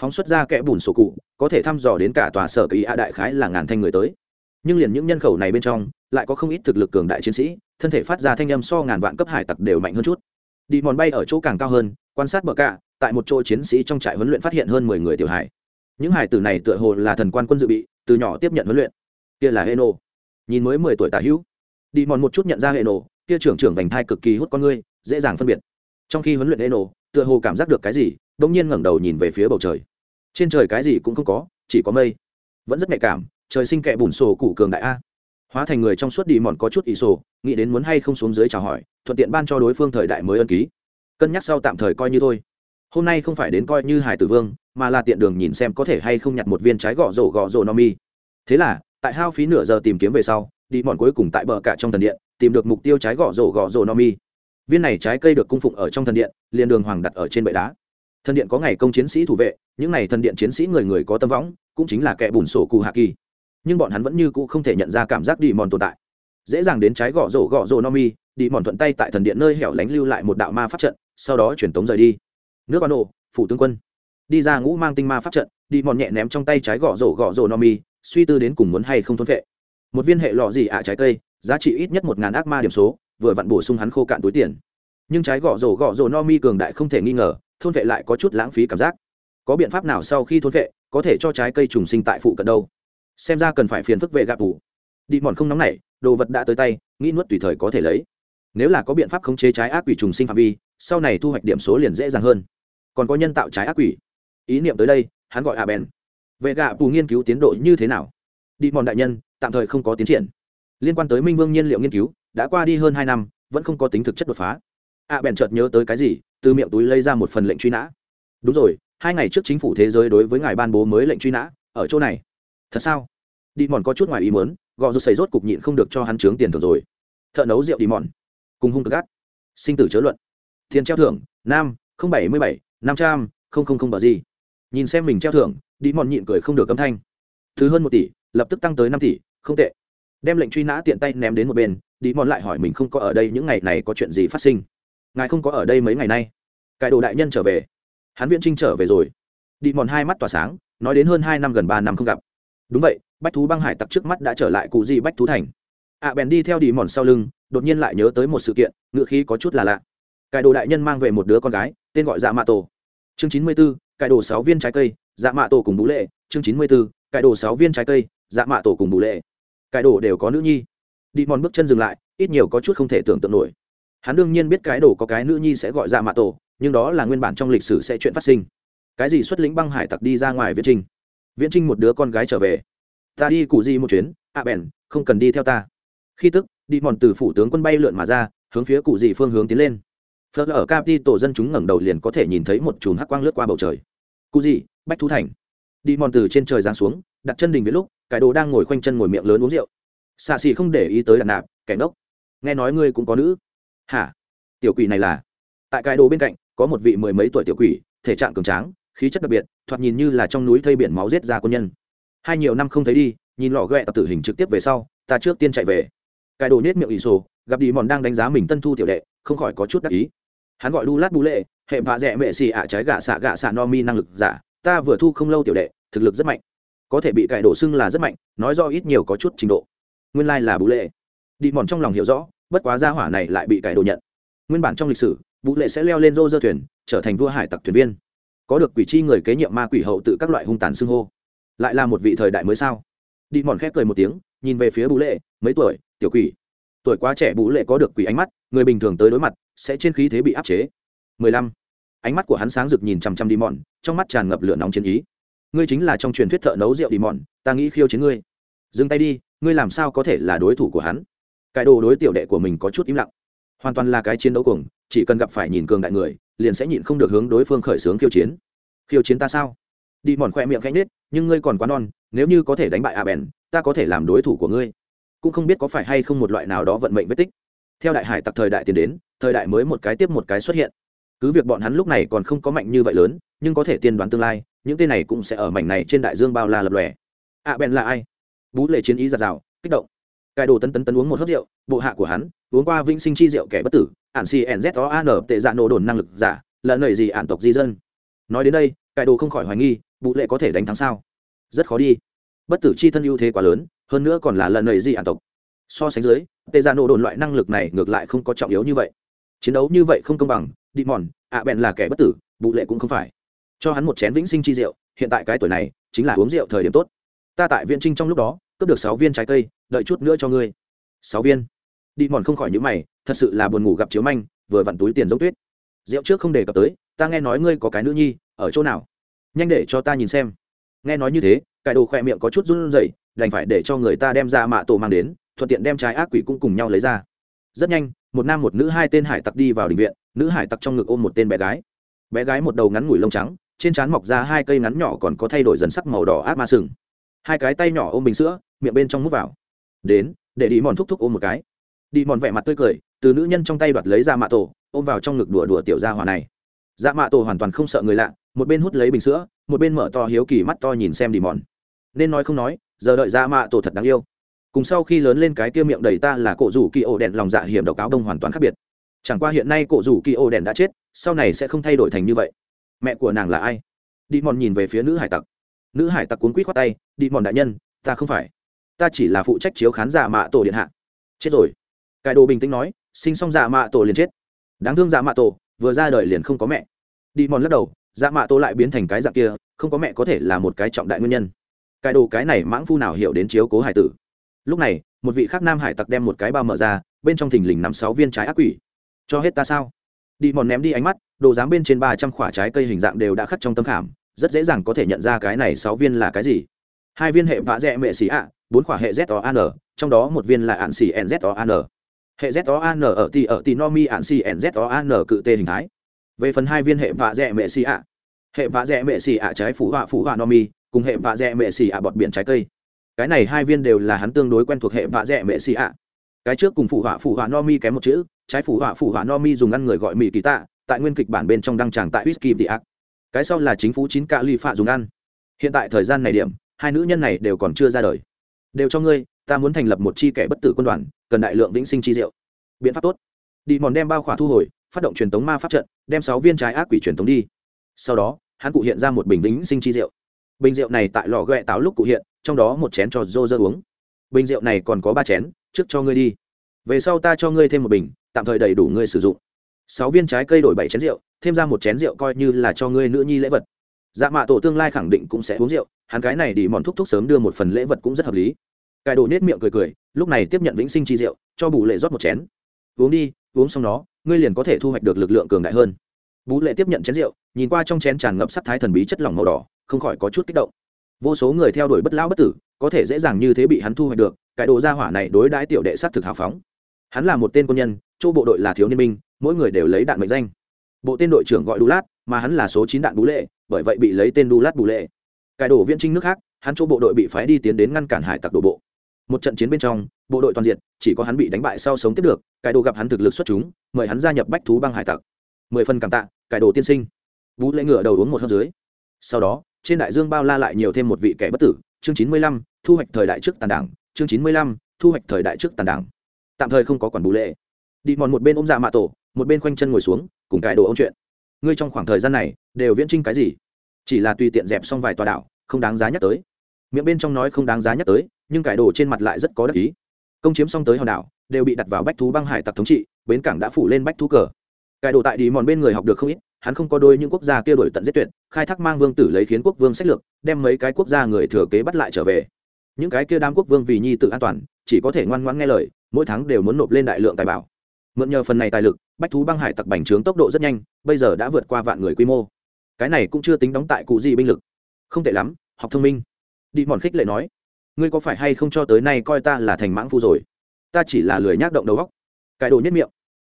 Phóng xuất ra kẽ bùn sổ cụ, có thể thăm dò đến cả tòa sở cải ý ạ đại khái là ngàn thanh người tới. Nhưng liền những nhân khẩu này bên trong, lại có không ít thực lực cường đại chiến sĩ, thân thể phát ra thanh âm so ngàn vạn cấp hải tặc đều mạnh hơn chút đi mòn bay ở chỗ càng cao hơn, quan sát bờ cạ, tại một chỗ chiến sĩ trong trại huấn luyện phát hiện hơn mười người tiểu hải những hải tử này tựa hồ là thần quan quân dự bị, từ nhỏ tiếp nhận huấn luyện. Kia là heno. Nhìn mới mười tuổi tả hữu. Đi mòn một chút nhận ra heno, kia trưởng trưởng vành thai cực kỳ hút con ngươi, dễ dàng phân biệt. Trong khi huấn luyện heno, tựa hồ cảm giác được cái gì bỗng nhiên ngẩng đầu nhìn về phía bầu trời. Trên trời cái gì cũng không có, chỉ có mây. Vẫn rất nhạy cảm, trời sinh kẹ bùn sổ cụ cường đại a hóa thành người trong suốt đi mòn có chút ý sổ, nghĩ đến muốn hay không xuống dưới chào hỏi, thuận tiện ban cho đối phương thời đại mới ân ký. Cân nhắc sau tạm thời coi như thôi. Hôm nay không phải đến coi như hải tử vương, mà là tiện đường nhìn xem có thể hay không nhặt một viên trái gõ rổ gõ rổ no mi. Thế là, tại hao phí nửa giờ tìm kiếm về sau, đi mòn cuối cùng tại bờ cả trong thần điện, tìm được mục tiêu trái gõ rổ gõ rổ no mi. Viên này trái cây được cung phụng ở trong thần điện, liền đường hoàng đặt ở trên bệ đá. Thần điện có ngày công chiến sĩ thủ vệ, những n à y thần điện chiến sĩ người người có tâm võng cũng chính là kẻ bùn sổ cụ hạ kỳ nhưng bọn hắn vẫn như cũ không thể nhận ra cảm giác đi mòn tồn tại. Dễ dàng đến trái gõ rổ gõ rổ no mi, đi mòn thuận tay tại thần điện nơi hẻo lánh lưu lại một đạo ma pháp trận, sau đó chuyển tống rời đi. Nước ban nổ phủ tướng quân. Đi ra ngũ mang tinh ma pháp trận, đi mòn nhẹ ném trong tay trái gõ rổ gõ rổ no mi, suy tư đến cùng muốn hay không thốn vệ. Một viên hệ lọ gì ạ trái cây, giá trị ít nhất một ngàn ác ma điểm số, vừa vặn bổ sung hắn khô cạn túi tiền. Nhưng trái gõ rổ gõ rổ no mi cường đại không thể nghi ngờ, thôn vệ lại có chút lãng phí cảm giác. Có biện pháp nào sau khi thôn vệ, có thể cho trái cây trùng sinh tại phụ cận đâu? Xem ra cần phải phiền phức vệ gạp vụ đi mòn không nóng nảy, đồ vật đã tới tay, nghĩ nuốt tùy thời có thể lấy. Nếu là có biện pháp khống chế trái ác quỷ trùng sinh phạm vi, sau này thu hoạch điểm số liền dễ dàng hơn. Còn có nhân tạo trái ác quỷ. Ý niệm tới đây, hắn gọi a bèn vệ gạ bù nghiên cứu tiến độ như thế nào? Đi mòn đại nhân, tạm thời không có tiến triển. Liên quan tới minh vương nhiên liệu nghiên cứu, đã qua đi hơn hai năm, vẫn không có tính thực chất đột phá. A bèn chợt nhớ tới cái gì, từ miệng túi lấy ra một phần lệnh truy nã. Đúng rồi, hai ngày trước chính phủ thế giới đối với ngài ban bố mới lệnh truy nã, ở chỗ này thật sao? Đi mòn có chút ngoài ý muốn, gò rút xảy rốt cục nhịn không được cho hắn trướng tiền thưởng rồi. Thợ nấu rượu đi mòn cùng hung cực gắt. Sinh tử chớ luận. Thiên treo thưởng nam không bảy mươi bảy, năm trăm, không không không bờ gì. Nhìn xem mình treo thưởng đi mòn nhịn cười không được âm thanh. Thứ hơn một tỷ, lập tức tăng tới năm tỷ, không tệ. Đem lệnh truy nã tiện tay ném đến một bên đi mòn lại hỏi mình không có ở đây những ngày này có chuyện gì phát sinh. Ngài không có ở đây mấy ngày nay. Cải đồ đại nhân trở về. Hắn viễn trinh trở về rồi. Đi mòn hai mắt tỏa sáng, nói đến hơn hai năm gần ba năm không gặp đúng vậy, bách thú băng hải tặc trước mắt đã trở lại cụ gì bách thú thành. Ạ bèn đi theo đi mòn sau lưng, đột nhiên lại nhớ tới một sự kiện ngựa khí có chút là lạ. Cải đồ đại nhân mang về một đứa con gái, tên gọi dạ mạ tổ. Chương chín mươi b ố cải đồ sáu viên trái cây dạ mạ tổ cùng bú lệ. Chương chín mươi b ố cải đồ sáu viên trái cây dạ mạ tổ cùng bú lệ. Cải đồ đều có nữ nhi. Đi mòn bước chân dừng lại, ít nhiều có chút không thể tưởng tượng nổi. Hắn đương nhiên biết cái đồ có cái nữ nhi sẽ gọi dạ mạ tổ, nhưng đó là nguyên bản trong lịch sử sẽ chuyện phát sinh. Cái gì xuất lĩnh băng hải tặc đi ra ngoài viết trình? Viễn trinh một đứa con gái trở về. Ta đi cụ di một chuyến, ạ à bèn, không cần đi theo ta. Khi tức, đi mòn từ phủ tướng quân bay lượn mà ra, hướng phía cụ di phương hướng tiến lên. Phớt ở capi tổ dân chúng ngẩng đầu liền có thể nhìn thấy một chùm hắc quang lướt qua bầu trời. Cụ di, bách thú thành. Đi mòn từ trên trời giáng xuống, đặt chân đình với lúc, cái đồ đang ngồi khoanh chân ngồi miệng lớn uống rượu. Xạ xì không để ý tới đặt nạp, kẻ ngốc. Nghe nói ngươi cũng có nữ. Hả? Tiểu quỷ này là? Tại cái đồ bên cạnh, có một vị mười mấy tuổi tiểu quỷ, thể trạng cường tráng khí chất đặc biệt, thoạt nhìn như là trong núi thây biển máu giết ra quân nhân. Hai nhiều năm không thấy đi, nhìn lọ ghẹ tập tử hình trực tiếp về sau, ta trước tiên chạy về. Cải đồ nết miệng ỷ sổ, gặp đi mòn đang đánh giá mình tân thu tiểu đệ, không khỏi có chút đắc ý. Hắn gọi đu lát bú lệ, hệ vạ dẹ mệ xì ạ trái gạ xạ gạ xạ no mi năng lực giả, ta vừa thu không lâu tiểu đệ, thực lực rất mạnh. Có thể bị cải đổ xưng là rất mạnh, nói do ít nhiều có chút trình độ. Nguyên lai là bú lệ. Đi mòn trong lòng hiểu rõ, bất quá gia hỏa này lại bị cải đồ nhận. Nguyên bản trong lịch sử bú lệ sẽ leo lên rô dơ thuyền, trở thành vua hải tặc thuyền viên có được quỷ chi người kế nhiệm ma quỷ hậu tự các loại hung tàn xưng hô. Lại là một vị thời đại mới sao? Đi mòn khép cười một tiếng, nhìn về phía bú lệ, mấy tuổi, tiểu quỷ. Tuổi quá trẻ bú lệ có được quỷ ánh mắt, người bình thường tới đối mặt, sẽ trên khí thế bị áp chế. Mười lăm. Ánh mắt của hắn sáng rực nhìn chằm chằm đi mòn, trong mắt tràn ngập lửa nóng chiến ý. Ngươi chính là trong truyền thuyết thợ nấu rượu đi mòn, ta nghĩ khiêu chiến ngươi. Dừng tay đi, ngươi làm sao có thể là đối thủ của hắn? Cái đồ đối tiểu đệ của mình có chút im lặng. Hoàn toàn là cái chiến đấu cuồng, chỉ cần gặp phải nhìn cường đại người liền sẽ nhịn không được hướng đối phương khởi xướng khiêu chiến. Khiêu chiến ta sao? Đi mòn khoe miệng khẽ nết nhưng ngươi còn quá non, nếu như có thể đánh bại a bèn, ta có thể làm đối thủ của ngươi. Cũng không biết có phải hay không một loại nào đó vận mệnh vết tích. Theo đại hải tặc thời đại tiến đến, thời đại mới một cái tiếp một cái xuất hiện. Cứ việc bọn hắn lúc này còn không có mạnh như vậy lớn, nhưng có thể tiên đoán tương lai, những tên này cũng sẽ ở mảnh này trên đại dương bao la lập lòe. A bèn là ai? Bú lệ chiến ý giạt rào kích động cài đồ tấn tấn tấn uống một hớp rượu, bộ hạ của hắn, uống qua vĩnh sinh chi rượu kẻ bất tử ạn si nz o an tệ dạ nổ đồn năng lực giả lợn nầy gì ản tộc di dân. Nói đến đây cài đồ không khỏi hoài nghi bụ lệ có thể đánh thắng sao? Rất khó đi. Bất tử chi thân ưu thế quá lớn, hơn nữa còn là lợn nầy gì ản tộc. So sánh dưới, tệ dạ nổ đồn loại năng lực này ngược lại không có trọng yếu như vậy. Chiến đấu như vậy không công bằng đi mòn ạ bèn là kẻ bất tử bụ lệ cũng không phải. Cho hắn một chén vĩnh sinh chi rượu, hiện tại cái tuổi này, chính là uống rượu thời điểm tốt. Ta tại viện trinh trong lúc đó, cướp được sáu viên trái cây đợi chút nữa cho ngươi. Sáu viên. Đi mòn không khỏi những mày, thật sự là buồn ngủ gặp chiếu manh, vừa vặn túi tiền giống tuyết. Rượu trước không đề cập tới, ta nghe nói ngươi có cái nữ nhi, ở chỗ nào? Nhanh để cho ta nhìn xem. Nghe nói như thế cải đồ khỏe miệng có chút run rẩy, đành phải để cho người ta đem ra mạ tổ mang đến, thuận tiện đem trái ác quỷ cũng cùng nhau lấy ra. Rất nhanh, một nam một nữ hai tên hải tặc đi vào đình viện, nữ hải tặc trong ngực ôm một tên bé gái. Bé gái một đầu ngắn ngủi lông trắng, trên trán mọc ra hai cây ngắn nhỏ còn có thay đổi dần sắc màu đỏ ác ma sừng. Hai cái tay nhỏ ôm bình sữa, miệng bên trong mút vào đến, để đi mòn thúc thúc ôm một cái. Đi mòn vẻ mặt tươi cười, từ nữ nhân trong tay đoạt lấy ra mạ tổ, ôm vào trong ngực đùa đùa tiểu gia hòa này. Dạ mạ tổ hoàn toàn không sợ người lạ, một bên hút lấy bình sữa, một bên mở to hiếu kỳ mắt to nhìn xem đi mòn. Nên nói không nói, giờ đợi dạ mạ tổ thật đáng yêu. Cùng sau khi lớn lên cái kia miệng đầy ta là cổ rủ kỳ ổ đèn lòng dạ hiểm độc áo đông hoàn toàn khác biệt. Chẳng qua hiện nay cổ rủ kỳ ổ đèn đã chết, sau này sẽ không thay đổi thành như vậy. Mẹ của nàng là ai? Đi mòn nhìn về phía nữ hải tặc. Nữ hải tặc cuốn quýt khoát tay, đi mòn đại nhân, ta không phải ta chỉ là phụ trách chiếu khán giả mạ tổ điện hạ. Chết rồi. Cải đồ bình tĩnh nói, sinh xong giả mạ tổ liền chết. Đáng thương giả mạ tổ, vừa ra đời liền không có mẹ. Đi mòn lắc đầu giả mạ tổ lại biến thành cái dạng kia, không có mẹ có thể là một cái trọng đại nguyên nhân. Cải đồ cái này mãng phu nào hiểu đến chiếu cố hải tử. Lúc này, một vị khác nam hải tặc đem một cái bao mở ra, bên trong thình lình nắm sáu viên trái ác quỷ. Cho hết ta sao? Đi mòn ném đi ánh mắt, đồ dám bên trên ba trăm quả trái cây hình dạng đều đã khắc trong tấm khảm, rất dễ dàng có thể nhận ra cái này sáu viên là cái gì. Hai viên hệ vạ dẹ mệ xì ạ bốn quả hệ z o trong đó một viên là ạn xỉ n z o hệ z o ở tỷ ở tỷ no mi ạn xì n z o cự tê hình thái. Về phần hai viên hệ vạ rẻ mẹ xì ạ. Hệ vạ rẻ mẹ xì ạ trái phủ họa phủ họa no mi, cùng hệ vạ rẻ mẹ xì ạ bọt biển trái cây. Cái này hai viên đều là hắn tương đối quen thuộc hệ vạ rẻ mẹ xì ạ. Cái trước cùng phủ họa phủ họa no mi kém một chữ, trái phủ họa phủ họa no mi dùng ăn người gọi mỹ kỳ tạ, tại nguyên kịch bản bên trong đăng tràng tại whisky the ác cái sau là chính phủ chín cạ ly phạ dùng ăn. Hiện tại thời gian này điểm, hai nữ nhân này đều còn chưa ra đời đều cho ngươi, ta muốn thành lập một chi kẻ bất tử quân đoàn, cần đại lượng vĩnh sinh chi diệu. Biện pháp tốt. Đi mòn đem bao khỏa thu hồi, phát động truyền tống ma pháp trận, đem sáu viên trái ác quỷ truyền tống đi. Sau đó, hắn cụ hiện ra một bình vĩnh sinh chi rượu bình rượu này tại lò ghẹ táo lúc cụ hiện, trong đó một chén cho dô dơ uống. Bình rượu này còn có ba chén, trước cho ngươi đi. Về sau ta cho ngươi thêm một bình, tạm thời đầy đủ ngươi sử dụng. Sáu viên trái cây đổi bảy chén rượu, thêm ra một chén rượu coi như là cho ngươi nữ nhi lễ vật dạ mạ tổ tương lai khẳng định cũng sẽ uống rượu hắn cái này đi mòn thúc thúc sớm đưa một phần lễ vật cũng rất hợp lý. Cải đồ nết miệng cười cười lúc này tiếp nhận vĩnh sinh chi rượu cho bù lệ rót một chén. Uống đi uống xong nó, ngươi liền có thể thu hoạch được lực lượng cường đại hơn. Bú lệ tiếp nhận chén rượu nhìn qua trong chén tràn ngập sắc thái thần bí chất lỏng màu đỏ không khỏi có chút kích động. Vô số người theo đuổi bất lão bất tử có thể dễ dàng như thế bị hắn thu hoạch được cải đồ gia hỏa này đối đãi tiểu đệ sát thực hào phóng. Hắn là một tên quân nhân chỗ bộ đội là thiếu niên binh mỗi người đều lấy đạn mệnh danh. Bộ tên đội trưởng gọi đu lát mà hắn là số chín đạn bú lệ bởi vậy bị lấy tên đu lát bù lệ. Cải đổ viện trinh nước khác, hắn chỗ bộ đội bị phái đi tiến đến ngăn cản hải tặc đổ bộ. Một trận chiến bên trong, bộ đội toàn diện, chỉ có hắn bị đánh bại sau sống tiếp được cải đồ gặp hắn thực lực xuất chúng, mời hắn gia nhập bách thú băng hải tặc. Mười phần cảm tạ cải đồ tiên sinh. Vũ lệ ngựa đầu uống một hơi dưới. Sau đó, trên đại dương bao la lại nhiều thêm một vị kẻ bất tử, chương chín mươi lăm, thu hoạch thời đại trước tàn đảng, chương chín mươi lăm, thu hoạch thời đại trước tàn đảng. Tạm thời không có quản bù lệ. Đi mòn một bên ôm dạ mạ tổ, một bên khoanh chân ngồi xuống, cùng cái đồ ông chuyện ngươi trong khoảng thời gian này đều viễn trinh cái gì? Chỉ là tùy tiện dẹp xong vài tòa đảo, không đáng giá nhắc tới. Miệng bên trong nói không đáng giá nhắc tới, nhưng cải đồ trên mặt lại rất có đắc ý. Công chiếm xong tới hòn đảo, đều bị đặt vào bách thú băng hải tặc thống trị, bến cảng đã phủ lên bách thú cờ. Cải đồ tại đi mòn bên người học được không ít, hắn không có đôi những quốc gia kia đổi tận giết tuyệt, khai thác mang vương tử lấy khiến quốc vương sách lược, đem mấy cái quốc gia người thừa kế bắt lại trở về. Những cái kia đám quốc vương vì nhi tự an toàn, chỉ có thể ngoan ngoãn nghe lời, mỗi tháng đều muốn nộp lên đại lượng tài bảo mượn nhờ phần này tài lực, bách thú băng hải tặc bành trướng tốc độ rất nhanh, bây giờ đã vượt qua vạn người quy mô. Cái này cũng chưa tính đóng tại cụ gì binh lực. Không tệ lắm, học thông minh. Đi mòn khích lệ nói, ngươi có phải hay không cho tới nay coi ta là thành mãng phu rồi? Ta chỉ là lười nhác động đầu góc cải đồ nhất miệng.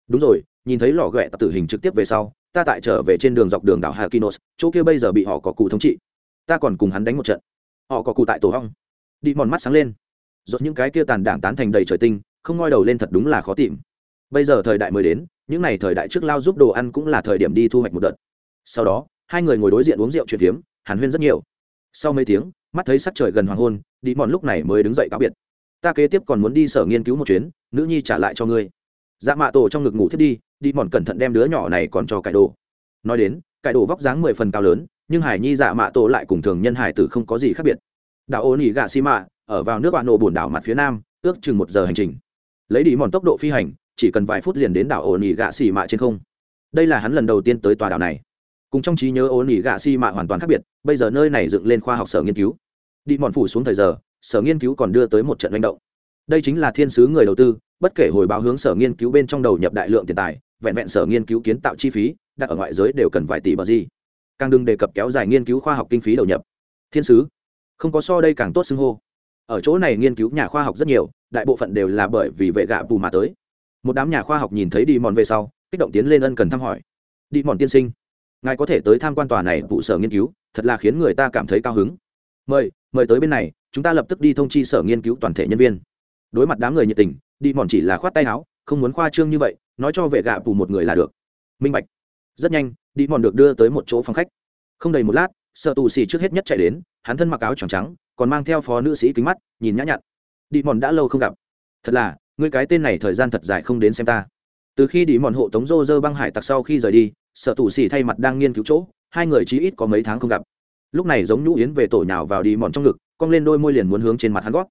Đúng rồi, nhìn thấy lò ghẹ tặc tử hình trực tiếp về sau, ta tại trở về trên đường dọc đường đảo hakinos, chỗ kia bây giờ bị họ có cụ thống trị. Ta còn cùng hắn đánh một trận. Họ có cụ tại tổ hong. Đi mòn mắt sáng lên. Rốt những cái kia tàn đảng tán thành đầy trời tinh, không ngoi đầu lên thật đúng là khó tìm bây giờ thời đại mới đến, những n à y thời đại trước lao giúp đồ ăn cũng là thời điểm đi thu hoạch một đợt. Sau đó, hai người ngồi đối diện uống rượu chuyện phiếm, hàn huyên rất nhiều. Sau mấy tiếng, mắt thấy sắc trời gần hoàng hôn đi mòn lúc này mới đứng dậy cáo biệt. Ta kế tiếp còn muốn đi sở nghiên cứu một chuyến, nữ nhi trả lại cho ngươi. Dạ mạ tổ trong ngực ngủ thiết đi đi mòn cẩn thận đem đứa nhỏ này còn cho cải đồ. Nói đến, cải đồ vóc dáng mười phần cao lớn, nhưng hải nhi dạ mạ tổ lại cùng thường nhân hải tử không có gì khác biệt. Đảo ô nỉ gạ xi mạ, ở vào nước bạn nổ bồn đảo mặt phía nam, ước chừng một giờ hành trình. Lấy đi mòn tốc độ phi hành chỉ cần vài phút liền đến đảo ổn ỉ gạ xì mạ trên không. Đây là hắn lần đầu tiên tới tòa đảo này. Cùng trong trí nhớ ổn ỉ gạ xì mạ hoàn toàn khác biệt, bây giờ nơi này dựng lên khoa học sở nghiên cứu. Đi mòn phủ xuống thời giờ, sở nghiên cứu còn đưa tới một trận manh động. Đây chính là thiên sứ người đầu tư, bất kể hồi báo hướng sở nghiên cứu bên trong đầu nhập đại lượng tiền tài, vẹn vẹn sở nghiên cứu kiến tạo chi phí, đặt ở ngoại giới đều cần vài tỷ bờ gì. Càng đừng đề cập kéo dài nghiên cứu khoa học kinh phí đầu nhập. Thiên sứ, không có so đây càng tốt xưng hô. Ở chỗ này nghiên cứu nhà khoa học rất nhiều, đại bộ phận đều là bởi vì vệ gạ bù mà tới một đám nhà khoa học nhìn thấy đi mòn về sau, kích động tiến lên ân cần thăm hỏi. Đi mòn tiên sinh, ngài có thể tới tham quan tòa này vụ sở nghiên cứu, thật là khiến người ta cảm thấy cao hứng. Mời mời tới bên này, chúng ta lập tức đi thông chi sở nghiên cứu toàn thể nhân viên. Đối mặt đám người nhiệt tình, đi mòn chỉ là khoát tay áo, không muốn khoa trương như vậy, nói cho vệ gạ bù một người là được. Minh bạch. Rất nhanh, đi mòn được đưa tới một chỗ phòng khách. Không đầy một lát sợ tù xì trước hết nhất chạy đến, hắn thân mặc áo trắng trắng, còn mang theo phó nữ sĩ kính mắt, nhìn nhã nhặn. Đi mòn đã lâu không gặp. Thật là ngươi cái tên này thời gian thật dài không đến xem ta. Từ khi đi mòn hộ tống rô rơ băng hải tặc sau khi rời đi, sợ tù xì thay mặt đang nghiên cứu chỗ, hai người chí ít có mấy tháng không gặp. Lúc này giống nhũ yến về tổ nhào vào đi mòn trong ngực, cong lên đôi môi liền muốn hướng trên mặt hắn gót.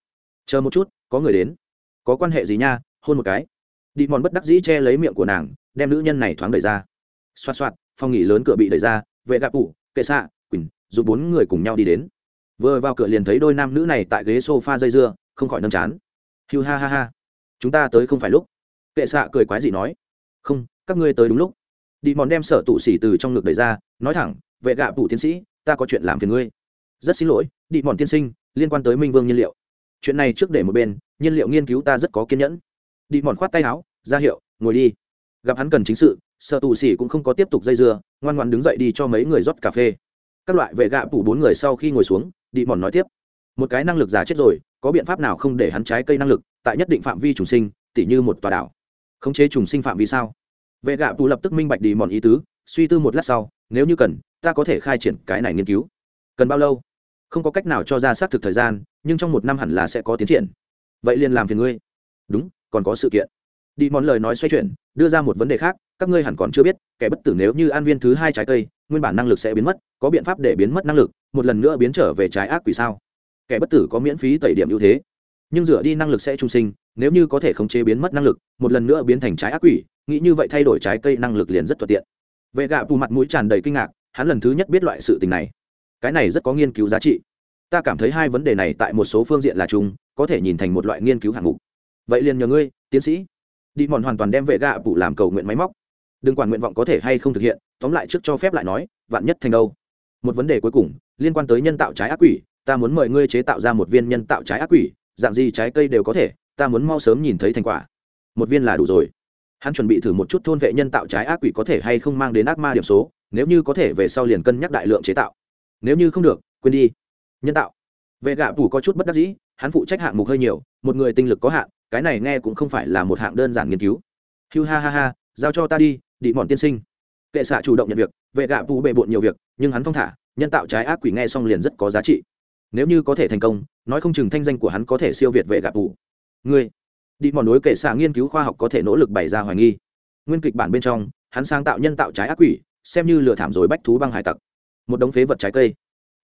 Chờ một chút, có người đến. Có quan hệ gì nha, hôn một cái. Đi mòn bất đắc dĩ che lấy miệng của nàng, đem nữ nhân này thoáng đẩy ra. Xoạt xoạt, phòng nghỉ lớn cửa bị đẩy ra, vệ gạp ủ kệ xạ, quỳnh, dù bốn người cùng nhau đi đến. Vừa vào cửa liền thấy đôi nam nữ này tại ghế s o f a dây dưa, không khỏi nâm chán. Hiu ha ha ha chúng ta tới không phải lúc. Kệ xạ cười quái gì nói. Không, các ngươi tới đúng lúc. Đi mòn đem sở tụ xỉ từ trong ngực đẩy ra, nói thẳng, vệ gạ tủ tiến sĩ, ta có chuyện làm phiền ngươi. Rất xin lỗi, đi mòn tiên sinh, liên quan tới minh vương nhiên liệu. Chuyện này trước để một bên, nhiên liệu nghiên cứu ta rất có kiên nhẫn. Đi mòn khoát tay áo, ra hiệu, ngồi đi. Gặp hắn cần chính sự, sở tụ xỉ cũng không có tiếp tục dây dưa, ngoan ngoan đứng dậy đi cho mấy người rót cà phê. Các loại vệ gạ phủ bốn người sau khi ngồi xuống, đi mòn nói tiếp một cái năng lực giả chết rồi, có biện pháp nào không để hắn trái cây năng lực, tại nhất định phạm vi trùng sinh, tỉ như một tòa đảo. Khống chế trùng sinh phạm vi sao? Vệ gạ tù lập tức minh bạch đi mòn ý tứ, suy tư một lát sau, nếu như cần, ta có thể khai triển cái này nghiên cứu. Cần bao lâu? Không có cách nào cho ra xác thực thời gian, nhưng trong một năm hẳn là sẽ có tiến triển. Vậy liền làm phiền ngươi. Đúng, còn có sự kiện. Đi món lời nói xoay chuyển, đưa ra một vấn đề khác, các ngươi hẳn còn chưa biết, kẻ bất tử nếu như ăn viên thứ hai trái cây, nguyên bản năng lực sẽ biến mất, có biện pháp để biến mất năng lực, một lần nữa biến trở về trái ác quỷ sao? Kẻ bất tử có miễn phí tẩy điểm ưu thế. Nhưng dựa đi năng lực sẽ trung sinh, nếu như có thể khống chế biến mất năng lực, một lần nữa biến thành trái ác quỷ, nghĩ như vậy thay đổi trái cây năng lực liền rất thuận tiện. Vệ gạ phù mặt mũi tràn đầy kinh ngạc, hắn lần thứ nhất biết loại sự tình này. Cái này rất có nghiên cứu giá trị. Ta cảm thấy hai vấn đề này tại một số phương diện là chung, có thể nhìn thành một loại nghiên cứu hạng mục. Vậy liền nhờ ngươi, tiến sĩ. Đi mòn hoàn toàn đem vệ gạ bụ làm cầu nguyện máy móc. Đừng quản nguyện vọng có thể hay không thực hiện, tóm lại trước cho phép lại nói, vạn nhất thành đâu. Một vấn đề cuối cùng, liên quan tới nhân tạo trái ác quỷ ta muốn mời ngươi chế tạo ra một viên nhân tạo trái ác quỷ, dạng gì trái cây đều có thể, ta muốn mau sớm nhìn thấy thành quả. Một viên là đủ rồi. Hắn chuẩn bị thử một chút thôn vệ nhân tạo trái ác quỷ có thể hay không mang đến ác ma điểm số, nếu như có thể về sau liền cân nhắc đại lượng chế tạo. Nếu như không được, quên đi. Nhân tạo. Vệ gạ phủ có chút bất đắc dĩ, hắn phụ trách hạng mục hơi nhiều, một người tinh lực có hạn, cái này nghe cũng không phải là một hạng đơn giản nghiên cứu. Hiu ha ha ha, giao cho ta đi đi mòn tiên sinh. Kệ xạ chủ động nhận việc, vệ gạ phủ bề bộn nhiều việc, nhưng hắn thong thả, nhân tạo trái ác quỷ nghe xong liền rất có giá trị nếu như có thể thành công, nói không chừng thanh danh của hắn có thể siêu việt vệ gạp phủ ngươi, đi mòn đối kệ xạ nghiên cứu khoa học có thể nỗ lực bày ra hoài nghi. Nguyên kịch bản bên trong, hắn sáng tạo nhân tạo trái ác quỷ, xem như lừa thảm rồi bách thú băng hải tặc. Một đống phế vật trái cây.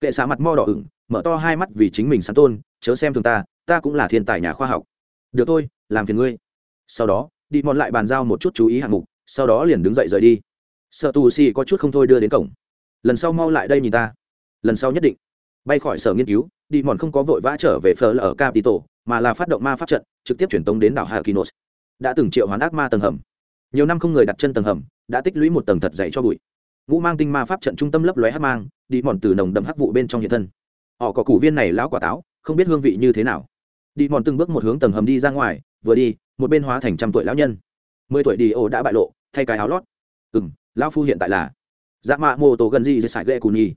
Kệ xạ mặt mo đỏ ửng, mở to hai mắt vì chính mình sắn tôn, chớ xem thường ta ta cũng là thiên tài nhà khoa học. Được thôi, làm phiền ngươi. Sau đó, đi mòn lại bàn giao một chút chú ý hạng mục, sau đó liền đứng dậy rời đi. Sợ tù xì có chút không thôi đưa đến cổng. Lần sau mau lại đây nhìn ta. Lần sau nhất định bay khỏi sở nghiên cứu, đi mòn không có vội vã trở về phở ở capital mà là phát động ma pháp trận, trực tiếp chuyển tống đến đảo hà kinos đã từng triệu hoán ác ma tầng hầm. Nhiều năm không người đặt chân tầng hầm, đã tích lũy một tầng thật dày cho bụi. Ngũ mang tinh ma pháp trận trung tâm lấp lóe hát mang, đi mòn từ nồng đậm hắc vụ bên trong hiện thân. Họ có củ viên này lão quả táo, không biết hương vị như thế nào. Đi mòn từng bước một hướng tầng hầm đi ra ngoài, vừa đi, một bên hóa thành trăm tuổi lão nhân. Mười tuổi đi ô đã bại lộ, thay cái áo lót. Ừ m lão phu hiện tại là dạ mạ mô tô gần gì dây sải ghê cù nhi